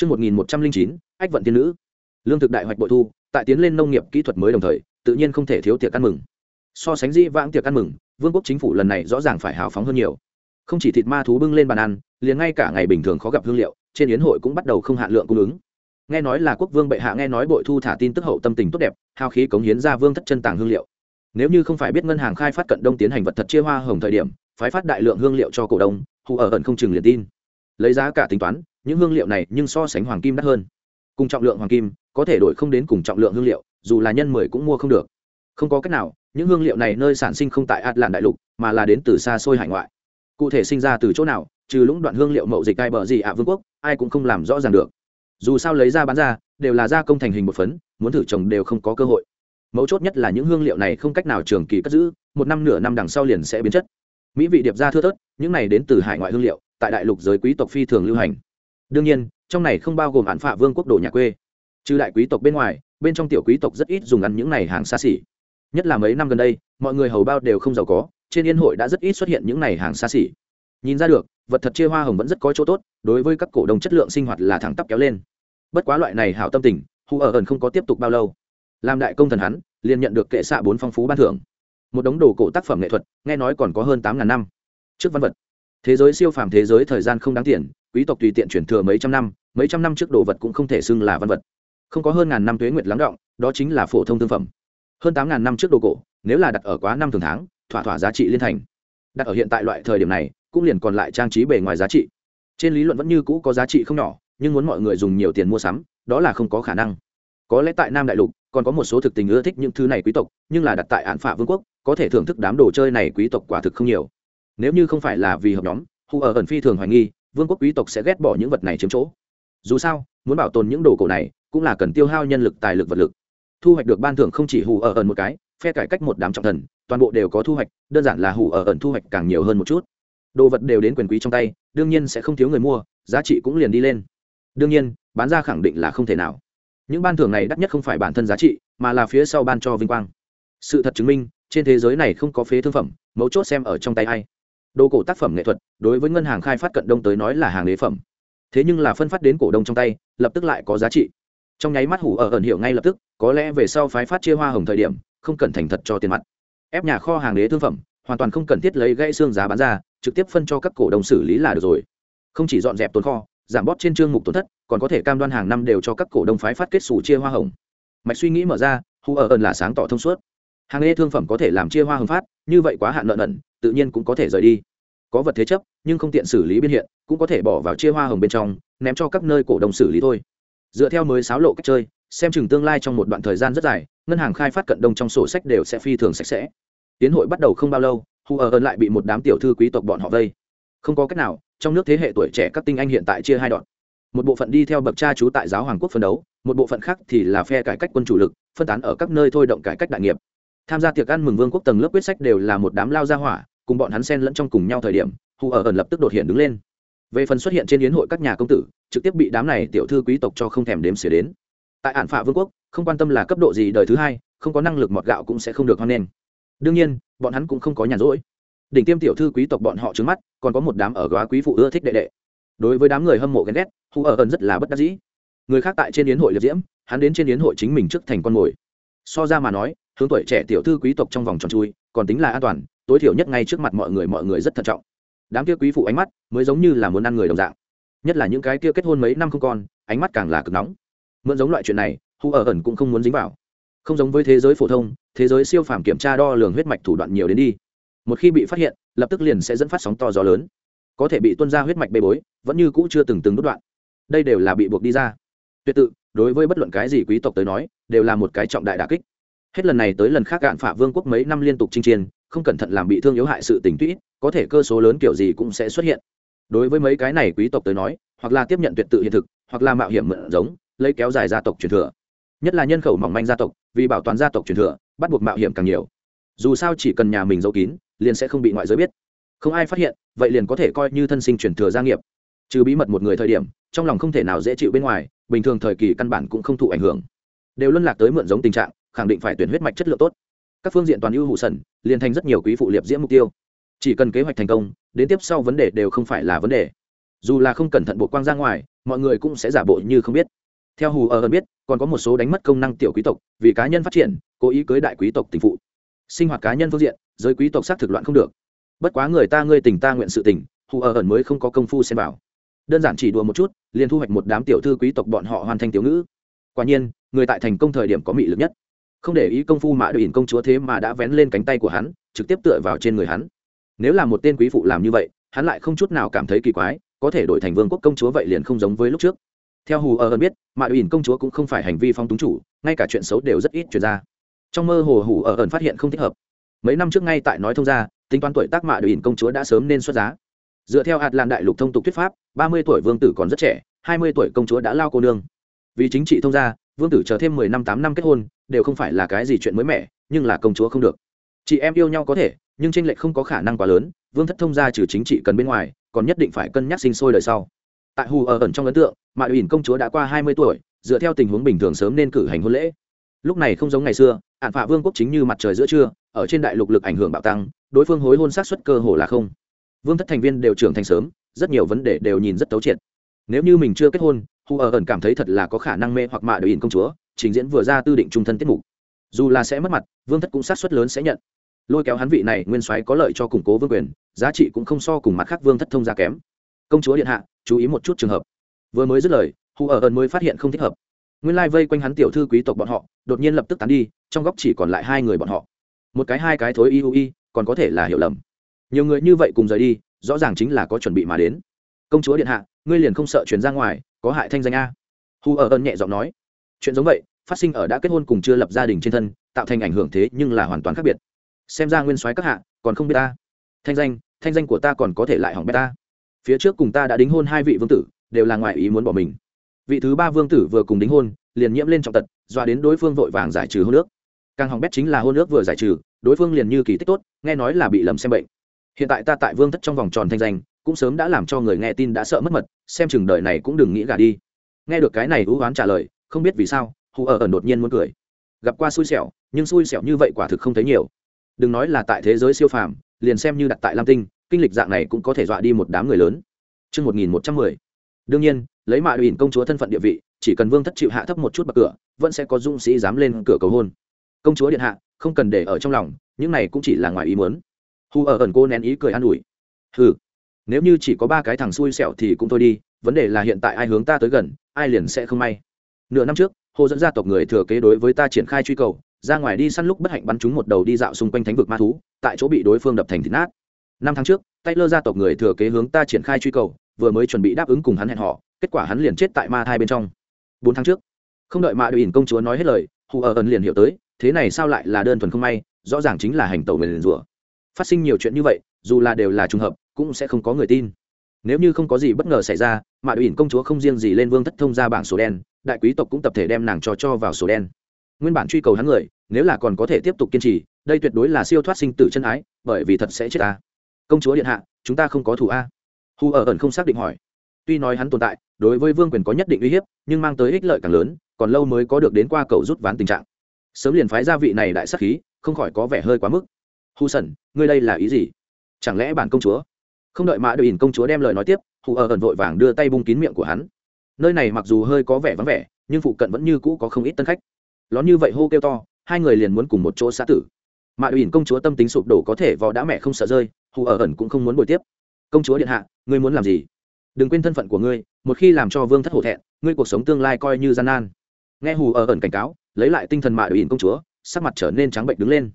Trước 1109, ách vận tiên nữ. Lương thực đại hoạch bội thu, tại tiến lên nông nghiệp kỹ thuật mới đồng thời, tự nhiên không thể thiếu tiệc ăn mừng. So sánh di vãng tiệc ăn mừng, vương quốc chính phủ lần này rõ ràng phải hào phóng hơn nhiều. Không chỉ thịt ma thú bưng lên bàn ăn, liền ngay cả ngày bình thường khó gặp hương liệu, trên yến hội cũng bắt đầu không hạn lượng cung ứng. Nghe nói là quốc vương bệ hạ nghe nói bội thu thả tin tức hậu tâm tình tốt đẹp, hào khí cống hiến ra vương thất chân tàng hương liệu. Nếu như không phải biết ngân hàng khai phát cận đông tiến hành vật thật chia hoa hồng thời điểm, phái phát đại lượng hương liệu cho cổ đông, hù ở ẩn không chừng liền tin. Lấy giá cả tính toán, những hương liệu này nhưng so sánh hoàng kim đắt hơn. Cùng trọng lượng hoàng kim, có thể đổi không đến cùng trọng lượng hương liệu, dù là nhân mười cũng mua không được. Không có cách nào, những hương liệu này nơi sản sinh không tại ạt Lạn đại lục, mà là đến từ xa xôi hải ngoại. Cụ thể sinh ra từ chỗ nào, trừ lũng đoạn hương liệu mậu dịch ai bờ gì ạ vương quốc, ai cũng không làm rõ ràng được. Dù sao lấy ra bán ra, đều là gia công thành hình một phấn, muốn thử trồng đều không có cơ hội. Mấu chốt nhất là những hương liệu này không cách nào trường kỳ cất giữ, một năm nửa năm đằng sau liền sẽ biến chất. Mỹ vị điệp ra thưa thớt, những này đến từ hải ngoại hương liệu, tại đại lục giới quý tộc phi thường lưu hành đương nhiên, trong này không bao gồm hạn phạ vương quốc đồ nhà quê. Trừ đại quý tộc bên ngoài, bên trong tiểu quý tộc rất ít dùng ăn những này hàng xa xỉ. Nhất là mấy năm gần đây, mọi người hầu bao đều không giàu có, trên yên hội đã rất ít xuất hiện những này hàng xa xỉ. Nhìn ra được, vật thật chia hoa hồng vẫn rất có chỗ tốt, đối với các cổ đông chất lượng sinh hoạt là thẳng tắp kéo lên. Bất quá loại này hảo tâm tình hù ở ẩn không có tiếp tục bao lâu. Làm đại công thần hắn, liền nhận được kệ xạ bốn phong phú ban thưởng. Một đống đồ cổ tác phẩm nghệ thuật, nghe nói còn có hơn tám ngàn năm. Trước văn vật, thế giới siêu phàm thế giới thời gian không đáng tiền quý tộc tùy tiện chuyển thừa mấy trăm năm, mấy trăm năm trước đồ vật cũng không thể xưng là văn vật. Không có hơn ngàn năm tuế nguyệt lắng động, đó chính là phổ thông thương phẩm. Hơn tám ngàn năm trước đồ cổ, nếu là đặt ở quá năm thường tháng, thỏa thỏa giá trị liên thành. Đặt ở hiện tại loại thời điểm này, cũng liền còn lại trang trí bề ngoài giá trị. Trên lý luận vẫn như cũ có giá trị không nhỏ, nhưng muốn mọi người dùng nhiều tiền mua sắm, đó là không có khả năng. Có lẽ tại nam đại lục, còn có một số thực tình ưa thích những thứ này quý tộc, nhưng là đặt tại án phạ vương quốc, có thể thưởng thức đám đồ chơi này quý tộc quả thực không nhiều. Nếu như không phải là vì hợp nhóm hù ở ẩn phi thường hoài nghi vương quốc quý tộc sẽ ghét bỏ những vật này chiếm chỗ. Dù sao, muốn bảo tồn những đồ cổ này, cũng là cần tiêu hao nhân lực, tài lực, vật lực. Thu hoạch được ban thưởng không chỉ hù ở ẩn một cái, phe cải cách một đám trọng thần, toàn bộ đều có thu hoạch, đơn giản là hù ở ẩn thu hoạch càng nhiều hơn một chút. Đồ vật đều đến quyền quý trong tay, đương nhiên sẽ không thiếu người mua, giá trị cũng liền đi lên. Đương nhiên, bán ra khẳng định là không thể nào. Những ban thưởng này đắt nhất không phải bản thân giá trị, mà là phía sau ban cho vinh quang. Sự thật chứng minh, trên thế giới này không có phế thương phẩm, mấu chốt xem ở trong tay ai đồ cổ tác phẩm nghệ thuật, đối với ngân hàng khai phát cận đông tới nói là hàng lế phẩm. Thế nhưng là phân phát đến cổ đông trong tay, lập tức lại có giá trị. Trong nháy mắt hủ ở ẩn hiệu ngay lập tức, có lẽ về sau phái phát chia hoa hồng thời điểm, không cần thành thật cho tiền mặt. Ép nhà kho hàng đế thương phẩm, hoàn toàn không cần thiết lấy gãy xương giá bán ra, trực tiếp phân cho các cổ đông xử lý là được rồi. Không chỉ dọn dẹp tồn kho, giảm bóp trên chương mục tổn thất, còn có thể cam đoan hàng năm đều cho các cổ đông phái phát kết xù chia hoa hồng. Mạch suy nghĩ mở ra, hủ ở ẩn là sáng tỏ thông suốt hàng e thương phẩm có thể làm chia hoa hồng phát, như vậy quá hạn nợ nần, tự nhiên cũng có thể rời đi. Có vật thế chấp, nhưng không tiện xử lý biên hiện, cũng có thể bỏ vào chia hoa hồng bên trong, ném cho các nơi cổ đông xử lý thôi. Dựa theo mới sáo lộ cách chơi, xem chừng tương lai trong một đoạn thời gian rất dài, ngân hàng khai phát cận đông trong sổ sách đều sẽ phi thường sạch sẽ. Tiến hội bắt đầu không bao lâu hù ở ơn lại bị một đám tiểu thư quý tộc bọn họ vây. Không có cách nào, trong nước thế hệ tuổi trẻ các tinh anh hiện tại chia hai đoạn. Một bộ phận đi theo bậc cha chú tại giáo hoàng quốc phân đấu, một bộ phận khác thì là phe cải cách quân chủ lực, phân tán ở các nơi thôi động cải cách đại nghiệp tham gia tiệc ăn mừng vương quốc tầng lớp quyết sách đều là một đám lao gia hỏa, cùng bọn hắn xen lẫn trong cùng nhau thời điểm, hù ở ẩn lập tức đột hiện đứng lên. Về phần xuất hiện trên yến hội các nhà công tử, trực tiếp bị đám này tiểu thư quý tộc cho không thèm đếm xỉa đến. Tại ản phạ vương quốc, không quan tâm là cấp độ gì đời thứ hai, không có năng lực mọt gạo cũng sẽ không được hoan nghênh. Đương nhiên, bọn hắn cũng không có nhàn rỗi. Đỉnh tiêm tiểu thư quý tộc bọn họ trứng mắt, còn có một đám ở góa quý phụ ưa thích đệ đệ. Đối với đám người hâm mộ ghen ghét, hù ở ẩn rất là bất đắc dĩ. Người khác tại trên yến hội liệt diễm, hắn đến trên yến hội chính mình trước thành con mồi. So ra mà nói hướng tuổi trẻ tiểu thư quý tộc trong vòng tròn chui, còn tính là an toàn, tối thiểu nhất ngay trước mặt mọi người mọi người rất thận trọng. Đám kia quý phụ ánh mắt mới giống như là muốn ăn người đồng dạng. Nhất là những cái kia kết hôn mấy năm không con ánh mắt càng là cực nóng. Mượn giống loại chuyện này, hu ở ẩn cũng không muốn dính vào. Không giống với thế giới phổ thông, thế giới siêu phàm kiểm tra đo lường huyết mạch thủ đoạn nhiều đến đi. Một khi bị phát hiện, lập tức liền sẽ dẫn phát sóng to gió lớn. Có thể bị tuân ra huyết mạch bê bối, vẫn như cũ chưa từng từng đốt đoạn. Đây đều là bị buộc đi ra. Tuyệt tự, đối với bất luận cái gì quý tộc tới nói, đều là một cái trọng đại đà kích hết lần này tới lần khác cạn phả vương quốc mấy năm liên tục chinh chiến, không cẩn thận làm bị thương yếu hại sự tình tụy có thể cơ số lớn kiểu gì cũng sẽ xuất hiện. Đối với mấy cái này quý tộc tới nói, hoặc là tiếp nhận tuyệt tự hiện thực, hoặc là mạo hiểm mượn giống, lấy kéo dài gia tộc truyền thừa. Nhất là nhân khẩu mỏng manh gia tộc, vì bảo toàn gia tộc truyền thừa, bắt buộc mạo hiểm càng nhiều. Dù sao chỉ cần nhà mình giấu kín, liền sẽ không bị ngoại giới biết. Không ai phát hiện, vậy liền có thể coi như thân sinh truyền thừa gia nghiệp. Trừ bí mật một người thời điểm, trong lòng không thể nào dễ chịu bên ngoài, bình thường thời kỳ căn bản cũng không thụ ảnh hưởng. Đều luân lạc tới mượn giống tình trạng khẳng định phải tuyển huyết mạch chất lượng tốt. Các phương diện toàn ưu hụ sần, liền thành rất nhiều quý phụ liệp diễm mục tiêu. Chỉ cần kế hoạch thành công, đến tiếp sau vấn đề đều không phải là vấn đề. Dù là không cẩn thận bộ quang ra ngoài, mọi người cũng sẽ giả bộ như không biết. Theo hù ở ẩn biết, còn có một số đánh mất công năng tiểu quý tộc, vì cá nhân phát triển, cố ý cưới đại quý tộc tình phụ. Sinh hoạt cá nhân phương diện, giới quý tộc xác thực loạn không được. Bất quá người ta ngươi tình ta nguyện sự tình, hù ở ẩn mới không có công phu xem vào. Đơn giản chỉ đùa một chút, liền thu hoạch một đám tiểu thư quý tộc bọn họ hoàn thành tiểu ngữ. Quả nhiên, người tại thành công thời điểm có mị lực nhất không để ý công phu mã đội ỉn công chúa thế mà đã vén lên cánh tay của hắn, trực tiếp tựa vào trên người hắn. Nếu là một tên quý phụ làm như vậy, hắn lại không chút nào cảm thấy kỳ quái, có thể đổi thành vương quốc công chúa vậy liền không giống với lúc trước. Theo hù ờ ở ẩn biết mạ ỉn công chúa cũng không phải hành vi phong túng chủ, ngay cả chuyện xấu đều rất ít chuyển ra. Trong mơ hồ hù ờ ở ẩn phát hiện không thích hợp. Mấy năm trước ngay tại nói thông ra tính toán tuổi tác mạ ỉn công chúa đã sớm nên xuất giá. Dựa theo hạt lan đại lục thông tục thuyết pháp, ba mươi tuổi vương tử còn rất trẻ, hai mươi tuổi công chúa đã lao cô nương. Vì chính trị thông gia vương tử chờ thêm mười năm tám năm kết hôn, đều không phải là cái gì chuyện mới mẻ, nhưng là công chúa không được. Chị em yêu nhau có thể, nhưng tranh lệch không có khả năng quá lớn, vương thất thông gia trừ chính trị cần bên ngoài, còn nhất định phải cân nhắc sinh sôi đời sau. Tại hù ở ẩn trong ấn tượng mạ ủy công chúa đã qua hai mươi tuổi, dựa theo tình huống bình thường sớm nên cử hành hôn lễ. Lúc này không giống ngày xưa ạn phạ vương quốc chính như mặt trời giữa trưa, ở trên đại lục lực ảnh hưởng bạo tăng, đối phương hối hôn sát xuất cơ hồ là không. Vương thất thành viên đều trưởng thành sớm, rất nhiều vấn đề đều nhìn rất tấu triệt. Nếu như mình chưa kết hôn hù ở ẩn cảm thấy thật là có khả năng mê hoặc mạ đội ỉn công chúa, trình diễn vừa ra tư định trung thân tiết mục. Dù là sẽ mất mặt, vương thất cũng sát xuất lớn sẽ nhận. Lôi kéo hắn vị này nguyên soái có lợi cho củng cố vương quyền, giá trị cũng không so cùng mặt khác vương thất thông gia kém. Công chúa điện hạ, chú ý một chút trường hợp. Vừa mới dứt lời hù ở ẩn mới phát hiện không thích hợp. Nguyên lai vây quanh hắn tiểu thư quý tộc bọn họ, đột nhiên lập tức tán đi, trong góc chỉ còn lại hai người bọn họ. Một cái hai cái thối y y, còn có thể là hiểu lầm. Nhiều người như vậy cùng rời đi, rõ ràng chính là có chuẩn bị mà đến. Công chúa điện hạ, ngươi liền không sợ chuyển ra ngoài có hại thanh danh a. Hù ở ơn nhẹ giọng nói. Chuyện giống vậy, phát sinh ở đã kết hôn cùng chưa lập gia đình trên thân, tạo thành ảnh hưởng thế nhưng là hoàn toàn khác biệt. Xem ra nguyên soái các hạ, còn không biết ta. Thanh danh thanh danh của ta còn có thể lại hỏng bét ta. Phía trước cùng ta đã đính hôn hai vị vương tử, đều là ngoại ý muốn bỏ mình. Vị thứ ba vương tử vừa cùng đính hôn, liền nhiễm lên trọng tật, dọa đến đối phương vội vàng giải trừ hôn nước càng hỏng bét chính là hôn nước vừa giải trừ, đối phương liền như kỳ tích tốt, nghe nói là bị lầm xem bệnh. Hiện tại ta tại vương thất trong vòng tròn thanh danh cũng sớm đã làm cho người nghe tin đã sợ mất mật xem chừng đời này cũng đừng nghĩ gà đi nghe được cái này hữu oán trả lời không biết vì sao hù ở ẩn đột nhiên muốn cười gặp qua xui xẻo nhưng xui xẻo như vậy quả thực không thấy nhiều đừng nói là tại thế giới siêu phàm liền xem như đặt tại lam tinh kinh lịch dạng này cũng có thể dọa đi một đám người lớn Chương 1110. Đương nhiên, lấy mạ ủy công chúa thân phận địa vị, chỉ cần vương thất chịu hạ thấp một chút bậc cửa, vẫn sẽ có dũng sĩ dám lên cửa cầu hôn. Công chúa điện hạ, không cần để ở trong lòng, những này cũng chỉ là ngoài ý muốn. hù ở ẩn cô nén ý cười an ủi. Hừ, nếu như chỉ có ba cái thằng xui xẻo thì cũng thôi đi, vấn đề là hiện tại ai hướng ta tới gần, ai liền sẽ không may. Nửa năm trước, Hồ dẫn gia tộc người thừa kế đối với ta triển khai truy cầu, ra ngoài đi săn lúc bất hạnh bắn trúng một đầu đi dạo xung quanh thánh vực ma thú, tại chỗ bị đối phương đập thành thịt nát. Năm tháng trước tay lơ gia tộc người thừa kế hướng ta triển khai truy cầu vừa mới chuẩn bị đáp ứng cùng hắn hẹn họ kết quả hắn liền chết tại ma thai bên trong. Bốn tháng trước không đợi mạ đội ỉn công chúa nói hết lời hù ở ẩn liền hiểu tới thế này sao lại là đơn thuần không may rõ ràng chính là hành tẩu người liền rủa. Phát sinh nhiều chuyện như vậy dù là đều là trùng hợp cũng sẽ không có người tin. Nếu như không có gì bất ngờ xảy ra mà đội ỉn công chúa không riêng gì lên vương thất thông ra bảng số đen, đại quý tộc cũng tập thể đem nàng cho cho vào số đen. Nguyên bản truy cầu hắn người, nếu là còn có thể tiếp tục kiên trì, đây tuyệt đối là siêu thoát sinh tử chân ái, bởi vì thật sẽ chết ta. Công chúa điện hạ, chúng ta không có thủ a. Hù ở ẩn không xác định hỏi. Tuy nói hắn tồn tại, đối với vương quyền có nhất định uy hiếp, nhưng mang tới ích lợi càng lớn, còn lâu mới có được đến qua cầu rút ván tình trạng. Sớm liền phái gia vị này đại sắc khí, không khỏi có vẻ hơi quá mức. Hù sẩn, ngươi đây là ý gì? Chẳng lẽ bản công chúa không đợi mã đội ỉn công chúa đem lời nói tiếp, hù ở ẩn vội vàng đưa tay bung kín miệng của hắn. Nơi này mặc dù hơi có vẻ vắng vẻ, nhưng phụ cận vẫn như cũ có không ít tân khách. Lón như vậy hô kêu to, hai người liền muốn cùng một chỗ xã tử. Mạ ủy công chúa tâm tính sụp đổ có thể vò đã mẹ không sợ rơi, hù ở ẩn cũng không muốn bồi tiếp. Công chúa điện hạ, ngươi muốn làm gì? Đừng quên thân phận của ngươi, một khi làm cho vương thất hổ thẹn, ngươi cuộc sống tương lai coi như gian nan. Nghe hù ở ẩn cảnh cáo, lấy lại tinh thần mạ ủy công chúa, sắc mặt trở nên trắng bệnh đứng lên.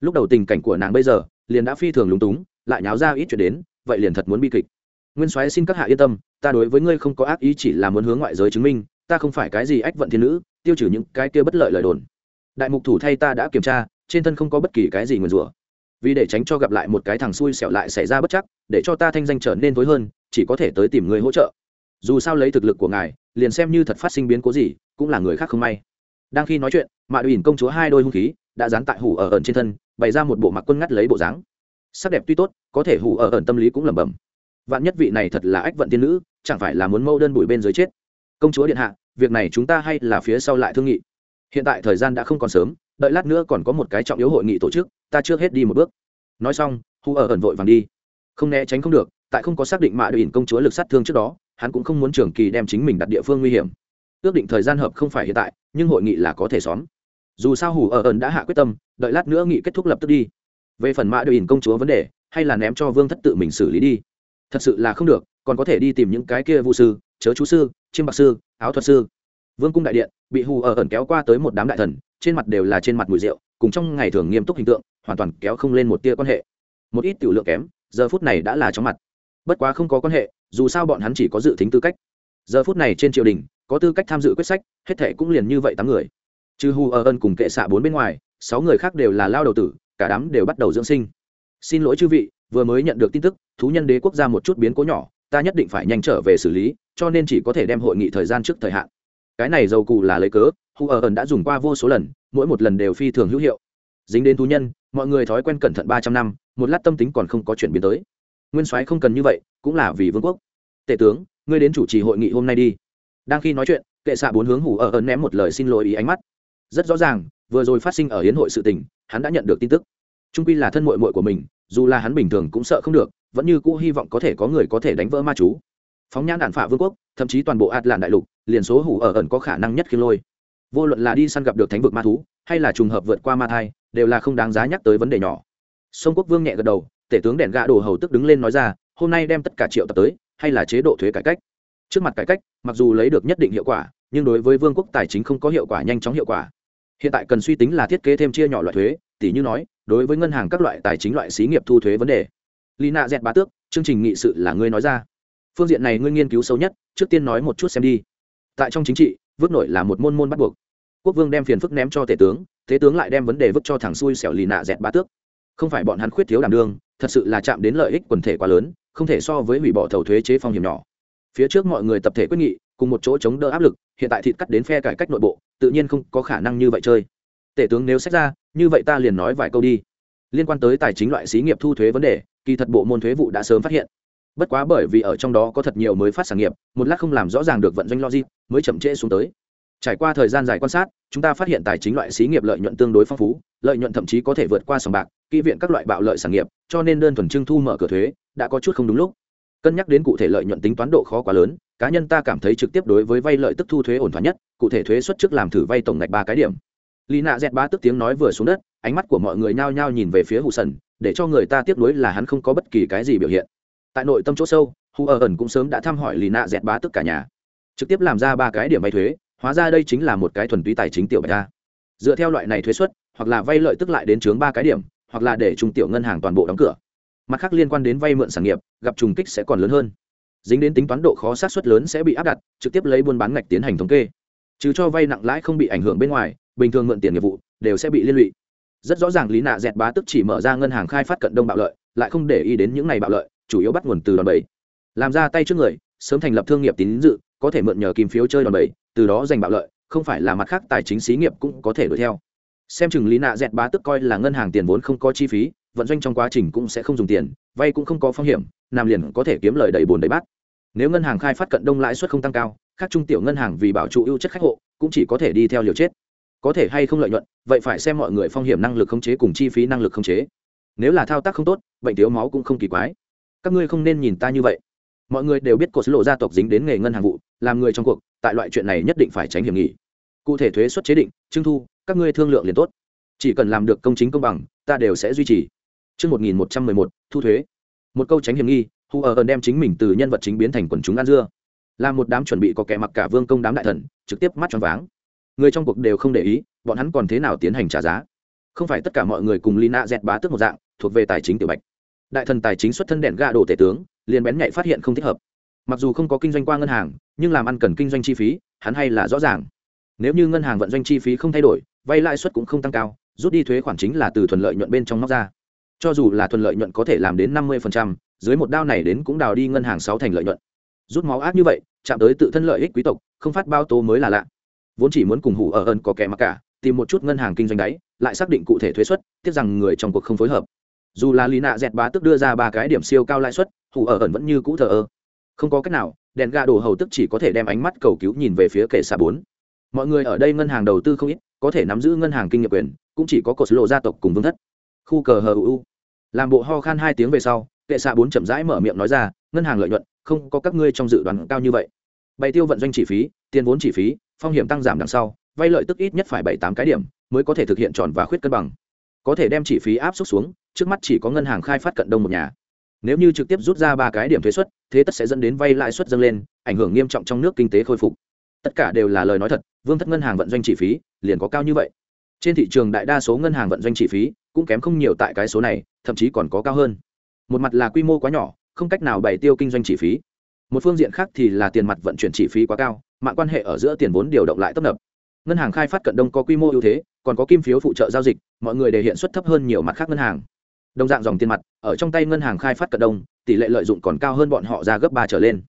Lúc đầu tình cảnh của nàng bây giờ, liền đã phi thường lúng túng, lại nháo ra ít chuyện đến vậy liền thật muốn bi kịch. Nguyên soái xin các hạ yên tâm, ta đối với ngươi không có ác ý chỉ là muốn hướng ngoại giới chứng minh, ta không phải cái gì ách vận thiên nữ, tiêu trừ những cái kia bất lợi lời đồn. Đại mục thủ thay ta đã kiểm tra, trên thân không có bất kỳ cái gì nguyền rủa. Vì để tránh cho gặp lại một cái thằng xui xẻo lại xảy ra bất chắc, để cho ta thanh danh trở nên tối hơn, chỉ có thể tới tìm người hỗ trợ. Dù sao lấy thực lực của ngài, liền xem như thật phát sinh biến cố gì, cũng là người khác không may. Đang khi nói chuyện, mạ uyển công chúa hai đôi hung khí đã dán tại hủ ở ẩn trên thân, bày ra một bộ mặc quân ngắt lấy bộ dáng sắc đẹp tuy tốt, có thể hủ ở ẩn tâm lý cũng lẩm bẩm. Vạn nhất vị này thật là ách vận tiên nữ, chẳng phải là muốn mâu đơn bụi bên dưới chết. Công chúa điện hạ, việc này chúng ta hay là phía sau lại thương nghị. Hiện tại thời gian đã không còn sớm, đợi lát nữa còn có một cái trọng yếu hội nghị tổ chức, ta trước hết đi một bước. Nói xong, hù ở ẩn vội vàng đi. Không né tránh không được, tại không có xác định mạ đội ỉn công chúa lực sát thương trước đó, hắn cũng không muốn trường kỳ đem chính mình đặt địa phương nguy hiểm. Ước định thời gian hợp không phải hiện tại, nhưng hội nghị là có thể xóm. Dù sao hủ ở ẩn đã hạ quyết tâm, đợi lát nữa nghị kết thúc lập tức đi về phần mã đội ỉn công chúa vấn đề, hay là ném cho vương thất tự mình xử lý đi. Thật sự là không được, còn có thể đi tìm những cái kia vũ sư, chớ chú sư, chiêm bạc sư, áo thuật sư. Vương cung đại điện, bị hù ở ẩn kéo qua tới một đám đại thần, trên mặt đều là trên mặt mùi rượu, cùng trong ngày thường nghiêm túc hình tượng, hoàn toàn kéo không lên một tia quan hệ. Một ít tiểu lượng kém, giờ phút này đã là chóng mặt. Bất quá không có quan hệ, dù sao bọn hắn chỉ có dự tính tư cách. Giờ phút này trên triều đình, có tư cách tham dự quyết sách, hết thệ cũng liền như vậy tám người. Trừ hù ở ân cùng kệ xạ bốn bên ngoài, sáu người khác đều là lao đầu tử cả đám đều bắt đầu dưỡng sinh. Xin lỗi chư vị, vừa mới nhận được tin tức, thú nhân đế quốc gia một chút biến cố nhỏ, ta nhất định phải nhanh trở về xử lý, cho nên chỉ có thể đem hội nghị thời gian trước thời hạn. Cái này dầu cụ là lấy cớ hù ở ẩn đã dùng qua vô số lần, mỗi một lần đều phi thường hữu hiệu. Dính đến thú nhân, mọi người thói quen cẩn thận ba trăm năm, một lát tâm tính còn không có chuyển biến tới. Nguyên soái không cần như vậy, cũng là vì vương quốc. Tể tướng, ngươi đến chủ trì hội nghị hôm nay đi. Đang khi nói chuyện, kệ xạ bốn hướng hủ ở ẩn ném một lời xin lỗi ý ánh mắt. Rất rõ ràng vừa rồi phát sinh ở hiến hội sự tình, hắn đã nhận được tin tức. Trung quy là thân mội mội của mình, dù là hắn bình thường cũng sợ không được, vẫn như cũ hy vọng có thể có người có thể đánh vỡ ma chú. Phóng nhãn đạn phả vương quốc, thậm chí toàn bộ ạt làn đại lục, liền số hủ ở ẩn có khả năng nhất khi lôi. Vô luận là đi săn gặp được thánh vực ma thú, hay là trùng hợp vượt qua ma thai, đều là không đáng giá nhắc tới vấn đề nhỏ. Sông quốc vương nhẹ gật đầu, tể tướng đèn gạ đồ hầu tức đứng lên nói ra, hôm nay đem tất cả triệu tập tới, hay là chế độ thuế cải cách? Trước mặt cải cách, mặc dù lấy được nhất định hiệu quả, nhưng đối với vương quốc tài chính không có hiệu quả, nhanh chóng hiệu quả hiện tại cần suy tính là thiết kế thêm chia nhỏ loại thuế tỷ như nói, đối với ngân hàng các loại tài chính loại xí nghiệp thu thuế vấn đề. Lina dẹt bá tước, chương trình nghị sự là ngươi nói ra. Phương diện này ngươi nghiên cứu sâu nhất, trước tiên nói một chút xem đi. Tại trong chính trị, vứt nổi là một môn môn bắt buộc. Quốc vương đem phiền phức ném cho tể tướng thế tướng lại đem vấn đề vứt cho thằng xui xẻo lì nạ dẹt bá tước. Không phải bọn hắn khuyết thiếu đảm đương, thật sự là chạm đến lợi ích quần thể quá lớn, không thể so với hủy bỏ thầu thuế chế phong hiểm nhỏ. Phía trước mọi người tập thể quyết nghị, cùng một chỗ chống đỡ áp lực, hiện tại thịt cắt đến phe cải cách nội bộ tự nhiên không có khả năng như vậy chơi. Tể tướng nếu xét ra, như vậy ta liền nói vài câu đi. Liên quan tới tài chính loại xí nghiệp thu thuế vấn đề, kỳ thật bộ môn thuế vụ đã sớm phát hiện. Bất quá bởi vì ở trong đó có thật nhiều mới phát sản nghiệp, một lát không làm rõ ràng được vận doanh logic, mới chậm trễ xuống tới. Trải qua thời gian dài quan sát, chúng ta phát hiện tài chính loại xí nghiệp lợi nhuận tương đối phong phú, lợi nhuận thậm chí có thể vượt qua sòng bạc, kỹ viện các loại bạo lợi sản nghiệp, cho nên đơn thuần trưng thu mở cửa thuế, đã có chút không đúng lúc. Cân nhắc đến cụ thể lợi nhuận tính toán độ khó quá lớn cá nhân ta cảm thấy trực tiếp đối với vay lợi tức thu thuế ổn thỏa nhất, cụ thể thuế xuất trước làm thử vay tổng ngạch ba cái điểm. Lý nạ dẹt ba tức tiếng nói vừa xuống đất, ánh mắt của mọi người nhao nhao nhìn về phía hụ sần, để cho người ta tiếp nối là hắn không có bất kỳ cái gì biểu hiện. Tại nội tâm chỗ sâu, hù ở ẩn cũng sớm đã thăm hỏi lì nạ dẹt bá tức cả nhà. Trực tiếp làm ra ba cái điểm vay thuế, hóa ra đây chính là một cái thuần túy tài chính tiểu bạch ta dựa theo loại này thuế xuất, hoặc là vay lợi tức lại đến chướng ba cái điểm, hoặc là để trung tiểu ngân hàng toàn bộ đóng cửa. Mặt khác liên quan đến vay mượn sản nghiệp, gặp trùng kích sẽ còn lớn hơn dính đến tính toán độ khó sát xuất lớn sẽ bị áp đặt, trực tiếp lấy buôn bán ngạch tiến hành thống kê. Trừ cho vay nặng lãi không bị ảnh hưởng bên ngoài, bình thường mượn tiền nghiệp vụ đều sẽ bị liên lụy. Rất rõ ràng lý nạ dẹt bá tức chỉ mở ra ngân hàng khai phát cận đông bạo lợi, lại không để ý đến những này bạo lợi, chủ yếu bắt nguồn từ đòn bẩy. Làm ra tay trước người, sớm thành lập thương nghiệp tín dự, có thể mượn nhờ kim phiếu chơi đòn bẩy, từ đó giành bạo lợi, không phải là mặt khác tài chính xí nghiệp cũng có thể đuổi theo. Xem chừng lý nạ dẹt bá tức coi là ngân hàng tiền vốn không có chi phí vận doanh trong quá trình cũng sẽ không dùng tiền, vay cũng không có phong hiểm, nam liền có thể kiếm lời đầy bồn đầy bát. Nếu ngân hàng khai phát cận đông lãi suất không tăng cao các trung tiểu ngân hàng vì bảo trụ ưu chất khách hộ, cũng chỉ có thể đi theo liều chết. Có thể hay không lợi nhuận, vậy phải xem mọi người phong hiểm năng lực khống chế cùng chi phí năng lực khống chế. Nếu là thao tác không tốt, bệnh thiếu máu cũng không kỳ quái. Các ngươi không nên nhìn ta như vậy. Mọi người đều biết cột lộ gia tộc dính đến nghề ngân hàng vụ, làm người trong cuộc, tại loại chuyện này nhất định phải tránh hiểm nghị cụ thể thuế xuất chế định, trưng thu, các ngươi thương lượng liền tốt. Chỉ cần làm được công chính công bằng, ta đều sẽ duy trì. Trước 1111, thu thuế. Một câu tránh hiểm nghi, Hu ở đem chính mình từ nhân vật chính biến thành quần chúng ăn dưa. Là một đám chuẩn bị có kẻ mặc cả vương công đám đại thần, trực tiếp mắt tròn váng. Người trong cuộc đều không để ý, bọn hắn còn thế nào tiến hành trả giá. Không phải tất cả mọi người cùng Lina dẹt bá tức một dạng, thuộc về tài chính tiểu bạch đại thần tài chính xuất thân đèn ga đồ tể tướng liền bén nhạy phát hiện không thích hợp mặc dù không có kinh doanh qua ngân hàng nhưng làm ăn cần kinh doanh chi phí hắn hay là rõ ràng nếu như ngân hàng vận doanh chi phí không thay đổi vay lãi suất cũng không tăng cao rút đi thuế khoản chính là từ thuận lợi nhuận bên trong móc ra cho dù là thuần lợi nhuận có thể làm đến năm mươi dưới một đao này đến cũng đào đi ngân hàng sáu thành lợi nhuận. Rút máu ác như vậy, chạm tới tự thân lợi ích quý tộc, không phát bao tố mới là lạ. Vốn chỉ muốn cùng hủ ở ơn có kẻ mặc cả, tìm một chút ngân hàng kinh doanh đáy, lại xác định cụ thể thuế suất, tiếc rằng người trong cuộc không phối hợp. Dù là lý nạ dẹt bá tức đưa ra ba cái điểm siêu cao lãi suất, hủ ở ẩn vẫn như cũ thờ ơ. Không có cách nào, đèn ga đồ hầu tức chỉ có thể đem ánh mắt cầu cứu nhìn về phía kệ xạ bốn. Mọi người ở đây ngân hàng đầu tư không ít, có thể nắm giữ ngân hàng kinh nghiệm quyền, cũng chỉ có cột lộ gia tộc cùng vương thất. Khu cờ hờ u làm bộ ho khan hai tiếng về sau, kệ xạ bốn chậm rãi mở miệng nói ra, ngân hàng lợi nhuận, không có các ngươi trong dự đoán cao như vậy. Bày tiêu vận doanh chi phí, tiền vốn chi phí, phong hiểm tăng giảm đằng sau, vay lợi tức ít nhất phải bảy tám cái điểm mới có thể thực hiện tròn và khuyết cân bằng. Có thể đem chi phí áp suất xuống, trước mắt chỉ có ngân hàng khai phát cận đông một nhà. Nếu như trực tiếp rút ra ba cái điểm thuế suất, thế tất sẽ dẫn đến vay lãi suất dâng lên, ảnh hưởng nghiêm trọng trong nước kinh tế khôi phục. Tất cả đều là lời nói thật, vương thất ngân hàng vận doanh chi phí liền có cao như vậy. Trên thị trường đại đa số ngân hàng vận doanh chi phí cũng kém không nhiều tại cái số này, thậm chí còn có cao hơn. Một mặt là quy mô quá nhỏ, không cách nào bày tiêu kinh doanh chi phí. Một phương diện khác thì là tiền mặt vận chuyển chi phí quá cao, mạng quan hệ ở giữa tiền vốn điều động lại tấp nập. Ngân hàng khai phát cận đông có quy mô ưu thế, còn có kim phiếu phụ trợ giao dịch, mọi người đề hiện suất thấp hơn nhiều mặt khác ngân hàng. Đồng dạng dòng tiền mặt, ở trong tay ngân hàng khai phát cận đông, tỷ lệ lợi dụng còn cao hơn bọn họ ra gấp ba trở lên.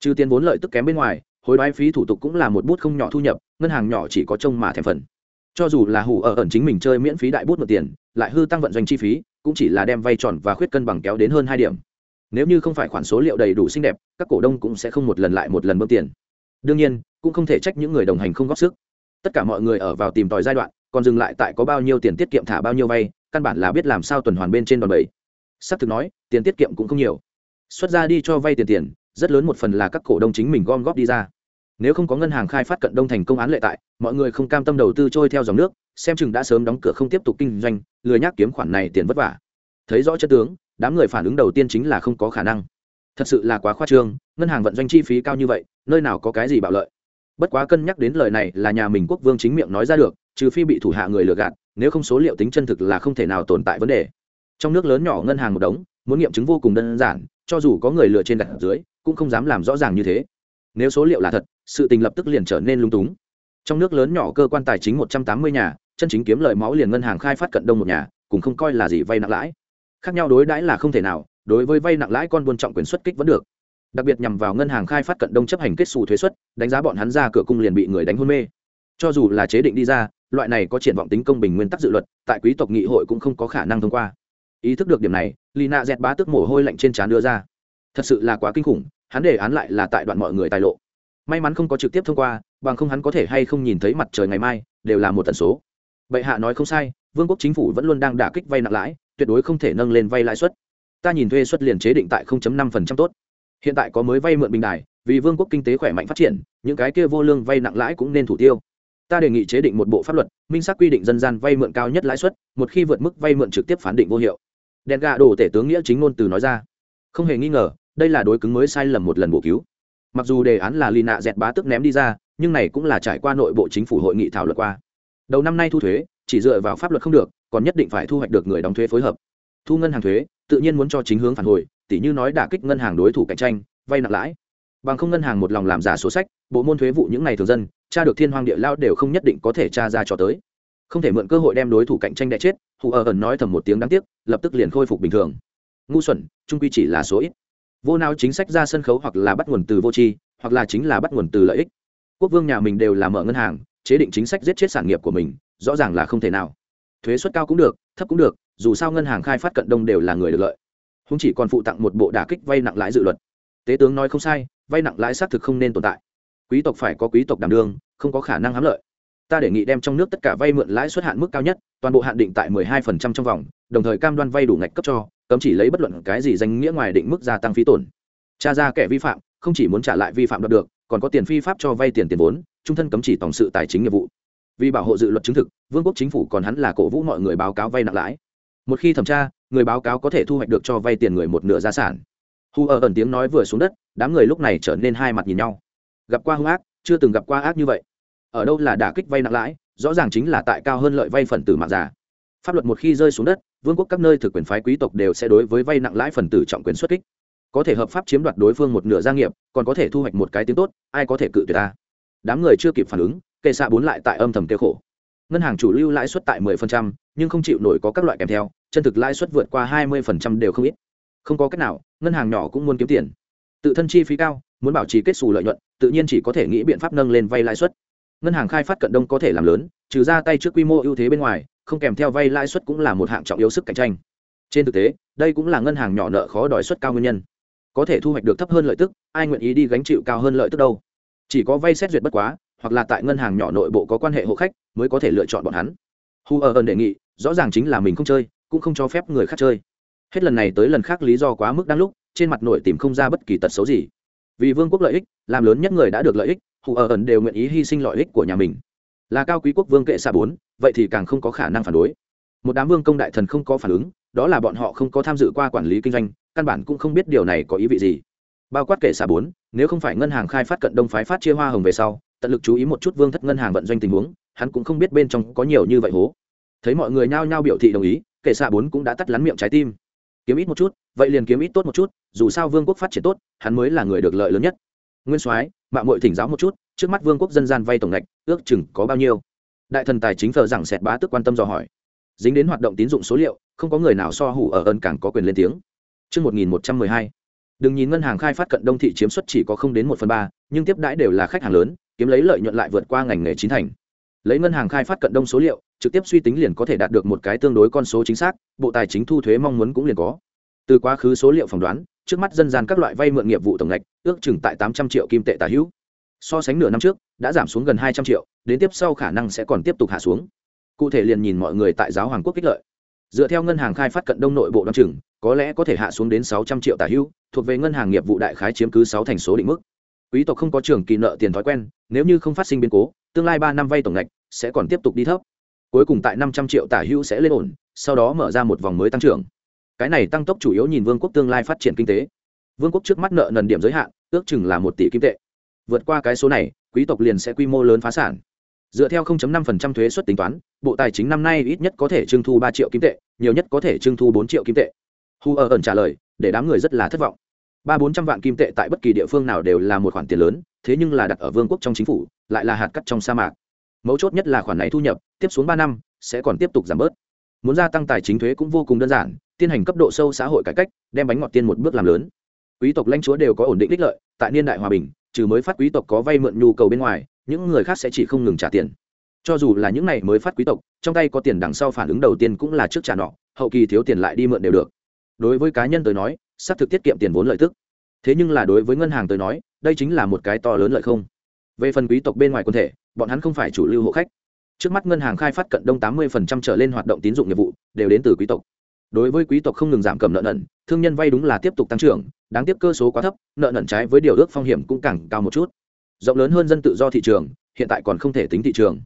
Trừ tiền vốn lợi tức kém bên ngoài, hối đoái phí thủ tục cũng là một bút không nhỏ thu nhập, ngân hàng nhỏ chỉ có trông mà thèm phần cho dù là hủ ở ẩn chính mình chơi miễn phí đại bút một tiền, lại hư tăng vận doanh chi phí, cũng chỉ là đem vay tròn và khuyết cân bằng kéo đến hơn hai điểm. Nếu như không phải khoản số liệu đầy đủ xinh đẹp, các cổ đông cũng sẽ không một lần lại một lần bơm tiền. Đương nhiên, cũng không thể trách những người đồng hành không góp sức. Tất cả mọi người ở vào tìm tòi giai đoạn, còn dừng lại tại có bao nhiêu tiền tiết kiệm thả bao nhiêu vay, căn bản là biết làm sao tuần hoàn bên trên đòn bẩy. S ắ c thực nói, tiền tiết kiệm cũng không nhiều. Xuất ra đi cho vay tiền tiền, rất lớn một phần là các cổ đông chính mình gom góp đi ra nếu không có ngân hàng khai phát cận đông thành công án lệ tại, mọi người không cam tâm đầu tư trôi theo dòng nước, xem chừng đã sớm đóng cửa không tiếp tục kinh doanh, lười nhác kiếm khoản này tiền vất vả. Thấy rõ chất tướng, đám người phản ứng đầu tiên chính là không có khả năng. Thật sự là quá khoa trương, ngân hàng vận doanh chi phí cao như vậy, nơi nào có cái gì bạo lợi. Bất quá cân nhắc đến lời này là nhà mình quốc vương chính miệng nói ra được, trừ phi bị thủ hạ người lừa gạt, nếu không số liệu tính chân thực là không thể nào tồn tại vấn đề. Trong nước lớn nhỏ ngân hàng một đống, muốn nghiệm chứng vô cùng đơn giản, cho dù có người lừa trên đặt dưới, cũng không dám làm rõ ràng như thế. Nếu số liệu là thật sự tình lập tức liền trở nên lung túng. Trong nước lớn nhỏ cơ quan tài chính một trăm tám mươi nhà, chân chính kiếm lợi máu liền ngân hàng khai phát cận đông một nhà, cũng không coi là gì vay nặng lãi. Khác nhau đối đãi là không thể nào, đối với vay nặng lãi con buôn trọng quyền xuất kích vẫn được. Đặc biệt nhằm vào ngân hàng khai phát cận đông chấp hành kết xù thuế xuất đánh giá bọn hắn ra cửa cung liền bị người đánh hôn mê. Cho dù là chế định đi ra, loại này có triển vọng tính công bình nguyên tắc dự luật, tại quý tộc nghị hội cũng không có khả năng thông qua. Ý thức được điểm này lina dẹt bá tức mồ hôi lạnh trên trán đưa ra. Thật sự là quá kinh khủng, hắn đề án lại là tại đoạn mọi người tài lộ may mắn không có trực tiếp thông qua, bằng không hắn có thể hay không nhìn thấy mặt trời ngày mai, đều là một tần số. Bệ hạ nói không sai, vương quốc chính phủ vẫn luôn đang đả kích vay nặng lãi, tuyệt đối không thể nâng lên vay lãi suất. Ta nhìn thuê suất liền chế định tại 0.5% tốt. Hiện tại có mới vay mượn bình đài, vì vương quốc kinh tế khỏe mạnh phát triển, những cái kia vô lương vay nặng lãi cũng nên thủ tiêu. Ta đề nghị chế định một bộ pháp luật, minh xác quy định dân gian vay mượn cao nhất lãi suất, một khi vượt mức vay mượn trực tiếp phán định vô hiệu. Đèn gà đổ tể tướng nghĩa chính ngôn từ nói ra. Không hề nghi ngờ, đây là đối cứng mới sai lầm một lần bổ cứu mặc dù đề án là lì nạ dẹt bá tức ném đi ra, nhưng này cũng là trải qua nội bộ chính phủ hội nghị thảo luận qua. Đầu năm nay thu thuế, chỉ dựa vào pháp luật không được, còn nhất định phải thu hoạch được người đóng thuế phối hợp. Thu ngân hàng thuế, tự nhiên muốn cho chính hướng phản hồi, tỉ như nói đả kích ngân hàng đối thủ cạnh tranh, vay nặng lãi. Bằng không ngân hàng một lòng làm giả số sách, bộ môn thuế vụ những ngày thường dân, tra được thiên hoàng địa lao đều không nhất định có thể tra ra cho tới. Không thể mượn cơ hội đem đối thủ cạnh tranh đẻ chết, hù ở ẩn nói thầm một tiếng đáng tiếc, lập tức liền khôi phục bình thường. Ngu xuẩn, trung quy chỉ là số ít vô nào chính sách ra sân khấu hoặc là bắt nguồn từ vô tri, hoặc là chính là bắt nguồn từ lợi ích. Quốc vương nhà mình đều là mở ngân hàng, chế định chính sách giết chết sản nghiệp của mình, rõ ràng là không thể nào. Thuế suất cao cũng được, thấp cũng được, dù sao ngân hàng khai phát cận đông đều là người được lợi. Không chỉ còn phụ tặng một bộ đả kích vay nặng lãi dự luật. Tế tướng nói không sai, vay nặng lãi xác thực không nên tồn tại. Quý tộc phải có quý tộc đảm đương, không có khả năng hám lợi. Ta đề nghị đem trong nước tất cả vay mượn lãi suất hạn mức cao nhất, toàn bộ hạn định tại 12% trong vòng, đồng thời cam đoan vay đủ ngạch cấp cho cấm chỉ lấy bất luận cái gì danh nghĩa ngoài định mức gia tăng phí tổn. Tra ra kẻ vi phạm, không chỉ muốn trả lại vi phạm đạt được, còn có tiền phi pháp cho vay tiền tiền vốn, trung thân cấm chỉ tổng sự tài chính nghiệp vụ. Vì bảo hộ dự luật chứng thực, vương quốc chính phủ còn hắn là cổ vũ mọi người báo cáo vay nặng lãi. Một khi thẩm tra, người báo cáo có thể thu hoạch được cho vay tiền người một nửa gia sản. Hu ở ẩn tiếng nói vừa xuống đất, đám người lúc này trở nên hai mặt nhìn nhau. Gặp qua hung ác, chưa từng gặp qua ác như vậy. Ở đâu là đả kích vay nặng lãi, rõ ràng chính là tại cao hơn lợi vay phần tử mạng giả pháp luật một khi rơi xuống đất vương quốc các nơi thực quyền phái quý tộc đều sẽ đối với vay nặng lãi phần tử trọng quyền xuất kích. Có thể hợp pháp chiếm đoạt đối phương một nửa gia nghiệp còn có thể thu hoạch một cái tiếng tốt ai có thể cự tuyệt ta? Đám người chưa kịp phản ứng kệ xạ bốn lại tại âm thầm kêu khổ. Ngân hàng chủ lưu lãi suất tại 10%, nhưng không chịu nổi có các loại kèm theo chân thực lãi suất vượt qua 20% đều không ít. Không có cách nào ngân hàng nhỏ cũng muốn kiếm tiền. Tự thân chi phí cao muốn bảo trì kết xù lợi nhuận tự nhiên chỉ có thể nghĩ biện pháp nâng lên vay lãi suất. Ngân hàng khai phát cận đông có thể làm lớn trừ ra tay trước quy mô ưu thế bên ngoài không kèm theo vay lãi suất cũng là một hạng trọng yếu sức cạnh tranh. Trên thực tế, đây cũng là ngân hàng nhỏ nợ khó đòi suất cao nguyên nhân. Có thể thu hoạch được thấp hơn lợi tức, ai nguyện ý đi gánh chịu cao hơn lợi tức đâu? Chỉ có vay xét duyệt bất quá, hoặc là tại ngân hàng nhỏ nội bộ có quan hệ hộ khách, mới có thể lựa chọn bọn hắn. Hu ở ơn đề nghị, rõ ràng chính là mình không chơi, cũng không cho phép người khác chơi. Hết lần này tới lần khác lý do quá mức đáng lúc, trên mặt nội tìm không ra bất kỳ tật xấu gì. Vì vương quốc lợi ích, làm lớn nhất người đã được lợi ích hù ở ẩn đều nguyện ý hy sinh lợi ích của nhà mình là cao quý quốc vương kệ xa bốn, vậy thì càng không có khả năng phản đối. Một đám vương công đại thần không có phản ứng, đó là bọn họ không có tham dự qua quản lý kinh doanh, căn bản cũng không biết điều này có ý vị gì. Bao quát kệ xa bốn, nếu không phải ngân hàng khai phát cận đông phái phát chia hoa hồng về sau, tận lực chú ý một chút vương thất ngân hàng vận doanh tình huống, hắn cũng không biết bên trong có nhiều như vậy hố. Thấy mọi người nhao nhao biểu thị đồng ý, kệ xạ bốn cũng đã tắt lắn miệng trái tim. Kiếm ít một chút, vậy liền kiếm ít tốt một chút, dù sao vương quốc phát triển tốt, hắn mới là người được lợi lớn nhất nguyên soái mạng mội thỉnh giáo một chút trước mắt vương quốc dân gian vay tổng ngạch ước chừng có bao nhiêu? Đại thần tài chính thờ rằng sẹt bá tức quan tâm dò hỏi. Dính đến hoạt động tín dụng số liệu không có người nào so hủ ở ơn càng có quyền lên tiếng. Trước 1112, đừng nhìn ngân hàng khai phát cận đông thị chiếm suất chỉ có không đến một phần ba nhưng tiếp đãi đều là khách hàng lớn kiếm lấy lợi nhuận lại vượt qua ngành nghề chính thành. Lấy ngân hàng khai phát cận đông số liệu trực tiếp suy tính liền có thể đạt được một cái tương đối con số chính xác bộ tài chính thu thuế mong muốn cũng liền có. Từ quá khứ số liệu phỏng đoán trước mắt dân gian các loại vay mượn nghiệp vụ tổng ngạch, ước chừng tại tám trăm triệu kim tệ tà hữu. So sánh nửa năm trước, đã giảm xuống gần hai trăm triệu, đến tiếp sau khả năng sẽ còn tiếp tục hạ xuống. Cụ thể liền nhìn mọi người tại giáo hoàng quốc kích lợi. Dựa theo ngân hàng khai phát cận đông nội bộ đ o chừng, có lẽ có thể hạ xuống đến sáu trăm triệu tà hữu, thuộc về ngân hàng nghiệp vụ đại khái chiếm cứ sáu thành số định mức. Quý tộc không có trường kỳ nợ tiền thói quen, nếu như không phát sinh biến cố, tương lai ba năm vay tổng ngạch sẽ còn tiếp tục đi thấp. Cuối cùng tại năm trăm triệu tả hữu sẽ lên ổn, sau đó mở ra một vòng mới tăng trưởng cái này tăng tốc chủ yếu nhìn vương quốc tương lai phát triển kinh tế. Vương quốc trước mắt nợ nần điểm giới hạn, ước chừng là một tỷ kim tệ. Vượt qua cái số này, quý tộc liền sẽ quy mô lớn phá sản. Dựa theo 0.5% thuế suất tính toán, bộ tài chính năm nay ít nhất có thể trưng thu ba triệu kim tệ, nhiều nhất có thể trưng thu bốn triệu kim tệ. Hu ở ẩn trả lời, để đám người rất là thất vọng. Ba bốn trăm vạn kim tệ tại bất kỳ địa phương nào đều là một khoản tiền lớn, thế nhưng là đặt ở vương quốc trong chính phủ, lại là hạt cắt trong sa mạc. Mấu chốt nhất là khoản này thu nhập, tiếp xuống ba năm, sẽ còn tiếp tục giảm bớt muốn gia tăng tài chính thuế cũng vô cùng đơn giản, tiến hành cấp độ sâu xã hội cải cách, đem bánh ngọt tiên một bước làm lớn. Quý tộc lãnh chúa đều có ổn định đích lợi, tại niên đại hòa bình, trừ mới phát quý tộc có vay mượn nhu cầu bên ngoài, những người khác sẽ chỉ không ngừng trả tiền. Cho dù là những này mới phát quý tộc, trong tay có tiền đằng sau phản ứng đầu tiên cũng là trước trả nọ, hậu kỳ thiếu tiền lại đi mượn đều được. Đối với cá nhân tới nói, xác thực tiết kiệm tiền vốn lợi tức. Thế nhưng là đối với ngân hàng tới nói, đây chính là một cái to lớn lợi không. Về phần quý tộc bên ngoài quân thể, bọn hắn không phải chủ lưu hộ khách trước mắt ngân hàng khai phát cận đông tám mươi trở lên hoạt động tín dụng nghiệp vụ, đều đến từ quý tộc. Đối với quý tộc không ngừng giảm cầm nợ nần, thương nhân vay đúng là tiếp tục tăng trưởng, đáng tiếc cơ số quá thấp, nợ nần trái với điều ước phong hiểm cũng càng cao một chút. Rộng lớn hơn dân tự do thị trường, hiện tại còn không thể tính thị trường.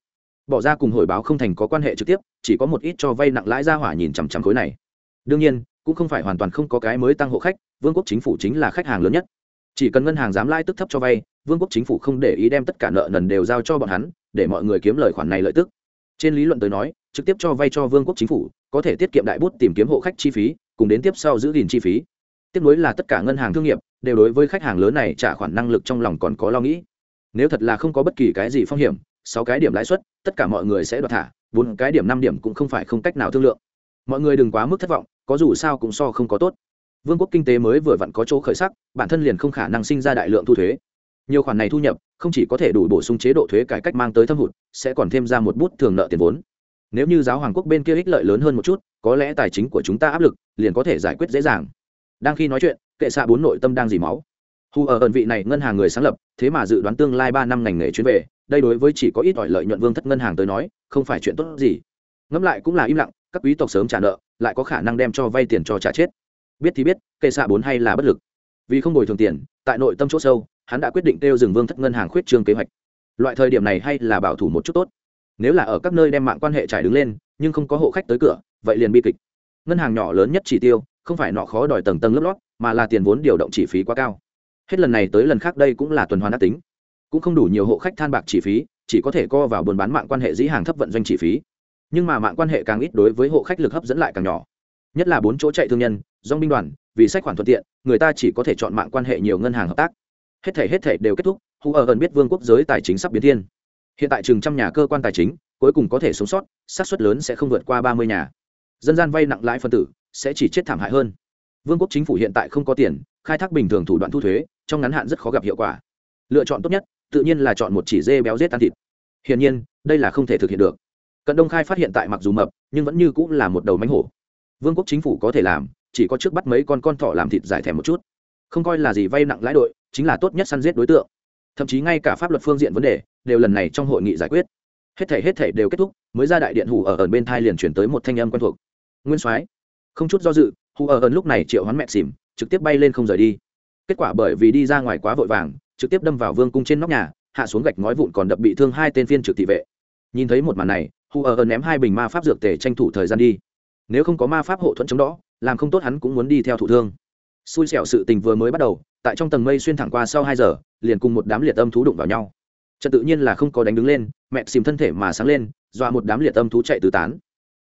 Bỏ ra cùng hồi báo không thành có quan hệ trực tiếp, chỉ có một ít cho vay nặng lãi ra hỏa nhìn chằm chằm khối này. Đương nhiên, cũng không phải hoàn toàn không có cái mới tăng hộ khách, vương quốc chính phủ chính là khách hàng lớn nhất. Chỉ cần ngân hàng dám lãi tức thấp cho vay, vương quốc chính phủ không để ý đem tất cả nợ nần đều giao cho bọn hắn để mọi người kiếm lời khoản này lợi tức. Trên lý luận tới nói, trực tiếp cho vay cho vương quốc chính phủ, có thể tiết kiệm đại bút tìm kiếm hộ khách chi phí, cùng đến tiếp sau giữ gìn chi phí. Tiếp nối là tất cả ngân hàng thương nghiệp, đều đối với khách hàng lớn này trả khoản năng lực trong lòng còn có lo nghĩ. Nếu thật là không có bất kỳ cái gì phong hiểm, sáu cái điểm lãi suất, tất cả mọi người sẽ đoạt thả, bốn cái điểm năm điểm cũng không phải không cách nào thương lượng. Mọi người đừng quá mức thất vọng, có dù sao cũng so không có tốt. Vương quốc kinh tế mới vừa vặn có chỗ khởi sắc, bản thân liền không khả năng sinh ra đại lượng thu thuế nhiều khoản này thu nhập, không chỉ có thể đủ bổ sung chế độ thuế cải cách mang tới thâm hụt, sẽ còn thêm ra một bút thường nợ tiền vốn. Nếu như giáo hoàng quốc bên kia ích lợi lớn hơn một chút, có lẽ tài chính của chúng ta áp lực liền có thể giải quyết dễ dàng. Đang khi nói chuyện, kệ xạ bốn nội tâm đang dì máu. Hù ở ẩn vị này ngân hàng người sáng lập, thế mà dự đoán tương lai ba năm ngành nghề chuyến về, đây đối với chỉ có ít ỏi lợi nhuận vương thất ngân hàng tới nói, không phải chuyện tốt gì. Ngẫm lại cũng là im lặng, các quý tộc sớm trả nợ, lại có khả năng đem cho vay tiền cho trả chết. Biết thì biết, kệ xạ bốn hay là bất lực. Vì không bồi thường tiền, tại nội tâm chỗ sâu hắn đã quyết định kêu dừng vương thất ngân hàng khuyết trương kế hoạch. Loại thời điểm này hay là bảo thủ một chút tốt. Nếu là ở các nơi đem mạng quan hệ trải đứng lên, nhưng không có hộ khách tới cửa, vậy liền bi kịch. Ngân hàng nhỏ lớn nhất chỉ tiêu, không phải nọ khó đòi tầng tầng lớp lót, mà là tiền vốn điều động chi phí quá cao. Hết lần này tới lần khác đây cũng là tuần hoàn đã tính. Cũng không đủ nhiều hộ khách than bạc chi phí, chỉ có thể co vào buôn bán mạng quan hệ dĩ hàng thấp vận doanh chi phí. Nhưng mà mạng quan hệ càng ít đối với hộ khách lực hấp dẫn lại càng nhỏ. Nhất là bốn chỗ chạy thương nhân dong binh đoàn, vì sách khoản thuận tiện, người ta chỉ có thể chọn mạng quan hệ nhiều ngân hàng hợp tác hết thể hết thể đều kết thúc, hù ở gần biết vương quốc giới tài chính sắp biến thiên. Hiện tại chừng trăm nhà cơ quan tài chính, cuối cùng có thể sống sót sát suất lớn sẽ không vượt qua ba mươi nhà. Dân gian vay nặng lãi phân tử sẽ chỉ chết thảm hại hơn. Vương quốc chính phủ hiện tại không có tiền, khai thác bình thường thủ đoạn thu thuế, trong ngắn hạn rất khó gặp hiệu quả. Lựa chọn tốt nhất, tự nhiên là chọn một chỉ dê béo rết tan thịt. Hiển nhiên, đây là không thể thực hiện được. Cận đông khai phát hiện tại mặc dù mập, nhưng vẫn như cũng là một đầu mánh hổ. Vương quốc chính phủ có thể làm, chỉ có trước bắt mấy con con thỏ làm thịt giải thèm một chút. Không coi là gì vay nặng lãi đội chính là tốt nhất săn giết đối tượng. Thậm chí ngay cả pháp luật phương diện vấn đề đều lần này trong hội nghị giải quyết. Hết thể hết thể đều kết thúc, mới ra đại điện hủ ở ẩn bên thai liền chuyển tới một thanh âm quen thuộc. Nguyên soái, không chút do dự, hủ ở ẩn lúc này triệu hoán mẹ xỉm, trực tiếp bay lên không rời đi. Kết quả bởi vì đi ra ngoài quá vội vàng, trực tiếp đâm vào vương cung trên nóc nhà, hạ xuống gạch ngói vụn còn đập bị thương hai tên phiên trực thị vệ. Nhìn thấy một màn này hù ở ẩn ném hai bình ma pháp dược tề tranh thủ thời gian đi. Nếu không có ma pháp hộ thuẫn chống đó, làm không tốt hắn cũng muốn đi theo thủ thương xui xẻo sự tình vừa mới bắt đầu, tại trong tầng mây xuyên thẳng qua sau hai giờ, liền cùng một đám liệt âm thú đụng vào nhau. Trận tự nhiên là không có đánh đứng lên, mẹ xìm thân thể mà sáng lên, dọa một đám liệt âm thú chạy tứ tán.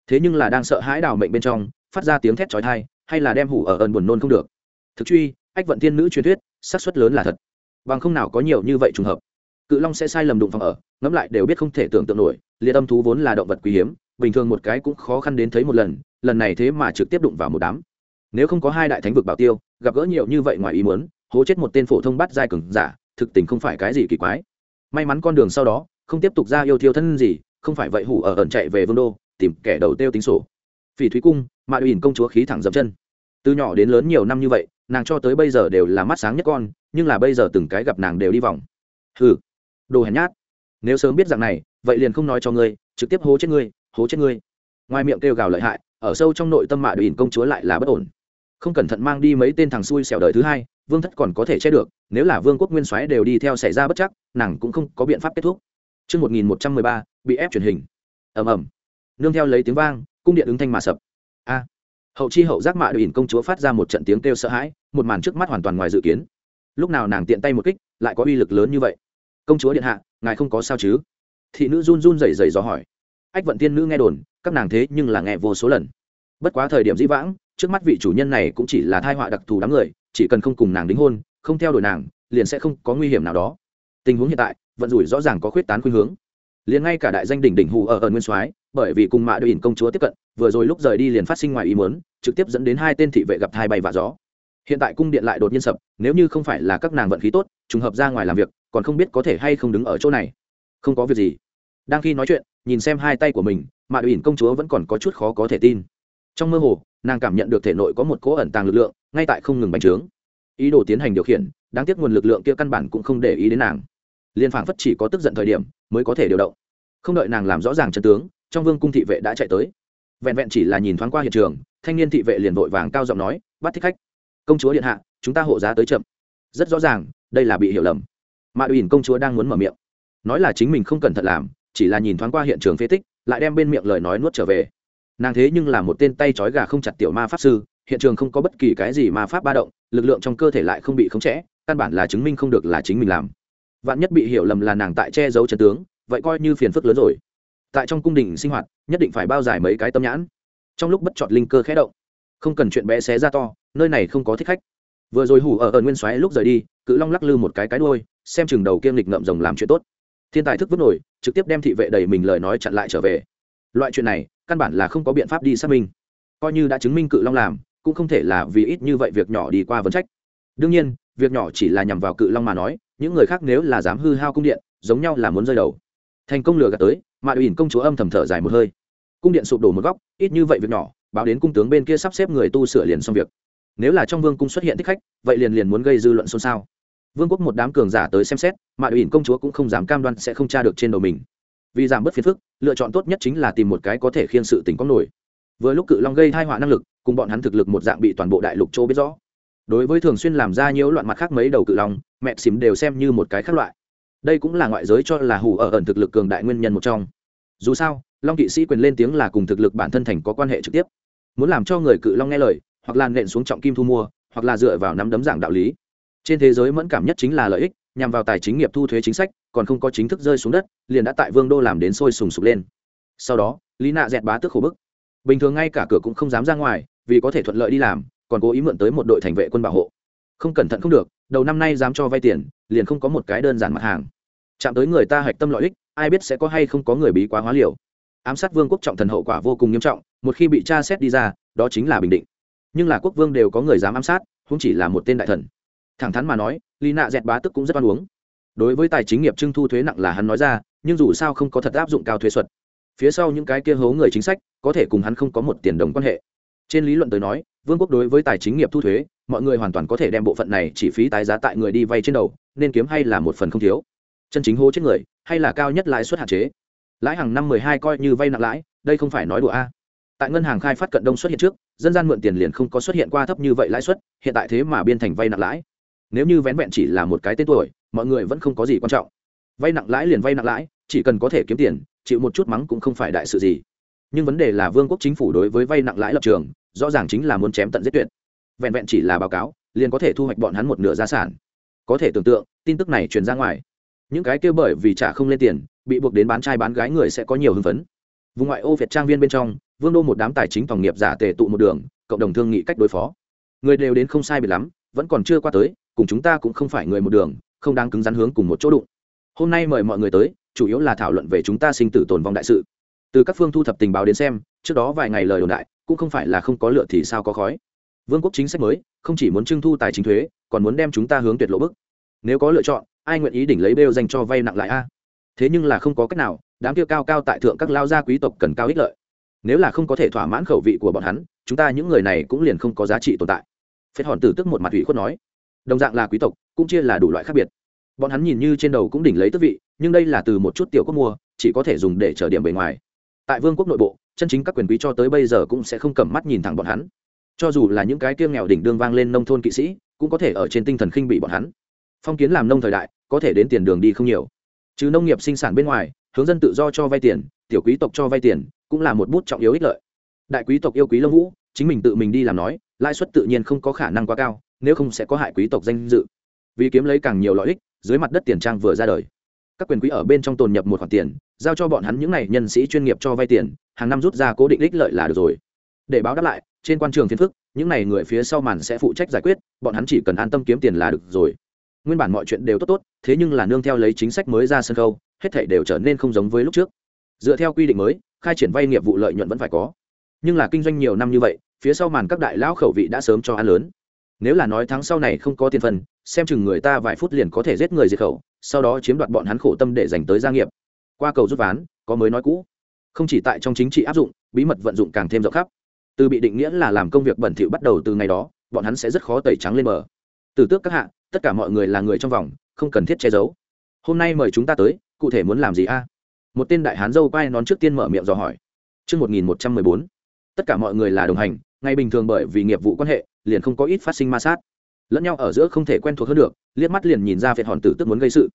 Thế nhưng là đang sợ hãi đào mệnh bên trong, phát ra tiếng thét chói tai, hay là đem hủ ở ẩn buồn nôn không được. Thực truy, ách vận thiên nữ truyền thuyết, xác suất lớn là thật. Bằng không nào có nhiều như vậy trùng hợp. Cự long sẽ sai lầm đụng phòng ở, ngẫm lại đều biết không thể tưởng tượng nổi, liệt âm thú vốn là động vật quý hiếm, bình thường một cái cũng khó khăn đến thấy một lần lần này thế mà trực tiếp đụng vào một đám. Nếu không có hai đại thánh vực bảo tiêu gặp gỡ nhiều như vậy ngoài ý muốn, hố chết một tên phổ thông bắt giai cường giả, thực tình không phải cái gì kỳ quái. May mắn con đường sau đó, không tiếp tục ra yêu thiêu thân gì, không phải vậy hủ ở ẩn chạy về vương đô, tìm kẻ đầu tiêu tính sổ. Phỉ thúy cung mạ ủy công chúa khí thẳng dậm chân. Từ nhỏ đến lớn nhiều năm như vậy, nàng cho tới bây giờ đều là mắt sáng nhất con, nhưng là bây giờ từng cái gặp nàng đều đi vòng. Hừ, đồ hèn nhát. Nếu sớm biết dạng này, vậy liền không nói cho ngươi, trực tiếp hố chết ngươi, hố chết ngươi. Ngoài miệng kêu gào lợi hại, ở sâu trong nội tâm mạ ủy công chúa lại là bất ổn không cẩn thận mang đi mấy tên thằng xui xẻo đời thứ hai vương thất còn có thể che được nếu là vương quốc nguyên soái đều đi theo xảy ra bất chắc nàng cũng không có biện pháp kết thúc. Trước 1113, bị ép truyền hình. ầm ầm. Nương theo lấy tiếng vang cung điện ứng thanh mà sập. A. Hậu chi hậu giác mạ đùn công chúa phát ra một trận tiếng kêu sợ hãi một màn trước mắt hoàn toàn ngoài dự kiến. Lúc nào nàng tiện tay một kích lại có uy lực lớn như vậy. Công chúa điện hạ ngài không có sao chứ? Thị nữ run run rẩy rẩy dò hỏi. Ách vận tiên nữ nghe đồn các nàng thế nhưng là nghe vô số lần. Bất quá thời điểm dĩ vãng trước mắt vị chủ nhân này cũng chỉ là thai họa đặc thù đám người, chỉ cần không cùng nàng đính hôn, không theo đuổi nàng, liền sẽ không có nguy hiểm nào đó. Tình huống hiện tại, vận rủi rõ ràng có khuyết tán khuynh hướng. Liền ngay cả đại danh đỉnh đỉnh hù ở ở nguyên soái, bởi vì cùng mạ đội ỉn công chúa tiếp cận, vừa rồi lúc rời đi liền phát sinh ngoài ý muốn, trực tiếp dẫn đến hai tên thị vệ gặp thai bay và gió. Hiện tại cung điện lại đột nhiên sập, nếu như không phải là các nàng vận khí tốt, trùng hợp ra ngoài làm việc, còn không biết có thể hay không đứng ở chỗ này. Không có việc gì. Đang khi nói chuyện, nhìn xem hai tay của mình, mạ đội ỉn công chúa vẫn còn có chút khó có thể tin trong mơ hồ, nàng cảm nhận được thể nội có một cỗ ẩn tàng lực lượng, ngay tại không ngừng bành trướng. Ý đồ tiến hành điều khiển, đáng tiếc nguồn lực lượng kia căn bản cũng không để ý đến nàng. Liên phảng phất chỉ có tức giận thời điểm, mới có thể điều động. Không đợi nàng làm rõ ràng chân tướng, trong vương cung thị vệ đã chạy tới. Vẹn vẹn chỉ là nhìn thoáng qua hiện trường, thanh niên thị vệ liền vội vàng cao giọng nói, bắt thích khách. Công chúa điện hạ, chúng ta hộ giá tới chậm. Rất rõ ràng, đây là bị hiểu lầm. Mạ uyển công chúa đang muốn mở miệng. Nói là chính mình không cẩn thận làm, chỉ là nhìn thoáng qua hiện trường phế tích, lại đem bên miệng lời nói nuốt trở về nàng thế nhưng là một tên tay trói gà không chặt tiểu ma pháp sư, hiện trường không có bất kỳ cái gì ma pháp ba động, lực lượng trong cơ thể lại không bị khống chế, căn bản là chứng minh không được là chính mình làm. Vạn nhất bị hiểu lầm là nàng tại che giấu chân tướng, vậy coi như phiền phức lớn rồi. Tại trong cung đình sinh hoạt, nhất định phải bao giải mấy cái tâm nhãn. Trong lúc bất chọn linh cơ khẽ động, không cần chuyện bé xé ra to, nơi này không có thích khách. Vừa rồi hủ ở ở nguyên xoáy lúc rời đi, cự long lắc lư một cái cái đuôi, xem chừng đầu kiêm lịch ngậm rồng làm chuyện tốt. Thiên tài thức vứt nổi, trực tiếp đem thị vệ đầy mình lời nói chặn lại trở về. Loại chuyện này căn bản là không có biện pháp đi xác minh. Coi như đã chứng minh cự long làm, cũng không thể là vì ít như vậy việc nhỏ đi qua vấn trách. Đương nhiên, việc nhỏ chỉ là nhằm vào cự long mà nói, những người khác nếu là dám hư hao cung điện, giống nhau là muốn rơi đầu. Thành công lừa gạt tới, mạ ủy công chúa âm thầm thở dài một hơi. Cung điện sụp đổ một góc, ít như vậy việc nhỏ, báo đến cung tướng bên kia sắp xếp người tu sửa liền xong việc. Nếu là trong vương cung xuất hiện thích khách, vậy liền liền muốn gây dư luận xôn xao. Vương quốc một đám cường giả tới xem xét, mạ ủy công chúa cũng không dám cam đoan sẽ không tra được trên đầu mình vì giảm bớt phiền phức, lựa chọn tốt nhất chính là tìm một cái có thể khiên sự tình có nổi. Vừa lúc cự long gây hai họa năng lực, cùng bọn hắn thực lực một dạng bị toàn bộ đại lục châu biết rõ. Đối với thường xuyên làm ra nhiễu loạn mặt khác mấy đầu cự long, mẹ xìm đều xem như một cái khác loại. Đây cũng là ngoại giới cho là hủ ở ẩn thực lực cường đại nguyên nhân một trong. Dù sao, long kỵ sĩ quyền lên tiếng là cùng thực lực bản thân thành có quan hệ trực tiếp. Muốn làm cho người cự long nghe lời, hoặc là nện xuống trọng kim thu mua, hoặc là dựa vào nắm đấm giảng đạo lý. Trên thế giới mẫn cảm nhất chính là lợi ích nhằm vào tài chính nghiệp thu thuế chính sách, còn không có chính thức rơi xuống đất, liền đã tại vương đô làm đến sôi sùng sục lên. Sau đó, lý nạ dẹt bá tức khổ bức. Bình thường ngay cả cửa cũng không dám ra ngoài, vì có thể thuận lợi đi làm, còn cố ý mượn tới một đội thành vệ quân bảo hộ. Không cẩn thận không được, đầu năm nay dám cho vay tiền, liền không có một cái đơn giản mặt hàng. Chạm tới người ta hạch tâm lợi ích, ai biết sẽ có hay không có người bí quá hóa liều. Ám sát vương quốc trọng thần hậu quả vô cùng nghiêm trọng, một khi bị tra xét đi ra, đó chính là bình định. Nhưng là quốc vương đều có người dám ám sát không chỉ là một tên đại thần thẳng thắn mà nói lì nạ dẹt bá tức cũng rất ăn uống đối với tài chính nghiệp trưng thu thuế nặng là hắn nói ra, nhưng dù sao không có thật áp dụng cao thuế xuất phía sau những cái kia hố người chính sách, có thể cùng hắn không có một tiền đồng quan hệ. Trên lý luận tới nói, vương quốc đối với tài chính nghiệp thu thuế, mọi người hoàn toàn có thể đem bộ phận này chỉ phí tái giá tại người đi vay trên đầu, nên kiếm hay là một phần không thiếu. Chân chính hố chết người, hay là cao nhất lãi suất hạn chế. Lãi hàng năm mười hai coi như vay nặng lãi, đây không phải nói đùa a. Tại ngân hàng khai phát cận đông xuất hiện trước, dân gian mượn tiền liền không có xuất hiện qua thấp như vậy lãi suất, hiện tại thế mà biên thành vay nặng lãi nếu như vén vẹn chỉ là một cái tên tuổi, mọi người vẫn không có gì quan trọng. Vay nặng lãi liền vay nặng lãi, chỉ cần có thể kiếm tiền, chịu một chút mắng cũng không phải đại sự gì. Nhưng vấn đề là vương quốc chính phủ đối với vay nặng lãi lập trường, rõ ràng chính là muốn chém tận giết tuyệt. Vẹn vẹn chỉ là báo cáo, liền có thể thu hoạch bọn hắn một nửa gia sản. Có thể tưởng tượng, tin tức này truyền ra ngoài. Những cái kêu bởi vì trả không lên tiền, bị buộc đến bán trai bán gái người sẽ có nhiều hưng phấn. Vùng ngoại ô việt trang viên bên trong, vương đô một đám tài chính phòng nghiệp giả tề tụ một đường, cộng đồng thương nghị cách đối phó. Người đều đến không sai biệt lắm, vẫn còn chưa qua tới cùng chúng ta cũng không phải người một đường, không đang cứng rắn hướng cùng một chỗ đụng. Hôm nay mời mọi người tới, chủ yếu là thảo luận về chúng ta sinh tử tồn vong đại sự. Từ các phương thu thập tình báo đến xem, trước đó vài ngày lời đồn đại, cũng không phải là không có lựa thì sao có khói. Vương quốc chính sách mới, không chỉ muốn trưng thu tài chính thuế, còn muốn đem chúng ta hướng tuyệt lộ bức. Nếu có lựa chọn, ai nguyện ý đỉnh lấy bêu dành cho vay nặng lại a? Thế nhưng là không có cách nào, đám kia cao cao tại thượng các lao gia quý tộc cần cao ích lợi. Nếu là không có thể thỏa mãn khẩu vị của bọn hắn, chúng ta những người này cũng liền không có giá trị tồn tại. Phết hòn tử tức một mặt ủy khuất nói đồng dạng là quý tộc, cũng chia là đủ loại khác biệt. Bọn hắn nhìn như trên đầu cũng đỉnh lấy tước vị, nhưng đây là từ một chút tiểu quốc mua, chỉ có thể dùng để trở điểm bề ngoài. Tại vương quốc nội bộ, chân chính các quyền quý cho tới bây giờ cũng sẽ không cầm mắt nhìn thẳng bọn hắn. Cho dù là những cái kia nghèo đỉnh đương vang lên nông thôn kỵ sĩ, cũng có thể ở trên tinh thần khinh bị bọn hắn. Phong kiến làm nông thời đại, có thể đến tiền đường đi không nhiều. Chứ nông nghiệp sinh sản bên ngoài, hướng dân tự do cho vay tiền, tiểu quý tộc cho vay tiền, cũng là một bút trọng yếu ích lợi. Đại quý tộc yêu quý lông vũ, chính mình tự mình đi làm nói, lãi suất tự nhiên không có khả năng quá cao nếu không sẽ có hại quý tộc danh dự. Vì kiếm lấy càng nhiều lợi ích, dưới mặt đất tiền trang vừa ra đời. Các quyền quý ở bên trong tồn nhập một khoản tiền, giao cho bọn hắn những n à y nhân sĩ chuyên nghiệp cho vay tiền, hàng năm rút ra cố định ích lợi là được rồi. Để báo đáp lại, trên quan trường phiên phức, những n à y người phía sau màn sẽ phụ trách giải quyết, bọn hắn chỉ cần an tâm kiếm tiền là được rồi. Nguyên bản mọi chuyện đều tốt tốt, thế nhưng là nương theo lấy chính sách mới ra sân khấu, hết thể đều trở nên không giống với lúc trước. Dựa theo quy định mới, khai triển vay nghiệp vụ lợi nhuận vẫn phải có. Nhưng là kinh doanh nhiều năm như vậy, phía sau màn các đại lão khẩu vị đã sớm cho ăn lớn nếu là nói tháng sau này không có tiền phần xem chừng người ta vài phút liền có thể giết người diệt khẩu sau đó chiếm đoạt bọn hắn khổ tâm để dành tới gia nghiệp. Qua cầu rút ván có mới nói cũ. Không chỉ tại trong chính trị áp dụng bí mật vận dụng càng thêm rộng khắp. Từ bị định nghĩa là làm công việc bẩn thỉu bắt đầu từ ngày đó bọn hắn sẽ rất khó tẩy trắng lên bờ. Từ tước các hạ tất cả mọi người là người trong vòng không cần thiết che giấu. Hôm nay mời chúng ta tới cụ thể muốn làm gì a? Một tên đại hán dâu quay nón trước tiên mở miệng dò hỏi. Trước 1114, tất cả mọi người là đồng hành, ngày bình thường bởi vì nghiệp vụ quan hệ, liền không có ít phát sinh ma sát. Lẫn nhau ở giữa không thể quen thuộc hơn được, liếc mắt liền nhìn ra phiệt hòn tử tức muốn gây sự.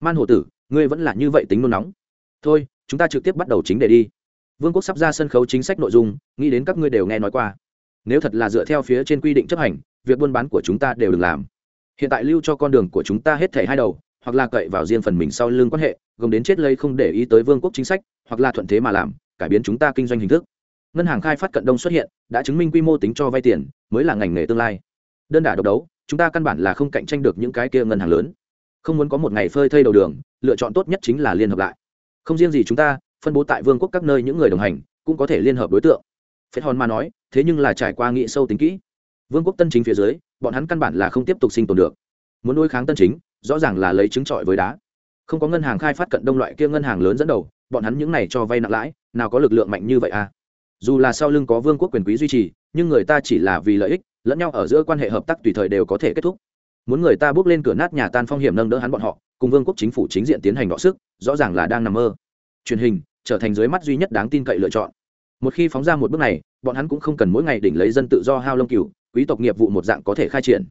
Man hổ tử, ngươi vẫn là như vậy tính nôn nóng. Thôi, chúng ta trực tiếp bắt đầu chính đề đi. Vương quốc sắp ra sân khấu chính sách nội dung, nghĩ đến các ngươi đều nghe nói qua. Nếu thật là dựa theo phía trên quy định chấp hành, việc buôn bán của chúng ta đều đừng làm. Hiện tại lưu cho con đường của chúng ta hết thảy hai đầu, hoặc là cậy vào riêng phần mình sau lưng quan hệ gồm đến chết lây không để ý tới vương quốc chính sách hoặc là thuận thế mà làm cải biến chúng ta kinh doanh hình thức ngân hàng khai phát cận đông xuất hiện, đã chứng minh quy mô tính cho vay tiền, mới là ngành nghề tương lai. Đơn đả độc đấu, chúng ta căn bản là không cạnh tranh được những cái kia ngân hàng lớn. Không muốn có một ngày phơi thây đầu đường, lựa chọn tốt nhất chính là liên hợp lại. Không riêng gì chúng ta, phân bố tại vương quốc các nơi những người đồng hành, cũng có thể liên hợp đối tượng. Phết hòn mà nói, thế nhưng là trải qua nghị sâu tính kỹ. Vương quốc tân chính phía dưới, bọn hắn căn bản là không tiếp tục sinh tồn được. Muốn nuôi kháng tân chính, rõ ràng là lấy trứng trọi với đá. Không có ngân hàng khai phát cận đông loại kia ngân hàng lớn dẫn đầu, bọn hắn những này cho vay nặng lãi, nào có lực lượng mạnh như vậy à? Dù là sau lưng có vương quốc quyền quý duy trì, nhưng người ta chỉ là vì lợi ích, lẫn nhau ở giữa quan hệ hợp tác tùy thời đều có thể kết thúc. Muốn người ta bước lên cửa nát nhà tan phong hiểm nâng đỡ hắn bọn họ, cùng vương quốc chính phủ chính diện tiến hành đọ sức, rõ ràng là đang nằm mơ. Truyền hình, trở thành dưới mắt duy nhất đáng tin cậy lựa chọn. Một khi phóng ra một bước này, bọn hắn cũng không cần mỗi ngày đỉnh lấy dân tự do hao lông cừu, quý tộc nghiệp vụ một dạng có thể khai triển.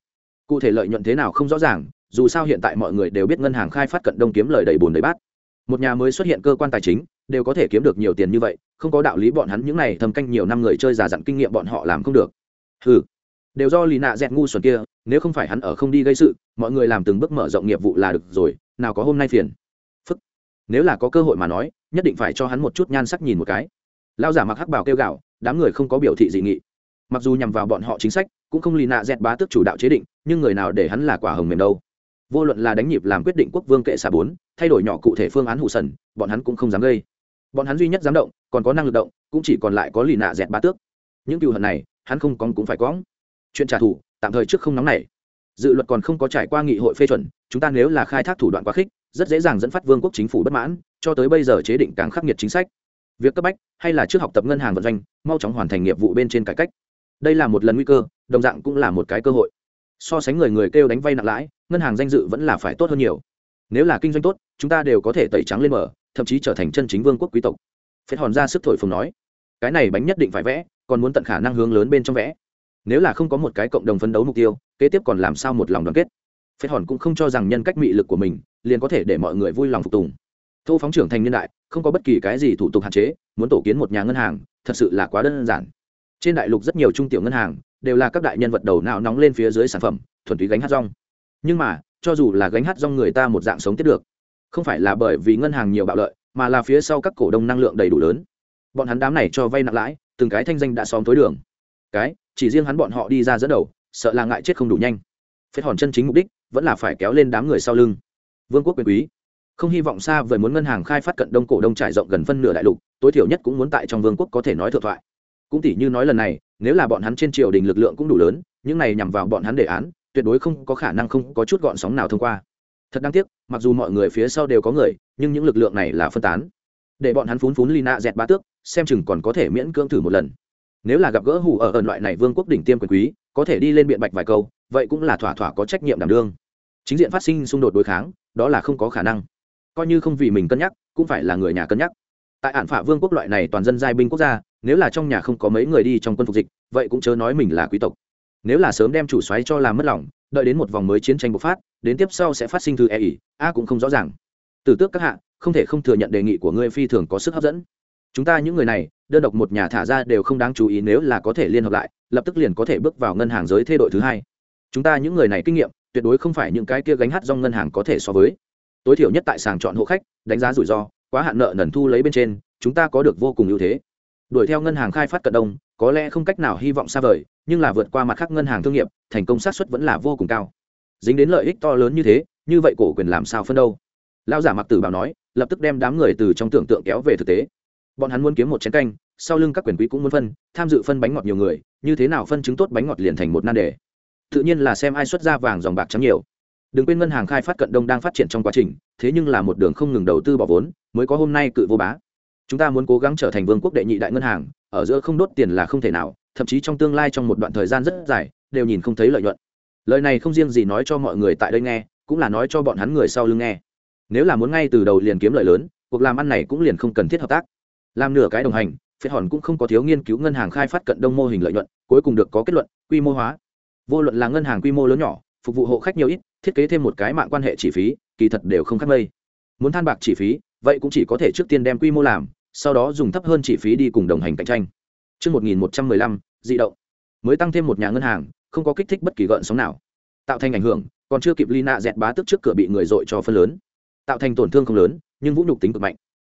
Cụ thể lợi nhuận thế nào không rõ ràng, dù sao hiện tại mọi người đều biết ngân hàng khai phát cận đông kiếm lời đầy bùn đầy bát. Một nhà mới xuất hiện cơ quan tài chính đều có thể kiếm được nhiều tiền như vậy, không có đạo lý bọn hắn những n à y thầm canh nhiều năm người chơi giả dặn kinh nghiệm bọn họ làm không được. Ừ đều do lì nạ dẹt ngu xuẩn kia, nếu không phải hắn ở không đi gây sự, mọi người làm từng bước mở rộng nghiệp vụ là được rồi, nào có hôm nay phiền. Phức. Nếu là có cơ hội mà nói, nhất định phải cho hắn một chút nhan sắc nhìn một cái. Lao giả mặc hắc bảo kêu gạo đám người không có biểu thị dị nghị. Mặc dù nhằm vào bọn họ chính sách, cũng không lì nạ dẹt bá tước chủ đạo chế định, nhưng người nào để hắn là quả hồng mềm đâu. Vô luận là đánh nhịp làm quyết định quốc vương kệ xà bốn, thay đổi nhỏ cụ thể phương án hụ sần, bọn hắn cũng không dám gây bọn hắn duy nhất dám động, còn có năng lực động, cũng chỉ còn lại có lì nạ dẹt bá tước. Những cựu hận này, hắn không còn cũng phải có chuyện trả thù, tạm thời trước không nóng này dự luật còn không có trải qua nghị hội phê chuẩn, chúng ta nếu là khai thác thủ đoạn quá khích, rất dễ dàng dẫn phát vương quốc chính phủ bất mãn, cho tới bây giờ chế định càng khắc nghiệt chính sách. Việc cấp bách, hay là trước học tập ngân hàng vận doanh, mau chóng hoàn thành nghiệp vụ bên trên cải cách. Đây là một lần nguy cơ, đồng dạng cũng là một cái cơ hội. So sánh người người kêu đánh vay nặng lãi, ngân hàng danh dự vẫn là phải tốt hơn nhiều. Nếu là kinh doanh tốt, chúng ta đều có thể tẩy trắng lên mở thậm chí trở thành chân chính vương quốc quý tộc. Phết hòn ra sức thổi phồng nói, cái này bánh nhất định phải vẽ, còn muốn tận khả năng hướng lớn bên trong vẽ. Nếu là không có một cái cộng đồng phấn đấu mục tiêu, kế tiếp còn làm sao một lòng đoàn kết? Phết hòn cũng không cho rằng nhân cách mị lực của mình liền có thể để mọi người vui lòng phục tùng. Thô phóng trưởng thành niên đại, không có bất kỳ cái gì thủ tục hạn chế, muốn tổ kiến một nhà ngân hàng, thật sự là quá đơn giản. Trên đại lục rất nhiều trung tiểu ngân hàng, đều là các đại nhân vật đầu nào nóng lên phía dưới sản phẩm, thuần túy gánh hát rong. Nhưng mà, cho dù là gánh hát rong người ta một dạng sống tiếp được không phải là bởi vì ngân hàng nhiều bạo lợi, mà là phía sau các cổ đông năng lượng đầy đủ lớn. Bọn hắn đám này cho vay nặng lãi, từng cái thanh danh đã xóm tối đường. Cái, chỉ riêng hắn bọn họ đi ra dẫn đầu, sợ là ngại chết không đủ nhanh. Phết hòn chân chính mục đích, vẫn là phải kéo lên đám người sau lưng. Vương quốc quyền quý. Không hy vọng xa vời muốn ngân hàng khai phát cận đông cổ đông trải rộng gần phân nửa đại lục, tối thiểu nhất cũng muốn tại trong vương quốc có thể nói thượng thoại. Cũng tỷ như nói lần này, nếu là bọn hắn trên triều đình lực lượng cũng đủ lớn, những này nhằm vào bọn hắn đề án, tuyệt đối không có khả năng không có chút gọn sóng nào thông qua thật đáng tiếc, mặc dù mọi người phía sau đều có người, nhưng những lực lượng này là phân tán. Để bọn hắn phún phún lina dẹt ba tước, xem chừng còn có thể miễn cưỡng thử một lần. Nếu là gặp gỡ hủ ở ẩn loại này vương quốc đỉnh tiêm quyền quý, có thể đi lên biện bạch vài câu, vậy cũng là thỏa thỏa có trách nhiệm đảm đương. Chính diện phát sinh xung đột đối kháng, đó là không có khả năng. Coi như không vì mình cân nhắc, cũng phải là người nhà cân nhắc. Tại ản phả vương quốc loại này toàn dân giai binh quốc gia, nếu là trong nhà không có mấy người đi trong quân phục dịch, vậy cũng chớ nói mình là quý tộc. Nếu là sớm đem chủ xoáy cho làm mất lòng đợi đến một vòng mới chiến tranh bộc phát, đến tiếp sau sẽ phát sinh thư e ỉ a cũng không rõ ràng. Từ tước các hạ, không thể không thừa nhận đề nghị của ngươi phi thường có sức hấp dẫn. Chúng ta những người này, đơn độc một nhà thả ra đều không đáng chú ý nếu là có thể liên hợp lại, lập tức liền có thể bước vào ngân hàng giới thay đội thứ hai. Chúng ta những người này kinh nghiệm, tuyệt đối không phải những cái kia gánh hát do ngân hàng có thể so với. Tối thiểu nhất tại sàng chọn hộ khách, đánh giá rủi ro, quá hạn nợ nần thu lấy bên trên, chúng ta có được vô cùng ưu thế đuổi theo ngân hàng khai phát cận đông, có lẽ không cách nào hy vọng xa vời, nhưng là vượt qua mặt khác ngân hàng thương nghiệp, thành công xác suất vẫn là vô cùng cao. Dính đến lợi ích to lớn như thế, như vậy cổ quyền làm sao phân đâu? Lao giả mặc tử bảo nói, lập tức đem đám người từ trong tưởng tượng kéo về thực tế. Bọn hắn muốn kiếm một chén canh, sau lưng các quyền quý cũng muốn phân, tham dự phân bánh ngọt nhiều người, như thế nào phân chứng tốt bánh ngọt liền thành một nan đề. Tự nhiên là xem ai xuất ra vàng dòng bạc trắng nhiều. Đừng quên ngân hàng khai phát cận đông đang phát triển trong quá trình, thế nhưng là một đường không ngừng đầu tư bỏ vốn, mới có hôm nay cự vô bá chúng ta muốn cố gắng trở thành vương quốc đệ nhị đại ngân hàng, ở giữa không đốt tiền là không thể nào, thậm chí trong tương lai trong một đoạn thời gian rất dài, đều nhìn không thấy lợi nhuận. Lời này không riêng gì nói cho mọi người tại đây nghe, cũng là nói cho bọn hắn người sau lưng nghe. Nếu là muốn ngay từ đầu liền kiếm lợi lớn, cuộc làm ăn này cũng liền không cần thiết hợp tác. Làm nửa cái đồng hành phiệt hòn cũng không có thiếu nghiên cứu ngân hàng khai phát cận đông mô hình lợi nhuận, cuối cùng được có kết luận, quy mô hóa. Vô luận là ngân hàng quy mô lớn nhỏ, phục vụ hộ khách nhiều ít, thiết kế thêm một cái mạng quan hệ chi phí, kỳ thật đều không khác mây muốn than bạc chi phí, vậy cũng chỉ có thể trước tiên đem quy mô làm sau đó dùng thấp hơn chi phí đi cùng đồng hành cạnh tranh Trước 1115, di động. Mới tăng thêm một nhà ngân hàng, không có kích thích bất kỳ gợn sóng nào. Tạo thành ảnh hưởng, còn chưa kịp Lina dẹt bá tức trước cửa bị người dội cho phân lớn. Tạo thành tổn thương không lớn, nhưng vũ nhục tính cực mạnh.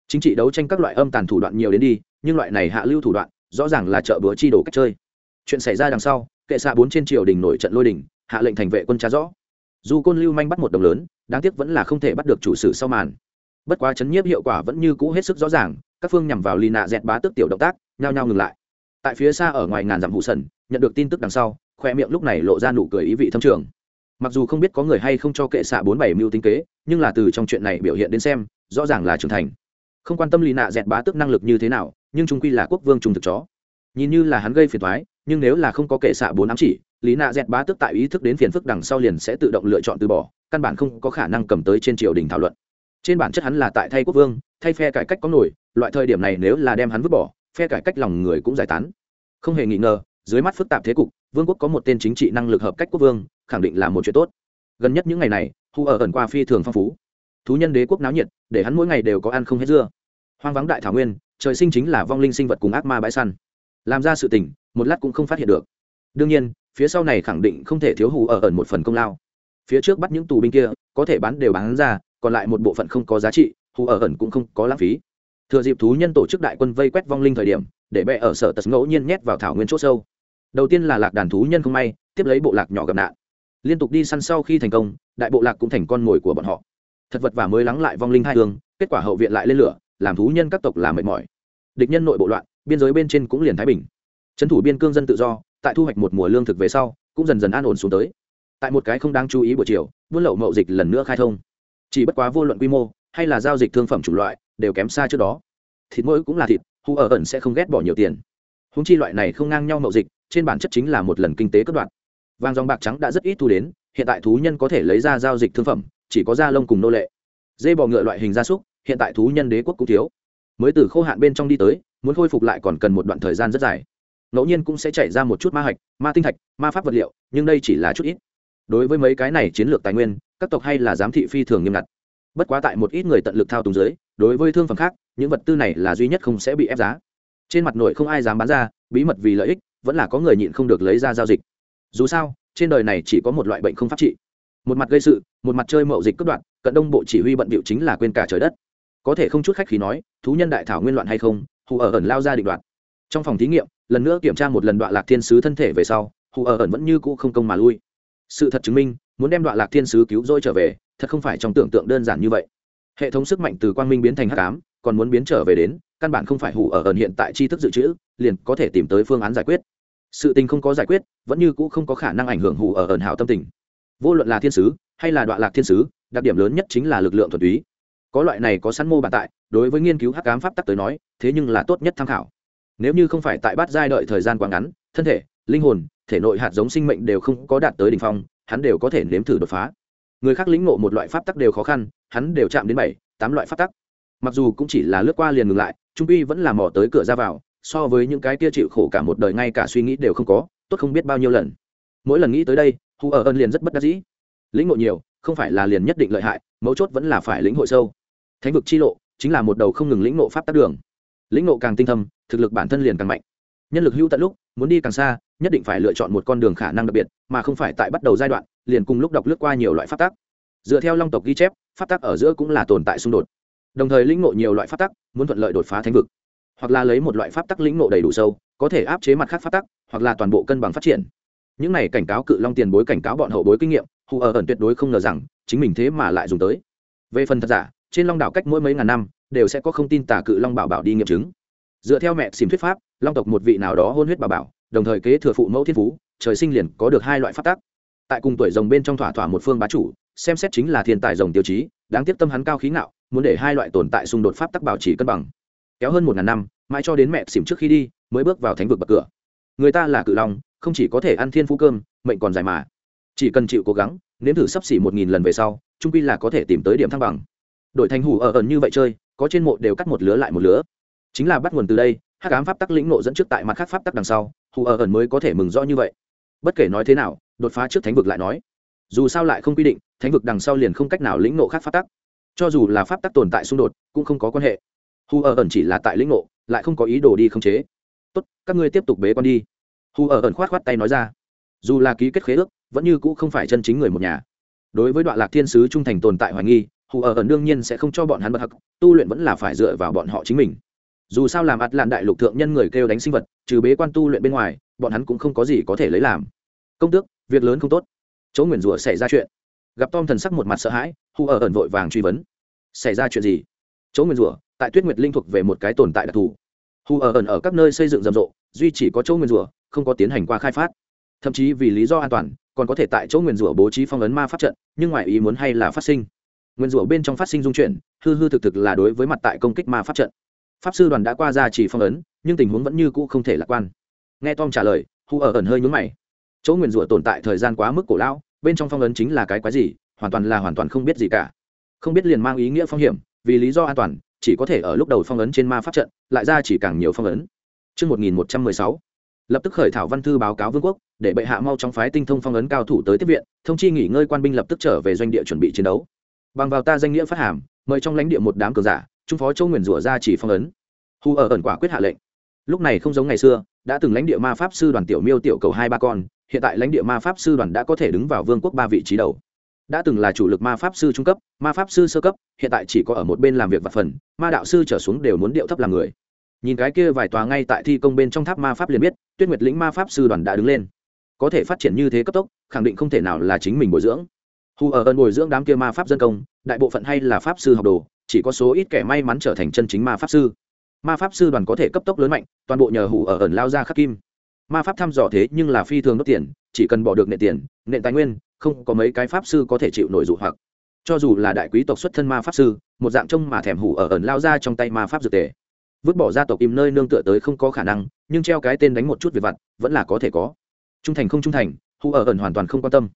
Chính trị đấu tranh các loại âm tàn thủ đoạn nhiều đến đi, nhưng loại này hạ lưu thủ đoạn, rõ ràng là trợ bữa chi đồ cách chơi. Chuyện xảy ra đằng sau, kệ xạ bốn trên triều đình nổi trận lôi đình, hạ lệnh thành vệ quân tra rõ dù côn lưu manh bắt một đồng lớn đáng tiếc vẫn là không thể bắt được chủ sử sau màn bất quá chấn nhiếp hiệu quả vẫn như cũ hết sức rõ ràng, các phương nhằm vào lì nạ dẹt bá tức tiểu động tác, nhao nhao ngừng lại. Tại phía xa ở ngoài ngàn dặm hụ sần, nhận được tin tức đằng sau, khoe miệng lúc này lộ ra nụ cười ý vị thâm trường. Mặc dù không biết có người hay không cho kệ xạ bốn bảy mưu tính kế, nhưng là từ trong chuyện này biểu hiện đến xem, rõ ràng là trưởng thành. Không quan tâm lì nạ dẹt bá tức năng lực như thế nào, nhưng trung quy là quốc vương trung thực chó. Nhìn như là hắn gây phiền thoái nhưng nếu là không có kệ xạ bốn ám chỉ lý nạ dẹt bá tức tại ý thức đến phiền phức đằng sau liền sẽ tự động lựa chọn từ bỏ, căn bản không có khả năng cầm tới trên triều đình thảo luận trên bản chất hắn là tại thay quốc vương, thay phe cải cách có nổi, loại thời điểm này nếu là đem hắn vứt bỏ, phe cải cách lòng người cũng giải tán. Không hề nghi ngờ, dưới mắt phức tạp thế cục, vương quốc có một tên chính trị năng lực hợp cách quốc vương, khẳng định là một chuyện tốt. Gần nhất những ngày này, hu ở ẩn qua phi thường phong phú. Thú nhân đế quốc náo nhiệt, để hắn mỗi ngày đều có ăn không hết dưa. Hoang vắng đại thảo nguyên, trời sinh chính là vong linh sinh vật cùng ác ma bãi săn. Làm ra sự tình, một lát cũng không phát hiện được. Đương nhiên, phía sau này khẳng định không thể thiếu hù ở ẩn một phần công lao. Phía trước bắt những tù binh kia, có thể bán đều bán ra còn lại một bộ phận không có giá trị, hù ở ẩn cũng không có lãng phí. Thừa dịp thú nhân tổ chức đại quân vây quét vong linh thời điểm, để bệ ở sở tật ngẫu nhiên nhét vào thảo nguyên c h ỗ sâu. Đầu tiên là lạc đàn thú nhân không may, tiếp lấy bộ lạc nhỏ gặp nạn. Liên tục đi săn sau khi thành công, đại bộ lạc cũng thành con mồi của bọn họ. Thật vật và mới lắng lại vong linh hai hương, kết quả hậu viện lại lên lửa, làm thú nhân các tộc làm mệt mỏi. Địch nhân nội bộ loạn, biên giới bên trên cũng liền thái bình. Trấn thủ biên cương dân tự do, tại thu hoạch một mùa lương thực về sau, cũng dần dần an ổn xuống tới. Tại một cái không đáng chú ý buổi chiều, buôn lậu mậu dịch lần nữa khai thông chỉ bất quá vô luận quy mô, hay là giao dịch thương phẩm chủng loại, đều kém xa trước đó. Thịt mỗi cũng là thịt, hù ở ẩn sẽ không ghét bỏ nhiều tiền. Húng chi loại này không ngang nhau mậu dịch, trên bản chất chính là một lần kinh tế cất đoạn. Vàng dòng bạc trắng đã rất ít thu đến, hiện tại thú nhân có thể lấy ra giao dịch thương phẩm, chỉ có da lông cùng nô lệ. Dê bò ngựa loại hình gia súc, hiện tại thú nhân đế quốc cũng thiếu. Mới từ khô hạn bên trong đi tới, muốn khôi phục lại còn cần một đoạn thời gian rất dài. Ngẫu nhiên cũng sẽ chảy ra một chút ma hạch, ma tinh thạch, ma pháp vật liệu, nhưng đây chỉ là chút ít. Đối với mấy cái này chiến lược tài nguyên các tộc hay là giám thị phi thường nghiêm ngặt. Bất quá tại một ít người tận lực thao túng dưới, đối với thương phẩm khác, những vật tư này là duy nhất không sẽ bị ép giá. Trên mặt nội không ai dám bán ra, bí mật vì lợi ích, vẫn là có người nhịn không được lấy ra giao dịch. Dù sao, trên đời này chỉ có một loại bệnh không pháp trị. Một mặt gây sự, một mặt chơi mậu dịch cướp đoạt, cận đông bộ chỉ huy bận bịu chính là quên cả trời đất. Có thể không chút khách khí nói, thú nhân đại thảo nguyên loạn hay không, hù ở ẩn lao ra định đoạt. Trong phòng thí nghiệm, lần nữa kiểm tra một lần đoạn lạc thiên sứ thân thể về sau, hù ở ẩn vẫn như cũ không công mà lui. Sự thật chứng minh muốn đem đoạn lạc thiên sứ cứu rỗi trở về, thật không phải trong tưởng tượng đơn giản như vậy. Hệ thống sức mạnh từ quang minh biến thành hắc ám, còn muốn biến trở về đến, căn bản không phải hủ ở ẩn hiện tại tri thức dự trữ, liền có thể tìm tới phương án giải quyết. Sự tình không có giải quyết, vẫn như cũ không có khả năng ảnh hưởng hủ ở ẩn hảo tâm tình. Vô luận là thiên sứ, hay là đoạn lạc thiên sứ, đặc điểm lớn nhất chính là lực lượng thuần túy. Có loại này có sẵn mô bản tại, đối với nghiên cứu hắc ám pháp tắc tới nói, thế nhưng là tốt nhất tham khảo. Nếu như không phải tại bát giai đợi thời gian quá ngắn, thân thể, linh hồn, thể nội hạt giống sinh mệnh đều không có đạt tới đ ỉ n h phong hắn đều có thể nếm thử đột phá. Người khác lĩnh ngộ một loại pháp tắc đều khó khăn, hắn đều chạm đến bảy, tám loại pháp tắc. Mặc dù cũng chỉ là lướt qua liền ngừng lại, trung uy vẫn là mò tới cửa ra vào, so với những cái kia chịu khổ cả một đời ngay cả suy nghĩ đều không có, tốt không biết bao nhiêu lần. Mỗi lần nghĩ tới đây hù ở ơn liền rất bất đắc dĩ. Lĩnh ngộ nhiều, không phải là liền nhất định lợi hại, mấu chốt vẫn là phải lĩnh hội sâu. Thánh vực chi lộ, chính là một đầu không ngừng lĩnh ngộ pháp tắc đường. Lĩnh ngộ càng tinh thâm, thực lực bản thân liền càng mạnh. Nhân lực hữu tận lúc, muốn đi càng xa nhất định phải lựa chọn một con đường khả năng đặc biệt, mà không phải tại bắt đầu giai đoạn, liền cùng lúc đọc lướt qua nhiều loại pháp tắc. Dựa theo long tộc ghi chép, pháp tắc ở giữa cũng là tồn tại xung đột. Đồng thời lĩnh ngộ nhiều loại pháp tắc, muốn thuận lợi đột phá thánh vực. Hoặc là lấy một loại pháp tắc lĩnh ngộ đầy đủ sâu, có thể áp chế mặt khác pháp tắc, hoặc là toàn bộ cân bằng phát triển. Những này cảnh cáo cự long tiền bối cảnh cáo bọn hậu bối kinh nghiệm, hù ở ẩn tuyệt đối không ngờ rằng, chính mình thế mà lại dùng tới. Về phần thật giả, trên long đảo cách mỗi mấy ngàn năm, đều sẽ có không tin tả cự long bảo bảo đi nghiệm chứng. Dựa theo mẹ xìm thuyết pháp, long tộc một vị nào đó hôn huyết bảo bảo đồng thời kế thừa phụ mẫu thiên phú, trời sinh liền có được hai loại phát tác tại cùng tuổi rồng bên trong thỏa thỏa một phương bá chủ, xem xét chính là thiên tài rồng tiêu chí, đáng tiếc tâm hắn cao khí ngạo, muốn để hai loại tồn tại xung đột pháp tắc bảo trì cân bằng. Kéo hơn một ngàn năm, mãi cho đến mẹ xỉm trước khi đi, mới bước vào thánh vực bậc cửa. Người ta là cự long, không chỉ có thể ăn thiên phú cơm, mệnh còn dài mà. Chỉ cần chịu cố gắng, nếm thử sắp xỉ một nghìn lần về sau, trung quy là có thể tìm tới điểm thăng bằng. Đội thành hủ ở ẩn như vậy chơi, có trên mộ đều cắt một lứa lại một lứa. Chính là bắt nguồn từ đây, hắc ám pháp tắc lĩnh nộ dẫn trước tại mặt khác pháp tắc đằng sau Hù ở ẩn mới có thể mừng rõ như vậy. Bất kể nói thế nào, đột phá trước thánh vực lại nói, dù sao lại không quy định, thánh vực đằng sau liền không cách nào lĩnh nộ khác pháp tắc. Cho dù là pháp tắc tồn tại xung đột, cũng không có quan hệ. Hù ở ẩn chỉ là tại lĩnh nộ lại không có ý đồ đi khống chế. Tốt, các ngươi tiếp tục bế con đi. Hù ở ẩn khoát khoát tay nói ra. Dù là ký kết khế ước, vẫn như cũ không phải chân chính người một nhà. Đối với đoạn lạc thiên sứ trung thành tồn tại hoài nghi, hù ở ẩn đương nhiên sẽ không cho bọn hắn bật hắc, tu luyện vẫn là phải dựa vào bọn họ chính mình dù sao làm ạt lạn đại lục thượng nhân người kêu đánh sinh vật, trừ bế quan tu luyện bên ngoài, bọn hắn cũng không có gì có thể lấy làm. Công tước, việc lớn không tốt. Chỗ nguyền rủa xảy ra chuyện. Gặp tom thần sắc một mặt sợ hãi hù ở ẩn vội vàng truy vấn. Xảy ra chuyện gì? Chỗ nguyền rủa, tại tuyết nguyệt linh thuộc về một cái tồn tại đặc thù. Hù ở ẩn ở các nơi xây dựng rầm rộ, duy chỉ có chỗ nguyền rủa, không có tiến hành qua khai phát. Thậm chí vì lý do an toàn, còn có thể tại chỗ nguyền rủa bố trí phong ấn ma pháp trận, nhưng ngoài ý muốn hay là phát sinh. Nguyên rủa bên trong phát sinh dung chuyển, hư hư thực thực là đối với mặt tại công kích ma pháp trận pháp sư đoàn đã qua ra chỉ phong ấn nhưng tình huống vẫn như cũ không thể lạc quan. Nghe tom trả lời hu ở ẩn hơi nhún mày. Chỗ nguyên rủa tồn tại thời gian quá mức cổ lão bên trong phong ấn chính là cái quái gì hoàn toàn là hoàn toàn không biết gì cả. Không biết liền mang ý nghĩa phong hiểm vì lý do an toàn chỉ có thể ở lúc đầu phong ấn trên ma pháp trận lại ra chỉ càng nhiều phong ấn. Trước 1116, lập tức khởi thảo văn thư báo cáo vương quốc để bệ hạ mau chóng phái tinh thông phong ấn cao thủ tới tiếp viện thông chi nghỉ ngơi quan binh lập tức trở về doanh địa chuẩn bị chiến đấu. Bằng vào ta danh nghĩa phát hàm mời trong lãnh địa một đám cờ giả trung phó châu nguyền rủa ra chỉ phong ấn. Hù ở ẩn quả quyết hạ lệnh. Lúc này không giống ngày xưa, đã từng lãnh địa ma pháp sư đoàn tiểu miêu tiểu cầu hai ba con, hiện tại lãnh địa ma pháp sư đoàn đã có thể đứng vào vương quốc ba vị trí đầu. Đã từng là chủ lực ma pháp sư trung cấp, ma pháp sư sơ cấp, hiện tại chỉ có ở một bên làm việc và phần, ma đạo sư trở xuống đều muốn điệu thấp làm người. Nhìn cái kia vài tòa ngay tại thi công bên trong tháp ma pháp liền biết, tuyết nguyệt lĩnh ma pháp sư đoàn đã đứng lên. Có thể phát triển như thế cấp tốc, khẳng định không thể nào là chính mình bồi dưỡng hù ở ơn bồi dưỡng đám kia ma pháp dân công, đại bộ phận hay là pháp sư học đồ, chỉ có số ít kẻ may mắn trở thành chân chính ma pháp sư. Ma pháp sư đoàn có thể cấp tốc lớn mạnh, toàn bộ nhờ hủ ở ẩn lao ra khắc kim. Ma pháp thăm dò thế nhưng là phi thường đốt tiền, chỉ cần bỏ được nệ tiền nệ tài nguyên, không có mấy cái pháp sư có thể chịu nổi dụ hoặc. Cho dù là đại quý tộc xuất thân ma pháp sư, một dạng trông mà thèm hủ ở ẩn lao ra trong tay ma pháp dược tề. Vứt bỏ gia tộc im nơi nương tựa tới không có khả năng, nhưng treo cái tên đánh một chút về vặt, vẫn là có thể có. Trung thành không trung thành hủ ở ẩn hoàn toàn không quan tâm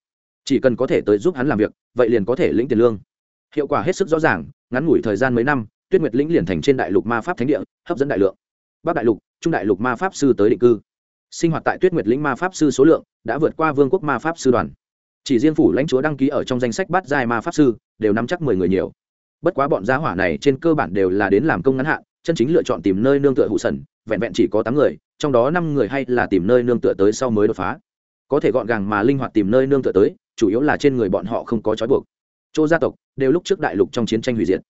chỉ cần có thể tới giúp hắn làm việc, vậy liền có thể lĩnh tiền lương. Hiệu quả hết sức rõ ràng, ngắn ngủi thời gian mấy năm, tuyết nguyệt lĩnh liền thành trên đại lục ma pháp thánh địa, hấp dẫn đại lượng. Bắc đại lục, trung đại lục ma pháp sư tới định cư. Sinh hoạt tại tuyết nguyệt lĩnh ma pháp sư số lượng, đã vượt qua vương quốc ma pháp sư đoàn. Chỉ riêng phủ lãnh chúa đăng ký ở trong danh sách bắt giai ma pháp sư, đều nắm chắc mười người nhiều. Bất quá bọn gia hỏa này trên cơ bản đều là đến làm công ngắn hạn, chân chính lựa chọn tìm nơi nương tựa hụ sần, vẹn vẹn chỉ có tám người, trong đó năm người hay là tìm nơi nương tựa tới sau mới đột phá. Có thể gọn gàng mà linh hoạt tìm nơi nương tựa tới chủ yếu là trên người bọn họ không có trói buộc. Chỗ gia tộc đều lúc trước đại lục trong chiến tranh hủy diệt.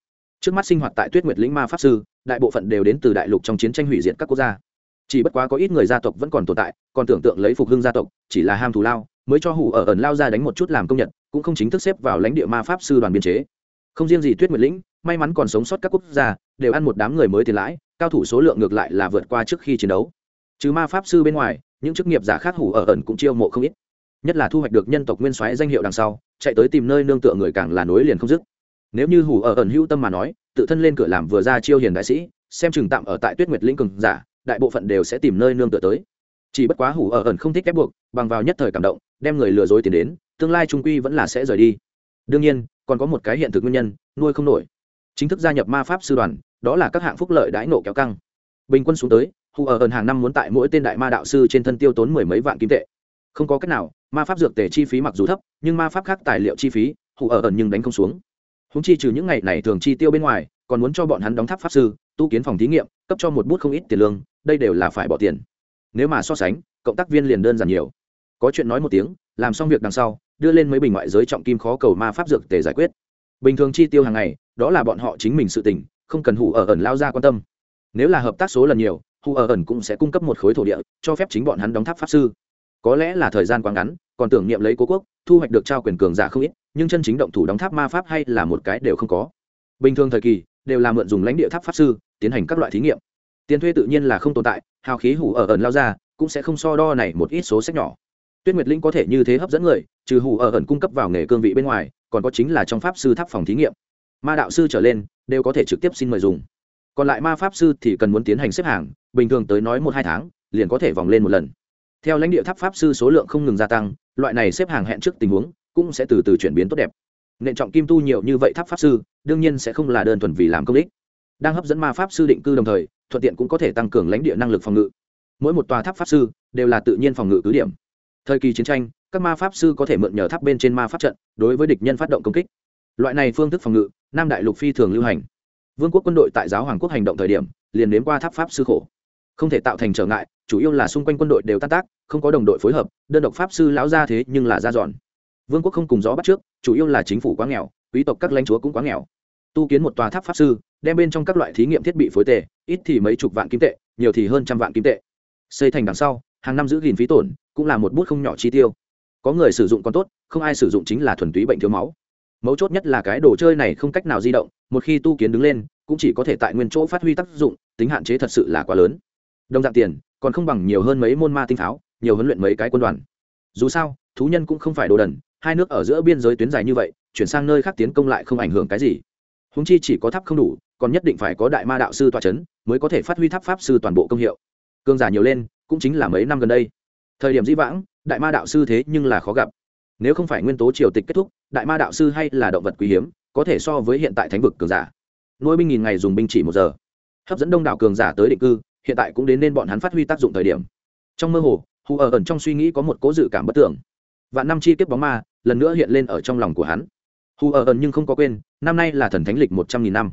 Trước mắt sinh hoạt tại tuyết nguyệt lĩnh ma pháp sư, đại bộ phận đều đến từ đại lục trong chiến tranh hủy diệt các quốc gia. Chỉ bất quá có ít người gia tộc vẫn còn tồn tại, còn tưởng tượng lấy phục hưng gia tộc, chỉ là ham thù lao, mới cho hủ ở ẩn lao ra đánh một chút làm công nhật cũng không chính thức xếp vào lãnh địa ma pháp sư đoàn biên chế. Không riêng gì tuyết nguyệt lĩnh, may mắn còn sống sót các quốc gia, đều ăn một đám người mới tiền lãi, cao thủ số lượng ngược lại là vượt qua trước khi chiến đấu. Trừ ma pháp sư bên ngoài, những chức nghiệp giả khác hủ ở ẩn cũng chiêu mộ không ít nhất là thu hoạch được nhân tộc nguyên soái danh hiệu đằng sau, chạy tới tìm nơi nương tựa người càng là nối liền không dứt. Nếu như hủ ở ẩn hữu tâm mà nói, tự thân lên cửa làm vừa ra chiêu hiền đại sĩ, xem chừng tạm ở tại tuyết nguyệt lĩnh cường giả, đại bộ phận đều sẽ tìm nơi nương tựa tới. Chỉ bất quá hủ ở ẩn không thích ép buộc, bằng vào nhất thời cảm động, đem người lừa dối tiền đến, tương lai trung quy vẫn là sẽ rời đi. Đương nhiên, còn có một cái hiện thực nguyên nhân, nuôi không nổi. Chính thức gia nhập ma pháp sư đoàn, đó là các hạng phúc lợi đãi nộ kéo căng. Bình quân xuống tới, hù ở ẩn hàng năm muốn tại mỗi tên đại ma đạo sư trên thân tiêu tốn mười mấy vạn kim tệ không có cách nào, ma pháp dược tề chi phí mặc dù thấp, nhưng ma pháp khác tài liệu chi phí hụ ở ẩn nhưng đánh không xuống. Húng chi trừ những ngày này thường chi tiêu bên ngoài, còn muốn cho bọn hắn đóng tháp pháp sư, tu kiến phòng thí nghiệm, cấp cho một bút không ít tiền lương, đây đều là phải bỏ tiền. Nếu mà so sánh, cộng tác viên liền đơn giản nhiều. Có chuyện nói một tiếng, làm xong việc đằng sau, đưa lên mấy bình ngoại giới trọng kim khó cầu ma pháp dược tề giải quyết. Bình thường chi tiêu hàng ngày, đó là bọn họ chính mình sự tỉnh không cần hủ ở ẩn lao ra quan tâm. Nếu là hợp tác số lần nhiều hủ ở ẩn cũng sẽ cung cấp một khối thổ địa, cho phép chính bọn hắn đóng tháp pháp sư có lẽ là thời gian quá ngắn, còn tưởng niệm lấy cố quốc, thu hoạch được trao quyền cường giả không ít, nhưng chân chính động thủ đóng tháp ma pháp hay là một cái đều không có. Bình thường thời kỳ, đều là mượn dùng lãnh địa tháp pháp sư, tiến hành các loại thí nghiệm. Tiền thuê tự nhiên là không tồn tại, hào khí hủ ở ẩn lao ra, cũng sẽ không so đo này một ít số sách nhỏ. Tuyết nguyệt linh có thể như thế hấp dẫn người, trừ hủ ở ẩn cung cấp vào nghề cương vị bên ngoài, còn có chính là trong pháp sư tháp phòng thí nghiệm. Ma đạo sư trở lên, đều có thể trực tiếp xin mời dùng. Còn lại ma pháp sư thì cần muốn tiến hành xếp hàng, bình thường tới nói một hai tháng, liền có thể vòng lên một lần theo lãnh địa tháp pháp sư số lượng không ngừng gia tăng, loại này xếp hàng hẹn trước tình huống cũng sẽ từ từ chuyển biến tốt đẹp. Nện trọng kim tu nhiều như vậy tháp pháp sư, đương nhiên sẽ không là đơn thuần vì làm công đích đang hấp dẫn ma pháp sư định cư đồng thời, thuận tiện cũng có thể tăng cường lãnh địa năng lực phòng ngự. Mỗi một tòa tháp pháp sư đều là tự nhiên phòng ngự cứ điểm. Thời kỳ chiến tranh, các ma pháp sư có thể mượn nhờ tháp bên trên ma pháp trận đối với địch nhân phát động công kích. Loại này phương thức phòng ngự, nam đại lục phi thường lưu hành. Vương quốc quân đội tại giáo hoàng quốc hành động thời điểm, liền nếm qua tháp pháp sư khổ không thể tạo thành trở ngại, chủ yếu là xung quanh quân đội đều tan tác, không có đồng đội phối hợp, đơn độc pháp sư lão ra thế nhưng là ra dọn. Vương quốc không cùng gió bắt trước, chủ yếu là chính phủ quá nghèo, quý tộc các lãnh chúa cũng quá nghèo. Tu kiến một tòa tháp pháp sư, đem bên trong các loại thí nghiệm thiết bị phối tệ ít thì mấy chục vạn kim tệ, nhiều thì hơn trăm vạn kim tệ. Xây thành đằng sau, hàng năm giữ gìn phí tổn, cũng là một bút không nhỏ chi tiêu. Có người sử dụng còn tốt, không ai sử dụng chính là thuần túy bệnh thiếu máu. Mấu chốt nhất là cái đồ chơi này không cách nào di động, một khi tu kiến đứng lên, cũng chỉ có thể tại nguyên chỗ phát huy tác dụng, tính hạn chế thật sự là quá lớn đồng dạng tiền, còn không bằng nhiều hơn mấy môn ma tinh pháo, nhiều huấn luyện mấy cái quân đoàn. Dù sao, thú nhân cũng không phải đồ đần, hai nước ở giữa biên giới tuyến dài như vậy, chuyển sang nơi khác tiến công lại không ảnh hưởng cái gì. Húng chi chỉ có tháp không đủ, còn nhất định phải có đại ma đạo sư tòa c h ấ n mới có thể phát huy tháp pháp sư toàn bộ công hiệu. Cương giả nhiều lên, cũng chính là mấy năm gần đây. Thời điểm dĩ vãng, đại ma đạo sư thế nhưng là khó gặp. Nếu không phải nguyên tố triều tịch kết thúc, đại ma đạo sư hay là động vật quý hiếm, có thể so với hiện tại thánh vực cường giả. Nuôi binh nghìn ngày dùng binh chỉ một giờ. Hấp dẫn đông đảo cường giả tới định cư hiện tại cũng đến nên bọn hắn phát huy tác dụng thời điểm. Trong mơ hồ hù ở ẩn trong suy nghĩ có một cố dự cảm bất tưởng vạn năm chi kiếp bóng ma lần nữa hiện lên ở trong lòng của hắn. Hù ở ẩn nhưng không có quên năm nay là thần thánh lịch một trăm nghìn năm.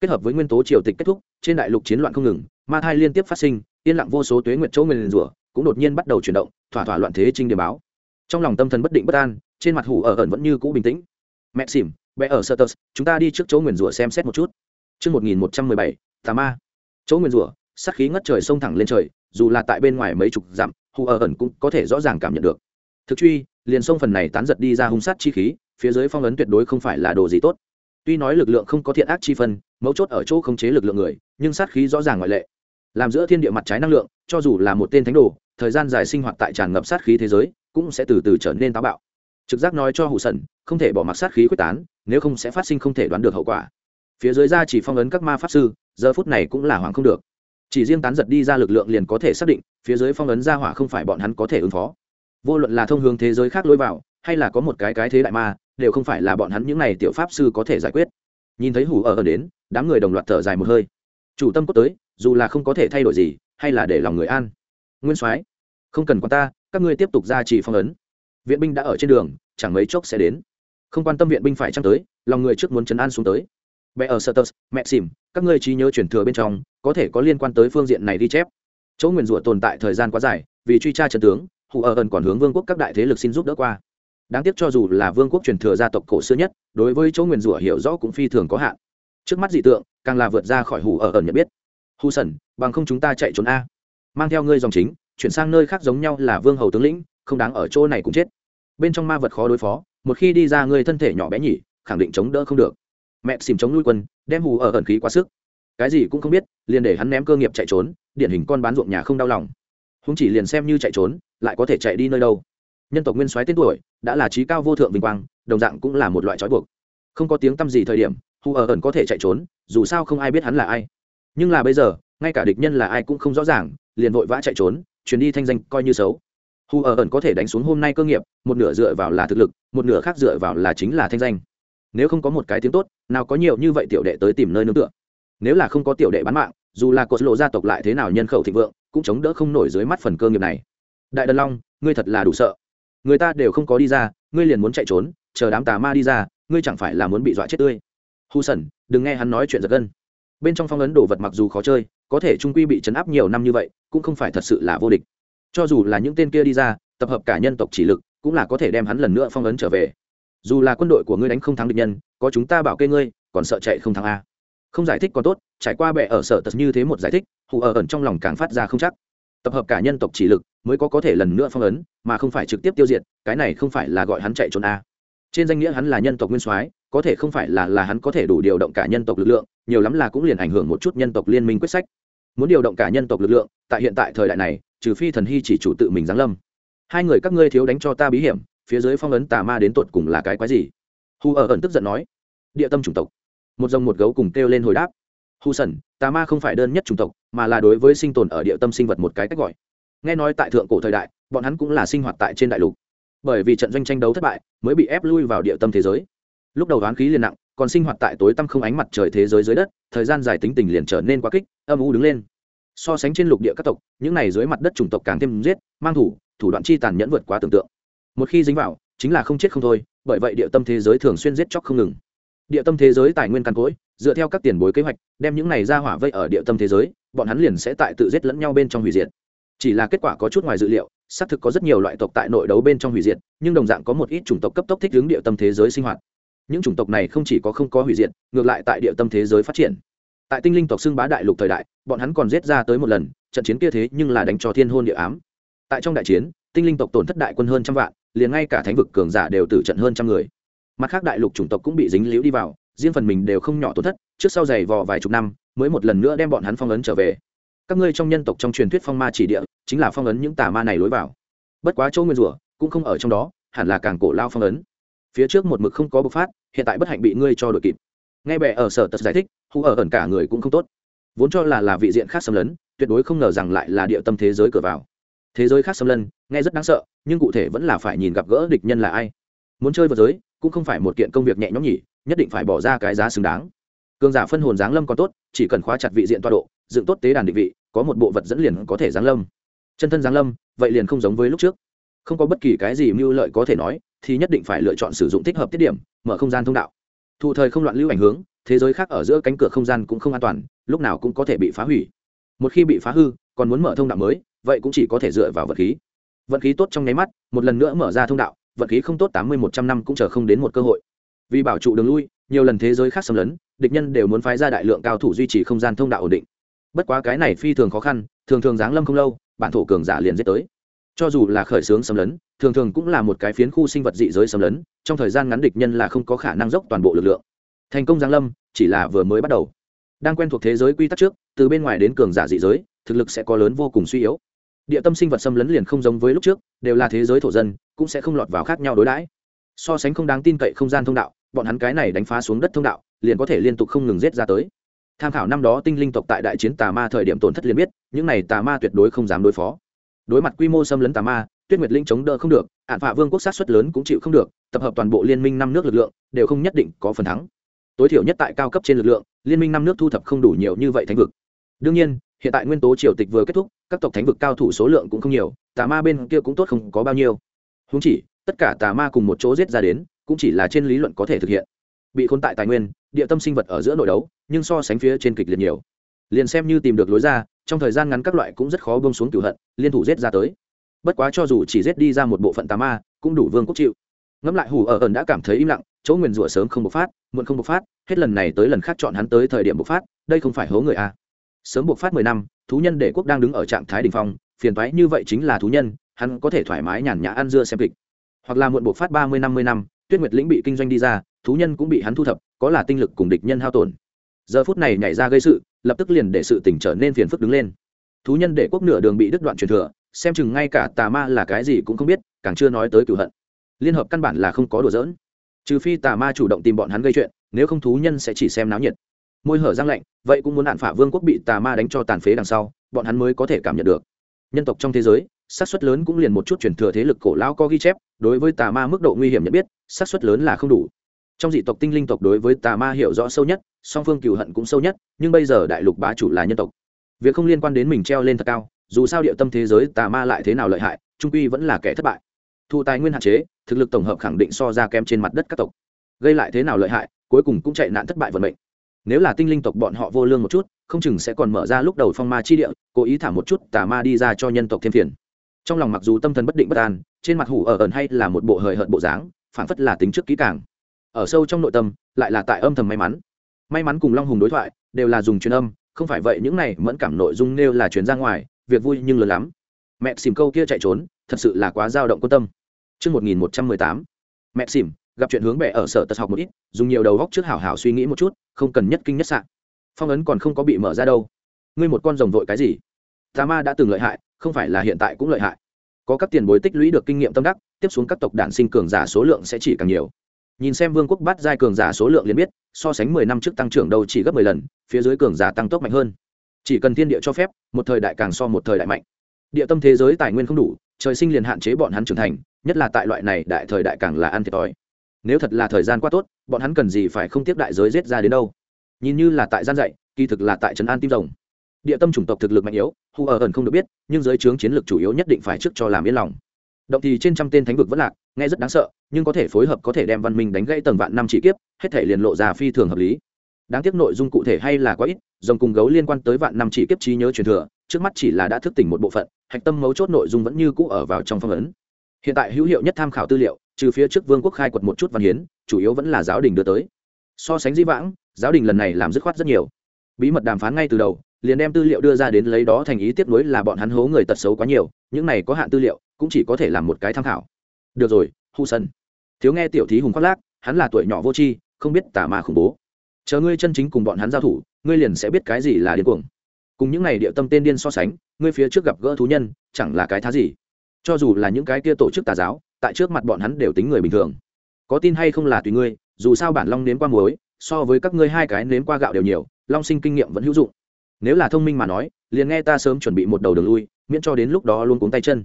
Kết hợp với nguyên tố triều tịch kết thúc trên đại lục chiến loạn không ngừng ma thai liên tiếp phát sinh yên lặng vô số tuế nguyệt chỗ nguyền rủa cũng đột nhiên bắt đầu chuyển động thỏa thỏa loạn thế trinh điểm báo. Trong lòng tâm thần bất định bất an trên mặt hủ ở ẩn vẫn như cũ bình tĩnh. Mẹ xỉm bé ở sơ chúng ta đi trước chỗ nguyền rủa xem xét một chút. Trước 1117, tà ma. Chỗ nguyền rủa sát khí ngất trời xông thẳng lên trời, dù là tại bên ngoài mấy chục dặm, hù ở ẩn cũng có thể rõ ràng cảm nhận được. Thực truy, liền sông phần này tán giật đi ra hung sát chi khí, phía dưới phong ấn tuyệt đối không phải là đồ gì tốt. Tuy nói lực lượng không có thiện ác chi phân, mấu chốt ở chỗ khống chế lực lượng người, nhưng sát khí rõ ràng ngoại lệ. Làm giữa thiên địa mặt trái năng lượng, cho dù là một tên thánh đồ, thời gian dài sinh hoạt tại tràn ngập sát khí thế giới, cũng sẽ từ từ trở nên táo bạo. Trực giác nói cho hủ sần, không thể bỏ mặc sát khí quyết tán, nếu không sẽ phát sinh không thể đoán được hậu quả. Phía dưới ra chỉ phong ấn các ma pháp sư, giờ phút này cũng là hoảng không được chỉ riêng tán giật đi ra lực lượng liền có thể xác định, phía dưới phong ấn ra hỏa không phải bọn hắn có thể ứng phó. Vô luận là thông hướng thế giới khác lối vào, hay là có một cái cái thế đại ma, đều không phải là bọn hắn những n à y tiểu pháp sư có thể giải quyết. Nhìn thấy hủ ở ở đến, đám người đồng loạt thở dài một hơi. Chủ tâm cốt tới, dù là không có thể thay đổi gì, hay là để lòng người an. Nguyên soái, không cần quan ta, các ngươi tiếp tục ra chỉ phong ấn. Viện binh đã ở trên đường, chẳng mấy chốc sẽ đến. Không quan tâm viện binh phải trăng tới, lòng người trước muốn chấn an xuống tới bé ở Sertus, mẹ xìm các ngươi trí nhớ chuyển thừa bên trong có thể có liên quan tới phương diện này đi chép. Chỗ nguyền rủa tồn tại thời gian quá dài vì truy tra trận tướng hù ở ẩn còn hướng vương quốc các đại thế lực xin giúp đỡ qua. Đáng tiếc cho dù là vương quốc truyền thừa gia tộc cổ xưa nhất đối với chỗ nguyền rủa hiểu rõ cũng phi thường có hạn. Trước mắt dị tượng càng là vượt ra khỏi hù ở ẩn nhận biết. Hù sẩn bằng không chúng ta chạy trốn a. Mang theo ngươi dòng chính chuyển sang nơi khác giống nhau là vương hầu tướng lĩnh không đáng ở chỗ này cũng chết. Bên trong ma vật khó đối phó một khi đi ra ngươi thân thể nhỏ bé nhỉ khẳng định chống đỡ không được mẹ xìm chống nuôi quân, đem hù ở ẩn khí quá sức. Cái gì cũng không biết, liền để hắn ném cơ nghiệp chạy trốn, điển hình con bán ruộng nhà không đau lòng. Húng chỉ liền xem như chạy trốn, lại có thể chạy đi nơi đâu. Nhân tộc nguyên soái tên tuổi, đã là trí cao vô thượng vinh quang, đồng dạng cũng là một loại trói buộc. Không có tiếng tăm gì thời điểm, hù ở ẩn có thể chạy trốn, dù sao không ai biết hắn là ai. Nhưng là bây giờ, ngay cả địch nhân là ai cũng không rõ ràng, liền vội vã chạy trốn chuyến đi thanh danh coi như xấu. Hù ở ẩn có thể đánh xuống hôm nay cơ nghiệp, một nửa dựa vào là thực lực, một nửa khác dựa vào là chính là thanh danh nếu không có một cái tiếng tốt, nào có nhiều như vậy tiểu đệ tới tìm nơi nương tựa. Nếu là không có tiểu đệ bán mạng, dù là cột lộ gia tộc lại thế nào nhân khẩu thịnh vượng, cũng chống đỡ không nổi dưới mắt phần cơ nghiệp này. Đại đần long, ngươi thật là đủ sợ. Người ta đều không có đi ra, ngươi liền muốn chạy trốn, chờ đám tà ma đi ra, ngươi chẳng phải là muốn bị dọa chết tươi. Hù sẩn, đừng nghe hắn nói chuyện giật gân. Bên trong phong ấn đồ vật mặc dù khó chơi, có thể trung quy bị chấn áp nhiều năm như vậy, cũng không phải thật sự là vô địch. Cho dù là những tên kia đi ra, tập hợp cả nhân tộc chỉ lực, cũng là có thể đem hắn lần nữa phong ấn trở về dù là quân đội của ngươi đánh không thắng địch nhân, có chúng ta bảo kê ngươi, còn sợ chạy không thắng a. Không giải thích còn tốt, trải qua bệ ở sở tật như thế một giải thích, hù ở ẩn trong lòng càng phát ra không chắc. Tập hợp cả nhân tộc chỉ lực, mới có có thể lần nữa phong ấn, mà không phải trực tiếp tiêu diệt, cái này không phải là gọi hắn chạy trốn a. Trên danh nghĩa hắn là nhân tộc nguyên soái, có thể không phải là là hắn có thể đủ điều động cả nhân tộc lực lượng, nhiều lắm là cũng liền ảnh hưởng một chút nhân tộc liên minh quyết sách. Muốn điều động cả nhân tộc lực lượng, tại hiện tại thời đại này, trừ phi thần hy chỉ chủ tự mình giáng lâm. Hai người các ngươi thiếu đánh cho ta bí hiểm phía dưới phong ấn tà ma đến tột cùng là cái quái gì? Hù ở ẩn tức giận nói, địa tâm chủng tộc. Một dòng một gấu cùng kêu lên hồi đáp hù sẩn, tà ma không phải đơn nhất chủng tộc, mà là đối với sinh tồn ở địa tâm sinh vật một cái cách gọi. Nghe nói tại thượng cổ thời đại, bọn hắn cũng là sinh hoạt tại trên đại lục. Bởi vì trận doanh tranh đấu thất bại, mới bị ép lui vào địa tâm thế giới. Lúc đầu đoán khí liền nặng, còn sinh hoạt tại tối tăm không ánh mặt trời thế giới dưới đất, thời gian dài tính tình liền trở nên quá kích, âm u đứng lên. So sánh trên lục địa các tộc, những này dưới mặt đất chủng tộc càng thêm giết, mang thủ thủ đoạn chi tàn nhẫn vượt quá tưởng tượng một khi dính vào, chính là không chết không thôi, bởi vậy địa tâm thế giới thường xuyên giết chóc không ngừng. Địa tâm thế giới tài nguyên căn cối dựa theo các tiền bối kế hoạch, đem những này ra hỏa vây ở địa tâm thế giới, bọn hắn liền sẽ tại tự giết lẫn nhau bên trong hủy diệt. Chỉ là kết quả có chút ngoài dự liệu, xác thực có rất nhiều loại tộc tại nội đấu bên trong hủy diệt, nhưng đồng dạng có một ít chủng tộc cấp tốc thích ứng địa tâm thế giới sinh hoạt. Những chủng tộc này không chỉ có không có hủy diệt, ngược lại tại địa tâm thế giới phát triển. Tại tinh linh tộc xưng bá đại lục thời đại, bọn hắn còn giết ra tới một lần, trận chiến kia thế nhưng là đánh cho thiên hôn địa ám. Tại trong đại chiến, tinh linh tộc tổn thất đại quân hơn trăm vạn liền ngay cả thánh vực cường giả đều tử trận hơn trăm người. Mặt khác đại lục chủng tộc cũng bị dính liễu đi vào, riêng phần mình đều không nhỏ tổn thất, trước sau giày vò vài chục năm, mới một lần nữa đem bọn hắn phong ấn trở về. Các ngươi trong nhân tộc trong truyền thuyết phong ma chỉ địa, chính là phong ấn những tà ma này lối vào. Bất quá chỗ nguyên rủa cũng không ở trong đó, hẳn là càng cổ lao phong ấn. Phía trước một mực không có bộc phát, hiện tại bất hạnh bị ngươi cho đội kịp. Nghe bệ ở sở tật giải thích, hù ở ẩn cả người cũng không tốt. Vốn cho là là vị diện khác xâm lấn, tuyệt đối không ngờ rằng lại là địa tâm thế giới cửa vào thế giới khác xâm lân, nghe rất đáng sợ, nhưng cụ thể vẫn là phải nhìn gặp gỡ địch nhân là ai. Muốn chơi vượt giới, cũng không phải một kiện công việc nhẹ nhõm nhỉ, nhất định phải bỏ ra cái giá xứng đáng. Cường giả phân hồn giáng lâm còn tốt, chỉ cần khóa chặt vị diện toa độ, dựng tốt tế đàn định vị, có một bộ vật dẫn liền có thể giáng lâm. Chân thân giáng lâm, vậy liền không giống với lúc trước. Không có bất kỳ cái gì mưu lợi có thể nói, thì nhất định phải lựa chọn sử dụng thích hợp tiết điểm, mở không gian thông đạo. Thụ thời không loạn lưu ảnh hướng, thế giới khác ở giữa cánh cửa không gian cũng không an toàn, lúc nào cũng có thể bị phá hủy. Một khi bị phá hư, còn muốn mở thông đạo mới vậy cũng chỉ có thể dựa vào vật khí. Vận khí tốt trong nháy mắt, một lần nữa mở ra thông đạo vận khí không tốt tám mươi một trăm năm cũng chờ không đến một cơ hội. Vì bảo trụ đường lui, nhiều lần thế giới khác xâm lấn, địch nhân đều muốn phái ra đại lượng cao thủ duy trì không gian thông đạo ổn định. Bất quá cái này phi thường khó khăn, thường thường giáng lâm không lâu, bản thổ cường giả liền giết tới. Cho dù là khởi xướng xâm lấn, thường thường cũng là một cái phiến khu sinh vật dị giới xâm lấn, trong thời gian ngắn địch nhân là không có khả năng dốc toàn bộ lực lượng. Thành công giáng lâm, chỉ là vừa mới bắt đầu. Đang quen thuộc thế giới quy tắc trước, từ bên ngoài đến cường giả dị giới, thực lực sẽ có lớn vô cùng suy yếu địa tâm sinh vật xâm lấn liền không giống với lúc trước, đều là thế giới thổ dân, cũng sẽ không lọt vào khác nhau đối đãi. So sánh không đáng tin cậy không gian thông đạo, bọn hắn cái này đánh phá xuống đất thông đạo, liền có thể liên tục không ngừng rết ra tới. Tham khảo năm đó tinh linh tộc tại đại chiến tà ma thời điểm tổn thất liền biết, những này tà ma tuyệt đối không dám đối phó. Đối mặt quy mô xâm lấn tà ma, tuyết nguyệt linh chống đỡ không được, ạn phạ vương quốc sát xuất lớn cũng chịu không được, tập hợp toàn bộ liên minh năm nước lực lượng, đều không nhất định có phần thắng. Tối thiểu nhất tại cao cấp trên lực lượng, liên minh năm nước thu thập không đủ nhiều như vậy thánh vực. Đương nhiên hiện tại nguyên tố triều tịch vừa kết thúc, các tộc thánh vực cao thủ số lượng cũng không nhiều, tà ma bên kia cũng tốt không có bao nhiêu. Húng chỉ, tất cả tà ma cùng một chỗ giết ra đến, cũng chỉ là trên lý luận có thể thực hiện. Bị khôn tại tài nguyên, địa tâm sinh vật ở giữa nội đấu, nhưng so sánh phía trên kịch liệt nhiều. Liền xem như tìm được lối ra, trong thời gian ngắn các loại cũng rất khó bông xuống cửu hận, liên thủ giết ra tới. Bất quá cho dù chỉ giết đi ra một bộ phận tà ma, cũng đủ vương quốc chịu. Ngẫm lại hủ ở ẩn đã cảm thấy im lặng, chỗ nguyền rủa sớm không bộc phát, muộn không bộc phát, hết lần này tới lần khác chọn hắn tới thời điểm bộc phát, đây không phải hố người a sớm buộc phát mười năm, thú nhân đệ quốc đang đứng ở trạng thái đ ỉ n h phong, phiền thoái như vậy chính là thú nhân, hắn có thể thoải mái nhàn nhã ăn dưa xem kịch. Hoặc là muộn buộc phát ba mươi, năm mươi năm, tuyết nguyệt lĩnh bị kinh doanh đi ra, thú nhân cũng bị hắn thu thập, có là tinh lực cùng địch nhân hao tổn. Giờ phút này nhảy ra gây sự, lập tức liền để sự tỉnh trở nên phiền phức đứng lên. Thú nhân đệ quốc nửa đường bị đứt đoạn truyền thừa, xem chừng ngay cả tà ma là cái gì cũng không biết, càng chưa nói tới cửu hận. Liên hợp căn bản là không có đùa giỡn. Trừ phi tà ma chủ động tìm bọn hắn gây chuyện, nếu không thú nhân sẽ chỉ xem náo nhiệt môi hở răng lạnh, vậy cũng muốn hạn phả vương quốc bị tà ma đánh cho tàn phế đằng sau, bọn hắn mới có thể cảm nhận được. Nhân tộc trong thế giới, xác suất lớn cũng liền một chút truyền thừa thế lực cổ lão có ghi chép, đối với tà ma mức độ nguy hiểm nhận biết, xác suất lớn là không đủ. Trong dị tộc tinh linh tộc đối với tà ma hiểu rõ sâu nhất, song phương cựu hận cũng sâu nhất, nhưng bây giờ đại lục bá chủ là nhân tộc. Việc không liên quan đến mình treo lên thật cao, dù sao địa tâm thế giới tà ma lại thế nào lợi hại, trung quy vẫn là kẻ thất bại. Thu tài nguyên hạn chế, thực lực tổng hợp khẳng định so ra kém trên mặt đất các tộc. Gây lại thế nào lợi hại, cuối cùng cũng chạy nạn thất bại vận mệnh nếu là tinh linh tộc bọn họ vô lương một chút không chừng sẽ còn mở ra lúc đầu phong ma chi địa cố ý thả một chút tà ma đi ra cho nhân tộc thêm phiền. Trong lòng mặc dù tâm thần bất định bất an trên mặt hủ ở ẩn hay là một bộ hời hợt bộ dáng phản phất là tính trước kỹ càng. Ở sâu trong nội tâm lại là tại âm thầm may mắn. May mắn cùng long hùng đối thoại đều là dùng truyền âm không phải vậy những này mẫn cảm nội dung nêu là truyền ra ngoài việc vui nhưng lớn lắm. Mẹ xìm câu kia chạy trốn thật sự là quá dao động quan tâm. Trước 1118, mẹ xìm, gặp chuyện hướng bệ ở sở tật học một ít, dùng nhiều đầu góc trước hảo hảo suy nghĩ một chút, không cần nhất kinh nhất sạn phong ấn còn không có bị mở ra đâu. Ngươi một con rồng vội cái gì? Tà ma đã từng lợi hại, không phải là hiện tại cũng lợi hại. Có các tiền bối tích lũy được kinh nghiệm tâm đắc, tiếp xuống các tộc đản sinh cường giả số lượng sẽ chỉ càng nhiều. Nhìn xem vương quốc bắt giai cường giả số lượng liền biết, so sánh mười năm trước tăng trưởng đâu chỉ gấp mười lần, phía dưới cường giả tăng tốc mạnh hơn. Chỉ cần thiên địa cho phép, một thời đại càng so một thời đại mạnh. Địa tâm thế giới tài nguyên không đủ, trời sinh liền hạn chế bọn hắn trưởng thành, nhất là tại loại này đại thời đại càng là ăn thiệt thòi nếu thật là thời gian quá tốt, bọn hắn cần gì phải không tiếp đại giới giết ra đến đâu? Nhìn như là tại gian dạy, kỳ thực là tại trấn an tim rồng. Địa tâm chủng tộc thực lực mạnh yếu hù ở ẩn không được biết, nhưng giới trướng chiến lược chủ yếu nhất định phải trước cho làm yên lòng. Động thì trên trăm tên thánh vực vẫn lạc, nghe rất đáng sợ, nhưng có thể phối hợp có thể đem văn minh đánh gãy tầng vạn năm chỉ kiếp, hết thể liền lộ ra phi thường hợp lý. Đáng tiếc nội dung cụ thể hay là quá ít, dòng cùng gấu liên quan tới vạn năm chỉ kiếp trí nhớ truyền thừa, trước mắt chỉ là đã thức tỉnh một bộ phận, hạch tâm mấu chốt nội dung vẫn như cũ ở vào trong phong ấn. Hiện tại hữu hiệu nhất tham khảo tư liệu trừ phía trước vương quốc khai quật một chút văn hiến, chủ yếu vẫn là giáo đình đưa tới. So sánh di vãng, giáo đình lần này làm dứt khoát rất nhiều. Bí mật đàm phán ngay từ đầu, liền đem tư liệu đưa ra đến lấy đó thành ý tiếp nối là bọn hắn hố người tật xấu quá nhiều, những này có hạn tư liệu, cũng chỉ có thể làm một cái tham khảo. Được rồi, hu sân. Thiếu nghe tiểu thí hùng khoác lác, hắn là tuổi nhỏ vô tri, không biết tà mà khủng bố. Chờ ngươi chân chính cùng bọn hắn giao thủ, ngươi liền sẽ biết cái gì là điên cuồng. Cùng những này địa tâm tên điên so sánh, ngươi phía trước gặp gỡ thú nhân, chẳng là cái thá gì. Cho dù là những cái kia tổ chức tà giáo tại trước mặt bọn hắn đều tính người bình thường. Có tin hay không là tùy ngươi, dù sao bản long nếm qua muối, so với các ngươi hai cái nếm qua gạo đều nhiều, long sinh kinh nghiệm vẫn hữu dụng. Nếu là thông minh mà nói, liền nghe ta sớm chuẩn bị một đầu đường lui, miễn cho đến lúc đó luôn cuống tay chân.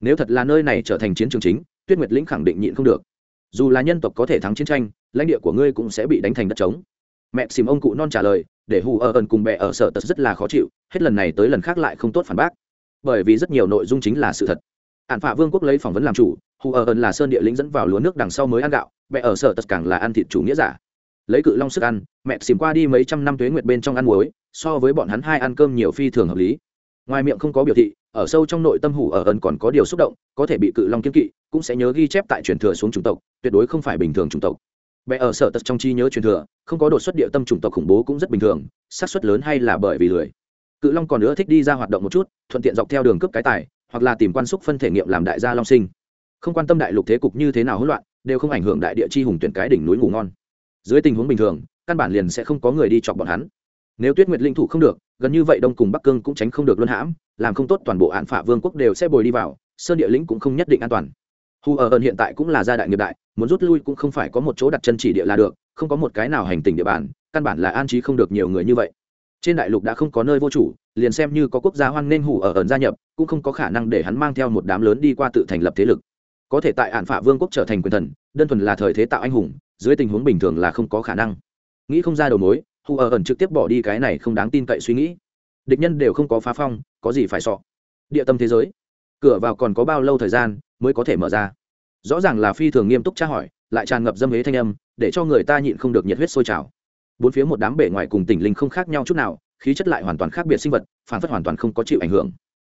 Nếu thật là nơi này trở thành chiến trường chính, tuyết nguyệt lĩnh khẳng định nhịn không được. Dù là nhân tộc có thể thắng chiến tranh, lãnh địa của ngươi cũng sẽ bị đánh thành đất trống. Mẹ xìm ông cụ non trả lời, để hù ở ẩn cùng bè ở sở tật rất là khó chịu, hết lần này tới lần khác lại không tốt phản bác. Bởi vì rất nhiều nội dung chính là sự thật ạn phạ vương quốc lấy phỏng vấn làm chủ hù ở ẩn là sơn địa lĩnh dẫn vào lúa nước đằng sau mới ăn gạo mẹ ở sở tật càng là ăn thịt chủ nghĩa giả. Lấy cự long sức ăn mẹ xìm qua đi mấy trăm năm tuế nguyệt bên trong ăn muối so với bọn hắn hai ăn cơm nhiều phi thường hợp lý. Ngoài miệng không có biểu thị ở sâu trong nội tâm hủ ở ẩn còn có điều xúc động có thể bị cự long kiên kỵ cũng sẽ nhớ ghi chép tại truyền thừa xuống chủng tộc tuyệt đối không phải bình thường chủng tộc. Mẹ ở sở tật trong chi nhớ truyền thừa, không có đột xuất địa tâm chủng tộc khủng bố cũng rất bình thường, xác suất lớn hay là bởi vì lười. Cự Long còn nữa thích đi ra hoạt động một chút, thuận tiện dọc theo đường cướp cái tài, hoặc là tìm quan xúc phân thể nghiệm làm đại gia long sinh. Không quan tâm đại lục thế cục như thế nào hỗn loạn, đều không ảnh hưởng đại địa chi hùng tuyển cái đỉnh núi ngủ ngon. Dưới tình huống bình thường, căn bản liền sẽ không có người đi chọc bọn hắn. Nếu Tuyết Nguyệt linh thủ không được, gần như vậy Đông cùng Bắc Cương cũng tránh không được luân hãm, làm không tốt toàn bộ hạn phả vương quốc đều sẽ bồi đi vào, sơn địa lĩnh cũng không nhất định an toàn hù ở ờ ẩn hiện tại cũng là gia đại nghiệp đại muốn rút lui cũng không phải có một chỗ đặt chân chỉ địa là được không có một cái nào hành tình địa bàn căn bản là an trí không được nhiều người như vậy trên đại lục đã không có nơi vô chủ liền xem như có quốc gia hoan nên hủ ở ẩn gia nhập, cũng không có khả năng để hắn mang theo một đám lớn đi qua tự thành lập thế lực. Có thể tại hạn phả vương quốc trở thành quyền thần, đơn thuần là thời thế tạo anh hùng, dưới tình huống bình thường là không có khả năng. Nghĩ không ra đầu mối hù ở ẩn trực tiếp bỏ đi cái này không đáng tin cậy suy nghĩ. Địch nhân đều không có phá phong, có gì phải sọ địa tâm thế giới. Cửa vào còn có bao lâu thời gian mới có thể mở ra? Rõ ràng là phi thường nghiêm túc tra hỏi, lại tràn ngập dâm hế thanh âm, để cho người ta nhịn không được nhiệt huyết sôi trào. Bốn phía một đám bể ngoài cùng tỉnh linh không khác nhau chút nào khí chất lại hoàn toàn khác biệt sinh vật phản phất hoàn toàn không có chịu ảnh hưởng.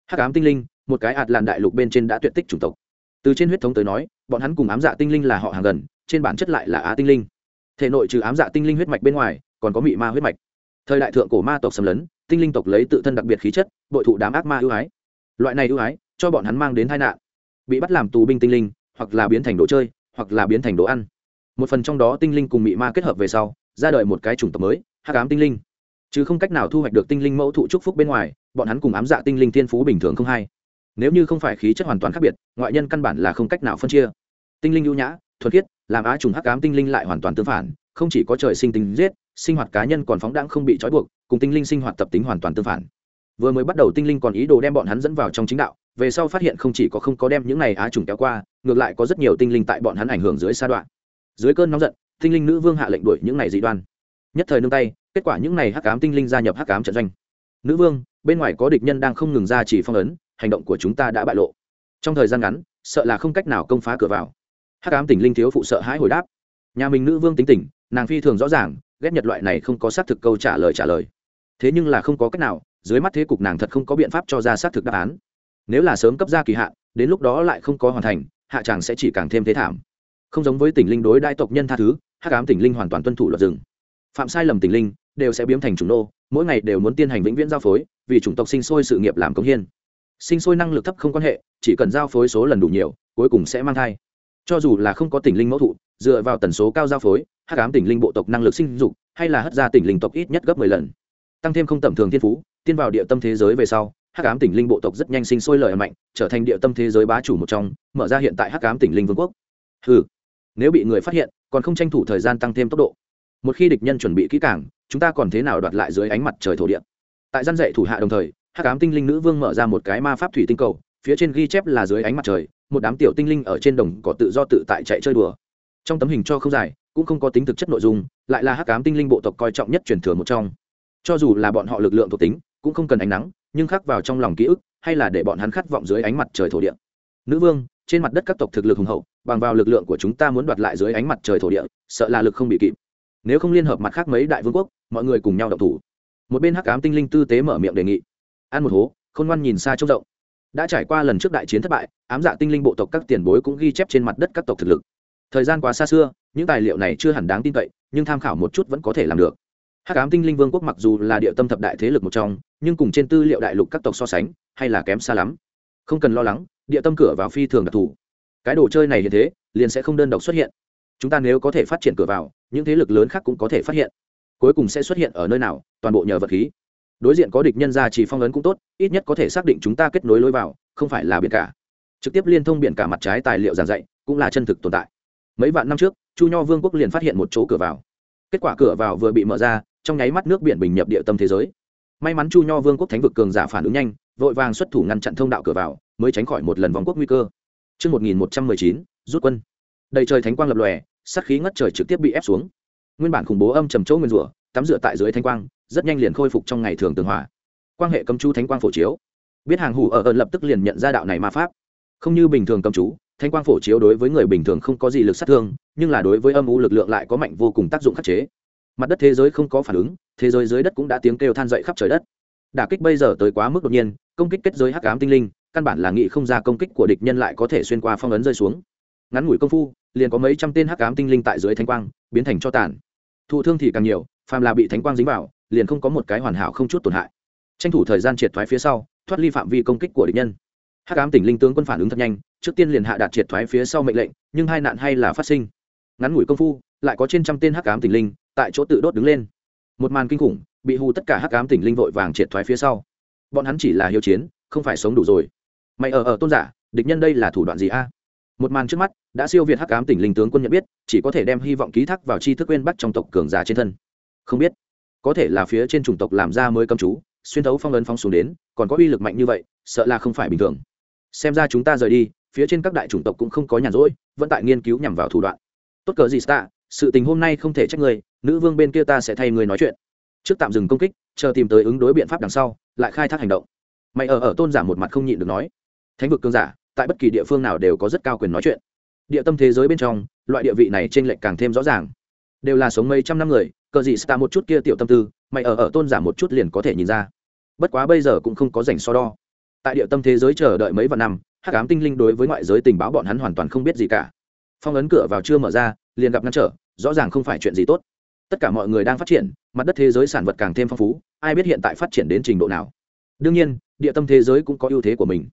Hắc ám tinh linh, một cái ạt làn đại lục bên trên đã tuyệt tích chủng tộc. Từ trên huyết thống tới nói, bọn hắn cùng ám dạ tinh linh là họ hàng gần, trên bản chất lại là á tinh linh. Thể nội trừ ám dạ tinh linh huyết mạch bên ngoài, còn có mị ma huyết mạch. Thời đại thượng cổ ma tộc xâm lấn, tinh linh tộc lấy tự thân đặc biệt khí chất, bội thụ đám ác ma ưu ái. Loại này ưu ái, cho bọn hắn mang đến tai nạn. Bị bắt làm tù binh tinh linh, hoặc là biến thành đồ chơi, hoặc là biến thành đồ ăn. Một phần trong đó tinh linh cùng mị ma kết hợp về sau, ra đời một cái chủng tộc mới, hắc ám tinh linh chứ không cách nào thu hoạch được tinh linh mẫu thụ trúc phúc bên ngoài, bọn hắn cùng ám dạ tinh linh thiên phú bình thường không hay. Nếu như không phải khí chất hoàn toàn khác biệt, ngoại nhân căn bản là không cách nào phân chia. Tinh linh ưu nhã thuật khiết, làm á trùng hắc ám tinh linh lại hoàn toàn tương phản, không chỉ có trời sinh tính giết, sinh hoạt cá nhân còn phóng đãng không bị trói buộc, cùng tinh linh sinh hoạt tập tính hoàn toàn tương phản. Vừa mới bắt đầu tinh linh còn ý đồ đem bọn hắn dẫn vào trong chính đạo, về sau phát hiện không chỉ có không có đem những này á trùng kéo qua, ngược lại có rất nhiều tinh linh tại bọn hắn ảnh hưởng dưới sa đoạn. Dưới cơn nóng giận, tinh linh nữ vương hạ lệnh đuổi những này dị đoan nhất thời nương tay, kết quả những này hắc ám tinh linh gia nhập hắc ám trận doanh. Nữ vương, bên ngoài có địch nhân đang không ngừng ra chỉ phong ấn, hành động của chúng ta đã bại lộ. Trong thời gian ngắn, sợ là không cách nào công phá cửa vào. Hắc ám tỉnh linh thiếu phụ sợ hãi hồi đáp. Nhà mình nữ vương tính tình, nàng phi thường rõ ràng, ghét nhật loại này không có xác thực câu trả lời trả lời. Thế nhưng là không có cách nào, dưới mắt thế cục nàng thật không có biện pháp cho ra xác thực đáp án. Nếu là sớm cấp ra kỳ hạn, đến lúc đó lại không có hoàn thành, hạ tràng sẽ chỉ càng thêm thế thảm. Không giống với tỉnh linh đối đại tộc nhân tha thứ, hắc ám tỉnh linh hoàn toàn tuân thủ luật rừng phạm sai lầm tình linh, đều sẽ biến thành chủng nô, mỗi ngày đều muốn tiến hành vĩnh viễn giao phối, vì chủng tộc sinh sôi sự nghiệp làm công hiên sinh sôi năng lực thấp không quan hệ, chỉ cần giao phối số lần đủ nhiều, cuối cùng sẽ mang thai. Cho dù là không có tình linh mẫu thụ, dựa vào tần số cao giao phối, hắc ám tình linh bộ tộc năng lực sinh dục, hay là hất ra tình linh tộc ít nhất gấp mười lần. Tăng thêm không tầm thường thiên phú, tiên vào địa tâm thế giới về sau, hắc ám tỉnh linh bộ tộc rất nhanh sinh sôi lời mạnh, trở thành địa tâm thế giới bá chủ một trong, mở ra hiện tại hắc ám tỉnh linh vương quốc. Ừ nếu bị người phát hiện, còn không tranh thủ thời gian tăng thêm tốc độ một khi địch nhân chuẩn bị kỹ càng, chúng ta còn thế nào đoạt lại dưới ánh mặt trời thổ địa? Tại gian dạy thủ hạ đồng thời, hắc ám tinh linh nữ vương mở ra một cái ma pháp thủy tinh cầu, phía trên ghi chép là dưới ánh mặt trời, một đám tiểu tinh linh ở trên đồng cỏ tự do tự tại chạy chơi đùa. Trong tấm hình cho không dài, cũng không có tính thực chất nội dung, lại là hắc ám tinh linh bộ tộc coi trọng nhất truyền thừa một trong. Cho dù là bọn họ lực lượng thuộc tính, cũng không cần ánh nắng, nhưng khắc vào trong lòng ký ức, hay là để bọn hắn khát vọng dưới ánh mặt trời thổ địa. Nữ vương, trên mặt đất các tộc thực lực hùng hậu, bằng vào lực lượng của chúng ta muốn đoạt lại dưới ánh mặt trời thổ địa, sợ là lực không bị kịp nếu không liên hợp mặt khác mấy đại vương quốc, mọi người cùng nhau đậu thủ. Một bên hắc ám tinh linh tư tế mở miệng đề nghị. Ăn một hố, khôn ngoan nhìn xa trông rộng. Đã trải qua lần trước đại chiến thất bại, ám dạ tinh linh bộ tộc các tiền bối cũng ghi chép trên mặt đất các tộc thực lực. Thời gian quá xa xưa, những tài liệu này chưa hẳn đáng tin cậy, nhưng tham khảo một chút vẫn có thể làm được. Hắc ám tinh linh vương quốc mặc dù là địa tâm thập đại thế lực một trong, nhưng cùng trên tư liệu đại lục các tộc so sánh, hay là kém xa lắm. Không cần lo lắng, địa tâm cửa vào phi thường đặc thù. Cái đồ chơi này như thế, liền sẽ không đơn độc xuất hiện chúng ta nếu có thể phát triển cửa vào những thế lực lớn khác cũng có thể phát hiện. Cuối cùng sẽ xuất hiện ở nơi nào toàn bộ nhờ vật khí. Đối diện có địch nhân ra chỉ phong ấn cũng tốt ít nhất có thể xác định chúng ta kết nối lối vào không phải là biển cả. Trực tiếp liên thông biển cả mặt trái tài liệu giảng dạy cũng là chân thực tồn tại. Mấy vạn năm trước chu nho vương quốc liền phát hiện một chỗ cửa vào. Kết quả cửa vào vừa bị mở ra trong nháy mắt nước biển bình nhập địa tâm thế giới. May mắn chu nho vương quốc thánh vực cường giả phản ứng nhanh vội vàng xuất thủ ngăn chặn thông đạo cửa vào mới tránh khỏi một lần vòng quốc nguy cơ. Trước 1119, rút quân. Đầy trời thánh quang lập lòe, sát khí ngất trời trực tiếp bị ép xuống. Nguyên bản khủng bố âm trầm chỗ nguyên rủa, tắm rửa tại dưới thánh quang, rất nhanh liền khôi phục trong ngày thường tường hòa. Quang hệ cầm chú thánh quang phổ chiếu. Biết hàng hủ ở ơn lập tức liền nhận ra đạo này ma pháp. Không như bình thường cầm chú, thánh quang phổ chiếu đối với người bình thường không có gì lực sát thương, nhưng là đối với âm u lực lượng lại có mạnh vô cùng tác dụng khắc chế. Mặt đất thế giới không có phản ứng, thế giới dưới đất cũng đã tiếng kêu than dậy khắp trời đất. Đả kích bây giờ tới quá mức đột nhiên, công kích kết giới hắc ám tinh linh, căn bản là nghĩ không ra công kích của địch nhân lại có thể xuyên qua phong ấn rơi xuống ngắn ngủi công phu liền có mấy trăm tên hắc ám tinh linh tại dưới thánh quang, biến thành cho tàn. Thụ thương thì càng nhiều, phàm là bị thánh quang dính vào, liền không có một cái hoàn hảo không chút tổn hại. Tranh thủ thời gian triệt thoái phía sau, thoát ly phạm vi công kích của địch nhân. Hắc ám tỉnh linh tướng quân phản ứng thật nhanh, trước tiên liền hạ đạt triệt thoái phía sau mệnh lệnh, nhưng hai nạn hay là phát sinh. Ngắn ngủi công phu, lại có trên trăm tên hắc ám tỉnh linh tại chỗ tự đốt đứng lên. Một màn kinh khủng, bị hù tất cả hắc ám tỉnh linh vội vàng triệt thoái phía sau. Bọn hắn chỉ là hiếu chiến, không phải sống đủ rồi. Mày ở ở tôn giả, địch nhân đây là thủ đoạn gì a? Một màn trước mắt, đã siêu việt hắc ám tỉnh linh tướng quân nhận biết, chỉ có thể đem hy vọng ký thác vào chi thức quên bắt trong tộc cường giả trên thân. Không biết, có thể là phía trên chủng tộc làm ra mới cầm chú, xuyên thấu phong ấn phong xuống đến, còn có uy lực mạnh như vậy, sợ là không phải bình thường. Xem ra chúng ta rời đi, phía trên các đại chủng tộc cũng không có nhàn rỗi, vẫn tại nghiên cứu nhằm vào thủ đoạn. Tốt cờ gì ta sự tình hôm nay không thể trách người, nữ vương bên kia ta sẽ thay người nói chuyện. Trước tạm dừng công kích, chờ tìm tới ứng đối biện pháp đằng sau, lại khai thác hành động. Mày ở ở tôn giả một mặt không nhịn được nói. Thánh vực cương giả tại bất kỳ địa phương nào đều có rất cao quyền nói chuyện. Địa tâm thế giới bên trong, loại địa vị này t r ê n lệch càng thêm rõ ràng. Đều là sống mấy trăm năm người, cờ gì sta một chút kia tiểu tâm tư, mày ở ở tôn giả một chút liền có thể nhìn ra. Bất quá bây giờ cũng không có rảnh so đo. Tại địa tâm thế giới chờ đợi mấy vạn năm, hắc ám tinh linh đối với ngoại giới tình báo bọn hắn hoàn toàn không biết gì cả. Phong ấn cửa vào chưa mở ra, liền gặp ngăn trở, rõ ràng không phải chuyện gì tốt. Tất cả mọi người đang phát triển, mặt đất thế giới sản vật càng thêm phong phú, ai biết hiện tại phát triển đến trình độ nào. Đương nhiên, địa tâm thế giới cũng có ưu thế của mình.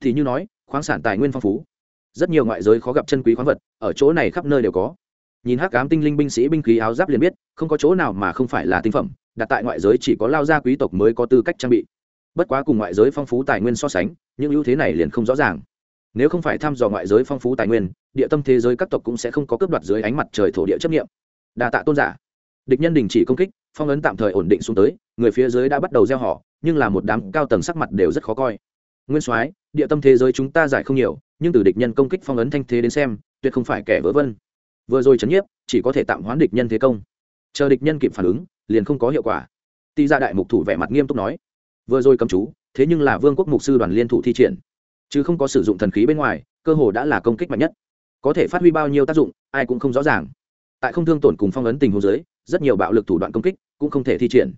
Thì như nói khoáng sản tài nguyên phong phú. Rất nhiều ngoại giới khó gặp chân quý khoáng vật, ở chỗ này khắp nơi đều có. Nhìn hắc cám tinh linh binh sĩ binh khí áo giáp liền biết, không có chỗ nào mà không phải là tinh phẩm, đặt tại ngoại giới chỉ có lao gia quý tộc mới có tư cách trang bị. Bất quá cùng ngoại giới phong phú tài nguyên so sánh, những ưu thế này liền không rõ ràng. Nếu không phải thăm dò ngoại giới phong phú tài nguyên, địa tâm thế giới các tộc cũng sẽ không có cướp đoạt dưới ánh mặt trời thổ địa chấp nghiệm đa tạ tôn giả. Địch nhân đình chỉ công kích, phong ấn tạm thời ổn định xuống tới, người phía dưới đã bắt đầu gieo họ, nhưng là một đám cao tầng sắc mặt đều rất khó coi nguyên soái, địa tâm thế giới chúng ta giải không nhiều, nhưng từ địch nhân công kích phong ấn thanh thế đến xem, tuyệt không phải kẻ vớ vân. Vừa rồi chấn nhiếp chỉ có thể tạm hoãn địch nhân thế công. Chờ địch nhân kịp phản ứng, liền không có hiệu quả. Ti ra dạ đại mục thủ vẻ mặt nghiêm túc nói, vừa rồi cầm chú, thế nhưng là vương quốc mục sư đoàn liên thủ thi triển. Chứ không có sử dụng thần khí bên ngoài, cơ hồ đã là công kích mạnh nhất. Có thể phát huy bao nhiêu tác dụng, ai cũng không rõ ràng. Tại không thương tổn cùng phong ấn tình hồ dưới, rất nhiều bạo lực thủ đoạn công kích cũng không thể thi triển.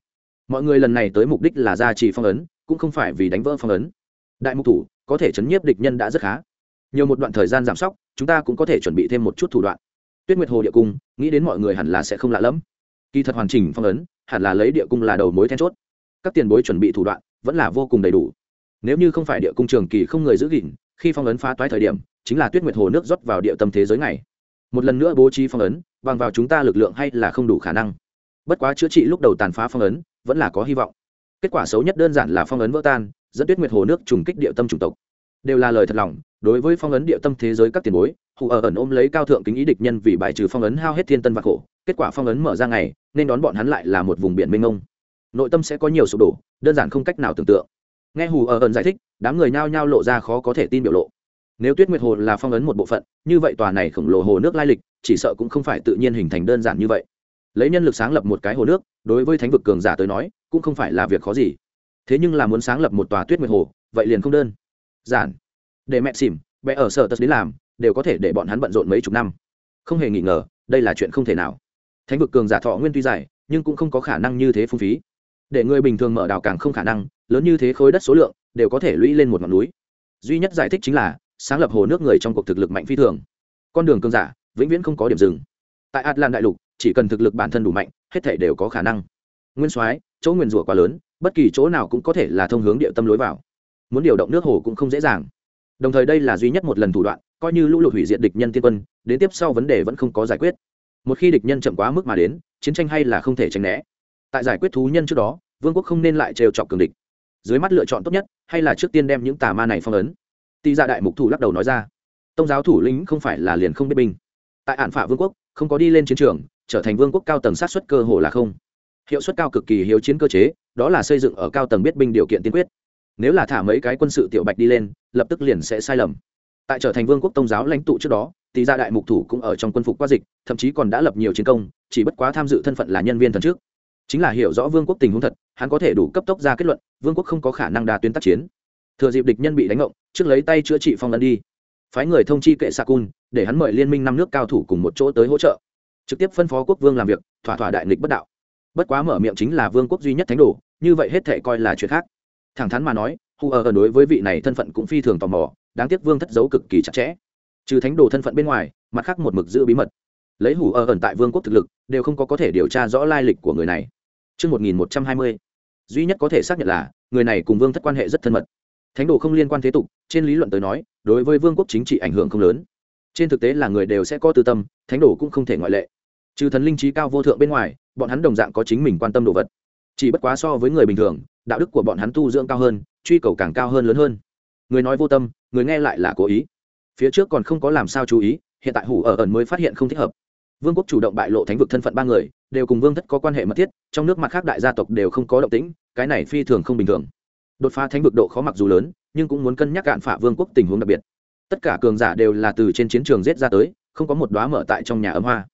Mọi người lần này tới mục đích là gia trì phong ấn, cũng không phải vì đánh vỡ phong ấn đại mục thủ, có thể chấn nhiếp địch nhân đã rất khá. Nhiều một đoạn thời gian giảm sóc, chúng ta cũng có thể chuẩn bị thêm một chút thủ đoạn. Tuyết nguyệt hồ địa cung, nghĩ đến mọi người hẳn là sẽ không lạ lẫm. Kỳ thật hoàn chỉnh phong ấn, hẳn là lấy địa cung là đầu mối then chốt. Các tiền bối chuẩn bị thủ đoạn, vẫn là vô cùng đầy đủ. Nếu như không phải địa cung trường kỳ không người giữ gìn, khi phong ấn phá toái thời điểm, chính là tuyết nguyệt hồ nước rót vào địa tâm thế giới này. Một lần nữa bố trí phong ấn, bằng vào chúng ta lực lượng hay là không đủ khả năng. Bất quá chữa trị lúc đầu tàn phá phong ấn, vẫn là có hy vọng. Kết quả xấu nhất đơn giản là phong ấn vỡ tan dẫn tuyết nguyệt hồ nước trùng kích địa tâm chủng tộc. Đều là lời thật lòng, đối với phong ấn địa tâm thế giới các tiền bối, hù ở ẩn ôm lấy cao thượng kính ý địch nhân vì bài trừ phong ấn hao hết thiên tân và khổ, kết quả phong ấn mở ra ngày, nên đón bọn hắn lại là một vùng biển mênh mông. Nội tâm sẽ có nhiều sụp đổ, đơn giản không cách nào tưởng tượng. Nghe hù ở ẩn giải thích, đám người nhao nhao lộ ra khó có thể tin biểu lộ. Nếu tuyết nguyệt hồ là phong ấn một bộ phận, như vậy tòa này khổng lồ hồ nước lai lịch, chỉ sợ cũng không phải tự nhiên hình thành đơn giản như vậy. Lấy nhân lực sáng lập một cái hồ nước, đối với thánh vực cường giả tới nói, cũng không phải là việc khó gì thế nhưng là muốn sáng lập một tòa tuyết nguyệt hồ, vậy liền không đơn giản. Để mẹ xỉm, bé ở sở tật đến làm, đều có thể để bọn hắn bận rộn mấy chục năm. Không hề nghi ngờ, đây là chuyện không thể nào. Thánh vực cường giả thọ nguyên tuy dài, nhưng cũng không có khả năng như thế phung phí. Để người bình thường mở đào càng không khả năng, lớn như thế khối đất số lượng, đều có thể lũy lên một ngọn núi. Duy nhất giải thích chính là, sáng lập hồ nước người trong cuộc thực lực mạnh phi thường. Con đường cường giả, vĩnh viễn không có điểm dừng. Tại atlan đại lục, chỉ cần thực lực bản thân đủ mạnh, hết thể đều có khả năng. Nguyên soái, chỗ nguyền rủa quá lớn bất kỳ chỗ nào cũng có thể là thông hướng địa tâm lối vào. Muốn điều động nước hồ cũng không dễ dàng. Đồng thời đây là duy nhất một lần thủ đoạn, coi như lũ lụt hủy diệt địch nhân tiên quân, đến tiếp sau vấn đề vẫn không có giải quyết. Một khi địch nhân chậm quá mức mà đến, chiến tranh hay là không thể tránh né. Tại giải quyết thú nhân trước đó, vương quốc không nên lại trêu chọc cường địch. Dưới mắt lựa chọn tốt nhất, hay là trước tiên đem những tà ma này phong ấn. Tị gia dạ đại mục thủ lắc đầu nói ra. Tông giáo thủ lĩnh không phải là liền không biết binh. Tại ản phả vương quốc, không có đi lên chiến trường, trở thành vương quốc cao tầng sát xuất cơ hồ là không hiệu suất cao cực kỳ hiếu chiến cơ chế, đó là xây dựng ở cao tầng biết binh điều kiện tiên quyết. Nếu là thả mấy cái quân sự tiểu bạch đi lên, lập tức liền sẽ sai lầm. Tại trở thành vương quốc tôn giáo lãnh tụ trước đó tỷ gia dạ đại mục thủ cũng ở trong quân phục qua dịch, thậm chí còn đã lập nhiều chiến công, chỉ bất quá tham dự thân phận là nhân viên thần trước. Chính là hiểu rõ vương quốc tình huống thật, hắn có thể đủ cấp tốc ra kết luận, vương quốc không có khả năng đa tuyến tác chiến. Thừa dịp địch nhân bị đánh ngộng, trước lấy tay chữa trị phong ấn đi. Phái người thông chi kệ sa cun, để hắn mời liên minh năm nước cao thủ cùng một chỗ tới hỗ trợ. Trực tiếp phân phó quốc vương làm việc, thỏa thỏa đại nghịch bất đạo bất quá mở miệng chính là vương quốc duy nhất thánh đồ như vậy hết thể coi là chuyện khác. Thẳng thắn mà nói Hù ở đối với vị này thân phận cũng phi thường tò mò đáng tiếc vương thất giấu cực kỳ chặt chẽ. Trừ thánh đồ thân phận bên ngoài mặt khác một mực giữ bí mật. Lấy hủ ở ẩn tại vương quốc thực lực đều không có có thể điều tra rõ lai lịch của người này. Trước 1120, duy nhất có thể xác nhận là người này cùng vương thất quan hệ rất thân mật. Thánh đồ không liên quan thế tục trên lý luận tới nói đối với vương quốc chính trị ảnh hưởng không lớn. Trên thực tế là người đều sẽ có tư tâm thánh đồ cũng không thể ngoại lệ. Trừ thần linh trí cao vô thượng bên ngoài bọn hắn đồng dạng có chính mình quan tâm đồ vật. Chỉ bất quá so với người bình thường, đạo đức của bọn hắn tu dưỡng cao hơn, truy cầu càng cao hơn lớn hơn. Người nói vô tâm, người nghe lại là cố ý. Phía trước còn không có làm sao chú ý, hiện tại hủ ở ẩn mới phát hiện không thích hợp. Vương quốc chủ động bại lộ thánh vực thân phận ba người, đều cùng vương thất có quan hệ mật thiết, trong nước mặt khác đại gia tộc đều không có động tĩnh, cái này phi thường không bình thường. Đột phá thánh vực độ khó mặc dù lớn, nhưng cũng muốn cân nhắc cạn phả vương quốc tình huống đặc biệt. Tất cả cường giả đều là từ trên chiến trường giết ra tới, không có một đoá mở tại trong nhà ấm hoa.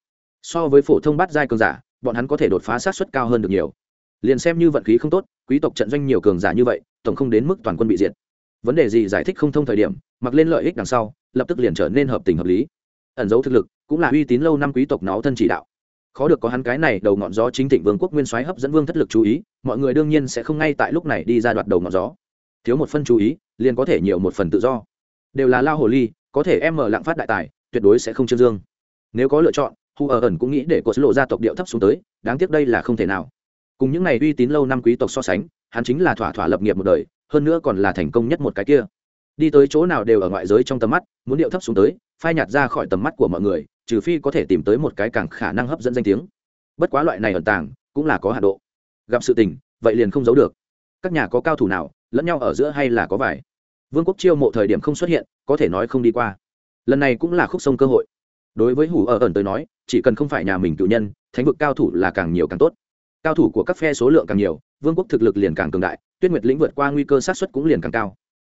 So với phổ thông bát giai cường giả bọn hắn có thể đột phá sát xuất cao hơn được nhiều. Liền xem như vận khí không tốt, quý tộc trận doanh nhiều cường giả như vậy, tổng không đến mức toàn quân bị diệt. Vấn đề gì giải thích không thông thời điểm, mặc lên lợi ích đằng sau, lập tức liền trở nên hợp tình hợp lý. Ẩn dấu thực lực, cũng là uy tín lâu năm quý tộc nó thân chỉ đạo. Khó được có hắn cái này đầu ngọn gió chính thịnh vương quốc nguyên soái hấp dẫn vương thất lực chú ý, mọi người đương nhiên sẽ không ngay tại lúc này đi ra đoạt đầu ngọn gió. Thiếu một phân chú ý, liền có thể nhiều một phần tự do. Đều là lao hồ ly, có thể em mở lạng phát đại tài, tuyệt đối sẽ không trương dương. Nếu có lựa chọn hù ở ẩn cũng nghĩ để cột lộ gia tộc điệu thấp xuống tới, đáng tiếc đây là không thể nào. Cùng những ngày uy tín lâu năm quý tộc so sánh, hắn chính là thỏa thỏa lập nghiệp một đời, hơn nữa còn là thành công nhất một cái kia. Đi tới chỗ nào đều ở ngoại giới trong tầm mắt, muốn điệu thấp xuống tới, phai nhạt ra khỏi tầm mắt của mọi người, trừ phi có thể tìm tới một cái càng khả năng hấp dẫn danh tiếng. Bất quá loại này ẩn tàng, cũng là có hạ độ. Gặp sự tình, vậy liền không giấu được. Các nhà có cao thủ nào, lẫn nhau ở giữa hay là có vài? Vương quốc chiêu mộ thời điểm không xuất hiện, có thể nói không đi qua. Lần này cũng là khúc sông cơ hội đối với hủ ở ẩn tới nói, chỉ cần không phải nhà mình cự nhân, thánh vực cao thủ là càng nhiều càng tốt. Cao thủ của các phe số lượng càng nhiều, vương quốc thực lực liền càng cường đại, tuyết nguyệt lĩnh vượt qua nguy cơ sát xuất cũng liền càng cao.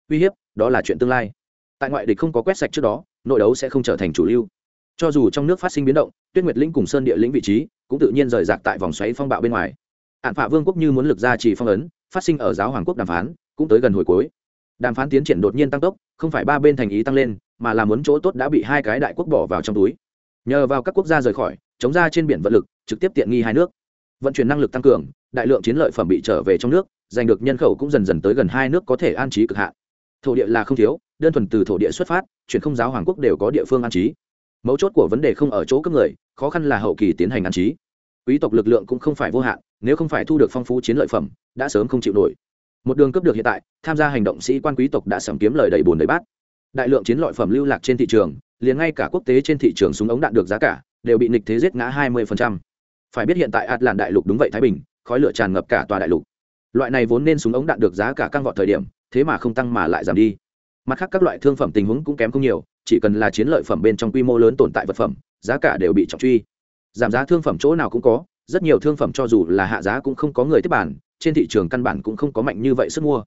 Uy hiếp, đó là chuyện tương lai. Tại ngoại địch không có quét sạch trước đó, nội đấu sẽ không trở thành chủ lưu. Cho dù trong nước phát sinh biến động, tuyết nguyệt lĩnh cùng sơn địa lĩnh vị trí cũng tự nhiên rời rạc tại vòng xoáy phong bạo bên ngoài. Hạn phạ vương quốc như muốn lực ra chỉ phong ấn, phát sinh ở giáo hoàng quốc đàm phán, cũng tới gần hồi cuối. Đàm phán tiến triển đột nhiên tăng tốc, không phải ba bên thành ý tăng lên mà là muốn chỗ tốt đã bị hai cái đại quốc bỏ vào trong túi. Nhờ vào các quốc gia rời khỏi, chống ra trên biển vận lực, trực tiếp tiện nghi hai nước. Vận chuyển năng lực tăng cường, đại lượng chiến lợi phẩm bị trở về trong nước, giành được nhân khẩu cũng dần dần tới gần hai nước có thể an trí cực hạn. Thổ địa là không thiếu, đơn thuần từ thổ địa xuất phát, chuyển không giáo hoàng quốc đều có địa phương an trí. Mấu chốt của vấn đề không ở chỗ cấp người, khó khăn là hậu kỳ tiến hành an trí. Quý tộc lực lượng cũng không phải vô hạn, nếu không phải thu được phong phú chiến lợi phẩm, đã sớm không chịu nổi. Một đường cấp được hiện tại, tham gia hành động sĩ quan quý tộc đã sầm kiếm lời đầy bồn đầy bát đại lượng chiến lợi phẩm lưu lạc trên thị trường, liền ngay cả quốc tế trên thị trường súng ống đạn được giá cả đều bị nịch thế giết ngã 20%. phải biết hiện tại ạt làn đại lục đúng vậy thái bình, khói lửa tràn ngập cả tòa đại lục. Loại này vốn nên súng ống đạn được giá cả căng vọt thời điểm, thế mà không tăng mà lại giảm đi. Mặt khác các loại thương phẩm tình huống cũng kém không nhiều, chỉ cần là chiến lợi phẩm bên trong quy mô lớn tồn tại vật phẩm, giá cả đều bị trọng truy. Giảm giá thương phẩm chỗ nào cũng có, rất nhiều thương phẩm cho dù là hạ giá cũng không có người tiếp bản trên thị trường căn bản cũng không có mạnh như vậy sức mua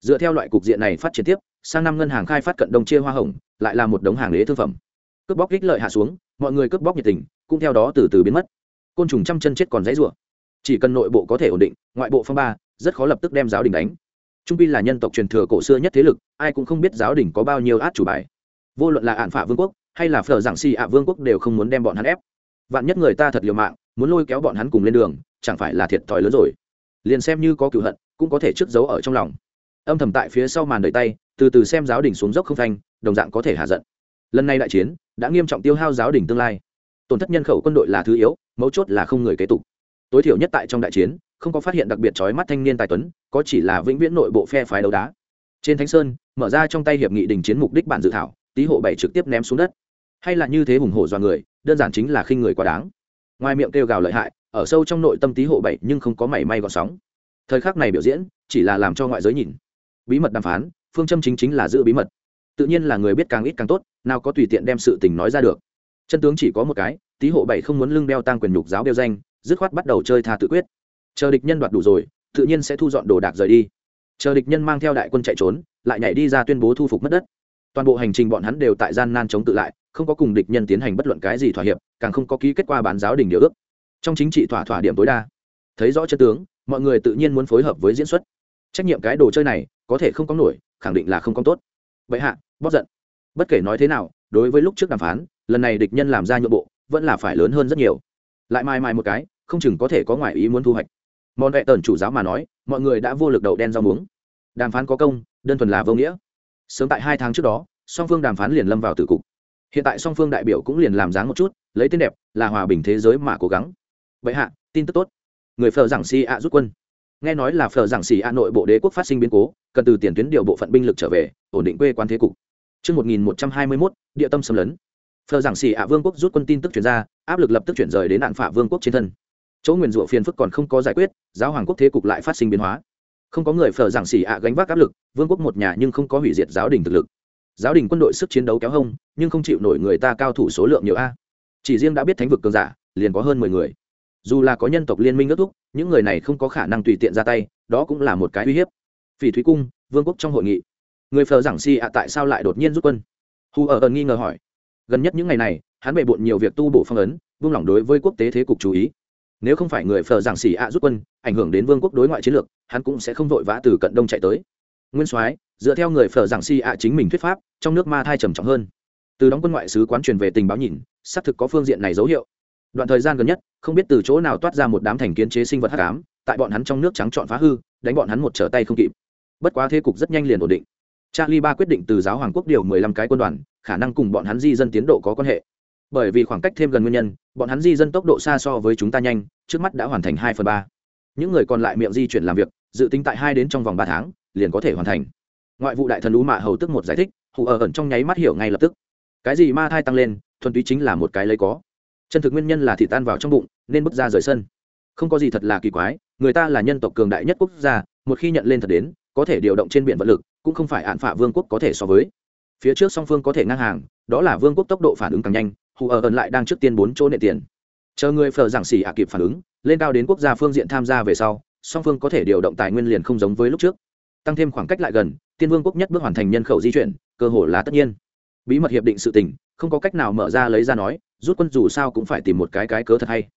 dựa theo loại cục diện này phát triển tiếp, sang năm ngân hàng khai phát cận đông chia hoa hồng, lại là một đống hàng lễ thương phẩm. Cướp bóc ích lợi hạ xuống, mọi người cướp bóc nhiệt tình, cũng theo đó từ từ biến mất. Côn trùng trăm chân chết còn dãy rủa. Chỉ cần nội bộ có thể ổn định, ngoại bộ phong ba, rất khó lập tức đem giáo đình đánh. Trung pi là nhân tộc truyền thừa cổ xưa nhất thế lực, ai cũng không biết giáo đình có bao nhiêu át chủ bài. Vô luận là ạn phả vương quốc, hay là phở giảng si ạ vương quốc đều không muốn đem bọn hắn ép. Vạn nhất người ta thật liều mạng, muốn lôi kéo bọn hắn cùng lên đường, chẳng phải là thiệt thòi lớn rồi. Liền xem như có cựu hận, cũng có thể trước giấu ở trong lòng âm thầm tại phía sau màn đợi tay, từ từ xem giáo đình xuống dốc không thanh đồng dạng có thể hạ giận. Lần này đại chiến, đã nghiêm trọng tiêu hao giáo đình tương lai. Tổn thất nhân khẩu quân đội là thứ yếu, mấu chốt là không người kế tục. Tối thiểu nhất tại trong đại chiến, không có phát hiện đặc biệt trói mắt thanh niên tài tuấn, có chỉ là vĩnh viễn nội bộ phe phái đấu đá. Trên thánh sơn, mở ra trong tay hiệp nghị đình chiến mục đích bản dự thảo, tý hộ bảy trực tiếp ném xuống đất. Hay là như thế hùng hổ do người, đơn giản chính là khinh người quá đáng. Ngoài miệng kêu gào lợi hại, ở sâu trong nội tâm tý hộ bảy nhưng không có mảy may gọn sóng. Thời khắc này biểu diễn, chỉ là làm cho ngoại giới nhìn bí mật đàm phán, phương châm chính chính là giữ bí mật. Tự nhiên là người biết càng ít càng tốt, nào có tùy tiện đem sự tình nói ra được. Chân tướng chỉ có một cái, tý hộ bảy không muốn lưng đeo tăng quyền nhục giáo đeo danh, dứt khoát bắt đầu chơi tha tự quyết. Chờ địch nhân đoạt đủ rồi, tự nhiên sẽ thu dọn đồ đạc rời đi. Chờ địch nhân mang theo đại quân chạy trốn, lại nhảy đi ra tuyên bố thu phục mất đất. Toàn bộ hành trình bọn hắn đều tại gian nan chống tự lại, không có cùng địch nhân tiến hành bất luận cái gì thỏa hiệp, càng không có ký kết quả bán giáo đình điều ước. Trong chính trị thỏa thỏa điểm tối đa. Thấy rõ chân tướng, mọi người tự nhiên muốn phối hợp với diễn xuất. Trách nhiệm cái đồ chơi này có thể không có nổi, khẳng định là không có tốt. Bệ hạ, bóp giận. Bất kể nói thế nào, đối với lúc trước đàm phán, lần này địch nhân làm ra nhượng bộ, vẫn là phải lớn hơn rất nhiều. Lại mai mai một cái, không chừng có thể có ngoại ý muốn thu hoạch. Mòn vẹ tần chủ giáo mà nói, mọi người đã vô lực đậu đen rau muống. Đàm phán có công, đơn thuần là vô nghĩa. Sớm tại hai tháng trước đó, song phương đàm phán liền lâm vào tử cục. Hiện tại song phương đại biểu cũng liền làm dáng một chút, lấy tên đẹp, là hòa bình thế giới mà cố gắng. Vậy hạ, tin tức tốt. Người phờ giảng si ạ rút quân nghe nói là phở giảng xì ạ nội bộ đế quốc phát sinh biến cố cần từ tiền tuyến điều bộ phận binh lực trở về ổn định quê quán thế cục Trước 1121, địa tâm xâm lấn. Phờ giảng xì ạ vương quốc rút quân tin tức chuyển ra, áp lực lập tức chuyển rời đến nạn phạ vương quốc trên thân. Chỗ nguyên rủa phiền phức còn không có giải quyết, giáo hoàng quốc thế cục lại phát sinh biến hóa. Không có người phờ giảng xì ạ gánh vác áp lực, vương quốc một nhà nhưng không có hủy diệt giáo đình thực lực. Giáo đình quân đội sức chiến đấu kéo hông, nhưng không chịu nổi người ta cao thủ số lượng nhiều a. Chỉ riêng đã biết thánh vực cường giả, liền có hơn mười người dù là có nhân tộc liên minh ước thúc, những người này không có khả năng tùy tiện ra tay, đó cũng là một cái uy hiếp. Phỉ thúy cung, vương quốc trong hội nghị. Người phờ giảng si ạ tại sao lại đột nhiên rút quân? Hù ở ẩn nghi ngờ hỏi. Gần nhất những ngày này, hắn bề bộn nhiều việc tu bổ phong ấn vương lỏng đối với quốc tế thế cục chú ý. Nếu không phải người phờ giảng xỉ ạ rút quân, ảnh hưởng đến vương quốc đối ngoại chiến lược, hắn cũng sẽ không vội vã từ cận đông chạy tới. Nguyên soái, dựa theo người phờ giảng xỉ ạ chính mình thuyết pháp, trong nước ma thai trầm trọng hơn. Từ đóng quân ngoại sứ quán truyền về tình báo nhìn, xác thực có phương diện này dấu hiệu đoạn thời gian gần nhất, không biết từ chỗ nào toát ra một đám thành kiến chế sinh vật hắc ám, tại bọn hắn trong nước trắng trọn phá hư, đánh bọn hắn một trở tay không kịp. Bất quá thế cục rất nhanh liền ổn định. Charlie ba quyết định từ giáo hoàng quốc điều mười lăm cái quân đoàn, khả năng cùng bọn hắn di dân tiến độ có quan hệ. Bởi vì khoảng cách thêm gần nguyên nhân, bọn hắn di dân tốc độ xa so với chúng ta nhanh, trước mắt đã hoàn thành hai phần ba. Những người còn lại miệng di chuyển làm việc, dự tính tại hai đến trong vòng ba tháng, liền có thể hoàn thành. Ngoại vụ đại thần lũ mạ hầu tức một giải thích hụ ở ẩn trong nháy mắt hiểu ngay lập tức. Cái gì ma thai tăng lên, thuần túy chính là một cái lấy có chân thực nguyên nhân là thịt tan vào trong bụng, nên bước ra rời sân. Không có gì thật là kỳ quái, người ta là nhân tộc cường đại nhất quốc gia, một khi nhận lên thật đến, có thể điều động trên biển vận lực, cũng không phải hạn phả vương quốc có thể so với. Phía trước song phương có thể ngang hàng, đó là vương quốc tốc độ phản ứng càng nhanh, hù ở ẩn lại đang trước tiên bốn chỗ nệ tiền. Chờ người phờ giảng xỉ ạ kịp phản ứng, lên cao đến quốc gia phương diện tham gia về sau, song phương có thể điều động tài nguyên liền không giống với lúc trước. Tăng thêm khoảng cách lại gần, tiên vương quốc nhất bước hoàn thành nhân khẩu di chuyển, cơ hội là tất nhiên bí mật hiệp định sự tình, không có cách nào mở ra lấy ra nói, rút quân dù sao cũng phải tìm một cái cái cớ thật hay.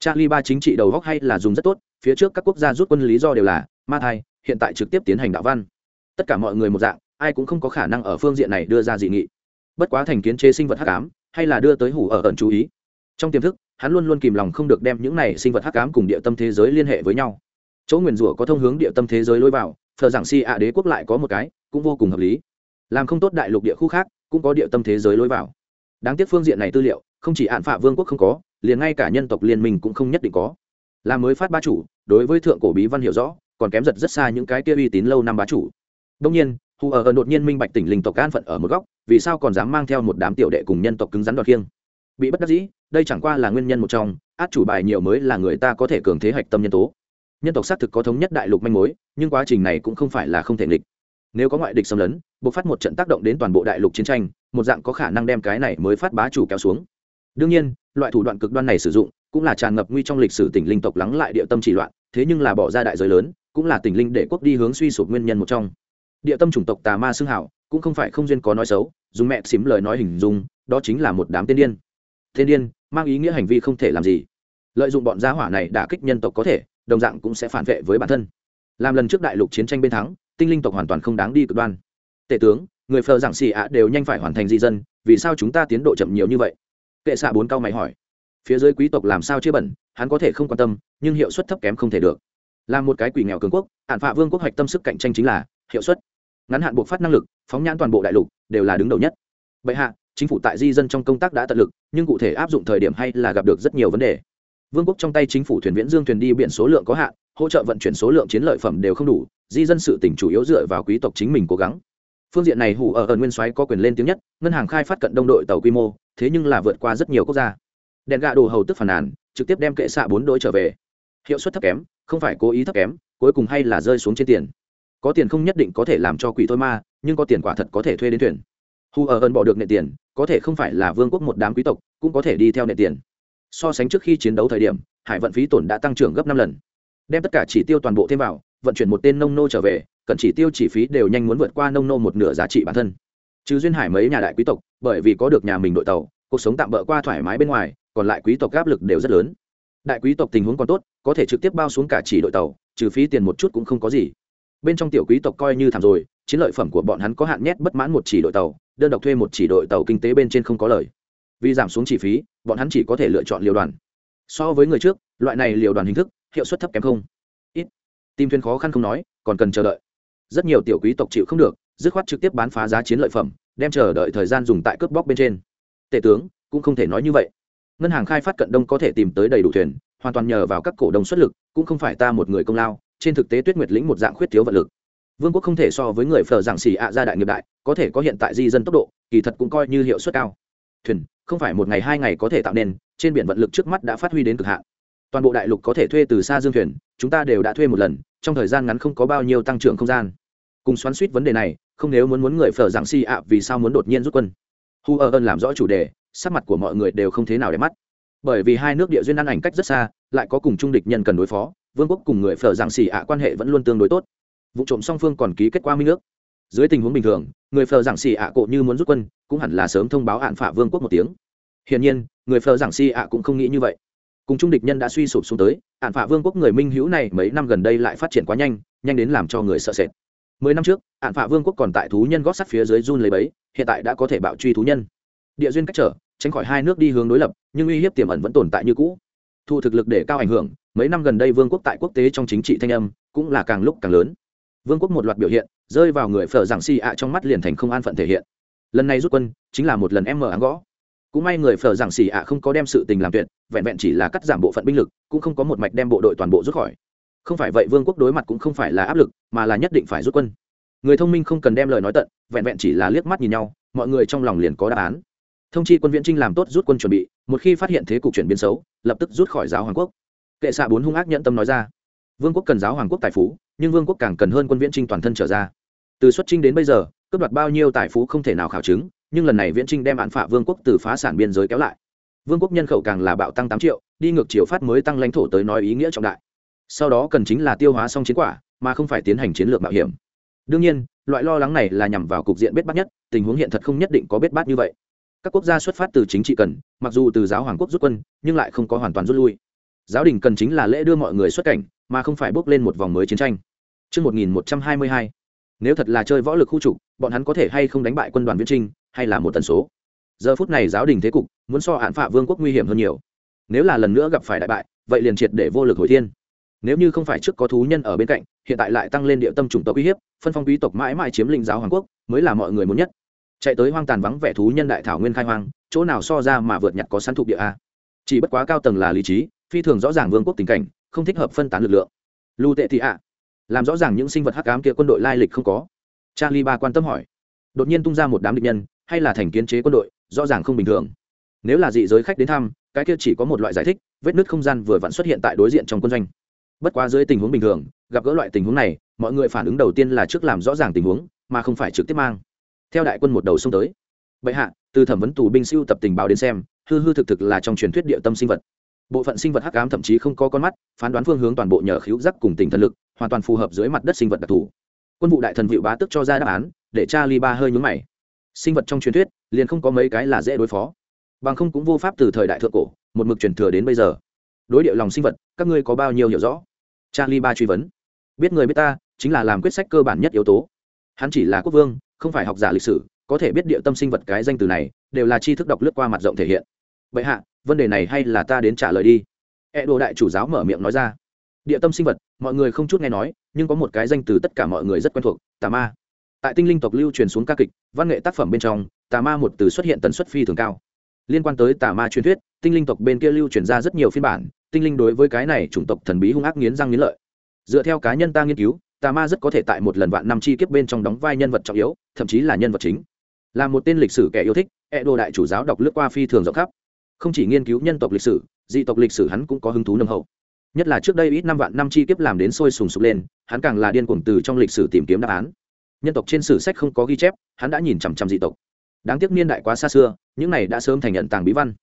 Charlie ba chính trị đầu góc hay là dùng rất tốt, phía trước các quốc gia rút quân lý do đều là, ma thai, hiện tại trực tiếp tiến hành đạo văn. Tất cả mọi người một dạng, ai cũng không có khả năng ở phương diện này đưa ra dị nghị. Bất quá thành kiến chế sinh vật hắc ám, hay là đưa tới hủ ở ẩn chú ý. Trong tiềm thức, hắn luôn luôn kìm lòng không được đem những này sinh vật hắc ám cùng địa tâm thế giới liên hệ với nhau. Chỗ nguyền rủa có thông hướng địa tâm thế giới lối vào thờ giảng si ạ đế quốc lại có một cái, cũng vô cùng hợp lý làm không tốt đại lục địa khu khác, cũng có địa tâm thế giới lối vào. Đáng tiếc phương diện này tư liệu, không chỉ hạn phạ vương quốc không có, liền ngay cả nhân tộc liên minh cũng không nhất định có. Là mới phát ba chủ, đối với thượng cổ bí văn hiểu rõ, còn kém giật rất xa những cái kia uy tín lâu năm bá chủ. Đông nhiên, hù ở đột nhiên minh bạch tỉnh linh tộc an phận ở một góc, vì sao còn dám mang theo một đám tiểu đệ cùng nhân tộc cứng rắn đoạt kiêng bị bất đắc dĩ, đây chẳng qua là nguyên nhân một trong, át chủ bài nhiều mới là người ta có thể cường thế hạch tâm nhân tố. Nhân tộc xác thực có thống nhất đại lục manh mối, nhưng quá trình này cũng không phải là không thể nghịch. Nếu có ngoại địch xâm lấn bộc phát một trận tác động đến toàn bộ đại lục chiến tranh, một dạng có khả năng đem cái này mới phát bá chủ kéo xuống. Đương nhiên, loại thủ đoạn cực đoan này sử dụng cũng là tràn ngập nguy trong lịch sử tỉnh linh tộc lắng lại địa tâm chỉ loạn, thế nhưng là bỏ ra đại giới lớn, cũng là tỉnh linh để quốc đi hướng suy sụp nguyên nhân một trong. Địa tâm chủng tộc tà ma xưng hảo cũng không phải không duyên có nói xấu, dùng mẹ xím lời nói hình dung, đó chính là một đám tiên điên. Tiên điên mang ý nghĩa hành vi không thể làm gì. Lợi dụng bọn gia hỏa này đả kích nhân tộc có thể, đồng dạng cũng sẽ phản vệ với bản thân. Làm lần trước đại lục chiến tranh bên thắng, tinh linh tộc hoàn toàn không đáng đi cực đoan tể tướng, người phờ giảng xì ạ đều nhanh phải hoàn thành di dân, vì sao chúng ta tiến độ chậm nhiều như vậy? Kệ xạ bốn cao mày hỏi. Phía dưới quý tộc làm sao chưa bẩn, hắn có thể không quan tâm, nhưng hiệu suất thấp kém không thể được. Là một cái quỷ nghèo cường quốc, hạn phạ vương quốc hoạch tâm sức cạnh tranh chính là hiệu suất. Ngắn hạn buộc phát năng lực, phóng nhãn toàn bộ đại lục, đều là đứng đầu nhất. Vậy hạ, chính phủ tại di dân trong công tác đã tận lực, nhưng cụ thể áp dụng thời điểm hay là gặp được rất nhiều vấn đề. Vương quốc trong tay chính phủ thuyền viễn dương thuyền đi biển số lượng có hạn, hỗ trợ vận chuyển số lượng chiến lợi phẩm đều không đủ, di dân sự tỉnh chủ yếu dựa vào quý tộc chính mình cố gắng phương diện này hủ ở ở nguyên soái có quyền lên tiếng nhất, ngân hàng khai phát cận đông đội tàu quy mô, thế nhưng là vượt qua rất nhiều quốc gia. Đèn gạ đồ hầu tức phản nàn, trực tiếp đem kệ xạ bốn đội trở về. Hiệu suất thấp kém, không phải cố ý thấp kém, cuối cùng hay là rơi xuống trên tiền. Có tiền không nhất định có thể làm cho quỷ thôi ma nhưng có tiền quả thật có thể thuê đến thuyền. Hù ở ơn bỏ được nệ tiền, có thể không phải là vương quốc một đám quý tộc, cũng có thể đi theo nệ tiền. So sánh trước khi chiến đấu thời điểm, hải vận phí tổn đã tăng trưởng gấp năm lần. Đem tất cả chỉ tiêu toàn bộ thêm vào, vận chuyển một tên nông nô trở về cần chỉ tiêu chỉ phí đều nhanh muốn vượt qua nông nô một nửa giá trị bản thân. Trừ duyên hải mấy nhà đại quý tộc, bởi vì có được nhà mình đội tàu, cuộc sống tạm bỡ qua thoải mái bên ngoài, còn lại quý tộc áp lực đều rất lớn. Đại quý tộc tình huống còn tốt, có thể trực tiếp bao xuống cả chỉ đội tàu, trừ phí tiền một chút cũng không có gì. Bên trong tiểu quý tộc coi như thảm rồi, chiến lợi phẩm của bọn hắn có hạn nhét bất mãn một chỉ đội tàu, đơn độc thuê một chỉ đội tàu kinh tế bên trên không có lời. Vì giảm xuống chi phí, bọn hắn chỉ có thể lựa chọn liều đoàn. So với người trước, loại này liều đoàn hình thức, hiệu suất thấp kém không. Ít. Tìm thuyền khó khăn không nói, còn cần chờ đợi rất nhiều tiểu quý tộc chịu không được, dứt khoát trực tiếp bán phá giá chiến lợi phẩm, đem chờ đợi thời gian dùng tại cướp bóc bên trên. Tể tướng, cũng không thể nói như vậy. Ngân hàng khai phát cận đông có thể tìm tới đầy đủ thuyền, hoàn toàn nhờ vào các cổ đông xuất lực, cũng không phải ta một người công lao, trên thực tế tuyết nguyệt lĩnh một dạng khuyết thiếu vật lực. Vương quốc không thể so với người phờ giảng xì ạ ra đại nghiệp đại, có thể có hiện tại di dân tốc độ, kỳ thật cũng coi như hiệu suất cao. Thuyền, không phải một ngày hai ngày có thể tạo nên, trên biển vận lực trước mắt đã phát huy đến cực hạn. Toàn bộ đại lục có thể thuê từ xa dương thuyền, chúng ta đều đã thuê một lần, trong thời gian ngắn không có bao nhiêu tăng trưởng không gian cùng xoắn suýt vấn đề này, không nếu muốn muốn người phở giảng si ạ, vì sao muốn đột nhiên rút quân? Hu ơ ơn làm rõ chủ đề, sắc mặt của mọi người đều không thế nào để mắt. Bởi vì hai nước địa duyên ăn ảnh cách rất xa, lại có cùng trung địch nhân cần đối phó, vương quốc cùng người phở giảng xì ạ quan hệ vẫn luôn tương đối tốt. Vụ trộm song phương còn ký kết quả minh nước dưới tình huống bình thường, người phờ giảng xì ạ cộ như muốn rút quân, cũng hẳn là sớm thông báo hạn phả vương quốc một tiếng. Hiển nhiên, người phờ giảng xì ạ cũng không nghĩ như vậy. Cùng trung địch nhân đã suy sụp xuống tới, hạn phả vương quốc người minh hữu này mấy năm gần đây lại phát triển quá nhanh nhanh đến làm cho người sợ sệt mười năm trước hạn phạ vương quốc còn tại thú nhân gót sắt phía dưới run lấy bấy, hiện tại đã có thể bạo truy thú nhân. Địa duyên cách trở, tránh khỏi hai nước đi hướng đối lập, nhưng uy hiếp tiềm ẩn vẫn tồn tại như cũ. Thu thực lực để cao ảnh hưởng, mấy năm gần đây vương quốc tại quốc tế trong chính trị thanh âm cũng là càng lúc càng lớn. Vương quốc một loạt biểu hiện, rơi vào người phở giảng si ạ trong mắt liền thành không an phận thể hiện. Lần này rút quân, chính là một lần em mở áng gõ. Cũng may người phở giảng xì ạ không có đem sự tình làm tuyệt, vẹn vẹn chỉ là cắt giảm bộ phận binh lực, cũng không có một mạch đem bộ đội toàn bộ rút khỏi không phải vậy vương quốc đối mặt cũng không phải là áp lực, mà là nhất định phải rút quân. Người thông minh không cần đem lời nói tận, vẹn vẹn chỉ là liếc mắt nhìn nhau, mọi người trong lòng liền có đáp án. Thông chi quân viễn trinh làm tốt rút quân chuẩn bị, một khi phát hiện thế cục chuyển biến xấu, lập tức rút khỏi giáo hoàng quốc. Kệ xạ bốn hung ác nhẫn tâm nói ra. Vương quốc cần giáo hoàng quốc tài phú, nhưng vương quốc càng cần hơn quân viễn trinh toàn thân trở ra. Từ xuất trinh đến bây giờ, cướp đoạt bao nhiêu tài phú không thể nào khảo chứng, nhưng lần này viễn trinh đem án phạ vương quốc từ phá sản biên giới kéo lại. Vương quốc nhân khẩu càng là bạo tăng tám triệu, đi ngược chiều phát mới tăng lãnh thổ tới nói ý nghĩa trọng đại sau đó cần chính là tiêu hóa xong chiến quả mà không phải tiến hành chiến lược mạo hiểm. Đương nhiên loại lo lắng này là nhằm vào cục diện bết bát nhất tình huống hiện thật không nhất định có bết bát như vậy. Các quốc gia xuất phát từ chính trị cần mặc dù từ giáo hoàng quốc rút quân nhưng lại không có hoàn toàn rút lui. Giáo đình cần chính là lễ đưa mọi người xuất cảnh mà không phải bước lên một vòng mới chiến tranh. Trước 1122, nếu thật là chơi võ lực khu trục bọn hắn có thể hay không đánh bại quân đoàn viễn trinh hay là một tần số? Giờ phút này giáo đình thế cục muốn so hạn phạ vương quốc nguy hiểm hơn nhiều. Nếu là lần nữa gặp phải đại bại vậy liền triệt để vô lực hồi thiên nếu như không phải trước có thú nhân ở bên cạnh, hiện tại lại tăng lên địa tâm chủng tộc uy hiếp, phân phong quý tộc mãi mãi chiếm lĩnh giáo hoàng quốc, mới là mọi người muốn nhất. Chạy tới hoang tàn vắng vẻ thú nhân đại thảo nguyên khai hoang, chỗ nào so ra mà vượt nhặt có sẵn thuộc địa a? Chỉ bất quá cao tầng là lý trí, phi thường rõ ràng vương quốc tình cảnh, không thích hợp phân tán lực lượng. Lưu tệ thị ạ. Làm rõ ràng những sinh vật hắc ám kia quân đội lai lịch không có. Charlie ba quan tâm hỏi. Đột nhiên tung ra một đám địch nhân, hay là thành kiến chế quân đội, rõ ràng không bình thường. Nếu là dị giới khách đến thăm, cái kia chỉ có một loại giải thích, vết nứt không gian vừa vặn xuất hiện tại đối diện trong quân doanh bất quá dưới tình huống bình thường, gặp gỡ loại tình huống này, mọi người phản ứng đầu tiên là trước làm rõ ràng tình huống, mà không phải trực tiếp mang. Theo đại quân một đầu xông tới. Bệ hạ, từ thẩm vấn tù binh siêu tập tình báo đến xem, hư hư thực thực là trong truyền thuyết địa tâm sinh vật. Bộ phận sinh vật hắc ám thậm chí không có con mắt, phán đoán phương hướng toàn bộ nhờ khíu giác cùng tình thần lực, hoàn toàn phù hợp dưới mặt đất sinh vật đặc thù. Quân vụ đại thần vịu bá tức cho ra đáp án, để cha ly ba hơi nhúng mày. Sinh vật trong truyền thuyết, liền không có mấy cái là dễ đối phó. Bằng không cũng vô pháp từ thời đại thượng cổ, một mực truyền thừa đến bây giờ. Đối điệu lòng sinh vật, các ngươi có bao nhiêu hiểu rõ? Charlie ba truy vấn. Biết người biết ta, chính là làm quyết sách cơ bản nhất yếu tố. Hắn chỉ là quốc vương, không phải học giả lịch sử, có thể biết địa tâm sinh vật cái danh từ này, đều là tri thức đọc lướt qua mặt rộng thể hiện. Vậy hạ, vấn đề này hay là ta đến trả lời đi. E đồ đại chủ giáo mở miệng nói ra. Địa tâm sinh vật, mọi người không chút nghe nói, nhưng có một cái danh từ tất cả mọi người rất quen thuộc, tà ma. Tại tinh linh tộc lưu truyền xuống ca kịch, văn nghệ tác phẩm bên trong, tà ma một từ xuất hiện tần suất phi thường cao liên quan tới tà ma truyền thuyết, tinh linh tộc bên kia lưu truyền ra rất nhiều phiên bản, tinh linh đối với cái này chủng tộc thần bí hung ác nghiến răng nghiến lợi. Dựa theo cá nhân ta nghiên cứu, tà ma rất có thể tại một lần vạn năm chi kiếp bên trong đóng vai nhân vật trọng yếu, thậm chí là nhân vật chính. Là một tên lịch sử kẻ yêu thích e đại chủ giáo đọc lướt qua phi thường rộng khắp. Không chỉ nghiên cứu nhân tộc lịch sử, dị tộc lịch sử hắn cũng có hứng thú nâng hậu. Nhất là trước đây ít năm vạn năm chi kiếp làm đến sôi sùng sục lên, hắn càng là điên cuồng từ trong lịch sử tìm kiếm đáp án. Nhân tộc trên sử sách không có ghi chép, hắn đã nhìn chằm chằm dị tộc đáng tiếc niên đại quá xa xưa, những này đã sớm thành nhận tàng bí văn.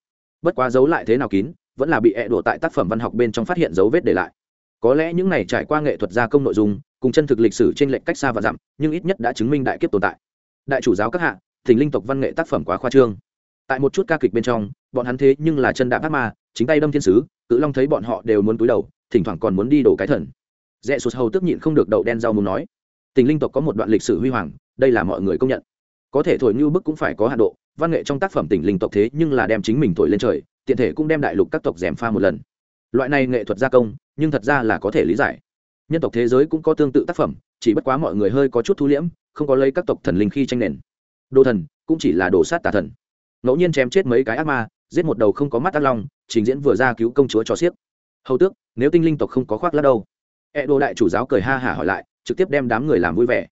Bất quá giấu lại thế nào kín, vẫn là bị ẹ đổ tại tác phẩm văn học bên trong phát hiện dấu vết để lại. Có lẽ những này trải qua nghệ thuật gia công nội dung, cùng chân thực lịch sử trên lệnh cách xa và dặm, nhưng ít nhất đã chứng minh đại kiếp tồn tại. Đại chủ giáo các hạ, thỉnh linh tộc văn nghệ tác phẩm quá khoa trương. Tại một chút ca kịch bên trong, bọn hắn thế nhưng là chân đạp hát ma, chính tay đâm thiên sứ, cự long thấy bọn họ đều muốn túi đầu, thỉnh thoảng còn muốn đi đổ cái thần. Rẽ sụt hầu tức nhịn không được đậu đen rau muốn nói. Tình linh tộc có một đoạn lịch sử huy hoàng, đây là mọi người công nhận có thể thổi như bức cũng phải có hạ độ, văn nghệ trong tác phẩm tỉnh linh tộc thế nhưng là đem chính mình thổi lên trời, tiện thể cũng đem đại lục các tộc dèm pha một lần. Loại này nghệ thuật gia công, nhưng thật ra là có thể lý giải. Nhân tộc thế giới cũng có tương tự tác phẩm, chỉ bất quá mọi người hơi có chút thu liễm, không có lấy các tộc thần linh khi tranh nền. Đồ thần, cũng chỉ là đồ sát tà thần. Ngẫu nhiên chém chết mấy cái ác ma, giết một đầu không có mắt ác long, trình diễn vừa ra cứu công chúa cho xiếc hầu tước, nếu tinh linh tộc không có khoác lát đâu? E đồ đại chủ giáo cười ha hả hỏi lại, trực tiếp đem đám người làm vui vẻ.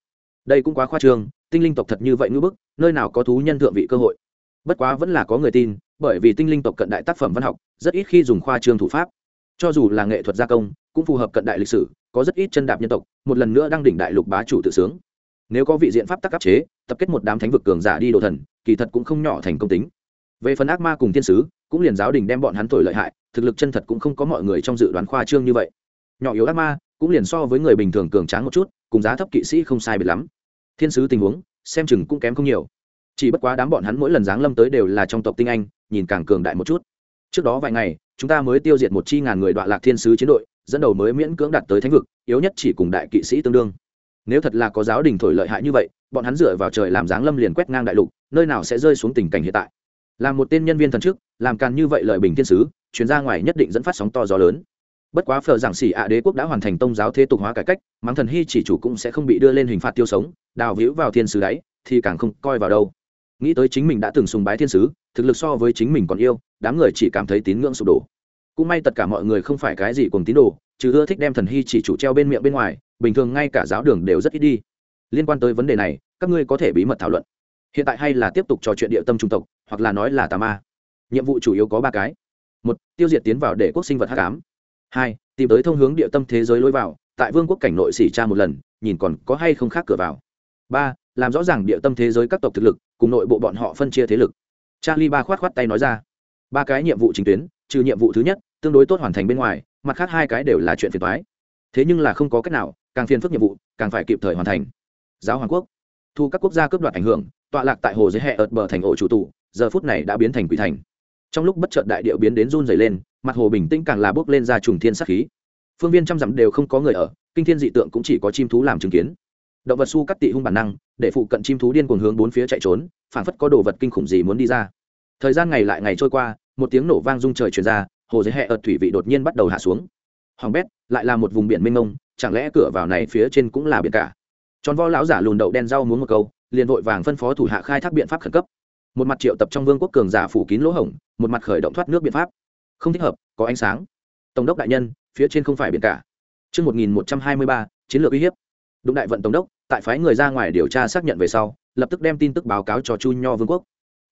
Đây cũng quá khoa trương tinh linh tộc thật như vậy ngưỡng bức, nơi nào có thú nhân thượng vị cơ hội. Bất quá vẫn là có người tin, bởi vì tinh linh tộc cận đại tác phẩm văn học, rất ít khi dùng khoa trương thủ pháp. Cho dù là nghệ thuật gia công, cũng phù hợp cận đại lịch sử, có rất ít chân đạp nhân tộc, một lần nữa đang đỉnh đại lục bá chủ tự sướng. Nếu có vị diện pháp tắc áp chế, tập kết một đám thánh vực cường giả đi đồ thần, kỳ thật cũng không nhỏ thành công tính. Về phần ác ma cùng thiên sứ, cũng liền giáo đình đem bọn hắn thổi lợi hại, thực lực chân thật cũng không có mọi người trong dự đoán khoa trương như vậy. Nhỏ yếu ác ma, cũng liền so với người bình thường cường tráng một chút, cùng giá thấp kỵ sĩ không sai biệt lắm thiên sứ tình huống, xem chừng cũng kém không nhiều. Chỉ bất quá đám bọn hắn mỗi lần giáng lâm tới đều là trong tộc tinh anh, nhìn càng cường đại một chút. Trước đó vài ngày, chúng ta mới tiêu diệt một chi ngàn người đoạn lạc thiên sứ chiến đội, dẫn đầu mới miễn cưỡng đạt tới thánh vực, yếu nhất chỉ cùng đại kỵ sĩ tương đương. Nếu thật là có giáo đình thổi lợi hại như vậy, bọn hắn dựa vào trời làm giáng lâm liền quét ngang đại lục, nơi nào sẽ rơi xuống tình cảnh hiện tại? Làm một tên nhân viên thần chức, làm càng như vậy lợi bình thiên sứ, chuyến ra ngoài nhất định dẫn phát sóng to gió lớn bất quá phở giảng xỉ ạ đế quốc đã hoàn thành tông giáo thế tục hóa cải cách mắng thần hy chỉ chủ cũng sẽ không bị đưa lên hình phạt tiêu sống, đào víu vào thiên sứ đáy thì càng không coi vào đâu. Nghĩ tới chính mình đã từng sùng bái thiên sứ, thực lực so với chính mình còn yêu, đám người chỉ cảm thấy tín ngưỡng sụp đổ. Cũng may tất cả mọi người không phải cái gì cùng tín đồ chứ ưa thích đem thần hy chỉ chủ treo bên miệng bên ngoài, bình thường ngay cả giáo đường đều rất ít đi. Liên quan tới vấn đề này, các ngươi có thể bí mật thảo luận. Hiện tại hay là tiếp tục trò chuyện địa tâm trung tộc, hoặc là nói là tà ma. Nhiệm vụ chủ yếu có ba cái. Một, tiêu diệt tiến vào để quốc sinh vật hắc ám hai, tìm tới thông hướng địa tâm thế giới lối vào, tại vương quốc cảnh nội xỉ tra một lần, nhìn còn có hay không khác cửa vào. Ba, làm rõ ràng địa tâm thế giới các tộc thực lực, cùng nội bộ bọn họ phân chia thế lực. Charlie ba khoát khoát tay nói ra. Ba cái nhiệm vụ chính tuyến, trừ nhiệm vụ thứ nhất, tương đối tốt hoàn thành bên ngoài, mặt khác hai cái đều là chuyện phiền toái. Thế nhưng là không có cách nào, càng phiền phức nhiệm vụ, càng phải kịp thời hoàn thành. Giáo hoàng quốc. Thu các quốc gia cướp đoạt ảnh hưởng, tọa lạc tại hồ dưới hệ ợt bờ thành ổ chủ tụ giờ phút này đã biến thành quỷ thành trong lúc bất chợt đại điệu biến đến run rẩy lên, mặt hồ bình tĩnh càng là bước lên ra trùng thiên sát khí. Phương viên trăm dặm đều không có người ở, kinh thiên dị tượng cũng chỉ có chim thú làm chứng kiến. Động vật su cắt tị hung bản năng, để phụ cận chim thú điên cuồng hướng bốn phía chạy trốn phản phất có đồ vật kinh khủng gì muốn đi ra. Thời gian ngày lại ngày trôi qua, một tiếng nổ vang rung trời truyền ra, hồ dưới hệ ợt thủy vị đột nhiên bắt đầu hạ xuống. Hoàng bét lại là một vùng biển mênh mông, chẳng lẽ cửa vào này phía trên cũng là biển cả? Tròn vo lão giả lùn đậu đen rau muốn một câu, liền vội vàng phân phó thủ hạ khai thác biện pháp khẩn cấp một mặt triệu tập trong vương quốc cường giả phủ kín lỗ hổng một mặt khởi động thoát nước biện pháp không thích hợp có ánh sáng tổng đốc đại nhân phía trên không phải biển cả Trước 1123, chiến lược uy hiếp. Đụng đại vận tổng đốc, tại phái người ra ngoài điều tra xác nhận về sau, lập tức đem tin tức báo cáo cho Chu Nho Vương quốc.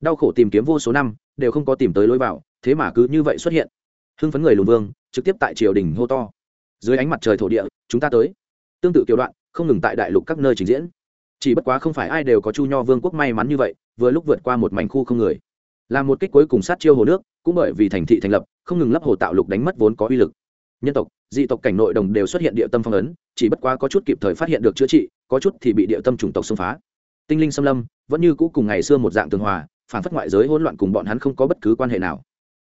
Đau khổ tìm kiếm vô số năm, đều không có tìm tới lối vào, thế mà cứ như vậy xuất hiện. Hưng phấn người lùn vương, trực tiếp tại triều đình hô to. Dưới ánh mặt trời thổ địa, chúng ta tới. Tương tự tiểu đoạn, không ngừng tại đại lục các nơi trình diễn chỉ bất quá không phải ai đều có chu nho vương quốc may mắn như vậy, vừa lúc vượt qua một mảnh khu không người. Là một kích cuối cùng sát chiêu hồ nước, cũng bởi vì thành thị thành lập, không ngừng lấp hồ tạo lục đánh mất vốn có uy lực. Nhân tộc, dị tộc cảnh nội đồng đều xuất hiện địa tâm phong ấn, chỉ bất quá có chút kịp thời phát hiện được chữa trị, có chút thì bị địa tâm chủng tộc xâm phá. Tinh linh xâm lâm, vẫn như cũ cùng ngày xưa một dạng tường hòa, phản phất ngoại giới hỗn loạn cùng bọn hắn không có bất cứ quan hệ nào.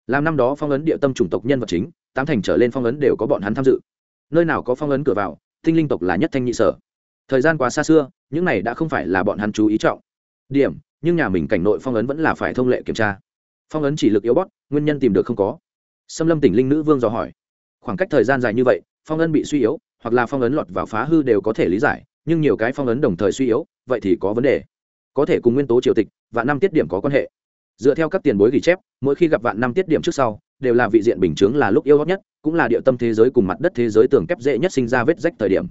Làm năm đó phong ấn địa tâm chủng tộc nhân vật chính, tám thành trở lên phong ấn đều có bọn hắn tham dự. Nơi nào có phong ấn cửa vào, tinh linh tộc là nhất thanh nhị sở thời gian quá xa xưa, những này đã không phải là bọn hắn chú ý trọng. Điểm, nhưng nhà mình cảnh nội phong ấn vẫn là phải thông lệ kiểm tra. Phong ấn chỉ lực yếu bót, nguyên nhân tìm được không có. Xâm lâm tỉnh linh nữ vương dò hỏi. Khoảng cách thời gian dài như vậy, phong ấn bị suy yếu, hoặc là phong ấn lọt vào phá hư đều có thể lý giải, nhưng nhiều cái phong ấn đồng thời suy yếu, vậy thì có vấn đề. Có thể cùng nguyên tố triều tịch và năm tiết điểm có quan hệ. Dựa theo các tiền bối ghi chép, mỗi khi gặp vạn năm tiết điểm trước sau, đều là vị diện bình chướng là lúc yêu nhất, cũng là địa tâm thế giới cùng mặt đất thế giới tường kép dễ nhất sinh ra vết rách thời điểm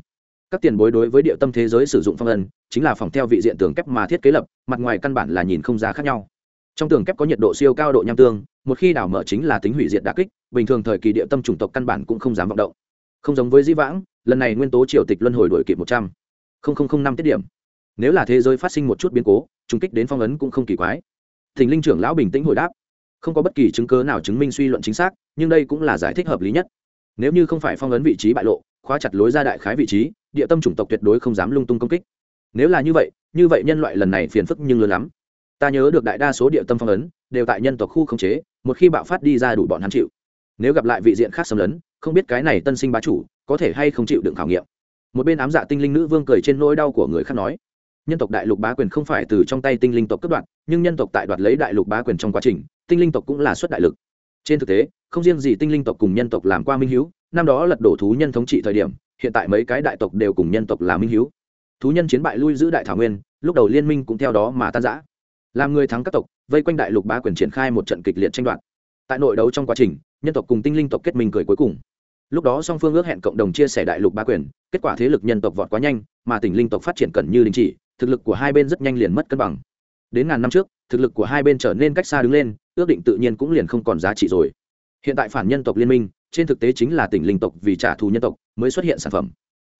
các tiền bối đối với địa tâm thế giới sử dụng phong ấn, chính là phòng theo vị diện tường kép mà thiết kế lập, mặt ngoài căn bản là nhìn không ra khác nhau. Trong tường kép có nhiệt độ siêu cao độ nham tương, một khi đảo mở chính là tính hủy diệt đà kích, bình thường thời kỳ địa tâm chủng tộc căn bản cũng không dám vọng động. Không giống với di vãng, lần này nguyên tố triều tịch luân hồi đổi kịp một trăm linh năm tiết điểm. Nếu là thế giới phát sinh một chút biến cố trung kích đến phong ấn cũng không kỳ quái. Thỉnh linh trưởng lão bình tĩnh hồi đáp. Không có bất kỳ chứng cớ nào chứng minh suy luận chính xác, nhưng đây cũng là giải thích hợp lý nhất. Nếu như không phải phong ấn vị trí bại lộ, khóa chặt lối ra đại khái vị trí địa tâm chủng tộc tuyệt đối không dám lung tung công kích. Nếu là như vậy như vậy nhân loại lần này phiền phức nhưng lớn lắm. Ta nhớ được đại đa số địa tâm phong ấn đều tại nhân tộc khu khống chế, một khi bạo phát đi ra đủ bọn hắn chịu. Nếu gặp lại vị diện khác xâm lấn, không biết cái này tân sinh bá chủ có thể hay không chịu đựng khảo nghiệm. Một bên ám dạ tinh linh nữ vương cười trên nỗi đau của người khác nói, nhân tộc đại lục bá quyền không phải từ trong tay tinh linh tộc cướp đoạt, nhưng nhân tộc tại đoạt lấy đại lục bá quyền trong quá trình, tinh linh tộc cũng là xuất đại lực. Trên thực tế, không riêng gì tinh linh tộc cùng nhân tộc làm qua minh hữu năm đó lật đổ thú nhân thống trị thời điểm hiện tại mấy cái đại tộc đều cùng nhân tộc là minh hiếu. Thú nhân chiến bại lui giữ đại thảo nguyên, lúc đầu liên minh cũng theo đó mà tan giã làm người thắng các tộc, vây quanh đại lục bá quyền triển khai một trận kịch liệt tranh đoạt. Tại nội đấu trong quá trình, nhân tộc cùng tinh linh tộc kết minh cười cuối cùng. Lúc đó song phương ước hẹn cộng đồng chia sẻ đại lục bá quyền, kết quả thế lực nhân tộc vọt quá nhanh, mà tỉnh linh tộc phát triển cần như đình chỉ, thực lực của hai bên rất nhanh liền mất cân bằng. Đến ngàn năm trước, thực lực của hai bên trở nên cách xa đứng lên, ước định tự nhiên cũng liền không còn giá trị rồi. Hiện tại phản nhân tộc liên minh trên thực tế chính là tỉnh linh tộc vì trả thù nhân tộc mới xuất hiện sản phẩm.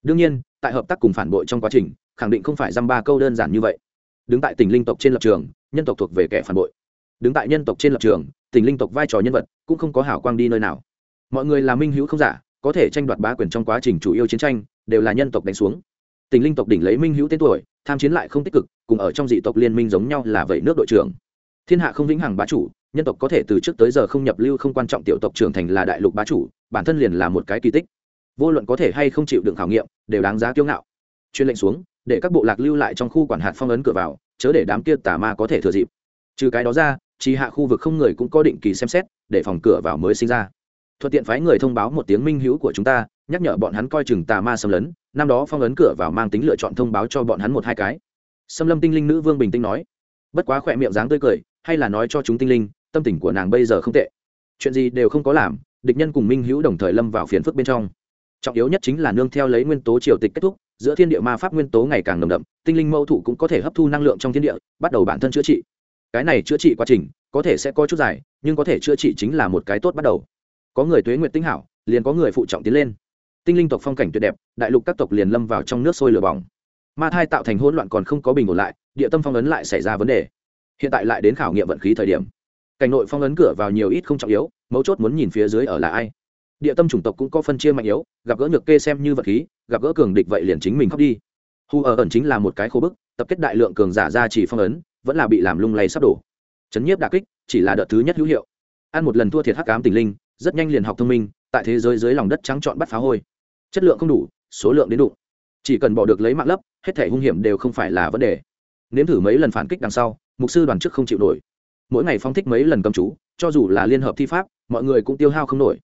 Đương nhiên, tại hợp tác cùng phản bội trong quá trình, khẳng định không phải dăm ba câu đơn giản như vậy. Đứng tại tỉnh linh tộc trên lập trường, nhân tộc thuộc về kẻ phản bội. Đứng tại nhân tộc trên lập trường, tỉnh linh tộc vai trò nhân vật cũng không có hảo quang đi nơi nào. Mọi người là minh hữu không giả, có thể tranh đoạt bá quyền trong quá trình chủ yếu chiến tranh, đều là nhân tộc đánh xuống. Tỉnh linh tộc đỉnh lấy minh hữu tên tuổi, tham chiến lại không tích cực, cùng ở trong dị tộc liên minh giống nhau là vậy nước đội trưởng. Thiên hạ không vĩnh hằng bá chủ nhân tộc có thể từ trước tới giờ không nhập lưu không quan trọng tiểu tộc trưởng thành là đại lục bá chủ, bản thân liền là một cái kỳ tích. Vô luận có thể hay không chịu đựng khảo nghiệm, đều đáng giá kiêu ngạo. Chuyên lệnh xuống, để các bộ lạc lưu lại trong khu quản hạt phong ấn cửa vào, chớ để đám kia tà ma có thể thừa dịp. Trừ cái đó ra chỉ hạ khu vực không người cũng có định kỳ xem xét, để phòng cửa vào mới sinh ra. Thuận tiện phái người thông báo một tiếng minh hữu của chúng ta, nhắc nhở bọn hắn coi chừng tà ma xâm lấn, năm đó phong ấn cửa vào mang tính lựa chọn thông báo cho bọn hắn một hai cái. Xâm lâm tinh linh nữ vương bình tĩnh nói. Bất quá khỏe miệng dáng tươi cười, hay là nói cho chúng tinh linh tâm tình của nàng bây giờ không tệ. Chuyện gì đều không có làm, địch nhân cùng minh hữu đồng thời lâm vào phiền phức bên trong. Trọng yếu nhất chính là nương theo lấy nguyên tố triều tịch kết thúc, giữa thiên địa ma pháp nguyên tố ngày càng nồng đậm, tinh linh mâu thụ cũng có thể hấp thu năng lượng trong thiên địa, bắt đầu bản thân chữa trị. Cái này chữa trị quá trình, có thể sẽ có chút dài, nhưng có thể chữa trị chính là một cái tốt bắt đầu. Có người tuế nguyện tinh hảo, liền có người phụ trọng tiến lên. Tinh linh tộc phong cảnh tuyệt đẹp, đại lục các tộc liền lâm vào trong nước sôi lửa bỏng. Ma thai tạo thành hỗn loạn còn không có bình ổn lại, địa tâm phong ấn lại xảy ra vấn đề. Hiện tại lại đến khảo nghiệm vận khí thời điểm cảnh nội phong ấn cửa vào nhiều ít không trọng yếu, mấu chốt muốn nhìn phía dưới ở là ai. Địa tâm chủng tộc cũng có phân chia mạnh yếu, gặp gỡ nhược kê xem như vật khí, gặp gỡ cường địch vậy liền chính mình khóc đi. Hu ở ẩn chính là một cái khô bức, tập kết đại lượng cường giả ra chỉ phong ấn, vẫn là bị làm lung lay sắp đổ. Chấn nhiếp đà kích, chỉ là đợt thứ nhất hữu hiệu. Ăn một lần thua thiệt hắc cám tình linh, rất nhanh liền học thông minh, tại thế giới dưới lòng đất trắng trọn bắt phá hôi. Chất lượng không đủ, số lượng đến đủ chỉ cần bỏ được lấy mạng lấp, hết thể hung hiểm đều không phải là vấn đề. Nếm thử mấy lần phản kích đằng sau, mục sư đoàn chức không chịu nổi mỗi ngày phong thích mấy lần cầm chú, cho dù là liên hợp thi pháp, mọi người cũng tiêu hao không nổi.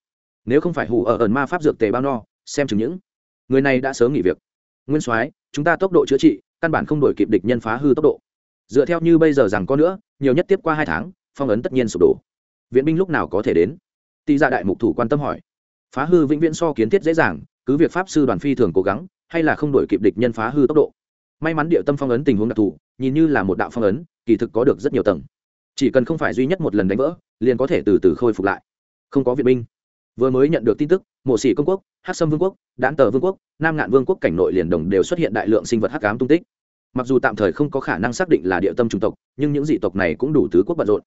Nếu không phải hủ ở ẩn ma pháp dược tề bao no, xem chừng những người này đã sớm nghỉ việc. Nguyên soái, chúng ta tốc độ chữa trị, căn bản không đổi kịp địch nhân phá hư tốc độ. Dựa theo như bây giờ rằng có nữa, nhiều nhất tiếp qua hai tháng, phong ấn tất nhiên sụp đổ. Viện binh lúc nào có thể đến? Tị gia đại mục thủ quan tâm hỏi. Phá hư vĩnh viễn so kiến thiết dễ dàng, cứ việc pháp sư đoàn phi thường cố gắng, hay là không đổi kịp địch nhân phá hư tốc độ. May mắn địa tâm phong ấn tình huống đặc thù, nhìn như là một đạo phong ấn, kỳ thực có được rất nhiều tầng chỉ cần không phải duy nhất một lần đánh vỡ, liền có thể từ từ khôi phục lại. Không có viện binh. Vừa mới nhận được tin tức, mộ sĩ công quốc hát sâm vương quốc đãn tờ vương quốc, nam ngạn vương quốc cảnh nội liền đồng đều xuất hiện đại lượng sinh vật hắc ám tung tích. Mặc dù tạm thời không có khả năng xác định là địa tâm chủng tộc, nhưng những dị tộc này cũng đủ tứ quốc bận rộn.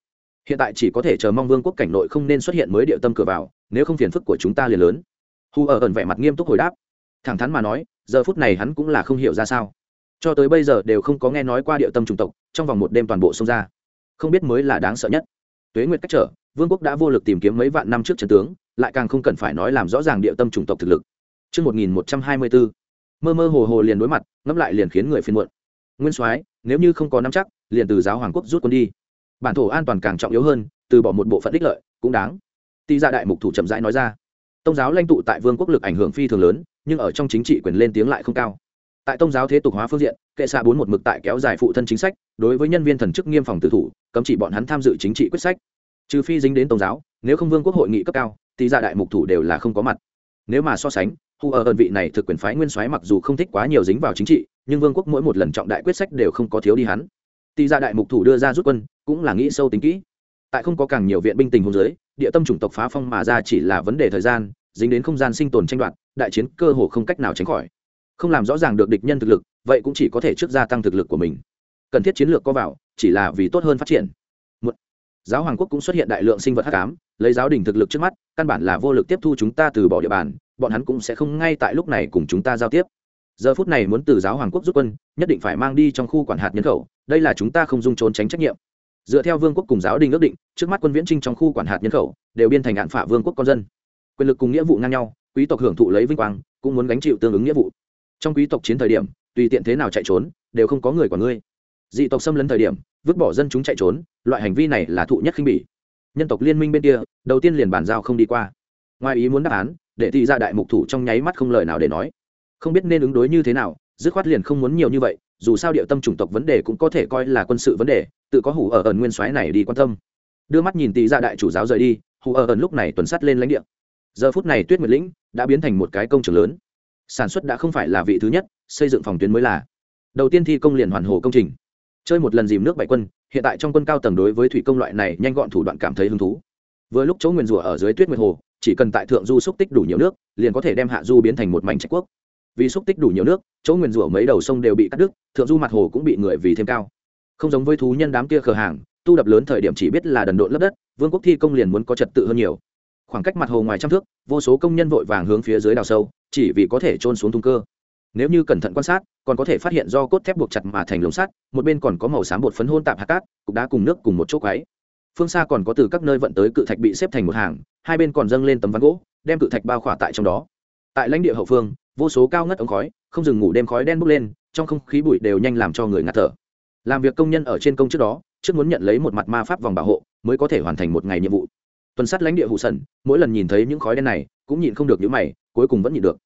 Hiện tại chỉ có thể chờ mong vương quốc cảnh nội không nên xuất hiện mới địa tâm cửa vào, nếu không phiền phức của chúng ta liền lớn. Hu ở ẩn vẻ mặt nghiêm túc hồi đáp. Thẳng thắn mà nói, giờ phút này hắn cũng là không hiểu ra sao. Cho tới bây giờ đều không có nghe nói qua địa tâm chủng tộc, trong vòng một đêm toàn bộ xông ra không biết mới là đáng sợ nhất tuế nguyệt cách trở vương quốc đã vô lực tìm kiếm mấy vạn năm trước trận tướng lại càng không cần phải nói làm rõ ràng địa tâm chủng tộc thực lực Trước 1124, mơ mơ hồ hồ liền đối mặt, ngẫm lại liền khiến người phiền muộn. Nguyên Soái, nếu như không có nắm chắc, liền từ giáo hoàng quốc rút quân đi. Bản thổ an toàn càng trọng yếu hơn, từ bỏ một bộ phận ích lợi, cũng đáng. Tỷ gia dạ đại mục thủ chậm rãi nói ra. Tông giáo lãnh tụ tại vương quốc lực ảnh hưởng phi thường lớn, nhưng ở trong chính trị quyền lên tiếng lại không cao. Tại tông giáo thế tục hóa phương diện, kệ xạ bốn một mực tại kéo dài phụ thân chính sách, đối với nhân viên thần chức nghiêm phòng tử thủ, cấm chỉ bọn hắn tham dự chính trị quyết sách. Trừ phi dính đến tông giáo, nếu không vương quốc hội nghị cấp cao, tỷ gia đại mục thủ đều là không có mặt. Nếu mà so sánh hu ở ơn vị này thực quyền phái nguyên soái mặc dù không thích quá nhiều dính vào chính trị nhưng vương quốc mỗi một lần trọng đại quyết sách đều không có thiếu đi hắn. Tỷ gia đại mục thủ đưa ra rút quân cũng là nghĩ sâu tính kỹ. Tại không có càng nhiều viện binh tình hôn giới địa tâm chủng tộc phá phong mà ra chỉ là vấn đề thời gian dính đến không gian sinh tồn tranh đoạt đại chiến cơ hồ không cách nào tránh khỏi không làm rõ ràng được địch nhân thực lực, vậy cũng chỉ có thể trước gia tăng thực lực của mình. Cần thiết chiến lược có vào, chỉ là vì tốt hơn phát triển. Giáo hoàng quốc cũng xuất hiện đại lượng sinh vật hắc ám, lấy giáo đình thực lực trước mắt, căn bản là vô lực tiếp thu chúng ta từ bỏ địa bàn, bọn hắn cũng sẽ không ngay tại lúc này cùng chúng ta giao tiếp. Giờ phút này muốn từ giáo hoàng quốc rút quân, nhất định phải mang đi trong khu quản hạt nhân khẩu, đây là chúng ta không dung trốn tránh trách nhiệm. Dựa theo vương quốc cùng giáo đình ước định, trước mắt quân viễn trinh trong khu quản hạt nhân khẩu, đều biên thành hạn phả vương quốc con dân. Quyền lực cùng nghĩa vụ ngang nhau, quý tộc hưởng thụ lấy vinh quang, cũng muốn gánh chịu tương ứng nghĩa vụ trong quý tộc chiến thời điểm, tùy tiện thế nào chạy trốn, đều không có người của ngươi. Dị tộc xâm lấn thời điểm, vứt bỏ dân chúng chạy trốn, loại hành vi này là thụ nhất khinh bỉ. Nhân tộc liên minh bên kia, đầu tiên liền bàn giao không đi qua. Ngoài ý muốn đáp án, để thị ra đại mục thủ trong nháy mắt không lời nào để nói. Không biết nên ứng đối như thế nào, dứt khoát liền không muốn nhiều như vậy, dù sao địa tâm chủng tộc vấn đề cũng có thể coi là quân sự vấn đề, tự có hủ ở ẩn nguyên soái này đi quan tâm. Đưa mắt nhìn tỷ ra đại chủ giáo rời đi, hủ ở ẩn lúc này tuần sắt lên lãnh địa. Giờ phút này tuyết nguyệt lĩnh đã biến thành một cái công trường lớn sản xuất đã không phải là vị thứ nhất, xây dựng phòng tuyến mới là. Đầu tiên thi công liền hoàn hồ công trình. Chơi một lần dìm nước bảy quân, hiện tại trong quân cao tầng đối với thủy công loại này nhanh gọn thủ đoạn cảm thấy hứng thú. Vừa lúc chỗ nguyền rủa ở dưới tuyết nguyệt hồ, chỉ cần tại thượng du xúc tích đủ nhiều nước, liền có thể đem hạ du biến thành một mảnh trạch quốc. Vì xúc tích đủ nhiều nước, chỗ nguyền rủa mấy đầu sông đều bị cắt đứt, thượng du mặt hồ cũng bị người vì thêm cao. Không giống với thú nhân đám kia khờ hàng, tu đập lớn thời điểm chỉ biết là đần độn lấp đất, vương quốc thi công liền muốn có trật tự hơn nhiều khoảng cách mặt hồ ngoài trăm thước, vô số công nhân vội vàng hướng phía dưới đào sâu, chỉ vì có thể trôn xuống tung cơ. Nếu như cẩn thận quan sát, còn có thể phát hiện do cốt thép buộc chặt mà thành lồng sắt, một bên còn có màu xám bột phấn hôn tạp hạt cát, cục đá cùng nước cùng một chỗ quáy phương xa còn có từ các nơi vận tới cự thạch bị xếp thành một hàng, hai bên còn dâng lên tấm ván gỗ, đem cự thạch bao khỏa tại trong đó. Tại lãnh địa hậu phương, vô số cao ngất ống khói, không dừng ngủ đêm khói đen bốc lên, trong không khí bụi đều nhanh làm cho người ngạt thở. Làm việc công nhân ở trên công trước đó, trước muốn nhận lấy một mặt ma pháp vòng bảo hộ, mới có thể hoàn thành một ngày nhiệm vụ tuần sát lãnh địa hụ sần, mỗi lần nhìn thấy những khói đen này, cũng nhịn không được những mày, cuối cùng vẫn nhịn được.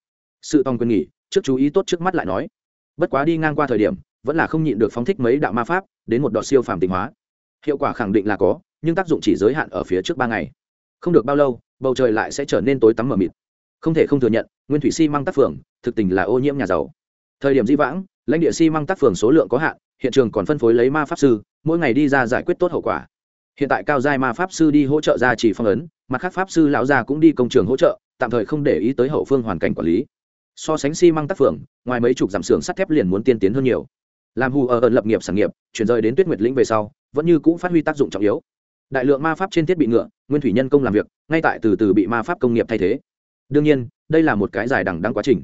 Sự tòng quyền nghỉ, trước chú ý tốt trước mắt lại nói. Bất quá đi ngang qua thời điểm, vẫn là không nhịn được phóng thích mấy đạo ma pháp, đến một đọt siêu phàm tịnh hóa. Hiệu quả khẳng định là có, nhưng tác dụng chỉ giới hạn ở phía trước ba ngày. Không được bao lâu, bầu trời lại sẽ trở nên tối tắm mờ mịt. Không thể không thừa nhận, nguyên thủy xi、si、măng tác phường, thực tình là ô nhiễm nhà giàu. Thời điểm di vãng, lãnh địa xi、si、măng tác phường số lượng có hạn, hiện trường còn phân phối lấy ma pháp sư, mỗi ngày đi ra giải quyết tốt hậu quả hiện tại cao giai ma pháp sư đi hỗ trợ gia chỉ phong ấn, mặt khác pháp sư lão gia cũng đi công trường hỗ trợ, tạm thời không để ý tới hậu phương hoàn cảnh quản lý. So sánh xi、si、măng tác phường, ngoài mấy chục giảm xưởng sắt thép liền muốn tiên tiến hơn nhiều. Làm hù ở ẩn lập nghiệp sản nghiệp, chuyển rời đến tuyết nguyệt lĩnh về sau, vẫn như cũ phát huy tác dụng trọng yếu. Đại lượng ma pháp trên thiết bị ngựa, nguyên thủy nhân công làm việc, ngay tại từ từ bị ma pháp công nghiệp thay thế. Đương nhiên, đây là một cái dài đằng đăng quá trình.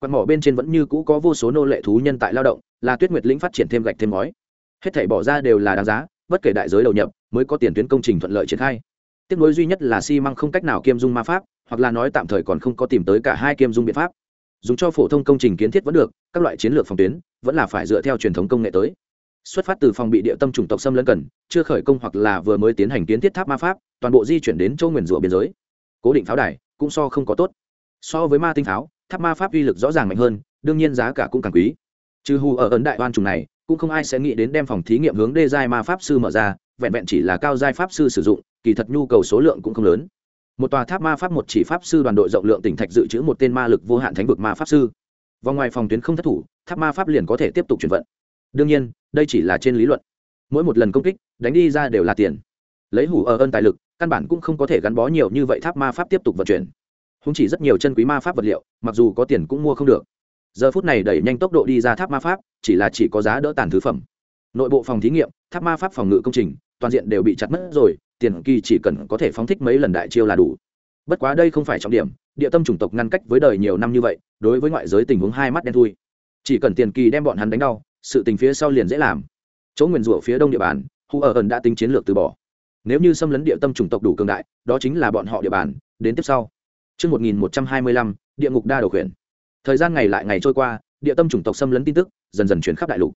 Quạt mỏ bên trên vẫn như cũ có vô số nô lệ thú nhân tại lao động, là tuyết nguyệt lĩnh phát triển thêm gạch thêm ngói. Hết thảy bỏ ra đều là đáng giá bất kể đại giới đầu nhập, mới có tiền tuyến công trình thuận lợi triển khai. Tiếp nối duy nhất là xi măng không cách nào kiêm dung ma pháp, hoặc là nói tạm thời còn không có tìm tới cả hai kiêm dung biện pháp. Dùng cho phổ thông công trình kiến thiết vẫn được, các loại chiến lược phòng tuyến, vẫn là phải dựa theo truyền thống công nghệ tới. Xuất phát từ phòng bị địa tâm chủng tộc xâm lấn cần, chưa khởi công hoặc là vừa mới tiến hành kiến thiết tháp ma pháp, toàn bộ di chuyển đến châu nguyền rủa biên giới. Cố định pháo đài, cũng so không có tốt. So với ma tinh pháo, tháp ma pháp uy lực rõ ràng mạnh hơn, đương nhiên giá cả cũng càng quý. Trừ hù ở ấn đại oan trùng này cũng không ai sẽ nghĩ đến đem phòng thí nghiệm hướng đê giai ma pháp sư mở ra, vẹn vẹn chỉ là cao giai pháp sư sử dụng, kỳ thật nhu cầu số lượng cũng không lớn. Một tòa tháp ma pháp một chỉ pháp sư đoàn đội rộng lượng tỉnh thạch dự trữ một tên ma lực vô hạn thánh vực ma pháp sư. Và ngoài phòng tuyến không thất thủ, tháp ma pháp liền có thể tiếp tục chuyển vận. Đương nhiên, đây chỉ là trên lý luận. Mỗi một lần công kích, đánh đi ra đều là tiền. Lấy hủ ở ơn tài lực, căn bản cũng không có thể gắn bó nhiều như vậy tháp ma pháp tiếp tục vận chuyển. Húng chỉ rất nhiều chân quý ma pháp vật liệu, mặc dù có tiền cũng mua không được giờ phút này đẩy nhanh tốc độ đi ra tháp ma pháp chỉ là chỉ có giá đỡ tàn thứ phẩm. Nội bộ phòng thí nghiệm tháp ma pháp phòng ngự công trình toàn diện đều bị chặt mất rồi tiền kỳ chỉ cần có thể phóng thích mấy lần đại chiêu là đủ. Bất quá đây không phải trọng điểm địa tâm chủng tộc ngăn cách với đời nhiều năm như vậy đối với ngoại giới tình huống hai mắt đen thui. Chỉ cần tiền kỳ đem bọn hắn đánh đau sự tình phía sau liền dễ làm. Chỗ nguyền rủa phía đông địa bàn hu ở ẩn đã tính chiến lược từ bỏ. Nếu như xâm lấn địa tâm chủng tộc đủ cường đại đó chính là bọn họ địa bàn đến tiếp sau. Trước 1125, địa ngục đa đầu khuyển. Thời gian ngày lại ngày trôi qua, địa tâm chủng tộc xâm lấn tin tức dần dần chuyển khắp đại lục.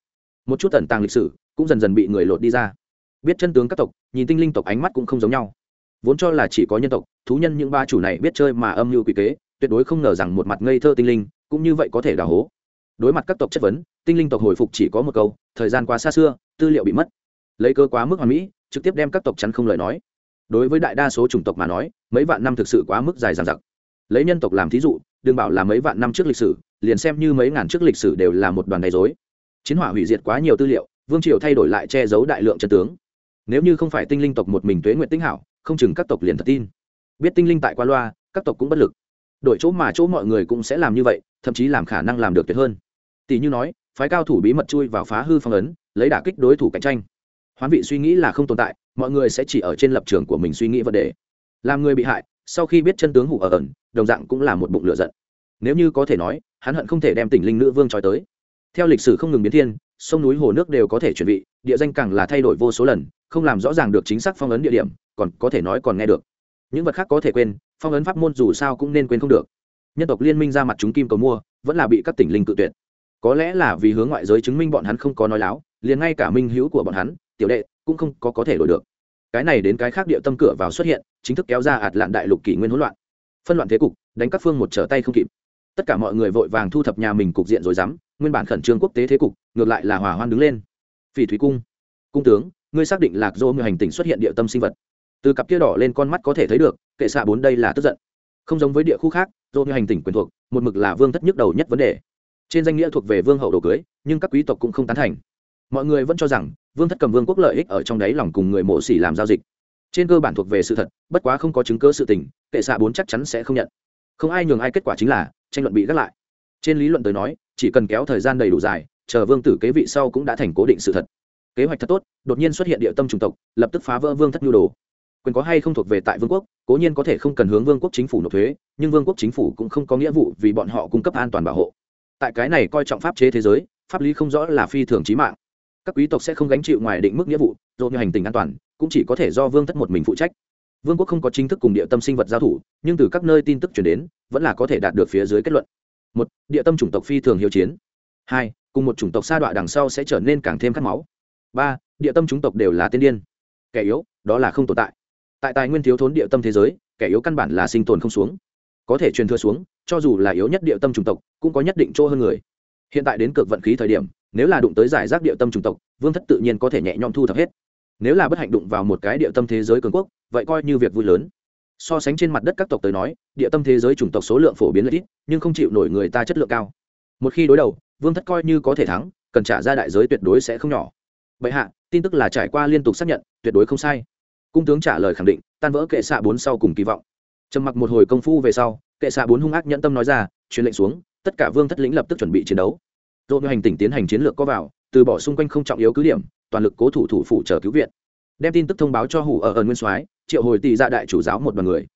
Một chút tẩn tàng lịch sử cũng dần dần bị người lột đi ra. Biết chân tướng các tộc, nhìn tinh linh tộc ánh mắt cũng không giống nhau. Vốn cho là chỉ có nhân tộc, thú nhân những ba chủ này biết chơi mà âm mưu quy kế, tuyệt đối không ngờ rằng một mặt ngây thơ tinh linh, cũng như vậy có thể đào hố. Đối mặt các tộc chất vấn, tinh linh tộc hồi phục chỉ có một câu, thời gian quá xa xưa, tư liệu bị mất. Lấy cơ quá mức hoàn mỹ, trực tiếp đem các tộc chắn không lời nói. Đối với đại đa số chủng tộc mà nói, mấy vạn năm thực sự quá mức dài dằng dặc lấy nhân tộc làm thí dụ đừng bảo là mấy vạn năm trước lịch sử, liền xem như mấy ngàn trước lịch sử đều là một đoàn đầy dối chiến hỏa hủy diệt quá nhiều tư liệu, vương triều thay đổi lại che giấu đại lượng chân tướng. Nếu như không phải tinh linh tộc một mình tuế nguyện tinh hảo, không chừng các tộc liền thật tin. Biết tinh linh tại qua loa, các tộc cũng bất lực. Đổi chỗ mà chỗ mọi người cũng sẽ làm như vậy, thậm chí làm khả năng làm được tuyệt hơn. Tỷ như nói, phái cao thủ bí mật chui vào phá hư phong ấn, lấy đả kích đối thủ cạnh tranh. Hoán vị suy nghĩ là không tồn tại, mọi người sẽ chỉ ở trên lập trường của mình suy nghĩ vấn đề. Làm người bị hại sau khi biết chân tướng hủ ở ẩn, đồng dạng cũng là một bụng lửa giận. Nếu như có thể nói, hắn hận không thể đem tỉnh linh nữ vương trói tới. Theo lịch sử không ngừng biến thiên, sông núi hồ nước đều có thể chuẩn bị địa danh càng là thay đổi vô số lần, không làm rõ ràng được chính xác phong ấn địa điểm, còn có thể nói còn nghe được. Những vật khác có thể quên, phong ấn pháp môn dù sao cũng nên quên không được. Nhân tộc liên minh ra mặt chúng kim cầu mua, vẫn là bị các tỉnh linh cự tuyệt. Có lẽ là vì hướng ngoại giới chứng minh bọn hắn không có nói láo, liền ngay cả minh hữu của bọn hắn, tiểu đệ, cũng không có có thể đổi được cái này đến cái khác địa tâm cửa vào xuất hiện, chính thức kéo ra ạt lạn đại lục kỷ nguyên hỗn loạn. Phân loạn thế cục, đánh các phương một trở tay không kịp. Tất cả mọi người vội vàng thu thập nhà mình cục diện rồi dám, nguyên bản khẩn trương quốc tế thế cục, ngược lại là hỏa hoan đứng lên. Phỉ thúy cung. Cung tướng, ngươi xác định lạc dô người hành tinh xuất hiện địa tâm sinh vật. Từ cặp kia đỏ lên con mắt có thể thấy được, kệ xạ bốn đây là tức giận. Không giống với địa khu khác, dô người hành tinh quyền thuộc, một mực là vương thất nhức đầu nhất vấn đề. Trên danh nghĩa thuộc về vương hậu đồ cưới, nhưng các quý tộc cũng không tán thành. Mọi người vẫn cho rằng vương thất cầm vương quốc lợi ích ở trong đáy lòng cùng người mộ xỉ làm giao dịch. Trên cơ bản thuộc về sự thật, bất quá không có chứng cơ sự tình, kệ xạ bốn chắc chắn sẽ không nhận. Không ai nhường ai kết quả chính là, tranh luận bị gác lại. Trên lý luận tới nói, chỉ cần kéo thời gian đầy đủ dài, chờ vương tử kế vị sau cũng đã thành cố định sự thật. Kế hoạch thật tốt, đột nhiên xuất hiện địa tâm chủng tộc, lập tức phá vỡ vương thất nhu đồ. Quyền có hay không thuộc về tại vương quốc, cố nhiên có thể không cần hướng vương quốc chính phủ nộp thuế, nhưng vương quốc chính phủ cũng không có nghĩa vụ vì bọn họ cung cấp an toàn bảo hộ. Tại cái này coi trọng pháp chế thế giới, pháp lý không rõ là phi thường trí mạng các quý tộc sẽ không gánh chịu ngoài định mức nghĩa vụ do như hành tình an toàn, cũng chỉ có thể do vương thất một mình phụ trách. Vương quốc không có chính thức cùng địa tâm sinh vật giao thủ, nhưng từ các nơi tin tức chuyển đến, vẫn là có thể đạt được phía dưới kết luận. Một, địa tâm chủng tộc phi thường hiếu chiến. Hai, cùng một chủng tộc sa đọa đằng sau sẽ trở nên càng thêm khát máu. Ba, địa tâm chủng tộc đều là tiên điên. Kẻ yếu, đó là không tồn tại. Tại tài nguyên thiếu thốn địa tâm thế giới, kẻ yếu căn bản là sinh tồn không xuống. Có thể truyền thừa xuống, cho dù là yếu nhất địa tâm chủng tộc, cũng có nhất định chỗ hơn người. Hiện tại đến cực vận khí thời điểm nếu là đụng tới giải rác địa tâm chủng tộc, vương thất tự nhiên có thể nhẹ nhõm thu thập hết. Nếu là bất hạnh đụng vào một cái địa tâm thế giới cường quốc, vậy coi như việc vui lớn. So sánh trên mặt đất các tộc tới nói, địa tâm thế giới chủng tộc số lượng phổ biến là ít, nhưng không chịu nổi người ta chất lượng cao. Một khi đối đầu, vương thất coi như có thể thắng, cần trả ra đại giới tuyệt đối sẽ không nhỏ. Vậy hạ, tin tức là trải qua liên tục xác nhận, tuyệt đối không sai. Cung tướng trả lời khẳng định, tan vỡ kệ xạ bốn sau cùng kỳ vọng. Trầm mặc một hồi công phu về sau, kệ xạ bốn hung ác nhẫn tâm nói ra, truyền lệnh xuống, tất cả vương thất lĩnh lập tức chuẩn bị chiến đấu dỗ hành tỉnh tiến hành chiến lược có vào, từ bỏ xung quanh không trọng yếu cứ điểm, toàn lực cố thủ thủ phủ chờ cứu viện. Đem tin tức thông báo cho hủ ở ẩn nguyên soái, triệu hồi tỷ ra đại chủ giáo một đoàn người.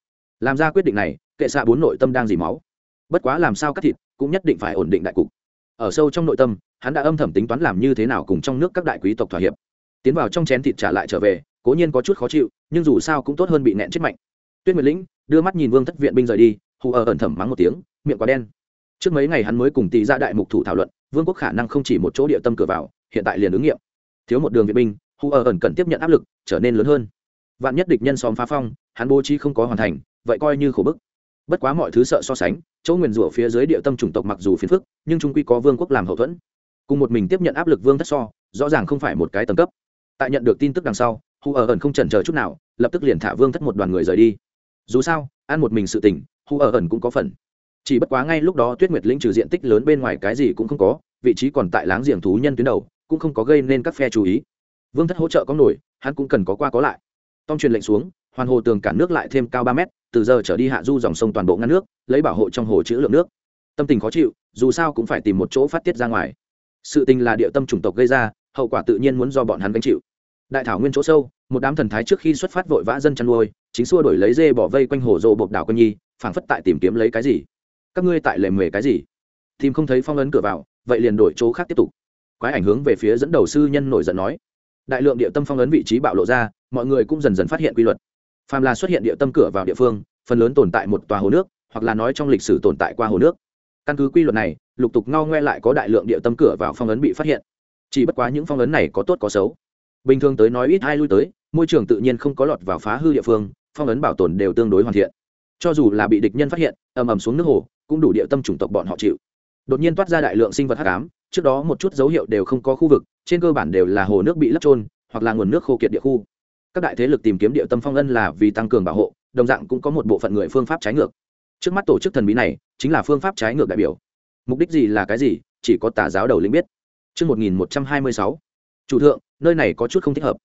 Làm ra quyết định này, kệ xạ bốn nội tâm đang dì máu. Bất quá làm sao cắt thịt, cũng nhất định phải ổn định đại cục. Ở sâu trong nội tâm, hắn đã âm thầm tính toán làm như thế nào cùng trong nước các đại quý tộc thỏa hiệp. Tiến vào trong chén thịt trả lại trở về, cố nhiên có chút khó chịu, nhưng dù sao cũng tốt hơn bị nẹn chết mạnh. Tuyết nguyệt lĩnh đưa mắt nhìn vương thất viện binh rời đi hù ở ẩn thẩm mắng một tiếng, miệng quá đen. Trước mấy ngày hắn mới cùng tỷ ra đại mục thủ thảo luận vương quốc khả năng không chỉ một chỗ địa tâm cửa vào, hiện tại liền ứng nghiệm. Thiếu một đường viện binh hù ở ẩn cần tiếp nhận áp lực, trở nên lớn hơn. Vạn nhất địch nhân xóm phá phong, hắn bố trí không có hoàn thành, vậy coi như khổ bức. Bất quá mọi thứ sợ so sánh, chỗ nguyền rủa phía dưới địa tâm chủng tộc mặc dù phiền phức, nhưng trung quy có vương quốc làm hậu thuẫn. Cùng một mình tiếp nhận áp lực vương thất so, rõ ràng không phải một cái tầng cấp. Tại nhận được tin tức đằng sau hù ở ẩn không chần chờ chút nào, lập tức liền thả vương thất một đoàn người rời đi. Dù sao, ăn một mình sự tình hù ở ẩn cũng có phần chỉ bất quá ngay lúc đó tuyết nguyệt lĩnh trừ diện tích lớn bên ngoài cái gì cũng không có, vị trí còn tại láng giềng thú nhân tuyến đầu, cũng không có gây nên các phe chú ý. Vương thất hỗ trợ có nổi, hắn cũng cần có qua có lại. Tông truyền lệnh xuống, hoàn hồ tường cản nước lại thêm cao ba mét, từ giờ trở đi hạ du dòng sông toàn bộ ngăn nước, lấy bảo hộ trong hồ chữ lượng nước. Tâm tình khó chịu, dù sao cũng phải tìm một chỗ phát tiết ra ngoài. Sự tình là địa tâm chủng tộc gây ra, hậu quả tự nhiên muốn do bọn hắn gánh chịu. Đại thảo nguyên chỗ sâu, một đám thần thái trước khi xuất phát vội vã dân chăn nuôi, chính xua đổi lấy dê bỏ vây quanh hồ rộ bộc đảo quân nhi, phảng phất tại tìm kiếm lấy cái gì các ngươi tại lề mề cái gì? Tìm không thấy phong ấn cửa vào, vậy liền đổi chỗ khác tiếp tục. Quái ảnh hướng về phía dẫn đầu sư nhân nổi giận nói. Đại lượng địa tâm phong ấn vị trí bạo lộ ra, mọi người cũng dần dần phát hiện quy luật. Phàm là xuất hiện địa tâm cửa vào địa phương, phần lớn tồn tại một tòa hồ nước, hoặc là nói trong lịch sử tồn tại qua hồ nước. Căn cứ quy luật này, lục tục ngao ngoe lại có đại lượng địa tâm cửa vào phong ấn bị phát hiện. Chỉ bất quá những phong ấn này có tốt có xấu. Bình thường tới nói ít ai lui tới, môi trường tự nhiên không có lọt vào phá hư địa phương, phong ấn bảo tồn đều tương đối hoàn thiện. Cho dù là bị địch nhân phát hiện, ầm ầm xuống nước hồ cũng đủ địa tâm chủng tộc bọn họ chịu. Đột nhiên toát ra đại lượng sinh vật hắc ám trước đó một chút dấu hiệu đều không có khu vực trên cơ bản đều là hồ nước bị lấp trôn hoặc là nguồn nước khô kiệt địa khu. Các đại thế lực tìm kiếm địa tâm phong ân là vì tăng cường bảo hộ đồng dạng cũng có một bộ phận người phương pháp trái ngược. Trước mắt tổ chức thần bí này chính là phương pháp trái ngược đại biểu. Mục đích gì là cái gì chỉ có tà giáo đầu lĩnh biết. Trước 1126, chủ thượng, nơi này có chút không thích hợp.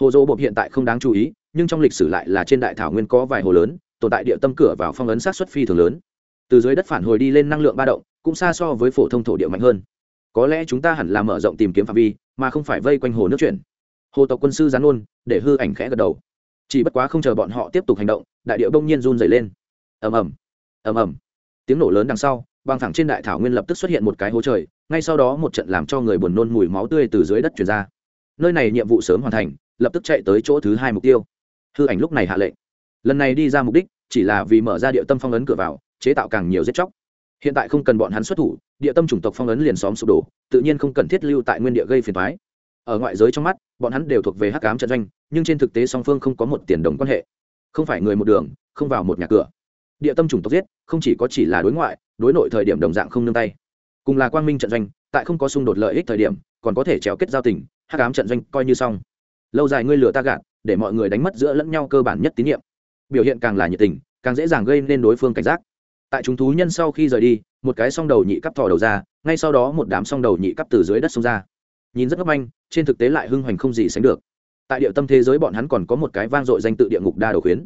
Hồ dỗ bộp hiện tại không đáng chú ý, nhưng trong lịch sử lại là trên đại thảo nguyên có vài hồ lớn, tồn tại địa tâm cửa vào phong ấn sát xuất phi thường lớn. Từ dưới đất phản hồi đi lên năng lượng ba động, cũng xa so với phổ thông thổ địa mạnh hơn. Có lẽ chúng ta hẳn là mở rộng tìm kiếm phạm vi, mà không phải vây quanh hồ nước chuyển. Hồ tộc quân sư gián ôn, để hư ảnh khẽ gật đầu. Chỉ bất quá không chờ bọn họ tiếp tục hành động, đại địa bỗng nhiên run dày lên. Ầm ầm, ầm ầm. Tiếng nổ lớn đằng sau, băng thẳng trên đại thảo nguyên lập tức xuất hiện một cái hố trời, ngay sau đó một trận làm cho người buồn nôn mùi máu tươi từ dưới đất truyền ra nơi này nhiệm vụ sớm hoàn thành lập tức chạy tới chỗ thứ hai mục tiêu hư ảnh lúc này hạ lệnh lần này đi ra mục đích chỉ là vì mở ra địa tâm phong ấn cửa vào chế tạo càng nhiều giết chóc. Hiện tại không cần bọn hắn xuất thủ, địa tâm chủng tộc phong ấn liền xóm sụp đổ, tự nhiên không cần thiết lưu tại nguyên địa gây phiền thoái ở ngoại giới trong mắt, bọn hắn đều thuộc về hắc ám trận doanh, nhưng trên thực tế song phương không có một tiền đồng quan hệ. Không phải người một đường, không vào một nhà cửa. Địa tâm chủng tộc giết, không chỉ có chỉ là đối ngoại, đối nội thời điểm đồng dạng không nương tay. Cùng là quang minh trận doanh, tại không có xung đột lợi ích thời điểm, còn có thể trèo kết giao tình, hắc ám trận doanh coi như xong. Lâu dài ngươi lừa ta gạt, để mọi người đánh mất giữa lẫn nhau cơ bản nhất tín nhiệm. Biểu hiện càng là nhiệt tình, càng dễ dàng gây nên đối phương cảnh giác tại chúng thú nhân sau khi rời đi, một cái song đầu nhị cắp thò đầu ra, ngay sau đó một đám song đầu nhị cắp từ dưới đất xông ra. Nhìn rất ngấp anh trên thực tế lại hưng hoành không gì sánh được. Tại địa tâm thế giới bọn hắn còn có một cái vang dội danh tự địa ngục đa đầu khuyến.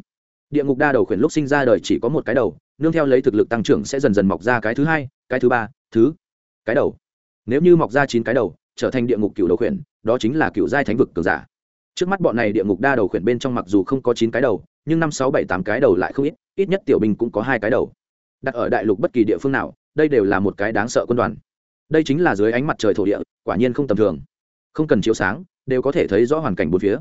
Địa ngục đa đầu khuyến lúc sinh ra đời chỉ có một cái đầu, nương theo lấy thực lực tăng trưởng sẽ dần dần mọc ra cái thứ hai, cái thứ ba, thứ cái đầu. Nếu như mọc ra chín cái đầu, trở thành địa ngục cựu đầu khuyển đó chính là cựu giai thánh vực cường giả. Trước mắt bọn này địa ngục đa đầu khuyển bên trong mặc dù không có chín cái đầu, nhưng năm, sáu, bảy, tám cái đầu lại không ít ít nhất tiểu binh cũng có hai cái đầu đặt ở đại lục bất kỳ địa phương nào, đây đều là một cái đáng sợ quân đoàn. Đây chính là dưới ánh mặt trời thổ địa, quả nhiên không tầm thường. Không cần chiếu sáng, đều có thể thấy rõ hoàn cảnh bốn phía.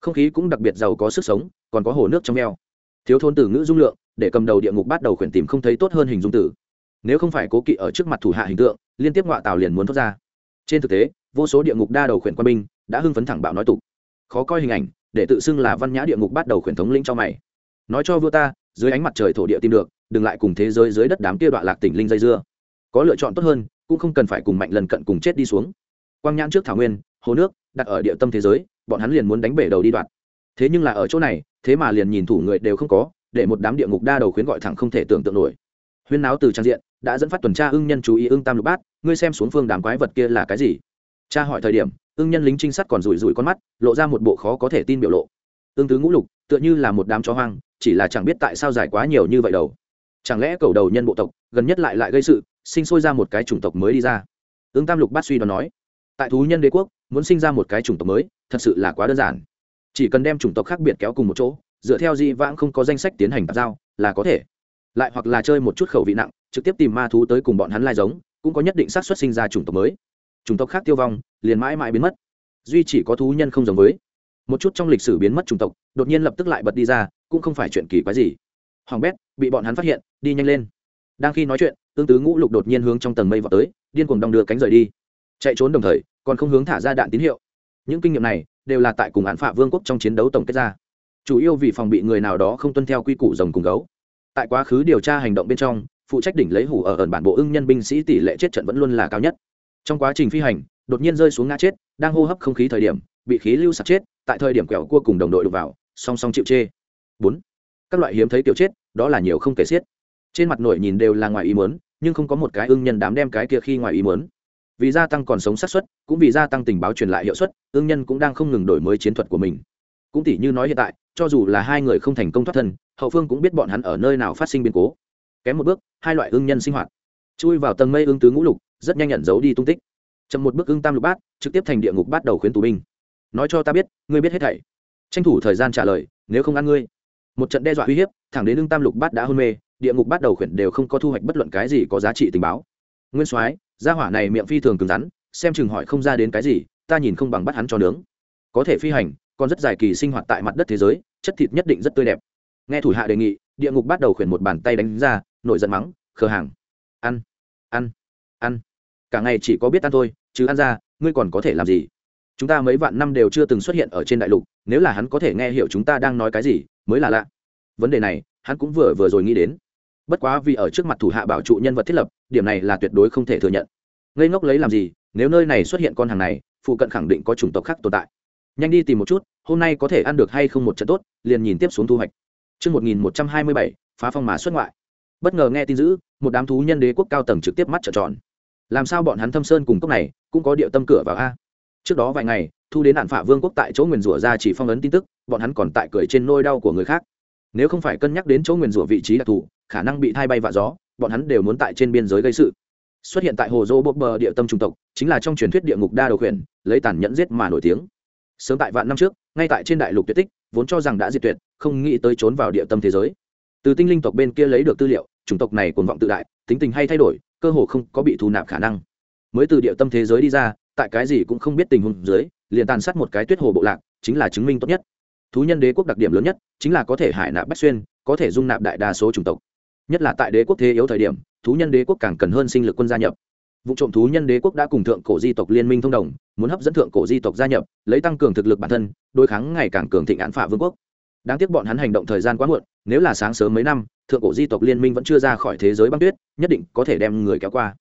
Không khí cũng đặc biệt giàu có sức sống, còn có hồ nước trong eo. Thiếu thôn từ ngữ dung lượng, để cầm đầu địa ngục bắt đầu khuyển tìm không thấy tốt hơn hình dung tử nếu không phải cố kỵ ở trước mặt thủ hạ hình tượng, liên tiếp ngoại tào liền muốn thoát ra. Trên thực tế, vô số địa ngục đa đầu khuyển quân binh đã hưng phấn thẳng bạo nói tục. Khó coi hình ảnh, để tự xưng là văn nhã địa ngục bắt đầu khuyển thống lĩnh cho mày. Nói cho vua ta dưới ánh mặt trời thổ địa tìm được, đừng lại cùng thế giới dưới đất đám kia đoạn lạc tỉnh linh dây dưa. Có lựa chọn tốt hơn, cũng không cần phải cùng mạnh lần cận cùng chết đi xuống. Quang nhãn trước thảo nguyên, hồ nước, đặt ở địa tâm thế giới, bọn hắn liền muốn đánh bể đầu đi đoạn thế nhưng là ở chỗ này, thế mà liền nhìn thủ người đều không có, để một đám địa ngục đa đầu khuyến gọi thẳng không thể tưởng tượng nổi. Huyên náo từ trang diện, đã dẫn phát tuần tra ưng nhân chú ý ưng tam lục bát, ngươi xem xuống phương đám quái vật kia là cái gì? Cha hỏi thời điểm, ưng nhân lính trinh sát còn rủi rủi con mắt, lộ ra một bộ khó có thể tin biểu lộ. Ưng tứ ngũ lục, tựa như là một đám chó hoang chỉ là chẳng biết tại sao dài quá nhiều như vậy đầu chẳng lẽ cầu đầu nhân bộ tộc, gần nhất lại lại gây sự, sinh sôi ra một cái chủng tộc mới đi ra? Ưng tam lục bát suy đoán nói. Tại thú nhân đế quốc, muốn sinh ra một cái chủng tộc mới, thật sự là quá đơn giản. Chỉ cần đem chủng tộc khác biệt kéo cùng một chỗ, dựa theo di vãng không có danh sách tiến hành tạp giao, là có thể. Lại hoặc là chơi một chút khẩu vị nặng, trực tiếp tìm ma thú tới cùng bọn hắn lai giống, cũng có nhất định xác suất sinh ra chủng tộc mới. Chủng tộc khác tiêu vong, liền mãi mãi biến mất. Duy chỉ có thú nhân không giống với. Một chút trong lịch sử biến mất chủng tộc, đột nhiên lập tức lại bật đi ra cũng không phải chuyện kỳ quái gì. Hoàng bét bị bọn hắn phát hiện, đi nhanh lên. Đang khi nói chuyện tương tứ ngũ lục đột nhiên hướng trong tầng mây vào tới, điên cuồng đong đưa cánh rời đi. Chạy trốn đồng thời, còn không hướng thả ra đạn tín hiệu. Những kinh nghiệm này đều là tại cùng án phạ vương quốc trong chiến đấu tổng kết ra. Chủ yếu vì phòng bị người nào đó không tuân theo quy củ rồng cùng gấu. Tại quá khứ điều tra hành động bên trong, phụ trách đỉnh lấy hủ ở ẩn bản bộ ưng nhân binh sĩ tỷ lệ chết trận vẫn luôn là cao nhất. Trong quá trình phi hành, đột nhiên rơi xuống ngã chết, đang hô hấp không khí thời điểm, bị khí lưu sạc chết, tại thời điểm quẹo cua cùng đồng đội đục vào, song song chịu chê bốn. Các loại hiếm thấy tiểu chết, đó là nhiều không kể xiết. Trên mặt nổi nhìn đều là ngoài ý muốn, nhưng không có một cái ưng nhân đám đem cái kia khi ngoài ý muốn. Vì gia tăng còn sống sát xuất cũng vì gia tăng tình báo truyền lại hiệu suất ương nhân cũng đang không ngừng đổi mới chiến thuật của mình. Cũng tỷ như nói hiện tại, cho dù là hai người không thành công thoát thân, hậu phương cũng biết bọn hắn ở nơi nào phát sinh biến cố. Kém một bước, hai loại ương nhân sinh hoạt. Chui vào tầng mây ương tứ ngũ lục, rất nhanh nhận giấu đi tung tích. Chậm một bước ương tam lục bát, trực tiếp thành địa ngục bắt đầu khuyến tù binh. Nói cho ta biết, ngươi biết hết thảy. Tranh thủ thời gian trả lời, nếu không ăn ngươi một trận đe dọa uy hiếp, thẳng đến lương tam lục bát đã hôn mê, địa ngục bắt đầu khuyển đều không có thu hoạch bất luận cái gì có giá trị tình báo. Nguyên soái, gia hỏa này miệng phi thường cứng rắn, xem chừng hỏi không ra đến cái gì, ta nhìn không bằng bắt hắn cho nướng. Có thể phi hành, còn rất dài kỳ sinh hoạt tại mặt đất thế giới, chất thịt nhất định rất tươi đẹp. Nghe thủ hạ đề nghị, địa ngục bắt đầu khuyển một bàn tay đánh ra, nổi giận mắng, khờ hàng, ăn ăn ăn. Cả ngày chỉ có biết ăn thôi, chứ ăn ra, ngươi còn có thể làm gì? Chúng ta mấy vạn năm đều chưa từng xuất hiện ở trên đại lục, nếu là hắn có thể nghe hiểu chúng ta đang nói cái gì mới là lạ vấn đề này hắn cũng vừa vừa rồi nghĩ đến bất quá vì ở trước mặt thủ hạ bảo trụ nhân vật thiết lập điểm này là tuyệt đối không thể thừa nhận ngây ngốc lấy làm gì nếu nơi này xuất hiện con hàng này phụ cận khẳng định có chủng tộc khác tồn tại nhanh đi tìm một chút hôm nay có thể ăn được hay không một trận tốt liền nhìn tiếp xuống thu hoạch Trước 1127, phá phong mà xuất ngoại. Bất ngờ nghe tin dữ, một đám thú nhân đế quốc cao tầng trực tiếp mắt trợn tròn. Làm sao bọn hắn thâm sơn cùng cốc này cũng có địa tâm cửa vào a? Trước đó vài ngày, thu đến nạn phạ vương quốc tại chỗ nguyền rủa ra chỉ phong ấn tin tức, bọn hắn còn tại cười trên nôi đau của người khác. Nếu không phải cân nhắc đến chỗ nguyền rủa vị trí đặc thù, khả năng bị thay bay vạ gió, bọn hắn đều muốn tại trên biên giới gây sự. Xuất hiện tại hồ dô bốc bờ địa tâm trung tộc chính là trong truyền thuyết địa ngục đa đầu khuyển lấy tàn nhẫn giết mà nổi tiếng. Sớm tại vạn năm trước ngay tại trên đại lục tuyệt tích vốn cho rằng đã diệt tuyệt không nghĩ tới trốn vào địa tâm thế giới. Từ tinh linh tộc bên kia lấy được tư liệu chủng tộc này cuồng vọng tự đại tính tình hay thay đổi cơ hồ không có bị thu nạp khả năng. Mới từ địa tâm thế giới đi ra tại cái gì cũng không biết tình huống dưới, liền tàn sát một cái tuyết hồ bộ lạc, chính là chứng minh tốt nhất. Thú nhân đế quốc đặc điểm lớn nhất, chính là có thể hải nạp bách xuyên, có thể dung nạp đại đa số chủng tộc. Nhất là tại đế quốc thế yếu thời điểm, thú nhân đế quốc càng cần hơn sinh lực quân gia nhập. Vụ trộm thú nhân đế quốc đã cùng thượng cổ di tộc liên minh thông đồng, muốn hấp dẫn thượng cổ di tộc gia nhập, lấy tăng cường thực lực bản thân, đối kháng ngày càng cường thịnh án phả vương quốc. Đáng tiếc bọn hắn hành động thời gian quá muộn, nếu là sáng sớm mấy năm, thượng cổ di tộc liên minh vẫn chưa ra khỏi thế giới băng tuyết, nhất định có thể đem người kéo qua.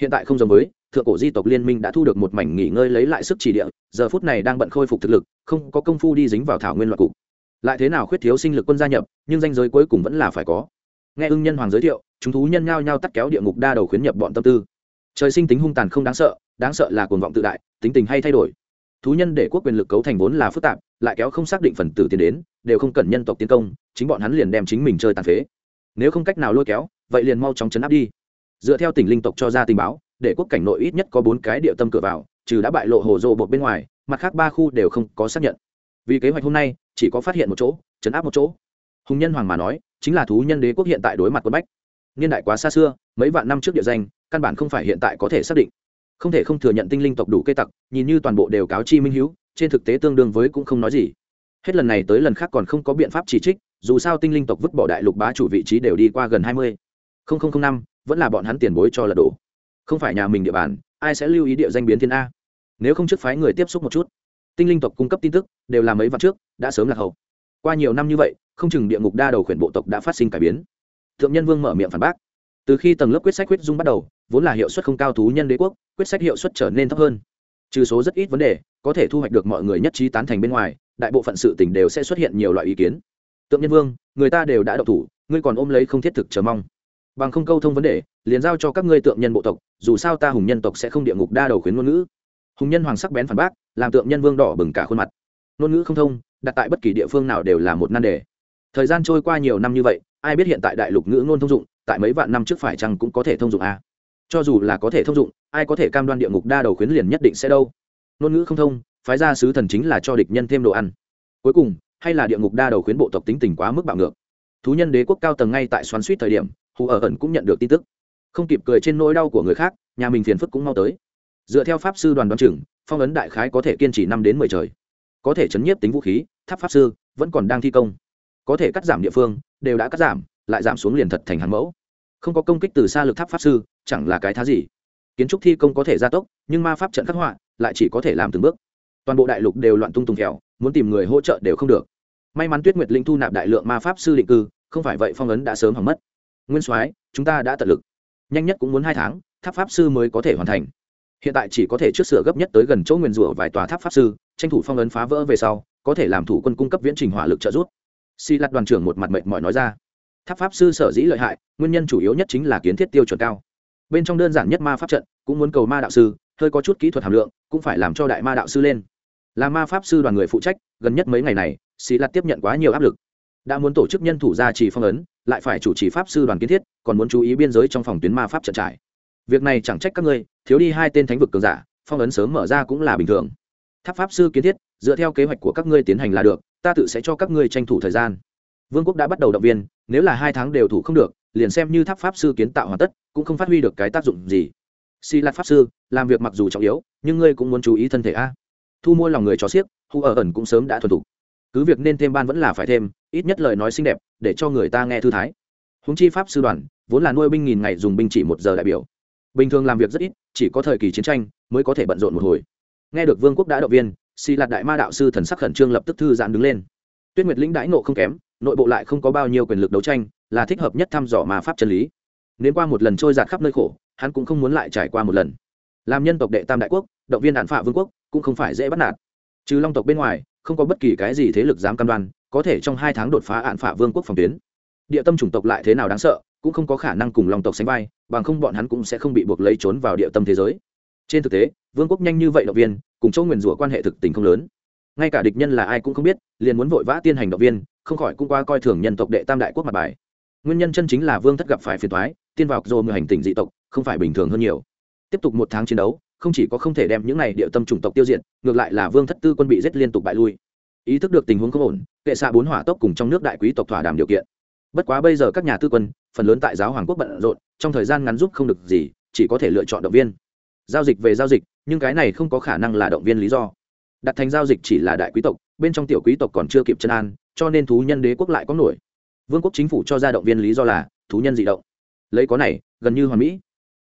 Hiện tại không giống với thượng cổ di tộc liên minh đã thu được một mảnh nghỉ ngơi lấy lại sức chỉ địa, giờ phút này đang bận khôi phục thực lực, không có công phu đi dính vào thảo nguyên loạt cục. Lại thế nào khuyết thiếu sinh lực quân gia nhập, nhưng danh giới cuối cùng vẫn là phải có. Nghe ưng nhân hoàng giới thiệu, chúng thú nhân nhao nhao tắt kéo địa ngục đa đầu khuyến nhập bọn tâm tư. Trời sinh tính hung tàn không đáng sợ đáng sợ là cuồng vọng tự đại, tính tình hay thay đổi. Thú nhân để quốc quyền lực cấu thành vốn là phức tạp, lại kéo không xác định phần tử tiến đến, đều không cần nhân tộc tiến công, chính bọn hắn liền đem chính mình chơi tàn phế. Nếu không cách nào lôi kéo, vậy liền mau chóng chấn áp đi. Dựa theo tỉnh linh tộc cho ra tình báo để quốc cảnh nội ít nhất có bốn cái địa tâm cửa vào, trừ đã bại lộ hồ rô bột bên ngoài, mặt khác ba khu đều không có xác nhận. Vì kế hoạch hôm nay, chỉ có phát hiện một chỗ chấn áp một chỗ. Hùng nhân hoàng mà nói, chính là thú nhân đế quốc hiện tại đối mặt quân bách. Niên đại quá xa xưa, mấy vạn năm trước địa danh, căn bản không phải hiện tại có thể xác định. Không thể không thừa nhận tinh linh tộc đủ cây tặc, nhìn như toàn bộ đều cáo chi minh hữu trên thực tế tương đương với cũng không nói gì. Hết lần này tới lần khác còn không có biện pháp chỉ trích, dù sao tinh linh tộc vứt bỏ đại lục bá chủ vị trí đều đi qua gần hai mươi. Năm, vẫn là bọn hắn tiền bối cho là đổ không phải nhà mình địa bàn, ai sẽ lưu ý địa danh biến thiên a? Nếu không trước phái người tiếp xúc một chút. Tinh linh tộc cung cấp tin tức, đều là mấy vạn trước, đã sớm lạc hậu. Qua nhiều năm như vậy, không chừng địa ngục đa đầu khuyển bộ tộc đã phát sinh cải biến. Thượng nhân vương mở miệng phản bác. Từ khi tầng lớp quyết sách quyết dung bắt đầu, vốn là hiệu suất không cao thú nhân đế quốc, quyết sách hiệu suất trở nên thấp hơn. Trừ số rất ít vấn đề, có thể thu hoạch được mọi người nhất trí tán thành bên ngoài, đại bộ phận sự tình đều sẽ xuất hiện nhiều loại ý kiến. Tượng nhân vương, người ta đều đã đậu thủ, ngươi còn ôm lấy không thiết thực chờ mong bằng không câu thông vấn đề, liền giao cho các ngươi tượng nhân bộ tộc, dù sao ta hùng nhân tộc sẽ không địa ngục đa đầu khuyến ngôn ngữ. Hùng nhân hoàng sắc bén phản bác, làm tượng nhân vương đỏ bừng cả khuôn mặt. Ngôn ngữ không thông, đặt tại bất kỳ địa phương nào đều là một nan đề. Thời gian trôi qua nhiều năm như vậy, ai biết hiện tại đại lục ngữ ngôn thông dụng, tại mấy vạn năm trước phải chăng cũng có thể thông dụng à? cho dù là có thể thông dụng, ai có thể cam đoan địa ngục đa đầu khuyến liền nhất định sẽ đâu. Ngôn ngữ không thông, phái ra sứ thần chính là cho địch nhân thêm đồ ăn. Cuối cùng, hay là địa ngục đa đầu khuyến bộ tộc tính tình quá mức bạo ngược. Thú nhân đế quốc cao tầng ngay tại xoắn suýt thời điểm hù ở ẩn cũng nhận được tin tức. Không kịp cười trên nỗi đau của người khác nhà mình phiền phức cũng mau tới. Dựa theo pháp sư đoàn đoàn trưởng, phong ấn đại khái có thể kiên trì năm đến mười trời. Có thể chấn nhiếp tính vũ khí tháp pháp sư vẫn còn đang thi công. Có thể cắt giảm địa phương đều đã cắt giảm lại giảm xuống liền thật thành hàng mẫu. Không có công kích từ xa lực tháp pháp sư chẳng là cái thá gì. Kiến trúc thi công có thể gia tốc nhưng ma pháp trận khắc họa lại chỉ có thể làm từng bước. Toàn bộ đại lục đều loạn tung tùng kẹo muốn tìm người hỗ trợ đều không được. May mắn tuyết nguyệt linh thu nạp đại lượng ma pháp sư định cư không phải vậy phong ấn đã sớm hỏng mất nguyên soái, chúng ta đã tận lực. Nhanh nhất cũng muốn hai tháng, tháp pháp sư mới có thể hoàn thành. Hiện tại chỉ có thể trước sửa gấp nhất tới gần chỗ nguyền rủa vài tòa tháp pháp sư, tranh thủ phong ấn phá vỡ về sau, có thể làm thủ quân cung cấp viễn trình hỏa lực trợ giúp. Si lặt đoàn trưởng một mặt mệt mỏi nói ra. Tháp pháp sư sở dĩ lợi hại, nguyên nhân chủ yếu nhất chính là kiến thiết tiêu chuẩn cao. Bên trong đơn giản nhất ma pháp trận, cũng muốn cầu ma đạo sư, hơi có chút kỹ thuật hàm lượng, cũng phải làm cho đại ma đạo sư lên. Là ma pháp sư đoàn người phụ trách, gần nhất mấy ngày này xì lặt tiếp nhận quá nhiều áp lực đã muốn tổ chức nhân thủ ra trì phong ấn, lại phải chủ trì pháp sư đoàn kiến thiết, còn muốn chú ý biên giới trong phòng tuyến ma pháp trận trải. Việc này chẳng trách các ngươi, thiếu đi hai tên thánh vực cường giả, phong ấn sớm mở ra cũng là bình thường. Tháp pháp sư kiến thiết, dựa theo kế hoạch của các ngươi tiến hành là được, ta tự sẽ cho các ngươi tranh thủ thời gian. Vương quốc đã bắt đầu động viên, nếu là hai tháng đều thủ không được, liền xem như tháp pháp sư kiến tạo hoàn tất, cũng không phát huy được cái tác dụng gì. Si lạt pháp sư, làm việc mặc dù trọng yếu, nhưng ngươi cũng muốn chú ý thân thể a. Thu mua lòng người cho siếc, hu ở ẩn cũng sớm đã thuần thục cứ việc nên thêm ban vẫn là phải thêm, ít nhất lời nói xinh đẹp, để cho người ta nghe thư thái. Húng chi pháp sư đoàn, vốn là nuôi binh nghìn ngày dùng binh chỉ một giờ đại biểu. Bình thường làm việc rất ít, chỉ có thời kỳ chiến tranh mới có thể bận rộn một hồi. Nghe được vương quốc đã động viên, xì lạt đại ma đạo sư thần sắc khẩn trương lập tức thư giãn đứng lên. Tuyết nguyệt lĩnh đãi nộ không kém, nội bộ lại không có bao nhiêu quyền lực đấu tranh, là thích hợp nhất thăm dò mà pháp chân lý. Nếu qua một lần trôi giạt khắp nơi khổ, hắn cũng không muốn lại trải qua một lần. Làm nhân tộc đệ tam đại quốc, động viên đạn phạ vương quốc, cũng không phải dễ bắt nạt. Trừ long tộc bên ngoài không có bất kỳ cái gì thế lực dám cam đoan, có thể trong hai tháng đột phá ạn phả vương quốc phòng tuyến. Địa tâm chủng tộc lại thế nào đáng sợ, cũng không có khả năng cùng long tộc sánh vai, bằng không bọn hắn cũng sẽ không bị buộc lấy trốn vào địa tâm thế giới. Trên thực tế, vương quốc nhanh như vậy động viên, cùng châu nguyền rủa quan hệ thực tình không lớn. Ngay cả địch nhân là ai cũng không biết, liền muốn vội vã tiên hành động viên, không khỏi cũng qua coi thường nhân tộc đệ tam đại quốc mặt bài. Nguyên nhân chân chính là vương thất gặp phải phiền thoái tiên vào dồn người hành tỉnh dị tộc, không phải bình thường hơn nhiều. Tiếp tục một tháng chiến đấu không chỉ có không thể đem những này địa tâm chủng tộc tiêu diệt, ngược lại là vương thất tư quân bị giết liên tục bại lui. Ý thức được tình huống không ổn, kệ xạ bốn hỏa tốc cùng trong nước đại quý tộc thỏa đàm điều kiện. Bất quá bây giờ các nhà tư quân, phần lớn tại giáo hoàng quốc bận rộn, trong thời gian ngắn giúp không được gì, chỉ có thể lựa chọn động viên. Giao dịch về giao dịch, nhưng cái này không có khả năng là động viên lý do. Đặt thành giao dịch chỉ là đại quý tộc, bên trong tiểu quý tộc còn chưa kịp chân an, cho nên thú nhân đế quốc lại có nổi. Vương quốc chính phủ cho ra động viên lý do là, thú nhân dị động. Lấy có này, gần như hoàn mỹ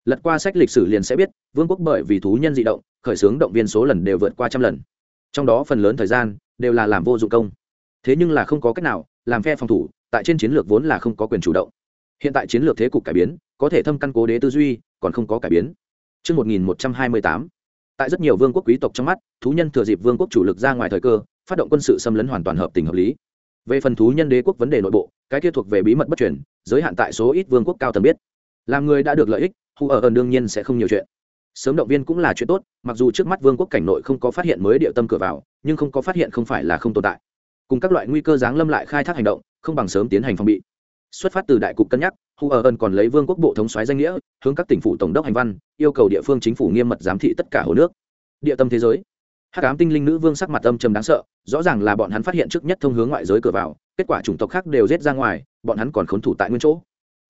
lật qua sách lịch sử liền sẽ biết vương quốc bởi vì thú nhân dị động khởi xướng động viên số lần đều vượt qua trăm lần. Trong đó phần lớn thời gian đều là làm vô dụng công. Thế nhưng là không có cách nào làm phe phòng thủ tại trên chiến lược vốn là không có quyền chủ động. Hiện tại chiến lược thế cục cải biến có thể thâm căn cố đế tư duy còn không có cải biến. Trước 1128, tại rất nhiều vương quốc quý tộc trong mắt thú nhân thừa dịp vương quốc chủ lực ra ngoài thời cơ phát động quân sự xâm lấn hoàn toàn hợp tình hợp lý. Về phần thú nhân đế quốc vấn đề nội bộ cái kia thuộc về bí mật bất chuyển giới hạn tại số ít vương quốc cao tầng biết. Làm người đã được lợi ích hù ở ơn đương nhiên sẽ không nhiều chuyện. Sớm động viên cũng là chuyện tốt, mặc dù trước mắt vương quốc cảnh nội không có phát hiện mới địa tâm cửa vào, nhưng không có phát hiện không phải là không tồn tại. Cùng các loại nguy cơ giáng lâm lại khai thác hành động, không bằng sớm tiến hành phòng bị. Xuất phát từ đại cục cân nhắc hu ở ơn còn lấy vương quốc bộ thống xoáy danh nghĩa, hướng các tỉnh phủ tổng đốc hành văn, yêu cầu địa phương chính phủ nghiêm mật giám thị tất cả hồ nước. Địa tâm thế giới. Hát cám tinh linh nữ vương sắc mặt âm trầm đáng sợ, rõ ràng là bọn hắn phát hiện trước nhất thông hướng ngoại giới cửa vào, kết quả chủng tộc khác đều rết ra ngoài, bọn hắn còn khốn thủ tại nguyên chỗ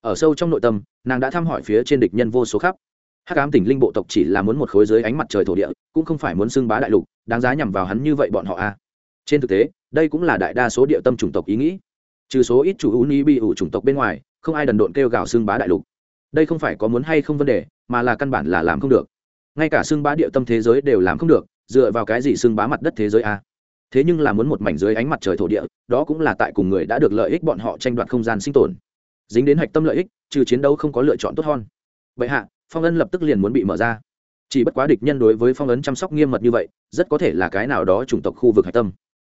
ở sâu trong nội tâm, nàng đã thăm hỏi phía trên địch nhân vô số khắp. Hắc ám tỉnh linh bộ tộc chỉ là muốn một khối dưới ánh mặt trời thổ địa, cũng không phải muốn xưng bá đại lục, đáng giá nhằm vào hắn như vậy bọn họ a. Trên thực tế, đây cũng là đại đa số địa tâm chủng tộc ý nghĩ. Trừ số ít chủ uni bị ủ chủng tộc bên ngoài, không ai đần độn kêu gào xưng bá đại lục. Đây không phải có muốn hay không vấn đề, mà là căn bản là làm không được. Ngay cả xưng bá địa tâm thế giới đều làm không được, dựa vào cái gì xưng bá mặt đất thế giới a? Thế nhưng là muốn một mảnh dưới ánh mặt trời thổ địa, đó cũng là tại cùng người đã được lợi ích bọn họ tranh đoạt không gian sinh tồn dính đến hạch tâm lợi ích, trừ chiến đấu không có lựa chọn tốt hơn vậy hạ, phong ấn lập tức liền muốn bị mở ra. Chỉ bất quá địch nhân đối với phong ấn chăm sóc nghiêm mật như vậy, rất có thể là cái nào đó chủng tộc khu vực hạch tâm.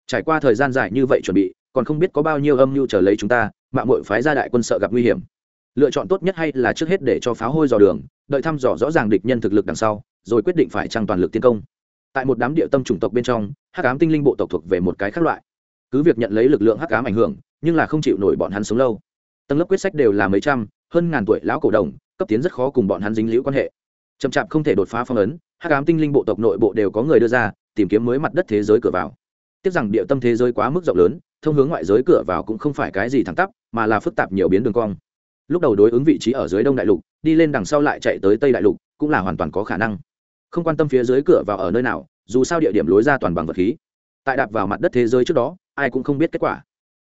Trải qua thời gian dài như vậy chuẩn bị, còn không biết có bao nhiêu âm mưu trở lấy chúng ta mạng mội phái ra đại quân sợ gặp nguy hiểm. Lựa chọn tốt nhất hay là trước hết để cho pháo hôi dò đường, đợi thăm dò rõ ràng địch nhân thực lực đằng sau, rồi quyết định phải trăng toàn lực tiến công. Tại một đám địa tâm chủng tộc bên trong, hắc ám tinh linh bộ tộc thuộc về một cái khác loại. Cứ việc nhận lấy lực lượng hắc ám ảnh hưởng, nhưng là không chịu nổi bọn hắn sống lâu tầng lớp quyết sách đều là mấy trăm, hơn ngàn tuổi lão cổ đồng, cấp tiến rất khó cùng bọn hắn dính liễu quan hệ. Chậm chạp không thể đột phá phong ấn, hắc ám tinh linh bộ tộc nội bộ đều có người đưa ra, tìm kiếm mới mặt đất thế giới cửa vào. Tiếc rằng địa tâm thế giới quá mức rộng lớn, thông hướng ngoại giới cửa vào cũng không phải cái gì thẳng tắp, mà là phức tạp nhiều biến đường cong. Lúc đầu đối ứng vị trí ở dưới đông đại lục, đi lên đằng sau lại chạy tới tây đại lục, cũng là hoàn toàn có khả năng. Không quan tâm phía dưới cửa vào ở nơi nào, dù sao địa điểm lối ra toàn bằng vật khí. Tại đạp vào mặt đất thế giới trước đó, ai cũng không biết kết quả.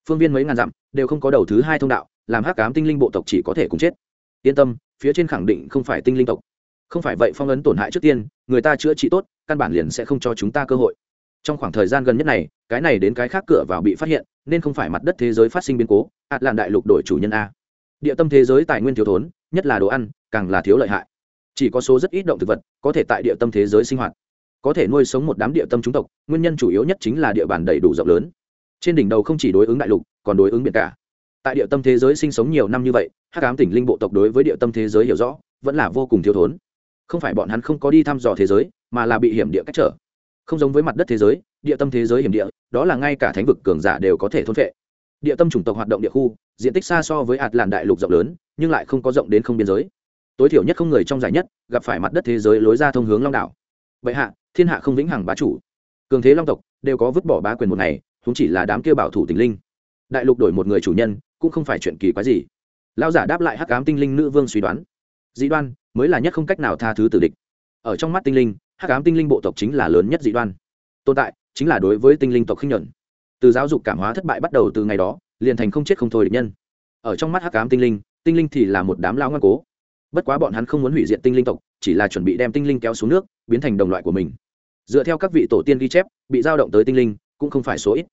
Phương viên mấy ngàn dặm, đều không có đầu thứ hai thông đạo làm hắc cám tinh linh bộ tộc chỉ có thể cùng chết. Yên tâm, phía trên khẳng định không phải tinh linh tộc. Không phải vậy phong ấn tổn hại trước tiên, người ta chữa trị tốt, căn bản liền sẽ không cho chúng ta cơ hội. Trong khoảng thời gian gần nhất này, cái này đến cái khác cửa vào bị phát hiện, nên không phải mặt đất thế giới phát sinh biến cố, ạt làm đại lục đổi chủ nhân a. Địa tâm thế giới tài nguyên thiếu thốn, nhất là đồ ăn, càng là thiếu lợi hại. Chỉ có số rất ít động thực vật, có thể tại địa tâm thế giới sinh hoạt. Có thể nuôi sống một đám địa tâm chúng tộc, nguyên nhân chủ yếu nhất chính là địa bàn đầy đủ rộng lớn. Trên đỉnh đầu không chỉ đối ứng đại lục, còn đối ứng biển cả tại địa tâm thế giới sinh sống nhiều năm như vậy, hắc ám tỉnh linh bộ tộc đối với địa tâm thế giới hiểu rõ, vẫn là vô cùng thiếu thốn. Không phải bọn hắn không có đi thăm dò thế giới, mà là bị hiểm địa cách trở. Không giống với mặt đất thế giới, địa tâm thế giới hiểm địa, đó là ngay cả thánh vực cường giả đều có thể thôn vệ địa tâm chủng tộc hoạt động địa khu, diện tích xa so với hạt làn đại lục rộng lớn, nhưng lại không có rộng đến không biên giới. Tối thiểu nhất không người trong giải nhất, gặp phải mặt đất thế giới lối ra thông hướng long đảo. Vậy hạ, thiên hạ không vĩnh hằng bá chủ. Cường thế long tộc đều có vứt bỏ bá quyền một ngày chúng chỉ là đám kêu bảo thủ tình linh. Đại lục đổi một người chủ nhân cũng không phải chuyện kỳ quái gì. Lao giả đáp lại hắc ám tinh linh nữ vương suy đoán. Dị đoan, mới là nhất không cách nào tha thứ tử địch. Ở trong mắt tinh linh, hắc ám tinh linh bộ tộc chính là lớn nhất dị đoan. Tồn tại, chính là đối với tinh linh tộc khinh nhuận. Từ giáo dục cảm hóa thất bại bắt đầu từ ngày đó, liền thành không chết không thôi địch nhân. Ở trong mắt hắc ám tinh linh tinh linh thì là một đám lao ngoan cố. Bất quá bọn hắn không muốn hủy diệt tinh linh tộc, chỉ là chuẩn bị đem tinh linh kéo xuống nước, biến thành đồng loại của mình. Dựa theo các vị tổ tiên ghi chép, bị giao động tới tinh linh, cũng không phải số ít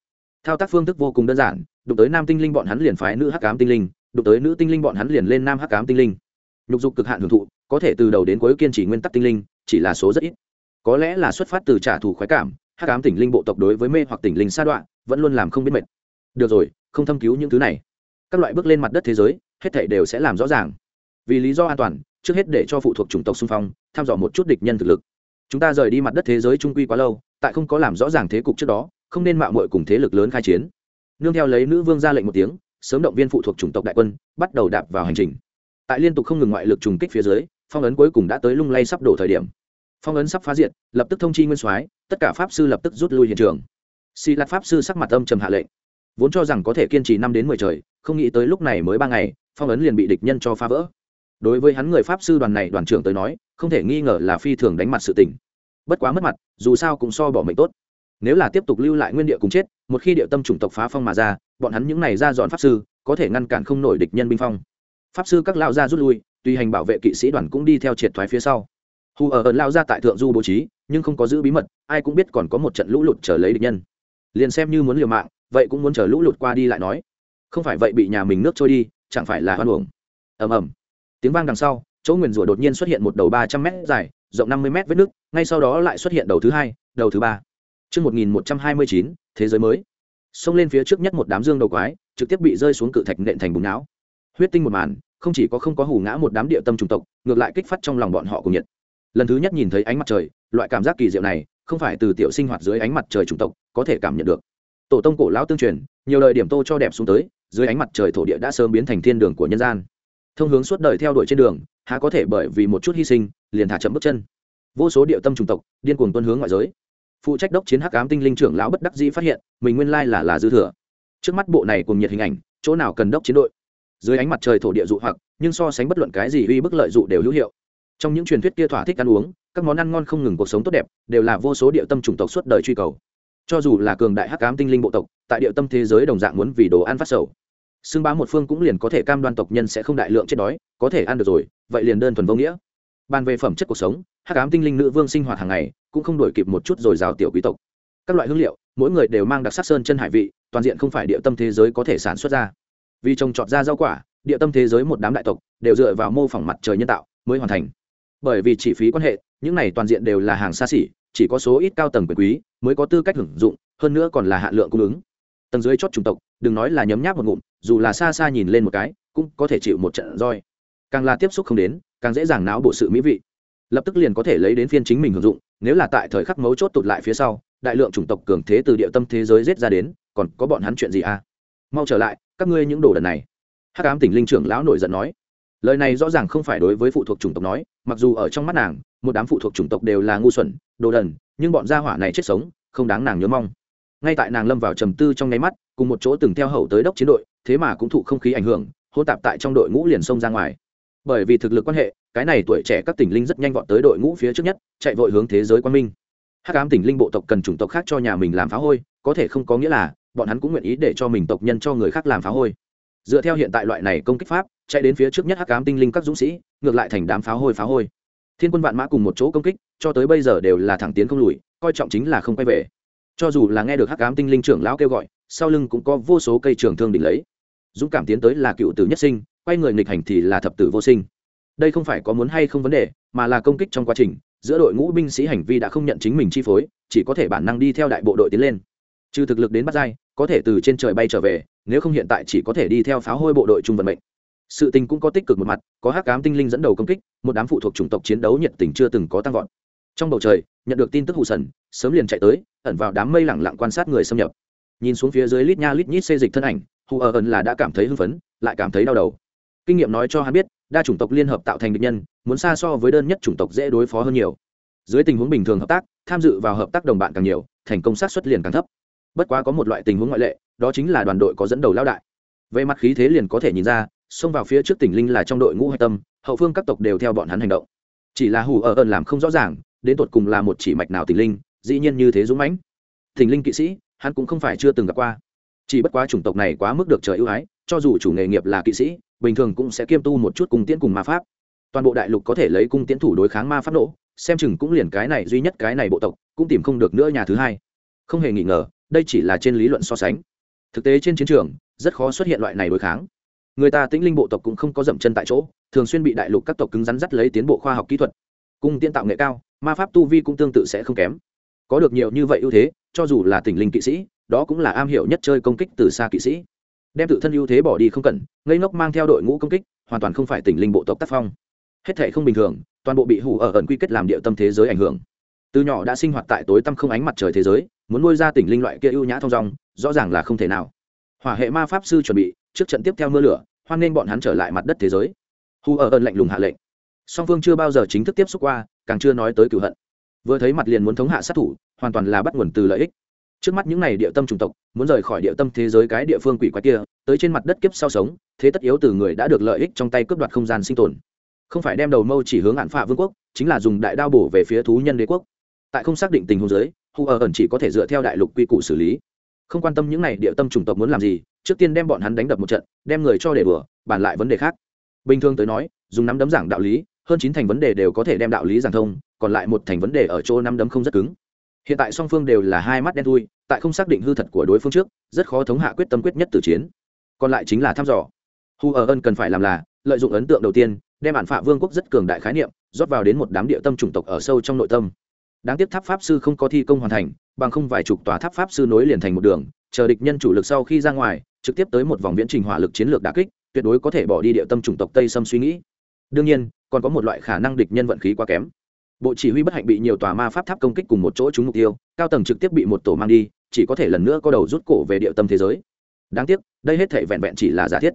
thao tác phương thức vô cùng đơn giản, đụng tới nam tinh linh bọn hắn liền phái nữ hắc ám tinh linh, đụng tới nữ tinh linh bọn hắn liền lên nam hắc ám tinh linh. Nhục dục cực hạn hưởng thụ, có thể từ đầu đến cuối kiên trì nguyên tắc tinh linh, chỉ là số rất ít. Có lẽ là xuất phát từ trả thù khoái cảm, hắc ám tỉnh linh bộ tộc đối với mê hoặc tỉnh linh sa đoạn vẫn luôn làm không biết mệt. Được rồi, không thâm cứu những thứ này. Các loại bước lên mặt đất thế giới, hết thảy đều sẽ làm rõ ràng. Vì lý do an toàn, trước hết để cho phụ thuộc chủng tộc xung phong thăm dò một chút địch nhân thực lực. Chúng ta rời đi mặt đất thế giới trung quy quá lâu, tại không có làm rõ ràng thế cục trước đó không nên mạo muội cùng thế lực lớn khai chiến. Nương theo lấy nữ vương ra lệnh một tiếng, sớm động viên phụ thuộc chủng tộc đại quân, bắt đầu đạp vào hành trình. Tại liên tục không ngừng ngoại lực trùng kích phía dưới, phong ấn cuối cùng đã tới lung lay sắp đổ thời điểm. Phong ấn sắp phá diệt, lập tức thông chi nguyên soái, tất cả pháp sư lập tức rút lui hiện trường. Xì lạt pháp sư sắc mặt âm trầm hạ lệnh, vốn cho rằng có thể kiên trì năm đến mười trời, không nghĩ tới lúc này mới ba ngày, phong ấn liền bị địch nhân cho phá vỡ. Đối với hắn người pháp sư đoàn này đoàn trưởng tới nói, không thể nghi ngờ là phi thường đánh mặt sự tình. Bất quá mất mặt, dù sao cũng so bỏ mệnh tốt nếu là tiếp tục lưu lại nguyên địa cùng chết, một khi địa tâm chủng tộc phá phong mà ra, bọn hắn những này ra dọn pháp sư, có thể ngăn cản không nổi địch nhân binh phong. Pháp sư các lao gia rút lui, tùy hành bảo vệ kỵ sĩ đoàn cũng đi theo triệt thoái phía sau. Hù ở ẩn lao ra tại thượng du bố trí, nhưng không có giữ bí mật, ai cũng biết còn có một trận lũ lụt chờ lấy địch nhân. Liền xem như muốn liều mạng, vậy cũng muốn chờ lũ lụt qua đi lại nói. Không phải vậy bị nhà mình nước trôi đi, chẳng phải là hoan uổng. Ầm ầm. Tiếng vang đằng sau, chỗ nguyền rủa đột nhiên xuất hiện một đầu ba trăm m dài, rộng năm mươi m vết nước ngay sau đó lại xuất hiện đầu thứ hai, đầu thứ ba. Trước 1129, thế giới mới. Xông lên phía trước nhất một đám dương đầu quái, trực tiếp bị rơi xuống cự thạch nện thành bùn não. Huyết tinh một màn, không chỉ có không có hù ngã một đám địa tâm trùng tộc, ngược lại kích phát trong lòng bọn họ cùng nhiệt. Lần thứ nhất nhìn thấy ánh mặt trời, loại cảm giác kỳ diệu này, không phải từ tiểu sinh hoạt dưới ánh mặt trời trùng tộc có thể cảm nhận được. Tổ tông cổ lão tương truyền, nhiều lời điểm tô cho đẹp xuống tới, dưới ánh mặt trời thổ địa đã sớm biến thành thiên đường của nhân gian. Thông hướng suốt đời theo đuổi trên đường, há có thể bởi vì một chút hy sinh, liền thả chậm bước chân. Vô số địa tâm trùng tộc, điên cuồng tuân hướng ngoại giới phụ trách đốc chiến hắc ám tinh linh trưởng lão bất đắc dĩ phát hiện, mình nguyên lai là là dư thừa. Trước mắt bộ này cùng nhiệt hình ảnh, chỗ nào cần đốc chiến đội? Dưới ánh mặt trời thổ địa dụ hoặc, nhưng so sánh bất luận cái gì uy bức lợi dụ đều hữu hiệu. Trong những truyền thuyết kia thỏa thích ăn uống, các món ăn ngon không ngừng cuộc sống tốt đẹp, đều là vô số địa tâm chủng tộc suốt đời truy cầu. Cho dù là cường đại hắc ám tinh linh bộ tộc, tại địa tâm thế giới đồng dạng muốn vì đồ ăn phát sầu. Xưng bá một phương cũng liền có thể cam đoan tộc nhân sẽ không đại lượng chết đói, có thể ăn được rồi, vậy liền đơn thuần vô nghĩa bàn về phẩm chất cuộc sống, hắc ám tinh linh nữ vương sinh hoạt hàng ngày, cũng không đổi kịp một chút rồi rào tiểu quý tộc. Các loại hương liệu, mỗi người đều mang đặc sắc sơn chân hải vị, toàn diện không phải địa tâm thế giới có thể sản xuất ra. Vì trồng trọt ra rau quả, địa tâm thế giới một đám đại tộc đều dựa vào mô phỏng mặt trời nhân tạo mới hoàn thành. Bởi vì chi phí quan hệ, những này toàn diện đều là hàng xa xỉ, chỉ có số ít cao tầng quyền quý mới có tư cách hưởng dụng, hơn nữa còn là hạn lượng cung ứng. Tầng dưới chót chủng tộc, đừng nói là nhấm nháp một ngụm, dù là xa xa nhìn lên một cái, cũng có thể chịu một trận roi. Càng là tiếp xúc không đến càng dễ dàng náo bộ sự mỹ vị. Lập tức liền có thể lấy đến phiên chính mình hưởng dụng, nếu là tại thời khắc mấu chốt tụt lại phía sau, đại lượng chủng tộc cường thế từ địa tâm thế giới giết ra đến, còn có bọn hắn chuyện gì à? Mau trở lại, các ngươi những đồ đần này. Hắc ám tỉnh linh trưởng lão nổi giận nói. Lời này rõ ràng không phải đối với phụ thuộc chủng tộc nói, mặc dù ở trong mắt nàng, một đám phụ thuộc chủng tộc đều là ngu xuẩn, đồ đần, nhưng bọn gia hỏa này chết sống, không đáng nàng nhớ mong. Ngay tại nàng lâm vào trầm tư trong nháy mắt, cùng một chỗ từng theo hậu tới đốc chiến đội, thế mà cũng thụ không khí ảnh hưởng hôn tạp tại trong đội ngũ liền xông ra ngoài bởi vì thực lực quan hệ, cái này tuổi trẻ các tỉnh linh rất nhanh vọt tới đội ngũ phía trước nhất, chạy vội hướng thế giới quan minh. Hát cám tỉnh linh bộ tộc cần chủng tộc khác cho nhà mình làm phá hôi, có thể không có nghĩa là bọn hắn cũng nguyện ý để cho mình tộc nhân cho người khác làm phá hôi. Dựa theo hiện tại loại này công kích pháp, chạy đến phía trước nhất hắc cám tinh linh các dũng sĩ, ngược lại thành đám phá hôi phá hôi. Thiên quân vạn mã cùng một chỗ công kích, cho tới bây giờ đều là thẳng tiến không lùi, coi trọng chính là không quay về. Cho dù là nghe được hắc cám tinh linh trưởng lão kêu gọi, sau lưng cũng có vô số cây trường thương đỉnh lấy. Dũng cảm tiến tới là cựu tử nhất sinh quay người nghịch hành thì là thập tử vô sinh. Đây không phải có muốn hay không vấn đề, mà là công kích trong quá trình, giữa đội ngũ binh sĩ hành vi đã không nhận chính mình chi phối, chỉ có thể bản năng đi theo đại bộ đội tiến lên. Trừ thực lực đến bắt dai có thể từ trên trời bay trở về, nếu không hiện tại chỉ có thể đi theo pháo hôi bộ đội trung vận mệnh. Sự tình cũng có tích cực một mặt, có hắc cám tinh linh dẫn đầu công kích, một đám phụ thuộc chủng tộc chiến đấu nhiệt tình chưa từng có tăng vọt. Trong bầu trời, nhận được tin tức hụ sần, sớm liền chạy tới, ẩn vào đám mây lẳng lặng quan sát người xâm nhập. Nhìn xuống phía dưới lít nha lít nhít xê dịch thân ảnh, hù ở ẩn là đã cảm thấy hưng phấn, lại cảm thấy đau đầu kinh nghiệm nói cho hắn biết, đa chủng tộc liên hợp tạo thành địch nhân, muốn xa so với đơn nhất chủng tộc dễ đối phó hơn nhiều. Dưới tình huống bình thường hợp tác, tham dự vào hợp tác đồng bạn càng nhiều, thành công sát xuất liền càng thấp. Bất quá có một loại tình huống ngoại lệ, đó chính là đoàn đội có dẫn đầu lao đại. Về mặt khí thế liền có thể nhìn ra, xông vào phía trước tỉnh linh là trong đội ngũ hạch tâm, hậu phương các tộc đều theo bọn hắn hành động. Chỉ là hù ở ơn làm không rõ ràng, đến tột cùng là một chỉ mạch nào tỉnh linh, dĩ nhiên như thế dũng mãnh. Tỉnh linh kỵ sĩ, hắn cũng không phải chưa từng gặp qua. Chỉ bất quá chủng tộc này quá mức được trời ưu ái, cho dù chủ nghề nghiệp là kỵ sĩ bình thường cũng sẽ kiêm tu một chút cung tiễn cùng ma pháp. Toàn bộ đại lục có thể lấy cung tiễn thủ đối kháng ma pháp nổ, xem chừng cũng liền cái này duy nhất cái này bộ tộc, cũng tìm không được nữa nhà thứ hai. Không hề nghi ngờ, đây chỉ là trên lý luận so sánh. Thực tế trên chiến trường, rất khó xuất hiện loại này đối kháng. Người ta tĩnh linh bộ tộc cũng không có dậm chân tại chỗ, thường xuyên bị đại lục các tộc cứng rắn dắt lấy tiến bộ khoa học kỹ thuật. Cung tiên tạo nghệ cao, ma pháp tu vi cũng tương tự sẽ không kém. Có được nhiều như vậy ưu thế, cho dù là tỉnh linh kỵ sĩ, đó cũng là am hiểu nhất chơi công kích từ xa kỵ sĩ đem tự thân ưu thế bỏ đi không cần, ngây ngốc mang theo đội ngũ công kích, hoàn toàn không phải tỉnh linh bộ tộc tác phong. Hết thể không bình thường, toàn bộ bị hủ ở ẩn quy kết làm địa tâm thế giới ảnh hưởng. Từ nhỏ đã sinh hoạt tại tối tăm không ánh mặt trời thế giới, muốn nuôi ra tỉnh linh loại kia ưu nhã thong dong, rõ ràng là không thể nào. Hỏa hệ ma pháp sư chuẩn bị, trước trận tiếp theo mưa lửa, hoan nên bọn hắn trở lại mặt đất thế giới. Hù ở ẩn lạnh lùng hạ lệnh. Song phương chưa bao giờ chính thức tiếp xúc qua, càng chưa nói tới cựu hận. Vừa thấy mặt liền muốn thống hạ sát thủ, hoàn toàn là bắt nguồn từ lợi ích trước mắt những n à y địa tâm chủng tộc, muốn rời khỏi địa tâm thế giới cái địa phương quỷ quái kia, tới trên mặt đất kiếp sau sống, thế tất yếu từ người đã được lợi ích trong tay cướp đoạt không gian sinh tồn. Không phải đem đầu mâu chỉ hướng hạn phạ vương quốc, chính là dùng đại đao bổ về phía thú nhân đế quốc. Tại không xác định tình huống giới hù ở ẩn chỉ có thể dựa theo đại lục quy củ xử lý. Không quan tâm những n à y địa tâm chủng tộc muốn làm gì, trước tiên đem bọn hắn đánh đập một trận, đem người cho để bừa bàn lại vấn đề khác. Bình thường tới nói, dùng nắm đấm giảng đạo lý, hơn chín thành vấn đề đều có thể đem đạo lý giảng thông, còn lại một thành vấn đề ở chỗ nắm đấm không rất cứng hiện tại song phương đều là hai mắt đen thui, tại không xác định hư thật của đối phương trước, rất khó thống hạ quyết tâm quyết nhất từ chiến. Còn lại chính là thăm dò. Hu ở ân cần phải làm là, lợi dụng ấn tượng đầu tiên, đem bản phạ vương quốc rất cường đại khái niệm, rót vào đến một đám địa tâm chủng tộc ở sâu trong nội tâm. Đáng tiếc tháp pháp sư không có thi công hoàn thành, bằng không vài chục tòa tháp pháp sư nối liền thành một đường, chờ địch nhân chủ lực sau khi ra ngoài, trực tiếp tới một vòng viễn trình hỏa lực chiến lược đà kích, tuyệt đối có thể bỏ đi địa tâm chủng tộc tây xâm suy nghĩ. Đương nhiên, còn có một loại khả năng địch nhân vận khí quá kém bộ chỉ huy bất hạnh bị nhiều tòa ma pháp tháp công kích cùng một chỗ trúng mục tiêu, cao tầng trực tiếp bị một tổ mang đi, chỉ có thể lần nữa có đầu rút cổ về địa tâm thế giới. Đáng tiếc, đây hết thể vẹn vẹn chỉ là giả thiết.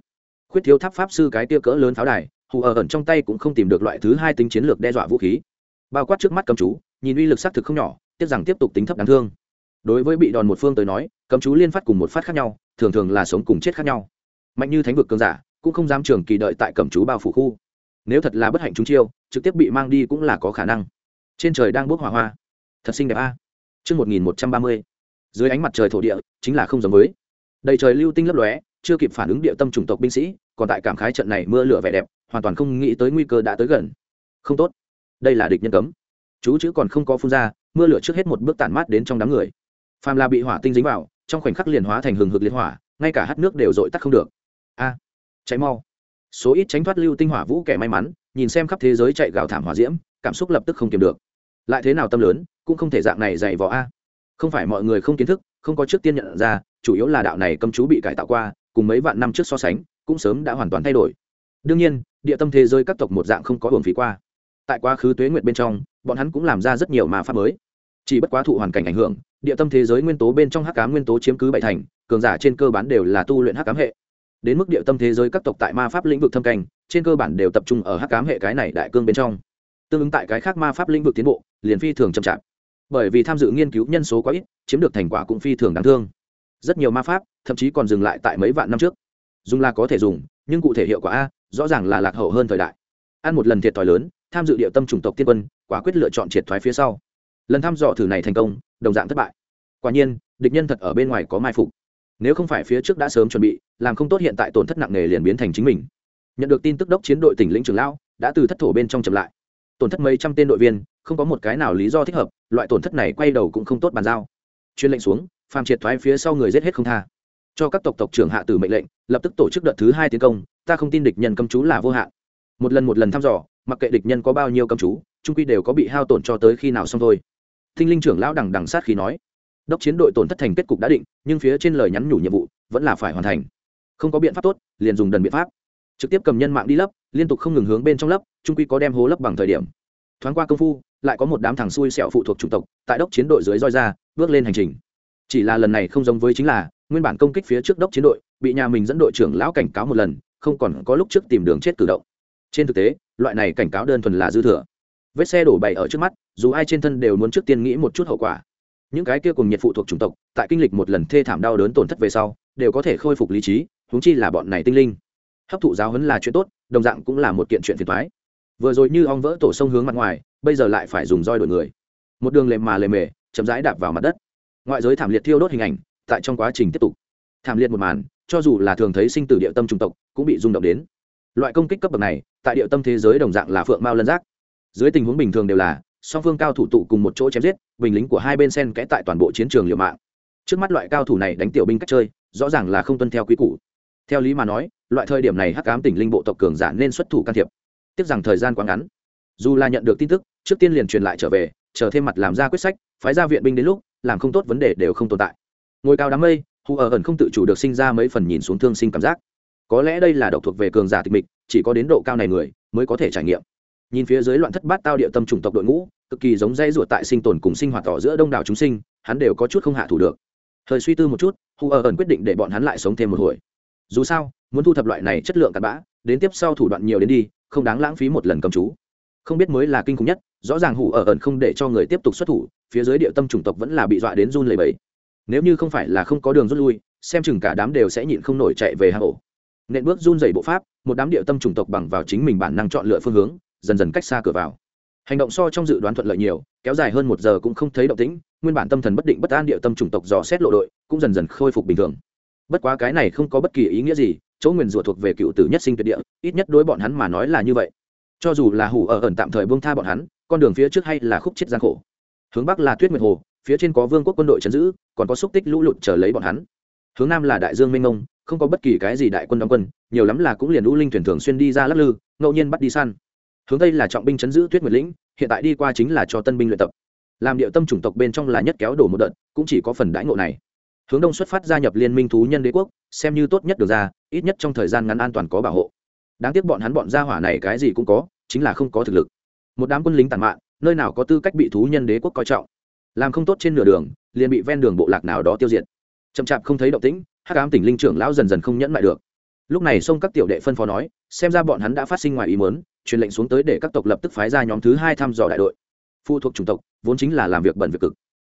Khuyết thiếu tháp pháp sư cái tia cỡ lớn pháo đài, hù ở ẩn trong tay cũng không tìm được loại thứ hai tính chiến lược đe dọa vũ khí. Bao quát trước mắt cầm chú, nhìn uy lực xác thực không nhỏ, tiếc rằng tiếp tục tính thấp đáng thương. Đối với bị đòn một phương tới nói cầm chú liên phát cùng một phát khác nhau, thường thường là sống cùng chết khác nhau. Mạnh như thánh vực cơn giả, cũng không dám trường kỳ đợi tại cẩm chú bao phủ khu nếu thật là bất hạnh chúng chiêu, trực tiếp bị mang đi cũng là có khả năng. Trên trời đang bốc hỏa hoa. Thật xinh đẹp a. Chương một nghìn một trăm ba mươi. Dưới ánh mặt trời thổ địa, chính là không giống với. Đầy trời lưu tinh lấp lóe, chưa kịp phản ứng địa tâm chủng tộc binh sĩ, còn tại cảm khái trận này mưa lửa vẻ đẹp, hoàn toàn không nghĩ tới nguy cơ đã tới gần. Không tốt. Đây là địch nhân cấm. Chú chữ còn không có phun ra, mưa lửa trước hết một bước tản mát đến trong đám người. Phàm là bị hỏa tinh dính vào, trong khoảnh khắc liền hóa thành hừng hực liên hỏa, ngay cả hát nước đều dội tắt không được. A. Cháy mau số ít tránh thoát lưu tinh hỏa vũ kẻ may mắn, nhìn xem khắp thế giới chạy gào thảm hỏa diễm, cảm xúc lập tức không kiềm được. Lại thế nào tâm lớn, cũng không thể dạng này dạy võ a. Không phải mọi người không kiến thức, không có trước tiên nhận ra, chủ yếu là đạo này cấm chú bị cải tạo qua, cùng mấy vạn năm trước so sánh, cũng sớm đã hoàn toàn thay đổi. Đương nhiên, địa tâm thế giới các tộc một dạng không có hưởng phí qua. Tại quá khứ tuế nguyệt bên trong, bọn hắn cũng làm ra rất nhiều mà pháp mới. Chỉ bất quá thụ hoàn cảnh ảnh hưởng, địa tâm thế giới nguyên tố bên trong hắc cám nguyên tố chiếm cứ bảy thành, cường giả trên cơ bản đều là tu luyện hắc cám hệ đến mức địa tâm thế giới các tộc tại ma pháp lĩnh vực thâm canh, trên cơ bản đều tập trung ở hắc cám hệ cái này đại cương bên trong. Tương ứng tại cái khác ma pháp lĩnh vực tiến bộ, liền phi thường chậm chạp. Bởi vì tham dự nghiên cứu nhân số quá ít, chiếm được thành quả cũng phi thường đáng thương. Rất nhiều ma pháp, thậm chí còn dừng lại tại mấy vạn năm trước. Dùng là có thể dùng, nhưng cụ thể hiệu quả a, rõ ràng là lạc hậu hơn thời đại. Ăn một lần thiệt thòi lớn, tham dự địa tâm chủng tộc tiên quân, quả quyết lựa chọn triệt thoái phía sau. Lần thăm dò thử này thành công, đồng dạng thất bại. Quả nhiên, địch nhân thật ở bên ngoài có mai phục nếu không phải phía trước đã sớm chuẩn bị, làm không tốt hiện tại tổn thất nặng nề liền biến thành chính mình. Nhận được tin tức đốc chiến đội tỉnh lĩnh trường lão, đã từ thất thổ bên trong chậm lại. Tổn thất mấy trăm tên đội viên, không có một cái nào lý do thích hợp, loại tổn thất này quay đầu cũng không tốt bàn giao. Chuyên lệnh xuống, phàm triệt thoái phía sau người giết hết không tha. Cho các tộc tộc trưởng hạ tử mệnh lệnh, lập tức tổ chức đợt thứ hai tiến công, ta không tin địch nhân cầm chú là vô hạn. Một lần một lần thăm dò, mặc kệ địch nhân có bao nhiêu cầm chú trung quy đều có bị hao tổn cho tới khi nào xong thôi. Thinh linh trưởng lão đằng đằng sát khi nói đốc chiến đội tổn thất thành kết cục đã định, nhưng phía trên lời nhắn nhủ nhiệm vụ vẫn là phải hoàn thành. Không có biện pháp tốt, liền dùng đần biện pháp. Trực tiếp cầm nhân mạng đi lấp, liên tục không ngừng hướng bên trong lấp trung quy có đem hố lấp bằng thời điểm. Thoáng qua công phu, lại có một đám thằng xui xẹo phụ thuộc chủng tộc tại đốc chiến đội dưới roi ra, bước lên hành trình. Chỉ là lần này không giống với chính là, nguyên bản công kích phía trước đốc chiến đội, bị nhà mình dẫn đội trưởng lão cảnh cáo một lần, không còn có lúc trước tìm đường chết cử động. Trên thực tế, loại này cảnh cáo đơn thuần là dư thừa. Vết xe đổ bày ở trước mắt, dù ai trên thân đều muốn trước tiên nghĩ một chút hậu quả những cái kia cùng nhiệt phụ thuộc chủng tộc, tại kinh lịch một lần thê thảm đau đớn tổn thất về sau, đều có thể khôi phục lý trí, huống chi là bọn này tinh linh. Hấp thụ giáo huấn là chuyện tốt, đồng dạng cũng là một kiện chuyện phiền thoái vừa rồi như ong vỡ tổ sông hướng mặt ngoài, bây giờ lại phải dùng roi đổi người. Một đường lề mà lề mề, chậm rãi đạp vào mặt đất. Ngoại giới thảm liệt thiêu đốt hình ảnh, tại trong quá trình tiếp tục. Thảm liệt một màn, cho dù là thường thấy sinh tử địa tâm trung tộc, cũng bị rung động đến. Loại công kích cấp bậc này, tại địa tâm thế giới đồng dạng là phượng mao lân giác. Dưới tình huống bình thường đều là song phương cao thủ tụ cùng một chỗ chém giết bình lính của hai bên sen kẽ tại toàn bộ chiến trường liều mạng. Trước mắt loại cao thủ này đánh tiểu binh cách chơi, rõ ràng là không tuân theo quy củ. Theo lý mà nói, loại thời điểm này hắc cám tỉnh linh bộ tộc cường giả nên xuất thủ can thiệp. Tiếc rằng thời gian quá ngắn. Dù là nhận được tin tức, trước tiên liền truyền lại trở về, chờ thêm mặt làm ra quyết sách, phái ra viện binh đến lúc, làm không tốt vấn đề đều không tồn tại. Ngồi cao đám mây, hù ở ẩn không tự chủ được sinh ra mấy phần nhìn xuống thương sinh cảm giác. Có lẽ đây là độc thuộc về cường giả tịch mịch, chỉ có đến độ cao này người mới có thể trải nghiệm nhìn phía dưới loạn thất bát tao địa tâm chủng tộc đội ngũ, cực kỳ giống dây ruột tại sinh tồn cùng sinh hoạt tỏ giữa đông đảo chúng sinh, hắn đều có chút không hạ thủ được. Thời suy tư một chút hù ở ẩn quyết định để bọn hắn lại sống thêm một hồi. Dù sao, muốn thu thập loại này chất lượng cặn bã, đến tiếp sau thủ đoạn nhiều đến đi, không đáng lãng phí một lần cầm chú. Không biết mới là kinh khủng nhất, rõ ràng hủ ở ẩn không để cho người tiếp tục xuất thủ, phía dưới địa tâm chủng tộc vẫn là bị dọa đến run lầy bẫy nếu như không phải là không có đường rút lui, xem chừng cả đám đều sẽ nhịn không nổi chạy về hang ổ. Nện bước run dày bộ pháp, một đám địa tâm chủng tộc bằng vào chính mình bản năng chọn lựa phương hướng dần dần cách xa cửa vào. Hành động so trong dự đoán thuận lợi nhiều, kéo dài hơn một giờ cũng không thấy động tĩnh, nguyên bản tâm thần bất định bất an địa tâm chủng tộc dò xét lộ đội, cũng dần dần khôi phục bình thường. Bất quá cái này không có bất kỳ ý nghĩa gì, chỗ nguyền rủa thuộc về cựu tử nhất sinh tuyệt địa, ít nhất đối bọn hắn mà nói là như vậy. Cho dù là hủ ở ẩn tạm thời buông tha bọn hắn, con đường phía trước hay là khúc chết gian khổ. Hướng bắc là tuyết nguyệt hồ, phía trên có vương quốc quân đội chấn giữ, còn có xúc tích lũ lụt chờ lấy bọn hắn. Hướng nam là đại dương mênh mông, không có bất kỳ cái gì đại quân đóng quân, nhiều lắm là cũng liền lũ linh thuyền thường xuyên đi ra lắc lư, ngẫu nhiên bắt đi săn hướng tây là trọng binh chấn giữ tuyết nguyệt lĩnh, hiện tại đi qua chính là cho tân binh luyện tập. Làm điệu tâm chủng tộc bên trong là nhất kéo đổ một đợt, cũng chỉ có phần đãi ngộ này. Hướng đông xuất phát gia nhập liên minh thú nhân đế quốc, xem như tốt nhất được ra, ít nhất trong thời gian ngắn an toàn có bảo hộ. Đáng tiếc bọn hắn bọn gia hỏa này cái gì cũng có, chính là không có thực lực. Một đám quân lính tàn mạn, nơi nào có tư cách bị thú nhân đế quốc coi trọng. Làm không tốt trên nửa đường, liền bị ven đường bộ lạc nào đó tiêu diệt. Chậm chạp không thấy động tĩnh, hắc ám tỉnh linh trưởng lão dần dần không nhẫn lại được. Lúc này sông các tiểu đệ phân phó nói, xem ra bọn hắn đã phát sinh ngoài ý mớn truyền lệnh xuống tới để các tộc lập tức phái ra nhóm thứ hai thăm dò đại đội. Phụ thuộc chủng tộc vốn chính là làm việc bẩn việc cực.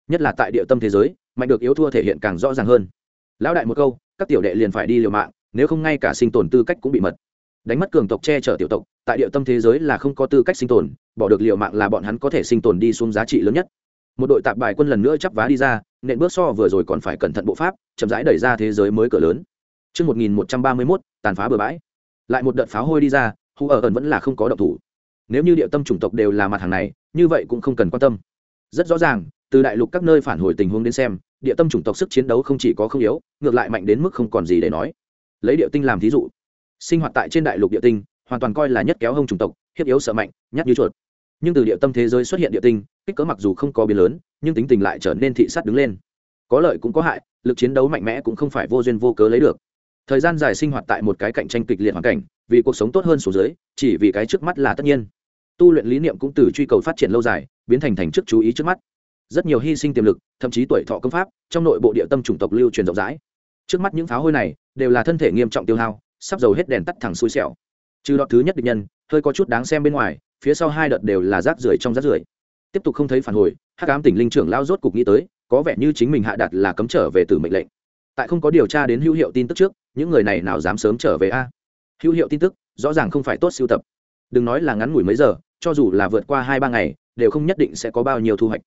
Nhất là tại địa tâm thế giới mạnh được yếu thua thể hiện càng rõ ràng hơn. Lão đại một câu các tiểu đệ liền phải đi liều mạng nếu không ngay cả sinh tồn tư cách cũng bị mật. Đánh mất cường tộc che chở tiểu tộc tại địa tâm thế giới là không có tư cách sinh tồn bỏ được liều mạng là bọn hắn có thể sinh tồn đi xuống giá trị lớn nhất. Một đội tạp bài quân lần nữa chắp vá đi ra nện bước so vừa rồi còn phải cẩn thận bộ pháp chậm rãi đẩy ra thế giới mới cửa lớn. Trước 1131, tàn phá bừa bãi. Lại một đợt pháo hôi đi ra, hù ở ẩn vẫn là không có động thủ. nếu như địa tâm chủng tộc đều là mặt hàng này, như vậy cũng không cần quan tâm. Rất rõ ràng, từ đại lục các nơi phản hồi tình huống đến xem, địa tâm chủng tộc sức chiến đấu không chỉ có không yếu, ngược lại mạnh đến mức không còn gì để nói. Lấy địa tinh làm thí dụ. Sinh hoạt tại trên đại lục địa tinh, hoàn toàn coi là nhất kéo hông chủng tộc, hiếp yếu sợ mạnh, nhát như chuột. Nhưng từ địa tâm thế giới xuất hiện địa tinh, kích cỡ mặc dù không có biến lớn, nhưng tính tình lại trở nên thị sát đứng lên. Có lợi cũng có hại, lực chiến đấu mạnh mẽ cũng không phải vô duyên vô cớ lấy được thời gian dài sinh hoạt tại một cái cạnh tranh kịch liệt hoàn cảnh, vì cuộc sống tốt hơn số dưới chỉ vì cái trước mắt là tất nhiên. Tu luyện lý niệm cũng từ truy cầu phát triển lâu dài, biến thành thành chức chú ý trước mắt. Rất nhiều hy sinh tiềm lực, thậm chí tuổi thọ công pháp, trong nội bộ địa tâm chủng tộc lưu truyền rộng rãi. Trước mắt những pháo hôi này, đều là thân thể nghiêm trọng tiêu hao, sắp dầu hết đèn tắt thẳng xui xẻo. Trừ đoạn thứ nhất địch nhân, hơi có chút đáng xem bên ngoài, phía sau hai đợt đều là rác rưởi trong rác rưởi. Tiếp tục không thấy phản hồi, hắc ám tỉnh linh trưởng lao rốt cục nghĩ tới, có vẻ như chính mình hạ đặt là cấm trở về từ mệnh lệnh. Tại không có điều tra đến hữu hiệu tin tức trước những người này nào dám sớm trở về a? Hữu hiệu tin tức, rõ ràng không phải tốt siêu tập. Đừng nói là ngắn ngủi mấy giờ, cho dù là vượt qua hai ba ngày, đều không nhất định sẽ có bao nhiêu thu hoạch.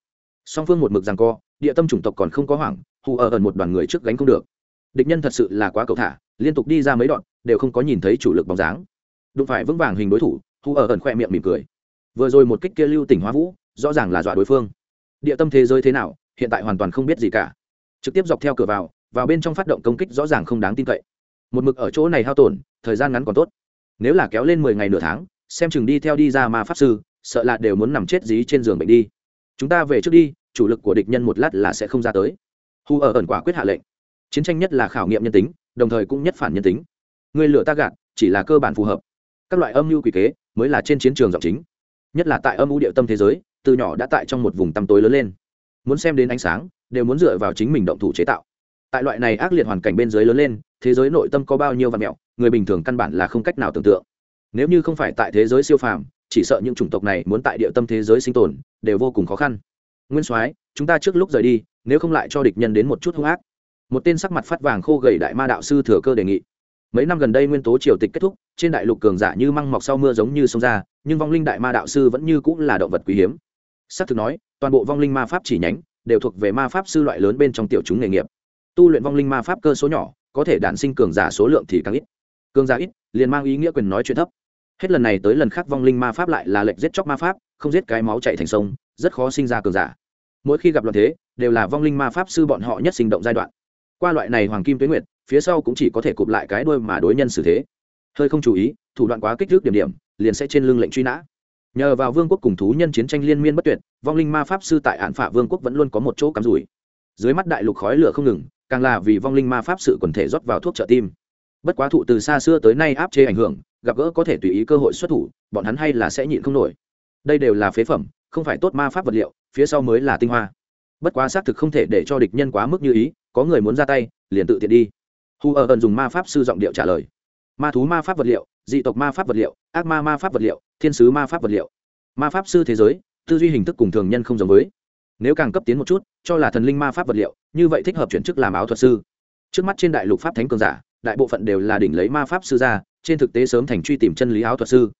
Song phương một mực rằng co, địa tâm chủng tộc còn không có hoảng, hù ở ẩn một đoàn người trước gánh không được. Địch nhân thật sự là quá cầu thả, liên tục đi ra mấy đoạn, đều không có nhìn thấy chủ lực bóng dáng. Đụng phải vững vàng hình đối thủ, hù ở ẩn khoe miệng mỉm cười. Vừa rồi một kích kia lưu tỉnh hoa vũ, rõ ràng là dọa đối phương. Địa tâm thế giới thế nào, hiện tại hoàn toàn không biết gì cả. Trực tiếp dọc theo cửa vào vào bên trong phát động công kích rõ ràng không đáng tin cậy một mực ở chỗ này hao tổn, thời gian ngắn còn tốt. Nếu là kéo lên mười ngày nửa tháng, xem chừng đi theo đi ra ma pháp sư, sợ là đều muốn nằm chết dí trên giường bệnh đi. Chúng ta về trước đi, chủ lực của địch nhân một lát là sẽ không ra tới. Hu ở ẩn quả quyết hạ lệnh. Chiến tranh nhất là khảo nghiệm nhân tính, đồng thời cũng nhất phản nhân tính. Người lửa ta gạt, chỉ là cơ bản phù hợp. Các loại âm mưu quỷ kế mới là trên chiến trường giọng chính. Nhất là tại âm u địa tâm thế giới, từ nhỏ đã tại trong một vùng tăm tối lớn lên. Muốn xem đến ánh sáng, đều muốn dựa vào chính mình động thủ chế tạo tại loại này ác liệt hoàn cảnh bên dưới lớn lên, thế giới nội tâm có bao nhiêu vạn mẹo, người bình thường căn bản là không cách nào tưởng tượng. Nếu như không phải tại thế giới siêu phàm, chỉ sợ những chủng tộc này muốn tại địa tâm thế giới sinh tồn, đều vô cùng khó khăn. Nguyên soái, chúng ta trước lúc rời đi, nếu không lại cho địch nhân đến một chút hung ác. Một tên sắc mặt phát vàng khô gầy đại ma đạo sư thừa cơ đề nghị. Mấy năm gần đây nguyên tố triều tịch kết thúc, trên đại lục cường giả như măng mọc sau mưa giống như sông ra, nhưng vong linh đại ma đạo sư vẫn như cũng là động vật quý hiếm. S á c thực nói, toàn bộ vong linh ma pháp chỉ nhánh, đều thuộc về ma pháp sư loại lớn bên trong tiểu chúng nghề nghiệp tu luyện vong linh ma pháp cơ số nhỏ, có thể đản sinh cường giả số lượng thì càng ít. Cường giả ít, liền mang ý nghĩa quyền nói chuyện thấp. Hết lần này tới lần khác vong linh ma pháp lại là lệnh giết chóc ma pháp, không giết cái máu chạy thành sông, rất khó sinh ra cường giả. Mỗi khi gặp loạn thế, đều là vong linh ma pháp sư bọn họ nhất sinh động giai đoạn. Qua loại này hoàng kim tuế nguyệt, phía sau cũng chỉ có thể cụp lại cái đuôi mà đối nhân xử thế. Hơi không chú ý, thủ đoạn quá kích thước điểm điểm, liền sẽ trên lưng lệnh truy nã. Nhờ vào vương quốc cùng thú nhân chiến tranh liên miên bất tuyệt, vong linh ma pháp sư tại hạn phả vương quốc vẫn luôn có một chỗ cắm rủi. Dưới mắt đại lục khói lửa không ngừng càng là vì vong linh ma pháp sự quần thể rót vào thuốc trợ tim. Bất quá thụ từ xa xưa tới nay áp chế ảnh hưởng, gặp gỡ có thể tùy ý cơ hội xuất thủ, bọn hắn hay là sẽ nhịn không nổi. Đây đều là phế phẩm, không phải tốt ma pháp vật liệu, phía sau mới là tinh hoa. Bất quá xác thực không thể để cho địch nhân quá mức như ý, có người muốn ra tay, liền tự tiện đi. Hu ở ẩn dùng ma pháp sư giọng điệu trả lời. Ma thú ma pháp vật liệu, dị tộc ma pháp vật liệu, ác ma ma pháp vật liệu, thiên sứ ma pháp vật liệu. Ma pháp sư thế giới, tư duy hình thức cùng thường nhân không giống với nếu càng cấp tiến một chút, cho là thần linh ma pháp vật liệu, như vậy thích hợp chuyển chức làm áo thuật sư. Trước mắt trên đại lục pháp thánh cường giả, đại bộ phận đều là đỉnh lấy ma pháp sư ra, trên thực tế sớm thành truy tìm chân lý áo thuật sư.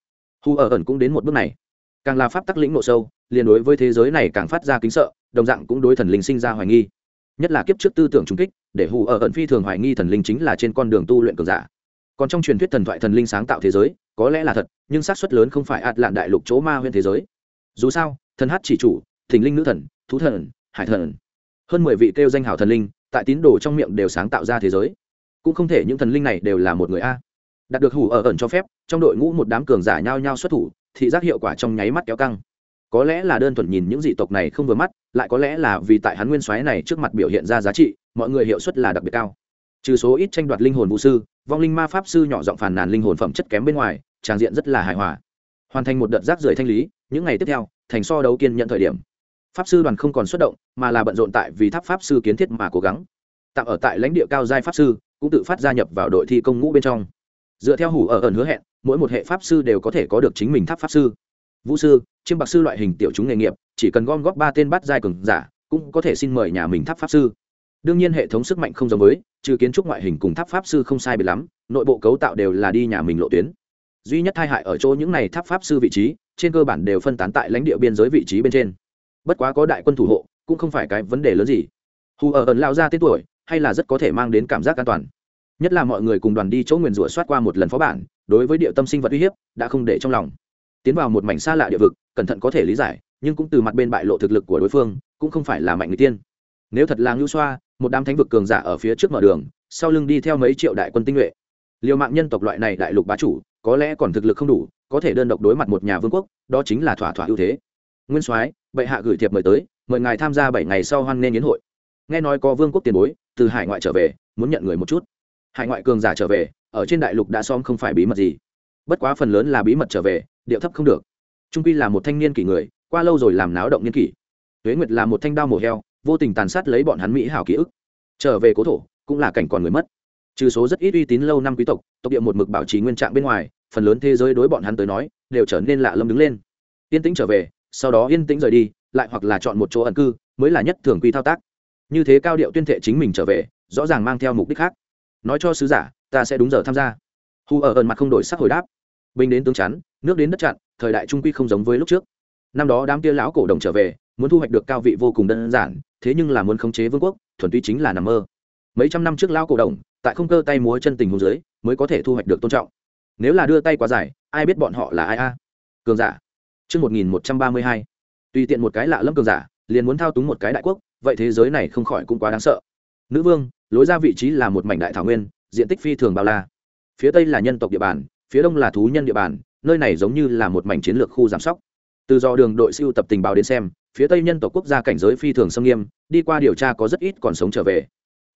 Hu ở ẩn cũng đến một bước này. Càng là pháp tắc lĩnh nộ sâu, liền đối với thế giới này càng phát ra kính sợ, đồng dạng cũng đối thần linh sinh ra hoài nghi. Nhất là kiếp trước tư tưởng trung kích, để hù ở ẩn phi thường hoài nghi thần linh chính là trên con đường tu luyện cường giả. Còn trong truyền thuyết thần thoại thần linh sáng tạo thế giới, có lẽ là thật, nhưng xác suất lớn không phải ạt lạn đại lục chỗ ma huyện thế giới. Dù sao, thần hát chỉ chủ thình linh nữ thần, thú thần, hải thần. Hơn mười vị kêu danh hảo thần linh, tại tín đồ trong miệng đều sáng tạo ra thế giới. Cũng không thể những thần linh này đều là một người a. Đạt được hủ ở ẩn cho phép, trong đội ngũ một đám cường giả nhao nhao xuất thủ, thị giác hiệu quả trong nháy mắt kéo căng. Có lẽ là đơn thuần nhìn những dị tộc này không vừa mắt, lại có lẽ là vì tại hắn nguyên soái này trước mặt biểu hiện ra giá trị, mọi người hiệu suất là đặc biệt cao. Trừ số ít tranh đoạt linh hồn vũ sư, vong linh ma pháp sư nhỏ giọng phàn nàn linh hồn phẩm chất kém bên ngoài, tràng diện rất là hài hòa. Hoàn thành một đợt rác rưởi thanh lý, những ngày tiếp theo, thành so đấu kiên nhận thời điểm pháp sư đoàn không còn xuất động, mà là bận rộn tại vì tháp pháp sư kiến thiết mà cố gắng. Tạm ở tại lãnh địa cao giai pháp sư, cũng tự phát gia nhập vào đội thi công ngũ bên trong. Dựa theo hủ ở ẩn hứa hẹn, mỗi một hệ pháp sư đều có thể có được chính mình tháp pháp sư. Vũ sư, chiêm bạc sư loại hình tiểu chúng nghề nghiệp, chỉ cần gom góp ba tên bắt giai cường giả, cũng có thể xin mời nhà mình tháp pháp sư. Đương nhiên hệ thống sức mạnh không giống với, trừ kiến trúc ngoại hình cùng tháp pháp sư không sai biệt lắm, nội bộ cấu tạo đều là đi nhà mình lộ tuyến. Duy nhất tai hại ở chỗ những này tháp pháp sư vị trí, trên cơ bản đều phân tán tại lãnh địa biên giới vị trí bên trên bất quá có đại quân thủ hộ, cũng không phải cái vấn đề lớn gì. Hù ở ẩn lao ra tên tuổi, hay là rất có thể mang đến cảm giác an toàn. Nhất là mọi người cùng đoàn đi chỗ nguyền rủa soát qua một lần phó bản, đối với địa tâm sinh vật uy hiếp, đã không để trong lòng. Tiến vào một mảnh xa lạ địa vực, cẩn thận có thể lý giải, nhưng cũng từ mặt bên bại lộ thực lực của đối phương, cũng không phải là mạnh người tiên. Nếu thật là ngưu xoa, một đám thánh vực cường giả ở phía trước mở đường, sau lưng đi theo mấy triệu đại quân tinh nhuệ. Liều mạng nhân tộc loại này đại lục bá chủ, có lẽ còn thực lực không đủ, có thể đơn độc đối mặt một nhà vương quốc, đó chính là thỏa thỏa ưu thế. Nguyên soái bệ hạ gửi thiệp mời tới, mời ngài tham gia bảy ngày sau hoan nghênh yến hội. Nghe nói có vương quốc tiền bối, từ hải ngoại trở về, muốn nhận người một chút. Hải ngoại cường giả trở về, ở trên đại lục đã xóm không phải bí mật gì. Bất quá phần lớn là bí mật trở về, điệu thấp không được. Trung quy là một thanh niên kỷ người, qua lâu rồi làm náo động niên kỷ. Tuế nguyệt là một thanh đao mổ heo, vô tình tàn sát lấy bọn hắn mỹ hảo ký ức. Trở về cố thổ, cũng là cảnh còn người mất. Trừ số rất ít uy tín lâu năm quý tộc tộc địa một mực bảo trì nguyên trạng bên ngoài, phần lớn thế giới đối bọn hắn tới nói, đều trở nên lạ lâm đứng lên. Yên tĩnh trở về sau đó yên tĩnh rời đi, lại hoặc là chọn một chỗ ẩn cư, mới là nhất thường quy thao tác. Như thế cao điệu tuyên thệ chính mình trở về, rõ ràng mang theo mục đích khác. Nói cho sứ giả, ta sẽ đúng giờ tham gia. Hù ở ẩn mặt không đổi sắc hồi đáp. Binh đến tướng chắn, nước đến đất chặn, thời đại trung quy không giống với lúc trước. Năm đó đám tia lão cổ đồng trở về, muốn thu hoạch được cao vị vô cùng đơn giản, thế nhưng là muốn khống chế vương quốc, thuần túy chính là nằm mơ. Mấy trăm năm trước lão cổ đồng, tại không cơ tay múa chân tình hôn dưới, mới có thể thu hoạch được tôn trọng. Nếu là đưa tay quá dài, ai biết bọn họ là ai a? Cường giả. Trước 1132, tùy tiện một cái lạ lâm cường giả liền muốn thao túng một cái đại quốc vậy thế giới này không khỏi cũng quá đáng sợ. Nữ vương lối ra vị trí là một mảnh đại thảo nguyên diện tích phi thường bao la. Phía tây là nhân tộc địa bàn phía đông là thú nhân địa bàn nơi này giống như là một mảnh chiến lược khu giám sóc. Từ do đường đội siêu tập tình báo đến xem phía tây nhân tộc quốc gia cảnh giới phi thường xâm nghiêm đi qua điều tra có rất ít còn sống trở về.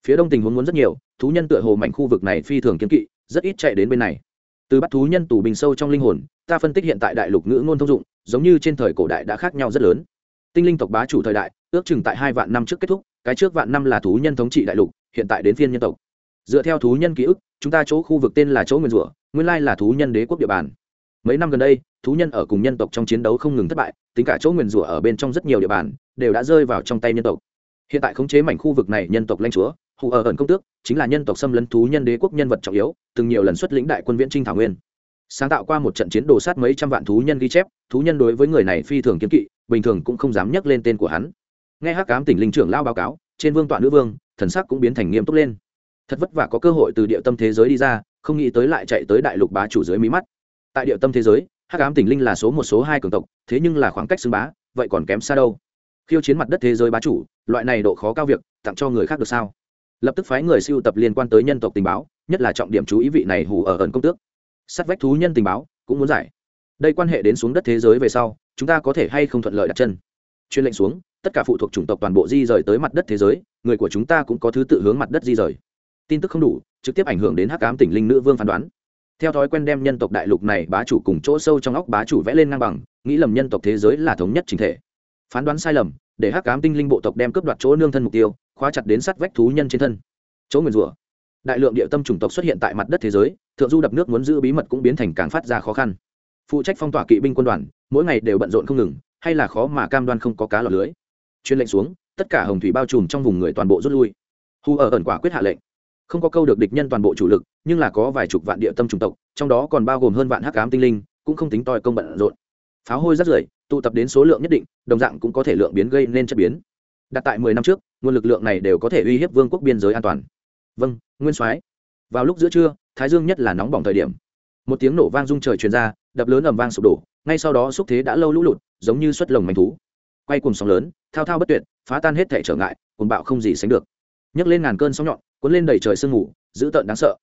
Phía đông tình huống muốn rất nhiều thú nhân tựa hồ mảnh khu vực này phi thường kiên kỵ rất ít chạy đến bên này. Từ bắt thú nhân tù bình sâu trong linh hồn ta phân tích hiện tại đại lục ngữ ngôn thông dụng giống như trên thời cổ đại đã khác nhau rất lớn. Tinh linh tộc bá chủ thời đại, ước chừng tại hai vạn năm trước kết thúc, cái trước vạn năm là thú nhân thống trị đại lục, hiện tại đến phiên nhân tộc. Dựa theo thú nhân ký ức, chúng ta chỗ khu vực tên là chỗ nguyên rủa, nguyên lai là thú nhân đế quốc địa bàn. Mấy năm gần đây, thú nhân ở cùng nhân tộc trong chiến đấu không ngừng thất bại, tính cả chỗ nguyên rủa ở bên trong rất nhiều địa bàn, đều đã rơi vào trong tay nhân tộc. Hiện tại khống chế mảnh khu vực này nhân tộc lanh chúa, hù ở ẩn công tước, chính là nhân tộc xâm lấn thú nhân đế quốc nhân vật trọng yếu, từng nhiều lần xuất lĩnh đại quân viễn trinh thảo nguyên sáng tạo qua một trận chiến đồ sát mấy trăm vạn thú nhân ghi chép, thú nhân đối với người này phi thường kiếm kỵ, bình thường cũng không dám nhắc lên tên của hắn. Nghe hắc cám tỉnh linh trưởng lao báo cáo, trên vương tọa nữ vương, thần sắc cũng biến thành nghiêm túc lên. Thật vất vả có cơ hội từ địa tâm thế giới đi ra, không nghĩ tới lại chạy tới đại lục bá chủ dưới mí mắt. Tại địa tâm thế giới, hắc ám tỉnh linh là số một, số hai cường tộc, thế nhưng là khoảng cách xưng bá, vậy còn kém xa đâu? Khiêu chiến mặt đất thế giới bá chủ, loại này độ khó cao việc, tặng cho người khác được sao? Lập tức phái người siêu tập liên quan tới nhân tộc tình báo, nhất là trọng điểm chú ý vị này hủ ở ẩn công tước sắt vách thú nhân tình báo, cũng muốn giải. Đây quan hệ đến xuống đất thế giới về sau, chúng ta có thể hay không thuận lợi đặt chân. Chuyên lệnh xuống, tất cả phụ thuộc chủng tộc toàn bộ di rời tới mặt đất thế giới, người của chúng ta cũng có thứ tự hướng mặt đất di rời. Tin tức không đủ, trực tiếp ảnh hưởng đến hắc ám tỉnh linh nữ vương phán đoán. Theo thói quen đem nhân tộc đại lục này bá chủ cùng chỗ sâu trong óc bá chủ vẽ lên ngang bằng, nghĩ lầm nhân tộc thế giới là thống nhất chính thể. Phán đoán sai lầm, để hắc ám tinh linh bộ tộc đem cướp đoạt chỗ nương thân mục tiêu, khóa chặt đến sát vách thú nhân trên thân. Chỗ nguyền rủa. Đại lượng địa tâm chủng tộc xuất hiện tại mặt đất thế giới thượng du đập nước muốn giữ bí mật cũng biến thành càng phát ra khó khăn. Phụ trách phong tỏa kỵ binh quân đoàn, mỗi ngày đều bận rộn không ngừng, hay là khó mà cam đoan không có cá lọt lưới. Chuyên lệnh xuống, tất cả hồng thủy bao trùm trong vùng người toàn bộ rút lui. Hu ở ẩn quả quyết hạ lệnh. Không có câu được địch nhân toàn bộ chủ lực, nhưng là có vài chục vạn địa tâm chủng tộc, trong đó còn bao gồm hơn vạn hắc ám tinh linh, cũng không tính toi công bận rộn. Pháo hôi rất rưởi, tụ tập đến số lượng nhất định, đồng dạng cũng có thể lượng biến gây nên chất biến. Đặt tại mười năm trước, nguồn lực lượng này đều có thể uy hiếp vương quốc biên giới an toàn. Vâng nguyên soái. Vào lúc giữa trưa thái dương nhất là nóng bỏng thời điểm. Một tiếng nổ vang rung trời truyền ra, đập lớn ầm vang sụp đổ, ngay sau đó xúc thế đã lâu lũ lụt, giống như xuất lồng manh thú. Quay cùng sóng lớn, thao thao bất tuyệt, phá tan hết thể trở ngại cùng bạo không gì sánh được. Nhấc lên ngàn cơn sóng nhọn, cuốn lên đầy trời sương mù, dữ tợn đáng sợ.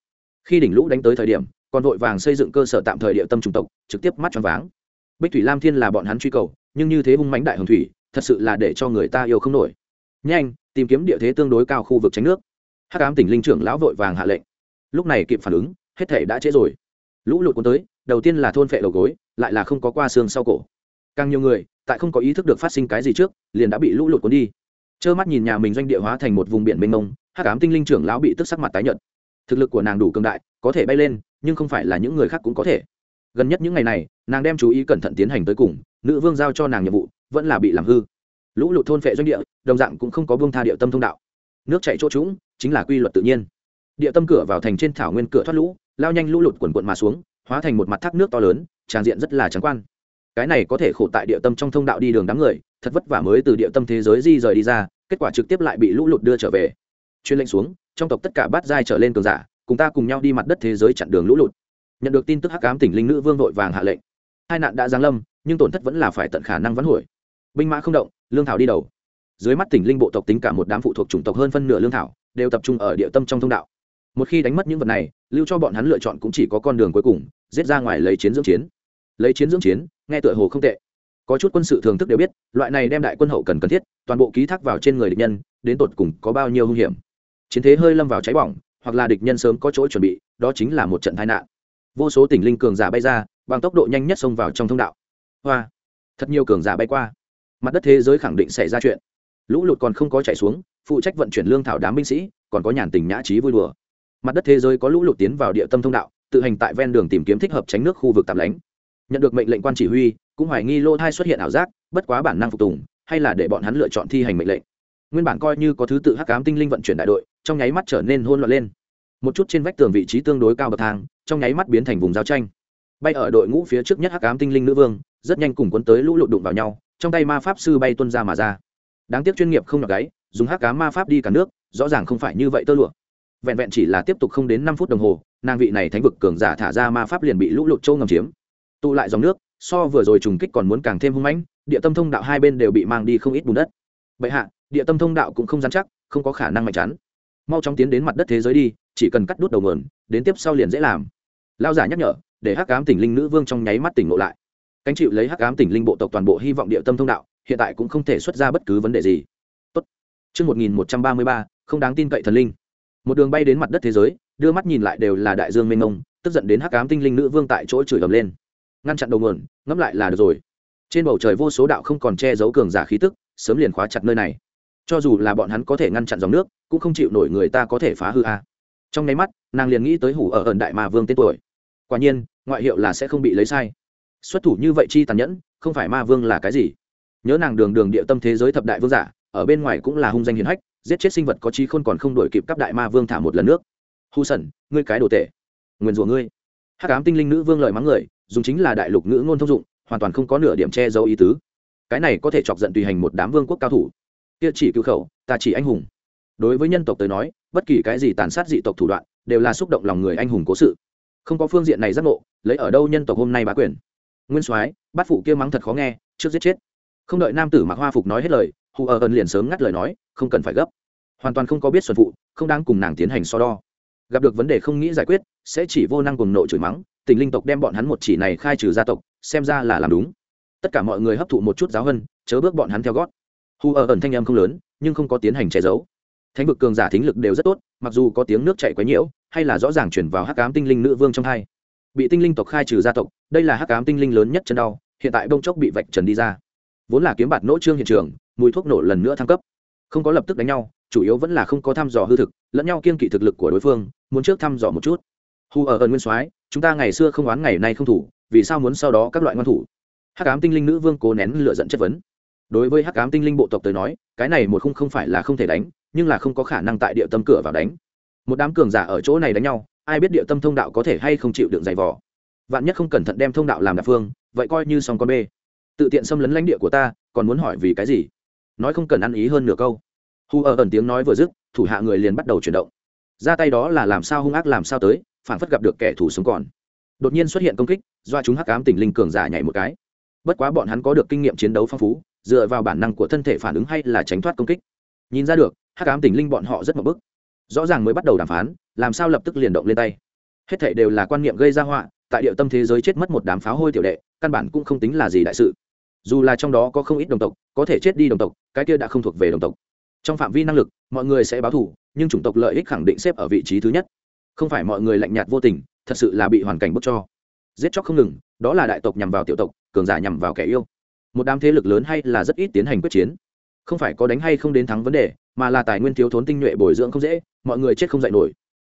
Khi đỉnh lũ đánh tới thời điểm, còn vội vàng xây dựng cơ sở tạm thời địa tâm chủng tộc, trực tiếp mắt choáng váng. Bích thủy lam thiên là bọn hắn truy cầu, nhưng như thế hung mãnh đại hồng thủy, thật sự là để cho người ta yêu không nổi. Nhanh, tìm kiếm địa thế tương đối cao khu vực tránh nước. Hắc ám tỉnh linh trưởng lão vội vàng hạ lệnh lúc này kịp phản ứng, hết thể đã trễ rồi. Lũ lụt cuốn tới, đầu tiên là thôn phệ đầu gối, lại là không có qua xương sau cổ. Càng nhiều người, tại không có ý thức được phát sinh cái gì trước, liền đã bị lũ lụt cuốn đi. Trơ mắt nhìn nhà mình doanh địa hóa thành một vùng biển mênh mông, hắc ám tinh linh trưởng lão bị tức sắc mặt tái nhợt. Thực lực của nàng đủ cường đại, có thể bay lên, nhưng không phải là những người khác cũng có thể. Gần nhất những ngày này, nàng đem chú ý cẩn thận tiến hành tới cùng, nữ vương giao cho nàng nhiệm vụ, vẫn là bị làm hư. Lũ lụt thôn phệ doanh địa, đồng dạng cũng không có vương tha địa tâm thông đạo. Nước chạy chỗ trũng, chính là quy luật tự nhiên địa tâm cửa vào thành trên thảo nguyên cửa thoát lũ, lao nhanh lũ lụt quần quận mà xuống, hóa thành một mặt thác nước to lớn, tràn diện rất là trắng quan. Cái này có thể khổ tại địa tâm trong thông đạo đi đường đám người, thật vất vả mới từ địa tâm thế giới di rời đi ra, kết quả trực tiếp lại bị lũ lụt đưa trở về. Chuyên lệnh xuống, trong tộc tất cả bát giai trở lên cường giả, cùng ta cùng nhau đi mặt đất thế giới chặn đường lũ lụt. Nhận được tin tức hắc ám tỉnh linh nữ vương vội vàng hạ lệnh. Hai nạn đã giáng lâm, nhưng tổn thất vẫn là phải tận khả năng vãn hồi. Binh mã không động, lương thảo đi đầu. Dưới mắt tỉnh linh bộ tộc tính cả một đám phụ thuộc chủng tộc hơn phân nửa lương thảo, đều tập trung ở địa tâm trong thông đạo một khi đánh mất những vật này, lưu cho bọn hắn lựa chọn cũng chỉ có con đường cuối cùng, giết ra ngoài lấy chiến dưỡng chiến. Lấy chiến dưỡng chiến, nghe tựa hồ không tệ. Có chút quân sự thường thức đều biết, loại này đem đại quân hậu cần cần thiết, toàn bộ ký thác vào trên người địch nhân, đến tột cùng có bao nhiêu hung hiểm. Chiến thế hơi lâm vào cháy bỏng, hoặc là địch nhân sớm có chỗ chuẩn bị, đó chính là một trận tai nạn. Vô số tỉnh linh cường giả bay ra, bằng tốc độ nhanh nhất xông vào trong thông đạo. Hoa! Thật nhiều cường giả bay qua. Mặt đất thế giới khẳng định xảy ra chuyện. Lũ lụt còn không có chạy xuống, phụ trách vận chuyển lương thảo đám binh sĩ, còn có nhàn tình nhã trí vui đùa mặt đất thế giới có lũ lụt tiến vào địa tâm thông đạo, tự hành tại ven đường tìm kiếm thích hợp tránh nước khu vực tạm lánh. Nhận được mệnh lệnh quan chỉ huy, cũng hoài nghi lô thai xuất hiện ảo giác, bất quá bản năng phục tùng, hay là để bọn hắn lựa chọn thi hành mệnh lệnh. Nguyên bản coi như có thứ tự hắc cám tinh linh vận chuyển đại đội, trong nháy mắt trở nên hôn loạn lên. Một chút trên vách tường vị trí tương đối cao bậc thang, trong nháy mắt biến thành vùng giao tranh. Bay ở đội ngũ phía trước nhất hắc ám tinh linh nữ vương, rất nhanh cùng cuốn tới lũ lụt đụng vào nhau, trong tay ma pháp sư bay tuân ra mà ra. Đáng tiếc chuyên nghiệp không nhọc gáy, dùng hắc ám ma pháp đi cả nước, rõ ràng không phải như vậy tơ lụa vẹn vẹn chỉ là tiếp tục không đến năm phút đồng hồ nàng vị này thánh vực cường giả thả ra ma pháp liền bị lũ lụt châu ngầm chiếm. Tụ lại dòng nước so vừa rồi trùng kích còn muốn càng thêm hung mãnh địa tâm thông đạo hai bên đều bị mang đi không ít bùn đất. Bệ hạ địa tâm thông đạo cũng không dám chắc không có khả năng mạnh chắn mau chóng tiến đến mặt đất thế giới đi chỉ cần cắt đút đầu nguồn đến tiếp sau liền dễ làm. Lao giả nhắc nhở để hắc ám tỉnh linh nữ vương trong nháy mắt tỉnh ngộ lại. Cánh chịu lấy hắc ám tỉnh linh bộ tộc toàn bộ hy vọng địa tâm thông đạo hiện tại cũng không thể xuất ra bất cứ vấn đề gì. Tốt. Trước 1133, không đáng tin cậy thần linh. Một đường bay đến mặt đất thế giới, đưa mắt nhìn lại đều là đại dương mênh mông, tức giận đến hắc ám tinh linh nữ vương tại chỗ chửi ầm lên. Ngăn chặn đầu nguồn, ngẫm lại là được rồi. Trên bầu trời vô số đạo không còn che giấu cường giả khí tức, sớm liền khóa chặt nơi này. Cho dù là bọn hắn có thể ngăn chặn dòng nước, cũng không chịu nổi người ta có thể phá hư a. Trong nháy mắt, nàng liền nghĩ tới hủ ở ẩn đại ma vương tên tuổi. Quả nhiên, ngoại hiệu là sẽ không bị lấy sai. Xuất thủ như vậy chi tàn nhẫn, không phải ma vương là cái gì? nhớ nàng đường đường địa tâm thế giới thập đại vương giả ở bên ngoài cũng là hung danh hiền hách giết chết sinh vật có trí khôn còn không đổi kịp cấp đại ma vương thả một lần nước. Hu sẩn, ngươi cái đồ tệ nguyền rủa ngươi. Hắc ám tinh linh nữ vương lời mắng người, dùng chính là đại lục ngữ ngôn thông dụng, hoàn toàn không có nửa điểm che giấu ý tứ. Cái này có thể chọc giận tùy hành một đám vương quốc cao thủ. Kia chỉ cứu khẩu, ta chỉ anh hùng. Đối với nhân tộc tới nói, bất kỳ cái gì tàn sát dị tộc thủ đoạn, đều là xúc động lòng người anh hùng cố sự. Không có phương diện này giác ngộ, lấy ở đâu nhân tộc hôm nay bá quyền? Nguyên soái, bát phụ kia mắng thật khó nghe, trước giết chết. Không đợi nam tử mặc hoa phục nói hết lời hù ở ẩn liền sớm ngắt lời nói, không cần phải gấp. Hoàn toàn không có biết xuân phụ, không đang cùng nàng tiến hành so đo. Gặp được vấn đề không nghĩ giải quyết, sẽ chỉ vô năng cùng nội chửi mắng, tình linh tộc đem bọn hắn một chỉ này khai trừ gia tộc, xem ra là làm đúng. Tất cả mọi người hấp thụ một chút giáo hơn chớ bước bọn hắn theo gót. Hù ở ẩn thanh em không lớn, nhưng không có tiến hành che giấu. Thánh vực cường giả thính lực đều rất tốt, mặc dù có tiếng nước chạy quấy nhiễu, hay là rõ ràng chuyển vào hắc cám tinh linh nữ vương trong hai. Bị tinh linh tộc khai trừ gia tộc, đây là hắc cám tinh linh lớn nhất chân đau, hiện tại bông chốc bị vạch trần đi ra. Vốn là kiếm bạt nỗ trương hiện trường mùi thuốc nổ lần nữa thăng cấp. Không có lập tức đánh nhau, chủ yếu vẫn là không có thăm dò hư thực, lẫn nhau kiên kỵ thực lực của đối phương, muốn trước thăm dò một chút. Hù ở ẩn nguyên soái, chúng ta ngày xưa không oán ngày nay không thủ, vì sao muốn sau đó các loại ngoan thủ? Hắc ám tinh linh nữ vương cố nén lựa dẫn chất vấn. Đối với hắc ám tinh linh bộ tộc tới nói, cái này một khung không phải là không thể đánh, nhưng là không có khả năng tại địa tâm cửa vào đánh. Một đám cường giả ở chỗ này đánh nhau, ai biết địa tâm thông đạo có thể hay không chịu đựng giày vò. Vạn nhất không cẩn thận đem thông đạo làm đạp phương, vậy coi như xong con bê. Tự tiện xâm lấn lãnh địa của ta, còn muốn hỏi vì cái gì? Nói không cần ăn ý hơn nửa câu. Hù ở ẩn tiếng nói vừa dứt, thủ hạ người liền bắt đầu chuyển động. Ra tay đó là làm sao hung ác làm sao tới phản phất gặp được kẻ thù sống còn. Đột nhiên xuất hiện công kích do chúng hắc ám tỉnh linh cường giả nhảy một cái. Bất quá bọn hắn có được kinh nghiệm chiến đấu phong phú, dựa vào bản năng của thân thể phản ứng hay là tránh thoát công kích. Nhìn ra được, hắc ám tỉnh linh bọn họ rất mập bức. Rõ ràng mới bắt đầu đàm phán, làm sao lập tức liền động lên tay. Hết thệ đều là quan niệm gây ra họa, tại địa tâm thế giới chết mất một đám pháo hôi tiểu đệ, căn bản cũng không tính là gì đại sự dù là trong đó có không ít đồng tộc, có thể chết đi đồng tộc, cái kia đã không thuộc về đồng tộc. Trong phạm vi năng lực, mọi người sẽ báo thù, nhưng chủng tộc lợi ích khẳng định xếp ở vị trí thứ nhất. Không phải mọi người lạnh nhạt vô tình, thật sự là bị hoàn cảnh bức cho. Giết chóc không ngừng, đó là đại tộc nhằm vào tiểu tộc, cường giả nhằm vào kẻ yêu. Một đám thế lực lớn hay là rất ít tiến hành quyết chiến. Không phải có đánh hay không đến thắng vấn đề, mà là tài nguyên thiếu thốn tinh nhuệ bồi dưỡng không dễ, mọi người chết không dạy nổi.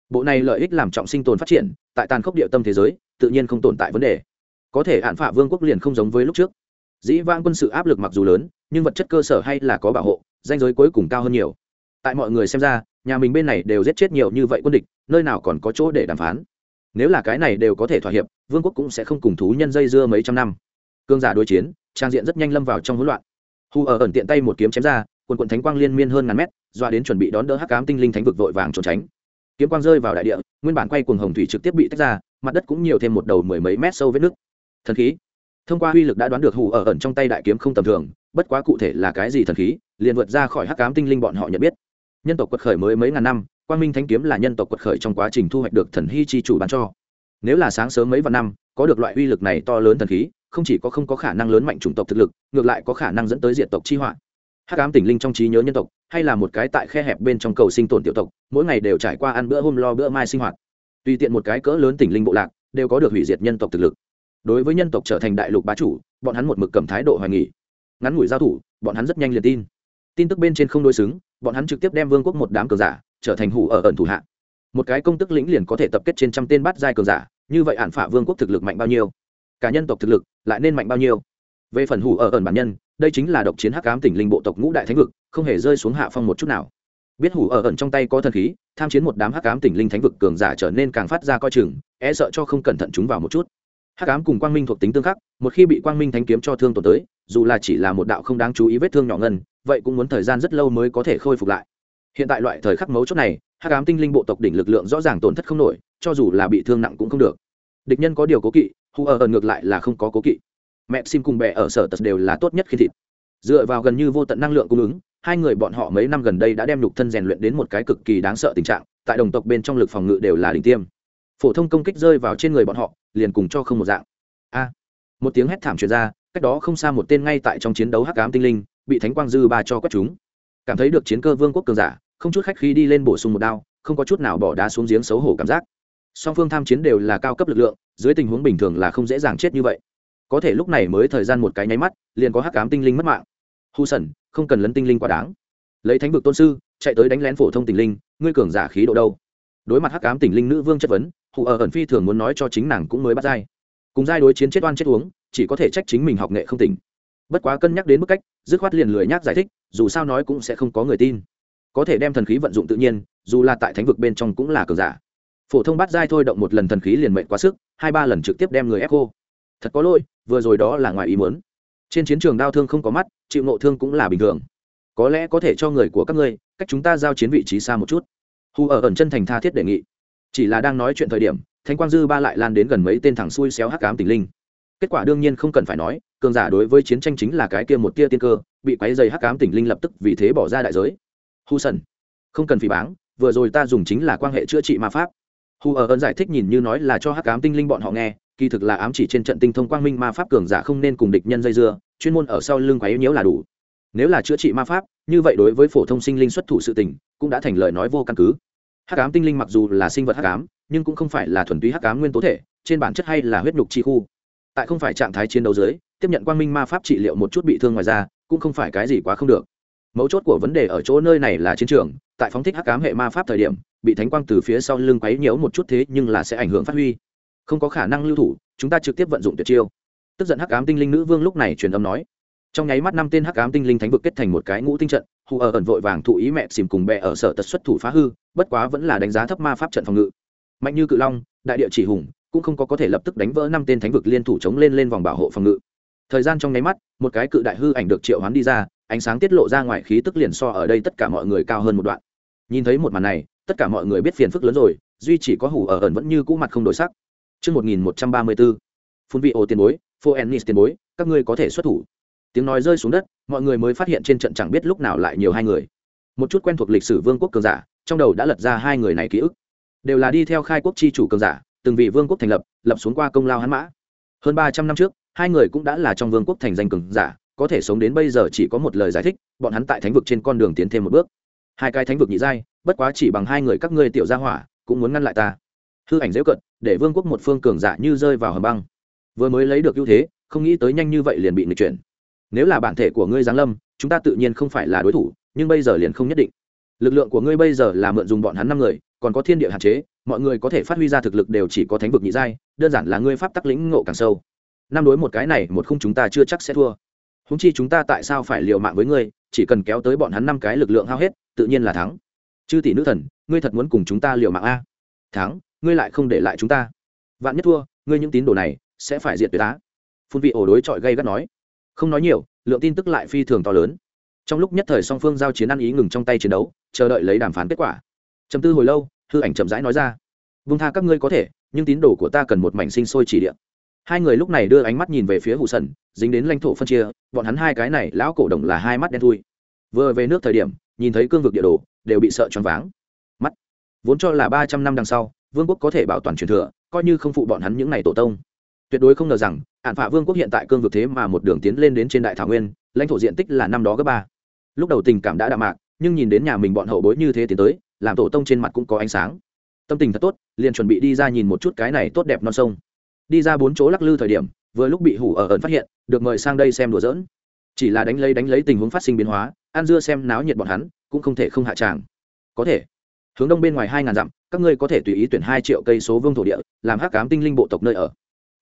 Bộ này lợi ích làm trọng sinh tồn phát triển, tại tàn khốc địa tâm thế giới, tự nhiên không tồn tại vấn đề. Có thể hạn phả vương quốc liền không giống với lúc trước dĩ vãng quân sự áp lực mặc dù lớn, nhưng vật chất cơ sở hay là có bảo hộ, danh giới cuối cùng cao hơn nhiều. Tại mọi người xem ra, nhà mình bên này đều giết chết nhiều như vậy quân địch, nơi nào còn có chỗ để đàm phán. Nếu là cái này đều có thể thỏa hiệp, vương quốc cũng sẽ không cùng thú nhân dây dưa mấy trăm năm. Cương giả đối chiến, trang diện rất nhanh lâm vào trong hỗn loạn. Hù ở ẩn tiện tay một kiếm chém ra, quần quận thánh quang liên miên hơn ngàn mét doa đến chuẩn bị đón đỡ hắc cám tinh linh thánh vực vội vàng trốn tránh. Kiếm quang rơi vào đại địa, nguyên bản quay cuồng hồng thủy trực tiếp bị tách ra, mặt đất cũng nhiều thêm một đầu mười mấy mét sâu vết nước thần khí thông qua uy lực đã đoán được hủ ở ẩn trong tay đại kiếm không tầm thường, bất quá cụ thể là cái gì thần khí, liền vượt ra khỏi hắc cám tinh linh bọn họ nhận biết. Nhân tộc quật khởi mới mấy ngàn năm, quang minh thanh kiếm là nhân tộc quật khởi trong quá trình thu hoạch được thần hy chi chủ bán cho. Nếu là sáng sớm mấy vạn năm, có được loại uy lực này to lớn thần khí, không chỉ có không có khả năng lớn mạnh chủng tộc thực lực, ngược lại có khả năng dẫn tới diện tộc chi họa. Hắc ám tỉnh linh trong trí nhớ nhân tộc, hay là một cái tại khe hẹp bên trong cầu sinh tồn tiểu tộc, mỗi ngày đều trải qua ăn bữa hôm lo bữa mai sinh hoạt. Tùy tiện một cái cỡ lớn tỉnh linh bộ lạc, đều có được hủy diệt nhân tộc thực lực đối với nhân tộc trở thành đại lục bá chủ, bọn hắn một mực cầm thái độ hoài nghỉ ngắn ngủi giao thủ, bọn hắn rất nhanh liền tin. Tin tức bên trên không đối xứng, bọn hắn trực tiếp đem vương quốc một đám cờ giả trở thành hủ ở ẩn thủ hạ. Một cái công tức lĩnh liền có thể tập kết trên trăm tên bát giai cờ giả, như vậy ản phả vương quốc thực lực mạnh bao nhiêu? Cả nhân tộc thực lực lại nên mạnh bao nhiêu? Về phần hủ ở ẩn bản nhân, đây chính là độc chiến hắc ám tỉnh linh bộ tộc ngũ đại thánh vực, không hề rơi xuống hạ phong một chút nào. Biết hủ ở ẩn trong tay có thần khí, tham chiến một đám hắc ám tỉnh linh thánh vực cường giả trở nên càng phát ra coi chừng e sợ cho không cẩn thận chúng vào một chút hắc ám cùng quang minh thuộc tính tương khắc, một khi bị quang minh thánh kiếm cho thương tổn tới, dù là chỉ là một đạo không đáng chú ý vết thương nhỏ ngân, vậy cũng muốn thời gian rất lâu mới có thể khôi phục lại. Hiện tại loại thời khắc mấu chốt này, hắc ám tinh linh bộ tộc đỉnh lực lượng rõ ràng tổn thất không nổi, cho dù là bị thương nặng cũng không được. Địch nhân có điều cố kỵ, hù ở ngược lại là không có cố kỵ. Mẹ sim cùng bè ở sở tật đều là tốt nhất khi thịt. Dựa vào gần như vô tận năng lượng cung ứng, hai người bọn họ mấy năm gần đây đã đem lục thân rèn luyện đến một cái cực kỳ đáng sợ tình trạng, tại đồng tộc bên trong lực phòng ngự đều là đỉnh tiêm. Phổ thông công kích rơi vào trên người bọn họ liền cùng cho không một dạng. A. Một tiếng hét thảm truyền ra, cách đó không xa một tên ngay tại trong chiến đấu hắc ám tinh linh, bị thánh quang dư ba cho quét chúng. Cảm thấy được chiến cơ vương quốc cường giả, không chút khách khi đi lên bổ sung một đao, không có chút nào bỏ đá xuống giếng xấu hổ cảm giác. Song phương tham chiến đều là cao cấp lực lượng, dưới tình huống bình thường là không dễ dàng chết như vậy. Có thể lúc này mới thời gian một cái nháy mắt, liền có hắc ám tinh linh mất mạng. Hu sẩn, không cần lấn tinh linh quá đáng. Lấy thánh vực tôn sư, chạy tới đánh lén phổ thông tinh linh, ngươi cường giả khí độ đâu? Đối mặt hắc ám tinh linh nữ vương chất vấn hụ ở ẩn phi thường muốn nói cho chính nàng cũng mới bắt dai. Cùng giai đối chiến chết oan chết uống, chỉ có thể trách chính mình học nghệ không tỉnh. Bất quá cân nhắc đến mức cách, dứt khoát liền lười nhác giải thích, dù sao nói cũng sẽ không có người tin. Có thể đem thần khí vận dụng tự nhiên, dù là tại thánh vực bên trong cũng là cờ giả. Phổ thông bắt dai thôi động một lần thần khí liền mệnh quá sức, hai ba lần trực tiếp đem người ép cô thật có lỗi, vừa rồi đó là ngoài ý muốn. Trên chiến trường đau thương không có mắt, chịu nộ thương cũng là bình thường. Có lẽ có thể cho người của các ngươi, cách chúng ta giao chiến vị trí xa một chút. Hù ở ẩn chân thành tha thiết đề nghị chỉ là đang nói chuyện thời điểm thanh quang dư ba lại lan đến gần mấy tên thẳng xuôi xéo hắc cám tình linh. Kết quả đương nhiên không cần phải nói, cường giả đối với chiến tranh chính là cái kia một tia tiên cơ, bị quáy dày hắc cám tình linh lập tức vì thế bỏ ra đại giới. Hu sần, không cần phỉ báng, vừa rồi ta dùng chính là quan hệ chữa trị ma pháp. Hu ở ơn giải thích nhìn như nói là cho hắc cám tinh linh bọn họ nghe, kỳ thực là ám chỉ trên trận tinh thông quang minh ma pháp cường giả không nên cùng địch nhân dây dưa, chuyên môn ở sau lưng quáy nhiễu là đủ. Nếu là chữa trị ma pháp, như vậy đối với phổ thông sinh linh xuất thủ sự tình, cũng đã thành lời nói vô căn cứ hắc ám tinh linh mặc dù là sinh vật hắc ám, nhưng cũng không phải là thuần túy hắc ám nguyên tố thể, trên bản chất hay là huyết nhục chi khu. Tại không phải trạng thái chiến đấu dưới, tiếp nhận quang minh ma pháp trị liệu một chút bị thương ngoài ra cũng không phải cái gì quá không được. Mấu chốt của vấn đề ở chỗ nơi này là chiến trường, tại phóng thích hắc ám hệ ma pháp thời điểm, bị thánh quang từ phía sau lưng quấy nhiễu một chút thế nhưng là sẽ ảnh hưởng phát huy. Không có khả năng lưu thủ, chúng ta trực tiếp vận dụng tuyệt chiêu. Tức giận hắc ám tinh linh nữ vương lúc này truyền âm nói trong nháy mắt năm tên hắc ám tinh linh thánh vực kết thành một cái ngũ tinh trận hù ở ẩn vội vàng thụ ý mẹ xìm cùng bè ở sở tật xuất thủ phá hư bất quá vẫn là đánh giá thấp ma pháp trận phòng ngự. Mạnh như cự long đại địa chỉ hùng cũng không có có thể lập tức đánh vỡ năm tên thánh vực liên thủ chống lên lên vòng bảo hộ phòng ngự. Thời gian trong nháy mắt một cái cự đại hư ảnh được triệu hoán đi ra ánh sáng tiết lộ ra ngoài khí tức liền so ở đây tất cả mọi người cao hơn một đoạn. Nhìn thấy một màn này tất cả mọi người biết phiền phức lớn rồi duy chỉ có hủ ở ẩn vẫn như cũ mặt không đổi sắc. Trước 1134, phun vị ô tiền bối, phô ennis tiền bối, các ngươi có thể xuất thủ. Tiếng nói rơi xuống đất, mọi người mới phát hiện trên trận chẳng biết lúc nào lại nhiều hai người. Một chút quen thuộc lịch sử vương quốc cường giả, trong đầu đã lật ra hai người này ký ức. Đều là đi theo khai quốc chi chủ cường giả, từng vị vương quốc thành lập, lập xuống qua công lao hắn mã. Hơn ba trăm năm trước, hai người cũng đã là trong vương quốc thành danh cường giả, có thể sống đến bây giờ chỉ có một lời giải thích, bọn hắn tại thánh vực trên con đường tiến thêm một bước. Hai cái thánh vực nhị giai, bất quá chỉ bằng hai người các ngươi tiểu gia hỏa, cũng muốn ngăn lại ta hư ảnh dễ cận để vương quốc một phương cường giả như rơi vào hầm băng vừa mới lấy được ưu thế không nghĩ tới nhanh như vậy liền bị nghịch chuyển nếu là bản thể của ngươi giáng lâm, chúng ta tự nhiên không phải là đối thủ, nhưng bây giờ liền không nhất định. Lực lượng của ngươi bây giờ là mượn dùng bọn hắn năm người, còn có thiên địa hạn chế, mọi người có thể phát huy ra thực lực đều chỉ có thánh vực nhị giai, đơn giản là ngươi pháp tắc lĩnh ngộ càng sâu. Năm đối một cái này, một khung chúng ta chưa chắc sẽ thua. Húng chi chúng ta tại sao phải liều mạng với ngươi, chỉ cần kéo tới bọn hắn năm cái lực lượng hao hết, tự nhiên là thắng. Chư tỷ nữ thần, ngươi thật muốn cùng chúng ta liều mạng a? Thắng, ngươi lại không để lại chúng ta. Vạn nhất thua, ngươi những tín đồ này sẽ phải diệt tuyệt tá phun vị ổ đối chọi gây gắt nói không nói nhiều, lượng tin tức lại phi thường to lớn. Trong lúc nhất thời song phương giao chiến ăn ý ngừng trong tay chiến đấu, chờ đợi lấy đàm phán kết quả. Chầm tư hồi lâu, hư ảnh chậm rãi nói ra, vung tha các ngươi có thể, nhưng tín đồ của ta cần một mảnh sinh sôi chỉ địa. Hai người lúc này đưa ánh mắt nhìn về phía hụ sần, dính đến lãnh thổ phân chia, bọn hắn hai cái này, lão cổ đồng là hai mắt đen thui. Vừa về nước thời điểm, nhìn thấy cương vực địa đồ, đều bị sợ choáng váng. Mắt vốn cho là ba trăm năm đằng sau, vương quốc có thể bảo toàn truyền thừa, coi như không phụ bọn hắn những ngày tổ tông. Tuyệt đối không ngờ rằng ạn phạ vương quốc hiện tại cương vực thế mà một đường tiến lên đến trên đại thảo nguyên, lãnh thổ diện tích là năm đó gấp ba. Lúc đầu tình cảm đã đạm mạc, nhưng nhìn đến nhà mình bọn hậu bối như thế tiến tới, làm tổ tông trên mặt cũng có ánh sáng. Tâm tình thật tốt, liền chuẩn bị đi ra nhìn một chút cái này tốt đẹp non sông. Đi ra bốn chỗ lắc lư thời điểm, vừa lúc bị hủ ở ẩn phát hiện, được mời sang đây xem đùa dỡn chỉ là đánh lấy đánh lấy tình huống phát sinh biến hóa, ăn dưa xem náo nhiệt bọn hắn, cũng không thể không hạ tràng. Có thể, hướng đông bên ngoài hai ngàn dặm, các ngươi có thể tùy ý tuyển hai triệu cây số vương thổ địa, làm hắc cám tinh linh bộ tộc nơi ở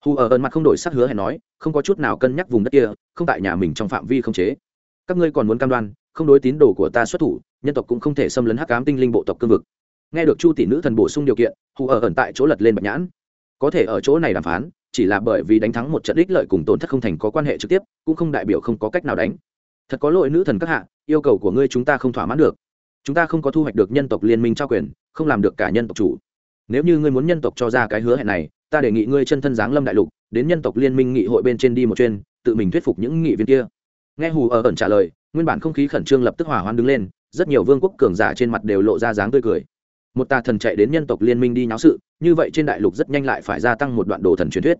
hù ở ơn mặt không đổi sắc hứa hẹn nói, không có chút nào cân nhắc vùng đất kia, không tại nhà mình trong phạm vi không chế. Các ngươi còn muốn cam đoan, không đối tín đồ của ta xuất thủ, nhân tộc cũng không thể xâm lấn hắc cám tinh linh bộ tộc cương vực. Nghe được chu tỷ nữ thần bổ sung điều kiện, hù ở ẩn tại chỗ lật lên bạch nhãn. Có thể ở chỗ này đàm phán, chỉ là bởi vì đánh thắng một trận ích lợi cùng tổn thất không thành có quan hệ trực tiếp, cũng không đại biểu không có cách nào đánh. Thật có lỗi nữ thần các hạ, yêu cầu của ngươi chúng ta không thỏa mãn được. Chúng ta không có thu hoạch được nhân tộc liên minh trao quyền, không làm được cả nhân tộc chủ. Nếu như ngươi muốn nhân tộc cho ra cái hứa hẹn này ta đề nghị ngươi chân thân giáng lâm đại lục, đến nhân tộc liên minh nghị hội bên trên đi một chuyên tự mình thuyết phục những nghị viên kia. Nghe hù ở ẩn trả lời, nguyên bản không khí khẩn trương lập tức hỏa hoạn đứng lên, rất nhiều vương quốc cường giả trên mặt đều lộ ra dáng tươi cười. Một tà thần chạy đến nhân tộc liên minh đi nháo sự, như vậy trên đại lục rất nhanh lại phải gia tăng một đoạn đồ thần truyền thuyết.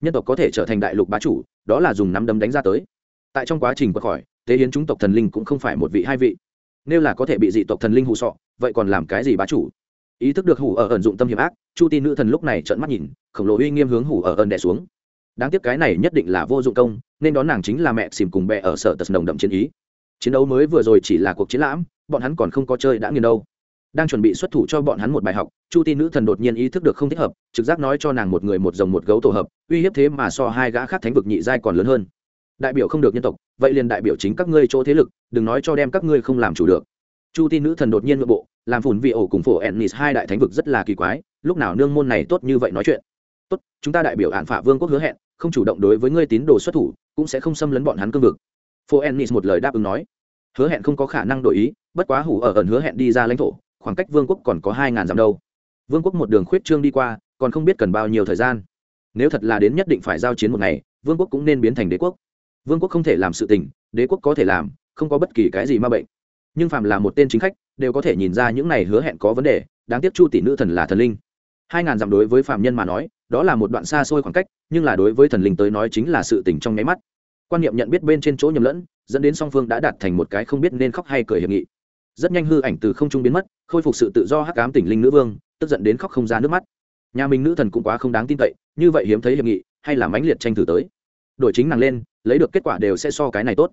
Nhân tộc có thể trở thành đại lục bá chủ, đó là dùng nắm đấm đánh ra tới. Tại trong quá trình quật khỏi tế hiến chúng tộc thần linh cũng không phải một vị hai vị. Nếu là có thể bị dị tộc thần linh hù sọ vậy còn làm cái gì bá chủ? Ý thức được hủ ở ẩn dụng tâm hiểm ác, chu tin nữ thần lúc này trợn mắt nhìn, khổng lồ uy nghiêm hướng hủ ở ẩn đè xuống. Đáng tiếc cái này nhất định là vô dụng công, nên đón nàng chính là mẹ xìm cùng bè ở sở tật đồng đậm chiến ý. Chiến đấu mới vừa rồi chỉ là cuộc chiến lãm, bọn hắn còn không có chơi đã nghiền đâu. Đang chuẩn bị xuất thủ cho bọn hắn một bài học, chu tin nữ thần đột nhiên ý thức được không thích hợp, trực giác nói cho nàng một người một dòng một gấu tổ hợp, uy hiếp thế mà so hai gã khác thánh vực nhị giai còn lớn hơn. Đại biểu không được nhân tộc, vậy liền đại biểu chính các ngươi chỗ thế lực, đừng nói cho đem các ngươi không làm chủ được. Chu tin nữ thần đột nhiên nội bộ làm phủn vị ổ cùng phổ ennis hai đại thánh vực rất là kỳ quái, lúc nào nương môn này tốt như vậy nói chuyện. Tốt, chúng ta đại biểu hạn phả vương quốc hứa hẹn, không chủ động đối với ngươi tín đồ xuất thủ, cũng sẽ không xâm lấn bọn hắn cương vực. Phổ ennis một lời đáp ứng nói. Hứa hẹn không có khả năng đổi ý, bất quá hủ ở ẩn hứa hẹn đi ra lãnh thổ, khoảng cách vương quốc còn có hai ngàn dặm đâu. Vương quốc một đường khuyết trương đi qua, còn không biết cần bao nhiêu thời gian. Nếu thật là đến nhất định phải giao chiến một ngày, vương quốc cũng nên biến thành đế quốc. Vương quốc không thể làm sự tình, đế quốc có thể làm, không có bất kỳ cái gì ma bệnh. Nhưng phạm là một tên chính khách đều có thể nhìn ra những này hứa hẹn có vấn đề, đáng tiếc chu tỷ nữ thần là thần linh. Hai ngàn dặm đối với phạm nhân mà nói, đó là một đoạn xa xôi khoảng cách, nhưng là đối với thần linh tới nói chính là sự tình trong nháy mắt. Quan niệm nhận biết bên trên chỗ nhầm lẫn, dẫn đến song phương đã đạt thành một cái không biết nên khóc hay cười hiệp nghị. Rất nhanh hư ảnh từ không trung biến mất, khôi phục sự tự do hắc ám tỉnh linh nữ vương, tức giận đến khóc không ra nước mắt. Nhà mình nữ thần cũng quá không đáng tin cậy, như vậy hiếm thấy hiệp nghị, hay là mãnh liệt tranh thử tới. Đổi chính nàng lên, lấy được kết quả đều sẽ so cái này tốt.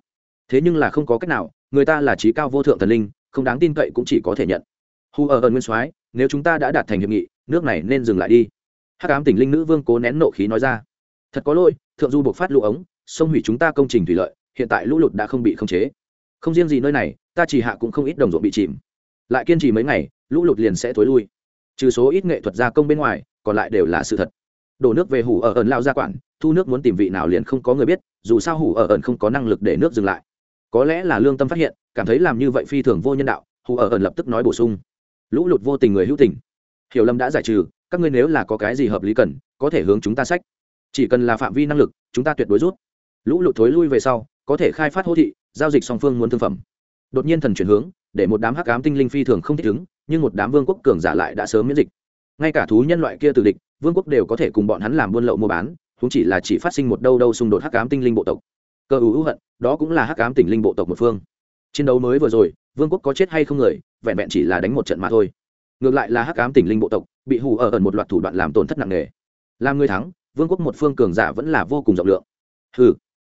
Thế nhưng là không có cách nào, người ta là trí cao vô thượng thần linh không đáng tin cậy cũng chỉ có thể nhận. Hu ở ẩn nguyên soái, nếu chúng ta đã đạt thành hiệp nghị, nước này nên dừng lại đi. Hắc ám tỉnh linh nữ vương cố nén nộ khí nói ra. Thật có lỗi, thượng du buộc phát lũ ống sông hủy chúng ta công trình thủy lợi, hiện tại lũ lụt đã không bị khống chế. Không riêng gì nơi này, ta chỉ hạ cũng không ít đồng ruộng bị chìm. Lại kiên trì mấy ngày, lũ lụt liền sẽ t lui. Trừ số ít nghệ thuật gia công bên ngoài, còn lại đều là sự thật. Đổ nước về hủ ở ẩn lao ra quản, thu nước muốn tìm vị nào liền không có người biết, dù sao hủ ở ẩn không có năng lực để nước dừng lại. Có lẽ là lương tâm phát hiện cảm thấy làm như vậy phi thường vô nhân đạo hủ ở ẩn lập tức nói bổ sung. Lũ lụt vô tình người hữu tình. Hiểu lâm đã giải trừ, các ngươi nếu là có cái gì hợp lý cần, có thể hướng chúng ta sách. Chỉ cần là phạm vi năng lực, chúng ta tuyệt đối rút. Lũ lụt thối lui về sau, có thể khai phát hô thị, giao dịch song phương muốn thương phẩm. Đột nhiên thần chuyển hướng, để một đám hắc ám tinh linh phi thường không thích ứng, nhưng một đám vương quốc cường giả lại đã sớm miễn dịch. Ngay cả thú nhân loại kia từ địch, vương quốc đều có thể cùng bọn hắn làm buôn lậu mua bán cũng chỉ là chỉ phát sinh một đâu đâu xung đột hắc ám tinh linh bộ tộc. Cơ ưu hữu hận, đó cũng là hắc ám tinh linh bộ tộc một phương chiến đấu mới vừa rồi, vương quốc có chết hay không người, vẹn vẹn chỉ là đánh một trận mà thôi. Ngược lại là hắc ám Tỉnh linh bộ tộc, bị hù ở ẩn một loạt thủ đoạn làm tổn thất nặng nề. Làm người thắng, vương quốc một phương cường giả vẫn là vô cùng rộng lượng. Hừ.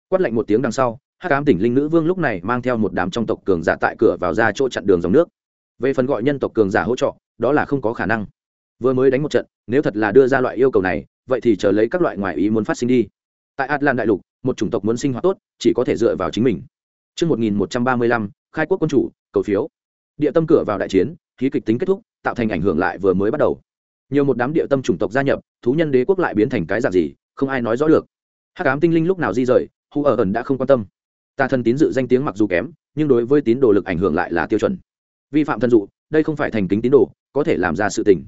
Quát lạnh một tiếng đằng sau, Hắc Ám tỉnh linh nữ vương lúc này mang theo một đám trong tộc cường giả tại cửa vào ra chỗ chặn đường dòng nước. Về phần gọi nhân tộc cường giả hỗ trợ, đó là không có khả năng. Vừa mới đánh một trận, nếu thật là đưa ra loại yêu cầu này, vậy thì chờ lấy các loại ngoại ý muốn phát sinh đi. Tại atlan đại lục, một chủng tộc muốn sinh hoạt tốt, chỉ có thể dựa vào chính mình. Trước 1135, khai quốc quân chủ, cầu phiếu. Địa tâm cửa vào đại chiến, khí kịch tính kết thúc, tạo thành ảnh hưởng lại vừa mới bắt đầu. Nhiều một đám địa tâm chủng tộc gia nhập, thú nhân đế quốc lại biến thành cái dạng gì, không ai nói rõ được. Hắc ám tinh linh lúc nào di rời, Hu ở ẩn đã không quan tâm tà thần tín dự danh tiếng mặc dù kém nhưng đối với tín đồ lực ảnh hưởng lại là tiêu chuẩn vi phạm thân dụ đây không phải thành kính tín đồ có thể làm ra sự tình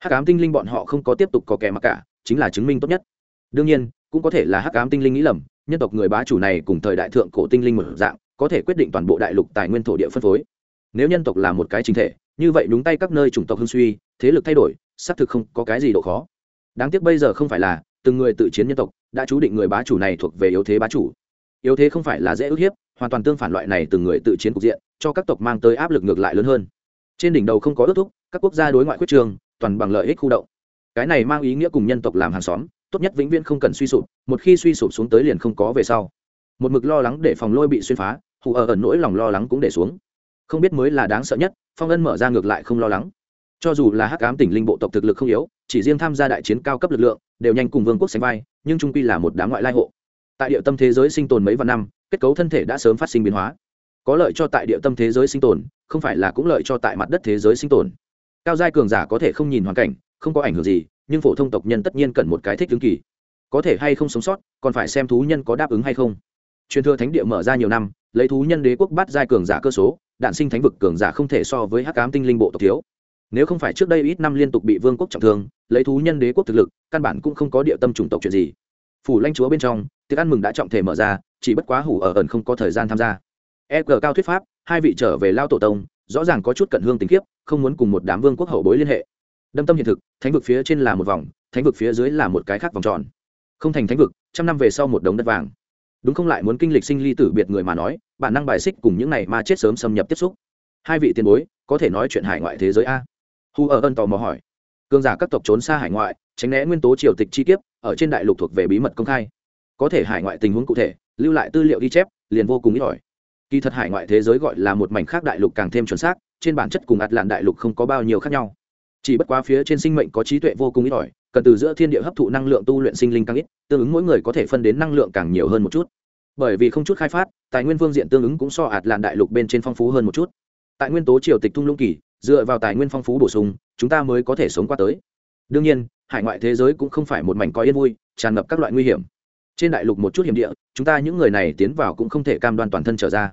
hắc ám tinh linh bọn họ không có tiếp tục có kẻ mà cả chính là chứng minh tốt nhất đương nhiên cũng có thể là hắc ám tinh linh nghĩ lầm nhân tộc người bá chủ này cùng thời đại thượng cổ tinh linh mở dạng có thể quyết định toàn bộ đại lục tài nguyên thổ địa phân phối. Nếu nhân tộc là một cái chính thể, như vậy đúng tay các nơi chủng tộc hưng suy, thế lực thay đổi, xác thực không có cái gì độ khó. Đáng tiếc bây giờ không phải là từng người tự chiến nhân tộc đã chú định người bá chủ này thuộc về yếu thế bá chủ. Yếu thế không phải là dễ ức hiếp, hoàn toàn tương phản loại này từng người tự chiến cục diện, cho các tộc mang tới áp lực ngược lại lớn hơn. Trên đỉnh đầu không có ước thúc, các quốc gia đối ngoại quyết trường, toàn bằng lợi ích khu động. Cái này mang ý nghĩa cùng nhân tộc làm hàng xóm, tốt nhất vĩnh viễn không cần suy sụp, một khi suy sụp xuống tới liền không có về sau. Một mực lo lắng để phòng lôi bị xuyên phá hù ở ẩn nỗi lòng lo lắng cũng để xuống. Không biết mới là đáng sợ nhất, phong ân mở ra ngược lại không lo lắng. Cho dù là hắc ám tỉnh linh bộ tộc thực lực không yếu, chỉ riêng tham gia đại chiến cao cấp lực lượng, đều nhanh cùng vương quốc sánh vai, nhưng trung quy là một đám ngoại lai hộ. Tại địa tâm thế giới sinh tồn mấy vạn năm, kết cấu thân thể đã sớm phát sinh biến hóa. Có lợi cho tại địa tâm thế giới sinh tồn, không phải là cũng lợi cho tại mặt đất thế giới sinh tồn. Cao giai cường giả có thể không nhìn hoàn cảnh, không có ảnh hưởng gì, nhưng phổ thông tộc nhân tất nhiên cần một cái thích ứng kỳ. Có thể hay không sống sót, còn phải xem thú nhân có đáp ứng hay không truyền thừa thánh địa mở ra nhiều năm, lấy thú nhân đế quốc bắt giai cường giả cơ số, đạn sinh thánh vực cường giả không thể so với hắc cám tinh linh bộ tộc thiếu. Nếu không phải trước đây ít năm liên tục bị vương quốc trọng thương, lấy thú nhân đế quốc thực lực, căn bản cũng không có địa tâm chủng tộc chuyện gì. Phủ lãnh chúa bên trong, tiệc ăn mừng đã trọng thể mở ra, chỉ bất quá hủ ở ẩn không có thời gian tham gia. E g cao thuyết pháp, hai vị trở về lao tổ tông, rõ ràng có chút cận hương tình kiếp, không muốn cùng một đám vương quốc hậu bối liên hệ. Đâm tâm hiện thực, thánh vực phía trên là một vòng, thánh vực phía dưới là một cái khác vòng tròn. Không thành thánh vực, trăm năm về sau một đống đất vàng đúng không lại muốn kinh lịch sinh ly tử biệt người mà nói, bản năng bài xích cùng những này mà chết sớm xâm nhập tiếp xúc. Hai vị tiền bối, có thể nói chuyện hải ngoại thế giới a. Hu ở ân tò mò hỏi. Cương giả các tộc trốn xa hải ngoại, tránh né nguyên tố triều tịch chi kiếp, ở trên đại lục thuộc về bí mật công khai. Có thể hải ngoại tình huống cụ thể, lưu lại tư liệu ghi chép, liền vô cùng ít ỏi. Kỳ thật hải ngoại thế giới gọi là một mảnh khác đại lục càng thêm chuẩn xác, trên bản chất cùng ạt lạn đại lục không có bao nhiêu khác nhau. Chỉ bất quá phía trên sinh mệnh có trí tuệ vô cùng ít ỏi cần từ giữa thiên địa hấp thụ năng lượng tu luyện sinh linh càng ít, tương ứng mỗi người có thể phân đến năng lượng càng nhiều hơn một chút. Bởi vì không chút khai phát, tài nguyên phương diện tương ứng cũng so ạt lạn đại lục bên trên phong phú hơn một chút. Tại nguyên tố triều tịch thung lũng kỳ, dựa vào tài nguyên phong phú bổ sung, chúng ta mới có thể sống qua tới. Đương nhiên, hải ngoại thế giới cũng không phải một mảnh coi yên vui, tràn ngập các loại nguy hiểm. Trên đại lục một chút hiểm địa, chúng ta những người này tiến vào cũng không thể cam đoan toàn thân trở ra.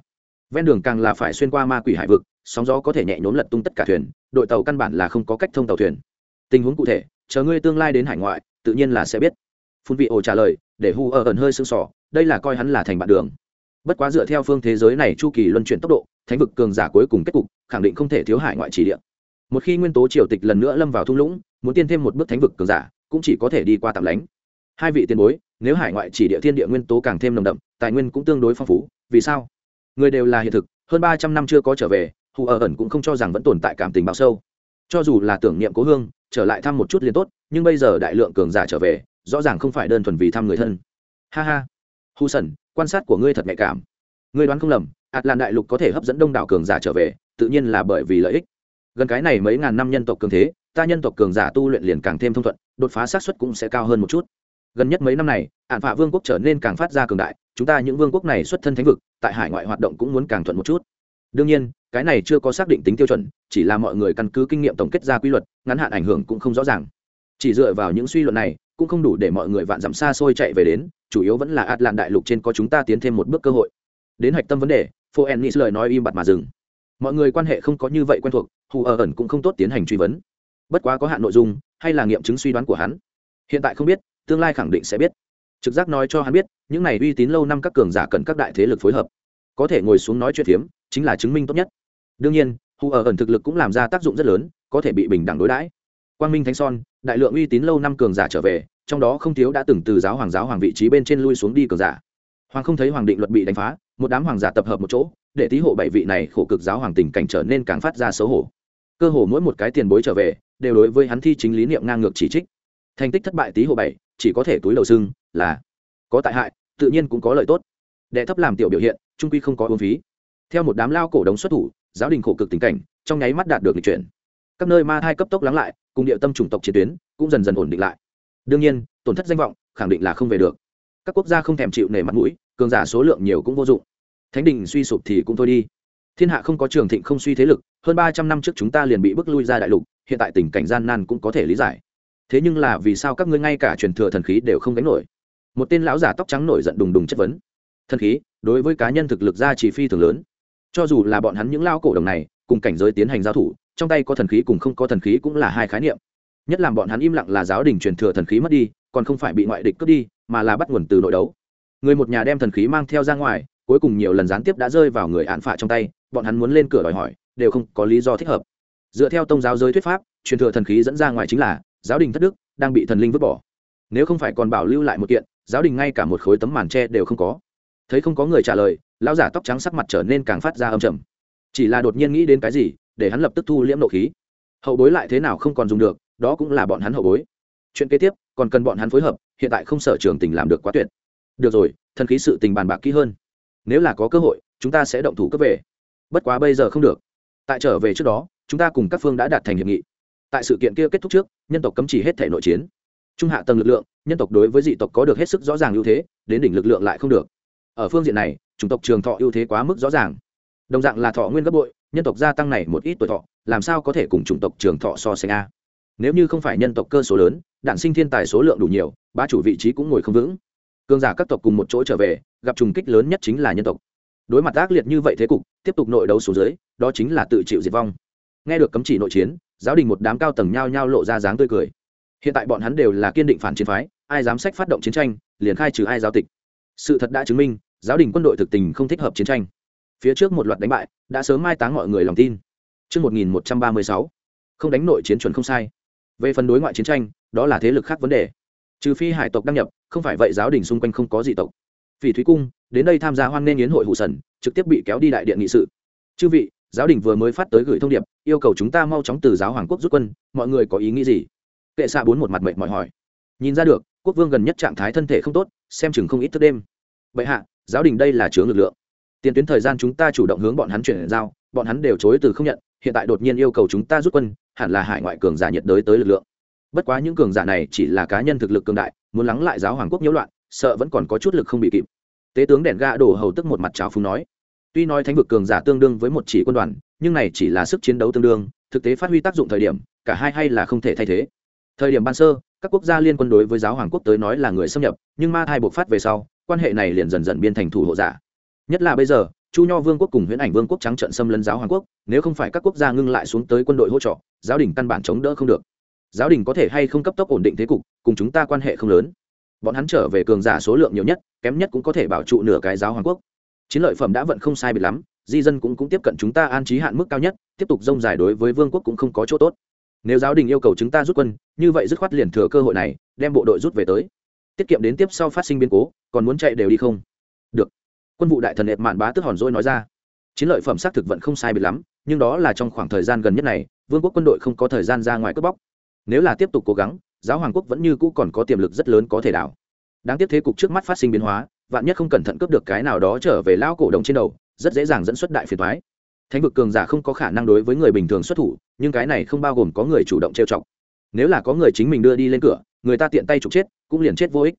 Ven đường càng là phải xuyên qua ma quỷ hải vực, sóng gió có thể nhẹ nhốn lật tung tất cả thuyền, đội tàu căn bản là không có cách thông tàu thuyền. Tình huống cụ thể chờ ngươi tương lai đến hải ngoại, tự nhiên là sẽ biết. Phun vị ổ trả lời, để hu ở ẩn hơi sưng sỏ đây là coi hắn là thành bạn đường. Bất quá dựa theo phương thế giới này chu kỳ luân chuyển tốc độ, thánh vực cường giả cuối cùng kết cục, khẳng định không thể thiếu hải ngoại chỉ địa. Một khi nguyên tố triều tịch lần nữa lâm vào thung lũng, muốn tiên thêm một bước thánh vực cường giả, cũng chỉ có thể đi qua tạm lánh. Hai vị tiền bối, nếu hải ngoại chỉ địa thiên địa nguyên tố càng thêm nồng đậm, tài nguyên cũng tương đối phong phú, vì sao? Người đều là hiện thực, hơn ba trăm năm chưa có trở về hù ở ẩn cũng không cho rằng vẫn tồn tại cảm tình bao sâu. Cho dù là tưởng niệm cố hương trở lại thăm một chút liền tốt, nhưng bây giờ đại lượng cường giả trở về, rõ ràng không phải đơn thuần vì thăm người thân. Ha ha. Hù sần quan sát của ngươi thật nhạy cảm. Ngươi đoán không lầm ạt làn đại lục có thể hấp dẫn đông đảo cường giả trở về, tự nhiên là bởi vì lợi ích. Gần cái này mấy ngàn năm nhân tộc cường thế, ta nhân tộc cường giả tu luyện liền càng thêm thông thuận, đột phá xác suất cũng sẽ cao hơn một chút. Gần nhất mấy năm này ạn phạ vương quốc trở nên càng phát ra cường đại, chúng ta những vương quốc này xuất thân thánh vực, tại hải ngoại hoạt động cũng muốn càng thuận một chút đương nhiên, cái này chưa có xác định tính tiêu chuẩn, chỉ là mọi người căn cứ kinh nghiệm tổng kết ra quy luật, ngắn hạn ảnh hưởng cũng không rõ ràng. Chỉ dựa vào những suy luận này, cũng không đủ để mọi người vạn dặm xa xôi chạy về đến, chủ yếu vẫn là ạt lạn đại lục trên có chúng ta tiến thêm một bước cơ hội. Đến hạch tâm vấn đề phô ennis lời nói im bặt mà dừng. Mọi người quan hệ không có như vậy quen thuộc hù ở ẩn cũng không tốt tiến hành truy vấn. Bất quá có hạn nội dung, hay là nghiệm chứng suy đoán của hắn. Hiện tại không biết, tương lai khẳng định sẽ biết. Trực giác nói cho hắn biết, những này uy tín lâu năm các cường giả cần các đại thế lực phối hợp. Có thể ngồi xuống nói chuyện phiếm chính là chứng minh tốt nhất. Đương nhiên, hù ở ẩn thực lực cũng làm ra tác dụng rất lớn, có thể bị bình đẳng đối đãi. Quang minh thánh son, đại lượng uy tín lâu năm cường giả trở về, trong đó không thiếu đã từng từ giáo hoàng giáo hoàng vị trí bên trên lui xuống đi cường giả. Hoàng không thấy hoàng định luật bị đánh phá, một đám hoàng giả tập hợp một chỗ, để tí hộ bảy vị này khổ cực giáo hoàng tình cảnh trở nên càng phát ra xấu hổ. Cơ hồ mỗi một cái tiền bối trở về, đều đối với hắn thi chính lý niệm ngang ngược chỉ trích. Thành tích thất bại tí hộ bảy, chỉ có thể túi đầu xưng là có tại hại, tự nhiên cũng có lợi tốt. Đệ thấp làm tiểu biểu hiện, trung quy không có uống phí theo một đám lao cổ đống xuất thủ, giáo đình khổ cực tình cảnh, trong nháy mắt đạt được lịch chuyển. Các nơi ma thai cấp tốc lắng lại, cùng địa tâm chủng tộc chiến tuyến cũng dần dần ổn định lại. Đương nhiên, tổn thất danh vọng, khẳng định là không về được. Các quốc gia không thèm chịu nể mặt mũi, cường giả số lượng nhiều cũng vô dụng. Thánh đình suy sụp thì cũng thôi đi. Thiên hạ không có trường thịnh không suy thế lực, hơn ba trăm năm trước chúng ta liền bị bước lui ra đại lục, hiện tại tình cảnh gian nan cũng có thể lý giải. Thế nhưng là vì sao các ngươi ngay cả truyền thừa thần khí đều không đánh nổi? Một tên lão giả tóc trắng nổi giận đùng đùng chất vấn. Thần khí, đối với cá nhân thực lực ra chỉ phi thường lớn cho dù là bọn hắn những lao cổ đồng này, cùng cảnh giới tiến hành giao thủ, trong tay có thần khí cùng không có thần khí cũng là hai khái niệm. Nhất làm bọn hắn im lặng là giáo đình truyền thừa thần khí mất đi, còn không phải bị ngoại địch cướp đi, mà là bắt nguồn từ nội đấu. Người một nhà đem thần khí mang theo ra ngoài, cuối cùng nhiều lần gián tiếp đã rơi vào người án phạ trong tay, bọn hắn muốn lên cửa đòi hỏi, đều không có lý do thích hợp. Dựa theo tông giáo giới thuyết pháp, truyền thừa thần khí dẫn ra ngoài chính là, giáo đình thất đức, đang bị thần linh vứt bỏ. Nếu không phải còn bảo lưu lại một kiện, giáo đình ngay cả một khối tấm màn tre đều không có. Thấy không có người trả lời lão giả tóc trắng sắc mặt trở nên càng phát ra âm trầm. Chỉ là đột nhiên nghĩ đến cái gì, để hắn lập tức thu liễm nộ khí. Hậu bối lại thế nào không còn dùng được, đó cũng là bọn hắn hậu bối. Chuyện kế tiếp, còn cần bọn hắn phối hợp, hiện tại không sở trường tình làm được quá tuyệt. Được rồi, thần khí sự tình bàn bạc kỹ hơn. Nếu là có cơ hội, chúng ta sẽ động thủ cấp về. Bất quá bây giờ không được. Tại trở về trước đó, chúng ta cùng các phương đã đạt thành hiệp nghị. Tại sự kiện kia kết thúc trước, nhân tộc cấm chỉ hết thể nội chiến. Trung hạ tầng lực lượng, nhân tộc đối với dị tộc có được hết sức rõ ràng ưu thế, đến đỉnh lực lượng lại không được ở phương diện này, chủng tộc trường thọ ưu thế quá mức rõ ràng. Đồng dạng là thọ nguyên gấp bội, nhân tộc gia tăng này một ít tuổi thọ, làm sao có thể cùng chủng tộc trường thọ so sánh a? Nếu như không phải nhân tộc cơ số lớn, đản sinh thiên tài số lượng đủ nhiều ba chủ vị trí cũng ngồi không vững. Cương giả các tộc cùng một chỗ trở về, gặp trùng kích lớn nhất chính là nhân tộc. Đối mặt ác liệt như vậy thế cục, tiếp tục nội đấu xuống dưới, đó chính là tự chịu diệt vong. Nghe được cấm chỉ nội chiến, giáo đình một đám cao tầng nhao nhao lộ ra dáng tươi cười. Hiện tại bọn hắn đều là kiên định phản chiến phái, ai dám sách phát động chiến tranh, liền khai trừ ai giáo tịch sự thật đã chứng minh giáo đình quân đội thực tình không thích hợp chiến tranh phía trước một loạt đánh bại đã sớm mai táng mọi người lòng tin Trước 1136, không đánh nội chiến chuẩn không sai. Về phần đối ngoại chiến tranh, đó là thế lực khác vấn đề. Trừ phi hải tộc đăng nhập, không phải vậy giáo đình xung quanh không có dị tộc. vì Thúy Cung, đến đây tham gia hoan nghênh yến hội hụ sần, trực tiếp bị kéo đi đại điện nghị sự. Chư vị, giáo đình vừa mới phát tới gửi thông điệp, yêu cầu chúng ta mau chóng từ giáo hoàng quốc rút quân, mọi người có ý nghĩ gì? Kệ xạ bốn một mặt mệnh mọi hỏi. Nhìn ra được, quốc vương gần nhất trạng thái thân thể không tốt, xem chừng không ít thức đêm. Bệ hạ, giáo đình đây là chướng lực lượng. Tiền tuyến thời gian chúng ta chủ động hướng bọn hắn chuyển giao bọn hắn đều chối từ không nhận hiện tại đột nhiên yêu cầu chúng ta rút quân hẳn là hải ngoại cường giả nhiệt đới tới lực lượng. Bất quá những cường giả này chỉ là cá nhân thực lực cường đại muốn lắng lại giáo hoàng quốc nhiễu loạn sợ vẫn còn có chút lực không bị kịp. Tế tướng đèn ga đổ hầu tức một mặt trào phúng nói tuy nói thánh vực cường giả tương đương với một chỉ quân đoàn nhưng này chỉ là sức chiến đấu tương đương thực tế phát huy tác dụng thời điểm cả hai hay là không thể thay thế thời điểm ban sơ, các quốc gia liên quân đối với giáo hoàng quốc tới nói là người xâm nhập, nhưng ma thai buộc phát về sau, quan hệ này liền dần dần biên thành thủ hộ giả. Nhất là bây giờ, chu nho vương quốc cùng huyễn ảnh vương quốc trắng trận xâm lấn giáo hoàng quốc, nếu không phải các quốc gia ngưng lại xuống tới quân đội hỗ trợ, giáo đình căn bản chống đỡ không được. Giáo đình có thể hay không cấp tốc ổn định thế cục, cùng chúng ta quan hệ không lớn. Bọn hắn trở về cường giả số lượng nhiều nhất, kém nhất cũng có thể bảo trụ nửa cái giáo hoàng quốc. Chiến lợi phẩm đã vận không sai biệt lắm, di dân cũng cũng tiếp cận chúng ta an trí hạn mức cao nhất, tiếp tục rông dài đối với vương quốc cũng không có chỗ tốt nếu giáo đình yêu cầu chúng ta rút quân, như vậy dứt khoát liền thừa cơ hội này, đem bộ đội rút về tới. Tiết kiệm đến tiếp sau phát sinh biến cố, còn muốn chạy đều đi không? Được. Quân vụ đại thần ệp mạn bá tức hòn dỗi nói ra. Chiến lợi phẩm xác thực vẫn không sai biệt lắm, nhưng đó là trong khoảng thời gian gần nhất này, vương quốc quân đội không có thời gian ra ngoài cướp bóc. Nếu là tiếp tục cố gắng, giáo hoàng quốc vẫn như cũ còn có tiềm lực rất lớn có thể đảo. Đáng tiếc thế cục trước mắt phát sinh biến hóa, vạn nhất không cẩn thận cướp được cái nào đó trở về lao cổ đồng trên đầu, rất dễ dàng dẫn xuất đại phiền thoái thánh vực cường giả không có khả năng đối với người bình thường xuất thủ, nhưng cái này không bao gồm có người chủ động trêu chọc. Nếu là có người chính mình đưa đi lên cửa, người ta tiện tay trục chết, cũng liền chết vô ích.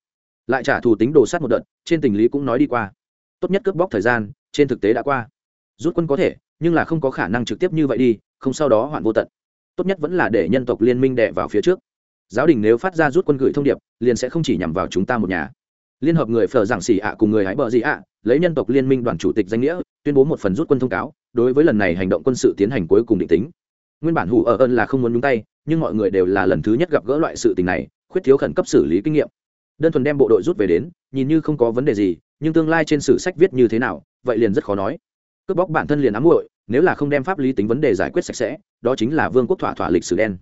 Lại trả thù tính đồ sát một đợt, trên tình lý cũng nói đi qua. Tốt nhất cướp bóc thời gian, trên thực tế đã qua. Rút quân có thể, nhưng là không có khả năng trực tiếp như vậy đi, không sau đó hoạn vô tận. Tốt nhất vẫn là để nhân tộc liên minh đẻ vào phía trước. Giáo đình nếu phát ra rút quân gửi thông điệp, liền sẽ không chỉ nhằm vào chúng ta một nhà liên hợp người phở giảng xỉ ạ cùng người hãy bờ gì ạ, lấy nhân tộc liên minh đoàn chủ tịch danh nghĩa, tuyên bố một phần rút quân thông cáo, đối với lần này hành động quân sự tiến hành cuối cùng định tính. Nguyên bản hủ ở ơn là không muốn nhúng tay, nhưng mọi người đều là lần thứ nhất gặp gỡ loại sự tình này, khuyết thiếu khẩn cấp xử lý kinh nghiệm. Đơn thuần đem bộ đội rút về đến, nhìn như không có vấn đề gì, nhưng tương lai trên sử sách viết như thế nào, vậy liền rất khó nói. Cướp bóc bản thân liền ám muội, nếu là không đem pháp lý tính vấn đề giải quyết sạch sẽ, đó chính là vương quốc thỏa thỏa lịch sử đen.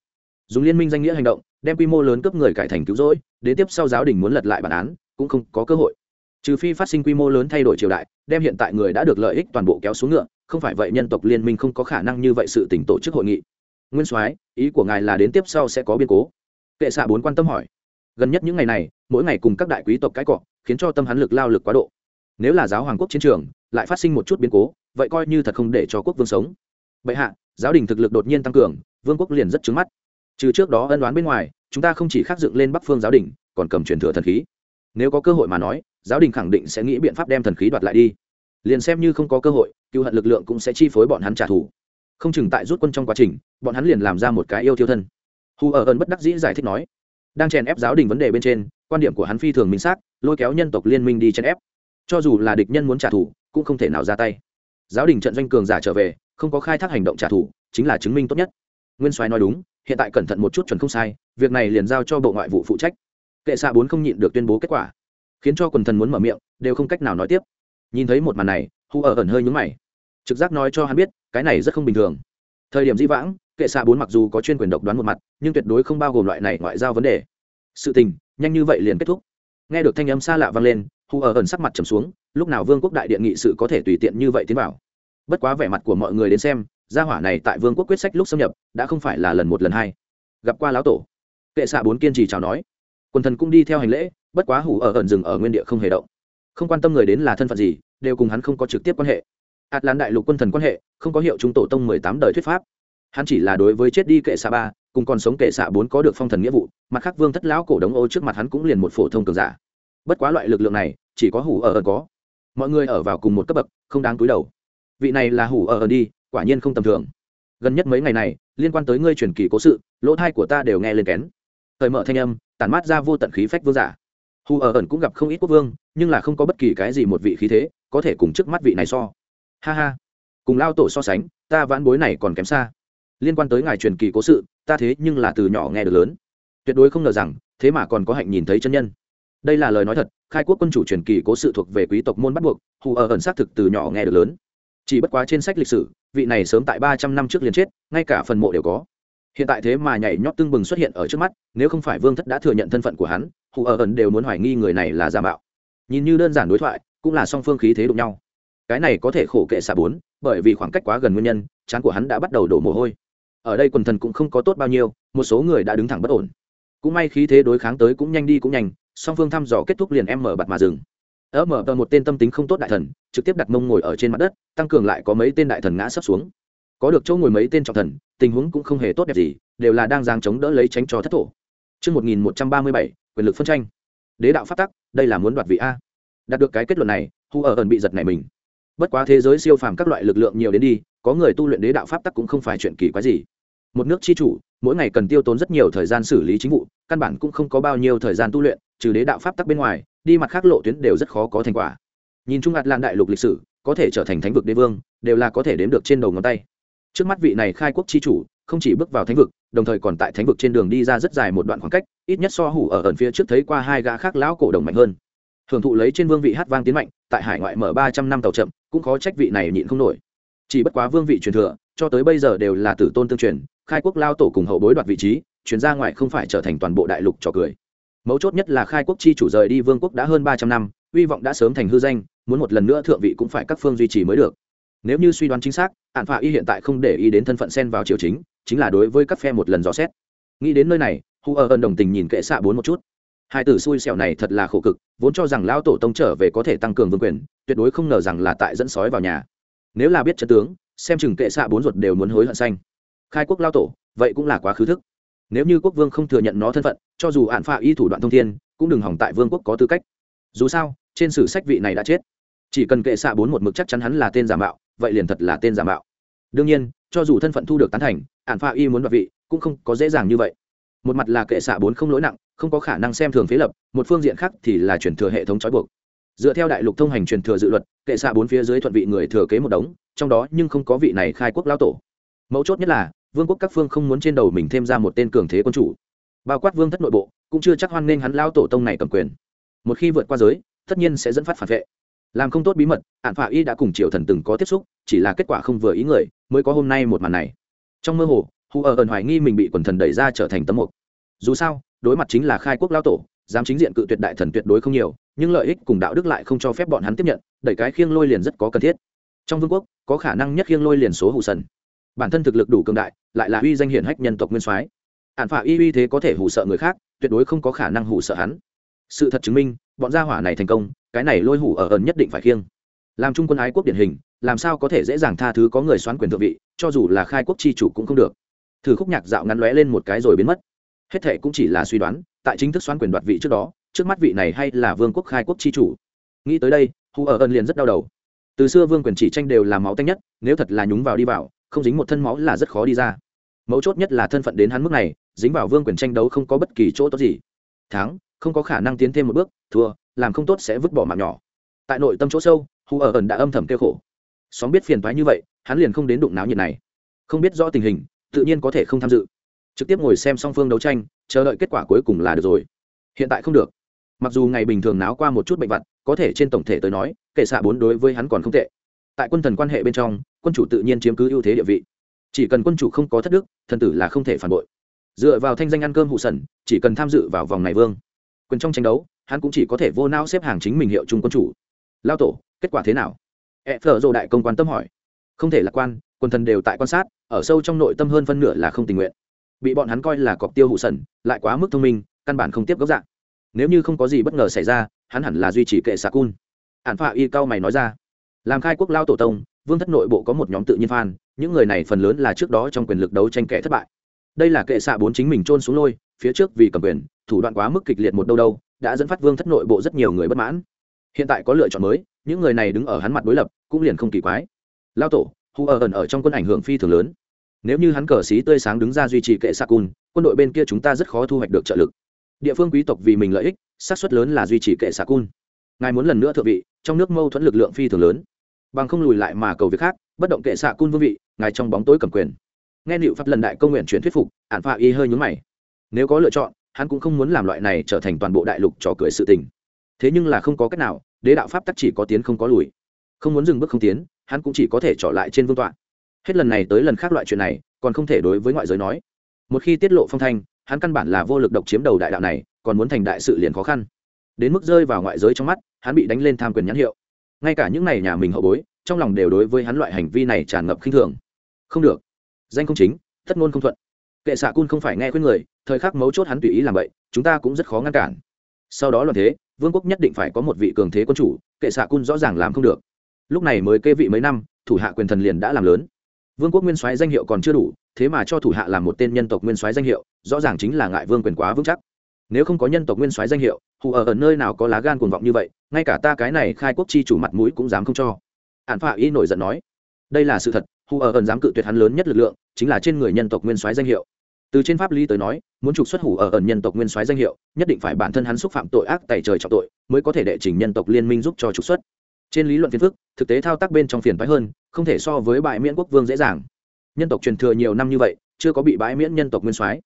Dùng liên minh danh nghĩa hành động, đem quy mô lớn cướp người cải thành cứu rỗi, đến tiếp sau giáo đình muốn lật lại bản án cũng không có cơ hội. Trừ phi phát sinh quy mô lớn thay đổi triều đại, đem hiện tại người đã được lợi ích toàn bộ kéo xuống ngựa, không phải vậy nhân tộc liên minh không có khả năng như vậy sự tỉnh tổ chức hội nghị. Nguyên soái, ý của ngài là đến tiếp sau sẽ có biến cố. Kệ xạ bốn quan tâm hỏi. Gần nhất những ngày này, mỗi ngày cùng các đại quý tộc cãi cọ, khiến cho tâm hắn lực lao lực quá độ. Nếu là giáo hoàng quốc chiến trường, lại phát sinh một chút biến cố, vậy coi như thật không để cho quốc vương sống. Bệ hạ, giáo đình thực lực đột nhiên tăng cường, vương quốc liền rất trứng mắt. Trừ trước đó ân đoán bên ngoài, chúng ta không chỉ khắc dựng lên bắc phương giáo đình, còn cầm truyền thừa thần khí nếu có cơ hội mà nói, giáo đình khẳng định sẽ nghĩ biện pháp đem thần khí đoạt lại đi. Liền xem như không có cơ hội, cựu hận lực lượng cũng sẽ chi phối bọn hắn trả thù. Không chừng tại rút quân trong quá trình, bọn hắn liền làm ra một cái yêu thiêu thân. Hù ở ơn bất đắc dĩ giải thích nói, đang chèn ép giáo đình vấn đề bên trên, quan điểm của hắn phi thường minh xác, lôi kéo nhân tộc liên minh đi chèn ép. Cho dù là địch nhân muốn trả thù, cũng không thể nào ra tay. Giáo đình trận doanh cường giả trở về, không có khai thác hành động trả thù, chính là chứng minh tốt nhất. Nguyên soái nói đúng, hiện tại cẩn thận một chút chuẩn không sai, việc này liền giao cho bộ ngoại vụ phụ trách kệ xạ bốn không nhịn được tuyên bố kết quả, khiến cho quần thần muốn mở miệng, đều không cách nào nói tiếp. Nhìn thấy một màn này hù ở ẩn hơi nhúng mày. Trực giác nói cho hắn biết, cái này rất không bình thường. Thời điểm di vãng, kệ xạ bốn mặc dù có chuyên quyền độc đoán một mặt, nhưng tuyệt đối không bao gồm loại này ngoại giao vấn đề. Sự tình, nhanh như vậy liền kết thúc. Nghe được thanh âm xa lạ vang lên hù ở ẩn sắc mặt trầm xuống, lúc nào vương quốc đại điện nghị sự có thể tùy tiện như vậy tiến vào. Bất quá vẻ mặt của mọi người đến xem, gia hỏa này tại vương quốc quyết sách lúc xâm nhập, đã không phải là lần một lần hai. Gặp qua lão tổ. Kệ xạ bốn kiên trì chào nói quần thần cũng đi theo hành lễ, bất quá hủ ở ẩn rừng ở nguyên địa không hề động. Không quan tâm người đến là thân phận gì, đều cùng hắn không có trực tiếp quan hệ. Ạt lan đại lục quân thần quan hệ, không có hiệu chúng tổ tông mười tám đời thuyết pháp. Hắn chỉ là đối với chết đi kệ xạ ba, cùng còn sống kệ xạ bốn có được phong thần nghĩa vụ, mặt khác vương thất lão cổ đống ô trước mặt hắn cũng liền một phổ thông cường giả. Bất quá loại lực lượng này, chỉ có hủ ở ẩn có. Mọi người ở vào cùng một cấp bậc, không đáng túi đầu. Vị này là hủ ở ẩn đi, quả nhiên không tầm thường. Gần nhất mấy ngày này, liên quan tới ngươi truyền kỳ cố sự, lỗ thai của ta đều nghe lên kén. Thời mở thanh âm tản mát ra vô tận khí phách vương giả. Hù ở ẩn cũng gặp không ít quốc vương, nhưng là không có bất kỳ cái gì một vị khí thế, có thể cùng trước mắt vị này so. Ha ha. Cùng lao tổ so sánh, ta vãn bối này còn kém xa. Liên quan tới ngài truyền kỳ cố sự, ta thế nhưng là từ nhỏ nghe được lớn. Tuyệt đối không ngờ rằng, thế mà còn có hạnh nhìn thấy chân nhân. Đây là lời nói thật, khai quốc quân chủ truyền kỳ cố sự thuộc về quý tộc môn bắt buộc, hù ở ẩn xác thực từ nhỏ nghe được lớn. Chỉ bất quá trên sách lịch sử, vị này sớm tại ba trăm năm trước liền chết, ngay cả phần mộ đều có hiện tại thế mà nhảy nhót tưng bừng xuất hiện ở trước mắt, nếu không phải vương thất đã thừa nhận thân phận của hắn, hù ở ẩn đều muốn hoài nghi người này là giả mạo. Nhìn như đơn giản đối thoại, cũng là song phương khí thế đụng nhau. Cái này có thể khổ kệ xạ bốn, bởi vì khoảng cách quá gần nguyên nhân, chán của hắn đã bắt đầu đổ mồ hôi. Ở đây quần thần cũng không có tốt bao nhiêu, một số người đã đứng thẳng bất ổn. Cũng may khí thế đối kháng tới cũng nhanh đi cũng nhanh, song phương thăm dò kết thúc liền em mở bặt mà dừng. Ớ mở tờ một tên tâm tính không tốt đại thần, trực tiếp đặt mông ngồi ở trên mặt đất, tăng cường lại có mấy tên đại thần ngã sấp xuống. Có được chỗ ngồi mấy tên trọng thần tình huống cũng không hề tốt đẹp gì đều là đang giang chống đỡ lấy tránh cho thất thổ Trước 1137, quyền lực phân tranh. Đế đạo phát tắc, đây là muốn đoạt vị A. Đạt được cái kết luận này, Hu ở ẩn bị giật này mình. Bất quá thế giới siêu phàm các loại lực lượng nhiều đến đi, có người tu luyện đế đạo pháp tắc cũng không phải chuyện kỳ quái gì. Một nước chi chủ, mỗi ngày cần tiêu tốn rất nhiều thời gian xử lý chính vụ, căn bản cũng không có bao nhiêu thời gian tu luyện, trừ đế đạo pháp tắc bên ngoài, đi mặt khác lộ tuyến đều rất khó có thành quả. Nhìn chung Lan đại lục lịch sử, có thể trở thành thánh vực đế vương, đều là có thể đếm được trên đầu ngón tay trước mắt vị này khai quốc chi chủ, không chỉ bước vào thánh vực, đồng thời còn tại thánh vực trên đường đi ra rất dài một đoạn khoảng cách, ít nhất so hủ ở ẩn phía trước thấy qua hai gã khác lão cổ đồng mạnh hơn. Thường thụ lấy trên vương vị hát vang tiến mạnh, tại hải ngoại mở ba trăm năm tàu chậm, cũng khó trách vị này nhịn không nổi. Chỉ bất quá vương vị truyền thừa, cho tới bây giờ đều là tử tôn tương truyền, khai quốc lao tổ cùng hậu bối đoạt vị trí chuyển ra ngoài không phải trở thành toàn bộ đại lục trò cười. Mấu chốt nhất là khai quốc chi chủ rời đi vương quốc đã hơn ba trăm năm, hy vọng đã sớm thành hư danh, muốn một lần nữa thượng vị cũng phải các phương duy trì mới được nếu như suy đoán chính xác hạn phạ y hiện tại không để ý đến thân phận sen vào triều chính chính là đối với các phe một lần dò xét. Nghĩ đến nơi này, hu ở ơn đồng tình nhìn kệ xạ bốn một chút. Hai tử xui xẻo này thật là khổ cực, vốn cho rằng lão tổ tông trở về có thể tăng cường vương quyền, tuyệt đối không ngờ rằng là tại dẫn sói vào nhà. Nếu là biết trận tướng, xem chừng kệ xạ bốn ruột đều muốn hối hận xanh. Khai quốc lao tổ, vậy cũng là quá khứ thức. Nếu như quốc vương không thừa nhận nó thân phận, cho dù hạn phạ y thủ đoạn thông thiên, cũng đừng hỏng tại vương quốc có tư cách. Dù sao, trên sử sách vị này đã chết. Chỉ cần kệ xạ bốn một mực chắc chắn hắn là tên giả mạo vậy liền thật là tên giả mạo. Đương nhiên, cho dù thân phận thu được tán thành ạn pha y muốn đoạt vị, cũng không có dễ dàng như vậy. Một mặt là kệ xạ bốn không lỗi nặng, không có khả năng xem thường phế lập, một phương diện khác thì là chuyển thừa hệ thống trói buộc. Dựa theo đại lục thông hành truyền thừa dự luật, kệ xạ bốn phía dưới thuận vị người thừa kế một đống, trong đó nhưng không có vị này khai quốc lao tổ. Mấu chốt nhất là, vương quốc các phương không muốn trên đầu mình thêm ra một tên cường thế quân chủ. Bao quát vương thất nội bộ, cũng chưa chắc hoan nghênh hắn lao tổ tông này cầm quyền. Một khi vượt qua giới, tất nhiên sẽ dẫn phát phản vệ làm không tốt bí mật ạn phạ y đã cùng triệu thần từng có tiếp xúc, chỉ là kết quả không vừa ý người, mới có hôm nay một màn này. Trong mơ hồ hù ở ẩn hoài nghi mình bị quần thần đẩy ra trở thành tấm mục. Dù sao, đối mặt chính là khai quốc lao tổ, dám chính diện cự tuyệt đại thần tuyệt đối không nhiều, nhưng lợi ích cùng đạo đức lại không cho phép bọn hắn tiếp nhận, đẩy cái khiêng lôi liền rất có cần thiết. Trong vương quốc, có khả năng nhất khiêng lôi liền số hù sần. Bản thân thực lực đủ cường đại, lại là uy danh hiển hách nhân tộc nguyên soái. Ạn phạ y uy thế có thể hù sợ người khác, tuyệt đối không có khả năng hù sợ hắn sự thật chứng minh, bọn gia hỏa này thành công, cái này lôi hủ ở ẩn nhất định phải khiêng. Làm trung quân ái quốc điển hình, làm sao có thể dễ dàng tha thứ có người xoán quyền thượng vị, cho dù là khai quốc chi chủ cũng không được. Thử khúc nhạc dạo ngắn lóe lên một cái rồi biến mất. Hết thệ cũng chỉ là suy đoán, tại chính thức xoán quyền đoạt vị trước đó, trước mắt vị này hay là vương quốc khai quốc chi chủ. Nghĩ tới đây hù ở ẩn liền rất đau đầu. Từ xưa vương quyền chỉ tranh đều là máu tanh nhất, nếu thật là nhúng vào đi vào, không dính một thân máu là rất khó đi ra. Mấu chốt nhất là thân phận đến hắn mức này, dính vào vương quyền tranh đấu không có bất kỳ chỗ tốt gì. Thắng không có khả năng tiến thêm một bước, thua, làm không tốt sẽ vứt bỏ mạng nhỏ. Tại nội tâm chỗ sâu, hù ở ẩn đã âm thầm kêu khổ. Xóm biết phiền thoái như vậy, hắn liền không đến đụng náo nhiệt này. Không biết rõ tình hình, tự nhiên có thể không tham dự. Trực tiếp ngồi xem song phương đấu tranh, chờ đợi kết quả cuối cùng là được rồi. Hiện tại không được. Mặc dù ngày bình thường náo qua một chút bệnh vặt, có thể trên tổng thể tới nói, kệ xạ bốn đối với hắn còn không tệ. Tại quân thần quan hệ bên trong, quân chủ tự nhiên chiếm cứ ưu thế địa vị. Chỉ cần quân chủ không có thất đức, thần tử là không thể phản bội. Dựa vào thanh danh ăn cơm hụ sần, chỉ cần tham dự vào vòng này vương quyền trong tranh đấu, hắn cũng chỉ có thể vô não xếp hàng chính mình hiệu trung quân chủ. Lao tổ, kết quả thế nào? E phở dồ đại công quan tâm hỏi. Không thể lạc quan quân thần đều tại quan sát, ở sâu trong nội tâm hơn phân nửa là không tình nguyện. Bị bọn hắn coi là cọc tiêu hụ sần, lại quá mức thông minh, căn bản không tiếp gốc dạng. Nếu như không có gì bất ngờ xảy ra, hắn hẳn là duy trì kệ xạ cun. Hạn phạ y cao mày nói ra. Làm khai quốc lao tổ tông, vương thất nội bộ có một nhóm tự nhiên phan những người này phần lớn là trước đó trong quyền lực đấu tranh kẻ thất bại đây là kệ xạ bốn chính mình trôn xuống lôi, phía trước vì cầm quyền, thủ đoạn quá mức kịch liệt một đâu đâu, đã dẫn phát vương thất nội bộ rất nhiều người bất mãn. Hiện tại có lựa chọn mới, những người này đứng ở hắn mặt đối lập, cũng liền không kỳ quái. Lao tổ hù ở ẩn ở trong quân ảnh hưởng phi thường lớn. Nếu như hắn cờ xí tươi sáng đứng ra duy trì kệ xạ cun quân đội bên kia chúng ta rất khó thu hoạch được trợ lực. Địa phương quý tộc vì mình lợi ích, xác suất lớn là duy trì kệ xạ cun ngài muốn lần nữa thượng vị, trong nước mâu thuẫn lực lượng phi thường lớn. Bằng không lùi lại mà cầu việc khác, bất động kệ xạ cun vương vị, ngài trong bóng tối cầm quyền nghe liệu pháp lần đại công nguyện chuyển thuyết phục ạn phạ y hơi nhúng mày. Nếu có lựa chọn, hắn cũng không muốn làm loại này trở thành toàn bộ đại lục trò cười sự tình. Thế nhưng là không có cách nào, đế đạo pháp tắc chỉ có tiến không có lùi. Không muốn dừng bước không tiến, hắn cũng chỉ có thể trỏ lại trên vương tọa. Hết lần này tới lần khác loại chuyện này, còn không thể đối với ngoại giới nói. Một khi tiết lộ phong thanh, hắn căn bản là vô lực độc chiếm đầu đại đạo này, còn muốn thành đại sự liền khó khăn. Đến mức rơi vào ngoại giới trong mắt, hắn bị đánh lên tham quyền nhãn hiệu. Ngay cả những n à y nhà mình hậu bối, trong lòng đều đối với hắn loại hành vi này tràn ngập khinh thường. Không được danh không chính, thất ngôn không thuận. Kệ xạ cun không phải nghe khuyên người, thời khắc mấu chốt hắn tùy ý làm vậy, chúng ta cũng rất khó ngăn cản. Sau đó là thế, vương quốc nhất định phải có một vị cường thế quân chủ, kệ xạ cun rõ ràng làm không được. Lúc này mới kê vị mấy năm, thủ hạ quyền thần liền đã làm lớn. Vương quốc nguyên soái danh hiệu còn chưa đủ, thế mà cho thủ hạ làm một tên nhân tộc nguyên soái danh hiệu, rõ ràng chính là ngại vương quyền quá vững chắc. Nếu không có nhân tộc nguyên soái danh hiệu, hù ở ở nơi nào có lá gan cuồng vọng như vậy, ngay cả ta cái này khai quốc chi chủ mặt mũi cũng dám không cho. Hạn phạ y nổi giận nói đây là sự thật, hù ở ẩn dám cự tuyệt hắn lớn nhất lực lượng, chính là trên người nhân tộc nguyên soái danh hiệu. Từ trên pháp lý tới nói, muốn trục xuất hủ ở ẩn nhân tộc nguyên soái danh hiệu, nhất định phải bản thân hắn xúc phạm tội ác tại trời trọng tội, mới có thể đệ trình nhân tộc liên minh giúp cho trục xuất. Trên lý luận phiền phức, thực tế thao tác bên trong phiền phái hơn, không thể so với bãi miễn quốc vương dễ dàng. Nhân tộc truyền thừa nhiều năm như vậy, chưa có bị bãi miễn nhân tộc nguyên soái.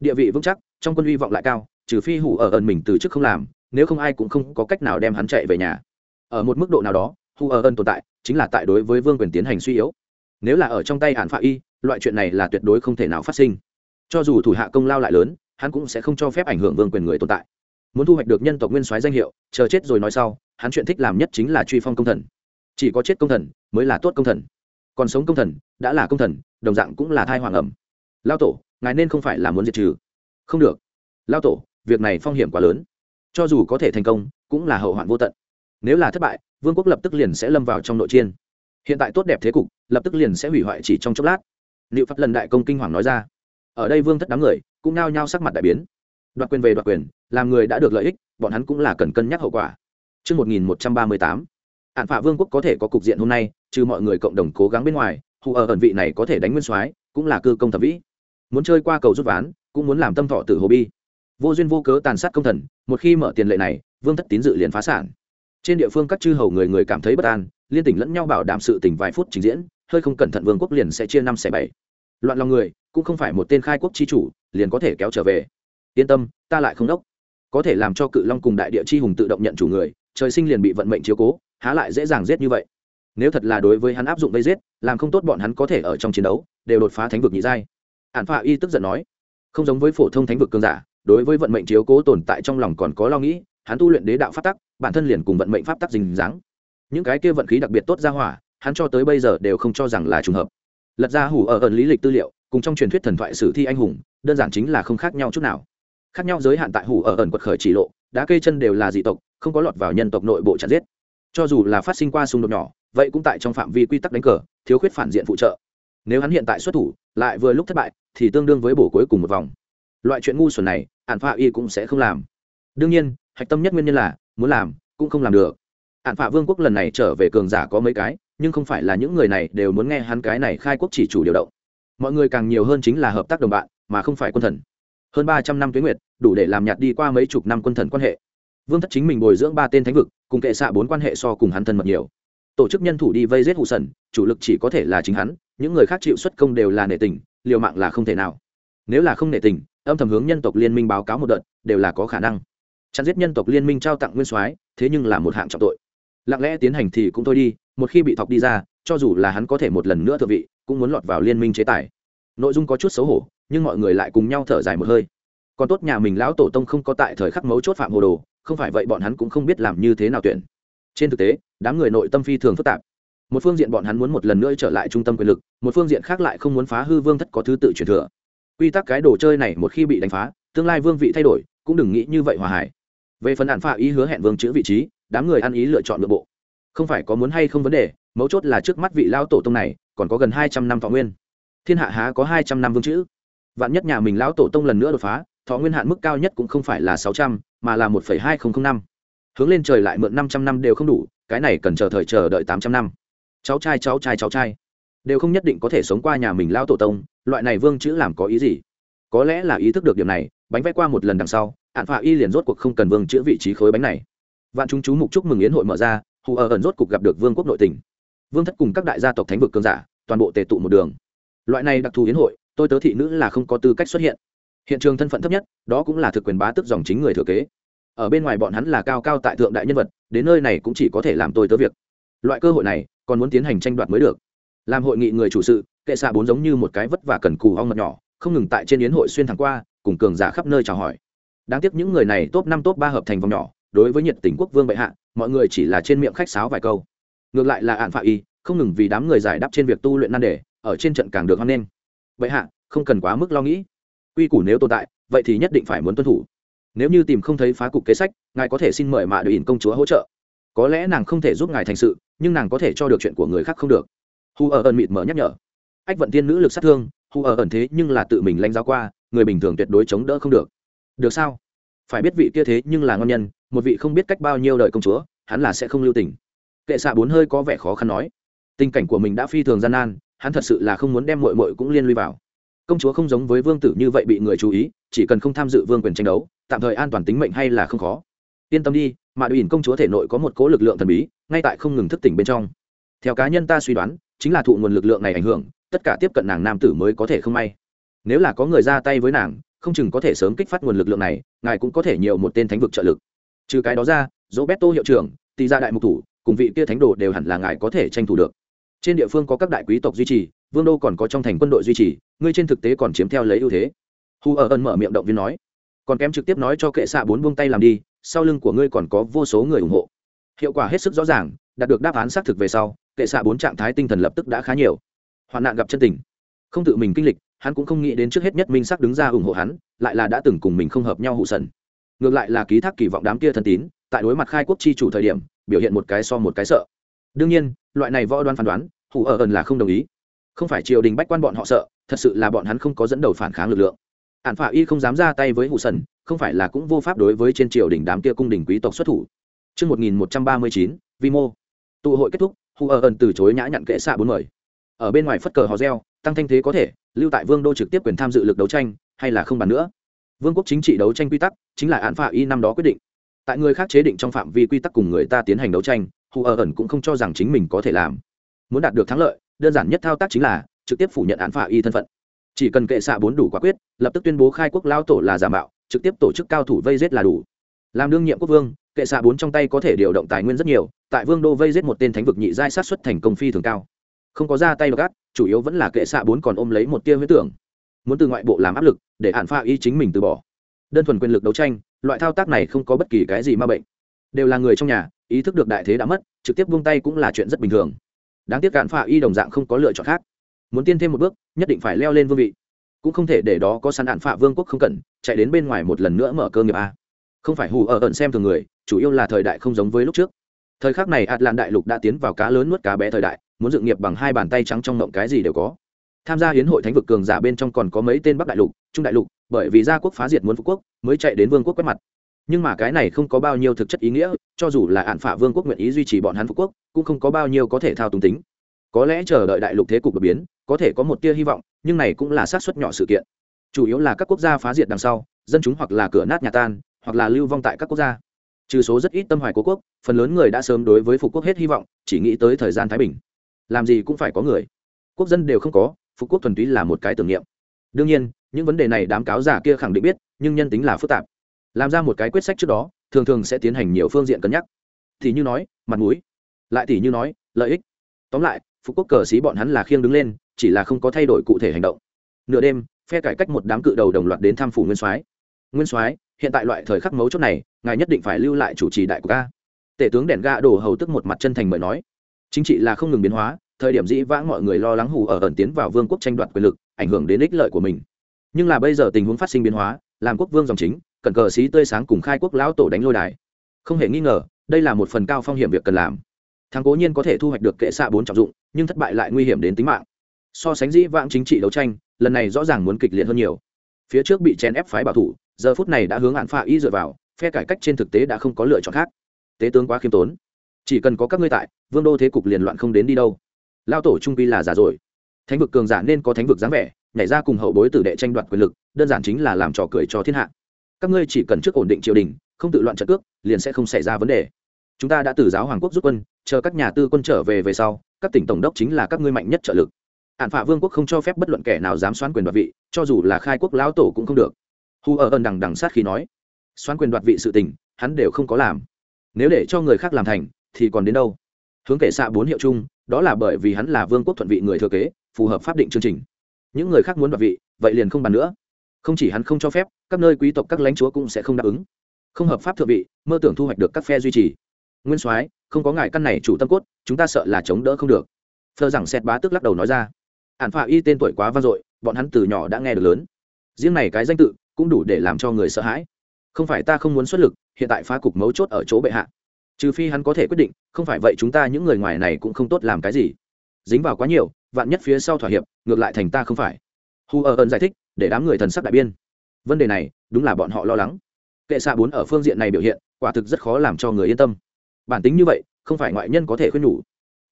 Địa vị vững chắc, trong quân hy vọng lại cao, trừ phi hủ ở ẩn mình từ chức không làm, nếu không ai cũng không có cách nào đem hắn chạy về nhà. Ở một mức độ nào đó hủ ở ẩn tồn tại, chính là tại đối với vương quyền tiến hành suy yếu. Nếu là ở trong tay hạn phạ y, loại chuyện này là tuyệt đối không thể nào phát sinh. Cho dù thủ hạ công lao lại lớn, hắn cũng sẽ không cho phép ảnh hưởng vương quyền người tồn tại. Muốn thu hoạch được nhân tộc nguyên soái danh hiệu, chờ chết rồi nói sau, hắn chuyện thích làm nhất chính là truy phong công thần. Chỉ có chết công thần, mới là tốt công thần. Còn sống công thần, đã là công thần, đồng dạng cũng là thai hoàng ẩm. Lao tổ, ngài nên không phải là muốn diệt trừ. Không được. Lao tổ, việc này phong hiểm quá lớn. Cho dù có thể thành công, cũng là hậu hoạn vô tận. Nếu là thất bại vương quốc lập tức liền sẽ lâm vào trong nội chiên hiện tại tốt đẹp thế cục lập tức liền sẽ hủy hoại chỉ trong chốc lát liệu pháp lần đại công kinh hoàng nói ra ở đây vương thất đám người cũng nao nhao sắc mặt đại biến đoạt quyền về đoạt quyền làm người đã được lợi ích bọn hắn cũng là cần cân nhắc hậu quả Trước 1138, Ản phạ vương quốc có thể có cục diện hôm nay, trừ mọi người cộng đồng cố gắng bên ngoài, hù ở ẩn vị này có thể đánh nguyên soái, cũng là cư công thẩm vĩ. Muốn chơi qua cầu rút ván, cũng muốn làm tâm thọ tử hồ bi. Vô duyên vô cớ tàn sát công thần, một khi mở tiền lệ này, vương thất tín dự liền phá sản. Trên địa phương các chư hầu người người cảm thấy bất an, liên tỉnh lẫn nhau bảo đảm sự tỉnh vài phút trình diễn, hơi không cẩn thận vương quốc liền sẽ chia năm xẻ bảy. Loạn lòng người, cũng không phải một tên khai quốc chi chủ liền có thể kéo trở về. Yên tâm ta lại không đốc. Có thể làm cho cự long cùng đại địa chi hùng tự động nhận chủ người trời sinh liền bị vận mệnh chiếu cố há lại dễ dàng giết như vậy. Nếu thật là đối với hắn áp dụng vây giết làm không tốt bọn hắn có thể ở trong chiến đấu đều đột phá thánh vực nhị giai. Ản phạ y tức giận nói không giống với phổ thông thánh vực cương giả đối với vận mệnh chiếu cố tồn tại trong lòng còn có lo nghĩ hắn tu luyện đế đạo pháp tắc bản thân liền cùng vận mệnh pháp tắc dình dáng. Những cái kia vận khí đặc biệt tốt ra hỏa, hắn cho tới bây giờ đều không cho rằng là trùng hợp. Lật ra hủ ở ẩn lý lịch tư liệu, cùng trong truyền thuyết thần thoại sử thi anh hùng, đơn giản chính là không khác nhau chút nào. Khác nhau giới hạn tại hủ ở ẩn quật khởi chỉ lộ, đá cây chân đều là dị tộc, không có lọt vào nhân tộc nội bộ chặt giết. Cho dù là phát sinh qua xung đột nhỏ, vậy cũng tại trong phạm vi quy tắc đánh cờ, thiếu khuyết phản diện phụ trợ. Nếu hắn hiện tại xuất thủ, lại vừa lúc thất bại, thì tương đương với bổ cuối cùng một vòng. Loại chuyện ngu xuẩn này ản pha y cũng sẽ không làm. Đương nhiên, hạch tâm nhất nguyên nhân là muốn làm, cũng không làm được. Hạn phạ vương quốc lần này trở về cường giả có mấy cái, nhưng không phải là những người này đều muốn nghe hắn cái này khai quốc chỉ chủ điều động. Mọi người càng nhiều hơn chính là hợp tác đồng bạn, mà không phải quân thần. Hơn ba trăm năm tuyến nguyệt, đủ để làm nhạt đi qua mấy chục năm quân thần quan hệ. Vương thất chính mình bồi dưỡng ba tên thánh vực, cùng kệ xạ bốn quan hệ so cùng hắn thân mật nhiều. Tổ chức nhân thủ đi vây giết hụ sần, chủ lực chỉ có thể là chính hắn, những người khác chịu xuất công đều là nệ tình, liều mạng là không thể nào. Nếu là không nệ tình, âm thầm hướng nhân tộc liên minh báo cáo một đợt, đều là có khả năng chặn giết nhân tộc liên minh trao tặng nguyên soái, thế nhưng là một hạng trọng tội. Lặng lẽ tiến hành thì cũng thôi đi, một khi bị thọc đi ra, cho dù là hắn có thể một lần nữa thượng vị, cũng muốn lọt vào liên minh chế tài. Nội dung có chút xấu hổ, nhưng mọi người lại cùng nhau thở dài một hơi. Còn tốt nhà mình lão tổ tông không có tại thời khắc mấu chốt phạm hồ đồ, không phải vậy bọn hắn cũng không biết làm như thế nào tuyển. Trên thực tế, đám người nội tâm phi thường phức tạp. Một phương diện bọn hắn muốn một lần nữa trở lại trung tâm quyền lực, một phương diện khác lại không muốn phá hư vương thất có thứ tự truyền thừa. Quy tắc cái đồ chơi này một khi bị đánh phá, tương lai vương vị thay đổi, cũng đừng nghĩ như vậy hòa hải về phần hạn phạ ý hứa hẹn vương chữ vị trí, đám người ăn ý lựa chọn nội bộ. Không phải có muốn hay không vấn đề, mấu chốt là trước mắt vị lao tổ tông này, còn có gần hai trăm năm thọ nguyên. Thiên hạ há có hai trăm năm vương chữ? Vạn nhất nhà mình lão tổ tông lần nữa đột phá, thọ nguyên hạn mức cao nhất cũng không phải là sáu trăm, mà là một phẩy hai nghìn năm. Hướng lên trời lại mượn năm trăm năm đều không đủ, cái này cần chờ thời chờ đợi tám trăm năm. Cháu trai cháu trai cháu trai. Đều không nhất định có thể sống qua nhà mình lão tổ tông, loại này vương chữ làm có ý gì? Có lẽ là ý thức được điều này, bánh vẽ qua một lần đằng sau ạn phạ y liền rốt cuộc không cần vương chữa vị trí khối bánh này. Vạn chúng chú mục chúc mừng yến hội mở ra, hù ở ẩn rốt cuộc gặp được vương quốc nội tỉnh vương thất cùng các đại gia tộc thánh vực cường giả, toàn bộ tề tụ một đường. Loại này đặc thù yến hội, tôi tớ thị nữ là không có tư cách xuất hiện. Hiện trường thân phận thấp nhất, đó cũng là thực quyền bá tức dòng chính người thừa kế. Ở bên ngoài bọn hắn là cao cao tại thượng đại nhân vật, đến nơi này cũng chỉ có thể làm tôi tớ việc. Loại cơ hội này, còn muốn tiến hành tranh đoạt mới được. Làm hội nghị người chủ sự, kệ xạ bốn giống như một cái vất vả cần cù ong mật nhỏ, không ngừng tại trên yến hội xuyên thẳng qua, cùng cường giả khắp nơi chào hỏi đáng tiếc những người này top năm, top ba hợp thành vòng nhỏ, đối với nhiệt tình quốc vương bệ hạ, mọi người chỉ là trên miệng khách sáo vài câu. Ngược lại là ạn phạ y, không ngừng vì đám người giải đáp trên việc tu luyện nan đề, ở trên trận càng được hoan nghênh. Bệ hạ, không cần quá mức lo nghĩ. Quy củ nếu tồn tại, vậy thì nhất định phải muốn tuân thủ. Nếu như tìm không thấy phá cục kế sách, ngài có thể xin mời mạ đội ỉn công chúa hỗ trợ. Có lẽ nàng không thể giúp ngài thành sự, nhưng nàng có thể cho được chuyện của người khác không được. Hù ở ẩn mịt mở nhắc nhở. Ách vận tiên nữ lực sát thương hù ở ẩn thế nhưng là tự mình lãnh giáo qua, người bình thường tuyệt đối chống đỡ không được được sao? Phải biết vị kia thế nhưng là ngon nhân, một vị không biết cách bao nhiêu đời công chúa, hắn là sẽ không lưu tình. Kệ xạ bốn hơi có vẻ khó khăn nói. Tình cảnh của mình đã phi thường gian nan, hắn thật sự là không muốn đem mội mội cũng liên lụy vào. Công chúa không giống với vương tử như vậy bị người chú ý, chỉ cần không tham dự vương quyền tranh đấu, tạm thời an toàn tính mệnh hay là không khó. Yên tâm đi mà ủy công chúa thể nội có một cố lực lượng thần bí, ngay tại không ngừng thức tỉnh bên trong. Theo cá nhân ta suy đoán, chính là thụ nguồn lực lượng này ảnh hưởng, tất cả tiếp cận nàng nam tử mới có thể không may. Nếu là có người ra tay với nàng không chừng có thể sớm kích phát nguồn lực lượng này, ngài cũng có thể nhiều một tên thánh vực trợ lực. Trừ cái đó ra, Roberto hiệu trưởng, tì ra đại mục thủ, cùng vị kia thánh đồ đều hẳn là ngài có thể tranh thủ được. Trên địa phương có các đại quý tộc duy trì, vương đô còn có trong thành quân đội duy trì, ngươi trên thực tế còn chiếm theo lấy ưu thế. Hu ở ân mở miệng động viên nói. Còn kém trực tiếp nói cho kệ xạ bốn buông tay làm đi, sau lưng của ngươi còn có vô số người ủng hộ. Hiệu quả hết sức rõ ràng, đạt được đáp án xác thực về sau, kệ xạ bốn trạng thái tinh thần lập tức đã khá nhiều. Hoạn nạn gặp chân tình. Không tự mình kinh lịch hắn cũng không nghĩ đến trước hết nhất minh sắc đứng ra ủng hộ hắn lại là đã từng cùng mình không hợp nhau hụ sần. Ngược lại là ký thác kỳ vọng đám kia thân tín tại đối mặt khai quốc chi chủ thời điểm biểu hiện một cái so một cái sợ. Đương nhiên loại này võ đoan phán đoán hủ ở ẩn là không đồng ý. Không phải triều đình bách quan bọn họ sợ thật sự là bọn hắn không có dẫn đầu phản kháng lực lượng. Ạn phả y không dám ra tay với hụ sần không phải là cũng vô pháp đối với trên triều đình đám kia cung đình quý tộc xuất thủ. Trước 1139, vi mô. Tụ hội kết thúc, hù ở ẩn từ chối nhã nhặn kệ xạ bốn mời. Ở bên ngoài phất cờ hò reo, tăng thanh thế có thể, lưu tại vương đô trực tiếp quyền tham dự lực đấu tranh, hay là không bàn nữa. Vương quốc chính trị đấu tranh quy tắc, chính là án phạ y năm đó quyết định. Tại người khác chế định trong phạm vi quy tắc cùng người ta tiến hành đấu tranh, hù ở ẩn cũng không cho rằng chính mình có thể làm muốn đạt được thắng lợi đơn giản nhất thao tác chính là trực tiếp phủ nhận án phạ y thân phận chỉ cần kệ xạ bốn đủ quả quyết lập tức tuyên bố khai quốc lao tổ là giả mạo trực tiếp tổ chức cao thủ vây giết là đủ làm đương nhiệm quốc vương kệ xạ bốn trong tay có thể điều động tài nguyên rất nhiều tại vương đô vây giết một tên thánh vực nhị giai sát xuất thành công phi thường cao không có ra tay gắt chủ yếu vẫn là kệ xạ bốn còn ôm lấy một tia huyết tưởng. Muốn từ ngoại bộ làm áp lực, để hạn pha y chính mình từ bỏ. Đơn thuần quyền lực đấu tranh, loại thao tác này không có bất kỳ cái gì ma bệnh. Đều là người trong nhà, ý thức được đại thế đã mất, trực tiếp buông tay cũng là chuyện rất bình thường. Đáng tiếc cạn phạ y đồng dạng không có lựa chọn khác. Muốn tiên thêm một bước, nhất định phải leo lên vương vị. Cũng không thể để đó có săn đạn phạ vương quốc không cần, chạy đến bên ngoài một lần nữa mở cơ nghiệp a. Không phải hù ở ẩn xem thường người, chủ yếu là thời đại không giống với lúc trước. Thời khắc này ạt lạn đại lục đã tiến vào cá lớn nuốt cá bé thời đại muốn dựng nghiệp bằng hai bàn tay trắng trong ngộng cái gì đều có. Tham gia hiến hội thánh vực cường giả bên trong còn có mấy tên bắc đại lục, trung đại lục, bởi vì gia quốc phá diệt muốn phú quốc, mới chạy đến vương quốc quét mặt. Nhưng mà cái này không có bao nhiêu thực chất ý nghĩa, cho dù là ạn phả vương quốc nguyện ý duy trì bọn hắn phú quốc, cũng không có bao nhiêu có thể thao túng tính. Có lẽ chờ đợi đại lục thế cục đột biến, có thể có một tia hy vọng, nhưng này cũng là sát xuất nhỏ sự kiện. Chủ yếu là các quốc gia phá diệt đằng sau, dân chúng hoặc là cửa nát nhà tan, hoặc là lưu vong tại các quốc gia. Trừ số rất ít tâm hoài của quốc, phần lớn người đã sớm đối với phục quốc hết hy vọng, chỉ nghĩ tới thời gian thái bình làm gì cũng phải có người. Quốc dân đều không có, phục quốc thuần túy là một cái tưởng niệm. Đương nhiên, những vấn đề này đám cáo giả kia khẳng định biết, nhưng nhân tính là phức tạp. Làm ra một cái quyết sách trước đó, thường thường sẽ tiến hành nhiều phương diện cân nhắc. Thì như nói, mặt mũi. Lại thì như nói, lợi ích. Tóm lại, phục quốc cờ xí bọn hắn là khiêng đứng lên, chỉ là không có thay đổi cụ thể hành động. Nửa đêm, phe cải cách một đám cự đầu đồng loạt đến thăm phủ nguyên soái. Nguyên soái, hiện tại loại thời khắc mấu chốt này, ngài nhất định phải lưu lại chủ trì đại của ca. Tể tướng đèn ga đổ hầu tức một mặt chân thành mời nói chính trị là không ngừng biến hóa, thời điểm dĩ vãng mọi người lo lắng hù ở ẩn tiến vào vương quốc tranh đoạt quyền lực, ảnh hưởng đến ích lợi của mình. Nhưng là bây giờ tình huống phát sinh biến hóa, làm quốc vương dòng chính cần cờ xí tươi sáng cùng khai quốc lão tổ đánh lôi đài. Không hề nghi ngờ, đây là một phần cao phong hiểm việc cần làm. Thắng cố nhiên có thể thu hoạch được kệ xạ bốn trọng dụng, nhưng thất bại lại nguy hiểm đến tính mạng. So sánh dĩ vãng chính trị đấu tranh, lần này rõ ràng muốn kịch liệt hơn nhiều. Phía trước bị chèn ép phái bảo thủ, giờ phút này đã hướng hạn phạ y dựa vào, phe cải cách trên thực tế đã không có lựa chọn khác. Tế tướng quá khiêm tốn chỉ cần có các ngươi tại, vương đô thế cục liền loạn không đến đi đâu. Lao tổ trung quy là giả rồi. Thánh vực cường giả nên có thánh vực dáng vẻ, nhảy ra cùng hậu bối tử đệ tranh đoạt quyền lực, đơn giản chính là làm trò cười cho thiên hạ. Các ngươi chỉ cần trước ổn định triều đình, không tự loạn trận cước, liền sẽ không xảy ra vấn đề. Chúng ta đã từ giáo hoàng quốc rút quân, chờ các nhà tư quân trở về về sau, các tỉnh tổng đốc chính là các ngươi mạnh nhất trợ lực. Hạn phạ vương quốc không cho phép bất luận kẻ nào dám xoán quyền đoạt vị, cho dù là khai quốc lão tổ cũng không được. Hù ở ơn đằng đằng sát khi nói, xoán quyền đoạt vị sự tình, hắn đều không có làm. Nếu để cho người khác làm thành thì còn đến đâu? Hướng kể xạ bốn hiệu chung, đó là bởi vì hắn là vương quốc thuận vị người thừa kế, phù hợp pháp định chương trình. Những người khác muốn đoạt vị, vậy liền không bàn nữa. Không chỉ hắn không cho phép, các nơi quý tộc, các lãnh chúa cũng sẽ không đáp ứng. Không hợp pháp thượng vị, mơ tưởng thu hoạch được các phe duy trì. Nguyên soái, không có ngại căn này chủ tâm cốt, chúng ta sợ là chống đỡ không được. Thơ rằng xét bá tức lắc đầu nói ra. Ản phạ y tên tuổi quá vang dội, bọn hắn từ nhỏ đã nghe được lớn. Riêng này cái danh tự cũng đủ để làm cho người sợ hãi. Không phải ta không muốn xuất lực, hiện tại phá cục mấu chốt ở chỗ bệ hạ trừ phi hắn có thể quyết định, không phải vậy chúng ta những người ngoài này cũng không tốt làm cái gì. Dính vào quá nhiều, vạn nhất phía sau thỏa hiệp, ngược lại thành ta không phải. Hu ở ơn giải thích, để đám người thần sắc đại biên. Vấn đề này, đúng là bọn họ lo lắng. Kệ xạ bốn ở phương diện này biểu hiện, quả thực rất khó làm cho người yên tâm. Bản tính như vậy, không phải ngoại nhân có thể khuyên nhủ.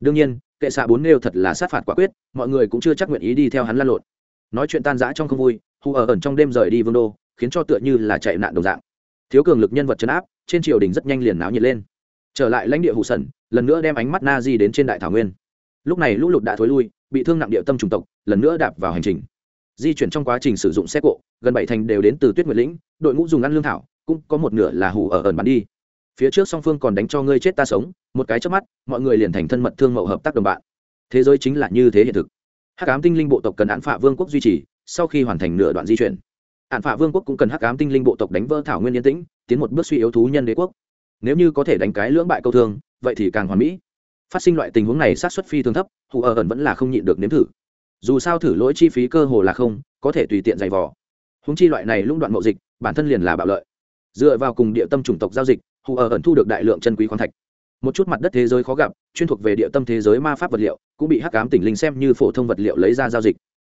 Đương nhiên, kệ xạ bốn nêu thật là sát phạt quả quyết, mọi người cũng chưa chắc nguyện ý đi theo hắn lan lộn. Nói chuyện tan rã trong không vui hù ở ẩn trong đêm rời đi vương đô, khiến cho tựa như là chạy nạn đồng dạng. Thiếu cường lực nhân vật chấn áp, trên triều đình rất nhanh liền náo nhiệt lên trở lại lãnh địa hụ sẩn lần nữa đem ánh mắt na di đến trên đại thảo nguyên. Lúc này lũ lụt đã thối lui, bị thương nặng địa tâm trùng tộc, lần nữa đạp vào hành trình. Di chuyển trong quá trình sử dụng xe cộ, gần bảy thành đều đến từ tuyết nguyệt lĩnh, đội ngũ dùng ăn lương thảo, cũng có một nửa là hủ ở ẩn bắn đi. Phía trước song phương còn đánh cho ngươi chết ta sống, một cái trước mắt, mọi người liền thành thân mật thương mậu hợp tác đồng bạn. Thế giới chính là như thế hiện thực. Hắc ám tinh linh bộ tộc cần Án phạ vương quốc duy trì, sau khi hoàn thành nửa đoạn di chuyển. Án phạ vương quốc cũng cần hắc ám tinh linh bộ tộc đánh vỡ thảo nguyên yên tĩnh, tiến một bước suy yếu thú nhân đế quốc nếu như có thể đánh cái lưỡng bại câu thương, vậy thì càng hoàn mỹ. Phát sinh loại tình huống này sát xuất phi thường thấp, hù ở ẩn vẫn là không nhịn được nếm thử. Dù sao thử lỗi chi phí cơ hồ là không, có thể tùy tiện giày vò. Húng chi loại này lũng đoạn mậu dịch, bản thân liền là bạo lợi. Dựa vào cùng địa tâm chủng tộc giao dịch, hù ở ẩn thu được đại lượng chân quý khoáng thạch. Một chút mặt đất thế giới khó gặp, chuyên thuộc về địa tâm thế giới ma pháp vật liệu, cũng bị hắc cám tỉnh linh xem như phổ thông vật liệu lấy ra giao dịch.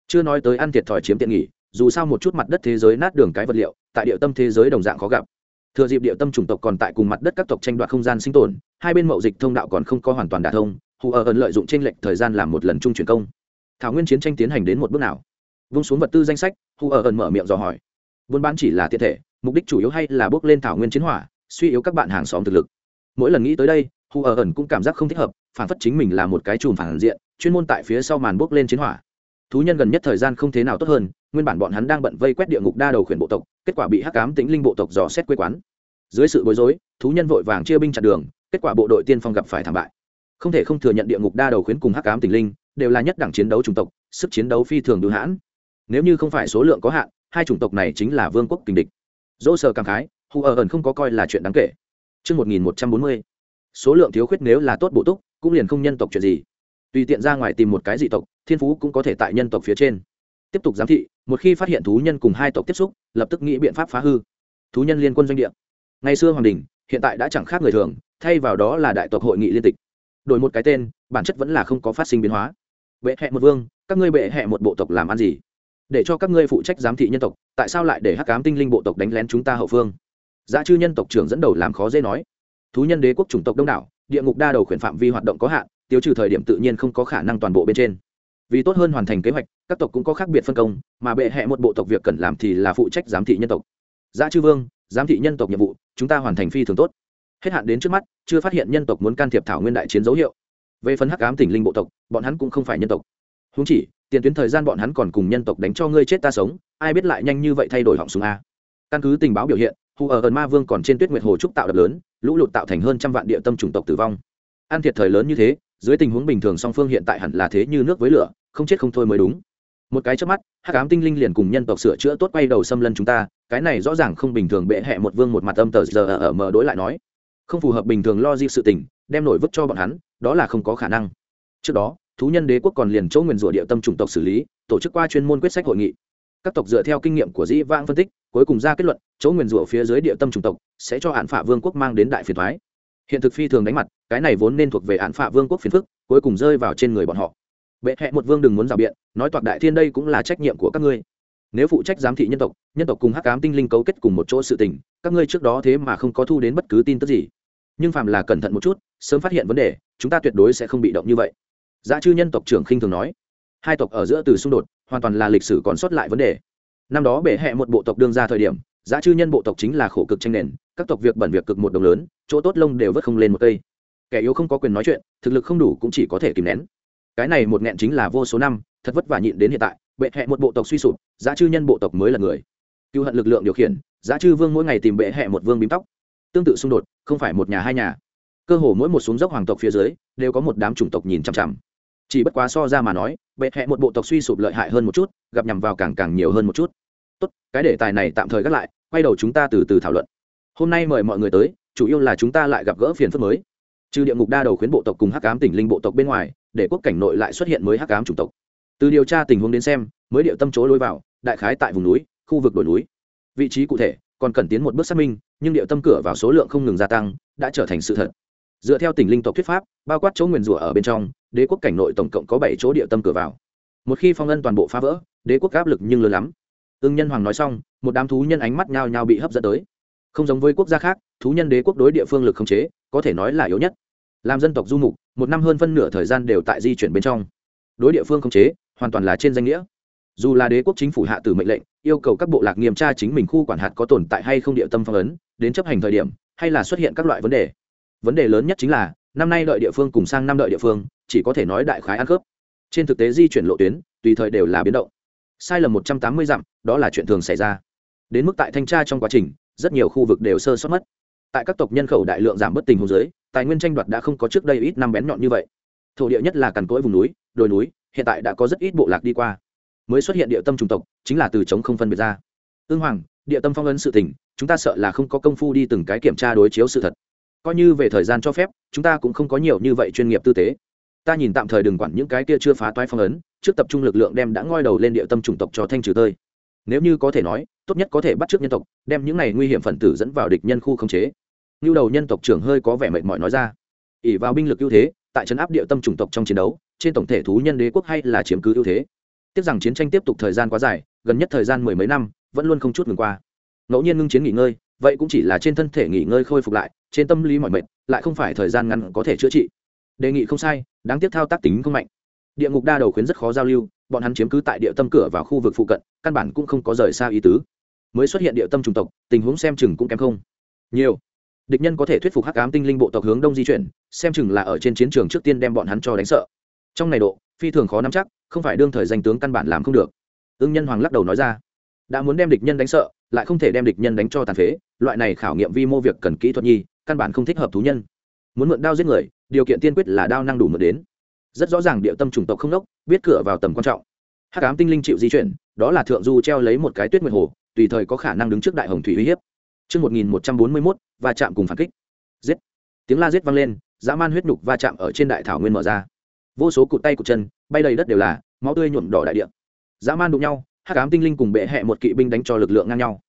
Chưa nói tới ăn thiệt thòi chiếm tiện nghỉ dù sao một chút mặt đất thế giới nát đường cái vật liệu, tại địa tâm thế giới đồng dạng khó gặp thừa dịp địa tâm chủng tộc còn tại cùng mặt đất các tộc tranh đoạt không gian sinh tồn, hai bên mậu dịch thông đạo còn không có hoàn toàn đả thông, hù ở ẩn lợi dụng t r ê n lệch thời gian làm một lần trung chuyển công. Thảo nguyên chiến tranh tiến hành đến một bước nào? Vung xuống vật tư danh sách, hù ở ẩn mở miệng dò hỏi. Buôn bán chỉ là tiện thể, mục đích chủ yếu hay là bước lên thảo nguyên chiến hỏa, suy yếu các bạn hàng xóm thực lực. Mỗi lần nghĩ tới đây, hù ở ẩn cũng cảm giác không thích hợp, phản phất chính mình là một cái chùm phản diện, chuyên môn tại phía sau màn bước lên chiến hỏa thú nhân gần nhất thời gian không thế nào tốt hơn nguyên bản bọn hắn đang bận vây quét địa ngục đa đầu khuyển bộ tộc kết quả bị hắc cám tính linh bộ tộc dò xét quê quán. Dưới sự bối rối thú nhân vội vàng chia binh chặn đường kết quả bộ đội tiên phong gặp phải thảm bại. Không thể không thừa nhận địa ngục đa đầu khuyến cùng hắc cám tình linh đều là nhất đẳng chiến đấu chủng tộc sức chiến đấu phi thường đ hãn. Nếu như không phải số lượng có hạn hai chủng tộc này chính là vương quốc kình địch. Dỗ sờ cảm khái hù ở ẩn không có coi là chuyện đáng kể. Trước 1140, số lượng thiếu khuyết nếu là tốt bổ túc cũng liền không nhân tộc chuyện gì tùy tiện ra ngoài tìm một cái dị tộc, thiên phú cũng có thể tại nhân tộc phía trên. Tiếp tục giám thị, một khi phát hiện thú nhân cùng hai tộc tiếp xúc, lập tức nghĩ biện pháp phá hư. Thú nhân liên quân doanh địa. Ngày xưa hoàng đình, hiện tại đã chẳng khác người thường, thay vào đó là đại tộc hội nghị liên tịch. Đổi một cái tên, bản chất vẫn là không có phát sinh biến hóa. Bệ hẹ một vương, các ngươi bệ hẹ một bộ tộc làm ăn gì? Để cho các ngươi phụ trách giám thị nhân tộc, tại sao lại để hắc cám tinh linh bộ tộc đánh lén chúng ta hậu phương? Giá chư nhân tộc trưởng dẫn đầu làm khó dễ nói. Thú nhân đế quốc chủng tộc đông đảo, địa ngục đa đầu khuyển phạm vi hoạt động có hạn tiêu trừ thời điểm tự nhiên không có khả năng toàn bộ bên trên. Vì tốt hơn hoàn thành kế hoạch, các tộc cũng có khác biệt phân công, mà bệ hẹ một bộ tộc việc cần làm thì là phụ trách giám thị nhân tộc. Giá chư vương, giám thị nhân tộc nhiệm vụ, chúng ta hoàn thành phi thường tốt. Hết hạn đến trước mắt, chưa phát hiện nhân tộc muốn can thiệp thảo nguyên đại chiến dấu hiệu. Về phần hắc ám tỉnh linh bộ tộc, bọn hắn cũng không phải nhân tộc. Húng chỉ, tiền tuyến thời gian bọn hắn còn cùng nhân tộc đánh cho ngươi chết ta sống, ai biết lại nhanh như vậy thay đổi họng súng a. Căn cứ tình báo biểu hiện hù ở ẩn ma vương còn trên tuyết nguyệt hồ trúc tạo đập lớn, lũ lụt tạo thành hơn trăm vạn địa tâm chủng tộc tử vong. An thiệt thời lớn như thế dưới tình huống bình thường song phương hiện tại hẳn là thế như nước với lửa, không chết không thôi mới đúng. Một cái trước mắt, hắc ám tinh linh liền cùng nhân tộc sửa chữa tốt quay đầu xâm lân chúng ta, cái này rõ ràng không bình thường, bệ hẹ một vương một mặt âm tờ giờ ở mở đối lại nói. Không phù hợp bình thường lo di sự tình, đem nổi vứt cho bọn hắn, đó là không có khả năng. Trước đó, thú nhân đế quốc còn liền chỗ nguyền rủa địa tâm chủng tộc xử lý, tổ chức qua chuyên môn quyết sách hội nghị. Các tộc dựa theo kinh nghiệm của dĩ vãng phân tích, cuối cùng ra kết luận, chỗ nguyền rủa phía dưới địa tâm chủng tộc sẽ cho hạn phả vương quốc mang đến đại phiền thoái hiện thực phi thường đánh mặt, cái này vốn nên thuộc về án phạ vương quốc phiền phức, cuối cùng rơi vào trên người bọn họ. Bệ hẹ một vương đừng muốn rào biện, nói toạc đại thiên đây cũng là trách nhiệm của các ngươi. Nếu phụ trách giám thị nhân tộc nhân tộc cùng hắc cám tinh linh cấu kết cùng một chỗ sự tình, các ngươi trước đó thế mà không có thu đến bất cứ tin tức gì. Nhưng phạm là cẩn thận một chút, sớm phát hiện vấn đề, chúng ta tuyệt đối sẽ không bị động như vậy. Giá chư nhân tộc trưởng khinh thường nói, hai tộc ở giữa từ xung đột, hoàn toàn là lịch sử còn sót lại vấn đề. Năm đó bệ hẹ một bộ tộc đương ra thời điểm, giá chư nhân bộ tộc chính là khổ cực tranh nền các tộc việc bẩn việc cực một đồng lớn, chỗ tốt lông đều vất không lên một cây. Kẻ yếu không có quyền nói chuyện, thực lực không đủ cũng chỉ có thể kìm nén. Cái này một nghẹn chính là vô số năm, thật vất vả nhịn đến hiện tại, bệ hẹ một bộ tộc suy sụp, giá chư nhân bộ tộc mới là người. Cựu hận lực lượng điều khiển, giá chư vương mỗi ngày tìm bệ hẹ một vương bím tóc. Tương tự xung đột, không phải một nhà hai nhà. Cơ hồ mỗi một xuống dốc hoàng tộc phía dưới, đều có một đám chủng tộc nhìn chằm chằm. Chỉ bất quá so ra mà nói, bệ hẹ một bộ tộc suy sụp lợi hại hơn một chút, gặp nhằm vào càng càng nhiều hơn một chút. Tốt, cái đề tài này tạm thời gác lại, quay đầu chúng ta từ từ thảo luận hôm nay mời mọi người tới, chủ yếu là chúng ta lại gặp gỡ phiền phức mới. Trừ địa ngục đa đầu khuyến bộ tộc cùng hắc cám tỉnh linh bộ tộc bên ngoài, để quốc cảnh nội lại xuất hiện mới hắc cám chủng tộc. Từ điều tra tình huống đến xem, mới điệu tâm chỗ lôi vào, đại khái tại vùng núi, khu vực đồi núi. Vị trí cụ thể còn cần tiến một bước xác minh, nhưng điệu tâm cửa vào số lượng không ngừng gia tăng, đã trở thành sự thật. Dựa theo tỉnh linh tộc thuyết pháp, bao quát chỗ nguyền rủa ở bên trong, đế quốc cảnh nội tổng cộng có bảy chỗ địa tâm cửa vào. Một khi phong ân toàn bộ phá vỡ, đế quốc áp lực nhưng lớn lắm. Ưng nhân hoàng nói xong, một đám thú nhân ánh mắt nhao nhao bị hấp dẫn tới không giống với quốc gia khác, thú nhân đế quốc đối địa phương lực không chế, có thể nói là yếu nhất. Làm dân tộc du mục, một năm hơn phân nửa thời gian đều tại di chuyển bên trong. Đối địa phương không chế, hoàn toàn là trên danh nghĩa. Dù là đế quốc chính phủ hạ tử mệnh lệnh, yêu cầu các bộ lạc nghiêm tra chính mình khu quản hạt có tồn tại hay không địa tâm phong ấn, đến chấp hành thời điểm, hay là xuất hiện các loại vấn đề. Vấn đề lớn nhất chính là, năm nay đợi địa phương cùng sang năm đợi địa phương, chỉ có thể nói đại khái ăn khớp. Trên thực tế di chuyển lộ tuyến, tùy thời đều là biến động. Sai lầm một trăm tám mươi dặm, đó là chuyện thường xảy ra. Đến mức tại thanh tra trong quá trình rất nhiều khu vực đều sơ sót mất. Tại các tộc nhân khẩu đại lượng giảm bất tình hồ dưới, tài nguyên tranh đoạt đã không có trước đây ít năm bén nhọn như vậy. Thổ địa nhất là cằn cỗi vùng núi, đồi núi, hiện tại đã có rất ít bộ lạc đi qua. Mới xuất hiện địa tâm chủng tộc, chính là từ chống không phân biệt ra. Ương hoàng, địa tâm phong ấn sự tình, chúng ta sợ là không có công phu đi từng cái kiểm tra đối chiếu sự thật. Coi như về thời gian cho phép, chúng ta cũng không có nhiều như vậy chuyên nghiệp tư tế. Ta nhìn tạm thời đừng quản những cái kia chưa phá toái phong ấn, trước tập trung lực lượng đem đã ngoi đầu lên địa tâm chủng tộc cho thanh trừ tơi nếu như có thể nói, tốt nhất có thể bắt trước nhân tộc, đem những này nguy hiểm phần tử dẫn vào địch nhân khu khống chế. Như đầu nhân tộc trưởng hơi có vẻ mệt mỏi nói ra. Ỉ vào binh lực ưu thế, tại trấn áp địa tâm chủng tộc trong chiến đấu, trên tổng thể thú nhân đế quốc hay là chiếm cứ ưu thế. Tiếc rằng chiến tranh tiếp tục thời gian quá dài, gần nhất thời gian mười mấy năm, vẫn luôn không chút ngừng qua. Ngẫu nhiên ngưng chiến nghỉ ngơi, vậy cũng chỉ là trên thân thể nghỉ ngơi khôi phục lại, trên tâm lý mọi mệt, lại không phải thời gian ngắn có thể chữa trị. Đề nghị không sai, đáng tiếc thao tác tính không mạnh. Địa ngục đa đầu khuyến rất khó giao lưu bọn hắn chiếm cứ tại địa tâm cửa vào khu vực phụ cận, căn bản cũng không có rời xa ý tứ. Mới xuất hiện địa tâm chủng tộc, tình huống xem chừng cũng kém không. Nhiều. Địch nhân có thể thuyết phục hắc ám tinh linh bộ tộc hướng đông di chuyển, xem chừng là ở trên chiến trường trước tiên đem bọn hắn cho đánh sợ. Trong này độ, phi thường khó nắm chắc, không phải đương thời danh tướng căn bản làm không được. Ưng nhân hoàng lắc đầu nói ra. Đã muốn đem địch nhân đánh sợ, lại không thể đem địch nhân đánh cho tàn phế, loại này khảo nghiệm vi mô việc cần kỹ thuật nhi, căn bản không thích hợp thú nhân. Muốn mượn đao giết người, điều kiện tiên quyết là đao năng đủ mượn đến rất rõ ràng địa tâm chủng tộc không đốc biết cửa vào tầm quan trọng hắc ám tinh linh chịu di chuyển đó là thượng du treo lấy một cái tuyết nguyệt hồ tùy thời có khả năng đứng trước đại hồng thủy uy hiếp Trước 1141, và chạm cùng phản kích. Giết. Tiếng la giết vang lên, dã man huyết nhục va chạm ở trên đại thảo nguyên mở ra. Vô số cụt tay cụt chân, bay đầy đất đều là, máu tươi nhuộm đỏ đại địa. Dã man đụng nhau, hắc ám tinh linh cùng bệ hệ một kỵ binh đánh cho lực lượng ngang nhau.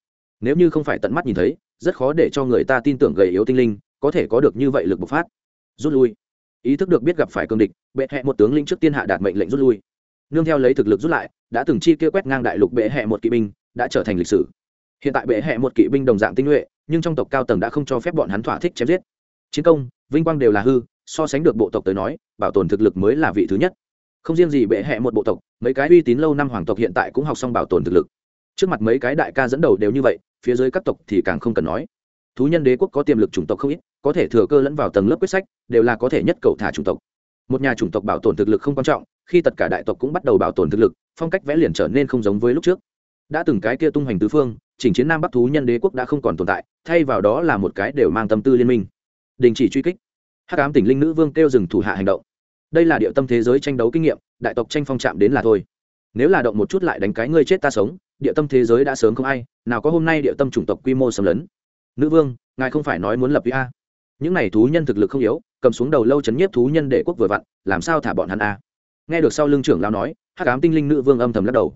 Nếu như không phải tận mắt nhìn thấy, rất khó để cho người ta tin tưởng gầy yếu tinh linh có thể có được như vậy lực bộc phát. Rút lui. Ý thức được biết gặp phải cương địch, bệ hệ một tướng linh trước tiên hạ đạt mệnh lệnh rút lui. Nương theo lấy thực lực rút lại, đã từng chi kia quét ngang đại lục bệ hệ một kỵ binh, đã trở thành lịch sử. Hiện tại bệ hệ một kỵ binh đồng dạng tinh nhuệ nhưng trong tộc cao tầng đã không cho phép bọn hắn thỏa thích chém giết. Chiến công vinh quang đều là hư so sánh được bộ tộc tới nói bảo tồn thực lực mới là vị thứ nhất. Không riêng gì bệ hệ một bộ tộc mấy cái uy tín lâu năm hoàng tộc hiện tại cũng học xong bảo tồn thực lực. Trước mặt mấy cái đại ca dẫn đầu đều như vậy phía dưới các tộc thì càng không cần nói thú nhân đế quốc có tiềm lực chủng tộc không ít, có thể thừa cơ lẫn vào tầng lớp quyết sách, đều là có thể nhất cầu thả chủng tộc. Một nhà chủng tộc bảo tồn thực lực không quan trọng, khi tất cả đại tộc cũng bắt đầu bảo tồn thực lực, phong cách vẽ liền trở nên không giống với lúc trước. Đã từng cái kia tung hoành tứ phương, chỉnh chiến nam bắc thú nhân đế quốc đã không còn tồn tại, thay vào đó là một cái đều mang tâm tư liên minh. Đình chỉ truy kích. Hắc ám tỉnh linh nữ vương kêu dừng thủ hạ hành động. Đây là địa tâm thế giới tranh đấu kinh nghiệm, đại tộc tranh phong chạm đến là thôi. Nếu là động một chút lại đánh cái ngươi chết ta sống, địa tâm thế giới đã sớm không ai, nào có hôm nay địa tâm chủng tộc quy mô xâm lấn nữ vương, ngài không phải nói muốn lập uy a? Những này thú nhân thực lực không yếu, cầm xuống đầu lâu chấn nhiếp thú nhân để quốc vừa vặn, làm sao thả bọn hắn a? Nghe được sau lưng trưởng lão nói, hắc ám tinh linh nữ vương âm thầm lắc đầu.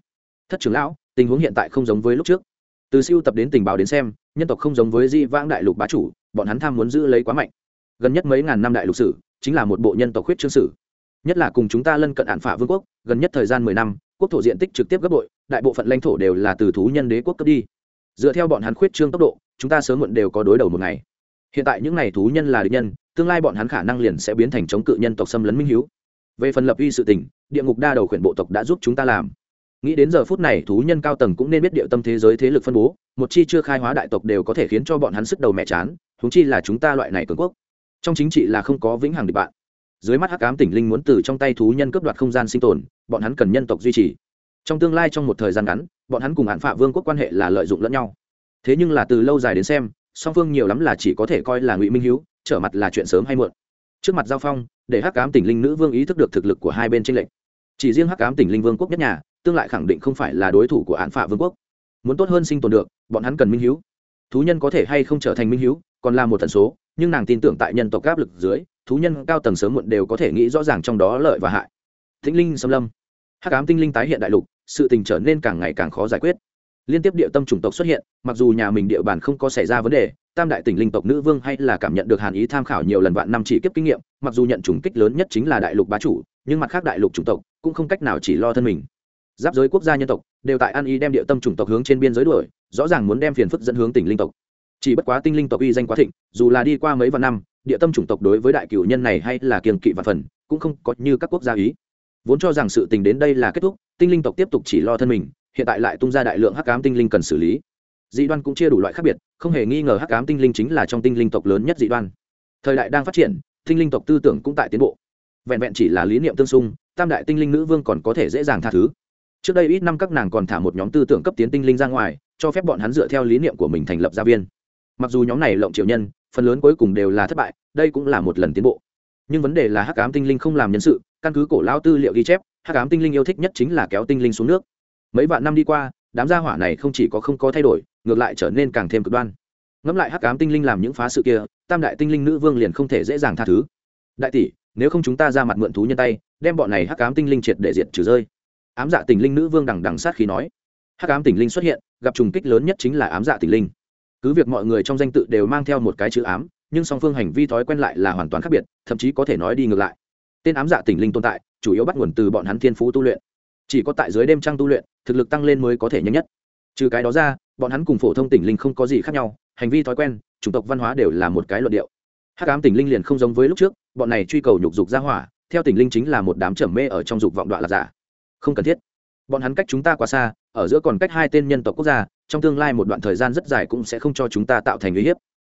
Thất trưởng lão, tình huống hiện tại không giống với lúc trước. Từ siêu tập đến tình báo đến xem, nhân tộc không giống với di vãng đại lục bá chủ, bọn hắn tham muốn giữ lấy quá mạnh. Gần nhất mấy ngàn năm đại lục sử, chính là một bộ nhân tộc huyết trương sử. Nhất là cùng chúng ta lân cận ạn phả vương quốc, gần nhất thời gian mười năm, quốc thổ diện tích trực tiếp gấp bội, đại bộ phận lãnh thổ đều là từ thú nhân đế quốc cấp đi dựa theo bọn hắn khuyết trương tốc độ, chúng ta sớm muộn đều có đối đầu một ngày. Hiện tại những n à y thú nhân là địch nhân, tương lai bọn hắn khả năng liền sẽ biến thành chống cự nhân tộc xâm lấn minh h về phần lập uy sự tình, địa ngục đa đầu khuyển bộ tộc đã giúp chúng ta làm. Nghĩ đến giờ phút này, thú nhân cao tầng cũng nên biết địa tâm thế giới thế lực phân bố, một chi chưa khai hóa đại tộc đều có thể khiến cho bọn hắn sức đầu mẹ chán húng chi là chúng ta loại này cường quốc. Trong chính trị là không có vĩnh hằng địch bạn. Dưới mắt hắc ám tỉnh linh muốn từ trong tay thú nhân cướp đoạt không gian sinh tồn, bọn hắn cần nhân tộc duy trì. Trong tương lai trong một thời gian ngắn bọn hắn cùng hạn phạ vương quốc quan hệ là lợi dụng lẫn nhau. Thế nhưng là từ lâu dài đến xem, song phương nhiều lắm là chỉ có thể coi là ngụy minh hữu trở mặt là chuyện sớm hay muộn. Trước mặt giao phong, để hắc ám tỉnh linh nữ vương ý thức được thực lực của hai bên tranh lệch. Chỉ riêng hắc ám tỉnh linh vương quốc nhất nhà, tương lại khẳng định không phải là đối thủ của án phạ vương quốc. Muốn tốt hơn sinh tồn được, bọn hắn cần minh hữu thú nhân có thể hay không trở thành minh hữu còn là một tần số, nhưng nàng tin tưởng tại nhân tộc áp lực dưới, thú nhân cao tầng sớm muộn đều có thể nghĩ rõ ràng trong đó lợi và hại. Thính linh xâm lâm. Hắc ám tinh linh tái hiện đại lục sự tình trở nên càng ngày càng khó giải quyết. Liên tiếp địa tâm chủng tộc xuất hiện, mặc dù nhà mình địa bàn không có xảy ra vấn đề, tam đại tỉnh linh tộc nữ vương hay là cảm nhận được hàn ý tham khảo nhiều lần vạn năm chỉ kiếp kinh nghiệm, mặc dù nhận chủng kích lớn nhất chính là đại lục bá chủ, nhưng mặt khác đại lục chủng tộc cũng không cách nào chỉ lo thân mình. Giáp giới quốc gia nhân tộc đều tại an ý đem địa tâm chủng tộc hướng trên biên giới đuổi, rõ ràng muốn đem phiền phức dẫn hướng tỉnh linh tộc. Chỉ bất quá tinh linh tộc uy danh quá thịnh, dù là đi qua mấy vạn năm, địa tâm chủng tộc đối với đại cửu nhân này hay là kiềng kỵ và phần, cũng không có như các quốc gia ý vốn cho rằng sự tình đến đây là kết thúc, tinh linh tộc tiếp tục chỉ lo thân mình, hiện tại lại tung ra đại lượng hắc ám tinh linh cần xử lý. Dị đoan cũng chia đủ loại khác biệt, không hề nghi ngờ hắc ám tinh linh chính là trong tinh linh tộc lớn nhất dị đoan. Thời đại đang phát triển, tinh linh tộc tư tưởng cũng tại tiến bộ. Vẹn vẹn chỉ là lý niệm tương xung, tam đại tinh linh nữ vương còn có thể dễ dàng tha thứ. Trước đây ít năm các nàng còn thả một nhóm tư tưởng cấp tiến tinh linh ra ngoài, cho phép bọn hắn dựa theo lý niệm của mình thành lập gia viên. Mặc dù nhóm này lộng triệu nhân, phần lớn cuối cùng đều là thất bại, đây cũng là một lần tiến bộ nhưng vấn đề là hắc ám tinh linh không làm nhân sự, căn cứ cổ lao tư liệu ghi chép, hắc ám tinh linh yêu thích nhất chính là kéo tinh linh xuống nước. Mấy vạn năm đi qua, đám gia hỏa này không chỉ có không có thay đổi, ngược lại trở nên càng thêm cực đoan. Ngẫm lại hắc ám tinh linh làm những phá sự kia, tam đại tinh linh nữ vương liền không thể dễ dàng tha thứ. Đại tỷ, nếu không chúng ta ra mặt mượn thú nhân tay, đem bọn này hắc ám tinh linh triệt để diệt trừ rơi. Ám dạ tình linh nữ vương đằng đằng sát khí nói. Hắc ám tình linh xuất hiện, gặp trùng kích lớn nhất chính là ám dạ tình linh. Cứ việc mọi người trong danh tự đều mang theo một cái chữ ám nhưng song phương hành vi thói quen lại là hoàn toàn khác biệt, thậm chí có thể nói đi ngược lại. Tên ám dạ tỉnh linh tồn tại, chủ yếu bắt nguồn từ bọn hắn thiên phú tu luyện. Chỉ có tại dưới đêm trăng tu luyện, thực lực tăng lên mới có thể nhanh nhất. Trừ cái đó ra, bọn hắn cùng phổ thông tỉnh linh không có gì khác nhau, hành vi thói quen, chủng tộc văn hóa đều là một cái luận điệu. Hắc ám tỉnh linh liền không giống với lúc trước, bọn này truy cầu nhục dục ra hỏa, theo tỉnh linh chính là một đám trầm mê ở trong dục vọng đoạn là giả. Không cần thiết. Bọn hắn cách chúng ta quá xa, ở giữa còn cách hai tên nhân tộc quốc gia, trong tương lai một đoạn thời gian rất dài cũng sẽ không cho chúng ta tạo thành uy hiếp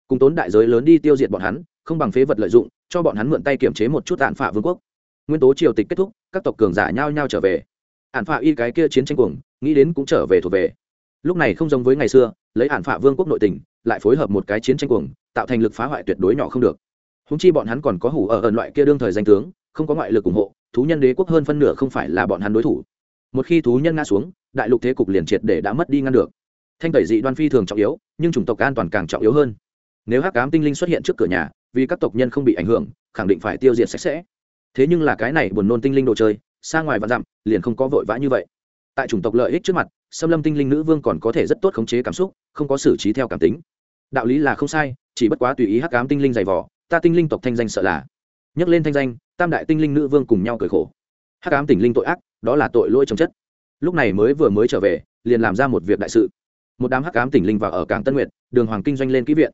cùng tốn đại giới lớn đi tiêu diệt bọn hắn, không bằng phế vật lợi dụng, cho bọn hắn mượn tay kiểm chế một chút tàn phạ vương quốc. Nguyên tố triều tịch kết thúc, các tộc cường giả nhao nhao trở về. Ản phạ y cái kia chiến tranh cuồng, nghĩ đến cũng trở về thuộc về. Lúc này không giống với ngày xưa, lấy ản phạ vương quốc nội tình, lại phối hợp một cái chiến tranh cuồng, tạo thành lực phá hoại tuyệt đối nhỏ không được. Húng chi bọn hắn còn có hủ ở ẩn loại kia đương thời danh tướng, không có ngoại lực ủng hộ, thú nhân đế quốc hơn phân nửa không phải là bọn hắn đối thủ. Một khi thú nhân ngã xuống, đại lục thế cục liền triệt để đã mất đi ngăn được. Thanh tẩy dị đoan phi thường trọng yếu, nhưng chủng tộc an toàn càng trọng yếu hơn nếu hắc ám tinh linh xuất hiện trước cửa nhà, vì các tộc nhân không bị ảnh hưởng, khẳng định phải tiêu diệt sạch sẽ. Thế nhưng là cái này buồn nôn tinh linh đồ chơi, xa ngoài và dặm, liền không có vội vã như vậy. Tại chủng tộc lợi ích trước mặt, xâm lâm tinh linh nữ vương còn có thể rất tốt khống chế cảm xúc, không có xử trí theo cảm tính. Đạo lý là không sai, chỉ bất quá tùy ý hắc ám tinh linh dày vỏ ta tinh linh tộc thanh danh sợ là. Nhắc lên thanh danh, tam đại tinh linh nữ vương cùng nhau cười khổ. Hắc ám tinh linh tội ác, đó là tội lỗi trong chất. Lúc này mới vừa mới trở về, liền làm ra một việc đại sự. Một đám hắc ám tinh linh vào ở cảng tân nguyệt, đường hoàng kinh doanh lên kỹ viện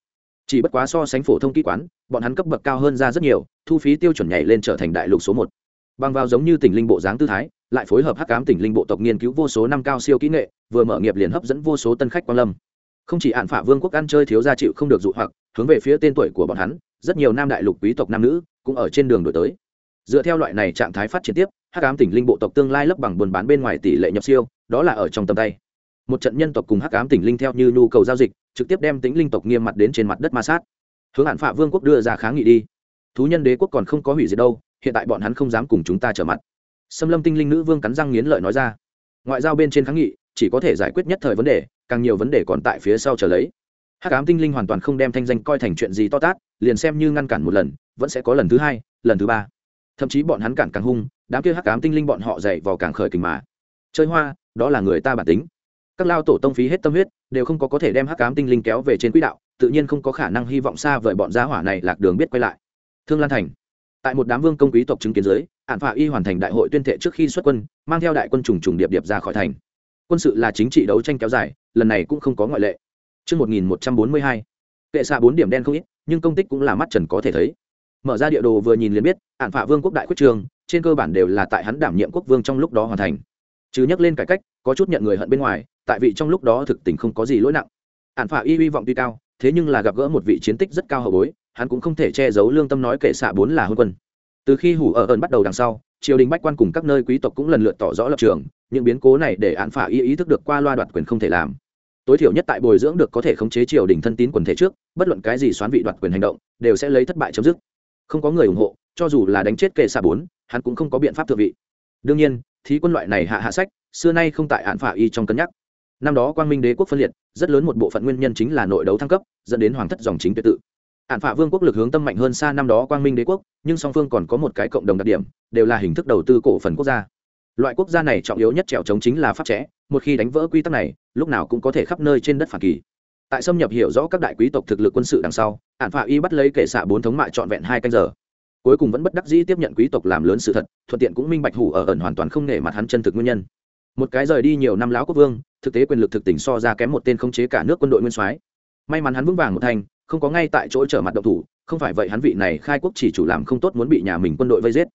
chỉ bất quá so sánh phổ thông kỹ quán, bọn hắn cấp bậc cao hơn ra rất nhiều, thu phí tiêu chuẩn nhảy lên trở thành đại lục số một. Bằng vào giống như tỉnh linh bộ dáng tư thái, lại phối hợp hắc cám tỉnh linh bộ tộc nghiên cứu vô số năm cao siêu kỹ nghệ, vừa mở nghiệp liền hấp dẫn vô số tân khách quan lâm. Không chỉ hạn phả vương quốc ăn chơi thiếu gia chịu không được dụ hoặc, hướng về phía tên tuổi của bọn hắn, rất nhiều nam đại lục quý tộc nam nữ cũng ở trên đường đổi tới. Dựa theo loại này trạng thái phát triển tiếp, hắc ám tỉnh linh bộ tộc tương lai lấp bằng buôn bán bên ngoài tỷ lệ nhập siêu, đó là ở trong tầm tay. Một trận nhân tộc cùng hắc ám tỉnh linh theo như nhu cầu giao dịch trực tiếp đem tính linh tộc nghiêm mặt đến trên mặt đất ma sát. Hướng hạn phạ vương quốc đưa ra kháng nghị đi. Thú nhân đế quốc còn không có hủy diệt đâu, hiện tại bọn hắn không dám cùng chúng ta trở mặt. Xâm lâm tinh linh nữ vương cắn răng nghiến lợi nói ra. Ngoại giao bên trên kháng nghị, chỉ có thể giải quyết nhất thời vấn đề, càng nhiều vấn đề còn tại phía sau trở lấy. Hắc ám tinh linh hoàn toàn không đem thanh danh coi thành chuyện gì to tát, liền xem như ngăn cản một lần, vẫn sẽ có lần thứ hai, lần thứ ba. Thậm chí bọn hắn cản càng hung, đám kia hắc ám tinh linh bọn họ dậy vào càng khởi kình mà. Chơi hoa, đó là người ta bản tính các lao tổ tông phí hết tâm huyết đều không có có thể đem hắc cám tinh linh kéo về trên quỹ đạo tự nhiên không có khả năng hy vọng xa vời bọn gia hỏa này lạc đường biết quay lại. Thương lan thành. Tại một đám vương công quý tộc chứng kiến dưới ạn phạ y hoàn thành đại hội tuyên thệ trước khi xuất quân mang theo đại quân trùng trùng điệp điệp ra khỏi thành. Quân sự là chính trị đấu tranh kéo dài lần này cũng không có ngoại lệ. Trước 1142, kệ xạ bốn điểm đen không ít nhưng công tích cũng là mắt trần có thể thấy. Mở ra địa đồ vừa nhìn liền biết ạn phạ vương quốc đại quyết trường trên cơ bản đều là tại hắn đảm nhiệm quốc vương trong lúc đó hoàn thành. Chứ nhắc lên cải cách có chút nhận người hận bên ngoài tại vị trong lúc đó thực tình không có gì lỗi nặng. Ạn phả y hy vọng tuy cao, thế nhưng là gặp gỡ một vị chiến tích rất cao hậu bối, hắn cũng không thể che giấu lương tâm nói kệ xạ bốn là hôn quân. Từ khi hủ ở ẩn bắt đầu đằng sau, triều đình bách quan cùng các nơi quý tộc cũng lần lượt tỏ rõ lập trường, những biến cố này để ạn phả y ý thức được qua loa đoạt quyền không thể làm. Tối thiểu nhất tại bồi dưỡng được có thể khống chế triều đình thân tín quần thể trước, bất luận cái gì xoán vị đoạt quyền hành động, đều sẽ lấy thất bại chấm dứt. Không có người ủng hộ, cho dù là đánh chết kệ xạ bốn, hắn cũng không có biện pháp thượng vị. Đương nhiên, thí quân loại này hạ hạ sách, xưa nay không tại hạn phả y trong cân nhắc năm đó quang minh đế quốc phân liệt, rất lớn một bộ phận nguyên nhân chính là nội đấu thăng cấp, dẫn đến hoàng thất dòng chính tuyệt tự. Hạn phạ vương quốc lực hướng tâm mạnh hơn xa năm đó quang minh đế quốc, nhưng song phương còn có một cái cộng đồng đặc điểm, đều là hình thức đầu tư cổ phần quốc gia. Loại quốc gia này trọng yếu nhất trèo chống chính là pháp trẻ một khi đánh vỡ quy tắc này, lúc nào cũng có thể khắp nơi trên đất phản kỳ. Tại xâm nhập hiểu rõ các đại quý tộc thực lực quân sự đằng sau hạn phạ y bắt lấy kệ xạ bốn thống mại trọn vẹn hai canh giờ. Cuối cùng vẫn bất đắc dĩ tiếp nhận quý tộc làm lớn sự thật, thuận tiện cũng minh bạch hủ ở ẩn hoàn toàn không nể mặt hắn chân thực nguyên nhân. Một cái rời đi nhiều năm lão quốc vương thực tế quyền lực thực tình so ra kém một tên khống chế cả nước quân đội nguyên soái. May mắn hắn vững vàng một thành, không có ngay tại chỗ trở mặt động thủ, không phải vậy hắn vị này khai quốc chỉ chủ làm không tốt muốn bị nhà mình quân đội vây giết.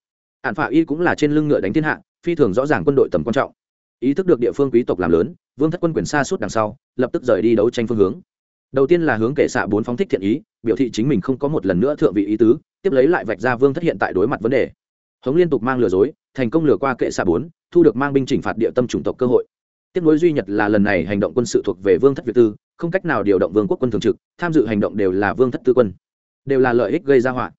Hạn phạ y cũng là trên lưng ngựa đánh thiên hạ, phi thường rõ ràng quân đội tầm quan trọng. Ý thức được địa phương quý tộc làm lớn, vương thất quân quyền xa suốt đằng sau, lập tức rời đi đấu tranh phương hướng. Đầu tiên là hướng kệ xạ bốn phóng thích thiện ý, biểu thị chính mình không có một lần nữa thượng vị ý tứ, tiếp lấy lại vạch ra vương thất hiện tại đối mặt vấn đề. Hống liên tục mang lừa dối, thành công lừa qua kệ xạ bốn, thu được mang binh chỉnh phạt địa tâm chủng tộc cơ hội tiếp nối duy nhật là lần này hành động quân sự thuộc về vương thất việt tư, không cách nào điều động vương quốc quân thường trực, tham dự hành động đều là vương thất tư quân, đều là lợi ích gây ra họa.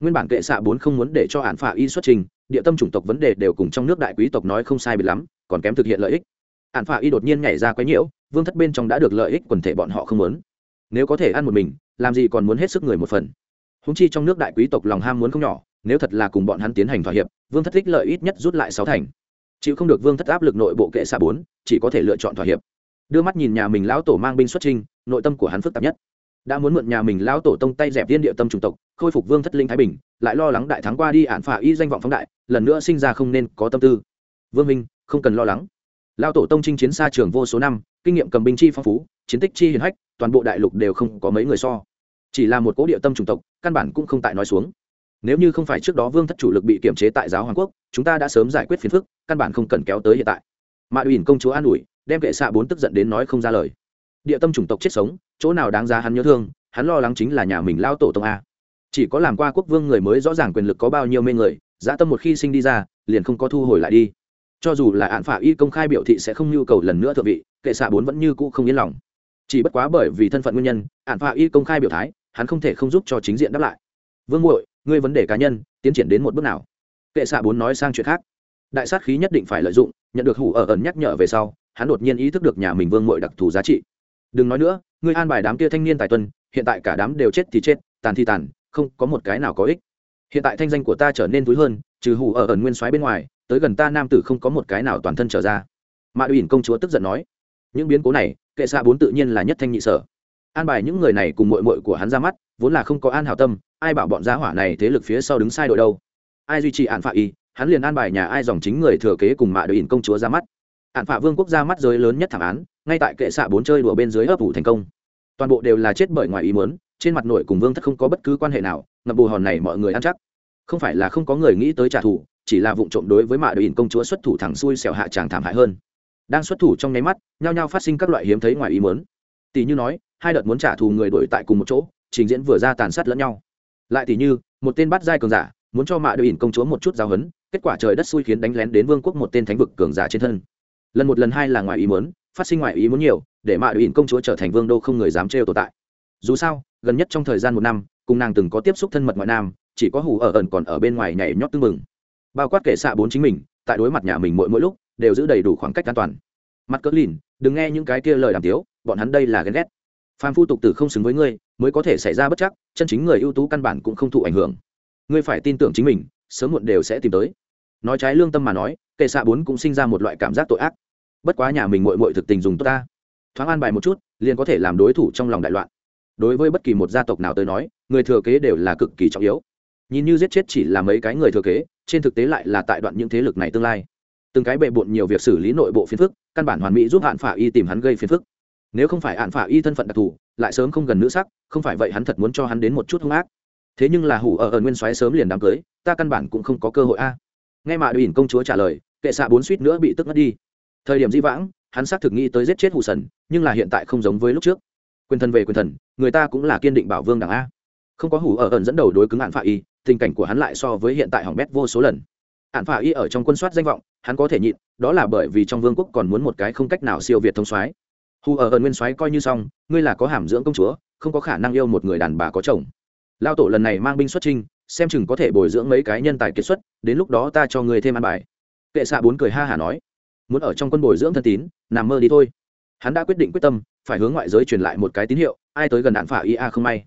Nguyên bản kệ xạ bốn không muốn để cho án phả y xuất trình, địa tâm chủng tộc vấn đề đều cùng trong nước đại quý tộc nói không sai bị lắm, còn kém thực hiện lợi ích. Án phả y đột nhiên nhảy ra quấy nhiễu, vương thất bên trong đã được lợi ích quần thể bọn họ không muốn. Nếu có thể ăn một mình, làm gì còn muốn hết sức người một phần. Húng chi trong nước đại quý tộc lòng ham muốn không nhỏ, nếu thật là cùng bọn hắn tiến hành thỏa hiệp, vương thất thích lợi ít nhất rút lại sáu thành chịu không được vương thất áp lực nội bộ kệ xạ bốn, chỉ có thể lựa chọn thỏa hiệp. Đưa mắt nhìn nhà mình lão tổ mang binh xuất trinh nội tâm của hắn phức tạp nhất. Đã muốn mượn nhà mình lão tổ tông tay dẹp viên địa tâm chủng tộc, khôi phục vương thất linh thái bình, lại lo lắng đại thắng qua đi ạn phả y danh vọng phóng đại, lần nữa sinh ra không nên có tâm tư. Vương minh, không cần lo lắng. Lão tổ tông chinh chiến xa trường vô số năm, kinh nghiệm cầm binh chi phong phú, chiến tích chi hiển hách, toàn bộ đại lục đều không có mấy người so. Chỉ là một cố địa tâm chủng tộc, căn bản cũng không tại nói xuống nếu như không phải trước đó vương thất chủ lực bị kiểm chế tại giáo hoàng quốc, chúng ta đã sớm giải quyết phiền phức, căn bản không cần kéo tới hiện tại. Mạ uyển công chúa an ủi, đem kệ xạ bốn tức giận đến nói không ra lời. Địa tâm chủng tộc chết sống, chỗ nào đáng giá hắn nhớ thương, hắn lo lắng chính là nhà mình lao tổ tông a. Chỉ có làm qua quốc vương người mới rõ ràng quyền lực có bao nhiêu mê người, dã tâm một khi sinh đi ra, liền không có thu hồi lại đi. Cho dù là án phả y công khai biểu thị sẽ không nhu cầu lần nữa thượng vị, kệ xạ bốn vẫn như cũ không yên lòng. Chỉ bất quá bởi vì thân phận nguyên nhân, án phả y công khai biểu thái, hắn không thể không giúp cho chính diện đáp lại. Vương muội ngươi vấn đề cá nhân, tiến triển đến một bước nào? Kệ xạ bốn nói sang chuyện khác. Đại sát khí nhất định phải lợi dụng, nhận được hủ ở ẩn nhắc nhở về sau, hắn đột nhiên ý thức được nhà mình vương mội đặc thù giá trị. Đừng nói nữa, ngươi an bài đám kia thanh niên tài tuân hiện tại cả đám đều chết thì chết, tàn thì tàn, không có một cái nào có ích. Hiện tại thanh danh của ta trở nên túi hơn, trừ hủ ở ẩn nguyên soái bên ngoài, tới gần ta nam tử không có một cái nào toàn thân trở ra. Mạ ủy công chúa tức giận nói, những biến cố này, kệ xạ bốn tự nhiên là nhất thanh nhị sở. An bài những người này cùng mội mội của hắn ra mắt, vốn là không có an hảo tâm ai bảo bọn gia hỏa này thế lực phía sau đứng sai đội đâu? Ai duy trì ạn phạ y, hắn liền an bài nhà ai dòng chính người thừa kế cùng mạ đội ỉn công chúa ra mắt. Ạn phạ vương quốc ra mắt giới lớn nhất thảm án, ngay tại kệ xạ bốn chơi đùa bên dưới ấp ủ thành công. Toàn bộ đều là chết bởi ngoài ý muốn, trên mặt nội cùng vương thất không có bất cứ quan hệ nào ngập bù hòn này mọi người ăn chắc. Không phải là không có người nghĩ tới trả thù, chỉ là vụ trộm đối với mạ đội ỉn công chúa xuất thủ thẳng xuôi xẻo hạ tràng thảm hại hơn. Đang xuất thủ trong nháy mắt, nhao nhao phát sinh các loại hiếm thấy ngoài ý muốn. Tỷ như nói, hai đợt muốn trả thù người đổi tại cùng một chỗ, trình diễn vừa ra tàn sát lẫn nhau lại thì như, một tên bắt giai cường giả, muốn cho mạ đội ỉn công chúa một chút giáo hấn kết quả trời đất xui khiến đánh lén đến vương quốc một tên thánh vực cường giả trên thân. Lần một lần hai là ngoài ý muốn, phát sinh ngoài ý muốn nhiều, để mạ ủy công chúa trở thành vương đô không người dám trêu tồn tại. Dù sao, gần nhất trong thời gian một năm, cùng nàng từng có tiếp xúc thân mật ngoại nam, chỉ có hù ở ẩn còn ở bên ngoài nhảy nhót tưng mừng bao quát kể xạ bốn chính mình, tại đối mặt nhà mình mỗi mỗi lúc, đều giữ đầy đủ khoảng cách an toàn. Mặt cỡ lìn, đừng nghe những cái kia lời đàm tiếu, bọn hắn đây là ghen ghét phan phu tục tử không xứng với ngươi, mới có thể xảy ra bất chắc, chân chính người ưu tú căn bản cũng không thụ ảnh hưởng. Ngươi phải tin tưởng chính mình, sớm muộn đều sẽ tìm tới. Nói trái lương tâm mà nói, kệ xạ bốn cũng sinh ra một loại cảm giác tội ác. Bất quá nhà mình mội mội thực tình dùng tốt ta. Thoáng an bài một chút, liền có thể làm đối thủ trong lòng đại loạn. Đối với bất kỳ một gia tộc nào tới nói, người thừa kế đều là cực kỳ trọng yếu. Nhìn như giết chết chỉ là mấy cái người thừa kế, trên thực tế lại là tại đoạn những thế lực này tương lai. Từng cái bệ bộn nhiều việc xử lý nội bộ phiền phức, căn bản hoàn mỹ giúp hạn phả y tìm hắn gây phiền phức nếu không phải ạn phả y thân phận đặc thù, lại sớm không gần nữ sắc, không phải vậy hắn thật muốn cho hắn đến một chút hung ác. Thế nhưng là hủ ở ở nguyên soái sớm liền đám cưới, ta căn bản cũng không có cơ hội a. Nghe mà đùi công chúa trả lời, kệ xạ bốn suýt nữa bị tức ngất đi. Thời điểm di vãng, hắn xác thực nghĩ tới giết chết hủ sần, nhưng là hiện tại không giống với lúc trước. Quyền thần về quyền thần, người ta cũng là kiên định bảo vương đảng a. Không có hủ ở ẩn dẫn đầu đối cứng hạn phạ y, tình cảnh của hắn lại so với hiện tại hỏng bét vô số lần. Hạn phạ y ở trong quân soát danh vọng, hắn có thể nhịn, đó là bởi vì trong vương quốc còn muốn một cái không cách nào siêu việt thông soái hù ở ẩn nguyên soái coi như xong ngươi là có hàm dưỡng công chúa không có khả năng yêu một người đàn bà có chồng. Lao tổ lần này mang binh xuất trinh xem chừng có thể bồi dưỡng mấy cái nhân tài kiệt xuất đến lúc đó ta cho người thêm ăn bài. Kệ xạ bốn cười ha hả nói. Muốn ở trong quân bồi dưỡng thân tín nằm mơ đi thôi. Hắn đã quyết định quyết tâm phải hướng ngoại giới truyền lại một cái tín hiệu ai tới gần đạn phả ia không may.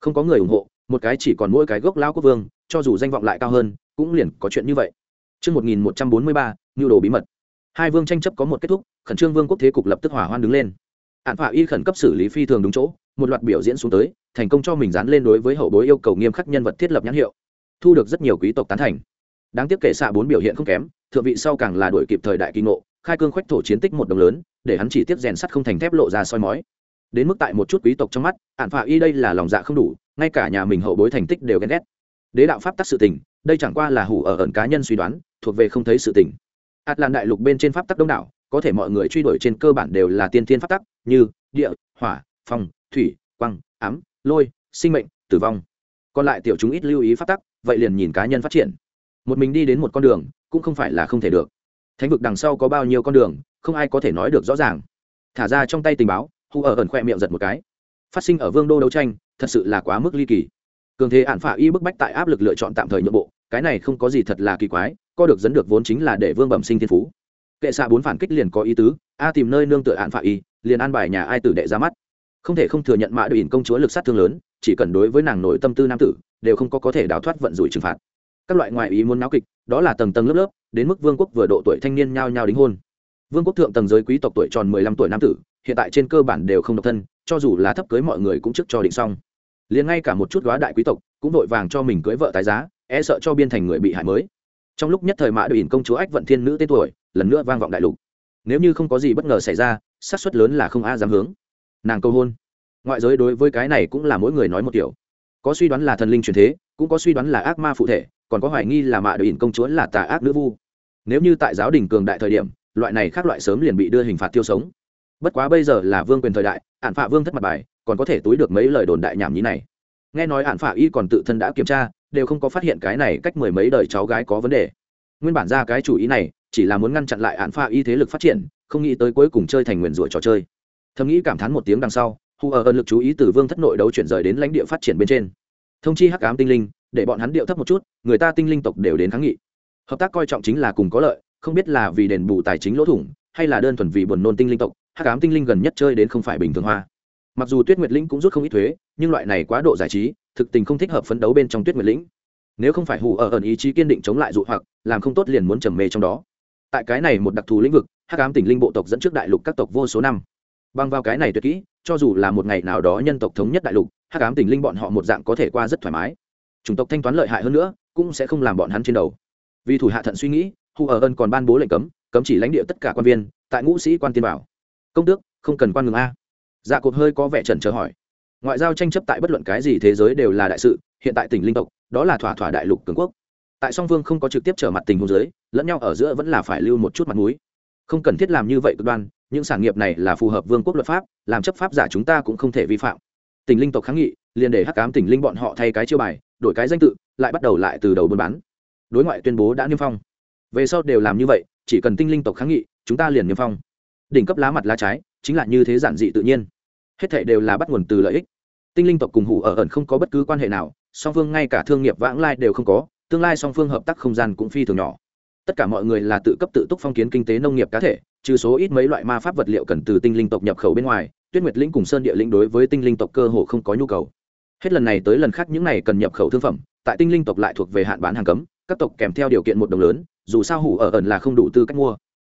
Không có người ủng hộ một cái chỉ còn mỗi cái gốc lao quốc vương cho dù danh vọng lại cao hơn cũng liền có chuyện như vậy. Trước 1143, nhu đồ bí mật. Hai vương tranh chấp có một kết thúc, khẩn trương vương quốc thế cục lập tức hỏa hoan đứng lên. ạn phạ y khẩn cấp xử lý phi thường đúng chỗ, một loạt biểu diễn xuống tới, thành công cho mình dán lên đối với hậu bối yêu cầu nghiêm khắc nhân vật thiết lập nhãn hiệu, thu được rất nhiều quý tộc tán thành. Đáng tiếc kể xạ bốn biểu hiện không kém, thượng vị sau càng là đuổi kịp thời đại kỳ ngộ, khai cương khoách thổ chiến tích một đồng lớn, để hắn chỉ tiếp rèn sắt không thành thép lộ ra soi mói đến mức tại một chút quý tộc trong mắt ạn phạ y đây là lòng dạ không đủ ngay cả nhà mình hậu bối thành tích đều ghen ghét đế đạo pháp tắc sự tình đây chẳng qua là hủ ở ẩn cá nhân suy đoán thuộc về không thấy sự tình ạt làn đại lục bên trên pháp tắc đông đảo, có thể mọi người truy đuổi trên cơ bản đều là tiên thiên pháp tắc, như địa, hỏa, phong, thủy quăng ám, lôi, sinh mệnh, tử vong. Còn lại tiểu chúng ít lưu ý pháp tắc, vậy liền nhìn cá nhân phát triển. Một mình đi đến một con đường, cũng không phải là không thể được. Thánh vực đằng sau có bao nhiêu con đường, không ai có thể nói được rõ ràng. Thả ra trong tay tình báo hù ở ẩn khoe miệng giật một cái. Phát sinh ở vương đô đấu tranh, thật sự là quá mức ly kỳ. Cường thế ạn phả y bức bách tại áp lực lựa chọn tạm thời nhượng bộ, cái này không có gì thật là kỳ quái co được dẫn được vốn chính là để vương bẩm sinh thiên phú. Kệ xạ bốn phản kích liền có ý tứ, a tìm nơi nương tựa hạn phạ y, liền an bài nhà ai tử đệ ra mắt. Không thể không thừa nhận mã đội công chúa lực sát thương lớn, chỉ cần đối với nàng nội tâm tư nam tử, đều không có có thể đào thoát vận rủi trừng phạt. Các loại ngoại ý muốn náo kịch, đó là tầng tầng lớp lớp, đến mức vương quốc vừa độ tuổi thanh niên nhao nhao đính hôn. Vương quốc thượng tầng giới quý tộc tuổi tròn mười lăm tuổi nam tử, hiện tại trên cơ bản đều không độc thân, cho dù là thấp cưới mọi người cũng trước cho định xong. Liền ngay cả một chút góa đại quý tộc, cũng vội vàng cho mình cưới vợ tái giá e sợ cho biên thành người bị hại mới trong lúc nhất thời mã đội công chúa ách vận thiên nữ tên tuổi, lần nữa vang vọng đại lục. Nếu như không có gì bất ngờ xảy ra, xác suất lớn là không a dám hướng. Nàng cầu hôn. Ngoại giới đối với cái này cũng là mỗi người nói một kiểu. Có suy đoán là thần linh truyền thế, cũng có suy đoán là ác ma phụ thể, còn có hoài nghi là mạ đội ỉn công chúa là tà ác nữ vu. Nếu như tại giáo đình cường đại thời điểm, loại này khác loại sớm liền bị đưa hình phạt tiêu sống. Bất quá bây giờ là vương quyền thời đại ạn phạ vương thất mặt bài, còn có thể túi được mấy lời đồn đại nhảm nhí này. Nghe nói ạn phạ y còn tự thân đã kiểm tra đều không có phát hiện cái này cách mười mấy đời cháu gái có vấn đề. Nguyên bản ra cái chủ ý này, chỉ là muốn ngăn chặn lại án pha y thế lực phát triển, không nghĩ tới cuối cùng chơi thành nguyền rủa trò chơi. Thầm nghĩ cảm thán một tiếng đằng sau hù ở ơn lực chú ý từ vương thất nội đấu chuyển rời đến lãnh địa phát triển bên trên. Thông chi hắc ám tinh linh, để bọn hắn điệu thấp một chút, người ta tinh linh tộc đều đến kháng nghị. Hợp tác coi trọng chính là cùng có lợi, không biết là vì đền bù tài chính lỗ thủng, hay là đơn thuần vì buồn nôn tinh linh tộc, hắc ám tinh linh gần nhất chơi đến không phải bình thường hoa mặc dù tuyết nguyệt lĩnh cũng rút không ít thuế, nhưng loại này quá độ giải trí, thực tình không thích hợp phấn đấu bên trong tuyết nguyệt lĩnh. Nếu không phải hù ở ẩn ý chí kiên định chống lại dụ hoặc, làm không tốt liền muốn trầm mê trong đó. Tại cái này một đặc thù lĩnh vực, hắc ám tỉnh linh bộ tộc dẫn trước đại lục các tộc vô số năm. Băng vào cái này tuyệt kỹ, cho dù là một ngày nào đó nhân tộc thống nhất đại lục, hắc ám tỉnh linh bọn họ một dạng có thể qua rất thoải mái. Chủng tộc thanh toán lợi hại hơn nữa, cũng sẽ không làm bọn hắn trên đầu vì thủ hạ thận suy nghĩ, hù ở ân còn ban bố lệnh cấm cấm chỉ lãnh địa tất cả quan viên, tại ngũ sĩ quan tiên bảo. Công tước, không cần quan ngừng a dạ cột hơi có vẻ trần trờ hỏi. Ngoại giao tranh chấp tại bất luận cái gì thế giới đều là đại sự, hiện tại tỉnh linh tộc, đó là thỏa thỏa đại lục cường quốc. Tại song phương không có trực tiếp trở mặt tình hôn giới lẫn nhau ở giữa vẫn là phải lưu một chút mặt mũi. Không cần thiết làm như vậy cực đoan, những sản nghiệp này là phù hợp vương quốc luật pháp, làm chấp pháp giả chúng ta cũng không thể vi phạm. Tỉnh linh tộc kháng nghị, liền để hắc cám tỉnh linh bọn họ thay cái chiêu bài, đổi cái danh tự, lại bắt đầu lại từ đầu buôn bán. Đối ngoại tuyên bố đã niêm phong. Về sau đều làm như vậy, chỉ cần tinh linh tộc kháng nghị, chúng ta liền niêm phong. Đỉnh cấp lá mặt lá trái chính là như thế giản dị tự nhiên. Hết thể đều là bắt nguồn từ lợi ích. Tinh linh tộc cùng hủ ở ẩn không có bất cứ quan hệ nào, song phương ngay cả thương nghiệp vãng lai đều không có, tương lai song phương hợp tác không gian cũng phi thường nhỏ. Tất cả mọi người là tự cấp tự túc phong kiến kinh tế nông nghiệp cá thể, trừ số ít mấy loại ma pháp vật liệu cần từ tinh linh tộc nhập khẩu bên ngoài, tuyết nguyệt lĩnh cùng sơn địa lĩnh đối với tinh linh tộc cơ hồ không có nhu cầu. Hết lần này tới lần khác những này cần nhập khẩu thương phẩm, tại tinh linh tộc lại thuộc về hạn bán hàng cấm, các tộc kèm theo điều kiện một đồng lớn, dù sao hủ ở ẩn là không đủ tư cách mua.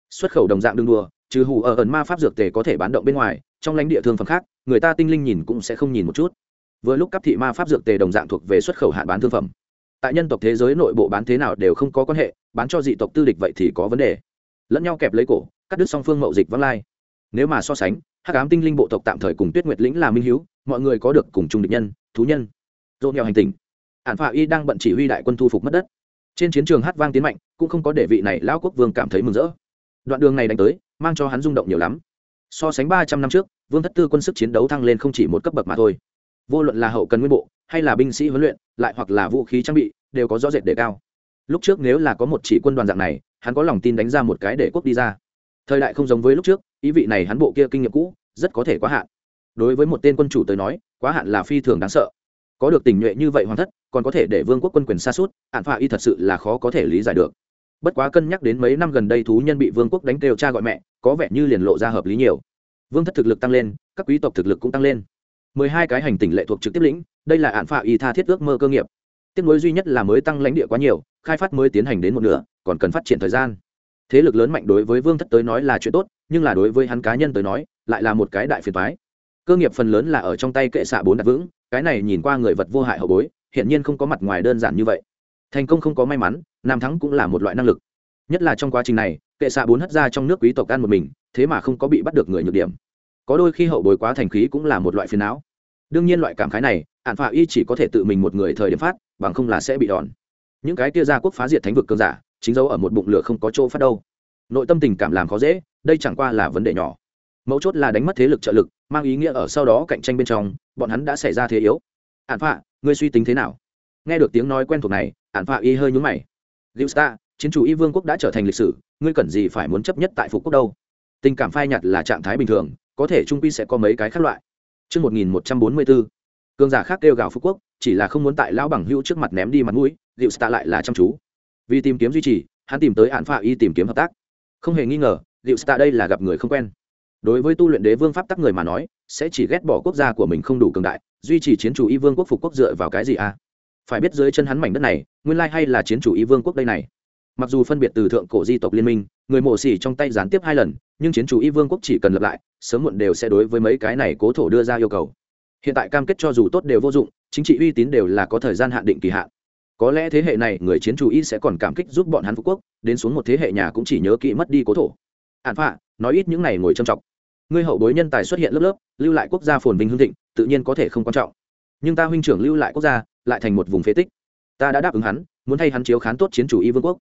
Xuất khẩu đồng dạng đương đua trừ hủ ở ẩn ma pháp dược tề có thể bán động bên ngoài, trong lãnh địa thương phẩm khác, người ta tinh linh nhìn cũng sẽ không nhìn một chút. Vừa lúc cấp thị ma pháp dược tề đồng dạng thuộc về xuất khẩu hạn bán thương phẩm. Tại nhân tộc thế giới nội bộ bán thế nào đều không có quan hệ, bán cho dị tộc tư địch vậy thì có vấn đề. Lẫn nhau kẹp lấy cổ, cắt đứt song phương mậu dịch vắng lai. Nếu mà so sánh, hắc ám tinh linh bộ tộc tạm thời cùng tuyết nguyệt lĩnh là minh hiếu, mọi người có được cùng chung địch nhân, thú nhân. Dỗ nghèo hành tình. Ản phạ y đang bận chỉ huy đại quân thu phục mất đất. Trên chiến trường hát vang tiến mạnh, cũng không có để vị này lão quốc vương cảm thấy mừng rỡ. Đoạn đường này đánh tới mang cho hắn rung động nhiều lắm. So sánh ba trăm năm trước, vương thất tư quân sức chiến đấu thăng lên không chỉ một cấp bậc mà thôi. Vô luận là hậu cần nguyên bộ, hay là binh sĩ huấn luyện, lại hoặc là vũ khí trang bị, đều có rõ rệt đề cao. Lúc trước nếu là có một chỉ quân đoàn dạng này, hắn có lòng tin đánh ra một cái để quốc đi ra. Thời đại không giống với lúc trước, ý vị này hắn bộ kia kinh nghiệm cũ, rất có thể quá hạn. Đối với một tên quân chủ tới nói, quá hạn là phi thường đáng sợ. Có được tình nhuệ như vậy hoàn thất, còn có thể để vương quốc quân quyền xa suốt ạn phạ y thật sự là khó có thể lý giải được bất quá cân nhắc đến mấy năm gần đây thú nhân bị vương quốc đánh kêu cha gọi mẹ, có vẻ như liền lộ ra hợp lý nhiều. Vương thất thực lực tăng lên, các quý tộc thực lực cũng tăng lên. Mười hai cái hành tỉnh lệ thuộc trực tiếp lĩnh, đây là hạn phạ y tha thiết ước mơ cơ nghiệp. Tiếp nối duy nhất là mới tăng lãnh địa quá nhiều, khai phát mới tiến hành đến một nửa, còn cần phát triển thời gian. Thế lực lớn mạnh đối với vương thất tới nói là chuyện tốt, nhưng là đối với hắn cá nhân tới nói, lại là một cái đại phiền thoái cơ nghiệp phần lớn là ở trong tay kệ xạ bốn đặt vững, cái này nhìn qua người vật vô hại hậu bối hiện nhiên không có mặt ngoài đơn giản như vậy thành công không có may mắn, nam thắng cũng là một loại năng lực. Nhất là trong quá trình này, kệ xạ bốn hất ra trong nước quý tộc ăn một mình, thế mà không có bị bắt được người nhược điểm. Có đôi khi hậu bối quá thành khí cũng là một loại phiền não. Đương nhiên loại cảm khái này ạn phạ y chỉ có thể tự mình một người thời điểm phát, bằng không là sẽ bị đòn. Những cái kia ra quốc phá diệt thánh vực cơn giả, chính dấu ở một bụng lửa không có chỗ phát đâu. Nội tâm tình cảm làm khó dễ, đây chẳng qua là vấn đề nhỏ. Mấu chốt là đánh mất thế lực trợ lực, mang ý nghĩa ở sau đó cạnh tranh bên trong, bọn hắn đã xảy ra thế yếu. Ạn phạ, ngươi suy tính thế nào? Nghe được tiếng nói quen thuộc này ạn phạ y hơi nhúng mày. Gil star chiến chủ y vương quốc đã trở thành lịch sử ngươi cần gì phải muốn chấp nhất tại phục quốc đâu? Tình cảm phai nhạt là trạng thái bình thường có thể trung pi sẽ có mấy cái khác loại. Trước 1144, cường giả khác kêu gào phú quốc chỉ là không muốn tại lão bằng hữu trước mặt ném đi mặt mũi liệu star lại là chăm chú. Vì tìm kiếm duy trì hắn tìm tới hạn phạ y tìm kiếm hợp tác. Không hề nghi ngờ liệu star đây là gặp người không quen. Đối với tu luyện đế vương pháp tắc người mà nói sẽ chỉ ghét bỏ quốc gia của mình không đủ cường đại duy trì chiến chủ y vương quốc phục quốc dựa vào cái gì à? Phải biết dưới chân hắn mảnh đất này, nguyên lai hay là chiến chủ y vương quốc đây này. Mặc dù phân biệt từ thượng cổ di tộc liên minh, người mộ xỉ trong tay gián tiếp hai lần, nhưng chiến chủ y vương quốc chỉ cần lập lại, sớm muộn đều sẽ đối với mấy cái này cố thổ đưa ra yêu cầu. Hiện tại cam kết cho dù tốt đều vô dụng, chính trị uy tín đều là có thời gian hạn định kỳ hạn. Có lẽ thế hệ này, người chiến chủ y sẽ còn cảm kích giúp bọn hắn phú quốc, đến xuống một thế hệ nhà cũng chỉ nhớ kỹ mất đi cố thổ. Hạn phạ, nói ít những này ngồi trầm trọng ngươi hậu bối nhân tài xuất hiện lớp lớp, lưu lại quốc gia phồn vinh hương thịnh, tự nhiên có thể không quan trọng nhưng ta huynh trưởng lưu lại quốc gia, lại thành một vùng phế tích. Ta đã đáp ứng hắn, muốn thay hắn chiếu khán tốt chiến chủ y vương quốc.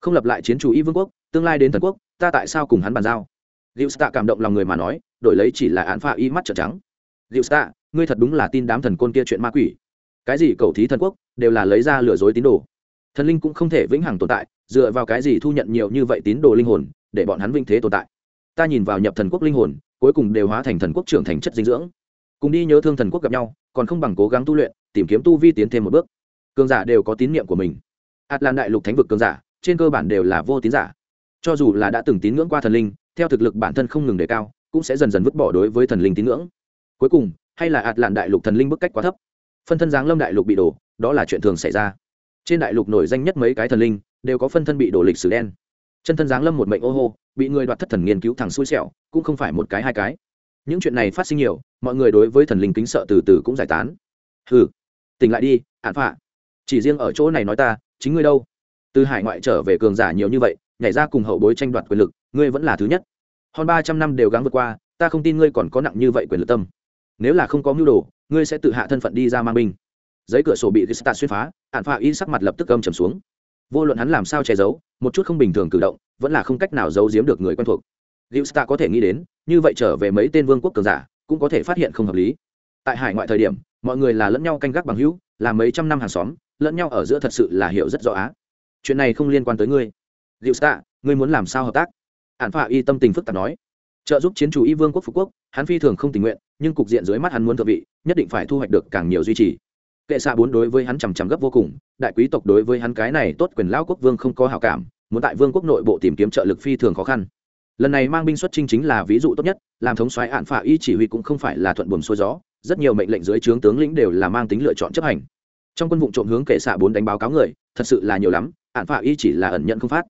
Không lập lại chiến chủ y vương quốc, tương lai đến thần quốc, ta tại sao cùng hắn bàn giao? Liệu stạ cảm động lòng người mà nói, đổi lấy chỉ là án phạ y mắt trợn trắng. Liệu stạ ngươi thật đúng là tin đám thần côn kia chuyện ma quỷ. Cái gì cầu thí thần quốc, đều là lấy ra lừa dối tín đồ. Thần linh cũng không thể vĩnh hằng tồn tại, dựa vào cái gì thu nhận nhiều như vậy tín đồ linh hồn, để bọn hắn vinh thế tồn tại? Ta nhìn vào nhập thần quốc linh hồn, cuối cùng đều hóa thành thần quốc trưởng thành chất dinh dưỡng cùng đi nhớ thương thần quốc gặp nhau, còn không bằng cố gắng tu luyện, tìm kiếm tu vi tiến thêm một bước. Cường giả đều có tín nhiệm của mình. Ạt lan đại lục thánh vực cường giả, trên cơ bản đều là vô tín giả. Cho dù là đã từng tín ngưỡng qua thần linh, theo thực lực bản thân không ngừng đề cao, cũng sẽ dần dần vứt bỏ đối với thần linh tín ngưỡng. Cuối cùng, hay là ạt lạn đại lục thần linh bức cách quá thấp? Phân thân giáng lâm đại lục bị đổ, đó là chuyện thường xảy ra. Trên đại lục nổi danh nhất mấy cái thần linh, đều có phân thân bị đổ lịch sử đen. Chân thân giáng lâm một mệnh ô hô, bị người đoạt thất thần nghiên cứu thằng xui xẻo, cũng không phải một cái hai cái những chuyện này phát sinh nhiều, mọi người đối với thần linh kính sợ từ từ cũng giải tán. Hừ, tỉnh lại đi ạn phạ. Chỉ riêng ở chỗ này nói ta, chính ngươi đâu? Từ hải ngoại trở về cường giả nhiều như vậy, nhảy ra cùng hậu bối tranh đoạt quyền lực, ngươi vẫn là thứ nhất. Hơn ba trăm năm đều gắng vượt qua, ta không tin ngươi còn có nặng như vậy quyền lực tâm. Nếu là không có mưu đồ, ngươi sẽ tự hạ thân phận đi ra mang binh. Giấy cửa sổ bị gista xuyên phá ạn phạ y sắc mặt lập tức âm trầm xuống. Vô luận hắn làm sao che giấu, một chút không bình thường cử động, vẫn là không cách nào giấu giếm được người quen thuộc gista có thể nghĩ đến, như vậy trở về mấy tên vương quốc cường giả, cũng có thể phát hiện không hợp lý. Tại hải ngoại thời điểm, mọi người là lẫn nhau canh gác bằng hữu, là mấy trăm năm hàng xóm, lẫn nhau ở giữa thật sự là hiểu rất rõ á. Chuyện này không liên quan tới ngươi. Gilsta ngươi muốn làm sao hợp tác? Hàn phạ y tâm tình phức tạp nói. Trợ giúp chiến chủ y vương quốc phục quốc, hắn phi thường không tình nguyện, nhưng cục diện dưới mắt hắn muốn thượng vị, nhất định phải thu hoạch được càng nhiều duy trì. Kệ xạ bốn đối với hắn chằm chằm gấp vô cùng, đại quý tộc đối với hắn cái này tốt quyền lão quốc vương không có hảo cảm, muốn tại vương quốc nội bộ tìm kiếm trợ lực phi thường khó khăn lần này mang binh xuất chinh chính là ví dụ tốt nhất, làm thống soái hạn phả y chỉ huy cũng không phải là thuận buồm xuôi gió, rất nhiều mệnh lệnh dưới trướng tướng lĩnh đều là mang tính lựa chọn chấp hành. Trong quân vụ trộm hướng kệ xạ bốn đánh báo cáo người, thật sự là nhiều lắm hạn phả y chỉ là ẩn nhận không phát.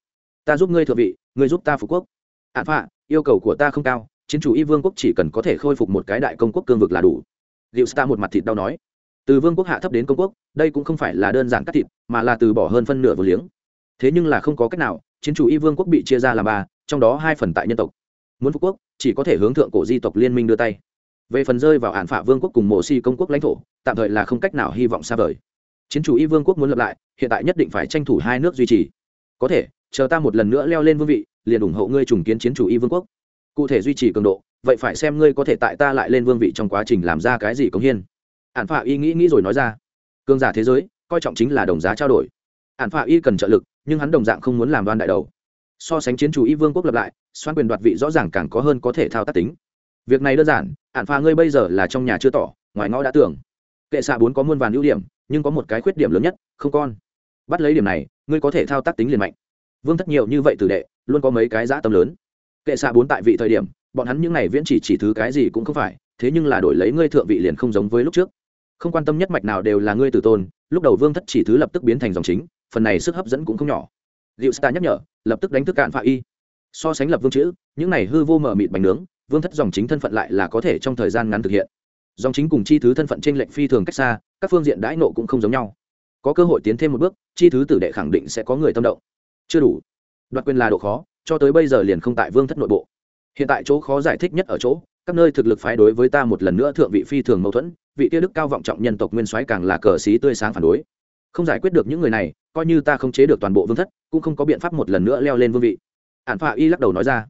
Ta giúp ngươi thượng vị, ngươi giúp ta phục quốc. Hạn phả yêu cầu của ta không cao, chiến chủ y vương quốc chỉ cần có thể khôi phục một cái đại công quốc cương vực là đủ. Liệu ta một mặt thịt đau nói. Từ vương quốc hạ thấp đến công quốc, đây cũng không phải là đơn giản cắt thịt, mà là từ bỏ hơn phân nửa vô liếng. Thế nhưng là không có cách nào, chiến chủ y vương quốc bị chia ra làm ba trong đó hai phần tại nhân tộc. Muốn phục quốc, chỉ có thể hướng thượng cổ di tộc liên minh đưa tay. Về phần rơi vào ản phạ vương quốc cùng mộ si công quốc lãnh thổ, tạm thời là không cách nào hy vọng xa vời. Chiến chủ y vương quốc muốn lập lại, hiện tại nhất định phải tranh thủ hai nước duy trì. Có thể, chờ ta một lần nữa leo lên vương vị, liền ủng hộ ngươi trùng kiến chiến chủ y vương quốc. Cụ thể duy trì cường độ, vậy phải xem ngươi có thể tại ta lại lên vương vị trong quá trình làm ra cái gì công hiên ản phạ y nghĩ nghĩ rồi nói ra. Cương giả thế giới, coi trọng chính là đồng giá trao đổi. Ản phạ y cần trợ lực, nhưng hắn đồng dạng không muốn làm đoan đại đầu so sánh chiến chủ y vương quốc lập lại, xoan quyền đoạt vị rõ ràng càng có hơn có thể thao tác tính. Việc này đơn giản ản pha ngươi bây giờ là trong nhà chưa tỏ, ngoài ngõ đã tưởng. Kệ xạ bốn có muôn vàn ưu điểm, nhưng có một cái khuyết điểm lớn nhất, không con. Bắt lấy điểm này, ngươi có thể thao tác tính liền mạnh. Vương thất nhiều như vậy tử đệ, luôn có mấy cái dã tâm lớn. Kệ xạ bốn tại vị thời điểm, bọn hắn những n à y viễn chỉ chỉ thứ cái gì cũng không phải, thế nhưng là đổi lấy ngươi thượng vị liền không giống với lúc trước. Không quan tâm nhất mạch nào đều là ngươi tử tôn, lúc đầu vương thất chỉ thứ lập tức biến thành dòng chính, phần này sức hấp dẫn cũng không nhỏ. Liệu star nhắc nhở lập tức đánh thức cạn phạ y. So sánh lập vương chữ, những này hư vô mở mịt bánh nướng, vương thất dòng chính thân phận lại là có thể trong thời gian ngắn thực hiện. Dòng chính cùng chi thứ thân phận trên lệnh phi thường cách xa, các phương diện đãi nộ cũng không giống nhau. Có cơ hội tiến thêm một bước, chi thứ tử đệ khẳng định sẽ có người tâm động. Chưa đủ. Đoạt quyền là độ khó, cho tới bây giờ liền không tại vương thất nội bộ. Hiện tại chỗ khó giải thích nhất ở chỗ, các nơi thực lực phái đối với ta một lần nữa thượng vị phi thường mâu thuẫn, vị tiêu đức cao vọng trọng nhân tộc nguyên soái càng là cờ xí tươi sáng phản đối. Không giải quyết được những người này coi như ta không chế được toàn bộ vương thất cũng không có biện pháp một lần nữa leo lên vương vị ản phạ y lắc đầu nói ra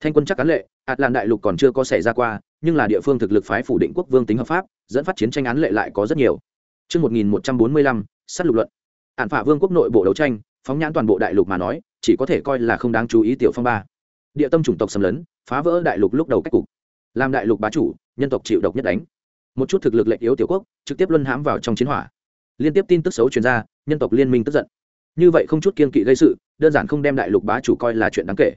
thanh quân chắc cán lệ ạt làn đại lục còn chưa có xảy ra qua nhưng là địa phương thực lực phái phủ định quốc vương tính hợp pháp dẫn phát chiến tranh án lệ lại có rất nhiều Trước 1145, sát lục luận. Ản phả vương quốc nội bộ đấu tranh, phóng nhãn toàn bộ đại lục mà nói, chỉ có thể coi là không đáng chú ý tiểu phong ba. Địa tâm chủng tộc xâm lấn, phá vỡ đại lục lúc đầu cách cục. Làm đại lục bá chủ, nhân tộc chịu độc nhất đánh. Một chút thực lực lệch yếu tiểu quốc, trực tiếp luân hãm vào trong chiến hỏa. Liên tiếp tin tức xấu truyền ra, nhân tộc liên minh tức giận. Như vậy không chút kiên kỵ gây sự, đơn giản không đem đại lục bá chủ coi là chuyện đáng kể.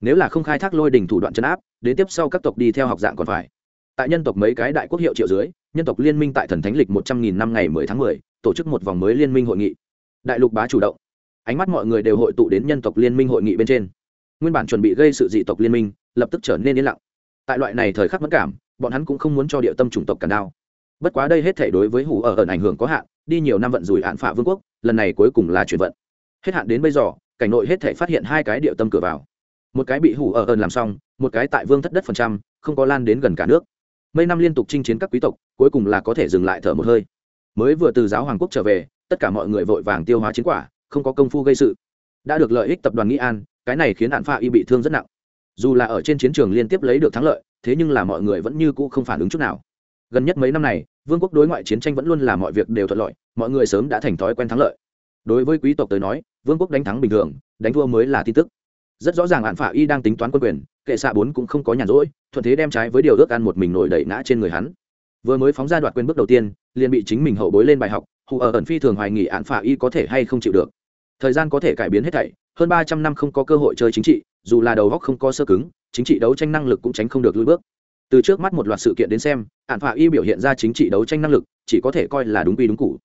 Nếu là không khai thác lôi đỉnh thủ đoạn chấn áp, đến tiếp sau các tộc đi theo học dạng còn phải. Tại nhân tộc mấy cái đại quốc hiệu triệu dưới, nhân tộc liên minh tại thần thánh lịch một trăm nghìn năm ngày mười tháng mười tổ chức một vòng mới liên minh hội nghị đại lục bá chủ động ánh mắt mọi người đều hội tụ đến nhân tộc liên minh hội nghị bên trên nguyên bản chuẩn bị gây sự dị tộc liên minh lập tức trở nên yên lặng tại loại này thời khắc mất cảm bọn hắn cũng không muốn cho địa tâm chủng tộc cản đao bất quá đây hết thể đối với hủ ở ẩn ảnh hưởng có hạn đi nhiều năm vận rủi hạn phả vương quốc, lần này cuối cùng là chuyển vận. Hết hạn đến bây giờ, cảnh nội hết thể phát hiện hai cái địa tâm cửa vào. Một cái bị hủ ở ẩn làm xong, một cái tại vương thất đất phần trăm, không có lan đến gần cả nước. Mấy năm liên tục chinh chiến các quý tộc, cuối cùng là có thể dừng lại thở một hơi. Mới vừa từ giáo hoàng quốc trở về, tất cả mọi người vội vàng tiêu hóa chiến quả, không có công phu gây sự. Đã được lợi ích tập đoàn nghĩ an, cái này khiến hạn pha y bị thương rất nặng. Dù là ở trên chiến trường liên tiếp lấy được thắng lợi, thế nhưng là mọi người vẫn như cũ không phản ứng chút nào gần nhất mấy năm này, vương quốc đối ngoại chiến tranh vẫn luôn là mọi việc đều thuận lợi, mọi người sớm đã thành thói quen thắng lợi. Đối với quý tộc tới nói, vương quốc đánh thắng bình thường, đánh thua mới là tin tức. Rất rõ ràng hạn phả y đang tính toán quân quyền, kệ xạ bốn cũng không có nhàn rỗi, thuận thế đem trái với điều ước ăn một mình nổi đẩy ngã trên người hắn. Vừa mới phóng ra đoạt quyền bước đầu tiên, liền bị chính mình hậu bối lên bài học, hù ở ẩn phi thường hoài nghị hạn phả y có thể hay không chịu được. Thời gian có thể cải biến hết thảy, hơn ba trăm năm không có cơ hội chơi chính trị, dù là đầu góc không có sơ cứng, chính trị đấu tranh năng lực cũng tránh không được lùi bước từ trước mắt một loạt sự kiện đến xem hạn phạ y biểu hiện ra chính trị đấu tranh năng lực, chỉ có thể coi là đúng quy đúng cụ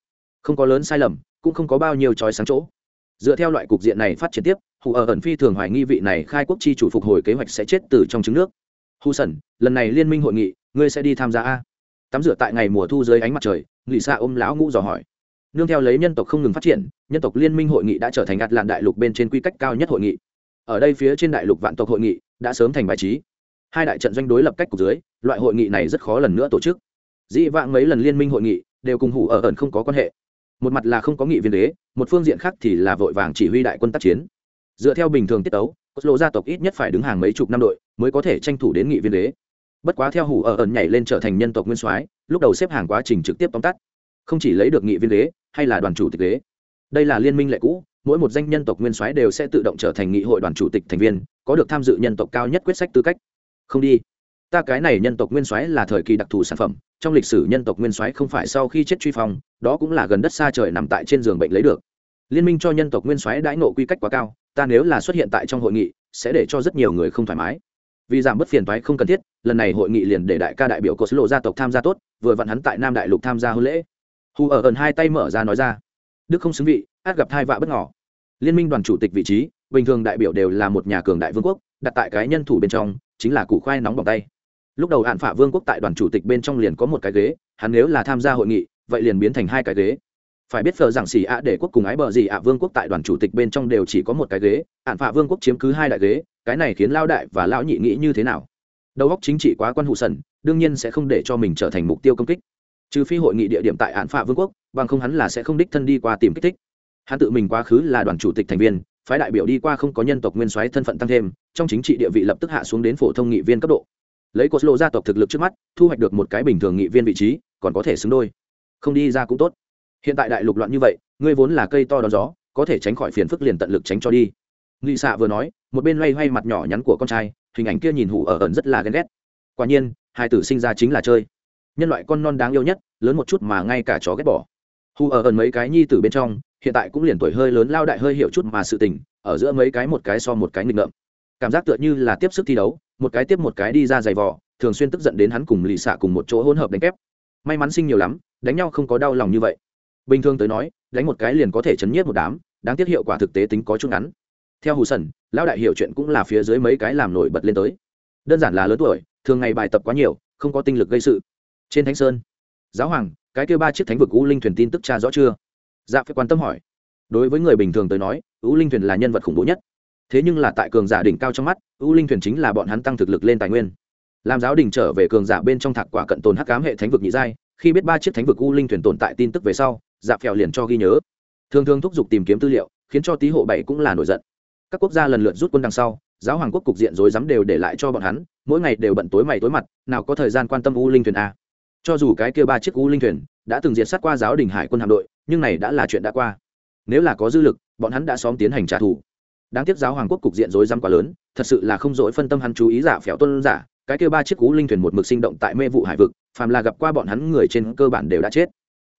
không có lớn sai lầm, cũng không có bao nhiêu trói sáng chỗ. Dựa theo loại cục diện này phát triển tiếp, hù ở ẩn phi thường hoài nghi vị này khai quốc chi chủ phục hồi kế hoạch sẽ chết từ trong trứng nước. Hù sẩn, lần này liên minh hội nghị, ngươi sẽ đi tham gia a? Tắm rửa tại ngày mùa thu dưới ánh mặt trời lì xa ôm lão ngũ dò hỏi. Nương theo lấy nhân tộc không ngừng phát triển, nhân tộc liên minh hội nghị đã trở thành ạt lạn đại lục bên trên quy cách cao nhất hội nghị. Ở đây phía trên đại lục vạn tộc hội nghị đã sớm thành bài trí hai đại trận doanh đối lập cách cục dưới, loại hội nghị này rất khó lần nữa tổ chức. Dĩ vãng mấy lần liên minh hội nghị, đều cùng hủ ở ẩn không có quan hệ. Một mặt là không có nghị viên đế, một phương diện khác thì là vội vàng chỉ huy đại quân tác chiến. Dựa theo bình thường tiết tấu cốt lộ gia tộc ít nhất phải đứng hàng mấy chục năm đội mới có thể tranh thủ đến nghị viên đế. Bất quá theo hủ ở ẩn nhảy lên trở thành nhân tộc nguyên soái, lúc đầu xếp hàng quá trình trực tiếp tóm tắt. Không chỉ lấy được nghị viên đế, hay là đoàn chủ tịch đế. Đây là liên minh lệ cũ, mỗi một danh nhân tộc nguyên soái đều sẽ tự động trở thành nghị hội đoàn chủ tịch thành viên, có được tham dự nhân tộc cao nhất quyết sách tư cách không đi. Ta cái này nhân tộc nguyên soái là thời kỳ đặc thù sản phẩm, trong lịch sử nhân tộc nguyên soái không phải sau khi chết truy phong, đó cũng là gần đất xa trời nằm tại trên giường bệnh lấy được. Liên minh cho nhân tộc nguyên soái đãi nộ quy cách quá cao, ta nếu là xuất hiện tại trong hội nghị, sẽ để cho rất nhiều người không thoải mái. Vì giảm bớt phiền toái không cần thiết, lần này hội nghị liền để đại ca đại biểu có số lộ gia tộc tham gia tốt, vừa vặn hắn tại nam đại lục tham gia hôn lễ. Hù ở ẩn hai tay mở ra nói ra. Đức không xứng vị, át gặp thai vạ bất ngỏ. Liên minh đoàn chủ tịch vị trí, bình thường đại biểu đều là một nhà cường đại vương quốc, đặt tại cái nhân thủ bên trong chính là củ khoai nóng bỏng tay. Lúc đầu hạn phả vương quốc tại đoàn chủ tịch bên trong liền có một cái ghế, hắn nếu là tham gia hội nghị, vậy liền biến thành hai cái ghế. Phải biết phờ rằng xì ạ để quốc cùng ái bờ gì ạ vương quốc tại đoàn chủ tịch bên trong đều chỉ có một cái ghế hạn phả vương quốc chiếm cứ hai đại ghế, cái này khiến lao đại và lão nhị nghĩ như thế nào? Đầu óc chính trị quá quan hụ sần, đương nhiên sẽ không để cho mình trở thành mục tiêu công kích. Trừ phi hội nghị địa điểm tại hạn phả vương quốc, bằng không hắn là sẽ không đích thân đi qua tìm kích thích. Hắn tự mình quá khứ là đoàn chủ tịch thành viên phái đại biểu đi qua không có nhân tộc nguyên soái thân phận tăng thêm, trong chính trị địa vị lập tức hạ xuống đến phổ thông nghị viên cấp độ. Lấy cột lộ gia tộc thực lực trước mắt, thu hoạch được một cái bình thường nghị viên vị trí, còn có thể xứng đôi. Không đi ra cũng tốt. Hiện tại đại lục loạn như vậy, ngươi vốn là cây to đón gió, có thể tránh khỏi phiền phức liền tận lực tránh cho đi. Nghị xạ vừa nói, một bên loay hoay mặt nhỏ nhắn của con trai, hình ảnh kia nhìn hủ ở ẩn rất là ghen ghét. Quả nhiên, hai tử sinh ra chính là chơi. Nhân loại con non đáng yêu nhất, lớn một chút mà ngay cả chó ghét bỏ. Hù ở ẩn mấy cái nhi tử bên trong hiện tại cũng liền tuổi hơi lớn lao đại hơi hiểu chút mà sự tình, ở giữa mấy cái một cái so một cái nghịch ngợm. Cảm giác tựa như là tiếp sức thi đấu, một cái tiếp một cái đi ra giày vò, thường xuyên tức giận đến hắn cùng lì xạ cùng một chỗ hỗn hợp đánh kép. May mắn sinh nhiều lắm, đánh nhau không có đau lòng như vậy. Bình thường tới nói, đánh một cái liền có thể chấn nhiếp một đám, đáng tiếc hiệu quả thực tế tính có chút ngắn. Theo hù sần lão đại hiểu chuyện cũng là phía dưới mấy cái làm nổi bật lên tới. Đơn giản là lớn tuổi, thường ngày bài tập quá nhiều, không có tinh lực gây sự. Trên thánh sơn, giáo hoàng, cái kêu ba chiếc thánh vực u linh thuyền tin tức cha rõ chưa? Dạ phải quan tâm hỏi. Đối với người bình thường tới nói, u linh thuyền là nhân vật khủng bố nhất. Thế nhưng là tại cường giả đỉnh cao trong mắt, u linh thuyền chính là bọn hắn tăng thực lực lên tài nguyên. Làm giáo đình trở về cường giả bên trong thạc quả cận tồn hắc cám hệ thánh vực nhị giai, khi biết ba chiếc thánh vực u linh thuyền tồn tại tin tức về sau dạ phèo liền cho ghi nhớ. Thường thường thúc giục tìm kiếm tư liệu, khiến cho tý hộ bảy cũng là nổi giận. Các quốc gia lần lượt rút quân đằng sau, giáo hoàng quốc cục diện rối rắm đều để lại cho bọn hắn, mỗi ngày đều bận tối mày tối mặt, nào có thời gian quan tâm u linh thuyền a cho dù cái kia ba chiếc u linh thuyền đã từng diệt sát qua giáo đình hải quân hạm đội, nhưng này đã là chuyện đã qua. Nếu là có dư lực, bọn hắn đã xóm tiến hành trả thù. Đáng tiếc giáo hoàng quốc cục diện rối rắm quá lớn, thật sự là không dỗi phân tâm hắn chú ý giả phèo tuân giả, cái kia ba chiếc cú linh thuyền một mực sinh động tại mê vụ hải vực, phàm là gặp qua bọn hắn người trên cơ bản đều đã chết.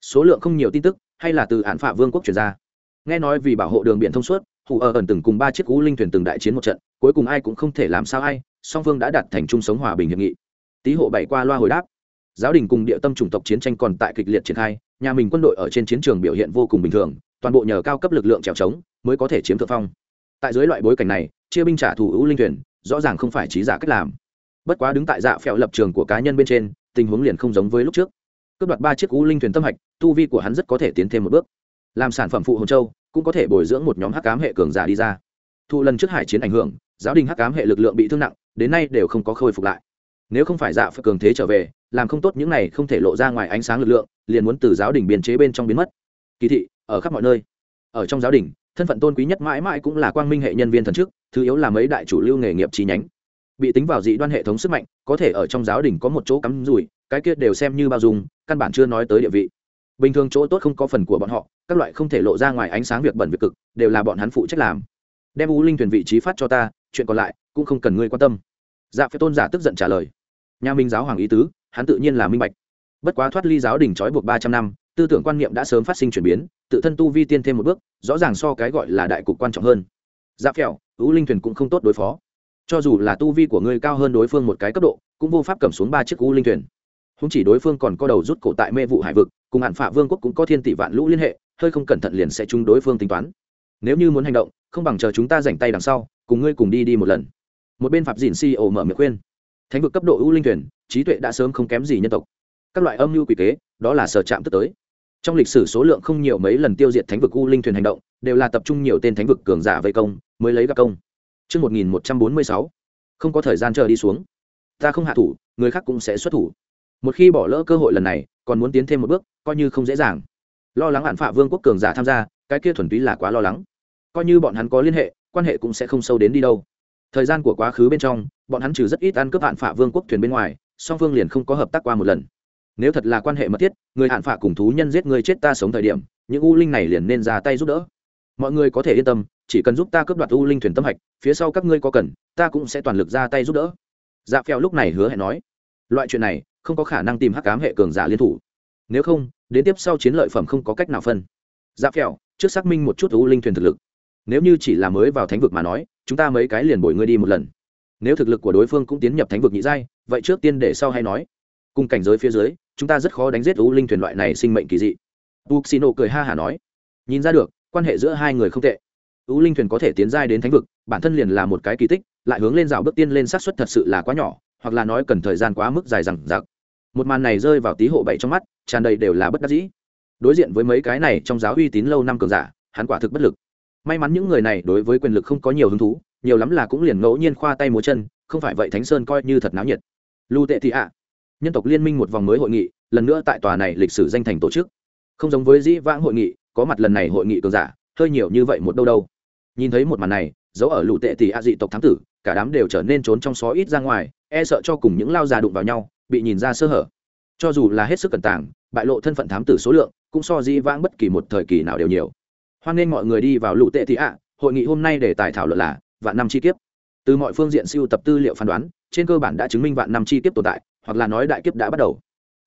Số lượng không nhiều tin tức, hay là từ án phạ vương quốc chuyển ra. Nghe nói vì bảo hộ đường biển thông suốt, hù ở ẩn từng cùng ba chiếc cú linh thuyền từng đại chiến một trận, cuối cùng ai cũng không thể làm sao ai, song phương đã đặt thành chung sống hòa bình hiệp nghị. Tý hộ bảy qua loa hồi đáp giáo đình cùng địa tâm chủng tộc chiến tranh còn tại kịch liệt triển khai, nhà mình quân đội ở trên chiến trường biểu hiện vô cùng bình thường, toàn bộ nhờ cao cấp lực lượng trèo trống mới có thể chiếm thượng phong. Tại dưới loại bối cảnh này, chia binh trả thù ưu linh thuyền, rõ ràng không phải trí giả cách làm. Bất quá đứng tại dạ phèo lập trường của cá nhân bên trên, tình huống liền không giống với lúc trước. Cướp đoạt ba chiếc ưu linh thuyền tâm hạch, tu vi của hắn rất có thể tiến thêm một bước. Làm sản phẩm phụ hồn châu, cũng có thể bồi dưỡng một nhóm hắc cám hệ cường giả đi ra. Thụ lần trước hải chiến ảnh hưởng, giáo đình hắc cám hệ lực lượng bị thương nặng, đến nay đều không có khôi phục lại. Nếu không phải dạ phải cường thế trở về làm không tốt những này không thể lộ ra ngoài ánh sáng lực lượng, liền muốn từ giáo đình biên chế bên trong biến mất. Kỳ thị, ở khắp mọi nơi. Ở trong giáo đình, thân phận tôn quý nhất mãi mãi cũng là quang minh hệ nhân viên thần chức, thứ yếu là mấy đại chủ lưu nghề nghiệp chi nhánh. Bị tính vào dị đoan hệ thống sức mạnh, có thể ở trong giáo đình có một chỗ cắm rủi, cái kia đều xem như bao dung, căn bản chưa nói tới địa vị. Bình thường chỗ tốt không có phần của bọn họ, các loại không thể lộ ra ngoài ánh sáng việc bẩn việc cực, đều là bọn hắn phụ trách làm. Đem u linh thuyền vị trí phát cho ta, chuyện còn lại, cũng không cần ngươi quan tâm. Dạ phép tôn giả tức giận trả lời. Nhà minh giáo hoàng ý tứ hắn tự nhiên là minh bạch. Bất quá thoát ly giáo đình trói buộc ba trăm năm, tư tưởng quan niệm đã sớm phát sinh chuyển biến, tự thân tu vi tiên thêm một bước, rõ ràng so cái gọi là đại cục quan trọng hơn. Giáp phèo ưu linh thuyền cũng không tốt đối phó. Cho dù là tu vi của ngươi cao hơn đối phương một cái cấp độ, cũng vô pháp cầm xuống ba chiếc u linh thuyền. Không chỉ đối phương còn có đầu rút cổ tại mê vụ hải vực, cùng hạn phạ vương quốc cũng có thiên tỷ vạn lũ liên hệ, hơi không cẩn thận liền sẽ chúng đối phương tính toán. Nếu như muốn hành động, không bằng chờ chúng ta dành tay đằng sau, cùng ngươi cùng đi đi một lần. Một bên phạm dìn si ổ mở miệng khuyên thánh vực cấp độ ưu linh thuyền trí tuệ đã sớm không kém gì nhân tộc các loại âm mưu quỷ kế đó là sở chạm tức tới trong lịch sử số lượng không nhiều mấy lần tiêu diệt thánh vực u linh thuyền hành động đều là tập trung nhiều tên thánh vực cường giả vây công mới lấy gặp công Trước 1146, không có thời gian chờ đi xuống. Ta không hạ thủ, người khác cũng sẽ xuất thủ. Một khi bỏ lỡ cơ hội lần này, còn muốn tiến thêm một bước, coi như không dễ dàng. Lo lắng hạn phạ vương quốc cường giả tham gia, cái kia thuần túy là quá lo lắng. Coi như bọn hắn có liên hệ, quan hệ cũng sẽ không sâu đến đi đâu. Thời gian của quá khứ bên trong, bọn hắn trừ rất ít ăn cướp hạn phạ vương quốc thuyền bên ngoài, song phương liền không có hợp tác qua một lần. Nếu thật là quan hệ mật thiết người hạn phạ cùng thú nhân giết người chết ta sống thời điểm những u linh này liền nên ra tay giúp đỡ. Mọi người có thể yên tâm chỉ cần giúp ta cướp đoạt u linh thuyền tâm hạch phía sau các ngươi có cần ta cũng sẽ toàn lực ra tay giúp đỡ. Dạ phèo lúc này hứa hẹn nói loại chuyện này không có khả năng tìm hắc cám hệ cường giả liên thủ. Nếu không đến tiếp sau chiến lợi phẩm không có cách nào phân. Dạ phèo trước xác minh một chút u linh thuyền thực lực. Nếu như chỉ là mới vào thánh vực mà nói chúng ta mấy cái liền bồi ngươi đi một lần. Nếu thực lực của đối phương cũng tiến nhập thánh vực nhị giai, vậy trước tiên để sau hay nói. Cùng cảnh giới phía dưới, chúng ta rất khó đánh giết u linh thuyền loại này sinh mệnh kỳ dị. U xì nổ cười ha hả nói. Nhìn ra được, quan hệ giữa hai người không tệ. U linh thuyền có thể tiến giai đến thánh vực, bản thân liền là một cái kỳ tích, lại hướng lên rào bước tiên lên xác suất thật sự là quá nhỏ, hoặc là nói cần thời gian quá mức dài rằng giặc một màn này rơi vào tí hộ bảy trong mắt, tràn đầy đều là bất đắc dĩ. Đối diện với mấy cái này trong giáo uy tín lâu năm cường giả, hắn quả thực bất lực may mắn những người này đối với quyền lực không có nhiều hứng thú, nhiều lắm là cũng liền ngẫu nhiên khoa tay múa chân, không phải vậy thánh sơn coi như thật náo nhiệt. Lưu tệ thị ạ. Nhân tộc liên minh một vòng mới hội nghị, lần nữa tại tòa này lịch sử danh thành tổ chức. Không giống với dĩ vãng hội nghị, có mặt lần này hội nghị cường giả, hơi nhiều như vậy một đâu đâu. Nhìn thấy một màn này, dấu ở lũ tệ tỷ a dị tộc thám tử, cả đám đều trở nên trốn trong xó ít ra ngoài e sợ cho cùng những lao già đụng vào nhau, bị nhìn ra sơ hở. Cho dù là hết sức cẩn tàng, bại lộ thân phận thám tử số lượng, cũng so dĩ vãng bất kỳ một thời kỳ nào đều nhiều hoan nghênh mọi người đi vào lũ tệ thị a hội nghị hôm nay để tài thảo luận là vạn năm chi kiếp. Từ mọi phương diện siêu tập tư liệu phán đoán, trên cơ bản đã chứng minh vạn năm chi kiếp tồn tại, hoặc là nói đại kiếp đã bắt đầu.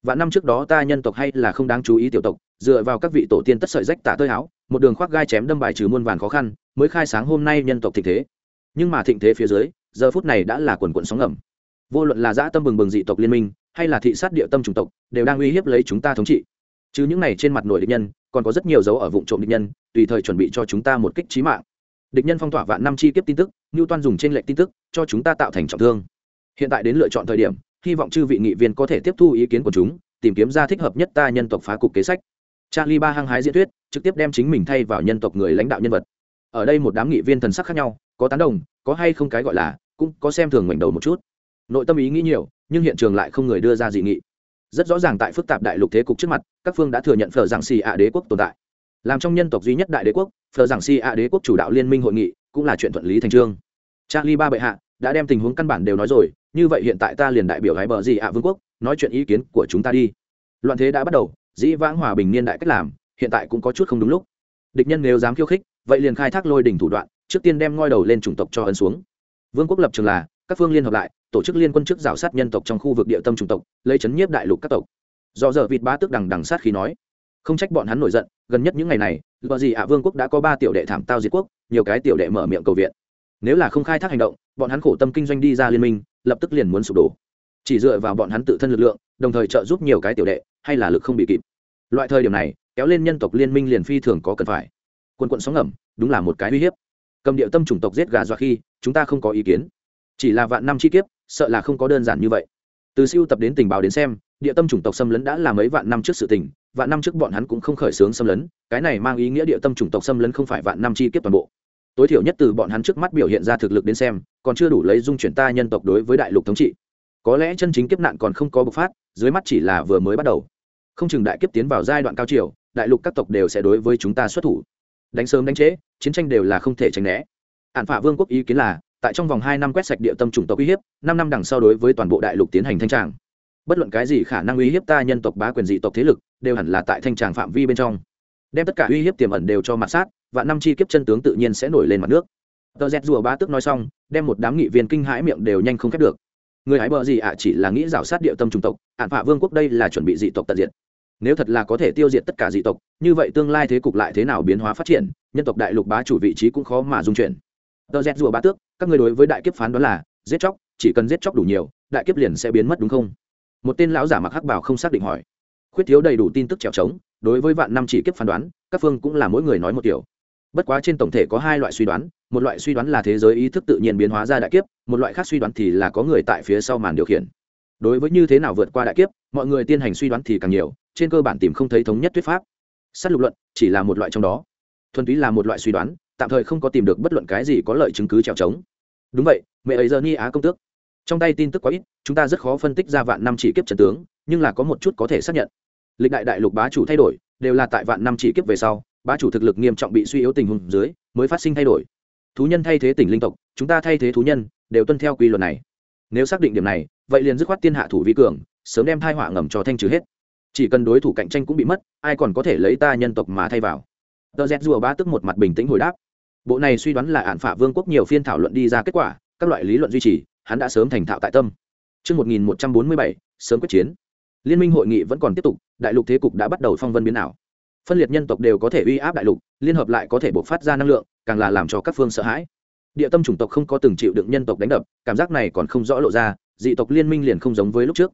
Vạn năm trước đó ta nhân tộc hay là không đáng chú ý tiểu tộc, dựa vào các vị tổ tiên tất sợi rách tả tơi áo, một đường khoác gai chém đâm bài trừ muôn vàn khó khăn, mới khai sáng hôm nay nhân tộc thịnh thế. Nhưng mà thịnh thế phía dưới, giờ phút này đã là quần quận sóng ngầm. Vô luận là dã tâm bừng bừng dị tộc liên minh, hay là thị sát địa tâm chủng tộc, đều đang uy hiếp lấy chúng ta thống trị. Chứ những này trên mặt nổi địch nhân còn có rất nhiều dấu ở vụ trộm địch nhân, tùy thời chuẩn bị cho chúng ta một kích trí mạng. Địch nhân phong tỏa vạn năm chi kiếp tin tức như toan dùng trên lệnh tin tức, cho chúng ta tạo thành trọng thương. Hiện tại đến lựa chọn thời điểm, hy vọng chư vị nghị viên có thể tiếp thu ý kiến của chúng, tìm kiếm ra thích hợp nhất ta nhân tộc phá cục kế sách. Charlie ba hăng hái diễn thuyết, trực tiếp đem chính mình thay vào nhân tộc người lãnh đạo nhân vật. Ở đây một đám nghị viên thần sắc khác nhau, có tán đồng, có hay không cái gọi là, cũng có xem thường ngoảnh đầu một chút. Nội tâm ý nghĩ nhiều, nhưng hiện trường lại không người đưa ra dị nghị rất rõ ràng tại phức tạp đại lục thế cục trước mặt, các phương đã thừa nhận phở giảng xì ạ đế quốc tồn tại. Làm trong nhân tộc duy nhất đại đế quốc, phở giảng xì ạ đế quốc chủ đạo liên minh hội nghị cũng là chuyện thuận lý thành trương. Charlie ba bệ hạ đã đem tình huống căn bản đều nói rồi, như vậy hiện tại ta liền đại biểu gái bờ gì ạ vương quốc, nói chuyện ý kiến của chúng ta đi. Loạn thế đã bắt đầu, dĩ vãng hòa bình niên đại cách làm, hiện tại cũng có chút không đúng lúc. Địch nhân nếu dám khiêu khích, vậy liền khai thác lôi đỉnh thủ đoạn, trước tiên đem ngoi đầu lên chủng tộc cho ấn xuống. Vương quốc lập trường là, các phương liên hợp lại tổ chức liên quân chức rào sát nhân tộc trong khu vực địa tâm chủng tộc, lấy chấn nhiếp đại lục các tộc. Do giờ vịt ba tức đằng đằng sát khi nói, không trách bọn hắn nổi giận, gần nhất những ngày này vợ gì ạ vương quốc đã có ba tiểu đệ thảm tao diệt quốc, nhiều cái tiểu đệ mở miệng cầu viện. Nếu là không khai thác hành động, bọn hắn khổ tâm kinh doanh đi ra liên minh, lập tức liền muốn sụp đổ. Chỉ dựa vào bọn hắn tự thân lực lượng, đồng thời trợ giúp nhiều cái tiểu đệ, hay là lực không bị kịp. Loại thời điểm này, kéo lên nhân tộc liên minh liền phi thường có cần phải. Quân quận sóng ngầm, đúng là một cái uy hiếp. Cầm điệu tâm chủng tộc giết gà dọa khi, chúng ta không có ý kiến. Chỉ là vạn năm chi kiếp sợ là không có đơn giản như vậy. Từ siêu tập đến tình báo đến xem, địa tâm chủng tộc xâm lấn đã là mấy vạn năm trước sự tình, vạn năm trước bọn hắn cũng không khởi xướng xâm lấn, cái này mang ý nghĩa địa tâm chủng tộc xâm lấn không phải vạn năm chi kiếp toàn bộ. Tối thiểu nhất từ bọn hắn trước mắt biểu hiện ra thực lực đến xem, còn chưa đủ lấy dung chuyển ta nhân tộc đối với đại lục thống trị. Có lẽ chân chính kiếp nạn còn không có bộc phát, dưới mắt chỉ là vừa mới bắt đầu. Không chừng đại kiếp tiến vào giai đoạn cao chiều, đại lục các tộc đều sẽ đối với chúng ta xuất thủ. Đánh sớm đánh trễ, chiến tranh đều là không thể tránh né. Ạn phả vương quốc ý kiến là tại trong vòng hai năm quét sạch địa tâm chủng tộc uy hiếp, năm năm đằng sau đối với toàn bộ đại lục tiến hành thanh tràng. Bất luận cái gì khả năng uy hiếp ta nhân tộc bá quyền dị tộc thế lực, đều hẳn là tại thanh tràng phạm vi bên trong. Đem tất cả uy hiếp tiềm ẩn đều cho mặt sát, và năm chi kiếp chân tướng tự nhiên sẽ nổi lên mặt nước. Tờ z rùa bá tức nói xong, đem một đám nghị viên kinh hãi miệng đều nhanh không khép được. Người hãy bờ gì ạ, chỉ là nghĩ rào sát địa tâm chủng tộc ạn phạ vương quốc đây là chuẩn bị dị tộc tận diệt. Nếu thật là có thể tiêu diệt tất cả dị tộc, như vậy tương lai thế cục lại thế nào biến hóa phát triển, nhân tộc đại lục bá chủ vị trí cũng khó mà dung chuyển tờ z rùa ba tước, các người đối với đại kiếp phán đoán là, giết chóc, chỉ cần giết chóc đủ nhiều, đại kiếp liền sẽ biến mất đúng không? Một tên lão giả mặc hắc bảo không xác định hỏi. Khuyết thiếu đầy đủ tin tức trèo trống, đối với vạn năm chỉ kiếp phán đoán, các phương cũng là mỗi người nói một kiểu. Bất quá trên tổng thể có hai loại suy đoán, một loại suy đoán là thế giới ý thức tự nhiên biến hóa ra đại kiếp, một loại khác suy đoán thì là có người tại phía sau màn điều khiển. Đối với như thế nào vượt qua đại kiếp, mọi người tiên hành suy đoán thì càng nhiều, trên cơ bản tìm không thấy thống nhất thuyết pháp. S á t lục luận chỉ là một loại trong đó. Thuần túy là một loại suy đoán tạm thời không có tìm được bất luận cái gì có lợi chứng cứ trèo trống. Đúng vậy, mẹ ấy giờ ni á công tước. Trong tay tin tức quá ít, chúng ta rất khó phân tích ra vạn năm chỉ kiếp trần tướng, nhưng là có một chút có thể xác nhận. Lịch đại đại lục bá chủ thay đổi, đều là tại vạn năm chỉ kiếp về sau, bá chủ thực lực nghiêm trọng bị suy yếu tình huống dưới, mới phát sinh thay đổi. Thú nhân thay thế tỉnh linh tộc, chúng ta thay thế thú nhân, đều tuân theo quy luật này. Nếu xác định điểm này, vậy liền dứt khoát tiên hạ thủ vi cường, sớm đem thai họa ngầm cho thanh trừ hết. Chỉ cần đối thủ cạnh tranh cũng bị mất, ai còn có thể lấy ta nhân tộc mà thay vào? Tờ rét rùa ba tức một mặt bình tĩnh hồi đáp bộ này suy đoán là ạn phả vương quốc nhiều phiên thảo luận đi ra kết quả các loại lý luận duy trì hắn đã sớm thành thạo tại tâm Trước 1147, sớm quyết chiến. Liên minh hội nghị vẫn còn tiếp tục, đại lục thế cục đã bắt đầu phong vân biến ảo. Phân liệt nhân tộc đều có thể uy áp đại lục, liên hợp lại có thể bộc phát ra năng lượng, càng là làm cho các phương sợ hãi. Địa tâm chủng tộc không có từng chịu đựng nhân tộc đánh đập, cảm giác này còn không rõ lộ ra, dị tộc liên minh liền không giống với lúc trước.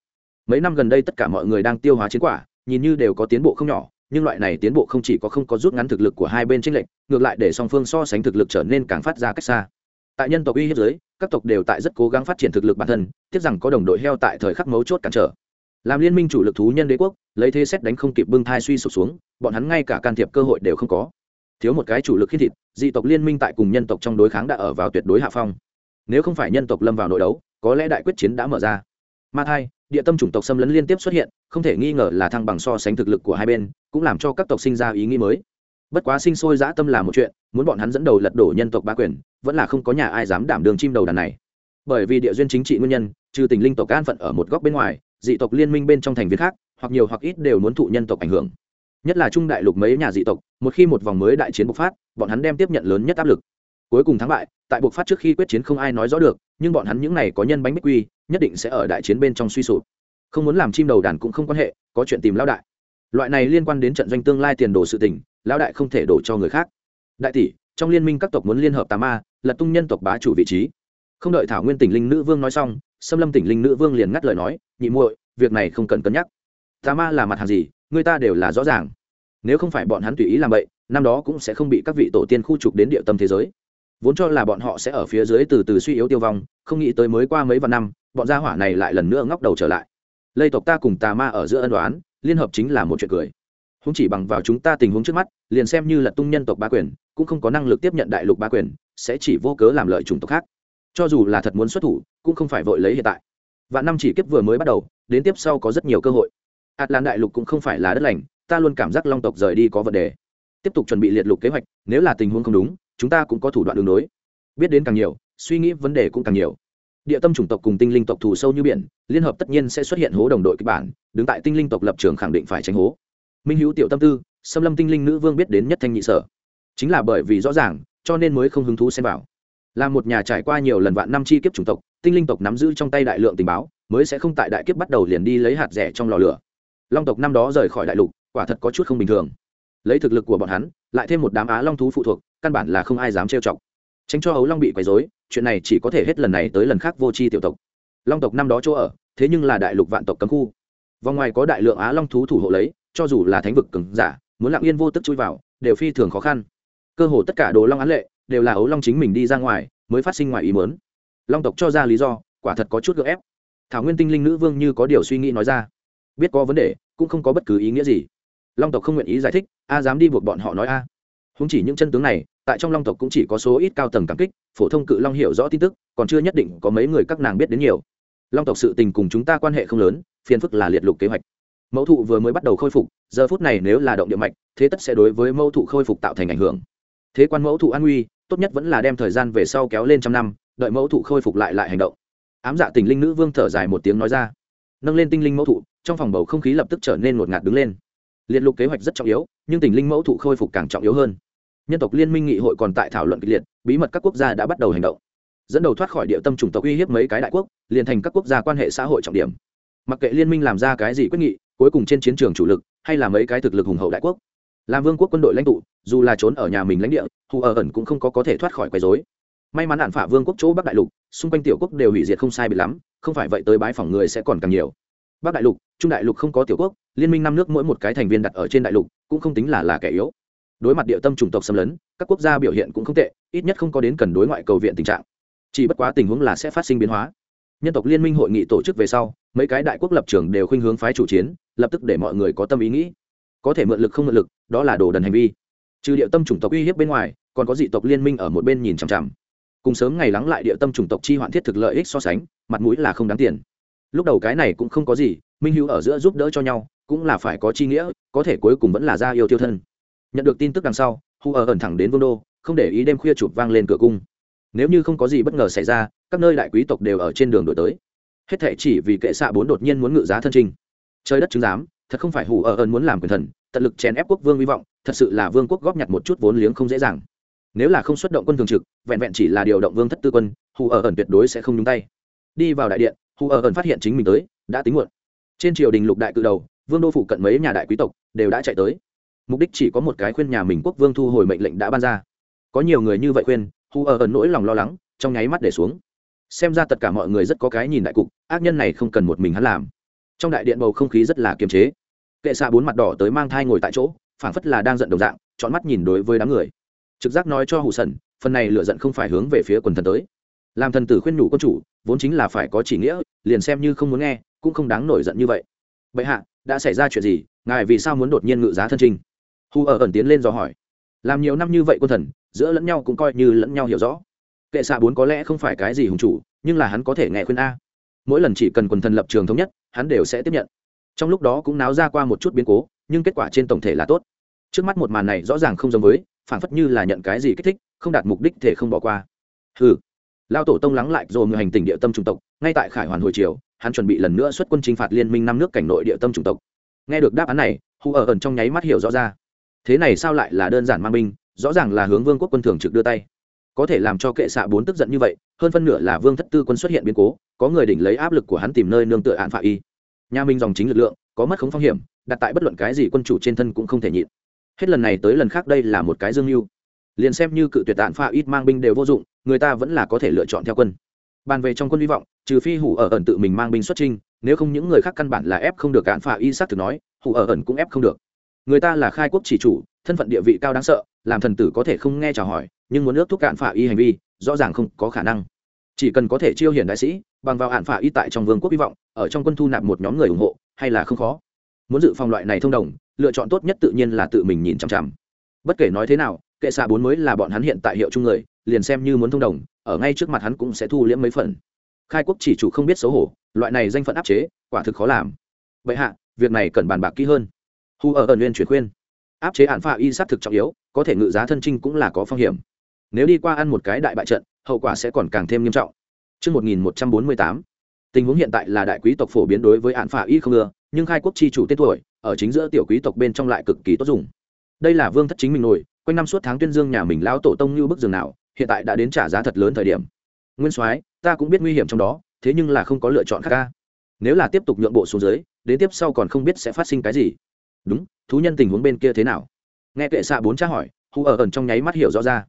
Mấy năm gần đây tất cả mọi người đang tiêu hóa chiến quả, nhìn như đều có tiến bộ không nhỏ, nhưng loại này tiến bộ không chỉ có không có rút ngắn thực lực của hai bên tranh lệch, ngược lại để song phương so sánh thực lực trở nên càng phát ra cách xa. Tại nhân tộc uy hiếp dưới, các tộc đều tại rất cố gắng phát triển thực lực bản thân, tiếc rằng có đồng đội heo tại thời khắc mấu chốt cản trở. Làm liên minh chủ lực thú nhân đế quốc, lấy thế xét đánh không kịp bưng thai suy sụp xuống, bọn hắn ngay cả can thiệp cơ hội đều không có. Thiếu một cái chủ lực khiên thịt, dị tộc liên minh tại cùng nhân tộc trong đối kháng đã ở vào tuyệt đối hạ phong. Nếu không phải nhân tộc lâm vào nội đấu, có lẽ đại quyết chiến đã mở ra. Ma thai, địa tâm chủng tộc xâm lấn liên tiếp xuất hiện, không thể nghi ngờ là thăng bằng so sánh thực lực của hai bên, cũng làm cho các tộc sinh ra ý nghĩ mới. Bất quá sinh sôi dã tâm là một chuyện, muốn bọn hắn dẫn đầu lật đổ nhân tộc ba quyền, vẫn là không có nhà ai dám đảm đường chim đầu đàn này. Bởi vì địa duyên chính trị nguyên nhân, trừ tình linh tộc an phận ở một góc bên ngoài, dị tộc liên minh bên trong thành viên khác, hoặc nhiều hoặc ít đều muốn thụ nhân tộc ảnh hưởng. Nhất là trung đại lục mấy nhà dị tộc, một khi một vòng mới đại chiến bộc phát, bọn hắn đem tiếp nhận lớn nhất áp lực cuối cùng thắng bại, tại buộc phát trước khi quyết chiến không ai nói rõ được, nhưng bọn hắn những này có nhân bánh bích quy, nhất định sẽ ở đại chiến bên trong suy sụp. Không muốn làm chim đầu đàn cũng không quan hệ, có chuyện tìm lão đại. Loại này liên quan đến trận doanh tương lai tiền đồ sự tình, lão đại không thể đổ cho người khác. Đại tỷ, trong liên minh các tộc muốn liên hợp tà ma, lật tung nhân tộc bá chủ vị trí. Không đợi thảo nguyên tỉnh linh nữ vương nói xong xâm lâm tỉnh linh nữ vương liền ngắt lời nói, nhị muội, việc này không cần cân nhắc. Tà ma là mặt hàng gì, người ta đều là rõ ràng. Nếu không phải bọn hắn tùy ý làm vậy, năm đó cũng sẽ không bị các vị tổ tiên khu trục đến địa tâm thế giới vốn cho là bọn họ sẽ ở phía dưới từ từ suy yếu tiêu vong, không nghĩ tới mới qua mấy vạn năm, bọn gia hỏa này lại lần nữa ngóc đầu trở lại. Lây tộc ta cùng tà ma ở giữa ân đoán liên hợp chính là một chuyện cười. Không chỉ bằng vào chúng ta tình huống trước mắt, liền xem như là tung nhân tộc ba quyền, cũng không có năng lực tiếp nhận đại lục ba quyền, sẽ chỉ vô cớ làm lợi chủng tộc khác. Cho dù là thật muốn xuất thủ, cũng không phải vội lấy hiện tại. Vạn năm chỉ kiếp vừa mới bắt đầu, đến tiếp sau có rất nhiều cơ hội. Ạt lan đại lục cũng không phải là đất lành, ta luôn cảm giác long tộc rời đi có vấn đề. Tiếp tục chuẩn bị liệt lục kế hoạch, nếu là tình huống không đúng chúng ta cũng có thủ đoạn đường đối biết đến càng nhiều, suy nghĩ vấn đề cũng càng nhiều. Địa tâm chủng tộc cùng tinh linh tộc thù sâu như biển, liên hợp tất nhiên sẽ xuất hiện hố đồng đội kịch bản, đứng tại tinh linh tộc lập trường khẳng định phải tránh hố. Minh hữu tiểu tâm tư xâm lâm tinh linh nữ vương biết đến nhất thanh nhị sở. Chính là bởi vì rõ ràng, cho nên mới không hứng thú xem vào. Là một nhà trải qua nhiều lần vạn năm chi kiếp chủng tộc, tinh linh tộc nắm giữ trong tay đại lượng tình báo, mới sẽ không tại đại kiếp bắt đầu liền đi lấy hạt rẻ trong lò lửa. Long tộc năm đó rời khỏi đại lục, quả thật có chút không bình thường. Lấy thực lực của bọn hắn lại thêm một đám á long thú phụ thuộc, căn bản là không ai dám trêu chọc. Tránh cho ấu long bị quấy dối chuyện này chỉ có thể hết lần này tới lần khác vô tri tiểu tộc. Long tộc năm đó chỗ ở, thế nhưng là đại lục vạn tộc cấm khu. Vòng ngoài có đại lượng á long thú thủ hộ lấy, cho dù là thánh vực cứng giả, muốn lặng yên vô tức chui vào, đều phi thường khó khăn. Cơ hồ tất cả đồ long án lệ, đều là ấu long chính mình đi ra ngoài, mới phát sinh ngoài ý mớn long tộc cho ra lý do, quả thật có chút gợ ép. Thảo nguyên tinh linh nữ vương như có điều suy nghĩ nói ra. Biết có vấn đề, cũng không có bất cứ ý nghĩa gì long tộc không nguyện ý giải thích, a dám đi buộc bọn họ nói a. Húng chỉ những chân tướng này, tại trong long tộc cũng chỉ có số ít cao tầng cảm kích, phổ thông cự long hiểu rõ tin tức, còn chưa nhất định có mấy người các nàng biết đến nhiều. Long tộc sự tình cùng chúng ta quan hệ không lớn, phiền phức là liệt lục kế hoạch. Mẫu thụ vừa mới bắt đầu khôi phục, giờ phút này nếu là động địa mạch, thế tất sẽ đối với mẫu thụ khôi phục tạo thành ảnh hưởng. Thế quan mẫu thụ an nguy, tốt nhất vẫn là đem thời gian về sau kéo lên trăm năm, đợi mẫu thụ khôi phục lại lại hành động. Ám dạ tình linh nữ vương thở dài một tiếng nói ra. Nâng lên tinh linh mẫu thụ, trong phòng bầu không khí lập tức trở nên ngột ngạt đứng lên liệt lục kế hoạch rất trọng yếu, nhưng tình linh mẫu thụ khôi phục càng trọng yếu hơn. Nhân tộc liên minh nghị hội còn tại thảo luận kịch liệt, bí mật các quốc gia đã bắt đầu hành động. Dẫn đầu thoát khỏi địa tâm chủng tộc uy hiếp mấy cái đại quốc, liền thành các quốc gia quan hệ xã hội trọng điểm. Mặc kệ liên minh làm ra cái gì quyết nghị, cuối cùng trên chiến trường chủ lực, hay là mấy cái thực lực hùng hậu đại quốc. Làm vương quốc quân đội lãnh tụ, dù là trốn ở nhà mình lãnh địa, hù ở ẩn cũng không có có thể thoát khỏi quấy dối may mắn hạn phả vương quốc chỗ bắc đại lục, xung quanh tiểu quốc đều hủy diệt không sai bị lắm, không phải vậy tới bãi phòng người sẽ còn càng nhiều bắc đại lục, trung đại lục không có tiểu quốc, liên minh năm nước mỗi một cái thành viên đặt ở trên đại lục, cũng không tính là là kẻ yếu. Đối mặt địa tâm chủng tộc xâm lấn, các quốc gia biểu hiện cũng không tệ, ít nhất không có đến cần đối ngoại cầu viện tình trạng. Chỉ bất quá tình huống là sẽ phát sinh biến hóa. Nhân tộc liên minh hội nghị tổ chức về sau, mấy cái đại quốc lập trường đều khuynh hướng phái chủ chiến, lập tức để mọi người có tâm ý nghĩ. Có thể mượn lực không mượn lực, đó là đồ đần hành vi. Trừ địa tâm chủng tộc uy hiếp bên ngoài, còn có dị tộc liên minh ở một bên nhìn chằm chằm. Cùng sớm ngày lắng lại địa tâm chủng tộc chi hoạn thiết thực lợi ích so sánh, mặt mũi là không đáng tiền lúc đầu cái này cũng không có gì, minh hữu ở giữa giúp đỡ cho nhau, cũng là phải có chi nghĩa, có thể cuối cùng vẫn là ra yêu tiêu thân. Nhận được tin tức đằng sau hu ở ẩn thẳng đến vương đô, không để ý đêm khuya chụp vang lên cửa cung. Nếu như không có gì bất ngờ xảy ra, các nơi đại quý tộc đều ở trên đường đổi tới. Hết thệ chỉ vì kệ xạ bốn đột nhiên muốn ngự giá thân trinh trời đất chứng giám, thật không phải hù ở ẩn muốn làm quyền thần, tận lực chèn ép quốc vương hy vọng, thật sự là vương quốc góp nhặt một chút vốn liếng không dễ dàng. Nếu là không xuất động quân thường trực, vẹn vẹn chỉ là điều động vương thất tư quân hù ở ẩn tuyệt đối sẽ không nhúng tay đi vào đại điện, hù ở ẩn phát hiện chính mình tới, đã tính muộn. Trên triều đình lục đại cự đầu, vương đô phụ cận mấy nhà đại quý tộc, đều đã chạy tới. Mục đích chỉ có một cái khuyên nhà mình quốc vương thu hồi mệnh lệnh đã ban ra. Có nhiều người như vậy khuyên, hù ở ẩn nỗi lòng lo lắng, trong nháy mắt để xuống. Xem ra tất cả mọi người rất có cái nhìn đại cục, ác nhân này không cần một mình hắn làm. Trong đại điện bầu không khí rất là kiềm chế. Kệ xạ bốn mặt đỏ tới mang thai ngồi tại chỗ, phảng phất là đang giận đồng dạng chọn mắt nhìn đối với đám người. Trực giác nói cho hù sần, phần này lựa giận không phải hướng về phía quần thần tới làm thần tử khuyên nhủ quân chủ, vốn chính là phải có chỉ nghĩa, liền xem như không muốn nghe, cũng không đáng nổi giận như vậy. Bệ hạ, đã xảy ra chuyện gì, ngài vì sao muốn đột nhiên ngự giá thân trình? Hù ở ẩn tiến lên dò hỏi. Làm nhiều năm như vậy quân thần, giữa lẫn nhau cũng coi như lẫn nhau hiểu rõ. Kệ xạ bốn có lẽ không phải cái gì hùng chủ, nhưng là hắn có thể nghe khuyên a. Mỗi lần chỉ cần quần thần lập trường thống nhất, hắn đều sẽ tiếp nhận. Trong lúc đó cũng náo ra qua một chút biến cố, nhưng kết quả trên tổng thể là tốt. Trước mắt một màn này rõ ràng không giống với phản phất như là nhận cái gì kích thích, không đạt mục đích thể không bỏ qua. Ừ lao tổ tông lắng lại rồi người hành tỉnh địa tâm chủng tộc, ngay tại khải hoàn hồi triều, hắn chuẩn bị lần nữa xuất quân chinh phạt liên minh năm nước cảnh nội địa tâm chủng tộc. Nghe được đáp án này hù ở ẩn trong nháy mắt hiểu rõ ra. Thế này sao lại là đơn giản mang binh, rõ ràng là hướng vương quốc quân thường trực đưa tay. Có thể làm cho kệ xạ bốn tức giận như vậy, hơn phân nửa là vương thất tư quân xuất hiện biến cố, có người đỉnh lấy áp lực của hắn tìm nơi nương tựa hạn phạ y. Nhà minh dòng chính lực lượng, có mất khống phong hiểm, đặt tại bất luận cái gì quân chủ trên thân cũng không thể nhịn. Hết lần này tới lần khác đây là một cái dương mưu liền xem như cự tuyệt tạn pha ít mang binh đều vô dụng, người ta vẫn là có thể lựa chọn theo quân. Bàn về trong quân hy vọng, trừ phi hủ ở ẩn tự mình mang binh xuất trinh nếu không những người khác căn bản là ép không được cạn pha y xác thực nói, hủ ở ẩn cũng ép không được. Người ta là khai quốc chỉ chủ, thân phận địa vị cao đáng sợ, làm thần tử có thể không nghe chào hỏi, nhưng muốn ước thúc cạn pha y hành vi, rõ ràng không có khả năng. Chỉ cần có thể chiêu hiển đại sĩ, bằng vào hạn pha y tại trong vương quốc hy vọng, ở trong quân thu nạp một nhóm người ủng hộ, hay là không khó. Muốn dự phòng loại này thông đồng, lựa chọn tốt nhất tự nhiên là tự mình nhìn chằm chằm. Bất kể nói thế nào kệ xạ bốn mới là bọn hắn hiện tại hiệu chung người liền xem như muốn thông đồng ở ngay trước mặt hắn cũng sẽ thu liễm mấy phần. Khai quốc chỉ chủ không biết xấu hổ loại này danh phận áp chế quả thực khó làm. Vậy hạ việc này cần bàn bạc kỹ hơn. Hu ở ẩn nguyên chuyển khuyên. Áp chế hạn pha y sát thực trọng yếu có thể ngự giá thân trinh cũng là có phong hiểm. Nếu đi qua ăn một cái đại bại trận hậu quả sẽ còn càng thêm nghiêm trọng. Trước 1148, tình huống hiện tại là đại quý tộc phổ biến đối với hạn phả y không ưa nhưng khai quốc chi chủ tên tuổi ở chính giữa tiểu quý tộc bên trong lại cực kỳ tốt dùng. Đây là vương thất chính mình nổi quanh năm suốt tháng tuyên dương nhà mình lão tổ tông như bức giường nào, hiện tại đã đến trả giá thật lớn thời điểm. Nguyên soái, ta cũng biết nguy hiểm trong đó, thế nhưng là không có lựa chọn khác ca. Nếu là tiếp tục nhượng bộ xuống dưới, đến tiếp sau còn không biết sẽ phát sinh cái gì. Đúng, thú nhân tình huống bên kia thế nào? Nghe kệ xạ bốn tra hỏi hù ở ẩn trong nháy mắt hiểu rõ ra.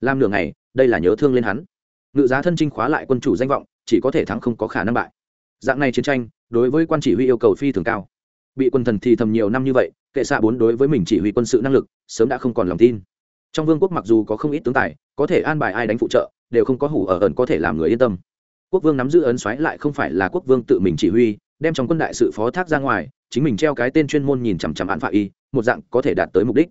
Làm nửa ngày, đây là nhớ thương lên hắn. Ngự giá thân trinh khóa lại quân chủ danh vọng, chỉ có thể thắng không có khả năng bại. Dạng này chiến tranh, đối với quan chỉ huy yêu cầu phi thường cao. Bị quân thần thì thầm nhiều năm như vậy kệ xạ bốn đối với mình chỉ huy quân sự năng lực, sớm đã không còn lòng tin. Trong vương quốc mặc dù có không ít tướng tài, có thể an bài ai đánh phụ trợ, đều không có hủ ở ẩn có thể làm người yên tâm. Quốc vương nắm giữ ấn xoáy lại không phải là quốc vương tự mình chỉ huy, đem trong quân đại sự phó thác ra ngoài, chính mình treo cái tên chuyên môn nhìn chằm chằm án phạ y, một dạng có thể đạt tới mục đích.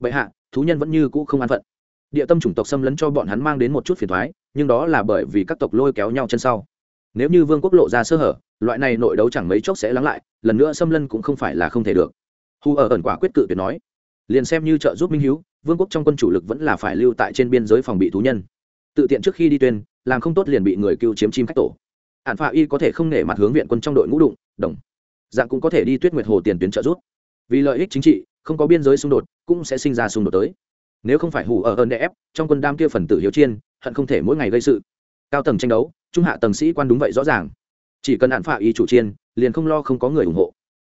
Vậy hạ, thú nhân vẫn như cũ không an phận. Địa tâm chủng tộc xâm lấn cho bọn hắn mang đến một chút phiền thoái nhưng đó là bởi vì các tộc lôi kéo nhau chân sau. Nếu như vương quốc lộ ra sơ hở, loại này nội đấu chẳng mấy chốc sẽ lắng lại, lần nữa xâm lân cũng không phải là không thể được hù ở ẩn quả quyết cự tuyệt nói, liền xem như trợ giúp minh hiếu, vương quốc trong quân chủ lực vẫn là phải lưu tại trên biên giới phòng bị thú nhân. Tự tiện trước khi đi tuyên, làm không tốt liền bị người cưu chiếm chim khách tổ. Hạn phạ y có thể không nể mặt hướng viện quân trong đội ngũ đụng, đồng. Dạng cũng có thể đi tuyết nguyệt hồ tiền tuyến trợ giúp. Vì lợi ích chính trị, không có biên giới xung đột, cũng sẽ sinh ra xung đột tới. Nếu không phải hủ ở ơn đê ép, trong quân đam kia phần tử hiếu chiên, hận không thể mỗi ngày gây sự. Cao tầng tranh đấu, trung hạ tầng sĩ quan đúng vậy rõ ràng. Chỉ cần hạn phạ y chủ chiên, liền không lo không có người ủng hộ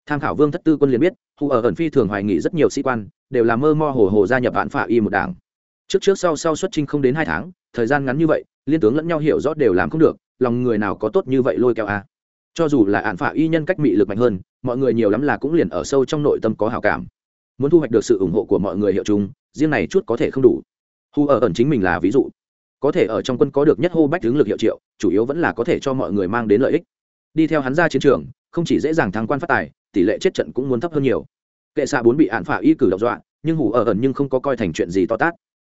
tham khảo vương thất tư quân liền biết, hù ở ẩn phi thường hoài nghị rất nhiều sĩ quan, đều là mơ mơ hồ hồ gia nhập vạn phả y một đảng. Trước trước sau sau xuất trinh không đến hai tháng, thời gian ngắn như vậy, liên tướng lẫn nhau hiểu rõ đều làm không được, lòng người nào có tốt như vậy lôi kéo a. Cho dù là ạn phả y nhân cách mị lực mạnh hơn, mọi người nhiều lắm là cũng liền ở sâu trong nội tâm có hào cảm. Muốn thu hoạch được sự ủng hộ của mọi người hiệu chung, riêng này chút có thể không đủ. Hu ở ẩn chính mình là ví dụ. Có thể ở trong quân có được nhất hô bách tướng lực hiệu triệu, chủ yếu vẫn là có thể cho mọi người mang đến lợi ích. Đi theo hắn ra chiến trường, không chỉ dễ dàng thắng quan phát tài tỷ lệ chết trận cũng muốn thấp hơn nhiều. Kệ xạ bốn bị ạn phả y cử động dọa, nhưng hủ ở ẩn nhưng không có coi thành chuyện gì to tát.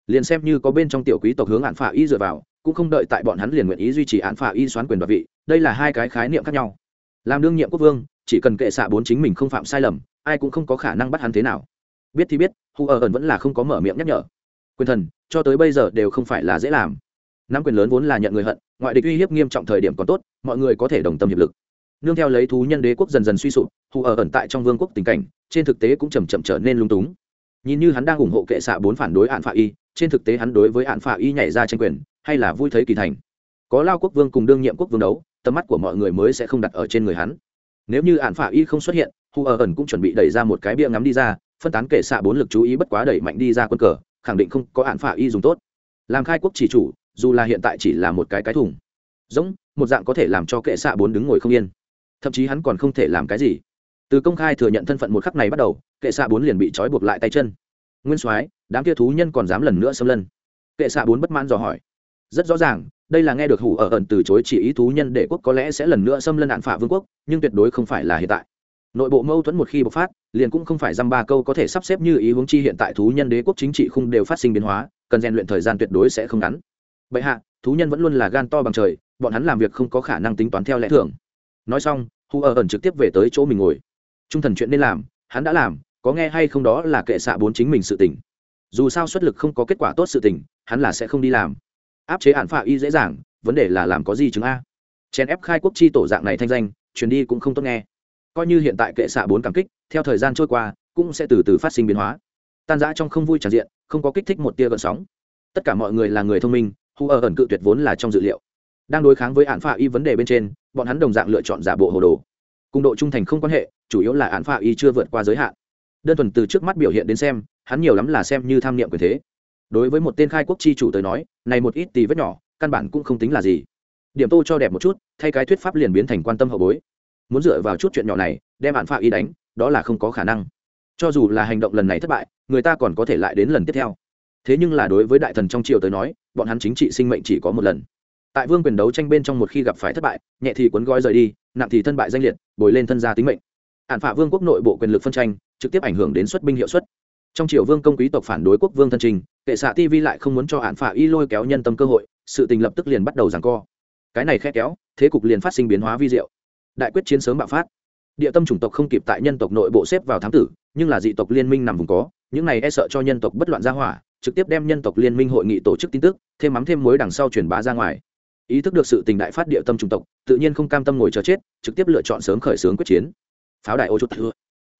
Liền xem như có bên trong tiểu quý tộc hướng ạn phả y dựa vào, cũng không đợi tại bọn hắn liền nguyện ý duy trì ạn phả y xoán quyền đoạt vị, đây là hai cái khái niệm khác nhau. Làm đương nhiệm quốc vương, chỉ cần kệ xạ bốn chính mình không phạm sai lầm, ai cũng không có khả năng bắt hắn thế nào. Biết thì biết, hủ ở ẩn vẫn là không có mở miệng nhắc nhở. Quyền thần, cho tới bây giờ đều không phải là dễ làm. Nắm quyền lớn vốn là nhận người hận, ngoại địch uy hiếp nghiêm trọng thời điểm còn tốt, mọi người có thể đồng tâm hiệp lực nương theo lấy thú nhân đế quốc dần dần suy sụp, hù ở ẩn tại trong vương quốc tình cảnh, trên thực tế cũng chầm chậm trở nên lung túng. Nhìn như hắn đang ủng hộ kệ xạ bốn phản đối hạn phạ y, trên thực tế hắn đối với hạn phạ y nhảy ra tranh quyền, hay là vui thấy kỳ thành. Có lao quốc vương cùng đương nhiệm quốc vương đấu, tầm mắt của mọi người mới sẽ không đặt ở trên người hắn. Nếu như hạn phạ y không xuất hiện, hù ở ẩn cũng chuẩn bị đẩy ra một cái bia ngắm đi ra, phân tán kệ xạ bốn lực chú ý bất quá đẩy mạnh đi ra quân cờ, khẳng định không có hạn phạ y dùng tốt. Làm khai quốc chỉ chủ, dù là hiện tại chỉ là một cái cái thùng. Giống, một dạng có thể làm cho kệ xạ bốn đứng ngồi không yên thậm chí hắn còn không thể làm cái gì. Từ công khai thừa nhận thân phận một khắc này bắt đầu, kệ xạ bốn liền bị trói buộc lại tay chân. Nguyên soái, đám kia thú nhân còn dám lần nữa xâm lân kệ xạ bốn bất mãn dò hỏi. Rất rõ ràng, đây là nghe được hủ ở ẩn từ chối chỉ ý thú nhân để quốc có lẽ sẽ lần nữa xâm lân hạn phả vương quốc, nhưng tuyệt đối không phải là hiện tại. Nội bộ mâu thuẫn một khi bộc phát, liền cũng không phải dăm ba câu có thể sắp xếp như ý hướng chi hiện tại thú nhân đế quốc chính trị khung đều phát sinh biến hóa, cần rèn luyện thời gian tuyệt đối sẽ không ngắn. Bệ hạ, thú nhân vẫn luôn là gan to bằng trời, bọn hắn làm việc không có khả năng tính toán theo lẽ thường nói xong hù ở ẩn trực tiếp về tới chỗ mình ngồi. Trung thần chuyện nên làm, hắn đã làm, có nghe hay không đó là kệ xạ bốn chính mình sự tình. Dù sao xuất lực không có kết quả tốt sự tình, hắn là sẽ không đi làm. Áp chế hạn phạ y dễ dàng, vấn đề là làm có gì chứng a. Chèn ép khai quốc chi tổ dạng này thanh danh, truyền đi cũng không tốt nghe. Coi như hiện tại kệ xạ bốn cảm kích, theo thời gian trôi qua, cũng sẽ từ từ phát sinh biến hóa. Tan giã trong không vui tràn diện, không có kích thích một tia gợn sóng. Tất cả mọi người là người thông minh hù ở ẩn cự tuyệt vốn là trong dự liệu. Đang đối kháng với hạn phạ y vấn đề bên trên bọn hắn đồng dạng lựa chọn giả bộ hồ đồ. Cùng độ trung thành không quan hệ, chủ yếu là án phạ y chưa vượt qua giới hạn. Đơn thuần từ trước mắt biểu hiện đến xem, hắn nhiều lắm là xem như tham niệm quyền thế. Đối với một tên khai quốc chi chủ tới nói, này một ít tì vết nhỏ, căn bản cũng không tính là gì. Điểm tô cho đẹp một chút, thay cái thuyết pháp liền biến thành quan tâm hậu bối. Muốn dựa vào chút chuyện nhỏ này, đem án phạ y đánh, đó là không có khả năng. Cho dù là hành động lần này thất bại, người ta còn có thể lại đến lần tiếp theo. Thế nhưng là đối với đại thần trong triều tới nói, bọn hắn chính trị sinh mệnh chỉ có một lần tại vương quyền đấu tranh bên trong một khi gặp phải thất bại, nhẹ thì cuốn gói rời đi, nặng thì thân bại danh liệt, bồi lên thân gia tính mệnh. Hạn phạ vương quốc nội bộ quyền lực phân tranh, trực tiếp ảnh hưởng đến xuất binh hiệu suất. Trong triều vương công quý tộc phản đối quốc vương thân trình, kệ xạ tv lại không muốn cho hạn phạ y lôi kéo nhân tâm cơ hội, sự tình lập tức liền bắt đầu giằng co. Cái này khét kéo, thế cục liền phát sinh biến hóa vi diệu. Đại quyết chiến sớm bạo phát. Địa tâm chủng tộc không kịp tại nhân tộc nội bộ xếp vào thám tử, nhưng là dị tộc liên minh nằm vùng có, những này e sợ cho nhân tộc bất loạn ra hỏa, trực tiếp đem nhân tộc liên minh hội nghị tổ chức tin tức, thêm mắm thêm mối đằng sau truyền bá ra ngoài ý thức được sự tình đại phát địa tâm trung tộc, tự nhiên không cam tâm ngồi chờ chết, trực tiếp lựa chọn sớm khởi xướng quyết chiến. Pháo đại ô chút thưa.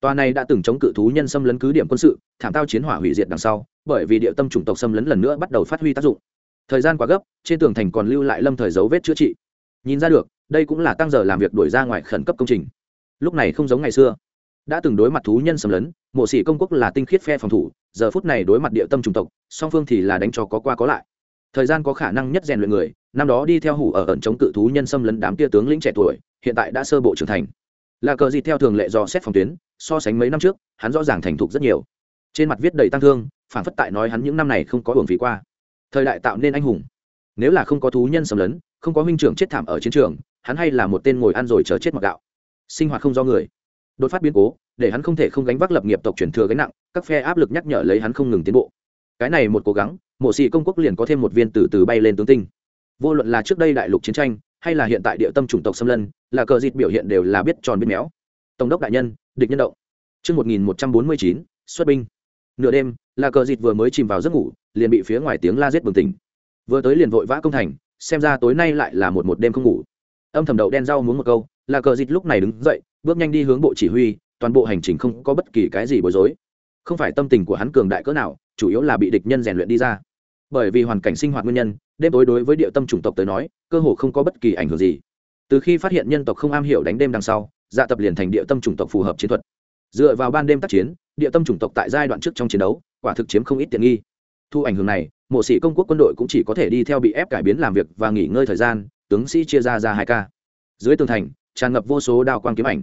Tòa này đã từng chống cự thú nhân xâm lấn cứ điểm quân sự, thảm tao chiến hỏa hủy diệt đằng sau, bởi vì địa tâm chủng tộc xâm lấn lần nữa bắt đầu phát huy tác dụng. Thời gian quá gấp, trên tường thành còn lưu lại lâm thời dấu vết chữa trị. Nhìn ra được, đây cũng là tăng giờ làm việc đuổi ra ngoài khẩn cấp công trình. Lúc này không giống ngày xưa. Đã từng đối mặt thú nhân xâm lấn, mộ sĩ công quốc là tinh khiết phe phòng thủ, giờ phút này đối mặt địa tâm chủng tộc, song phương thì là đánh cho có qua có lại thời gian có khả năng nhất rèn luyện người, năm đó đi theo hủ ở ẩn chống cự thú nhân xâm lấn đám tia tướng lĩnh trẻ tuổi, hiện tại đã sơ bộ trưởng thành. Là cờ gì theo thường lệ do xét phòng tuyến, so sánh mấy năm trước, hắn rõ ràng thành thục rất nhiều. Trên mặt viết đầy tăng thương, phản phất tại nói hắn những năm này không có hưởng phí qua. Thời đại tạo nên anh hùng. Nếu là không có thú nhân xâm lấn, không có huynh trưởng chết thảm ở chiến trường, hắn hay là một tên ngồi ăn rồi chờ chết mặc gạo. Sinh hoạt không do người. Đột phát biến cố, để hắn không thể không gánh vác lập nghiệp tộc truyền thừa gánh nặng, các phe áp lực nhắc nhở lấy hắn không ngừng tiến bộ cái này một cố gắng mộ sĩ công quốc liền có thêm một viên từ từ bay lên tướng tinh vô luận là trước đây đại lục chiến tranh hay là hiện tại địa tâm chủng tộc xâm lân là cờ dịt biểu hiện đều là biết tròn biết méo tổng đốc đại nhân địch nhân động Trước 1149, xuất binh. Nửa đêm, là cờ dịt vừa mới chìm vào giấc ngủ, liền bị phía ngoài tiếng la giết bừng tỉnh. Vừa tới liền vội vã công thành, xem ra tối nay lại là một một đêm không ngủ. Âm thầm đậu đen rau muốn một câu, là cờ dịt lúc này đứng dậy, bước nhanh đi hướng bộ chỉ huy, toàn bộ hành trình không có bất kỳ cái gì bối rối. Không phải tâm tình của hắn cường đại cỡ nào, chủ yếu là bị địch nhân rèn luyện đi ra. Bởi vì hoàn cảnh sinh hoạt nguyên nhân, đêm tối đối với địa tâm chủng tộc tới nói, cơ hồ không có bất kỳ ảnh hưởng gì. Từ khi phát hiện nhân tộc không am hiểu đánh đêm đằng sau, dạ tập liền thành địa tâm chủng tộc phù hợp chiến thuật. Dựa vào ban đêm tác chiến địa tâm chủng tộc tại giai đoạn trước trong chiến đấu quả thực chiếm không ít tiện nghi. Thu ảnh hưởng này mộ sĩ công quốc quân đội cũng chỉ có thể đi theo bị ép cải biến làm việc và nghỉ ngơi thời gian tướng sĩ chia ra ra hai ca. Dưới tường thành tràn ngập vô số đao quang kiếm ảnh.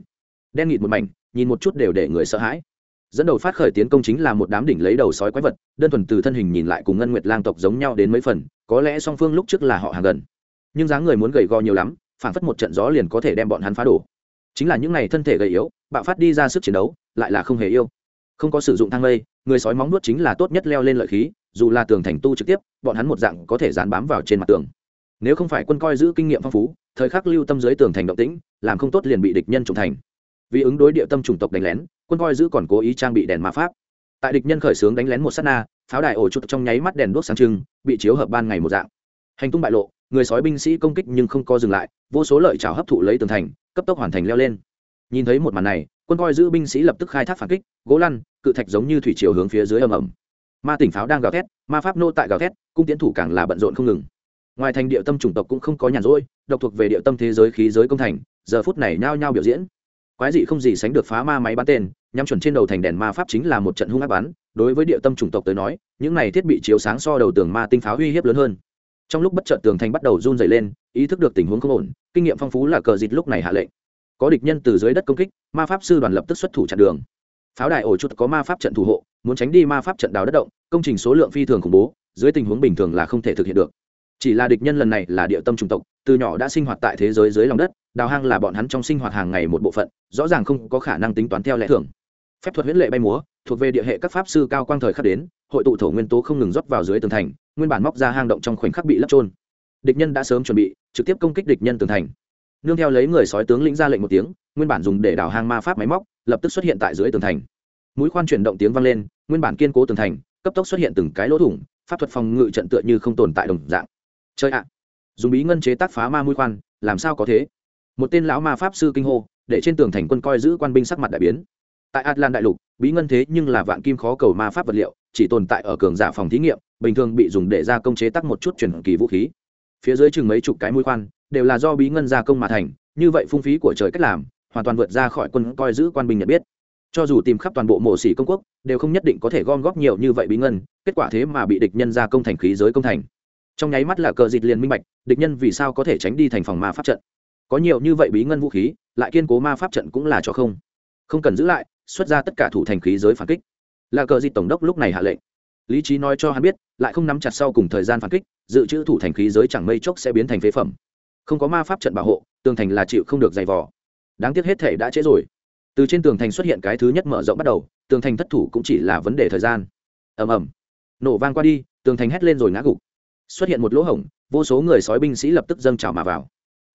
Đen nghịt một mảnh nhìn một chút đều để người sợ hãi dẫn đầu phát khởi tiến công chính là một đám đỉnh lấy đầu sói quái vật, đơn thuần từ thân hình nhìn lại cùng ngân nguyệt lang tộc giống nhau đến mấy phần, có lẽ song phương lúc trước là họ hàng gần. Nhưng dáng người muốn gầy gò nhiều lắm, phản phất một trận gió liền có thể đem bọn hắn phá đổ. Chính là những này thân thể gầy yếu, bạo phát đi ra sức chiến đấu, lại là không hề yêu. Không có sử dụng thang lây, người sói móng nuốt chính là tốt nhất leo lên lợi khí, dù là tường thành tu trực tiếp, bọn hắn một dạng có thể dán bám vào trên mặt tường. Nếu không phải quân coi giữ kinh nghiệm phong phú, thời khắc lưu tâm dưới tường thành động tĩnh, làm không tốt liền bị địch nhân trùng thành. Vì ứng đối địa tâm chủng tộc đánh lén quân coi giữ còn cố ý trang bị đèn ma pháp. Tại địch nhân khởi xướng đánh lén một s á t na, pháo đài ổ chuột trong nháy mắt đèn đuốc sáng trưng, bị chiếu hợp ban ngày một dạng. Hành tung bại lộ, người sói binh sĩ công kích nhưng không co dừng lại, vô số lợi trào hấp thụ lấy tường thành, cấp tốc hoàn thành leo lên. Nhìn thấy một màn này, quân coi giữ binh sĩ lập tức khai thác phản kích, gỗ lăn, cự thạch giống như thủy chiều hướng phía dưới ầm ầm. Ma tỉnh pháo đang gào thét, ma pháp nô tại gào thét, cung tiến thủ càng là bận rộn không ngừng. Ngoài thành địa tâm chủng tộc cũng không có nhàn rỗi, độc thuộc về địa tâm thế giới khí giới công thành, giờ phút này nhao nhao biểu diễn quái dị không gì sánh được phá ma máy bắn tên, nhắm chuẩn trên đầu thành đèn ma pháp chính là một trận hung ác bắn, đối với địa tâm chủng tộc tới nói, những này thiết bị chiếu sáng so đầu tường ma tinh pháo uy hiếp lớn hơn. Trong lúc bất chợt tường thành bắt đầu run dày lên, ý thức được tình huống không ổn, kinh nghiệm phong phú là cờ dịt lúc này hạ lệnh. Có địch nhân từ dưới đất công kích, ma pháp sư đoàn lập tức xuất thủ chặn đường. Pháo đài ổ chuột có ma pháp trận thủ hộ, muốn tránh đi ma pháp trận đào đất động, công trình số lượng phi thường khủng bố, dưới tình huống bình thường là không thể thực hiện được. Chỉ là địch nhân lần này là địa tâm chủng tộc, từ nhỏ đã sinh hoạt tại thế giới dưới lòng đất đào hang là bọn hắn trong sinh hoạt hàng ngày một bộ phận, rõ ràng không có khả năng tính toán theo lẽ thường. Phép thuật huyễn lệ bay múa, thuộc về địa hệ các pháp sư cao quang thời khắc đến, hội tụ thổ nguyên tố không ngừng rót vào dưới tường thành, nguyên bản móc ra hang động trong khoảnh khắc bị lấp trôn. Địch nhân đã sớm chuẩn bị, trực tiếp công kích địch nhân tường thành. Nương theo lấy người sói tướng lĩnh ra lệnh một tiếng, nguyên bản dùng để đào hang ma pháp máy móc, lập tức xuất hiện tại dưới tường thành. Mũi khoan chuyển động tiếng vang lên, nguyên bản kiên cố tường thành, cấp tốc xuất hiện từng cái lỗ thủng, pháp thuật phòng ngự trận tựa như không tồn tại đồng dạng. Chơi ạ. Dùng bí ngân chế tác phá ma mũi khoan, làm sao có thế? Một tên lão ma pháp sư kinh hô, để trên tường thành quân coi giữ quan binh sắc mặt đại biến. Tại atlan đại lục, bí ngân thế nhưng là vạn kim khó cầu ma pháp vật liệu, chỉ tồn tại ở cường giả phòng thí nghiệm, bình thường bị dùng để gia công chế tác một chút truyền kỳ vũ khí. Phía dưới chừng mấy chục cái mũi khoan, đều là do bí ngân gia công mà thành, như vậy phung phí của trời cách làm, hoàn toàn vượt ra khỏi quân coi giữ quan binh nhận biết. Cho dù tìm khắp toàn bộ mộ sĩ công quốc, đều không nhất định có thể gom góp nhiều như vậy bí ngân, kết quả thế mà bị địch nhân gia công thành khí giới công thành. Trong nháy mắt là cờ dịt liền minh bạch, địch nhân vì sao có thể tránh đi thành phòng ma pháp trận có nhiều như vậy bí ngân vũ khí, lại kiên cố ma pháp trận cũng là cho không. Không cần giữ lại, xuất ra tất cả thủ thành khí giới phản kích. Là cờ Di tổng đốc lúc này hạ lệnh. Lý trí nói cho hắn biết, lại không nắm chặt sau cùng thời gian phản kích, dự trữ thủ thành khí giới chẳng mây chốc sẽ biến thành phế phẩm. Không có ma pháp trận bảo hộ, tường thành là chịu không được dày vò. Đáng tiếc hết thể đã trễ rồi. Từ trên tường thành xuất hiện cái thứ nhất mở rộng bắt đầu, tường thành thất thủ cũng chỉ là vấn đề thời gian. Ầm ầm. Nổ vang qua đi, tường thành hét lên rồi ngã gục. Xuất hiện một lỗ hổng, vô số người sói binh sĩ lập tức dâng trào mà vào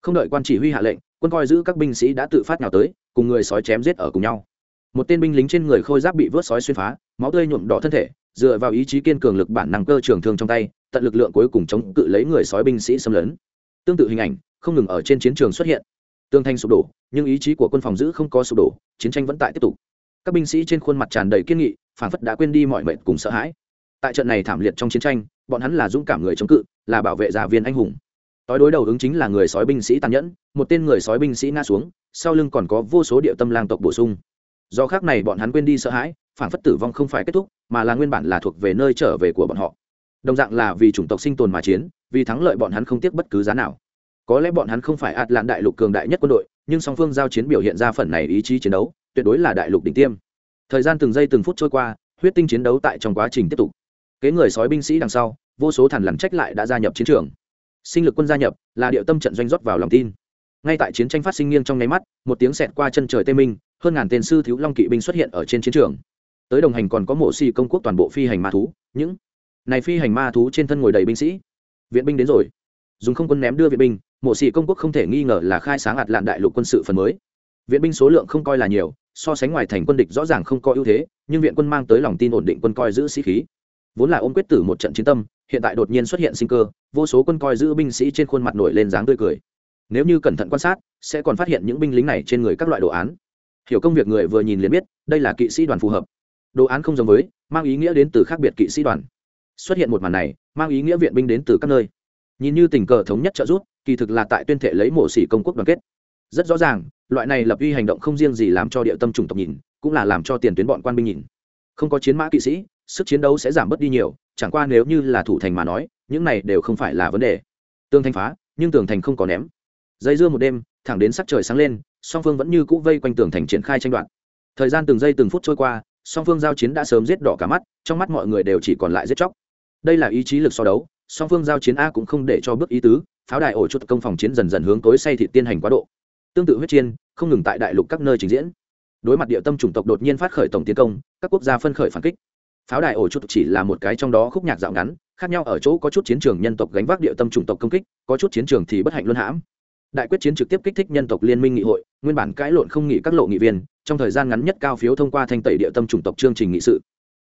không đợi quan chỉ huy hạ lệnh, quân coi giữ các binh sĩ đã tự phát nào tới, cùng người sói chém giết ở cùng nhau. Một tên binh lính trên người khôi giáp bị vớt sói xuyên phá, máu tươi nhuộm đỏ thân thể, dựa vào ý chí kiên cường lực bản năng cơ trường thương trong tay, tận lực lượng cuối cùng chống cự lấy người sói binh sĩ xâm lấn. Tương tự hình ảnh, không ngừng ở trên chiến trường xuất hiện. Tương thanh sụp đổ, nhưng ý chí của quân phòng giữ không có sụp đổ, chiến tranh vẫn tại tiếp tục. Các binh sĩ trên khuôn mặt tràn đầy kiên nghị phản phất đã quên đi mọi mệnh cùng sợ hãi. Tại trận này thảm liệt trong chiến tranh, bọn hắn là dũng cảm người chống cự, là bảo vệ gia viên anh hùng tối đối đầu ứng chính là người sói binh sĩ tàn nhẫn, một tên người sói binh sĩ ngã xuống, sau lưng còn có vô số địa tâm lang tộc bổ sung. Do khác này bọn hắn quên đi sợ hãi, phản phất tử vong không phải kết thúc, mà là nguyên bản là thuộc về nơi trở về của bọn họ. Đồng dạng là vì chủng tộc sinh tồn mà chiến, vì thắng lợi bọn hắn không tiếc bất cứ giá nào. Có lẽ bọn hắn không phải ạt lạn đại lục cường đại nhất quân đội, nhưng song phương giao chiến biểu hiện ra phần này ý chí chiến đấu, tuyệt đối là đại lục đỉnh tiêm. Thời gian từng giây từng phút trôi qua, huyết tinh chiến đấu tại trong quá trình tiếp tục. Kế người sói binh sĩ đằng sau, vô số thằn lằn trách lại đã gia nhập chiến trường sinh lực quân gia nhập, là điệu tâm trận doanh rót vào lòng tin. Ngay tại chiến tranh phát sinh nghiêng trong nháy mắt, một tiếng xẹt qua chân trời tây minh, hơn ngàn tên sư thiếu long kỵ binh xuất hiện ở trên chiến trường. Tới đồng hành còn có mộ xì công quốc toàn bộ phi hành ma thú, những này phi hành ma thú trên thân ngồi đầy binh sĩ. Viện binh đến rồi. Dùng không quân ném đưa viện binh, mộ xì công quốc không thể nghi ngờ là khai sáng ạt lạn đại lục quân sự phần mới. Viện binh số lượng không coi là nhiều, so sánh ngoài thành quân địch rõ ràng không có ưu thế, nhưng viện quân mang tới lòng tin ổn định quân coi giữ sĩ khí vốn là ôm quyết tử một trận chiến tâm, hiện tại đột nhiên xuất hiện sinh cơ, vô số quân coi giữ binh sĩ trên khuôn mặt nổi lên dáng tươi cười. Nếu như cẩn thận quan sát, sẽ còn phát hiện những binh lính này trên người các loại đồ án. Hiểu công việc người vừa nhìn liền biết, đây là kỵ sĩ đoàn phù hợp. Đồ án không giống với, mang ý nghĩa đến từ khác biệt kỵ sĩ đoàn. Xuất hiện một màn này, mang ý nghĩa viện binh đến từ các nơi. Nhìn như tình cờ thống nhất trợ giúp, kỳ thực là tại tuyên thể lấy mổ xỉ công quốc đoàn kết. Rất rõ ràng, loại này lập uy hành động không riêng gì làm cho địa tâm chủng tộc nhìn, cũng là làm cho tiền tuyến bọn quan binh nhìn. Không có chiến mã kỵ sĩ sức chiến đấu sẽ giảm bớt đi nhiều, chẳng qua nếu như là thủ thành mà nói, những này đều không phải là vấn đề. Tương thanh phá, nhưng tường thành không có ném. Dây dưa một đêm, thẳng đến sắc trời sáng lên, song phương vẫn như cũ vây quanh tường thành triển khai tranh đoạn. thời gian từng giây từng phút trôi qua, song phương giao chiến đã sớm giết đỏ cả mắt, trong mắt mọi người đều chỉ còn lại giết chóc. Đây là ý chí lực so đấu, song phương giao chiến a cũng không để cho bước ý tứ, pháo đài ổ chuột công phòng chiến dần dần hướng tối say thị tiên hành quá độ. Tương tự huyết chiên, không ngừng tại đại lục các nơi trình diễn. Đối mặt địa tâm chủng tộc đột nhiên phát khởi tổng tiến công, các quốc gia phân khởi phản kích pháo đài ổ chút chỉ là một cái trong đó khúc nhạc dạo ngắn, khác nhau ở chỗ có chút chiến trường nhân tộc gánh vác địa tâm chủng tộc công kích, có chút chiến trường thì bất hạnh luân hãm. Đại quyết chiến trực tiếp kích thích nhân tộc liên minh nghị hội, nguyên bản cãi lộn không nghị các lộ nghị viên, trong thời gian ngắn nhất cao phiếu thông qua thanh tẩy địa tâm chủng tộc chương trình nghị sự.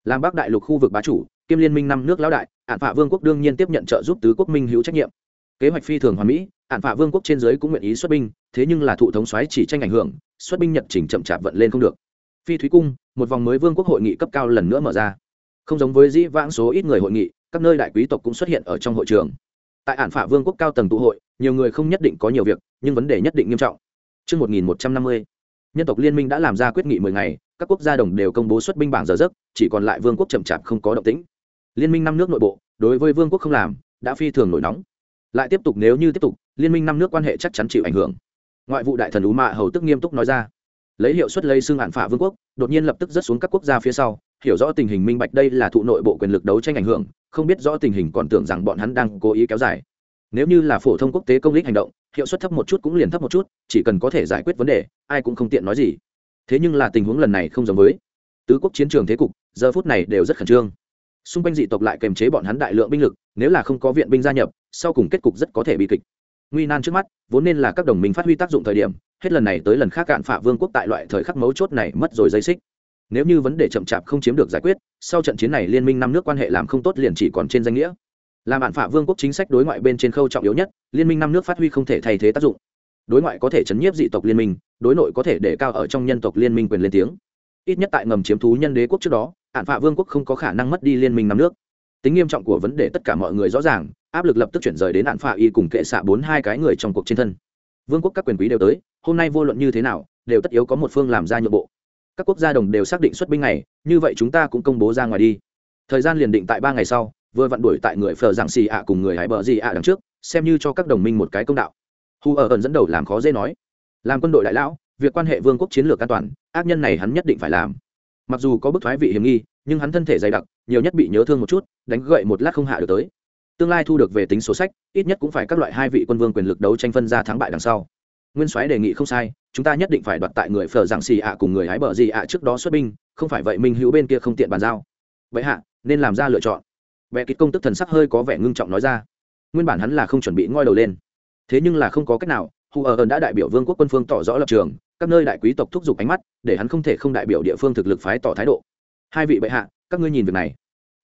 Làm bắc đại lục khu vực bá chủ, kiêm liên minh năm nước lão đại ạn phạ vương quốc đương nhiên tiếp nhận trợ giúp tứ quốc minh hữu trách nhiệm. Kế hoạch phi thường hoàn mỹ ạn phạ vương quốc trên giới cũng nguyện ý xuất binh, thế nhưng là thụ thống xoáy chỉ tranh ảnh hưởng, xuất binh nhật trình chậm chạp vận lên không được. Phi thúy cung, một vòng mới vương quốc hội nghị cấp cao lần nữa mở ra không giống với dĩ vãng số ít người hội nghị các nơi đại quý tộc cũng xuất hiện ở trong hội trường. Tại ản phả vương quốc cao tầng tụ hội nhiều người không nhất định có nhiều việc nhưng vấn đề nhất định nghiêm trọng. Trước 1150, nhân tộc liên minh đã làm ra quyết nghị 10 ngày các quốc gia đồng đều công bố xuất binh bảng giờ giấc chỉ còn lại vương quốc chậm chạp không có động tĩnh. Liên minh năm nước nội bộ đối với vương quốc không làm đã phi thường nổi nóng. Lại tiếp tục nếu như tiếp tục liên minh năm nước quan hệ chắc chắn chịu ảnh hưởng. Ngoại vụ đại thần ú mạ hầu tức nghiêm túc nói ra lấy hiệu suất lây xương hạn phả vương quốc, đột nhiên lập tức rớt xuống các quốc gia phía sau, hiểu rõ tình hình minh bạch đây là thụ nội bộ quyền lực đấu tranh ảnh hưởng, không biết rõ tình hình còn tưởng rằng bọn hắn đang cố ý kéo dài. Nếu như là phổ thông quốc tế công lý hành động, hiệu suất thấp một chút cũng liền thấp một chút, chỉ cần có thể giải quyết vấn đề, ai cũng không tiện nói gì. Thế nhưng là tình huống lần này không giống với. Tứ quốc chiến trường thế cục, giờ phút này đều rất khẩn trương. Xung quanh dị tộc lại kềm chế bọn hắn đại lượng binh lực, nếu là không có viện binh gia nhập, sau cùng kết cục rất có thể bị kịch. Nguy nan trước mắt, vốn nên là các đồng minh phát huy tác dụng thời điểm hết lần này tới lần khác cạn phạ vương quốc tại loại thời khắc mấu chốt này mất rồi dây xích. Nếu như vấn đề chậm chạp không chiếm được giải quyết, sau trận chiến này liên minh năm nước quan hệ làm không tốt liền chỉ còn trên danh nghĩa. Làm bạn phạ vương quốc chính sách đối ngoại bên trên khâu trọng yếu nhất, liên minh năm nước phát huy không thể thay thế tác dụng. Đối ngoại có thể chấn nhiếp dị tộc liên minh, đối nội có thể để cao ở trong nhân tộc liên minh quyền lên tiếng. Ít nhất tại ngầm chiếm thú nhân đế quốc trước đó hạn phạ vương quốc không có khả năng mất đi liên minh năm nước. Tính nghiêm trọng của vấn đề tất cả mọi người rõ ràng, áp lực lập tức chuyển rời đến hạn phạ y cùng kệ xạ bốn hai cái người trong cuộc trên thân vương quốc các quyền quý đều tới, hôm nay vô luận như thế nào, đều tất yếu có một phương làm ra nhượng bộ. Các quốc gia đồng đều xác định xuất binh này như vậy chúng ta cũng công bố ra ngoài đi. Thời gian liền định tại ba ngày sau, vừa vặn đuổi tại người phờ giảng xì ạ cùng người hải bờ gì ạ đằng trước, xem như cho các đồng minh một cái công đạo. Hu ở ẩn dẫn đầu làm khó dễ nói, làm quân đội đại lão, việc quan hệ vương quốc chiến lược an toàn, ác nhân này hắn nhất định phải làm. Mặc dù có bức thoái vị hiểm nghi, nhưng hắn thân thể dày đặc, nhiều nhất bị nhớ thương một chút, đánh gậy một lát không hạ được tới tương lai thu được về tính số sách, ít nhất cũng phải các loại hai vị quân vương quyền lực đấu tranh phân ra thắng bại đằng sau. Nguyên soái đề nghị không sai, chúng ta nhất định phải đoạt tại người phở giảng xì ạ cùng người hái bờ gì ạ trước đó xuất binh, không phải vậy minh hữu bên kia không tiện bàn giao. Vậy hạ, nên làm ra lựa chọn. Vẽ kịch công tức thần sắc hơi có vẻ ngưng trọng nói ra. Nguyên bản hắn là không chuẩn bị ngoi đầu lên. Thế nhưng là không có cách nào, hù ở ơn đã đại biểu vương quốc quân phương tỏ rõ lập trường, các nơi đại quý tộc thúc giục ánh mắt, để hắn không thể không đại biểu địa phương thực lực phái tỏ thái độ. Hai vị bệ hạ, các ngươi nhìn việc này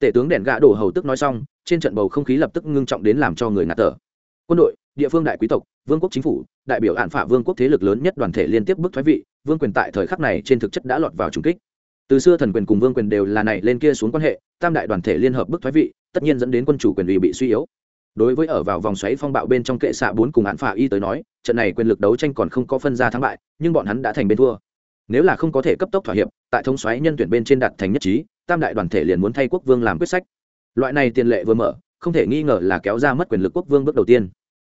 tể tướng đèn gạ đổ hầu tức nói xong, trên trận bầu không khí lập tức ngưng trọng đến làm cho người ngạt tở. quân đội, địa phương đại quý tộc, vương quốc chính phủ, đại biểu hạn phả vương quốc thế lực lớn nhất đoàn thể liên tiếp bức thoái vị, vương quyền tại thời khắc này trên thực chất đã lọt vào trùng kích. Từ xưa thần quyền cùng vương quyền đều là này lên kia xuống quan hệ, tam đại đoàn thể liên hợp bức thoái vị, tất nhiên dẫn đến quân chủ quyền ủy bị suy yếu. Đối với ở vào vòng xoáy phong bạo bên trong kệ xạ bốn cùng hạn phả y tới nói, trận này quyền lực đấu tranh còn không có phân ra thắng bại, nhưng bọn hắn đã thành bên thua. Nếu là không có thể cấp tốc thỏa hiệp, tại thông xoáy nhân tuyển bên trên đạt thành nhất trí tam đại đoàn thể liền muốn thay quốc vương làm quyết sách. Loại này tiền lệ vừa mở, không thể nghi ngờ là kéo ra mất quyền lực quốc vương bước đầu tiên.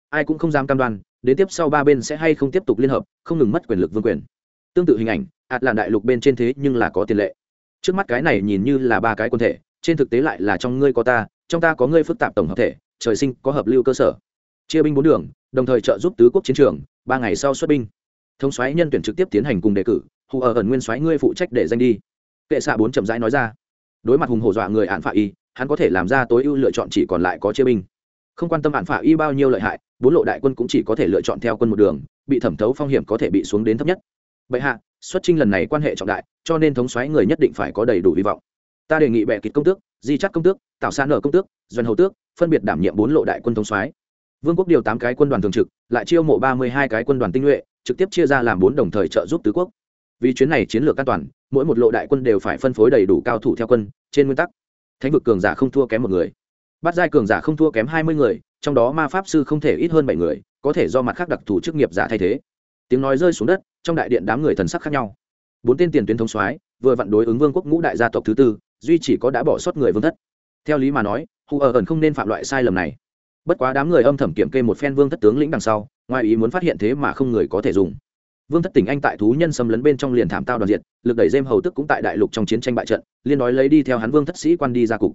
Ai cũng không dám cam đoan, đến tiếp sau ba bên sẽ hay không tiếp tục liên hợp, không ngừng mất quyền lực vương quyền. Tương tự hình ảnh, ạt là đại lục bên trên thế nhưng là có tiền lệ. Trước mắt cái này nhìn như là ba cái quân thể, trên thực tế lại là trong ngươi có ta, trong ta có ngươi phức tạp tổng hợp thể, trời sinh có hợp lưu cơ sở. Chia binh bốn đường, đồng thời trợ giúp tứ quốc chiến trường, ba ngày sau xuất binh. Thống soái nhân tuyển trực tiếp tiến hành cùng đề cử, hù ở ẩn nguyên soái ngươi phụ trách để danh đi. Kệ xạ bốn chậm rãi nói ra đối mặt hùng hổ dọa người ạn phạ y, hắn có thể làm ra tối ưu lựa chọn chỉ còn lại có chia binh. Không quan tâm ạn phạ y bao nhiêu lợi hại, bốn lộ đại quân cũng chỉ có thể lựa chọn theo quân một đường, bị thẩm thấu phong hiểm có thể bị xuống đến thấp nhất. Bệ hạ, xuất trinh lần này quan hệ trọng đại, cho nên thống soái người nhất định phải có đầy đủ hy vọng. Ta đề nghị bệ kịch công tước, di chắc công tước tạo xa nở công tước doanh hầu tước, phân biệt đảm nhiệm bốn lộ đại quân thống soái. Vương quốc điều tám cái quân đoàn thường trực, lại chiêu mộ ba mươi hai cái quân đoàn tinh nhuệ, trực tiếp chia ra làm bốn đồng thời trợ giúp tứ quốc. Vì chuyến này chiến lược an toàn mỗi một lộ đại quân đều phải phân phối đầy đủ cao thủ theo quân, trên nguyên tắc. Thánh vực cường giả không thua kém một người. Bắt giai cường giả không thua kém hai mươi người, trong đó ma pháp sư không thể ít hơn bảy người, có thể do mặt khác đặc thù chức nghiệp giả thay thế. Tiếng nói rơi xuống đất, trong đại điện đám người thần sắc khác nhau. Bốn tên tiền tuyến thống soái, vừa vặn đối ứng vương quốc ngũ đại gia tộc thứ tư, duy chỉ có đã bỏ sót người vương thất. Theo lý mà nói, hù ở ẩn không nên phạm loại sai lầm này. Bất quá đám người âm thầm kiểm kê một phen vương thất tướng lĩnh đằng sau, ngoài ý muốn phát hiện thế mà không người có thể dùng vương thất tỉnh anh tại thú nhân xâm lấn bên trong liền thảm tao đoàn diện lực đẩy dêm hầu tức cũng tại đại lục trong chiến tranh bại trận, liên nói lấy đi theo hắn vương thất sĩ quan đi ra cục.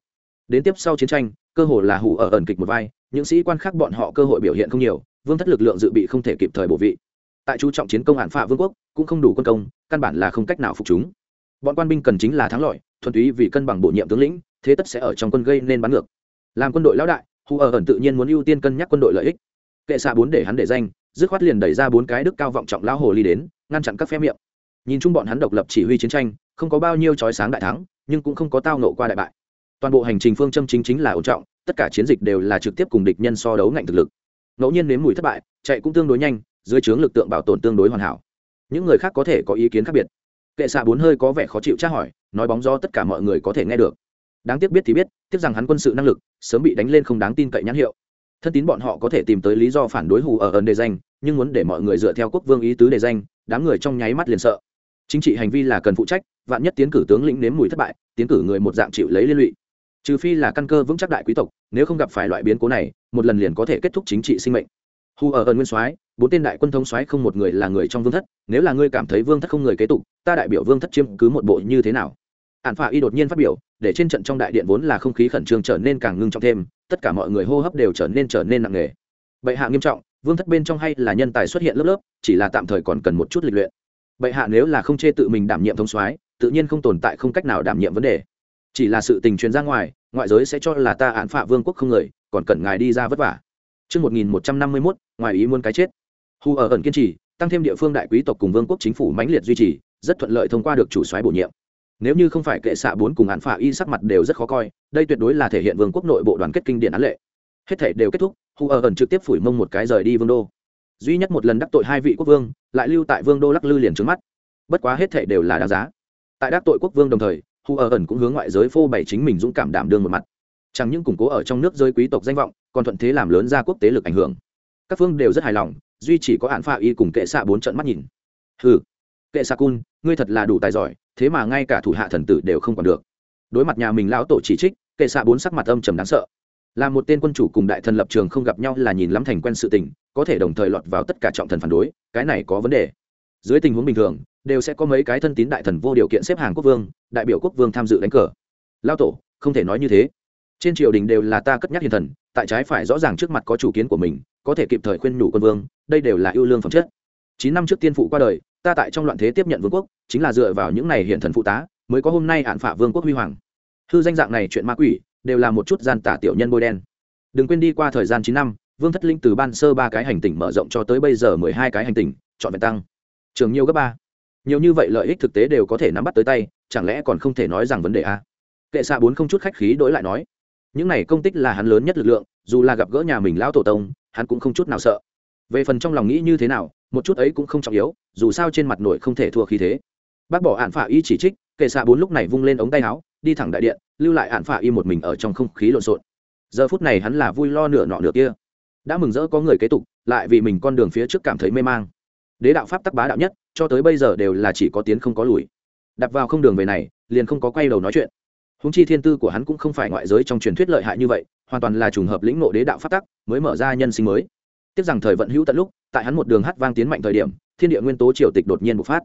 Đến tiếp sau chiến tranh, cơ hội là hủ ở ẩn kịch một vai, những sĩ quan khác bọn họ cơ hội biểu hiện không nhiều, vương thất lực lượng dự bị không thể kịp thời bổ vị. Tại chú trọng chiến công hạn phạ vương quốc, cũng không đủ quân công, căn bản là không cách nào phục chúng. Bọn quan binh cần chính là thắng lợi, thuần túy vì cân bằng bổ nhiệm tướng lĩnh, thế tất sẽ ở trong quân gây nên bắn ngược. Làm quân đội lão đại hù ở ẩn tự nhiên muốn ưu tiên cân nhắc quân đội lợi ích. Kệ xạ bốn để hắn để danh dứt khoát liền đẩy ra bốn cái đức cao vọng trọng lão hồ ly đến, ngăn chặn các phe miệng. Nhìn chung bọn hắn độc lập chỉ huy chiến tranh, không có bao nhiêu trói sáng đại thắng, nhưng cũng không có tao nộ qua đại bại. Toàn bộ hành trình phương châm chính chính là ổn trọng, tất cả chiến dịch đều là trực tiếp cùng địch nhân so đấu ngạnh thực lực. Ngẫu nhiên nếm mùi thất bại, chạy cũng tương đối nhanh, dưới trướng lực tượng bảo tồn tương đối hoàn hảo. Những người khác có thể có ý kiến khác biệt. Kệ xạ bốn hơi có vẻ khó chịu tra hỏi, nói bóng do tất cả mọi người có thể nghe được. Đáng tiếc biết thì biết, tiếc rằng hắn quân sự năng lực sớm bị đánh lên không đáng tin cậy nhãn hiệu thân tín bọn họ có thể tìm tới lý do phản đối hù ở ẩn đề danh, nhưng muốn để mọi người dựa theo quốc vương ý tứ đề danh, đám người trong nháy mắt liền sợ. Chính trị hành vi là cần phụ trách, vạn nhất tiến cử tướng lĩnh nếm mùi thất bại, tiến cử người một dạng chịu lấy liên lụy. Trừ phi là căn cơ vững chắc đại quý tộc, nếu không gặp phải loại biến cố này, một lần liền có thể kết thúc chính trị sinh mệnh. Hù ở ẩn nguyên soái, bốn tên đại quân thống soái không một người là người trong vương thất, nếu là ngươi cảm thấy vương thất không người kế tục, ta đại biểu vương thất chiếm cứ một bộ như thế nào? Ản phạ y đột nhiên phát biểu, để trên trận trong đại điện vốn là không khí khẩn trương trở nên càng ngưng trọng thêm tất cả mọi người hô hấp đều trở nên trở nên nặng nề bệ hạ nghiêm trọng vương thất bên trong hay là nhân tài xuất hiện lớp lớp chỉ là tạm thời còn cần một chút lịch luyện bệ hạ nếu là không chê tự mình đảm nhiệm thống soái tự nhiên không tồn tại không cách nào đảm nhiệm vấn đề chỉ là sự tình truyền ra ngoài ngoại giới sẽ cho là ta án phạ vương quốc không người còn cần ngài đi ra vất vả Trước 1151, ngoài ý muốn cái chết. Hu ở ẩn kiên trì, tăng thêm địa phương đại quý tộc cùng vương quốc chính phủ mãnh liệt duy trì, rất thuận lợi thông qua được chủ soái bổ nhiệm. Nếu như không phải kệ xạ bốn cùng hạn phả y sắc mặt đều rất khó coi, đây tuyệt đối là thể hiện vương quốc nội bộ đoàn kết kinh điển án lệ. Hết thể đều kết thúc, hù ở ẩn trực tiếp phủi mông một cái rời đi vương đô. Duy nhất một lần đắc tội hai vị quốc vương, lại lưu tại vương đô lắc lư liền trướng mắt. Bất quá hết thể đều là đáng giá. Tại đắc tội quốc vương đồng thời, hù ở ẩn cũng hướng ngoại giới phô bày chính mình dũng cảm đảm đương một mặt chẳng những củng cố ở trong nước giới quý tộc danh vọng còn thuận thế làm lớn ra quốc tế lực ảnh hưởng các phương đều rất hài lòng duy chỉ có hạn pha y cùng kệ xạ bốn trận mắt nhìn hừ kệ xạ cun ngươi thật là đủ tài giỏi thế mà ngay cả thủ hạ thần tử đều không còn được. Đối mặt nhà mình lão tổ chỉ trích, kệ xạ bốn sắc mặt âm trầm đáng sợ. Là một tên quân chủ cùng đại thần lập trường không gặp nhau là nhìn lắm thành quen sự tình, có thể đồng thời lọt vào tất cả trọng thần phản đối, cái này có vấn đề. Dưới tình huống bình thường, đều sẽ có mấy cái thân tín đại thần vô điều kiện xếp hàng quốc vương, đại biểu quốc vương tham dự đánh cờ. Lao tổ, không thể nói như thế. Trên triều đình đều là ta cất nhắc hiền thần, tại trái phải rõ ràng trước mặt có chủ kiến của mình, có thể kịp thời khuyên nhủ quân vương, đây đều là ưu lương phẩm chất. Chín năm trước tiên phụ qua đời ta tại trong loạn thế tiếp nhận vương quốc, chính là dựa vào những này hiện thần phụ tá, mới có hôm nay hạn phả vương quốc huy hoàng. Hư danh dạng này chuyện ma quỷ, đều là một chút gian tả tiểu nhân bôi đen. Đừng quên đi qua thời gian chín năm, vương thất linh từ ban sơ ba cái hành tỉnh mở rộng cho tới bây giờ mười hai cái hành tỉnh, chọn vẹn tăng. Trường nhiều gấp ba. Nhiều như vậy lợi ích thực tế đều có thể nắm bắt tới tay, chẳng lẽ còn không thể nói rằng vấn đề a? Kệ xạ bốn không chút khách khí đổi lại nói. Những này công tích là hắn lớn nhất lực lượng, dù là gặp gỡ nhà mình lão tổ tông, hắn cũng không chút nào sợ. Về phần trong lòng nghĩ như thế nào một chút ấy cũng không trọng yếu, dù sao trên mặt nổi không thể thua khí thế. Bác bỏ hạn phả y chỉ trích, kệ xạ bốn lúc này vung lên ống tay áo, đi thẳng đại điện, lưu lại hạn phả y một mình ở trong không khí lộn xộn. Giờ phút này hắn là vui lo nửa nọ nửa kia. Đã mừng rỡ có người kế tục, lại vì mình con đường phía trước cảm thấy mê mang. Đế đạo pháp tắc bá đạo nhất, cho tới bây giờ đều là chỉ có tiến không có lùi. Đặt vào không đường về này, liền không có quay đầu nói chuyện. Húng chi thiên tư của hắn cũng không phải ngoại giới trong truyền thuyết lợi hại như vậy, hoàn toàn là trùng hợp lĩnh ngộ đế đạo pháp tắc, mới mở ra nhân sinh mới tiếc rằng thời vận hữu tận lúc, tại hắn một đường hát vang tiến mạnh thời điểm, thiên địa nguyên tố triều tịch đột nhiên bộc phát.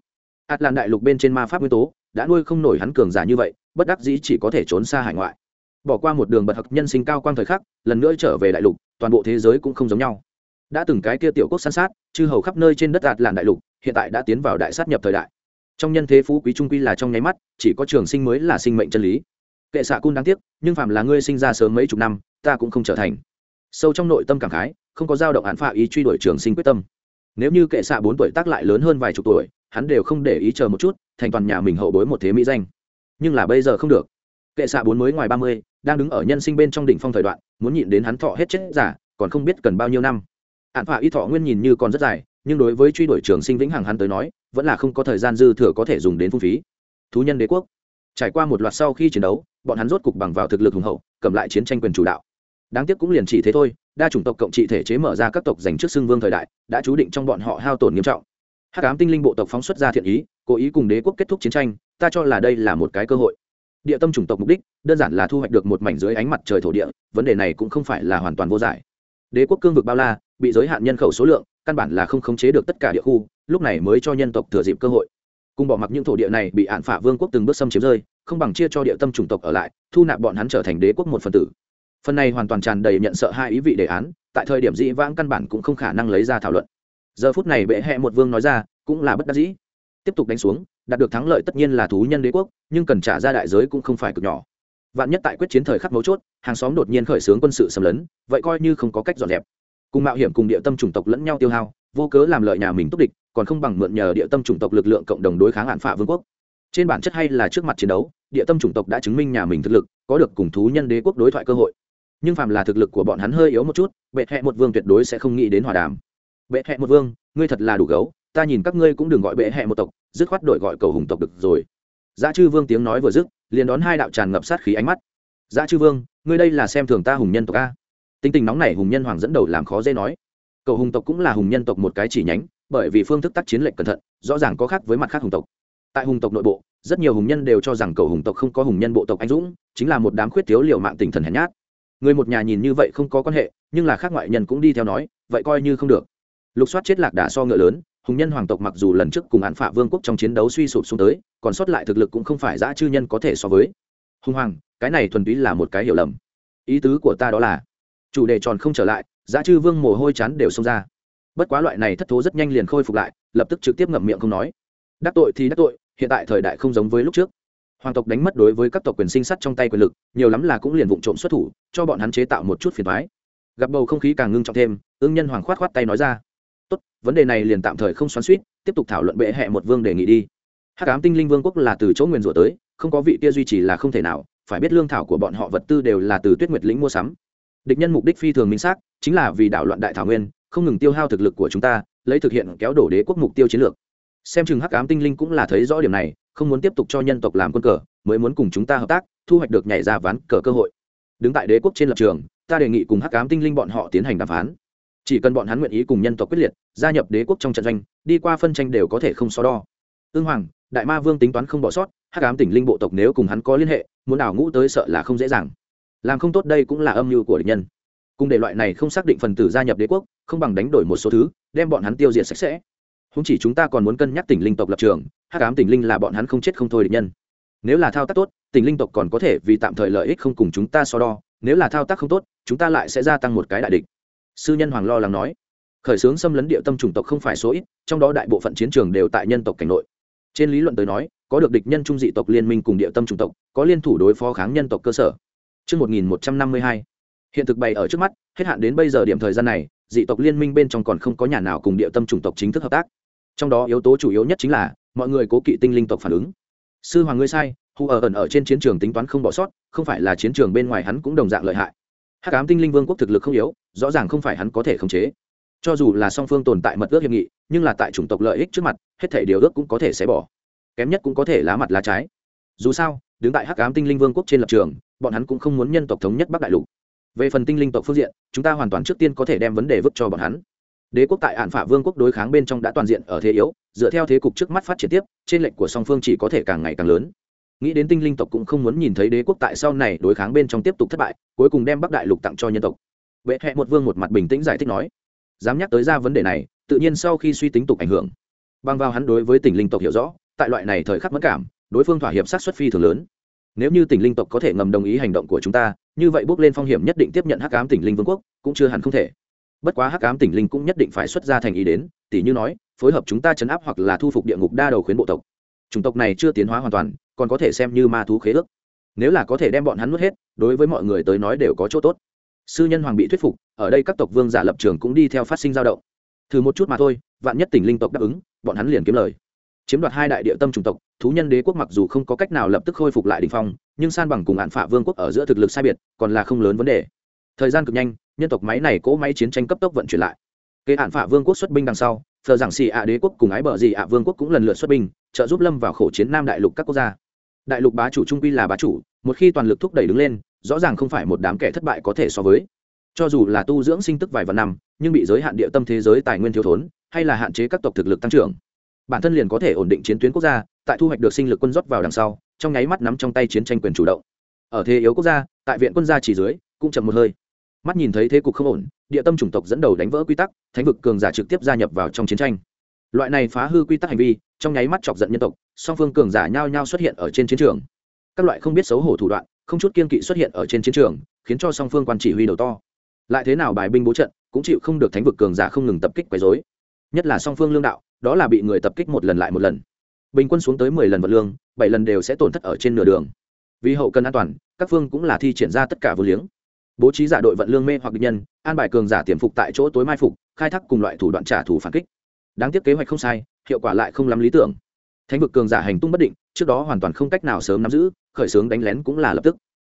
Ạt làn đại lục bên trên ma pháp nguyên tố, đã nuôi không nổi hắn cường giả như vậy, bất đắc dĩ chỉ có thể trốn xa hải ngoại. Bỏ qua một đường bật học nhân sinh cao quang thời khắc, lần nữa trở về đại lục, toàn bộ thế giới cũng không giống nhau. Đã từng cái kia tiểu quốc san sát, chư hầu khắp nơi trên đất ạt làn đại lục, hiện tại đã tiến vào đại sát nhập thời đại. Trong nhân thế phú quý trung quy là trong nháy mắt, chỉ có trường sinh mới là sinh mệnh chân lý. Kệ xạ cun đáng tiếc, nhưng phạm là ngươi sinh ra sớm mấy chục năm, ta cũng không trở thành. Sâu trong nội tâm cảm khái không có dao động hạn phạ ý truy đuổi trường sinh quyết tâm. Nếu như kệ xạ bốn tuổi tác lại lớn hơn vài chục tuổi, hắn đều không để ý chờ một chút, thành toàn nhà mình hậu bối một thế mỹ danh. Nhưng là bây giờ không được. Kệ xạ bốn mới ngoài ba mươi, đang đứng ở nhân sinh bên trong đỉnh phong thời đoạn, muốn nhịn đến hắn thọ hết chết giả, còn không biết cần bao nhiêu năm. Hạn phạ y thọ nguyên nhìn như còn rất dài, nhưng đối với truy đuổi trường sinh vĩnh hằng hắn tới nói, vẫn là không có thời gian dư thừa có thể dùng đến phung phí. Thú nhân đế quốc. Trải qua một loạt sau khi chiến đấu, bọn hắn rốt cục bằng vào thực lực hùng hậu, cầm lại chiến tranh quyền chủ đạo đáng tiếc cũng liền chỉ thế thôi, đa chủng tộc cộng trị thể chế mở ra các tộc dành trước xưng vương thời đại, đã chú định trong bọn họ hao tổn nghiêm trọng. Hắc ám tinh linh bộ tộc phóng xuất ra thiện ý, cố ý cùng đế quốc kết thúc chiến tranh, ta cho là đây là một cái cơ hội. Địa tâm chủng tộc mục đích, đơn giản là thu hoạch được một mảnh dưới ánh mặt trời thổ địa, vấn đề này cũng không phải là hoàn toàn vô giải. Đế quốc cương vực bao la, bị giới hạn nhân khẩu số lượng, căn bản là không khống chế được tất cả địa khu, lúc này mới cho nhân tộc thừa dịp cơ hội. Cùng bỏ mặc những thổ địa này bị hạn phả vương quốc từng bước xâm chiếm rơi, không bằng chia cho địa tâm chủng tộc ở lại, thu nạp bọn hắn trở thành đế quốc một phần tử phần này hoàn toàn tràn đầy nhận sợ hai ý vị đề án, tại thời điểm dĩ vãng căn bản cũng không khả năng lấy ra thảo luận. Giờ phút này bệ hẹ một vương nói ra, cũng là bất đắc dĩ. Tiếp tục đánh xuống, đạt được thắng lợi tất nhiên là thú nhân đế quốc, nhưng cần trả ra đại giới cũng không phải cực nhỏ. Vạn nhất tại quyết chiến thời khắc mấu chốt, hàng xóm đột nhiên khởi xướng quân sự xâm lấn, vậy coi như không có cách dọn dẹp. Cùng mạo hiểm cùng địa tâm chủng tộc lẫn nhau tiêu hao, vô cớ làm lợi nhà mình túc địch, còn không bằng mượn nhờ địa tâm chủng tộc lực lượng cộng đồng đối kháng hạn phạ vương quốc. Trên bản chất hay là trước mặt chiến đấu, địa tâm chủng tộc đã chứng minh nhà mình thực lực, có được cùng thú nhân đế quốc đối thoại cơ hội nhưng phàm là thực lực của bọn hắn hơi yếu một chút, bệ hẹ một vương tuyệt đối sẽ không nghĩ đến hòa đàm. Bệ hẹ một vương, ngươi thật là đủ gấu, ta nhìn các ngươi cũng đừng gọi bệ hẹ một tộc, dứt khoát đổi gọi cầu hùng tộc được rồi. Giá chư vương tiếng nói vừa dứt, liền đón hai đạo tràn ngập sát khí ánh mắt. Giá chư vương, ngươi đây là xem thường ta hùng nhân tộc a? Tính tình nóng này hùng nhân hoàng dẫn đầu làm khó dễ nói. Cầu hùng tộc cũng là hùng nhân tộc một cái chỉ nhánh, bởi vì phương thức tác chiến lệnh cẩn thận, rõ ràng có khác với mặt khác hùng tộc. Tại hùng tộc nội bộ, rất nhiều hùng nhân đều cho rằng cầu hùng tộc không có hùng nhân bộ tộc anh dũng, chính là một đám khuyết thiếu liệu mạng tinh thần hèn nhát người một nhà nhìn như vậy không có quan hệ, nhưng là khác ngoại nhân cũng đi theo nói, vậy coi như không được. Lục soát chết lạc đà so ngựa lớn, hùng nhân hoàng tộc mặc dù lần trước cùng án phả vương quốc trong chiến đấu suy sụp xuống tới, còn sót lại thực lực cũng không phải giã chư nhân có thể so với. Hùng hoàng, cái này thuần túy là một cái hiểu lầm. Ý tứ của ta đó là, chủ đề tròn không trở lại giã chư vương mồ hôi chán đều xông ra. Bất quá loại này thất thố rất nhanh liền khôi phục lại, lập tức trực tiếp ngậm miệng không nói. Đắc tội thì đắc tội, hiện tại thời đại không giống với lúc trước hoàng tộc đánh mất đối với các tộc quyền sinh sắt trong tay quyền lực, nhiều lắm là cũng liền vụ trộm xuất thủ, cho bọn hắn chế tạo một chút phiền thoái gặp bầu không khí càng ngưng trọng thêm, ương nhân hoàng khoát khoát tay nói ra, tốt, vấn đề này liền tạm thời không xoắn suýt tiếp tục thảo luận bệ hẹ một vương đề nghị đi. Hắc ám tinh linh vương quốc là từ chỗ nguyền rủa tới, không có vị kia duy trì là không thể nào, phải biết lương thảo của bọn họ vật tư đều là từ tuyết nguyệt lĩnh mua sắm. Địch nhân mục đích phi thường minh xác, chính là vì đảo loạn đại thảo nguyên, không ngừng tiêu hao thực lực của chúng ta, lấy thực hiện kéo đổ đế quốc mục tiêu chiến lược. Xem chừng hắc ám tinh linh cũng là thấy rõ điểm này không muốn tiếp tục cho nhân tộc làm quân cờ, mới muốn cùng chúng ta hợp tác, thu hoạch được nhảy ra ván cờ cơ hội. Đứng tại đế quốc trên lập trường, ta đề nghị cùng hắc ám tinh linh bọn họ tiến hành đàm phán. Chỉ cần bọn hắn nguyện ý cùng nhân tộc quyết liệt, gia nhập đế quốc trong trận doanh, đi qua phân tranh đều có thể không so đo. Ương hoàng, đại ma vương tính toán không bỏ sót, hắc ám tỉnh linh bộ tộc nếu cùng hắn có liên hệ, muốn đảo ngũ tới sợ là không dễ dàng. Làm không tốt đây cũng là âm mưu của địch nhân. Cùng để loại này không xác định phần tử gia nhập đế quốc, không bằng đánh đổi một số thứ, đem bọn hắn tiêu diệt sạch sẽ húng chỉ chúng ta còn muốn cân nhắc tỉnh linh tộc lập trường hát cám tỉnh linh là bọn hắn không chết không thôi địch nhân. Nếu là thao tác tốt tỉnh linh tộc còn có thể vì tạm thời lợi ích không cùng chúng ta so đo nếu là thao tác không tốt chúng ta lại sẽ gia tăng một cái đại địch. Sư nhân hoàng lo lắng nói. Khởi xướng xâm lấn địa tâm chủng tộc không phải số ít trong đó đại bộ phận chiến trường đều tại nhân tộc cảnh nội. Trên lý luận tới nói có được địch nhân trung dị tộc liên minh cùng địa tâm chủng tộc có liên thủ đối phó kháng nhân tộc cơ sở. Trước 1152, hiện thực bày ở trước mắt hết hạn đến bây giờ điểm thời gian này dị tộc liên minh bên trong còn không có nhà nào cùng địa tâm chủng tộc chính thức hợp tác trong đó yếu tố chủ yếu nhất chính là, mọi người cố kỵ tinh linh tộc phản ứng. Sư hoàng ngươi sai hù ở ẩn ở trên chiến trường tính toán không bỏ sót, không phải là chiến trường bên ngoài hắn cũng đồng dạng lợi hại. Hát cám tinh linh vương quốc thực lực không yếu, rõ ràng không phải hắn có thể khống chế. Cho dù là song phương tồn tại mật ước hiệp nghị, nhưng là tại chủng tộc lợi ích trước mặt, hết thể điều ước cũng có thể xé bỏ. Kém nhất cũng có thể lá mặt lá trái. Dù sao, đứng tại hắc ám tinh linh vương quốc trên lập trường, bọn hắn cũng không muốn nhân tộc thống nhất bắc đại lục. Về phần tinh linh tộc phương diện, chúng ta hoàn toàn trước tiên có thể đem vấn đề vứt cho bọn hắn đế quốc tại ạn phả vương quốc đối kháng bên trong đã toàn diện ở thế yếu, dựa theo thế cục trước mắt phát triển tiếp, trên lệnh của song phương chỉ có thể càng ngày càng lớn. Nghĩ đến tinh linh tộc cũng không muốn nhìn thấy đế quốc tại sau này đối kháng bên trong tiếp tục thất bại, cuối cùng đem bắc đại lục tặng cho nhân tộc. Vệ hẹ một vương một mặt bình tĩnh giải thích nói, dám nhắc tới ra vấn đề này, tự nhiên sau khi suy tính tục ảnh hưởng. Bằng vào hắn đối với tỉnh linh tộc hiểu rõ, tại loại này thời khắc mất cảm, đối phương thỏa hiệp sát xuất phi thường lớn. Nếu như tỉnh linh tộc có thể ngầm đồng ý hành động của chúng ta, như vậy bước lên phong hiểm nhất định tiếp nhận hắc ám tỉnh linh vương quốc, cũng chưa hẳn không thể bất quá hắc ám tỉnh linh cũng nhất định phải xuất ra thành ý đến tỷ như nói, phối hợp chúng ta chấn áp hoặc là thu phục địa ngục đa đầu khuyến bộ tộc. Chủng tộc này chưa tiến hóa hoàn toàn, còn có thể xem như ma thú khế ước. Nếu là có thể đem bọn hắn nuốt hết, đối với mọi người tới nói đều có chỗ tốt. Sư nhân hoàng bị thuyết phục, ở đây các tộc vương giả lập trường cũng đi theo phát sinh dao động. Thử một chút mà thôi, vạn nhất tỉnh linh tộc đáp ứng, bọn hắn liền kiếm lời. Chiếm đoạt hai đại địa tâm chủng tộc, thú nhân đế quốc mặc dù không có cách nào lập tức khôi phục lại đ ỉ n h phong, nhưng san bằng cùng hạn phả vương quốc ở giữa thực lực sai biệt, còn là không lớn vấn đề thời gian cực nhanh, nhân tộc máy này cỗ máy chiến tranh cấp tốc vận chuyển lại. Kế hạn phả vương quốc xuất binh đằng sau, thờ giảng xì ạ đế quốc cùng ái bờ gì ạ vương quốc cũng lần lượt xuất binh, trợ giúp lâm vào khổ chiến nam đại lục các quốc gia. Đại lục bá chủ trung quy là bá chủ, một khi toàn lực thúc đẩy đứng lên, rõ ràng không phải một đám kẻ thất bại có thể so với. Cho dù là tu dưỡng sinh tức vài vạn năm, nhưng bị giới hạn địa tâm thế giới tài nguyên thiếu thốn, hay là hạn chế các tộc thực lực tăng trưởng, bản thân liền có thể ổn định chiến tuyến quốc gia, tại thu hoạch được sinh lực quân rót vào đằng sau, trong nháy mắt nắm trong tay chiến tranh quyền chủ động. Ở thế yếu quốc gia, tại viện quân gia chỉ dưới, cũng chậm một hơi mắt nhìn thấy thế cục không ổn, địa tâm chủng tộc dẫn đầu đánh vỡ quy tắc, thánh vực cường giả trực tiếp gia nhập vào trong chiến tranh. Loại này phá hư quy tắc hành vi, trong nháy mắt chọc giận nhân tộc, song phương cường giả nhao nhao xuất hiện ở trên chiến trường. Các loại không biết xấu hổ thủ đoạn, không chút kiên kỵ xuất hiện ở trên chiến trường, khiến cho song phương quan chỉ huy đầu to. Lại thế nào bài binh bố trận, cũng chịu không được thánh vực cường giả không ngừng tập kích quấy dối nhất là song phương lương đạo, đó là bị người tập kích một lần lại một lần. Bình quân xuống tới mười lần vật lương, bảy lần đều sẽ tổn thất ở trên nửa đường. Vì hậu cần an toàn, các phương cũng là thi triển ra tất cả vô liếng bố trí giả đội vận lương mê hoặc địch nhân, an bài cường giả tiềm phục tại chỗ tối mai phục, khai thác cùng loại thủ đoạn trả thù phản kích. Đáng tiếc kế hoạch không sai, hiệu quả lại không lắm lý tưởng. Thánh vực cường giả hành tung bất định, trước đó hoàn toàn không cách nào sớm nắm giữ, khởi xướng đánh lén cũng là lập tức.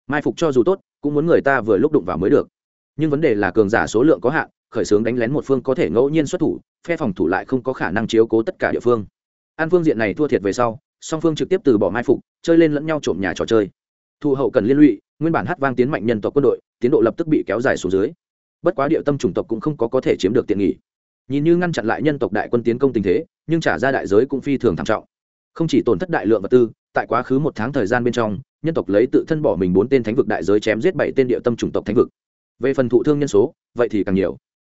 Mai phục cho dù tốt, cũng muốn người ta vừa lúc đụng vào mới được. Nhưng vấn đề là cường giả số lượng có hạn, khởi xướng đánh lén một phương có thể ngẫu nhiên xuất thủ, phe phòng thủ lại không có khả năng chiếu cố tất cả địa phương. An phương diện này thua thiệt về sau, song phương trực tiếp từ bỏ mai phục, chơi lên lẫn nhau trộm nhà trò chơi. Thu hậu cần liên lụy nguyên bản hát vang tiến mạnh nhân tộc quân đội, tiến độ lập tức bị kéo dài xuống dưới. Bất quá địa tâm chủng tộc cũng không có có thể chiếm được tiện nghỉ nhìn như ngăn chặn lại nhân tộc đại quân tiến công tình thế, nhưng trả ra đại giới cũng phi thường thảm trọng. Không chỉ tổn thất đại lượng vật tư, tại quá khứ một tháng thời gian bên trong, nhân tộc lấy tự thân bỏ mình bốn tên thánh vực đại giới chém giết bảy tên địa tâm chủng tộc thánh vực. Về phần thụ thương nhân số, vậy thì càng nhiều.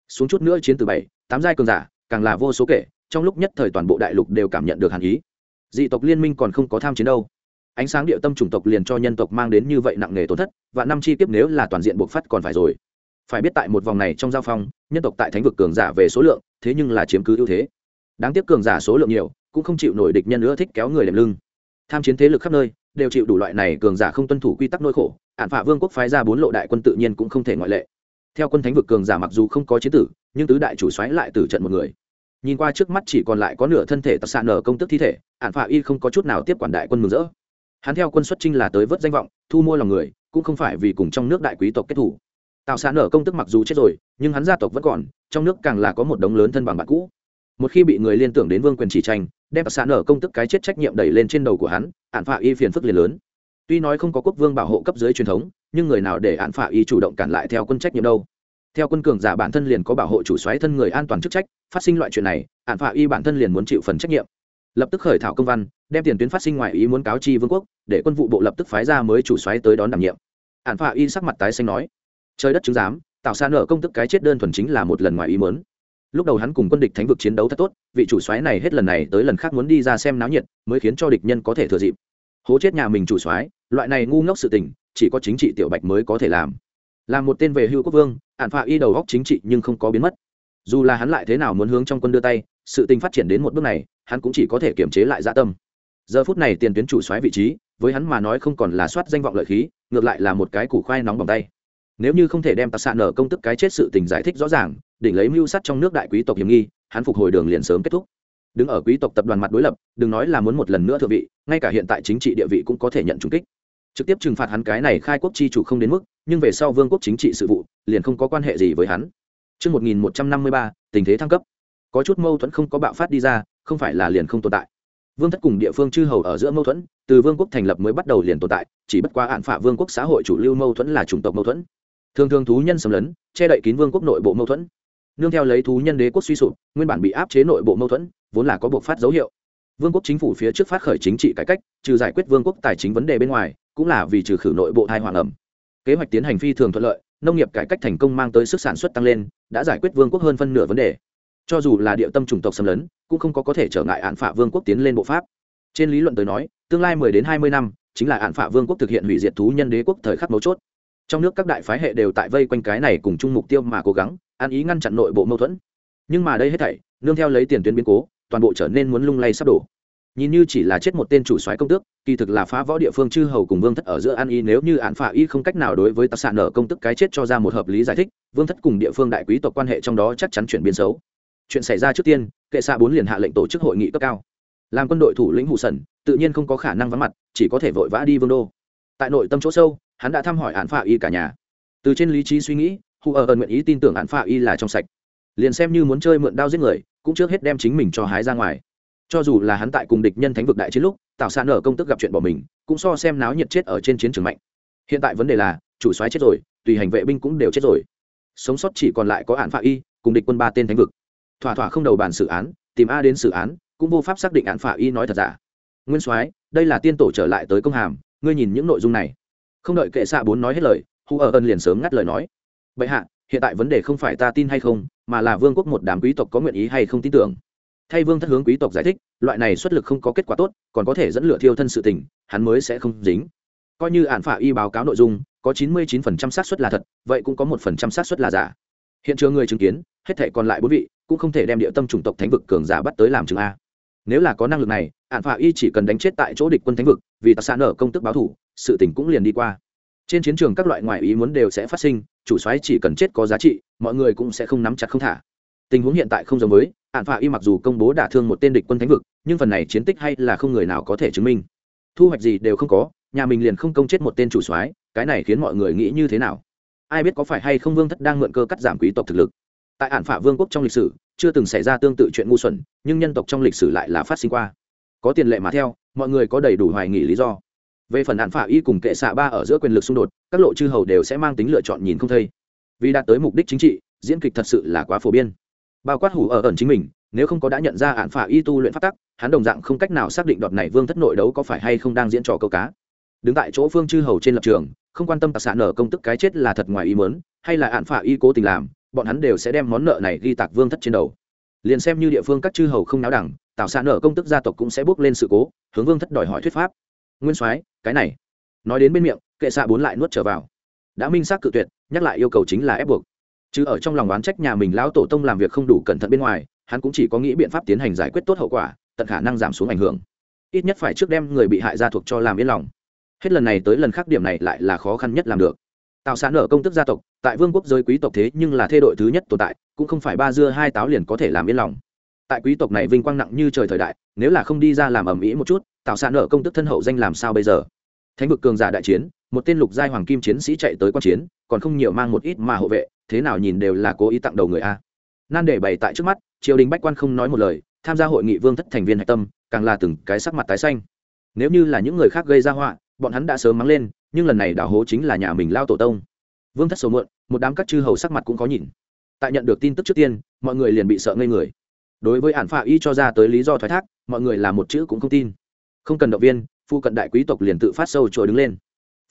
Xuống chút nữa chiến từ bảy, tám giai cường giả, càng là vô số kể, trong lúc nhất thời toàn bộ đại lục đều cảm nhận được hàn ý. Dị tộc liên minh còn không có tham chiến đâu ánh sáng địa tâm chủng tộc liền cho nhân tộc mang đến như vậy nặng nề tổn thất, và năm chi kiếp nếu là toàn diện buộc phát còn phải rồi. Phải biết tại một vòng này trong giao phong, nhân tộc tại thánh vực cường giả về số lượng, thế nhưng là chiếm cứ ưu thế. Đáng tiếc cường giả số lượng nhiều, cũng không chịu nổi địch nhân nữa thích kéo người đệm lưng. Tham chiến thế lực khắp nơi, đều chịu đủ loại này cường giả không tuân thủ quy tắc nỗi khổ, hạn phạ vương quốc phái ra bốn lộ đại quân tự nhiên cũng không thể ngoại lệ. Theo quân thánh vực cường giả mặc dù không có chiến tử, nhưng tứ đại chủ xoáy lại tử trận một người. Nhìn qua trước mắt chỉ còn lại có nửa thân thể tặc xạ nở công tức thi thể, hạn phạ y không có chút nào tiếp quản đại quân mừng rỡ hắn theo quân xuất trinh là tới vớt danh vọng, thu mua lòng người, cũng không phải vì cùng trong nước đại quý tộc kết thủ. Tạo xạ nở công tức mặc dù chết rồi, nhưng hắn gia tộc vẫn còn, trong nước càng là có một đống lớn thân bằng bạn cũ. Một khi bị người liên tưởng đến vương quyền chỉ tranh, đem xạ nở công tức cái chết trách nhiệm đẩy lên trên đầu của hắn ạn phạ y phiền phức liền lớn. Tuy nói không có quốc vương bảo hộ cấp dưới truyền thống, nhưng người nào để ạn phạ y chủ động cản lại theo quân trách nhiệm đâu. Theo quân cường giả bản thân liền có bảo hộ chủ xoáy thân người an toàn chức trách, phát sinh loại chuyện này ạn phạ y bản thân liền muốn chịu phần trách nhiệm. Lập tức khởi thảo công văn đem tiền tuyến phát sinh ngoài ý muốn cáo chi vương quốc, để quân vụ bộ lập tức phái ra mới chủ xoáy tới đón đảm nhiệm. Ản phạ y sắc mặt tái xanh nói, trời đất chứng giám tạo xa nợ công tức cái chết đơn thuần chính là một lần ngoài ý muốn. Lúc đầu hắn cùng quân địch thánh vực chiến đấu thật tốt, vị chủ soái này hết lần này tới lần khác muốn đi ra xem náo nhiệt, mới khiến cho địch nhân có thể thừa dịp. Hố chết nhà mình chủ soái, loại này ngu ngốc sự tình, chỉ có chính trị tiểu bạch mới có thể làm. Làm một tên về hưu quốc vương Ản phạ y đầu góc chính trị nhưng không có biến mất. Dù là hắn lại thế nào muốn hướng trong quân đưa tay, sự tình phát triển đến một bước này, hắn cũng chỉ có thể kiềm chế lại dạ tâm giờ phút này tiền tuyến chủ xoáy vị trí với hắn mà nói không còn là soát danh vọng lợi khí ngược lại là một cái củ khoai nóng bằng tay nếu như không thể đem tạc xạ nở công tức cái chết sự tình giải thích rõ ràng đỉnh lấy mưu sắt trong nước đại quý tộc hiểm nghi hắn phục hồi đường liền sớm kết thúc đứng ở quý tộc tập đoàn mặt đối lập đừng nói là muốn một lần nữa thượng vị ngay cả hiện tại chính trị địa vị cũng có thể nhận trùng kích trực tiếp trừng phạt hắn cái này khai quốc chi chủ không đến mức nhưng về sau vương quốc chính trị sự vụ liền không có quan hệ gì với hắn Trước 1153, tình thế thăng cấp. Có chút mâu thuẫn không có bạo phát đi ra, không phải là liền không tồn tại. Vương thất cùng địa phương chư hầu ở giữa mâu thuẫn, từ vương quốc thành lập mới bắt đầu liền tồn tại, chỉ bất quá hạn phả vương quốc xã hội chủ lưu mâu thuẫn là chủng tộc mâu thuẫn. Thường thường thú nhân xâm lấn che đậy kín vương quốc nội bộ mâu thuẫn. Nương theo lấy thú nhân đế quốc suy sụp nguyên bản bị áp chế nội bộ mâu thuẫn vốn là có buộc phát dấu hiệu. Vương quốc chính phủ phía trước phát khởi chính trị cải cách trừ giải quyết vương quốc tài chính vấn đề bên ngoài cũng là vì trừ khử nội bộ thai hoàng ẩm. Kế hoạch tiến hành phi thường thuận lợi nông nghiệp cải cách thành công mang tới sức sản xuất tăng lên đã giải quyết vương quốc hơn phân nửa vấn đề cho dù là địa tâm chủng tộc xâm lấn, cũng không có có thể trở ngại án phả vương quốc tiến lên bộ pháp. Trên lý luận tới nói, tương lai mười đến hai mươi năm, chính là án phả vương quốc thực hiện hủy diệt thú nhân đế quốc thời khắc mấu chốt. Trong nước các đại phái hệ đều tại vây quanh cái này cùng chung mục tiêu mà cố gắng ăn ý ngăn chặn nội bộ mâu thuẫn. Nhưng mà đây hết thảy, nương theo lấy tiền tuyến biến cố, toàn bộ trở nên muốn lung lay sắp đổ. Nhìn như chỉ là chết một tên chủ soái công tước, kỳ thực là phá võ địa phương chư hầu cùng vương thất ở giữa an y nếu như án phả y không cách nào đối với tạc xạ nở công tức cái chết cho ra một hợp lý giải thích, vương thất cùng địa phương đại quý tộc quan hệ trong đó chắc chắn chuyển biến xấu chuyện xảy ra trước tiên, kệ xạ bốn liền hạ lệnh tổ chức hội nghị cấp cao. Làm quân đội thủ lĩnh hụ sần, tự nhiên không có khả năng vắng mặt, chỉ có thể vội vã đi vương đô. Tại nội tâm chỗ sâu, hắn đã thăm hỏi hạn phạ y cả nhà. Từ trên lý trí suy nghĩ hù ở ẩn nguyện ý tin tưởng hạn phạ y là trong sạch. Liền xem như muốn chơi mượn đao giết người, cũng trước hết đem chính mình cho hái ra ngoài. Cho dù là hắn tại cùng địch nhân thánh vực đại chiến lúc tạo xa ở công tức gặp chuyện bỏ mình, cũng so xem náo nhiệt chết ở trên chiến trường mạnh. Hiện tại vấn đề là, chủ soái chết rồi, tùy hành vệ binh cũng đều chết rồi. Sống sót chỉ còn lại có hạn phạ y, cùng địch quân ba tên thánh vực thỏa thỏa không đầu bàn xử án, tìm a đến xử án, cũng vô pháp xác định án phả y nói thật giả. Nguyên soái, đây là tiên tổ trở lại tới công hàm, ngươi nhìn những nội dung này. Không đợi kệ xạ bốn nói hết lời hù ở ân liền sớm ngắt lời nói. Bệ hạ, hiện tại vấn đề không phải ta tin hay không, mà là vương quốc một đám quý tộc có nguyện ý hay không tin tưởng. Thay vương thất hướng quý tộc giải thích, loại này xuất lực không có kết quả tốt, còn có thể dẫn lửa thiêu thân sự tình, hắn mới sẽ không dính. Coi như án phả y báo cáo nội dung, có chín mươi chín phần trăm xác suất là thật, vậy cũng có một phần trăm xác suất là giả. Hiện trường người chứng kiến, hết thể còn lại bốn vị cũng không thể đem địa tâm chủng tộc thánh vực cường giả bắt tới làm chứng a. Nếu là có năng lực này ạn phả y chỉ cần đánh chết tại chỗ địch quân thánh vực, vì tạc xã nở công tức báo thủ, sự tình cũng liền đi qua. Trên chiến trường các loại ngoại ý muốn đều sẽ phát sinh, chủ xoáy chỉ cần chết có giá trị, mọi người cũng sẽ không nắm chặt không thả. Tình huống hiện tại không giống với ạn phạ y mặc dù công bố đả thương một tên địch quân thánh vực, nhưng phần này chiến tích hay là không người nào có thể chứng minh. Thu hoạch gì đều không có, nhà mình liền không công chết một tên chủ soái, cái này khiến mọi người nghĩ như thế nào? Ai biết có phải hay không vương thất đang mượn cơ cắt giảm quý tộc thực lực? Tại ản phả vương quốc trong lịch sử, chưa từng xảy ra tương tự chuyện ngu xuẩn, nhưng nhân tộc trong lịch sử lại là phát sinh qua. Có tiền lệ mà theo, mọi người có đầy đủ hoài nghị lý do. Về phần ản phả y cùng kệ xạ ba ở giữa quyền lực xung đột, các lộ chư hầu đều sẽ mang tính lựa chọn nhìn không thây vì đạt tới mục đích chính trị, diễn kịch thật sự là quá phổ biến. Bao quát hủ ở ẩn chính mình, nếu không có đã nhận ra ản phả y tu luyện phát tắc, hắn đồng dạng không cách nào xác định đọt này vương thất nội đấu có phải hay không đang diễn trò câu cá. Đứng tại chỗ phương chư hầu trên lập trường, không quan tâm tạc xạ nở công tức cái chết là thật ngoài ý mớn hay là ạn phả y cố tình làm bọn hắn đều sẽ đem món nợ này ghi tạc vương thất trên đầu. Liền xem như địa phương các chư hầu không náo đẳng, tạo xa nợ công tức gia tộc cũng sẽ bước lên sự cố, hướng vương thất đòi hỏi thuyết pháp. Nguyên soái, cái này. Nói đến bên miệng, kệ xạ bốn lại nuốt trở vào. Đã minh xác cự tuyệt, nhắc lại yêu cầu chính là ép buộc. Chứ ở trong lòng oán trách nhà mình lão tổ tông làm việc không đủ cẩn thận bên ngoài, hắn cũng chỉ có nghĩ biện pháp tiến hành giải quyết tốt hậu quả, tận khả năng giảm xuống ảnh hưởng. Ít nhất phải trước đem người bị hại ra thuộc cho làm yên lòng. Hết lần này tới lần khác điểm này lại là khó khăn nhất làm được tạo sản ở công tức gia tộc, tại vương quốc giới quý tộc thế nhưng là thê đội thứ nhất tồn tại, cũng không phải ba dưa hai táo liền có thể làm yên lòng. Tại quý tộc này vinh quang nặng như trời thời đại, nếu là không đi ra làm ầm ĩ một chút tạo sản ở công tức thân hậu danh làm sao bây giờ? Thánh vực cường giả đại chiến, một tên lục giai hoàng kim chiến sĩ chạy tới quan chiến, còn không nhiều mang một ít mà hộ vệ, thế nào nhìn đều là cố ý tặng đầu người a. Nan để bày tại trước mắt, triều đình bách quan không nói một lời, tham gia hội nghị vương thất thành viên hạch tâm, càng là từng cái sắc mặt tái xanh. Nếu như là những người khác gây ra họa, bọn hắn đã sớm mắng lên nhưng lần này đảo hố chính là nhà mình lao tổ tông. Vương thất sầu muộn, một đám các chư hầu sắc mặt cũng có nhìn. Tại nhận được tin tức trước tiên, mọi người liền bị sợ ngây người. Đối với ản phạ y cho ra tới lý do thoái thác, mọi người là một chữ cũng không tin. Không cần động viên, phu cận đại quý tộc liền tự phát sâu trồi đứng lên.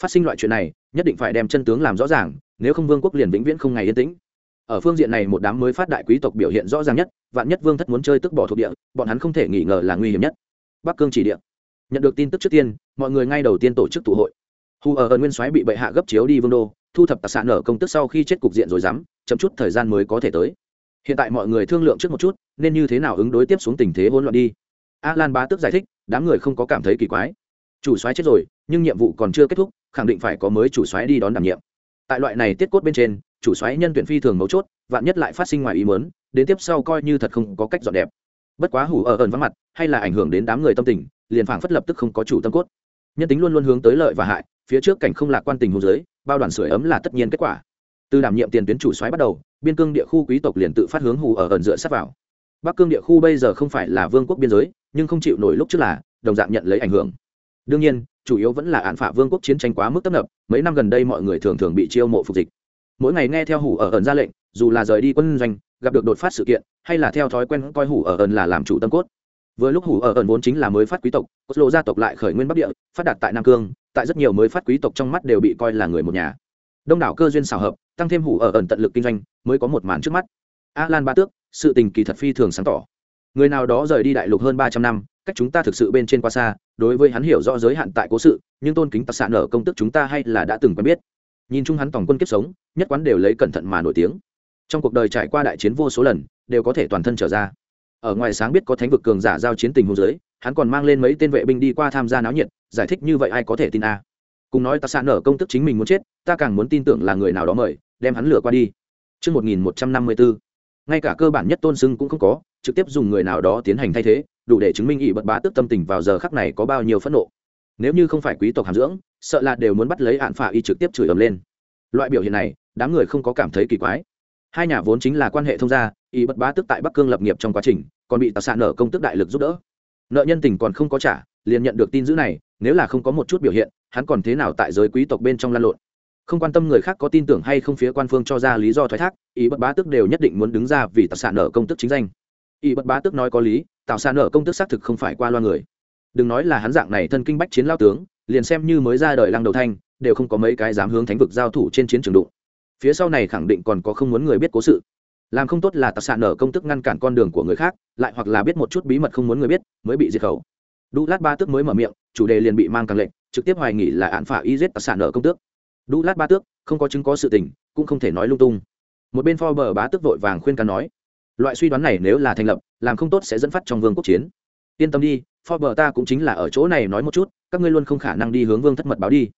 Phát sinh loại chuyện này, nhất định phải đem chân tướng làm rõ ràng, nếu không vương quốc liền vĩnh viễn không ngày yên tĩnh. Ở phương diện này một đám mới phát đại quý tộc biểu hiện rõ ràng nhất, vạn nhất vương thất muốn chơi tức bỏ thuộc địa, bọn hắn không thể nghi ngờ là nguy hiểm nhất. Bắc cương chỉ địa. Nhận được tin tức trước tiên, mọi người ngay đầu tiên tổ chức tụ hội hù ở ẩn nguyên soái bị bệ hạ gấp chiếu đi vương đô, thu thập tài sản ở công tức sau khi chết cục diện rồi dám, chậm chút thời gian mới có thể tới. Hiện tại mọi người thương lượng trước một chút, nên như thế nào ứng đối tiếp xuống tình thế hỗn loạn đi. A lan bá tức giải thích, đám người không có cảm thấy kỳ quái. Chủ soái chết rồi, nhưng nhiệm vụ còn chưa kết thúc, khẳng định phải có mới chủ soái đi đón đảm nhiệm. Tại loại này tiết cốt bên trên, chủ soái nhân tuyển phi thường mấu chốt, vạn nhất lại phát sinh ngoài ý mớn đến tiếp sau coi như thật không có cách dọn đẹp. Bất quá hủ ở ẩn vắng mặt, hay là ảnh hưởng đến đám người tâm tình, liền phảng phất lập tức không có chủ tâm cốt nhân tính luôn luôn hướng tới lợi và hại, phía trước cảnh không lạc quan tình hồ dưới, bao đoàn sưởi ấm là tất nhiên kết quả. Từ đảm nhiệm tiền tuyến chủ soái bắt đầu, biên cương địa khu quý tộc liền tự phát hướng hủ ở ẩn dựa sát vào. Bắc cương địa khu bây giờ không phải là vương quốc biên giới, nhưng không chịu nổi lúc trước là, đồng dạng nhận lấy ảnh hưởng. Đương nhiên, chủ yếu vẫn là án phả vương quốc chiến tranh quá mức tấp nập, mấy năm gần đây mọi người thường thường bị chiêu mộ phục dịch. Mỗi ngày nghe theo hủ ở ẩn ra lệnh, dù là rời đi quân doanh, gặp được đột phát sự kiện, hay là theo thói quen coi hủ ở ẩn là làm chủ tâm cốt vừa lúc hủ ở ẩn vốn chính là mới phát quý tộc, cốt lộ gia tộc lại khởi nguyên bắc địa, phát đạt tại nam cương, tại rất nhiều mới phát quý tộc trong mắt đều bị coi là người một nhà. Đông đảo cơ duyên xào hợp, tăng thêm hủ ở ẩn tận lực kinh doanh, mới có một màn trước mắt. A lan ba tước, sự tình kỳ thật phi thường sáng tỏ. Người nào đó rời đi đại lục hơn ba trăm năm, cách chúng ta thực sự bên trên qua xa, đối với hắn hiểu rõ giới hạn tại cố sự, nhưng tôn kính tặc sạn ở công tức chúng ta hay là đã từng quen biết. Nhìn chung hắn tổng quân kiếp sống, nhất quán đều lấy cẩn thận mà nổi tiếng. Trong cuộc đời trải qua đại chiến vô số lần, đều có thể toàn thân trở ra ở ngoài sáng biết có thánh vực cường giả giao chiến tình hôn giới hắn còn mang lên mấy tên vệ binh đi qua tham gia náo nhiệt giải thích như vậy ai có thể tin a? Cùng nói ta sạn nở công tức chính mình muốn chết ta càng muốn tin tưởng là người nào đó mời đem hắn lừa qua đi. Trước 1154, ngay cả cơ bản nhất tôn sưng cũng không có trực tiếp dùng người nào đó tiến hành thay thế đủ để chứng minh ỵ bật bá tức tâm tình vào giờ khắc này có bao nhiêu phẫn nộ. Nếu như không phải quý tộc hàm dưỡng sợ là đều muốn bắt lấy hạn phả y trực tiếp chửi ầm lên. Loại biểu hiện này đám người không có cảm thấy kỳ quái. Hai nhà vốn chính là quan hệ thông gia y bất bá tức tại bắc cương lập nghiệp trong quá trình còn bị tạc xạ nợ công tức đại lực giúp đỡ. Nợ nhân tình còn không có trả, liền nhận được tin dữ này, nếu là không có một chút biểu hiện, hắn còn thế nào tại giới quý tộc bên trong lan lộn? Không quan tâm người khác có tin tưởng hay không phía quan phương cho ra lý do thoái thác ý bất bá tức đều nhất định muốn đứng ra vì tạc xạ nợ công tức chính danh. Ý bất bá tức nói có lý tạo xạ nợ công tức xác thực không phải qua loa người. Đừng nói là hắn dạng này thân kinh bách chiến lao tướng, liền xem như mới ra đời lăng đầu thanh, đều không có mấy cái dám hướng thánh vực giao thủ trên chiến trường đụng. Phía sau này khẳng định còn có không muốn người biết cố sự làm không tốt là tặc xạ nở công tức ngăn cản con đường của người khác lại hoặc là biết một chút bí mật không muốn người biết mới bị diệt khẩu đu lát ba tước mới mở miệng chủ đề liền bị mang càng lệnh trực tiếp hoài nghỉ là án phả y giết tặc xạ nở công tước đu lát ba tước không có chứng có sự tình cũng không thể nói lung tung một bên Forbes bá tước vội vàng khuyên can nói loại suy đoán này nếu là thành lập làm không tốt sẽ dẫn phát trong vương quốc chiến yên tâm đi Forbes ta cũng chính là ở chỗ này nói một chút, các ngươi luôn không khả năng đi hướng Vương thất mật báo đi.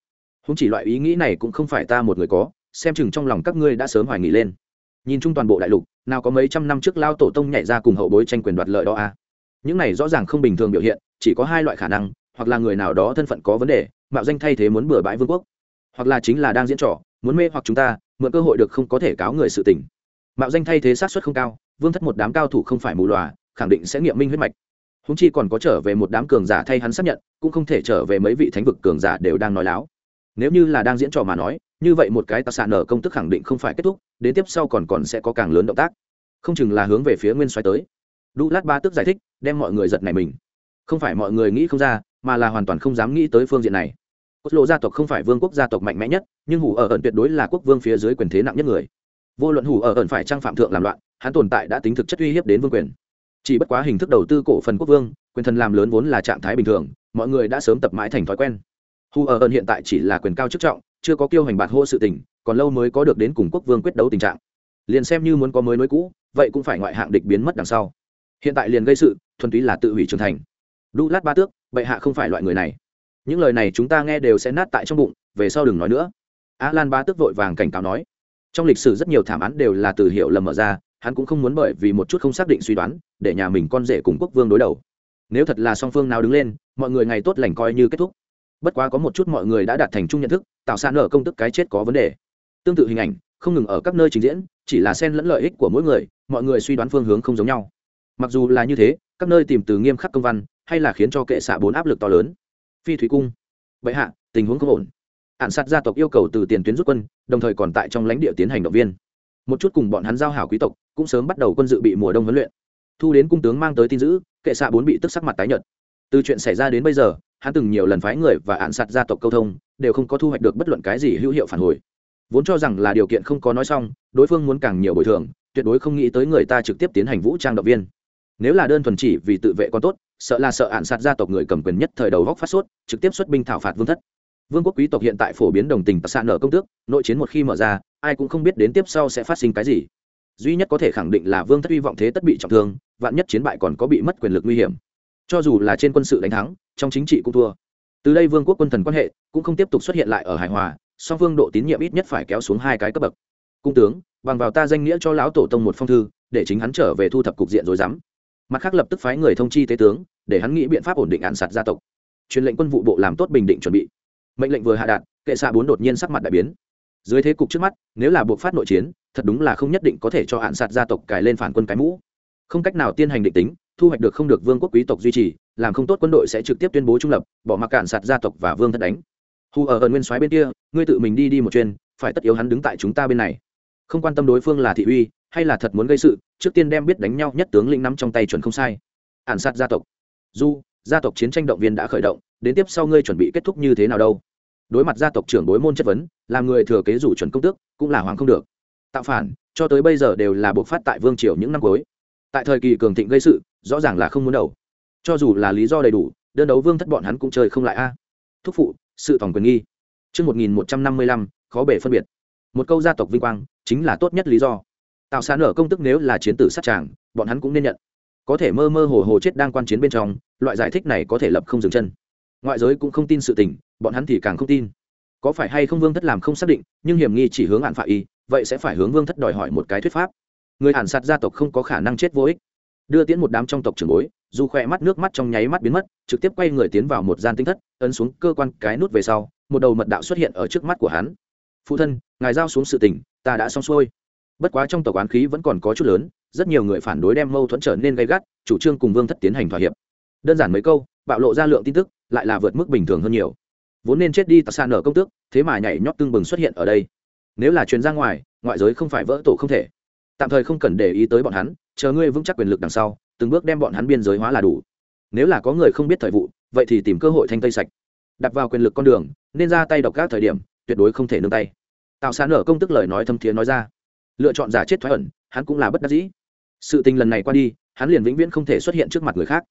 Húng chỉ loại ý nghĩ này cũng không phải ta một người có, xem chừng trong lòng các ngươi đã sớm hoài nghị lên. Nhìn chung toàn bộ đại lục, nào có mấy trăm năm trước lao tổ tông nhảy ra cùng hậu bối tranh quyền đoạt lợi đó à? Những này rõ ràng không bình thường biểu hiện, chỉ có hai loại khả năng, hoặc là người nào đó thân phận có vấn đề, mạo danh thay thế muốn bừa bãi vương quốc, hoặc là chính là đang diễn trò, muốn mê hoặc chúng ta, mượn cơ hội được không có thể cáo người sự tình. Mạo danh thay thế sát suất không cao, vương thất một đám cao thủ không phải mù lòa, khẳng định sẽ nghiệm minh huyết mạch húng chi còn có trở về một đám cường giả thay hắn xác nhận cũng không thể trở về mấy vị thánh vực cường giả đều đang nói láo nếu như là đang diễn trò mà nói như vậy một cái tạ xạ nở công tức khẳng định không phải kết thúc, đến tiếp sau còn còn sẽ có càng lớn động tác. Không chừng là hướng về phía nguyên xoáy tới. Đu lát ba tức giải thích, đem mọi người giật này mình. Không phải mọi người nghĩ không ra, mà là hoàn toàn không dám nghĩ tới phương diện này. Cốt lộ gia tộc không phải vương quốc gia tộc mạnh mẽ nhất, nhưng hủ ở ẩn tuyệt đối là quốc vương phía dưới quyền thế nặng nhất người. Vô luận hủ ở ẩn phải trang phạm thượng làm loạn, hắn tồn tại đã tính thực chất uy hiếp đến vương quyền. Chỉ bất quá hình thức đầu tư cổ phần quốc vương, quyền thần làm lớn vốn là trạng thái bình thường, mọi người đã sớm tập mãi thành thói quen. Hủ ở ẩn hiện tại chỉ là quyền cao chức trọng chưa có kiêu hành bạt hô sự tình, còn lâu mới có được đến cùng quốc vương quyết đấu tình trạng. Liền xem như muốn có mới nối cũ, vậy cũng phải ngoại hạng địch biến mất đằng sau. Hiện tại liền gây sự, thuần túy là tự hủy trưởng thành. Đu lát ba tước, bệ hạ không phải loại người này. Những lời này chúng ta nghe đều sẽ nát tại trong bụng, về sau đừng nói nữa. A lan ba tước vội vàng cảnh cáo nói. Trong lịch sử rất nhiều thảm án đều là từ hiệu lầm mở ra, hắn cũng không muốn bởi vì một chút không xác định suy đoán, để nhà mình con rể cùng quốc vương đối đầu. Nếu thật là song phương nào đứng lên, mọi người ngày tốt lành coi như kết thúc bất quá có một chút mọi người đã đạt thành chung nhận thức, tạo sản ở công tức cái chết có vấn đề. Tương tự hình ảnh, không ngừng ở các nơi trình diễn, chỉ là xen lẫn lợi ích của mỗi người, mọi người suy đoán phương hướng không giống nhau. Mặc dù là như thế, các nơi tìm từ nghiêm khắc công văn, hay là khiến cho kệ xạ bốn áp lực to lớn. Phi thủy cung. Vậy hạ, tình huống không ổn. Ạn sát gia tộc yêu cầu từ tiền tuyến rút quân, đồng thời còn tại trong lãnh địa tiến hành động viên. Một chút cùng bọn hắn giao hảo quý tộc, cũng sớm bắt đầu quân dự bị mùa đông huấn luyện. Thu đến cung tướng mang tới tin dữ kệ xạ bốn bị tức sắc mặt tái nhợt. Từ chuyện xảy ra đến bây giờ hắn từng nhiều lần phái người và ạn sạt gia tộc câu thông, đều không có thu hoạch được bất luận cái gì hữu hiệu phản hồi. Vốn cho rằng là điều kiện không có nói xong, đối phương muốn càng nhiều bồi thường, tuyệt đối không nghĩ tới người ta trực tiếp tiến hành vũ trang động viên. Nếu là đơn thuần chỉ vì tự vệ còn tốt, sợ là sợ ạn sạt gia tộc người cầm quyền nhất thời đầu góc phát sốt, trực tiếp xuất binh thảo phạt vương thất. Vương quốc quý tộc hiện tại phổ biến đồng tình tạc xạ nở công tước, nội chiến một khi mở ra, ai cũng không biết đến tiếp sau sẽ phát sinh cái gì. Duy nhất có thể khẳng định là vương thất hy vọng thế tất bị trọng thương, vạn nhất chiến bại còn có bị mất quyền lực nguy hiểm cho dù là trên quân sự đánh thắng, trong chính trị cũng thua. Từ đây vương quốc quân thần quan hệ cũng không tiếp tục xuất hiện lại ở hài hòa, song phương độ tín nhiệm ít nhất phải kéo xuống hai cái cấp bậc. Cung tướng, bằng vào ta danh nghĩa cho lão tổ tông một phong thư, để chính hắn trở về thu thập cục diện rồi dám. Mặt khác lập tức phái người thông chi tế tướng, để hắn nghĩ biện pháp ổn định án sạt gia tộc. Truyền lệnh quân vụ bộ làm tốt bình định chuẩn bị. Mệnh lệnh vừa hạ đạt, kệ xạ bốn đột nhiên sắc mặt đại biến. Dưới thế cục trước mắt, nếu là buộc phát nội chiến, thật đúng là không nhất định có thể cho hạn sạt gia tộc cài lên phản quân cái mũ. Không cách nào tiên hành định tính thu hoạch được không được vương quốc quý tộc duy trì, làm không tốt quân đội sẽ trực tiếp tuyên bố trung lập, bỏ mặc cản sạt gia tộc và vương thất đánh. Hù ở ẩn nguyên soái bên kia, ngươi tự mình đi đi một chuyên phải tất yếu hắn đứng tại chúng ta bên này. Không quan tâm đối phương là thị uy, hay là thật muốn gây sự, trước tiên đem biết đánh nhau nhất tướng lĩnh nắm trong tay chuẩn không sai. Ản sát gia tộc. Du, gia tộc chiến tranh động viên đã khởi động, đến tiếp sau ngươi chuẩn bị kết thúc như thế nào đâu? Đối mặt gia tộc trưởng bối môn chất vấn, làm người thừa kế rủ chuẩn công tước, cũng là hoàng không được. Tạo phản, cho tới bây giờ đều là buộc phát tại vương triều những năm cuối. Tại thời kỳ cường thịnh gây sự rõ ràng là không muốn đầu cho dù là lý do đầy đủ đơn đấu vương thất bọn hắn cũng chơi không lại a thúc phụ sự tổng quyền nghi Trước 1155, khó bể phân biệt. Một câu gia tộc vinh quang, chính là tốt nhất lý do. Tạo sản ở công tức nếu là chiến tử sát tràng, bọn hắn cũng nên nhận. Có thể mơ mơ hồ hồ chết đang quan chiến bên trong, loại giải thích này có thể lập không dừng chân. Ngoại giới cũng không tin sự tình, bọn hắn thì càng không tin. Có phải hay không vương thất làm không xác định, nhưng hiểm nghi chỉ hướng hạn phạ y, vậy sẽ phải hướng vương thất đòi hỏi một cái thuyết pháp. Người ản sát gia tộc không có khả năng chết vô ích. Đưa tiễn một đám trong tộc trưởng bối, dù khỏe mắt nước mắt trong nháy mắt biến mất trực tiếp quay người tiến vào một gian tinh thất ấn xuống cơ quan cái nút về sau một đầu mật đạo xuất hiện ở trước mắt của hắn. Phụ thân ngài giao xuống sự tình ta đã xong xuôi. Bất quá trong tộc oán khí vẫn còn có chút lớn rất nhiều người phản đối đem mâu thuẫn trở nên gay gắt chủ trương cùng vương thất tiến hành thỏa hiệp. Đơn giản mấy câu bạo lộ ra lượng tin tức lại là vượt mức bình thường hơn nhiều. Vốn nên chết đi tạc xa nở công tước thế mà nhảy nhót tương bừng xuất hiện ở đây. Nếu là chuyến ra ngoài ngoại giới không phải vỡ tổ không thể. Tạm thời không cần để ý tới bọn hắn chờ ngươi vững chắc quyền lực đằng sau, từng bước đem bọn hắn biên giới hóa là đủ. Nếu là có người không biết thời vụ, vậy thì tìm cơ hội thanh tây sạch. Đặt vào quyền lực con đường, nên ra tay độc các thời điểm, tuyệt đối không thể nương tay. Tạo sán ở công tức lời nói thâm thiế nói ra. Lựa chọn giả chết thoái ẩn, hắn cũng là bất đắc dĩ. Sự tình lần này qua đi, hắn liền vĩnh viễn không thể xuất hiện trước mặt người khác.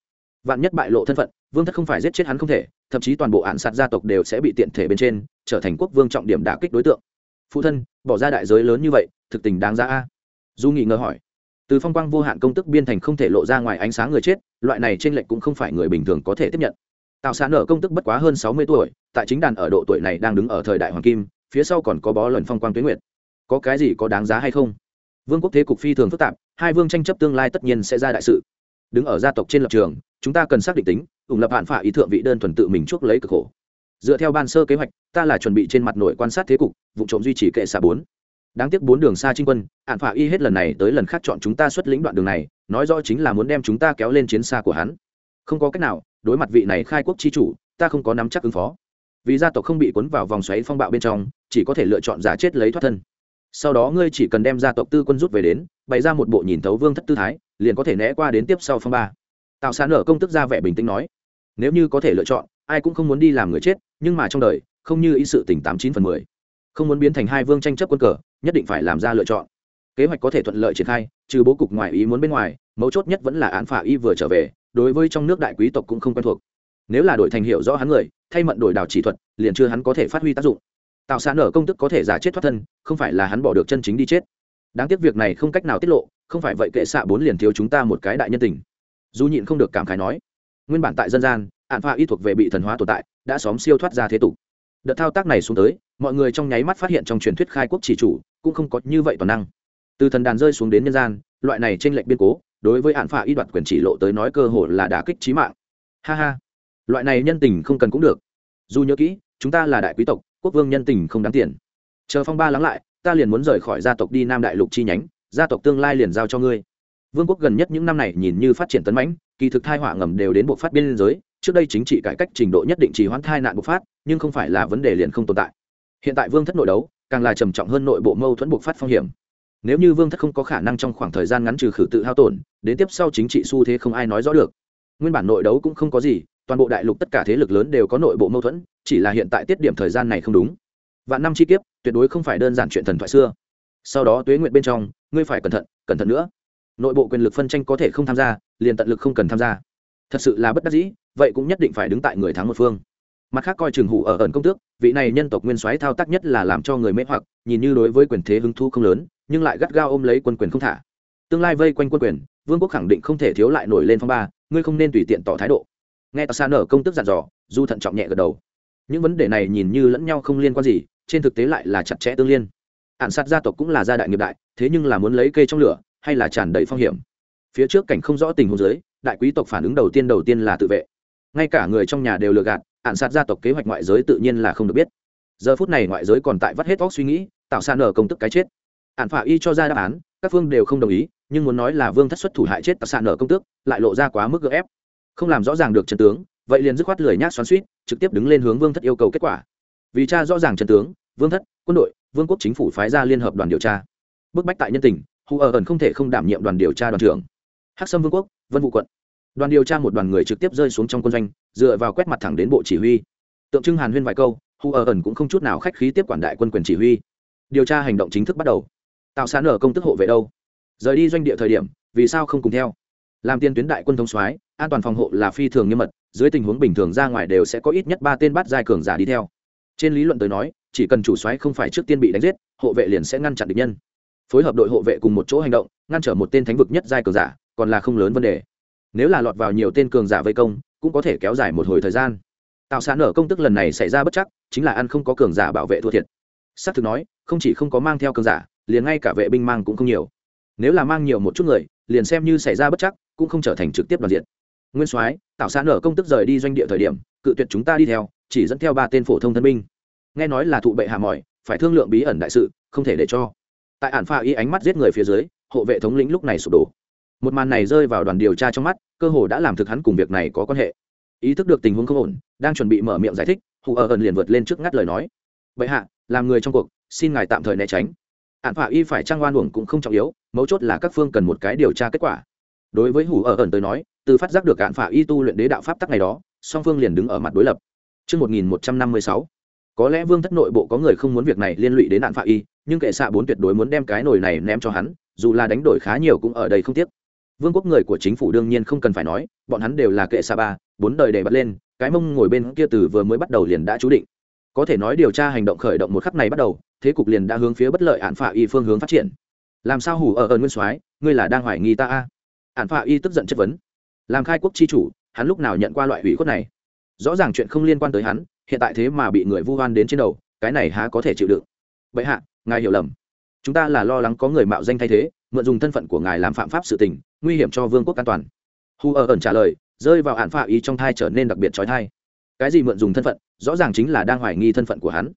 Vạn nhất bại lộ thân phận, vương thất không phải giết chết hắn không thể, thậm chí toàn bộ án sát gia tộc đều sẽ bị tiện thể bên trên, trở thành quốc vương trọng điểm đả kích đối tượng. Phụ thân, bỏ ra đại giới lớn như vậy, thực tình đáng ra a. Du nghị ngờ hỏi từ phong quang vô hạn công tức biên thành không thể lộ ra ngoài ánh sáng người chết, loại này trên lệnh cũng không phải người bình thường có thể tiếp nhận. Tạo sản nở công tức bất quá hơn sáu mươi tuổi, tại chính đàn ở độ tuổi này đang đứng ở thời đại hoàng kim, phía sau còn có bó lần phong quang tuyến nguyệt. Có cái gì có đáng giá hay không? Vương quốc thế cục phi thường phức tạp, hai vương tranh chấp tương lai tất nhiên sẽ ra đại sự. Đứng ở gia tộc trên lập trường, chúng ta cần xác định tính, ủng lập hạn phả ý thượng vị đơn thuần tự mình chuốc lấy cực khổ. Dựa theo ban sơ kế hoạch, ta là chuẩn bị trên mặt nội quan sát thế cục, vụ trộm duy trì kệ xạ bốn đáng tiếc bốn đường xa trinh quân ạn phả y hết lần này tới lần khác chọn chúng ta xuất lĩnh đoạn đường này, nói rõ chính là muốn đem chúng ta kéo lên chiến xa của hắn. Không có cách nào, đối mặt vị này khai quốc chi chủ, ta không có nắm chắc ứng phó. Vì gia tộc không bị cuốn vào vòng xoáy phong bạo bên trong, chỉ có thể lựa chọn giả chết lấy thoát thân. Sau đó ngươi chỉ cần đem gia tộc tư quân rút về đến, bày ra một bộ nhìn thấu vương thất tư thái, liền có thể né qua đến tiếp sau phong ba. Tạo sản ở công tức ra vẻ bình tĩnh nói, nếu như có thể lựa chọn, ai cũng không muốn đi làm người chết, nhưng mà trong đời, không như ý sự tỉnh tám chín phần mười. Không muốn biến thành hai vương tranh chấp quân cờ nhất định phải làm ra lựa chọn. Kế hoạch có thể thuận lợi triển khai, trừ bố cục ngoài ý muốn bên ngoài, mấu chốt nhất vẫn là án phả y vừa trở về, đối với trong nước đại quý tộc cũng không quen thuộc. Nếu là đổi thành hiệu rõ hắn người, thay mận đổi đào chỉ thuật, liền chưa hắn có thể phát huy tác dụng. Tạo sản ở công tức có thể giả chết thoát thân, không phải là hắn bỏ được chân chính đi chết. Đáng tiếc việc này không cách nào tiết lộ, không phải vậy kệ xạ bốn liền thiếu chúng ta một cái đại nhân tình. Dù nhịn không được cảm khái nói, nguyên bản tại dân gian ạn phạ y thuộc về bị thần hóa tồn tại, đã xóm siêu thoát ra thế tục đợt thao tác này xuống tới, mọi người trong nháy mắt phát hiện trong truyền thuyết khai quốc chỉ chủ cũng không có như vậy toàn năng. Từ thần đàn rơi xuống đến nhân gian, loại này trên lệnh biên cố, đối với hạn phả y đoạt quyền chỉ lộ tới nói cơ hội là đả kích trí mạng. Ha ha. Loại này nhân tình không cần cũng được. Dù nhớ kỹ, chúng ta là đại quý tộc, quốc vương nhân tình không đáng tiền. Chờ phong ba lắng lại, ta liền muốn rời khỏi gia tộc đi nam đại lục chi nhánh, gia tộc tương lai liền giao cho ngươi. Vương quốc gần nhất những năm này nhìn như phát triển tấn mãnh, kỳ thực thai họa ngầm đều đến bộ phát biên giới, trước đây chính trị cải cách trình độ nhất định chỉ hoãn thai nạn bộc phát nhưng không phải là vấn đề liền không tồn tại. Hiện tại vương thất nội đấu, càng là trầm trọng hơn nội bộ mâu thuẫn buộc phát phong hiểm. Nếu như vương thất không có khả năng trong khoảng thời gian ngắn trừ khử tự hao tổn, đến tiếp sau chính trị xu thế không ai nói rõ được. Nguyên bản nội đấu cũng không có gì, toàn bộ đại lục tất cả thế lực lớn đều có nội bộ mâu thuẫn, chỉ là hiện tại tiết điểm thời gian này không đúng. Vạn năm chi kiếp, tuyệt đối không phải đơn giản chuyện thần thoại xưa. Sau đó tuế nguyện bên trong, ngươi phải cẩn thận cẩn thận nữa. Nội bộ quyền lực phân tranh có thể không tham gia, liền tận lực không cần tham gia. Thật sự là bất đắc dĩ, vậy cũng nhất định phải đứng tại người thắng một phương mặt khác coi trường hủ ở ẩn công tước, vị này nhân tộc nguyên soái thao tác nhất là làm cho người mê hoặc, nhìn như đối với quyền thế hứng thu không lớn, nhưng lại gắt gao ôm lấy quân quyền không thả. Tương lai vây quanh quân quyền, vương quốc khẳng định không thể thiếu lại nổi lên phong ba, ngươi không nên tùy tiện tỏ thái độ. Nghe tà xa nở công tức dặn dò, du thận trọng nhẹ gật đầu. Những vấn đề này nhìn như lẫn nhau không liên quan gì, trên thực tế lại là chặt chẽ tương liên. Ạn sát gia tộc cũng là gia đại nghiệp đại, thế nhưng là muốn lấy cây trong lửa, hay là tràn đầy phong hiểm? Phía trước cảnh không rõ tình huống giới đại quý tộc phản ứng đầu tiên đầu tiên là tự vệ. Ngay cả người trong nhà đều lừa gạt ạn sát gia tộc kế hoạch ngoại giới tự nhiên là không được biết. Giờ phút này ngoại giới còn tại vắt hết óc suy nghĩ, tạo xa nở công tức cái chết. Ạn phả y cho ra đáp án, các phương đều không đồng ý, nhưng muốn nói là vương thất xuất thủ hại chết tạo xa nở công tước lại lộ ra quá mức gỡ ép. Không làm rõ ràng được chân tướng, vậy liền dứt khoát lười nhác xoắn suýt, trực tiếp đứng lên hướng vương thất yêu cầu kết quả. Vì cha rõ ràng chân tướng, vương thất, quân đội, vương quốc chính phủ phái ra liên hợp đoàn điều tra. Bức bách tại nhân tình, hù ở ẩn không thể không đảm nhiệm đoàn điều tra đoàn trưởng. Hắc sâm vương quốc, vân vụ quận đoàn điều tra một đoàn người trực tiếp rơi xuống trong quân doanh, dựa vào quét mặt thẳng đến bộ chỉ huy. Tượng trưng hàn huyên vài câu, hu ở ẩn cũng không chút nào khách khí tiếp quản đại quân quyền chỉ huy. Điều tra hành động chính thức bắt đầu. Tạo sán ở công tức hộ vệ đâu? Rời đi doanh địa thời điểm, vì sao không cùng theo? Làm tiên tuyến đại quân thống soái, an toàn phòng hộ là phi thường nghiêm mật, dưới tình huống bình thường ra ngoài đều sẽ có ít nhất ba tên bắt giai cường giả đi theo. Trên lý luận tới nói, chỉ cần chủ soái không phải trước tiên bị đánh giết, hộ vệ liền sẽ ngăn chặn địch nhân. Phối hợp đội hộ vệ cùng một chỗ hành động, ngăn trở một tên thánh vực nhất giai cường giả, còn là không lớn vấn đề nếu là lọt vào nhiều tên cường giả vây công, cũng có thể kéo dài một hồi thời gian. Tạo sản ở công tức lần này xảy ra bất chắc, chính là ăn không có cường giả bảo vệ thua thiệt. S á c thực nói, không chỉ không có mang theo cường giả, liền ngay cả vệ binh mang cũng không nhiều. Nếu là mang nhiều một chút người, liền xem như xảy ra bất chắc, cũng không trở thành trực tiếp đoàn diện. Nguyên soái tạo sản ở công tức rời đi doanh địa thời điểm, cự tuyệt chúng ta đi theo, chỉ dẫn theo ba tên phổ thông thân binh. Nghe nói là thụ bệ hạ mỏi, phải thương lượng bí ẩn đại sự, không thể để cho. Tại ản pha y ánh mắt giết người phía dưới, hộ vệ thống lĩnh lúc này sụp đổ một màn này rơi vào đoàn điều tra trong mắt cơ hồ đã làm thực hắn cùng việc này có quan hệ. Ý thức được tình huống không ổn đang chuẩn bị mở miệng giải thích hù ở ẩn liền vượt lên trước ngắt lời nói. Bệ hạ làm người trong cuộc xin ngài tạm thời né tránh. Ạn phả y phải trang oan uổng cũng không trọng yếu mấu chốt là các phương cần một cái điều tra kết quả. Đối với hủ ở ẩn tới nói từ phát giác được ạn phả y tu luyện đế đạo pháp tắc này đó song phương liền đứng ở mặt đối lập. Trước 1156, có lẽ vương thất nội bộ có người không muốn việc này liên lụy đến nạn phạ y nhưng kệ xạ bốn tuyệt đối muốn đem cái nồi này ném cho hắn dù là đánh đổi khá nhiều cũng ở đây không tiếc vương quốc người của chính phủ đương nhiên không cần phải nói, bọn hắn đều là kệ xa ba, bốn đời để bật lên, cái mông ngồi bên kia từ vừa mới bắt đầu liền đã chú định. Có thể nói điều tra hành động khởi động một khắc này bắt đầu, thế cục liền đã hướng phía bất lợi ạn phạ y phương hướng phát triển. Làm sao hủ ở ơn nguyên soái, ngươi là đang hoài nghi ta a? Ạn phạ y tức giận chất vấn. Làm khai quốc chi chủ, hắn lúc nào nhận qua loại hủy khuất này? Rõ ràng chuyện không liên quan tới hắn, hiện tại thế mà bị người vu oan đến trên đầu, cái này há có thể chịu đựng? Vậy hạ, ngài hiểu lầm. Chúng ta là lo lắng có người mạo danh thay thế, mượn dùng thân phận của ngài làm phạm pháp sự tình nguy hiểm cho vương quốc an toàn. Hu ở ẩn trả lời, rơi vào hạn phạ ý trong thai trở nên đặc biệt trói thai. Cái gì mượn dùng thân phận, rõ ràng chính là đang hoài nghi thân phận của hắn.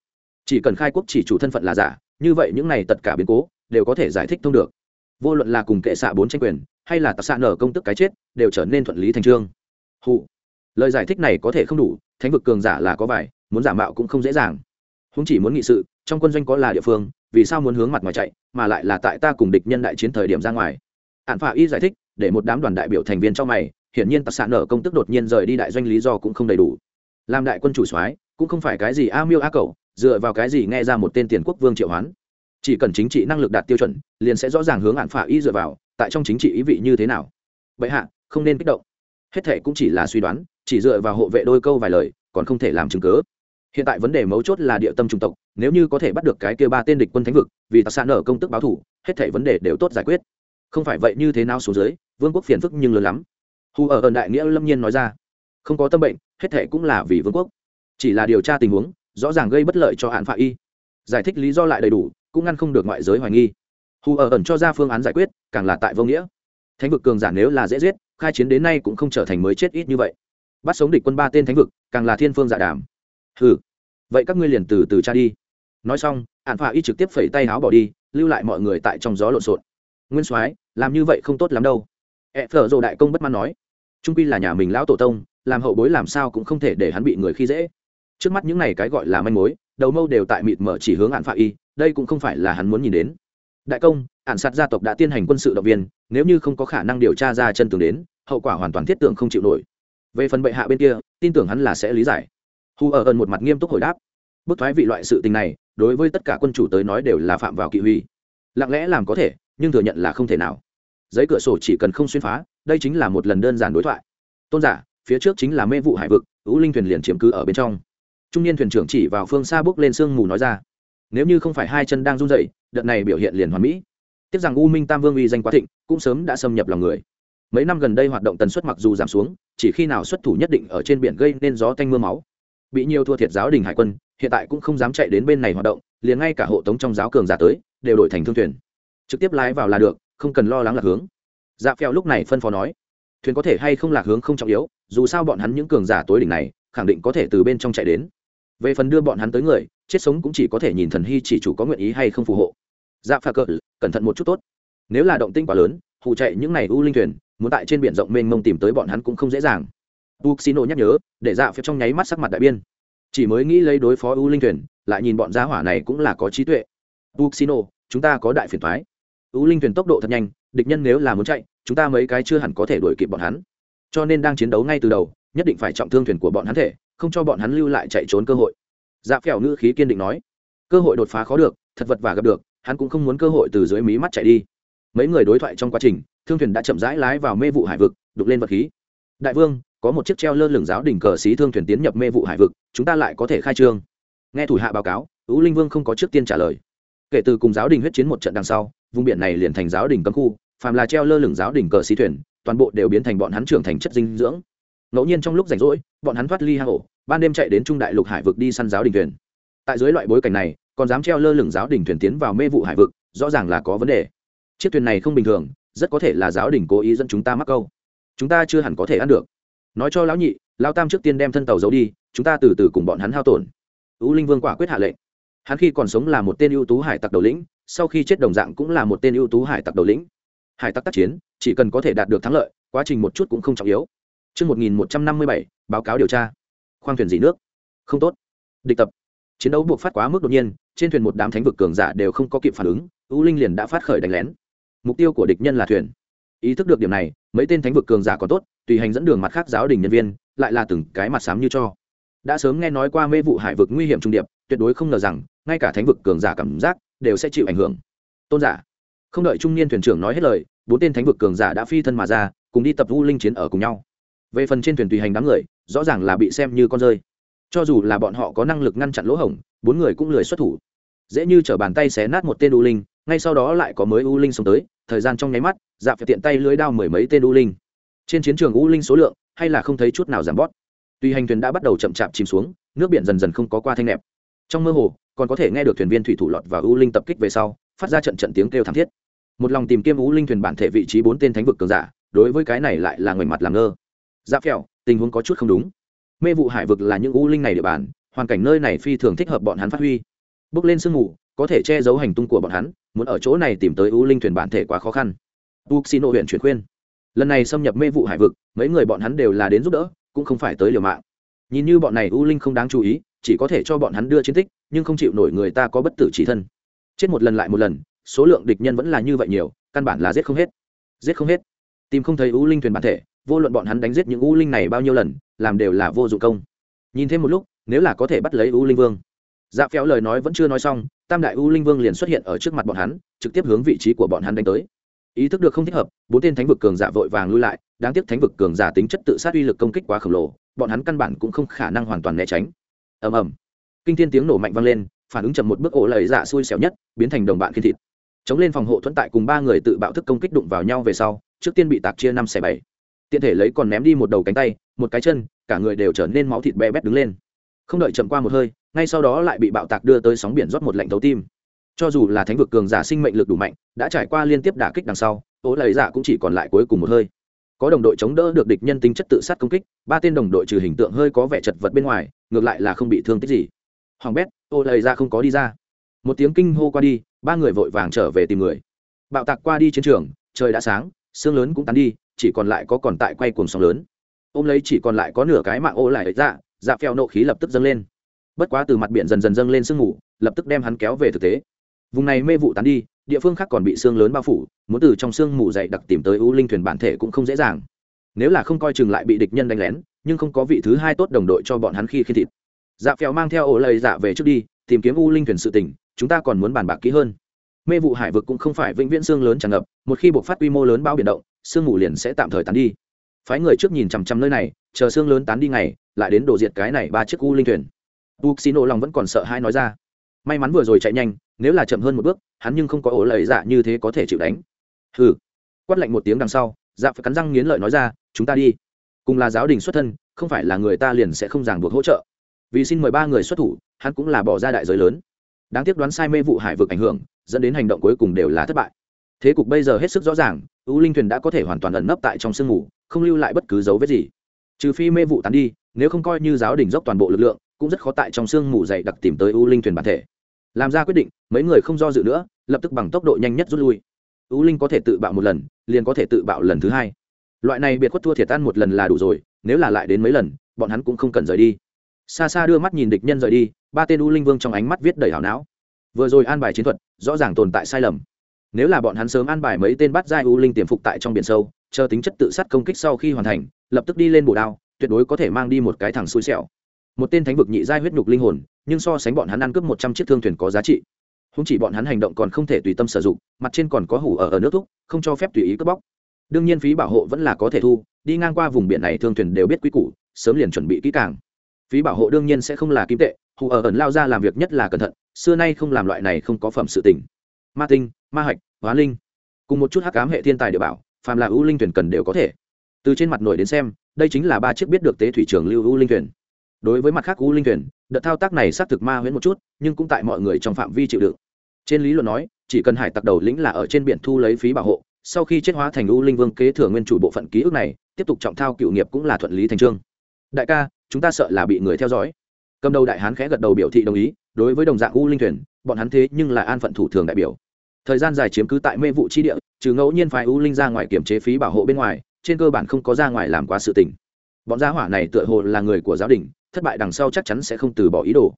Chỉ cần khai quốc chỉ chủ thân phận là giả, như vậy những này tất cả biến cố, đều có thể giải thích thông được. Vô luận là cùng kệ xạ bốn tranh quyền, hay là tạc xạ nở công tức cái chết, đều trở nên thuận lý thành trương. Hụ lời giải thích này có thể không đủ, thánh vực cường giả là có vài, muốn giả mạo cũng không dễ dàng. Húng chỉ muốn nghị sự, trong quân doanh có là địa phương, vì sao muốn hướng mặt ngoài chạy, mà lại là tại ta cùng địch nhân đại chiến thời điểm ra ngoài? Hạn phả y giải thích, để một đám đoàn đại biểu thành viên trong mày, hiển nhiên tặc xạ nở công tức đột nhiên rời đi đại doanh lý do cũng không đầy đủ. Làm đại quân chủ soái, cũng không phải cái gì a miêu a cậu dựa vào cái gì nghe ra một tên tiền quốc vương triệu hoán. Chỉ cần chính trị năng lực đạt tiêu chuẩn, liền sẽ rõ ràng hướng hạn phả y dựa vào, tại trong chính trị ý vị như thế nào. Vậy hạ, không nên kích động. Hết thệ cũng chỉ là suy đoán, chỉ dựa vào hộ vệ đôi câu vài lời, còn không thể làm chứng cứ. hiện tại vấn đề mấu chốt là địa tâm trung tộc, nếu như có thể bắt được cái kia ba tên địch quân thánh vực, vì tạc xã nở công tức báo thủ, hết thảy vấn đề đều tốt giải quyết không phải vậy như thế nào xuống dưới, vương quốc phiền phức nhưng lớn lắm. Hù ở ẩn đại nghĩa lâm nhiên nói ra, không có tâm bệnh, hết thệ cũng là vì vương quốc. Chỉ là điều tra tình huống, rõ ràng gây bất lợi cho hạn phạ y. Giải thích lý do lại đầy đủ, cũng ngăn không được ngoại giới hoài nghi. Hù ở ẩn cho ra phương án giải quyết, càng là tại vô nghĩa. Thánh vực cường giả nếu là dễ giết, khai chiến đến nay cũng không trở thành mới chết ít như vậy. Bắt sống địch quân ba tên thánh vực, càng là thiên phương giả dạ đàm. Ừ vậy các ngươi liền từ từ cha đi. Nói xong hạn phạ y trực tiếp phẩy tay áo bỏ đi, lưu lại mọi người tại trong gió lộn xộn nguyên soái, làm như vậy không tốt lắm đâu. Ẹ phở rồ đại công bất mãn nói. Trung pi là nhà mình lão tổ tông, làm hậu bối làm sao cũng không thể để hắn bị người khi dễ. Trước mắt những này cái gọi là manh mối, đầu mâu đều tại mịt mở chỉ hướng hạn phạ y, đây cũng không phải là hắn muốn nhìn đến. Đại công ạn sát gia tộc đã tiến hành quân sự động viên, nếu như không có khả năng điều tra ra chân tường đến, hậu quả hoàn toàn thiết tưởng không chịu nổi. Về phần bệ hạ bên kia, tin tưởng hắn là sẽ lý giải. Hù ở ơn một mặt nghiêm túc hồi đáp. Bức thoái vị loại sự tình này, đối với tất cả quân chủ tới nói đều là phạm vào kỵ huy. Lặng lẽ làm có thể nhưng thừa nhận là không thể nào. Giấy cửa sổ chỉ cần không xuyên phá, đây chính là một lần đơn giản đối thoại. Tôn giả, phía trước chính là mê vụ hải vực ưu linh thuyền liền chiếm cứ ở bên trong. Trung niên thuyền trưởng chỉ vào phương xa bước lên sương mù nói ra, nếu như không phải hai chân đang run dậy đợt này biểu hiện liền hoàn mỹ. Tiếc rằng u minh tam vương uy danh quá thịnh, cũng sớm đã xâm nhập lòng người. Mấy năm gần đây hoạt động tần suất mặc dù giảm xuống, chỉ khi nào xuất thủ nhất định ở trên biển gây nên gió tanh mưa máu. Bị nhiều thua thiệt giáo đình hải quân, hiện tại cũng không dám chạy đến bên này hoạt động, liền ngay cả hộ tống trong giáo cường giả tới, đều đổi thành thương thuyền trực tiếp lái vào là được không cần lo lắng lạc hướng. Dạ phèo lúc này phân phó nói thuyền có thể hay không lạc hướng không trọng yếu dù sao bọn hắn những cường giả tối đỉnh này khẳng định có thể từ bên trong chạy đến. Về phần đưa bọn hắn tới người chết sống cũng chỉ có thể nhìn thần hy chỉ chủ có nguyện ý hay không phù hộ. Dạ phà cỡ cẩn thận một chút tốt. Nếu là động tinh quá lớn hụ chạy những này u linh thuyền muốn tại trên biển rộng mênh mông tìm tới bọn hắn cũng không dễ dàng. Buxino nhắc nhớ, để dạ phép trong nháy mắt sắc mặt đại biên. Chỉ mới nghĩ lấy đối phó U Linh Thuyền, lại nhìn bọn gia hỏa này cũng là có trí tuệ. Buxino, chúng ta có đại phiền thoái U Linh Thuyền tốc độ thật nhanh, địch nhân nếu là muốn chạy, chúng ta mấy cái chưa hẳn có thể đuổi kịp bọn hắn. Cho nên đang chiến đấu ngay từ đầu, nhất định phải trọng thương thuyền của bọn hắn thể, không cho bọn hắn lưu lại chạy trốn cơ hội. Dạ phèo ngữ khí kiên định nói, cơ hội đột phá khó được, thật vật và gặp được, hắn cũng không muốn cơ hội từ dưới mí mắt chạy đi. Mấy người đối thoại trong quá trình, thương thuyền đã chậm rãi lái vào mê vụ hải vực, đục lên vật khí. Đại vương, có một chiếc treo lơ lửng giáo đỉnh cờ xí thương thuyền tiến nhập mê vụ hải vực chúng ta lại có thể khai trương nghe thủ hạ báo cáo ứ linh vương không có trước tiên trả lời kể từ cùng giáo đình huyết chiến một trận đằng sau vùng biển này liền thành giáo đình cấm khu, phàm là treo lơ lửng giáo đỉnh cờ xí thuyền, toàn bộ đều biến thành bọn hắn trưởng thành chất dinh dưỡng. Ngẫu nhiên trong lúc rảnh rỗi, bọn hắn thoát ly hang ổ, ban đêm chạy đến trung đại lục hải vực đi săn giáo đình thuyền. Tại dưới loại bối cảnh này, còn dám treo lơ lửng giáo đình thuyền tiến vào mê vụ hải vực, rõ ràng là có vấn đề. Chiếc thuyền này không bình thường, rất có thể là giáo đình cố ý dẫn chúng ta mắc câu. Chúng ta chưa hẳn có thể ăn được. Nói cho lão nhị, lão tam trước tiên đem thân tàu giấu đi, chúng ta từ từ cùng bọn hắn hao tổn. U linh vương quả quyết hạ lệnh. Hắn khi còn sống là một tên ưu tú hải tặc đầu lĩnh sau khi chết đồng dạng cũng là một tên ưu tú hải tặc đầu lĩnh hải tặc tác chiến chỉ cần có thể đạt được thắng lợi quá trình một chút cũng không trọng yếu Trước 1157, báo cáo điều tra. Khoang thuyền dị nước. Không tốt. Địch tập. Chiến đấu buộc phát quá mức đột nhiên, trên thuyền một đám thánh vực cường giả đều không có kịp phản ứng, U Linh liền đã phát khởi đánh lén. Mục tiêu của địch nhân là thuyền. Ý thức được điểm này, mấy tên thánh vực cường giả còn tốt, tùy hành dẫn đường mặt khác giáo đình nhân viên lại là từng cái mặt xám như cho đã sớm nghe nói qua mê vụ hải vực nguy hiểm trung điệp tuyệt đối không ngờ rằng, ngay cả thánh vực cường giả cảm giác đều sẽ chịu ảnh hưởng. Tôn giả, không đợi trung niên thuyền trưởng nói hết lời, bốn tên thánh vực cường giả đã phi thân mà ra, cùng đi tập vu linh chiến ở cùng nhau. Về phần trên thuyền tùy hành đám người, rõ ràng là bị xem như con rơi. Cho dù là bọn họ có năng lực ngăn chặn lỗ hổng, bốn người cũng lười xuất thủ. Dễ như t bàn tay xé nát một tên u linh, ngay sau đó lại có mới u linh xông tới, thời gian trong nháy mắt dạp phải tiện tay lưới đao mười mấy tên u linh. Trên chiến trường u linh số lượng hay là không thấy chút nào giảm bót. Tuy hành thuyền đã bắt đầu chậm chạp chìm xuống, nước biển dần dần không có qua thanh nẹp trong mơ hồ, còn có thể nghe được thuyền viên thủy thủ lọt và u linh tập kích về sau, phát ra trận trận tiếng kêu thảm thiết. Một lòng tìm kiếm u linh thuyền bản thể vị trí bốn tên thánh vực cường giả, đối với cái này lại là ngoảnh mặt làm ngơ. Giáp phèo, tình huống có chút không đúng. Mê vụ hải vực là những u linh này địa bàn, hoàn cảnh nơi này phi thường thích hợp bọn hắn phát huy. Bước lên sương mù, có thể che giấu hành tung của bọn hắn, muốn ở chỗ này tìm tới u linh thuyền bản thể quá khó khăn. U xin huyện chuyển khuyên. Lần này xâm nhập mê vụ hải vực, mấy người bọn hắn đều là đến giúp đỡ, cũng không phải tới liều mạng nhìn như bọn này u linh không đáng chú ý, chỉ có thể cho bọn hắn đưa chiến tích, nhưng không chịu nổi người ta có bất tử chỉ thân. Chết một lần lại một lần, số lượng địch nhân vẫn là như vậy nhiều, căn bản là giết không hết. Giết không hết. Tìm không thấy u linh thuyền bản thể, vô luận bọn hắn đánh giết những u linh này bao nhiêu lần, làm đều là vô dụng công. Nhìn thêm một lúc, nếu là có thể bắt lấy u linh vương. Dạ phéo lời nói vẫn chưa nói xong, tam đại u linh vương liền xuất hiện ở trước mặt bọn hắn, trực tiếp hướng vị trí của bọn hắn đánh tới. Ý thức được không thích hợp, bốn tên thánh vực cường giả vội vàng lui lại, đáng tiếc thánh vực cường giả tính chất tự sát uy lực công kích quá khổng lồ bọn hắn căn bản cũng không khả năng hoàn toàn né tránh. Ầm ầm. Kinh thiên tiếng nổ mạnh vang lên, phản ứng chậm một bước ổ lời dạ xui xẻo nhất, biến thành đồng bạn khiên thịt. Chống lên phòng hộ thuẫn tại cùng ba người tự bạo thức công kích đụng vào nhau về sau, trước tiên bị tạc chia năm xẻ bảy. Tiện thể lấy còn ném đi một đầu cánh tay, một cái chân, cả người đều trở nên máu thịt bé bét đứng lên. Không đợi chậm qua một hơi, ngay sau đó lại bị bạo tạc đưa tới sóng biển rót một lạnh thấu tim. Cho dù là thánh vực cường giả sinh mệnh lực đủ mạnh, đã trải qua liên tiếp đả kích đằng sau ố lời dạ cũng chỉ còn lại cuối cùng một hơi có đồng đội chống đỡ được địch nhân tính chất tự sát công kích, ba tên đồng đội trừ hình tượng hơi có vẻ chật vật bên ngoài, ngược lại là không bị thương tích gì. Hoàng bét, ô lầy ra không có đi ra. Một tiếng kinh hô qua đi, ba người vội vàng trở về tìm người. Bạo tạc qua đi chiến trường, trời đã sáng, xương lớn cũng tán đi, chỉ còn lại có còn tại quay cuồng sóng lớn. Ôm lấy chỉ còn lại có nửa cái mạng ô lại dạ dạ phèo nộ khí lập tức dâng lên. Bất quá từ mặt biển dần dần dâng lên sương ngủ lập tức đem hắn kéo về thực tế. Vùng này mê vụ tán đi địa phương khác còn bị xương lớn bao phủ, muốn từ trong xương mù dày đặc tìm tới u linh thuyền bản thể cũng không dễ dàng. Nếu là không coi chừng lại bị địch nhân đánh lén, nhưng không có vị thứ hai tốt đồng đội cho bọn hắn khi khi thịt. Dạ phèo mang theo ổ lầy dạ về trước đi, tìm kiếm u linh thuyền sự tình, chúng ta còn muốn bàn bạc kỹ hơn. Mê vụ hải vực cũng không phải vĩnh viễn xương lớn tràn ngập, một khi buộc phát quy mô lớn bao biển động sương mù liền sẽ tạm thời tán đi. Phái người trước nhìn chằm chằm nơi này, chờ xương lớn tán đi ngày, lại đến đổ diệt cái này ba chiếc u linh thuyền. U xì nổ lòng vẫn còn sợ hai nói ra may mắn vừa rồi chạy nhanh, nếu là chậm hơn một bước, hắn nhưng không có ổ lời dạ như thế có thể chịu đánh. Hừ. Quát lạnh một tiếng đằng sau dạ phải cắn răng nghiến lợi nói ra, chúng ta đi. Cùng là giáo đình xuất thân, không phải là người ta liền sẽ không ràng buộc hỗ trợ. Vì xin mời ba người xuất thủ, hắn cũng là bỏ ra đại giới lớn. Đáng tiếc đoán sai mê vụ hải vực ảnh hưởng, dẫn đến hành động cuối cùng đều là thất bại. Thế cục bây giờ hết sức rõ ràng, u linh thuyền đã có thể hoàn toàn ẩn nấp tại trong sương mù, không lưu lại bất cứ dấu vết gì. Trừ phi mê vụ tán đi, nếu không coi như giáo đình dốc toàn bộ lực lượng cũng rất khó tại trong sương mù dày đặc tìm tới u linh thuyền bản thể. Làm ra quyết định, mấy người không do dự nữa, lập tức bằng tốc độ nhanh nhất rút lui. U linh có thể tự bạo một lần, liền có thể tự bạo lần thứ hai. Loại này biệt khuất thua thiệt tan một lần là đủ rồi, nếu là lại đến mấy lần, bọn hắn cũng không cần rời đi. Xa xa đưa mắt nhìn địch nhân rời đi, ba tên u linh vương trong ánh mắt viết đầy hảo não. Vừa rồi an bài chiến thuật, rõ ràng tồn tại sai lầm. Nếu là bọn hắn sớm an bài mấy tên bắt giai u linh tiềm phục tại trong biển sâu, chờ tính chất tự sát công kích sau khi hoàn thành, lập tức đi lên bổ đao, tuyệt đối có thể mang đi một cái thằng xui xẻo một tên thánh vực nhị giai huyết nhục linh hồn, nhưng so sánh bọn hắn ăn cướp một trăm chiếc thương thuyền có giá trị. Không chỉ bọn hắn hành động còn không thể tùy tâm sử dụng, mặt trên còn có hủ ở ở nước thúc, không cho phép tùy ý cướp bóc. Đương nhiên phí bảo hộ vẫn là có thể thu, đi ngang qua vùng biển này thương thuyền đều biết quy củ, sớm liền chuẩn bị kỹ càng. Phí bảo hộ đương nhiên sẽ không là kim tệ hù ở ẩn lao ra làm việc nhất là cẩn thận, xưa nay không làm loại này không có phẩm sự tình. Ma tinh, ma hạch, hóa linh. Cùng một chút hắc cám hệ thiên tài địa bảo, phàm là ưu linh thuyền cần đều có thể. Từ trên mặt nổi đến xem, đây chính là ba chiếc biết được tế thủy trường lưu ưu linh thuyền đối với mặt khác U linh thuyền, đợt thao tác này xác thực ma huyễn một chút, nhưng cũng tại mọi người trong phạm vi chịu đựng. Trên lý luận nói, chỉ cần hải tặc đầu lĩnh là ở trên biển thu lấy phí bảo hộ, sau khi chết hóa thành U linh vương kế thừa nguyên chủ bộ phận ký ức này, tiếp tục trọng thao cựu nghiệp cũng là thuận lý thành trương. Đại ca, chúng ta sợ là bị người theo dõi. Cầm đầu đại hán khẽ gật đầu biểu thị đồng ý, đối với đồng dạng u linh thuyền, bọn hắn thế nhưng là an phận thủ thường đại biểu. Thời gian dài chiếm cứ tại mê vụ chi địa, trừ ngẫu nhiên phải u linh ra ngoài kiểm chế phí bảo hộ bên ngoài, trên cơ bản không có ra ngoài làm quá sự tình. Bọn gia hỏa này tựa hồ là người của giáo đình thất bại đằng sau chắc chắn sẽ không từ bỏ ý đồ.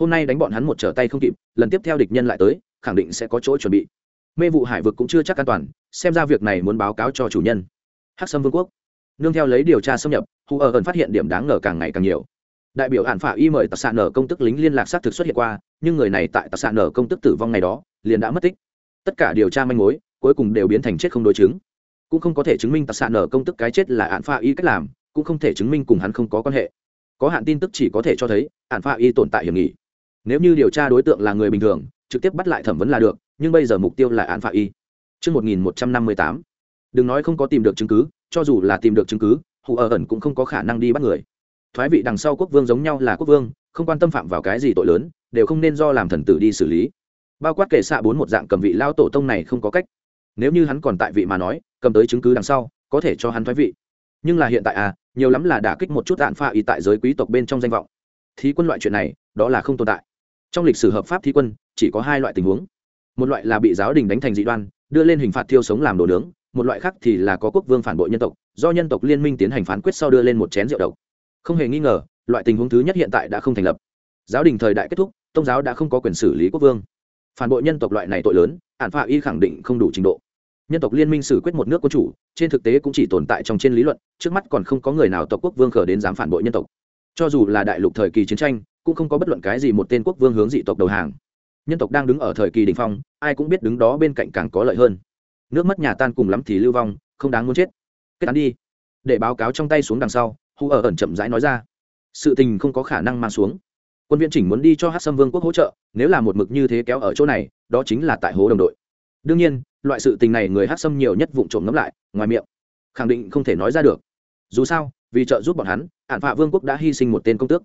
Hôm nay đánh bọn hắn một trở tay không kịp, lần tiếp theo địch nhân lại tới, khẳng định sẽ có chỗ chuẩn bị. Mê vụ hải vực cũng chưa chắc an toàn, xem ra việc này muốn báo cáo cho chủ nhân. Hắc sâm vương quốc. Nương theo lấy điều tra xâm nhập, hù ở ẩn phát hiện điểm đáng ngờ càng ngày càng nhiều. Đại biểu hạn phả y mời tặc xạ nở công tức lính liên lạc xác thực xuất hiện qua, nhưng người này tại tặc xạ nở công tức tử vong ngày đó, liền đã mất tích. Tất cả điều tra manh mối, cuối cùng đều biến thành chết không đối chứng. Cũng không có thể chứng minh tặc xạ nở công tức cái chết là hạn phả y cách làm, cũng không thể chứng minh cùng hắn không có quan hệ có hạn tin tức chỉ có thể cho thấy hạn pha y tồn tại hiểm nghị. Nếu như điều tra đối tượng là người bình thường trực tiếp bắt lại thẩm vấn là được nhưng bây giờ mục tiêu là hạn pha y. Trước 1158, đừng nói không có tìm được chứng cứ cho dù là tìm được chứng cứ hù ở ẩn cũng không có khả năng đi bắt người. Thoái vị đằng sau quốc vương giống nhau là quốc vương không quan tâm phạm vào cái gì tội lớn đều không nên do làm thần tử đi xử lý. Bao quát kể xạ bốn một dạng cầm vị lao tổ tông này không có cách. Nếu như hắn còn tại vị mà nói cầm tới chứng cứ đằng sau có thể cho hắn thoái vị. Nhưng là hiện tại à nhiều lắm là đả kích một chút đạn pha y tại giới quý tộc bên trong danh vọng. Thí quân loại chuyện này, đó là không tồn tại. Trong lịch sử hợp pháp thí quân, chỉ có hai loại tình huống. Một loại là bị giáo đình đánh thành dị đoan, đưa lên hình phạt thiêu sống làm đồ nướng, một loại khác thì là có quốc vương phản bội nhân tộc, do nhân tộc liên minh tiến hành phán quyết sau đưa lên một chén rượu độc. Không hề nghi ngờ, loại tình huống thứ nhất hiện tại đã không thành lập. Giáo đình thời đại kết thúc, tông giáo đã không có quyền xử lý quốc vương. Phản bội nhân tộc loại này tội lớn ản phạ y khẳng định không đủ trình độ nhân tộc liên minh xử quyết một nước quân chủ, trên thực tế cũng chỉ tồn tại trong trên lý luận, trước mắt còn không có người nào tộc quốc vương khở đến dám phản bội nhân tộc. Cho dù là đại lục thời kỳ chiến tranh, cũng không có bất luận cái gì một tên quốc vương hướng dị tộc đầu hàng. Nhân tộc đang đứng ở thời kỳ đ ỉ n h phong, ai cũng biết đứng đó bên cạnh càng có lợi hơn. Nước mất nhà tan cùng lắm thì lưu vong, không đáng muốn chết. Kết án đi. Để báo cáo trong tay xuống đằng sau, hù ở ẩn chậm rãi nói ra. Sự tình không có khả năng mang xuống. Quân viễn chỉnh muốn đi cho hát sâm vương quốc hỗ trợ, nếu là một mực như thế kéo ở chỗ này, đó chính là tại hố đồng đội. Đương nhiên loại sự tình này người hát xâm nhiều nhất vụ trộm ngấm lại, ngoài miệng. Khẳng định không thể nói ra được. Dù sao, vì trợ giúp bọn hắn ạn phạ vương quốc đã hy sinh một tên công tước.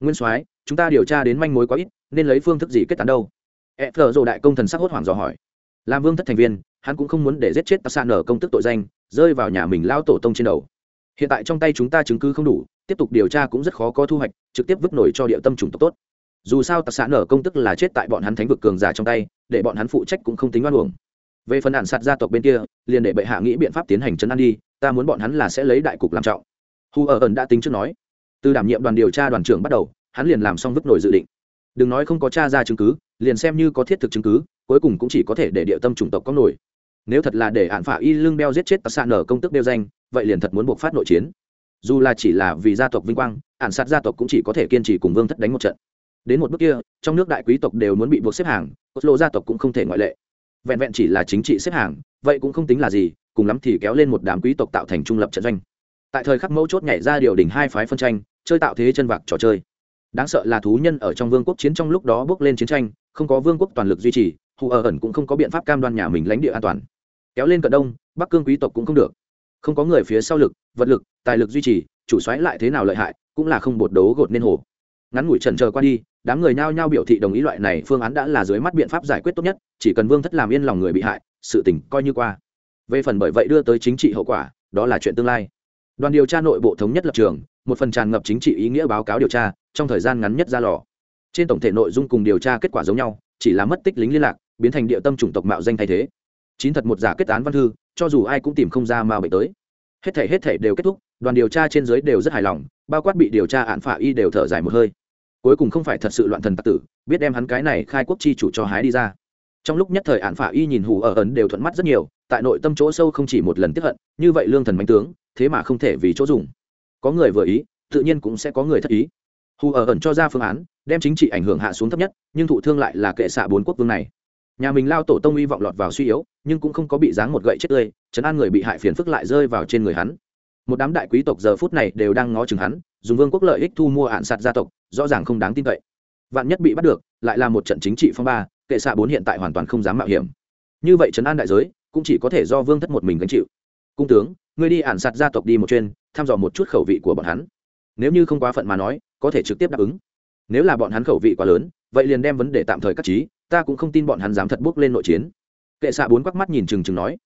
Nguyên soái, chúng ta điều tra đến manh mối quá ít, nên lấy phương thức gì kết tán đâu? E phờ rồ đại công thần sắc hốt hoảng dò hỏi. Làm vương thất thành viên, hắn cũng không muốn để giết chết tạc nở công tức tội danh, rơi vào nhà mình lao tổ tông trên đầu. Hiện tại trong tay chúng ta chứng cứ không đủ, tiếp tục điều tra cũng rất khó có thu hoạch, trực tiếp vứt nổi cho địa tâm chủng tộc tốt. Dù sao tạc xã nở công tức là chết tại bọn hắn thánh vực cường giả trong tay, để bọn hắn phụ trách cũng không tính oan uổng về phần đạn sạt gia tộc bên kia, liền để bệ hạ nghĩ biện pháp tiến hành chấn an đi, ta muốn bọn hắn là sẽ lấy đại cục làm trọng. Hu ở ẩn đã tính trước nói. Từ đảm nhiệm đoàn điều tra đoàn trưởng bắt đầu, hắn liền làm xong vứt nổi dự định. Đừng nói không có t r a ra chứng cứ, liền xem như có thiết thực chứng cứ, cuối cùng cũng chỉ có thể để địa tâm chủng tộc có nổi. Nếu thật là để hạn phả y lưng beo giết chết tạc xạ nở công tức đeo danh, vậy liền thật muốn buộc phát nội chiến. Dù là chỉ là vì gia tộc vinh quang ạn sát gia tộc cũng chỉ có thể kiên trì cùng vương thất đánh một trận. Đến một bước kia, trong nước đại quý tộc đều muốn bị buộc xếp hàng, cốt lộ gia tộc cũng không thể ngoại lệ vẹn vẹn chỉ là chính trị xếp hàng, vậy cũng không tính là gì, cùng lắm thì kéo lên một đám quý tộc tạo thành trung lập trận doanh. Tại thời khắc mấu chốt nhảy ra điều đỉnh hai phái phân tranh, chơi tạo thế chân vạc trò chơi. Đáng sợ là thú nhân ở trong vương quốc chiến trong lúc đó bước lên chiến tranh, không có vương quốc toàn lực duy trì, hù ở ẩn cũng không có biện pháp cam đoan nhà mình lãnh địa an toàn. Kéo lên cận đông, bắc cương quý tộc cũng không được. Không có người phía sau lực, vật lực, tài lực duy trì, chủ xoáy lại thế nào lợi hại, cũng là không bột đấu gột nên hồ ngắn ngủi trần chờ qua đi, đám người nhao nhao biểu thị đồng ý loại này phương án đã là dưới mắt biện pháp giải quyết tốt nhất, chỉ cần vương thất làm yên lòng người bị hại, sự tình coi như qua. Về phần bởi vậy đưa tới chính trị hậu quả, đó là chuyện tương lai. Đoàn điều tra nội bộ thống nhất lập trường, một phần tràn ngập chính trị ý nghĩa báo cáo điều tra, trong thời gian ngắn nhất ra lò. Trên tổng thể nội dung cùng điều tra kết quả giống nhau, chỉ là mất tích lính liên lạc, biến thành địa tâm chủng tộc mạo danh thay thế. Chín thật một giả kết án văn thư, cho dù ai cũng tìm không ra mà bệnh tới. Hết thể hết thể đều kết thúc, đoàn điều tra trên dưới đều rất hài lòng bao quát bị điều tra án phả y đều thở dài một hơi. Cuối cùng không phải thật sự loạn thần tặc tử, biết đem hắn cái này khai quốc chi chủ cho hái đi ra. Trong lúc nhất thời án phả y nhìn hù ở ấn đều thuận mắt rất nhiều, tại nội tâm chỗ sâu không chỉ một lần tiếp hận, như vậy lương thần mạnh tướng, thế mà không thể vì chỗ dùng. Có người vừa ý, tự nhiên cũng sẽ có người thất ý. Hù ở ẩn cho ra phương án, đem chính trị ảnh hưởng hạ xuống thấp nhất, nhưng thụ thương lại là kệ xạ bốn quốc vương này. Nhà mình lao tổ tông uy vọng lọt vào suy yếu, nhưng cũng không có bị dáng một gậy chết tươi chấn an người bị hại phiền phức lại rơi vào trên người hắn một đám đại quý tộc giờ phút này đều đang ngó chừng hắn, dùng vương quốc lợi ích thu mua ạn sạt gia tộc, rõ ràng không đáng tin cậy. Vạn nhất bị bắt được, lại là một trận chính trị phong ba, kệ xạ bốn hiện tại hoàn toàn không dám mạo hiểm. Như vậy trấn an đại giới, cũng chỉ có thể do vương thất một mình gánh chịu. Cung tướng, ngươi đi ạn sạt gia tộc đi một chuyên thăm dò một chút khẩu vị của bọn hắn. Nếu như không quá phận mà nói, có thể trực tiếp đáp ứng. Nếu là bọn hắn khẩu vị quá lớn, vậy liền đem vấn đề tạm thời cắt trí, ta cũng không tin bọn hắn dám thật bước lên nội chiến. Kệ xạ bốn quắc mắt nhìn chừng chừng nói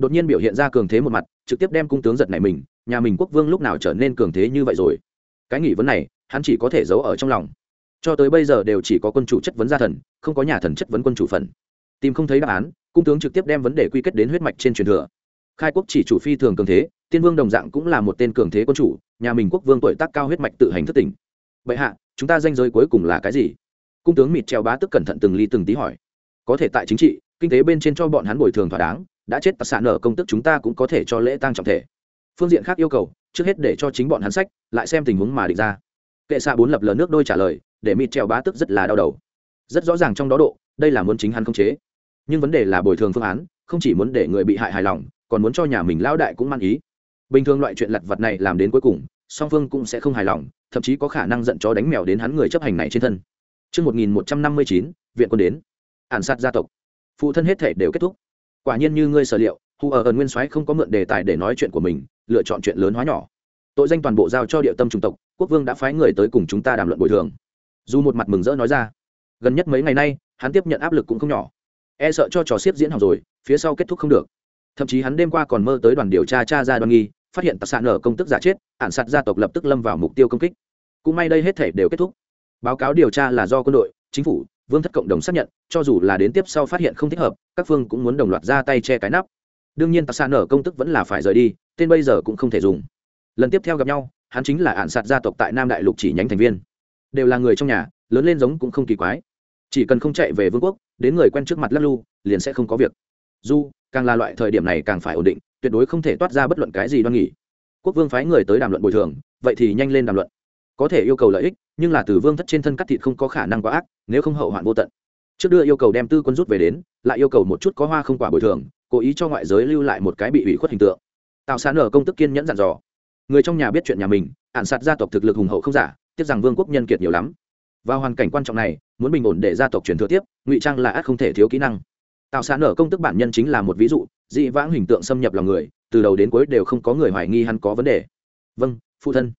đột nhiên biểu hiện ra cường thế một mặt, trực tiếp đem cung tướng giật này mình, nhà mình quốc vương lúc nào trở nên cường thế như vậy rồi? Cái nghỉ vấn này, hắn chỉ có thể giấu ở trong lòng. Cho tới bây giờ đều chỉ có quân chủ chất vấn gia thần, không có nhà thần chất vấn quân chủ phần. Tìm không thấy đáp án, cung tướng trực tiếp đem vấn đề quy kết đến huyết mạch trên truyền thừa. Khai quốc chỉ chủ phi thường cường thế, tiên vương đồng dạng cũng là một tên cường thế quân chủ, nhà mình quốc vương tuổi tác cao huyết mạch tự hành thất tỉnh. Vậy hạ, chúng ta danh giới cuối cùng là cái gì? Cung tướng mịt treo bá tức cẩn thận từng ly từng tí hỏi. Có thể tại chính trị, kinh tế bên trên cho bọn hắn bồi thường thỏa đáng đã chết tạc xạ nở công tức chúng ta cũng có thể cho lễ tăng trọng thể phương diện khác yêu cầu trước hết để cho chính bọn hắn sách lại xem tình huống mà định ra kệ xạ bốn lập lờ nước đôi trả lời để mịt treo bá tức rất là đau đầu rất rõ ràng trong đó độ đây là muốn chính hắn không chế nhưng vấn đề là bồi thường phương án không chỉ muốn để người bị hại hài lòng còn muốn cho nhà mình lao đại cũng mang ý bình thường loại chuyện lặt vặt này làm đến cuối cùng song phương cũng sẽ không hài lòng thậm chí có khả năng giận chó đánh mèo đến hắn người chấp hành này trên thân Trước 1159, viện quân đến. Ản sát gia tộc. Phụ thân hết thể đều kết thúc. Quả nhiên như ngươi sở liệu, hù ở ẩn nguyên soái không có mượn đề tài để nói chuyện của mình, lựa chọn chuyện lớn hóa nhỏ. Tội danh toàn bộ giao cho địa tâm trung tộc, quốc vương đã phái người tới cùng chúng ta đàm luận bồi thường. Dù một mặt mừng rỡ nói ra, gần nhất mấy ngày nay, hắn tiếp nhận áp lực cũng không nhỏ. E sợ cho trò xiết diễn hỏng rồi, phía sau kết thúc không được thậm chí hắn đêm qua còn mơ tới đoàn điều tra tra ra đoàn nghi phát hiện tặc sạn nở công tức giả chết ản sạt gia tộc lập tức lâm vào mục tiêu công kích cũng may đây hết thể đều kết thúc báo cáo điều tra là do quân đội chính phủ vương thất cộng đồng xác nhận cho dù là đến tiếp sau phát hiện không thích hợp các phương cũng muốn đồng loạt ra tay che cái nắp. Đương nhiên tạc xa nở công tức vẫn là phải rời đi tên bây giờ cũng không thể dùng. Lần tiếp theo gặp nhau hắn chính là ạn sạt gia tộc tại nam đại lục chỉ nhánh thành viên. Đều là người trong nhà lớn lên giống cũng không kỳ quái. Chỉ cần không chạy về vương quốc đến người quen trước mặt lắc lu liền sẽ không có việc. Du, càng là loại thời điểm này càng phải ổn định tuyệt đối không thể toát ra bất luận cái gì đoan nghỉ quốc vương phái người tới đàm luận bồi thường vậy thì nhanh lên đàm luận. Có thể yêu cầu lợi ích nhưng là từ vương thất trên thân cắt thịt không có khả năng quá ác nếu không hậu hoạn vô tận. Trước đưa yêu cầu đem tư quân rút về đến, lại yêu cầu một chút có hoa không quả bồi thường, cố ý cho ngoại giới lưu lại một cái bị ủy khuất hình tượng. Tạo Sán ở công tức kiên nhẫn dặn dò. Người trong nhà biết chuyện nhà mình ạn sạt gia tộc thực lực hùng hậu không giả, tiếc rằng vương quốc nhân kiệt nhiều lắm. Vào hoàn cảnh quan trọng này, muốn bình ổn để gia tộc truyền thừa tiếp, ngụy trang là ắt không thể thiếu kỹ năng. Tạo Sán ở công tức bản nhân chính là một ví dụ, dị vãng hình tượng xâm nhập lòng người, từ đầu đến cuối đều không có người hoài nghi hắn có vấn đề. Vâng phụ thân.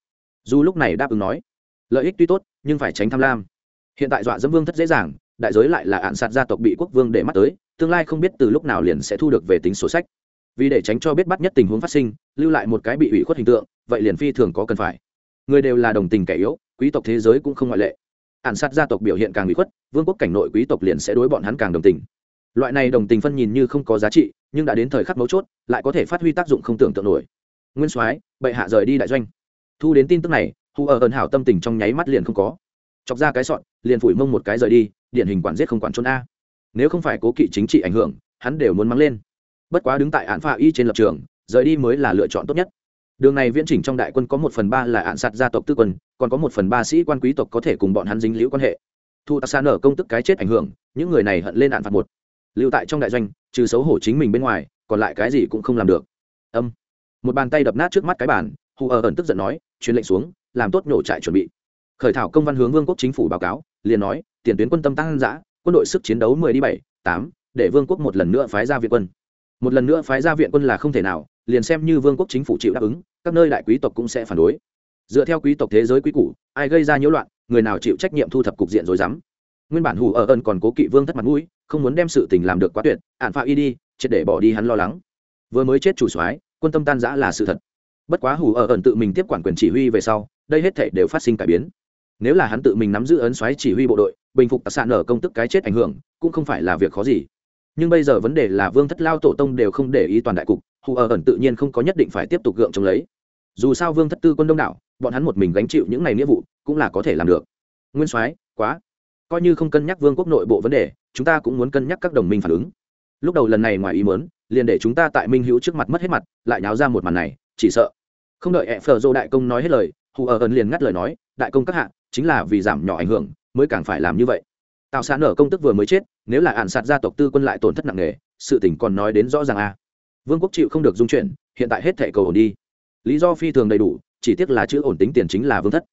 Dù lúc này đáp ứng nói, lợi ích tuy tốt, nhưng phải tránh tham lam hiện tại dọa dẫm vương thất dễ dàng, đại giới lại là ạn sạt gia tộc bị quốc vương để mắt tới, tương lai không biết từ lúc nào liền sẽ thu được về tính sổ sách. Vì để tránh cho biết bắt nhất tình huống phát sinh, lưu lại một cái bị ủy khuất hình tượng, vậy liền phi thường có cần phải. Người đều là đồng tình kẻ yếu, quý tộc thế giới cũng không ngoại lệ. Ạn sát gia tộc biểu hiện càng bị khuất, vương quốc cảnh nội quý tộc liền sẽ đối bọn hắn càng đồng tình. Loại này đồng tình phân nhìn như không có giá trị, nhưng đã đến thời khắc mấu chốt, lại có thể phát huy tác dụng không tưởng tượng nổi. Nguyên soái, bệ hạ rời đi đại doanh. Thu đến tin tức này hù ở ơn hảo tâm tình trong nháy mắt liền không có chọc ra cái sọn, liền phủi mông một cái rời đi, điển hình quản giết không quản trốn a. Nếu không phải cố kỵ chính trị ảnh hưởng, hắn đều muốn mắng lên. Bất quá đứng tại án phạ y trên lập trường, rời đi mới là lựa chọn tốt nhất. Đường này viễn chỉnh trong đại quân có một phần ba là án sạt gia tộc tư quân, còn có một phần ba sĩ quan quý tộc có thể cùng bọn hắn dính liễu quan hệ. Thu tạc xa nở công tức cái chết ảnh hưởng, những người này hận lên án phạt một. Lưu tại trong đại doanh, trừ xấu hổ chính mình bên ngoài, còn lại cái gì cũng không làm được. Âm. Một bàn tay đập nát trước mắt cái bàn, hù ở ẩn tức giận nói, truyền lệnh xuống, làm tốt nhổ trại chuẩn bị khởi thảo công văn hướng vương quốc chính phủ báo cáo, liền nói, tiền tuyến quân tâm tăng giã quân đội sức chiến đấu mười đi bảy, tám, để vương quốc một lần nữa phái ra viện quân. Một lần nữa phái ra viện quân là không thể nào, liền xem như vương quốc chính phủ chịu đáp ứng, các nơi đại quý tộc cũng sẽ phản đối. Dựa theo quý tộc thế giới quý củ, ai gây ra nhiễu loạn, người nào chịu trách nhiệm thu thập cục diện rồi dám nguyên bản hù ở ẩn còn cố kỵ vương thất mặt mũi, không muốn đem sự tình làm được quá tuyệt ạn phạ y đi, triệt để bỏ đi hắn lo lắng. Vừa mới chết chủ soái, quân tâm tan giã là sự thật. Bất quá hù ở ẩn tự mình tiếp quản quyền chỉ huy về sau, đây hết thể đều phát sinh cải biến nếu là hắn tự mình nắm giữ ấn xoáy chỉ huy bộ đội, bình phục tạc xạ nở công tức cái chết ảnh hưởng, cũng không phải là việc khó gì. Nhưng bây giờ vấn đề là vương thất lao tổ tông đều không để ý toàn đại cục, hù ở ẩn tự nhiên không có nhất định phải tiếp tục gượng chống lấy. Dù sao vương thất tư quân đông đảo, bọn hắn một mình gánh chịu những ngày nghĩa vụ, cũng là có thể làm được. Nguyên soái, quá. Coi như không cân nhắc vương quốc nội bộ vấn đề, chúng ta cũng muốn cân nhắc các đồng minh phản ứng. Lúc đầu lần này ngoài ý mớn liền để chúng ta tại minh hữu trước mặt mất hết mặt, lại nháo ra một màn này, chỉ sợ. Không đợi hẹ phờ dô đại công nói hết lời, hù ở ẩn liền ngắt lời nói đại công các hạ, chính là vì giảm nhỏ ảnh hưởng, mới càng phải làm như vậy. Tạo xã nở công tức vừa mới chết, nếu là ạn sạt gia tộc tư quân lại tổn thất nặng nề, sự tỉnh còn nói đến rõ ràng a vương quốc chịu không được dung chuyển, hiện tại hết thẻ cầu ổn đi. Lý do phi thường đầy đủ, chỉ tiếc là chữ ổn tính tiền chính là vương thất.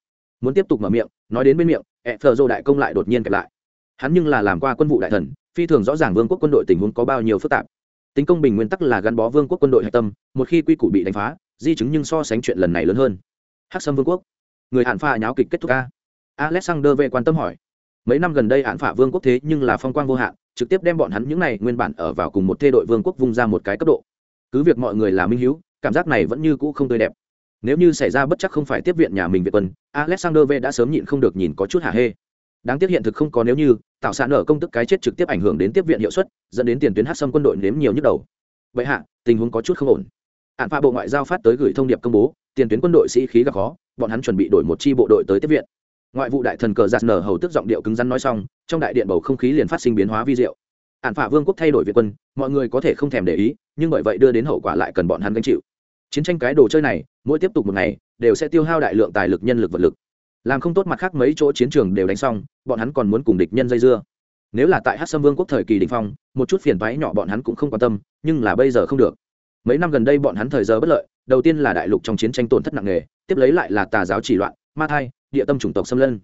Muốn tiếp tục mở miệng, nói đến bên miệng, ẹ phờ dô đại công lại đột nhiên kẹp lại. Hắn nhưng là làm qua quân vụ đại thần, phi thường rõ ràng vương quốc quân đội tình huống có bao nhiêu phức tạp. Tính công bình nguyên tắc là gắn bó vương quốc quân đội hạch tâm, một khi quy củ bị đánh phá, di chứng nhưng so sánh chuyện lần này lớn hơn. Hắc sâm vương quốc người hạn Phà nháo kịch kết thúc ca. Alexander v quan tâm hỏi, mấy năm gần đây hạn phả vương quốc thế nhưng là phong quang vô hạn, trực tiếp đem bọn hắn những này nguyên bản ở vào cùng một thê đội vương quốc vung ra một cái cấp độ. Cứ việc mọi người là minh hữu cảm giác này vẫn như cũ không tươi đẹp. Nếu như xảy ra bất chắc không phải tiếp viện nhà mình việt quân, alexander v đã sớm nhịn không được nhìn có chút hả hê. Đáng tiếc hiện thực không có nếu như, tạo sản ở công tức cái chết trực tiếp ảnh hưởng đến tiếp viện hiệu suất, dẫn đến tiền tuyến hát xâm quân đội nếm nhiều nhức đầu. Vậy hạ, tình huống có chút không ổn. Hạn phạ bộ ngoại giao phát tới gửi thông điệp công bố, tiền tuyến quân đội sĩ khí gặp khó bọn hắn chuẩn bị đổi một chi bộ đội tới tiếp viện. Ngoại vụ đại thần cờ giạt nở hầu tức giọng điệu cứng rắn nói xong, trong đại điện bầu không khí liền phát sinh biến hóa vi diệu. Hạn phả vương quốc thay đổi việt quân, mọi người có thể không thèm để ý, nhưng bởi vậy đưa đến hậu quả lại cần bọn hắn gánh chịu. Chiến tranh cái đồ chơi này, mỗi tiếp tục một ngày, đều sẽ tiêu hao đại lượng tài lực, nhân lực, vật lực. Làm không tốt mặt khác mấy chỗ chiến trường đều đánh xong, bọn hắn còn muốn cùng địch nhân dây dưa. Nếu là tại hát sâm vương quốc thời kỳ đình phong, một chút phiền váy nhỏ bọn hắn cũng không quan tâm, nhưng là bây giờ không được. Mấy năm gần đây bọn hắn thời giờ bất lợi, đầu tiên là đại lục trong chiến tranh tổn thất nặng nề tiếp lấy lại là tà giáo chỉ loạn, ma thai, địa tâm chủng tộc xâm lân.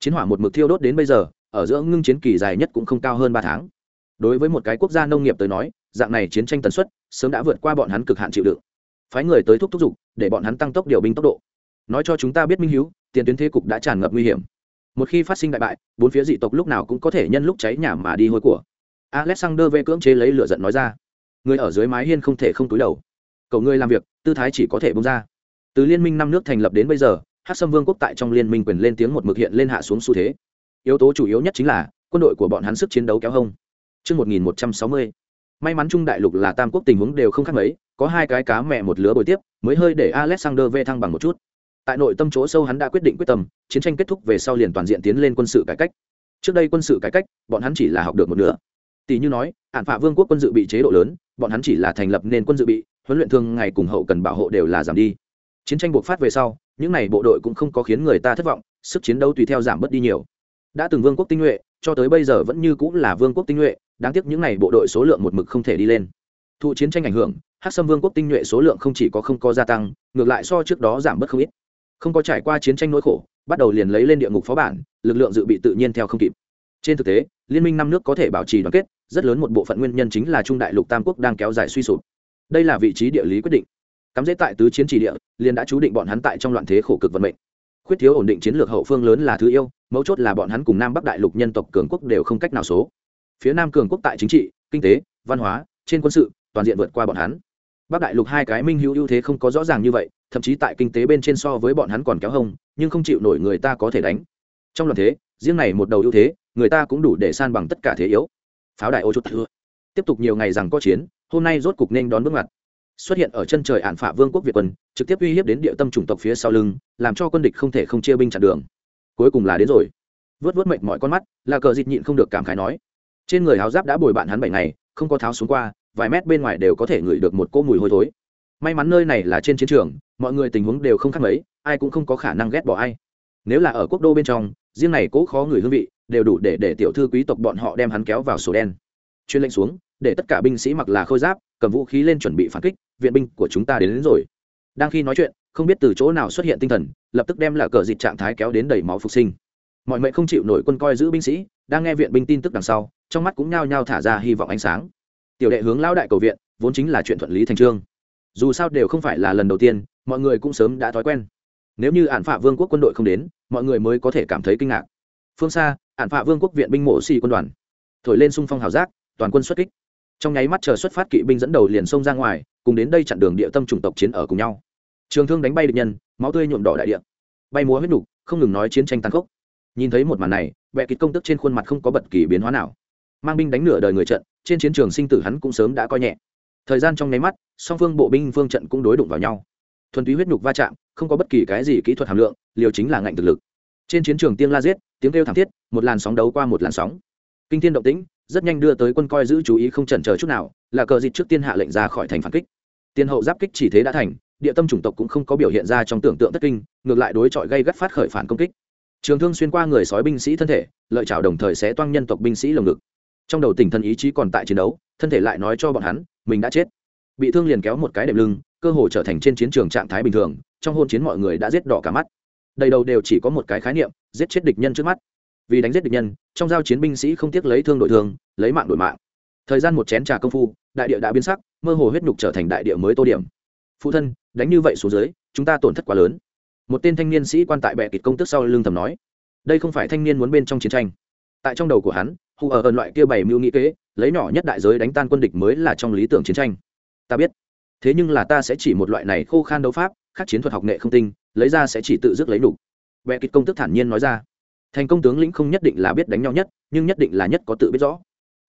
Chiến hỏa một mực thiêu đốt đến bây giờ, ở giữa ngưng chiến kỳ dài nhất cũng không cao hơn ba tháng. Đối với một cái quốc gia nông nghiệp tới nói, dạng này chiến tranh tần suất, sớm đã vượt qua bọn hắn cực hạn chịu đựng. Phái người tới thúc thúc giục, để bọn hắn tăng tốc điều binh tốc độ. Nói cho chúng ta biết minh hiếu, tiền tuyến thế cục đã tràn ngập nguy hiểm. Một khi phát sinh đại bại, bốn phía dị tộc lúc nào cũng có thể nhân lúc cháy nhà mà đi hôi của. Alexander vê cưỡng chế lấy lửa giận nói ra. Người ở dưới mái hiên không thể không túi đầu. Cậu ngươi làm việc, tư thái chỉ có thể bông ra từ liên minh năm nước thành lập đến bây giờ hát sâm vương quốc tại trong liên minh quyền lên tiếng một mực hiện lên hạ xuống xu thế. Yếu tố chủ yếu nhất chính là quân đội của bọn hắn sức chiến đấu kéo hông. Trước 1160, may mắn trung đại lục là tam quốc tình huống đều không khác mấy có hai cái cá mẹ một lứa bồi tiếp mới hơi để alexander vê thăng bằng một chút. Tại nội tâm chỗ sâu hắn đã quyết định quyết tâm chiến tranh kết thúc về sau liền toàn diện tiến lên quân sự cải cách. Trước đây quân sự cải cách bọn hắn chỉ là học được một nửa. Tỷ như nói ạn phạ vương quốc quân dự bị chế độ lớn bọn hắn chỉ là thành lập nên quân dự bị huấn luyện thường ngày cùng hậu cần bảo hộ đều là giảm đi chiến tranh buộc phát về sau, những n à y bộ đội cũng không có khiến người ta thất vọng, sức chiến đấu tùy theo giảm bớt đi nhiều. Đã từng vương quốc tinh nhuệ, cho tới bây giờ vẫn như cũng là vương quốc tinh nhuệ, đáng tiếc những n à y bộ đội số lượng một mực không thể đi lên. Thụ chiến tranh ảnh hưởng hát xâm vương quốc tinh nhuệ số lượng không chỉ có không có gia tăng, ngược lại so trước đó giảm bớt không ít. Không có trải qua chiến tranh nỗi khổ, bắt đầu liền lấy lên địa ngục phó bản, lực lượng dự bị tự nhiên theo không kịp. Trên thực tế, liên minh năm nước có thể bảo trì đoàn kết, rất lớn một bộ phận nguyên nhân chính là trung đại lục tam quốc đang kéo dài suy sụp. Đây là vị trí địa lý quyết định cắm dễ tại tứ chiến chỉ địa, liền đã chú định bọn hắn tại trong loạn thế khổ cực vận mệnh. Khuyết thiếu ổn định chiến lược hậu phương lớn là thứ yêu, mấu chốt là bọn hắn cùng nam bắc đại lục nhân tộc cường quốc đều không cách nào số. Phía nam cường quốc tại chính trị, kinh tế, văn hóa, trên quân sự, toàn diện vượt qua bọn hắn. Bắc đại lục hai cái minh hữu ưu thế không có rõ ràng như vậy, thậm chí tại kinh tế bên trên so với bọn hắn còn kéo hông, nhưng không chịu nổi người ta có thể đánh. Trong loạn thế, riêng này một đầu ưu thế, người ta cũng đủ để san bằng tất cả thế yếu. Pháo đại ô chút thưa tiếp tục nhiều ngày rằng có chiến, hôm nay rốt cục nên đón bước mặt xuất hiện ở chân trời ản phả vương quốc việt quân, trực tiếp uy hiếp đến địa tâm chủng tộc phía sau lưng, làm cho quân địch không thể không chia binh chặn đường. Cuối cùng là đến rồi. Vớt vớt mệt mọi con mắt, là cờ dịt nhịn không được cảm khái nói. Trên người áo giáp đã bồi bạn hắn bảy ngày, không có tháo xuống qua, vài mét bên ngoài đều có thể ngửi được một cỗ mùi hôi thối. May mắn nơi này là trên chiến trường, mọi người tình huống đều không khác mấy, ai cũng không có khả năng ghét bỏ ai. Nếu là ở quốc đô bên trong, riêng này cố khó người hương vị, đều đủ để để tiểu thư quý tộc bọn họ đem hắn kéo vào sổ đen. Chuyên lệnh xuống, để tất cả binh sĩ mặc là khôi giáp, cầm vũ khí lên chuẩn bị phản kích viện binh của chúng ta đến, đến rồi. Đang khi nói chuyện không biết từ chỗ nào xuất hiện tinh thần lập tức đem là cờ dịch trạng thái kéo đến đầy máu phục sinh. Mọi mệnh không chịu nổi quân coi giữ binh sĩ đang nghe viện binh tin tức đằng sau trong mắt cũng nhao nhao thả ra hy vọng ánh sáng. Tiểu đệ hướng lão đại cầu viện vốn chính là chuyện thuận lý thành trương. Dù sao đều không phải là lần đầu tiên mọi người cũng sớm đã thói quen. Nếu như ản phạ vương quốc quân đội không đến mọi người mới có thể cảm thấy kinh ngạc. Phương xa ản phạ vương quốc viện binh mổ xì quân đoàn. Thổi lên sung phong hào giác toàn quân xuất kích trong nháy mắt chờ xuất phát kỵ binh dẫn đầu liền xông ra ngoài, cùng đến đây chặn đường địa tâm chủng tộc chiến ở cùng nhau. Trường thương đánh bay địch nhân, máu tươi nhuộm đỏ đại địa. Bay múa huyết nục, không ngừng nói chiến tranh tàn khốc. Nhìn thấy một màn này bệ kịch công tức trên khuôn mặt không có bất kỳ biến hóa nào. Mang binh đánh nửa đời người trận, trên chiến trường sinh tử hắn cũng sớm đã coi nhẹ. Thời gian trong nháy mắt, song phương bộ binh phương trận cũng đối đụng vào nhau. Thuần túy huyết nhục va chạm, không có bất kỳ cái gì kỹ thuật hàm lượng, liều chính là ngạnh thực lực. Trên chiến trường tiên la giết, tiếng kêu thảm thiết, một làn sóng đấu qua một làn sóng. Kinh thiên động tĩnh rất nhanh đưa tới quân coi giữ chú ý không chần chờ chút nào, là cờ dịt trước tiên hạ lệnh ra khỏi thành phản kích. Tiên hậu giáp kích chỉ thế đã thành, địa tâm chủng tộc cũng không có biểu hiện ra trong tưởng tượng tất kinh, ngược lại đối chọi gây gắt phát khởi phản công kích. Trường thương xuyên qua người sói binh sĩ thân thể, lợi chảo đồng thời sẽ toang nhân tộc binh sĩ lồng ngực. Trong đầu tỉnh thần ý chí còn tại chiến đấu, thân thể lại nói cho bọn hắn, mình đã chết. Bị thương liền kéo một cái đệm lưng, cơ hồ trở thành trên chiến trường trạng thái bình thường, trong hôn chiến mọi người đã giết đỏ cả mắt. Đầy đầu đều chỉ có một cái khái niệm, giết chết địch nhân trước mắt vì đánh giết địch nhân, trong giao chiến binh sĩ không tiếc lấy thương đổi thương lấy mạng đổi mạng. Thời gian một chén trà công phu, đại địa đã biến sắc, mơ hồ huyết nhục trở thành đại địa mới tô điểm. Phụ thân, đánh như vậy xuống dưới, chúng ta tổn thất quá lớn. Một tên thanh niên sĩ quan tại bệ kịch công tức sau lưng thầm nói, đây không phải thanh niên muốn bên trong chiến tranh. Tại trong đầu của hắn, hù ở ẩn loại kia bảy mưu nghĩ kế, lấy nhỏ nhất đại giới đánh tan quân địch mới là trong lý tưởng chiến tranh. Ta biết, thế nhưng là ta sẽ chỉ một loại này khô khan đấu pháp, khác chiến thuật học nghệ không tinh, lấy ra sẽ chỉ tự dứt lấy đủ. Bệ kịch công tức thản nhiên nói ra thành công tướng lĩnh không nhất định là biết đánh nhau nhất, nhưng nhất định là nhất có tự biết rõ.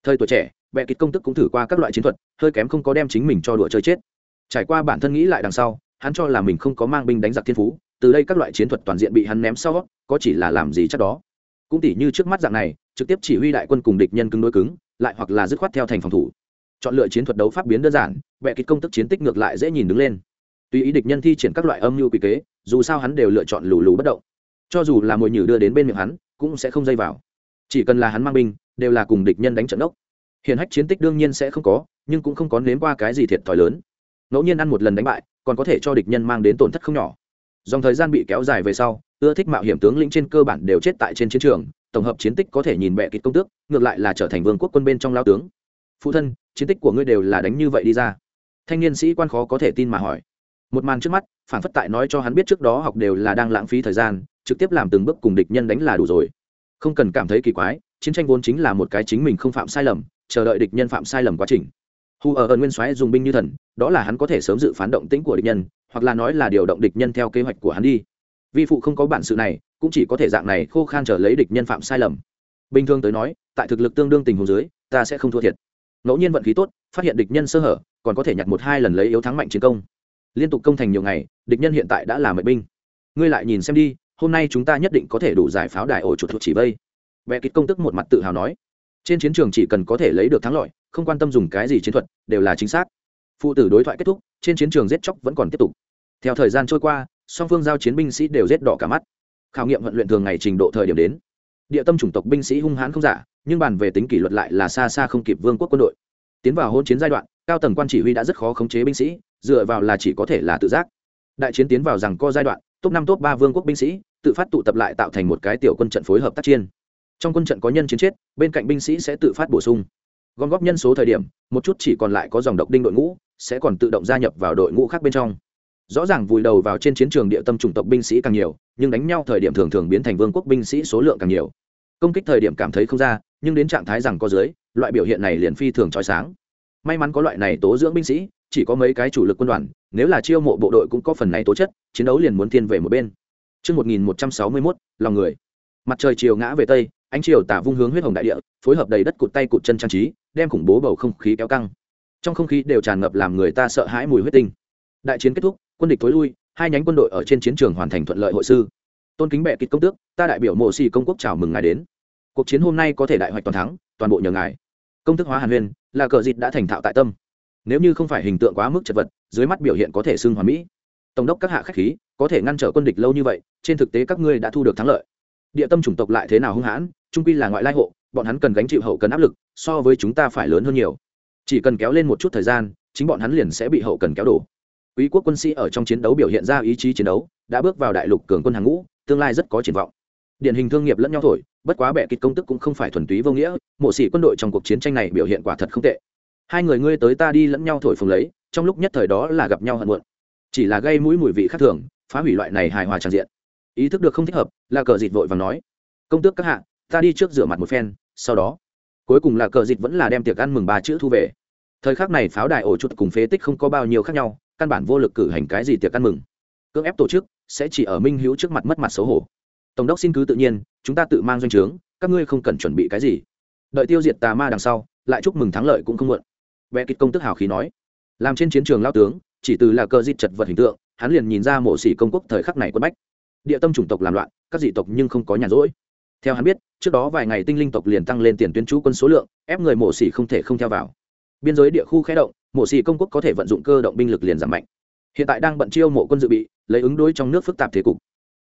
Thời tuổi trẻ bệ kịch công tức cũng thử qua các loại chiến thuật, hơi kém không có đem chính mình cho đùa chơi chết. Trải qua bản thân nghĩ lại đằng sau, hắn cho là mình không có mang binh đánh giặc thiên phú, từ đây các loại chiến thuật toàn diện bị hắn ném sau, có chỉ là làm gì chắc đó. Cũng tỉ như trước mắt dạng này, trực tiếp chỉ huy đại quân cùng địch nhân cứng đối cứng, lại hoặc là dứt khoát theo thành phòng thủ. Chọn lựa chiến thuật đấu pháp biến đơn giản bệ kịch công tức chiến tích ngược lại dễ nhìn đứng lên. Tùy ý địch nhân thi triển các loại âm mưu quy kế, dù sao hắn đều lựa chọn lù lù bất động cho dù là mồi nhử đưa đến bên miệng hắn, cũng sẽ không dây vào. Chỉ cần là hắn mang binh, đều là cùng địch nhân đánh trận ốc. Hiện hách chiến tích đương nhiên sẽ không có, nhưng cũng không có nếm qua cái gì thiệt thòi lớn. Ngẫu nhiên ăn một lần đánh bại, còn có thể cho địch nhân mang đến tổn thất không nhỏ. Dòng thời gian bị kéo dài về sau, ưa thích mạo hiểm tướng lĩnh trên cơ bản đều chết tại trên chiến trường, tổng hợp chiến tích có thể nhìn bệ kịch công tước, ngược lại là trở thành vương quốc quân bên trong lao tướng. Phụ thân, chiến tích của ngươi đều là đánh như vậy đi ra. Thanh niên sĩ quan khó có thể tin mà hỏi. Một màn trước mắt, phản phất tại nói cho hắn biết trước đó học đều là đang lãng phí thời gian trực tiếp làm từng bước cùng địch nhân đánh là đủ rồi. Không cần cảm thấy kỳ quái, chiến tranh vốn chính là một cái chính mình không phạm sai lầm, chờ đợi địch nhân phạm sai lầm quá trình. Hù ở ơn nguyên soái dùng binh như thần, đó là hắn có thể sớm dự phán động tĩnh của địch nhân, hoặc là nói là điều động địch nhân theo kế hoạch của hắn đi. Vi phụ không có bản sự này, cũng chỉ có thể dạng này khô khan trở lấy địch nhân phạm sai lầm. Bình thường tới nói, tại thực lực tương đương tình huống dưới, ta sẽ không thua thiệt. Ngẫu nhiên vận khí tốt, phát hiện địch nhân sơ hở, còn có thể nhặt một hai lần lấy yếu thắng mạnh chiến công. Liên tục công thành nhiều ngày, địch nhân hiện tại đã là mệnh binh. Ngươi lại nhìn xem đi hôm nay chúng ta nhất định có thể đủ giải pháo đại ổ chuột thuộc chỉ vây. Vẽ kịch công tức một mặt tự hào nói. Trên chiến trường chỉ cần có thể lấy được thắng lợi, không quan tâm dùng cái gì chiến thuật, đều là chính xác. Phụ tử đối thoại kết thúc, trên chiến trường giết chóc vẫn còn tiếp tục. Theo thời gian trôi qua, song phương giao chiến binh sĩ đều giết đỏ cả mắt. Khảo nghiệm vận luyện thường ngày trình độ thời điểm đến. Địa tâm chủng tộc binh sĩ hung hãn không giả, nhưng bàn về tính kỷ luật lại là xa xa không kịp vương quốc quân đội. Tiến vào hôn chiến giai đoạn, cao tầng quan chỉ huy đã rất khó khống chế binh sĩ, dựa vào là chỉ có thể là tự giác. Đại chiến tiến vào rằng co giai đoạn, top năm, top ba vương quốc binh sĩ tự phát tụ tập lại tạo thành một cái tiểu quân trận phối hợp tác chiến. Trong quân trận có nhân chiến chết, bên cạnh binh sĩ sẽ tự phát bổ sung. Gom góp nhân số thời điểm, một chút chỉ còn lại có dòng độc đinh đội ngũ, sẽ còn tự động gia nhập vào đội ngũ khác bên trong. Rõ ràng vùi đầu vào trên chiến trường địa tâm chủng tộc binh sĩ càng nhiều, nhưng đánh nhau thời điểm thường thường biến thành vương quốc binh sĩ số lượng càng nhiều. Công kích thời điểm cảm thấy không ra, nhưng đến trạng thái rằng có dưới, loại biểu hiện này liền phi thường chói sáng. May mắn có loại này tố dưỡng binh sĩ, chỉ có mấy cái chủ lực quân đoàn, nếu là chiêu mộ bộ đội cũng có phần này tố chất, chiến đấu liền muốn thiên về một bên. Trước 1161, lòng người. Mặt trời chiều ngã về tây, ánh chiều tả vung hướng huyết hồng đại địa, phối hợp đầy đất cụt tay cụt chân trang trí, đem khủng bố bầu không khí kéo căng. Trong không khí đều tràn ngập làm người ta sợ hãi mùi huyết tinh. Đại chiến kết thúc, quân địch tối lui, hai nhánh quân đội ở trên chiến trường hoàn thành thuận lợi hội sư. Tôn kính bệ kịch công tước, ta đại biểu mộ sĩ công quốc chào mừng ngài đến. Cuộc chiến hôm nay có thể đại hoạch toàn thắng, toàn bộ nhờ ngài. Công thức hóa Hàn Huyền, là cờ dịch đã thành thạo tại tâm nếu như không phải hình tượng quá mức chật vật dưới mắt biểu hiện có thể xưng hoàn mỹ tổng đốc các hạ khách khí có thể ngăn trở quân địch lâu như vậy, trên thực tế các ngươi đã thu được thắng lợi. Địa tâm chủng tộc lại thế nào hung hãn, trung quy là ngoại lai hộ, bọn hắn cần gánh chịu hậu cần áp lực, so với chúng ta phải lớn hơn nhiều. Chỉ cần kéo lên một chút thời gian, chính bọn hắn liền sẽ bị hậu cần kéo đổ. Quý quốc quân sĩ ở trong chiến đấu biểu hiện ra ý chí chiến đấu, đã bước vào đại lục cường quân hàng ngũ, tương lai rất có triển vọng. Điển hình thương nghiệp lẫn nhau thổi, bất quá bẻ kịch công tức cũng không phải thuần túy vô nghĩa, mộ sĩ quân đội trong cuộc chiến tranh này biểu hiện quả thật không tệ. Hai người ngươi tới ta đi lẫn nhau thổi phồng lấy, trong lúc nhất thời đó là gặp nhau hận muộn. Chỉ là gây mũi mùi vị khác thường phá hủy loại này hài hòa tràn diện. Ý thức được không thích hợp là cờ dịt vội và nói, công tước các hạ, ta đi trước rửa mặt một phen, sau đó. Cuối cùng là cờ dịt vẫn là đem tiệc ăn mừng ba chữ thu về. Thời khắc này pháo đài ổ chuột cùng phế tích không có bao nhiêu khác nhau, căn bản vô lực cử hành cái gì tiệc ăn mừng. Cưỡng ép tổ chức, sẽ chỉ ở minh hữu trước mặt mất mặt xấu hổ. Tổng đốc xin cứ tự nhiên, chúng ta tự mang doanh trướng, các ngươi không cần chuẩn bị cái gì. Đợi tiêu diệt tà ma đằng sau, lại chúc mừng thắng lợi cũng không muộn. Vẽ kịch công tức hào khí nói, làm trên chiến trường lao tướng, chỉ từ là cờ dịt chật vật hình tượng hắn liền nhìn ra mộ xỉ công quốc thời khắc này quân bách. Địa tâm chủng tộc làm loạn, các dị tộc nhưng không có nhàn rỗi. Theo hắn biết, trước đó vài ngày tinh linh tộc liền tăng lên tiền tuyến trú quân số lượng, ép người mộ xỉ không thể không theo vào. Biên giới địa khu khé động, mộ xỉ công quốc có thể vận dụng cơ động binh lực liền giảm mạnh. Hiện tại đang bận chiêu mộ quân dự bị, lấy ứng đối trong nước phức tạp thế cục.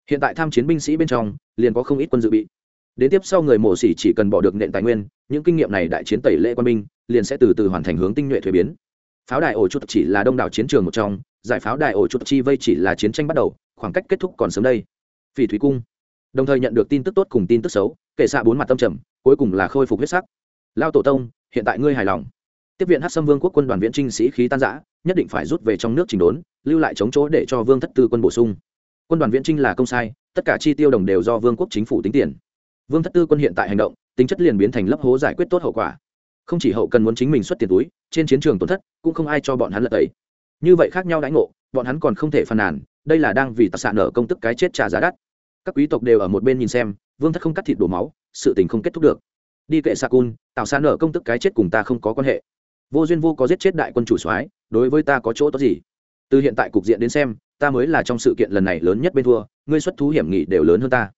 Hiện tại tham chiến binh sĩ bên trong, liền có không ít quân dự bị. Đến tiếp sau người mộ xỉ chỉ cần bỏ được nện tài nguyên, những kinh nghiệm này đại chiến tẩy lễ quân binh, liền sẽ từ từ hoàn thành hướng tinh nhuệ thuế biến. Pháo đài ổ chuột chỉ là đông đảo chiến trường một trong giải pháo đài ổ chuột chi vây chỉ là chiến tranh bắt đầu, khoảng cách kết thúc còn sớm đây. Phỉ thủy cung. Đồng thời nhận được tin tức tốt cùng tin tức xấu kể xạ bốn mặt tâm trầm, cuối cùng là khôi phục huyết sắc. Lao tổ tông, hiện tại ngươi hài lòng. Tiếp viện hát xâm vương quốc quân đoàn viễn trinh sĩ khí tan giã nhất định phải rút về trong nước trình đốn, lưu lại chống chỗ để cho vương thất tư quân bổ sung. Quân đoàn viễn trinh là công sai, tất cả chi tiêu đồng đều do vương quốc chính phủ tính tiền. Vương thất tư quân hiện tại hành động, tính chất liền biến thành lấp hố giải quyết tốt hậu quả. Không chỉ hậu cần muốn chính mình xuất tiền túi, trên chiến trường tổn thất, cũng không ai cho bọn hắn lật tẩy như vậy khác nhau đãi ngộ, bọn hắn còn không thể phàn nàn, đây là đang vì tạc xạ nở công tức cái chết trả giá đắt. Các quý tộc đều ở một bên nhìn xem, vương thất không cắt thịt đổ máu, sự tình không kết thúc được. Đi kệ xạ cun tạo xạ nở công tức cái chết cùng ta không có quan hệ. Vô duyên vô có giết chết đại quân chủ soái, đối với ta có chỗ tốt gì? Từ hiện tại cục diện đến xem, ta mới là trong sự kiện lần này lớn nhất bên thua, ngươi xuất thú hiểm nghị đều lớn hơn ta.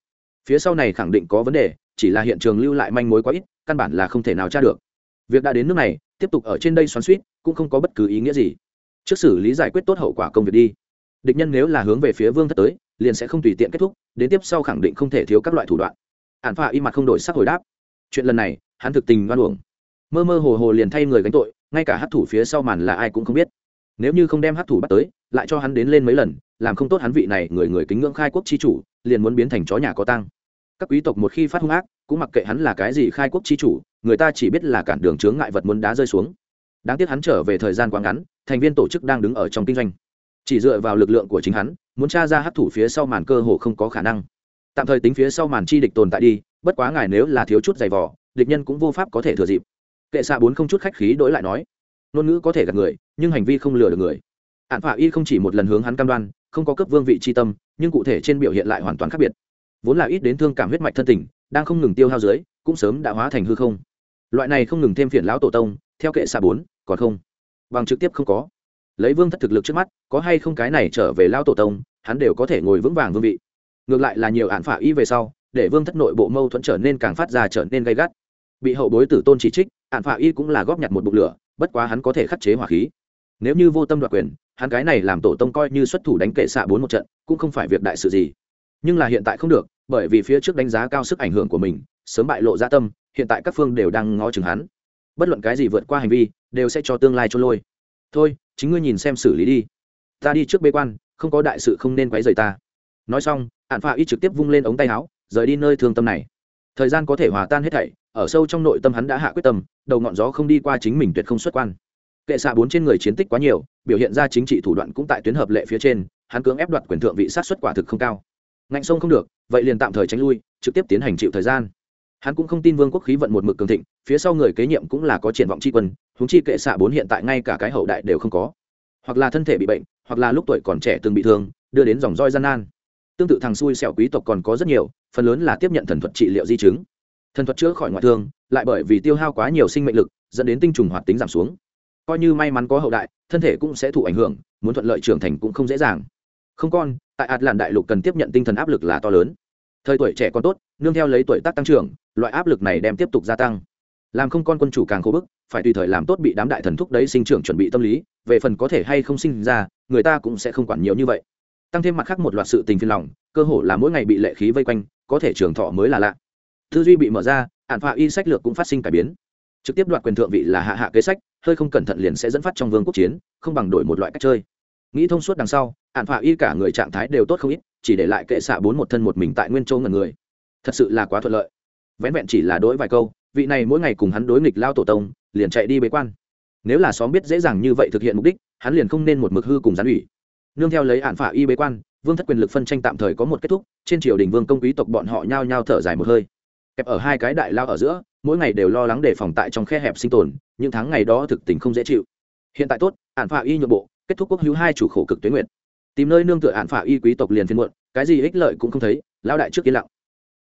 Phía sau này khẳng định có vấn đề, chỉ là hiện trường lưu lại manh mối quá ít, căn bản là không thể nào tra được. Việc đã đến nước này, tiếp tục ở trên đây xoắn suýt cũng không có bất cứ ý nghĩa gì trước xử lý giải quyết tốt hậu quả công việc đi. Địch nhân nếu là hướng về phía vương thất tới, liền sẽ không tùy tiện kết thúc, đến tiếp sau khẳng định không thể thiếu các loại thủ đoạn. Ạn phạ y mặt không đổi sắc hồi đáp. Chuyện lần này, hắn thực tình oan uổng. Mơ mơ hồ hồ liền thay người gánh tội, ngay cả hát thủ phía sau màn là ai cũng không biết. Nếu như không đem hát thủ bắt tới, lại cho hắn đến lên mấy lần, làm không tốt hắn vị này người người kính ngưỡng khai quốc chi chủ, liền muốn biến thành chó nhà có tăng các quý tộc một khi phát hung ác, cũng mặc kệ hắn là cái gì khai quốc chi chủ, người ta chỉ biết là cản đường chướng ngại vật muốn đá rơi xuống đáng tiếc hắn trở về thời gian quá ngắn, thành viên tổ chức đang đứng ở trong kinh doanh. Chỉ dựa vào lực lượng của chính hắn, muốn tra ra hấp thủ phía sau màn cơ hồ không có khả năng. Tạm thời tính phía sau màn chi địch tồn tại đi, bất quá ngài nếu là thiếu chút giày vỏ địch nhân cũng vô pháp có thể thừa dịp. Kệ xạ bốn không chút khách khí đổi lại nói, ngôn ngữ có thể gạt người, nhưng hành vi không lừa được người. Hạn phả y không chỉ một lần hướng hắn cam đoan, không có cấp vương vị tri tâm, nhưng cụ thể trên biểu hiện lại hoàn toàn khác biệt. Vốn là ít đến thương cảm huyết mạch thân tình, đang không ngừng tiêu hao dưới, cũng sớm đã hóa thành hư không. Loại này không ngừng thêm phiền lão tổ tông theo kệ xạ bốn, còn không? Bằng trực tiếp không có. Lấy vương thất thực lực trước mắt, có hay không cái này trở về lao tổ tông, hắn đều có thể ngồi vững vàng vương vị. Ngược lại là nhiều ạn phả y về sau, để vương thất nội bộ mâu thuẫn trở nên càng phát ra trở nên gay gắt. Bị hậu bối tử tôn chỉ trích ạn phả y cũng là góp nhặt một bụng lửa, bất quá hắn có thể khắc chế hỏa khí. Nếu như vô tâm đoạt quyền, hắn cái này làm tổ tông coi như xuất thủ đánh kệ xạ bốn một trận, cũng không phải việc đại sự gì. Nhưng là hiện tại không được, bởi vì phía trước đánh giá cao sức ảnh hưởng của mình, sớm bại lộ gia tâm, hiện tại các phương đều đang ngó chừng hắn bất luận cái gì vượt qua hành vi, đều sẽ cho tương lai trôn lôi. Thôi, chính ngươi nhìn xem xử lý đi. Ta đi trước bế quan, không có đại sự không nên quấy rầy ta. Nói xong hạn phạ y trực tiếp vung lên ống tay áo, rời đi nơi thương tâm này. Thời gian có thể hòa tan hết thảy, ở sâu trong nội tâm hắn đã hạ quyết tâm, đầu ngọn gió không đi qua chính mình tuyệt không xuất quan. Kệ xạ bốn trên người chiến tích quá nhiều, biểu hiện ra chính trị thủ đoạn cũng tại tuyến hợp lệ phía trên, hắn cưỡng ép đoạt quyền thượng vị sát xuất quả thực không cao. Ngạnh sông không được, vậy liền tạm thời tránh lui, trực tiếp tiến hành chịu thời gian. Hắn cũng không tin vương quốc khí vận một mực cường thịnh phía sau người kế nhiệm cũng là có triển vọng tri quân húng chi kệ xạ bốn hiện tại ngay cả cái hậu đại đều không có. Hoặc là thân thể bị bệnh, hoặc là lúc tuổi còn trẻ từng bị thương, đưa đến dòng roi gian nan. Tương tự thằng xui xẻo quý tộc còn có rất nhiều, phần lớn là tiếp nhận thần thuật trị liệu di chứng. Thần thuật chữa khỏi ngoại thương, lại bởi vì tiêu hao quá nhiều sinh mệnh lực, dẫn đến tinh trùng hoạt tính giảm xuống. Coi như may mắn có hậu đại, thân thể cũng sẽ thụ ảnh hưởng, muốn thuận lợi trưởng thành cũng không dễ dàng. Không con, tại ạt làn đại lục cần tiếp nhận tinh thần áp lực là to lớn. Thời tuổi trẻ còn tốt, nương theo lấy tuổi tác tăng trưởng, loại áp lực này đem tiếp tục gia tăng làm không con quân chủ càng khô bức, phải tùy thời làm tốt bị đám đại thần thúc đấy sinh trưởng chuẩn bị tâm lý, về phần có thể hay không sinh ra, người ta cũng sẽ không quản nhiều như vậy. Tăng thêm mặt khác một loạt sự tình phiền lòng, cơ hồ là mỗi ngày bị lệ khí vây quanh, có thể trường thọ mới là lạ. Tư duy bị mở ra ạn phạ y sách lược cũng phát sinh cải biến. Trực tiếp đoạt quyền thượng vị là hạ hạ kế sách, hơi không cẩn thận liền sẽ dẫn phát trong vương quốc chiến, không bằng đổi một loại cách chơi. Nghĩ thông suốt đằng sau ạn phạ y cả người trạng thái đều tốt không ít, chỉ để lại kệ xạ bốn một thân một mình tại nguyên châu ngần người. Thật sự là quá thuận lợi. Vén vẹn chỉ là đối vài câu vị này mỗi ngày cùng hắn đối nghịch lao tổ tông, liền chạy đi bế quan. Nếu là xóm biết dễ dàng như vậy thực hiện mục đích, hắn liền không nên một mực hư cùng gián ủy. Nương theo lấy hạn phả y bế quan, vương thất quyền lực phân tranh tạm thời có một kết thúc, trên triều đình vương công quý tộc bọn họ nhao nhao thở dài một hơi. Kẹp ở hai cái đại lao ở giữa, mỗi ngày đều lo lắng đề phòng tại trong khe hẹp sinh tồn, những tháng ngày đó thực tình không dễ chịu. Hiện tại tốt hạn phả y nhượng bộ, kết thúc quốc hữu hai chủ khổ cực tuyến nguyện tìm nơi nương tựa hạn phả y quý tộc liền phiên muộn, cái gì ích lợi cũng không thấy lao đại trước yên lặng.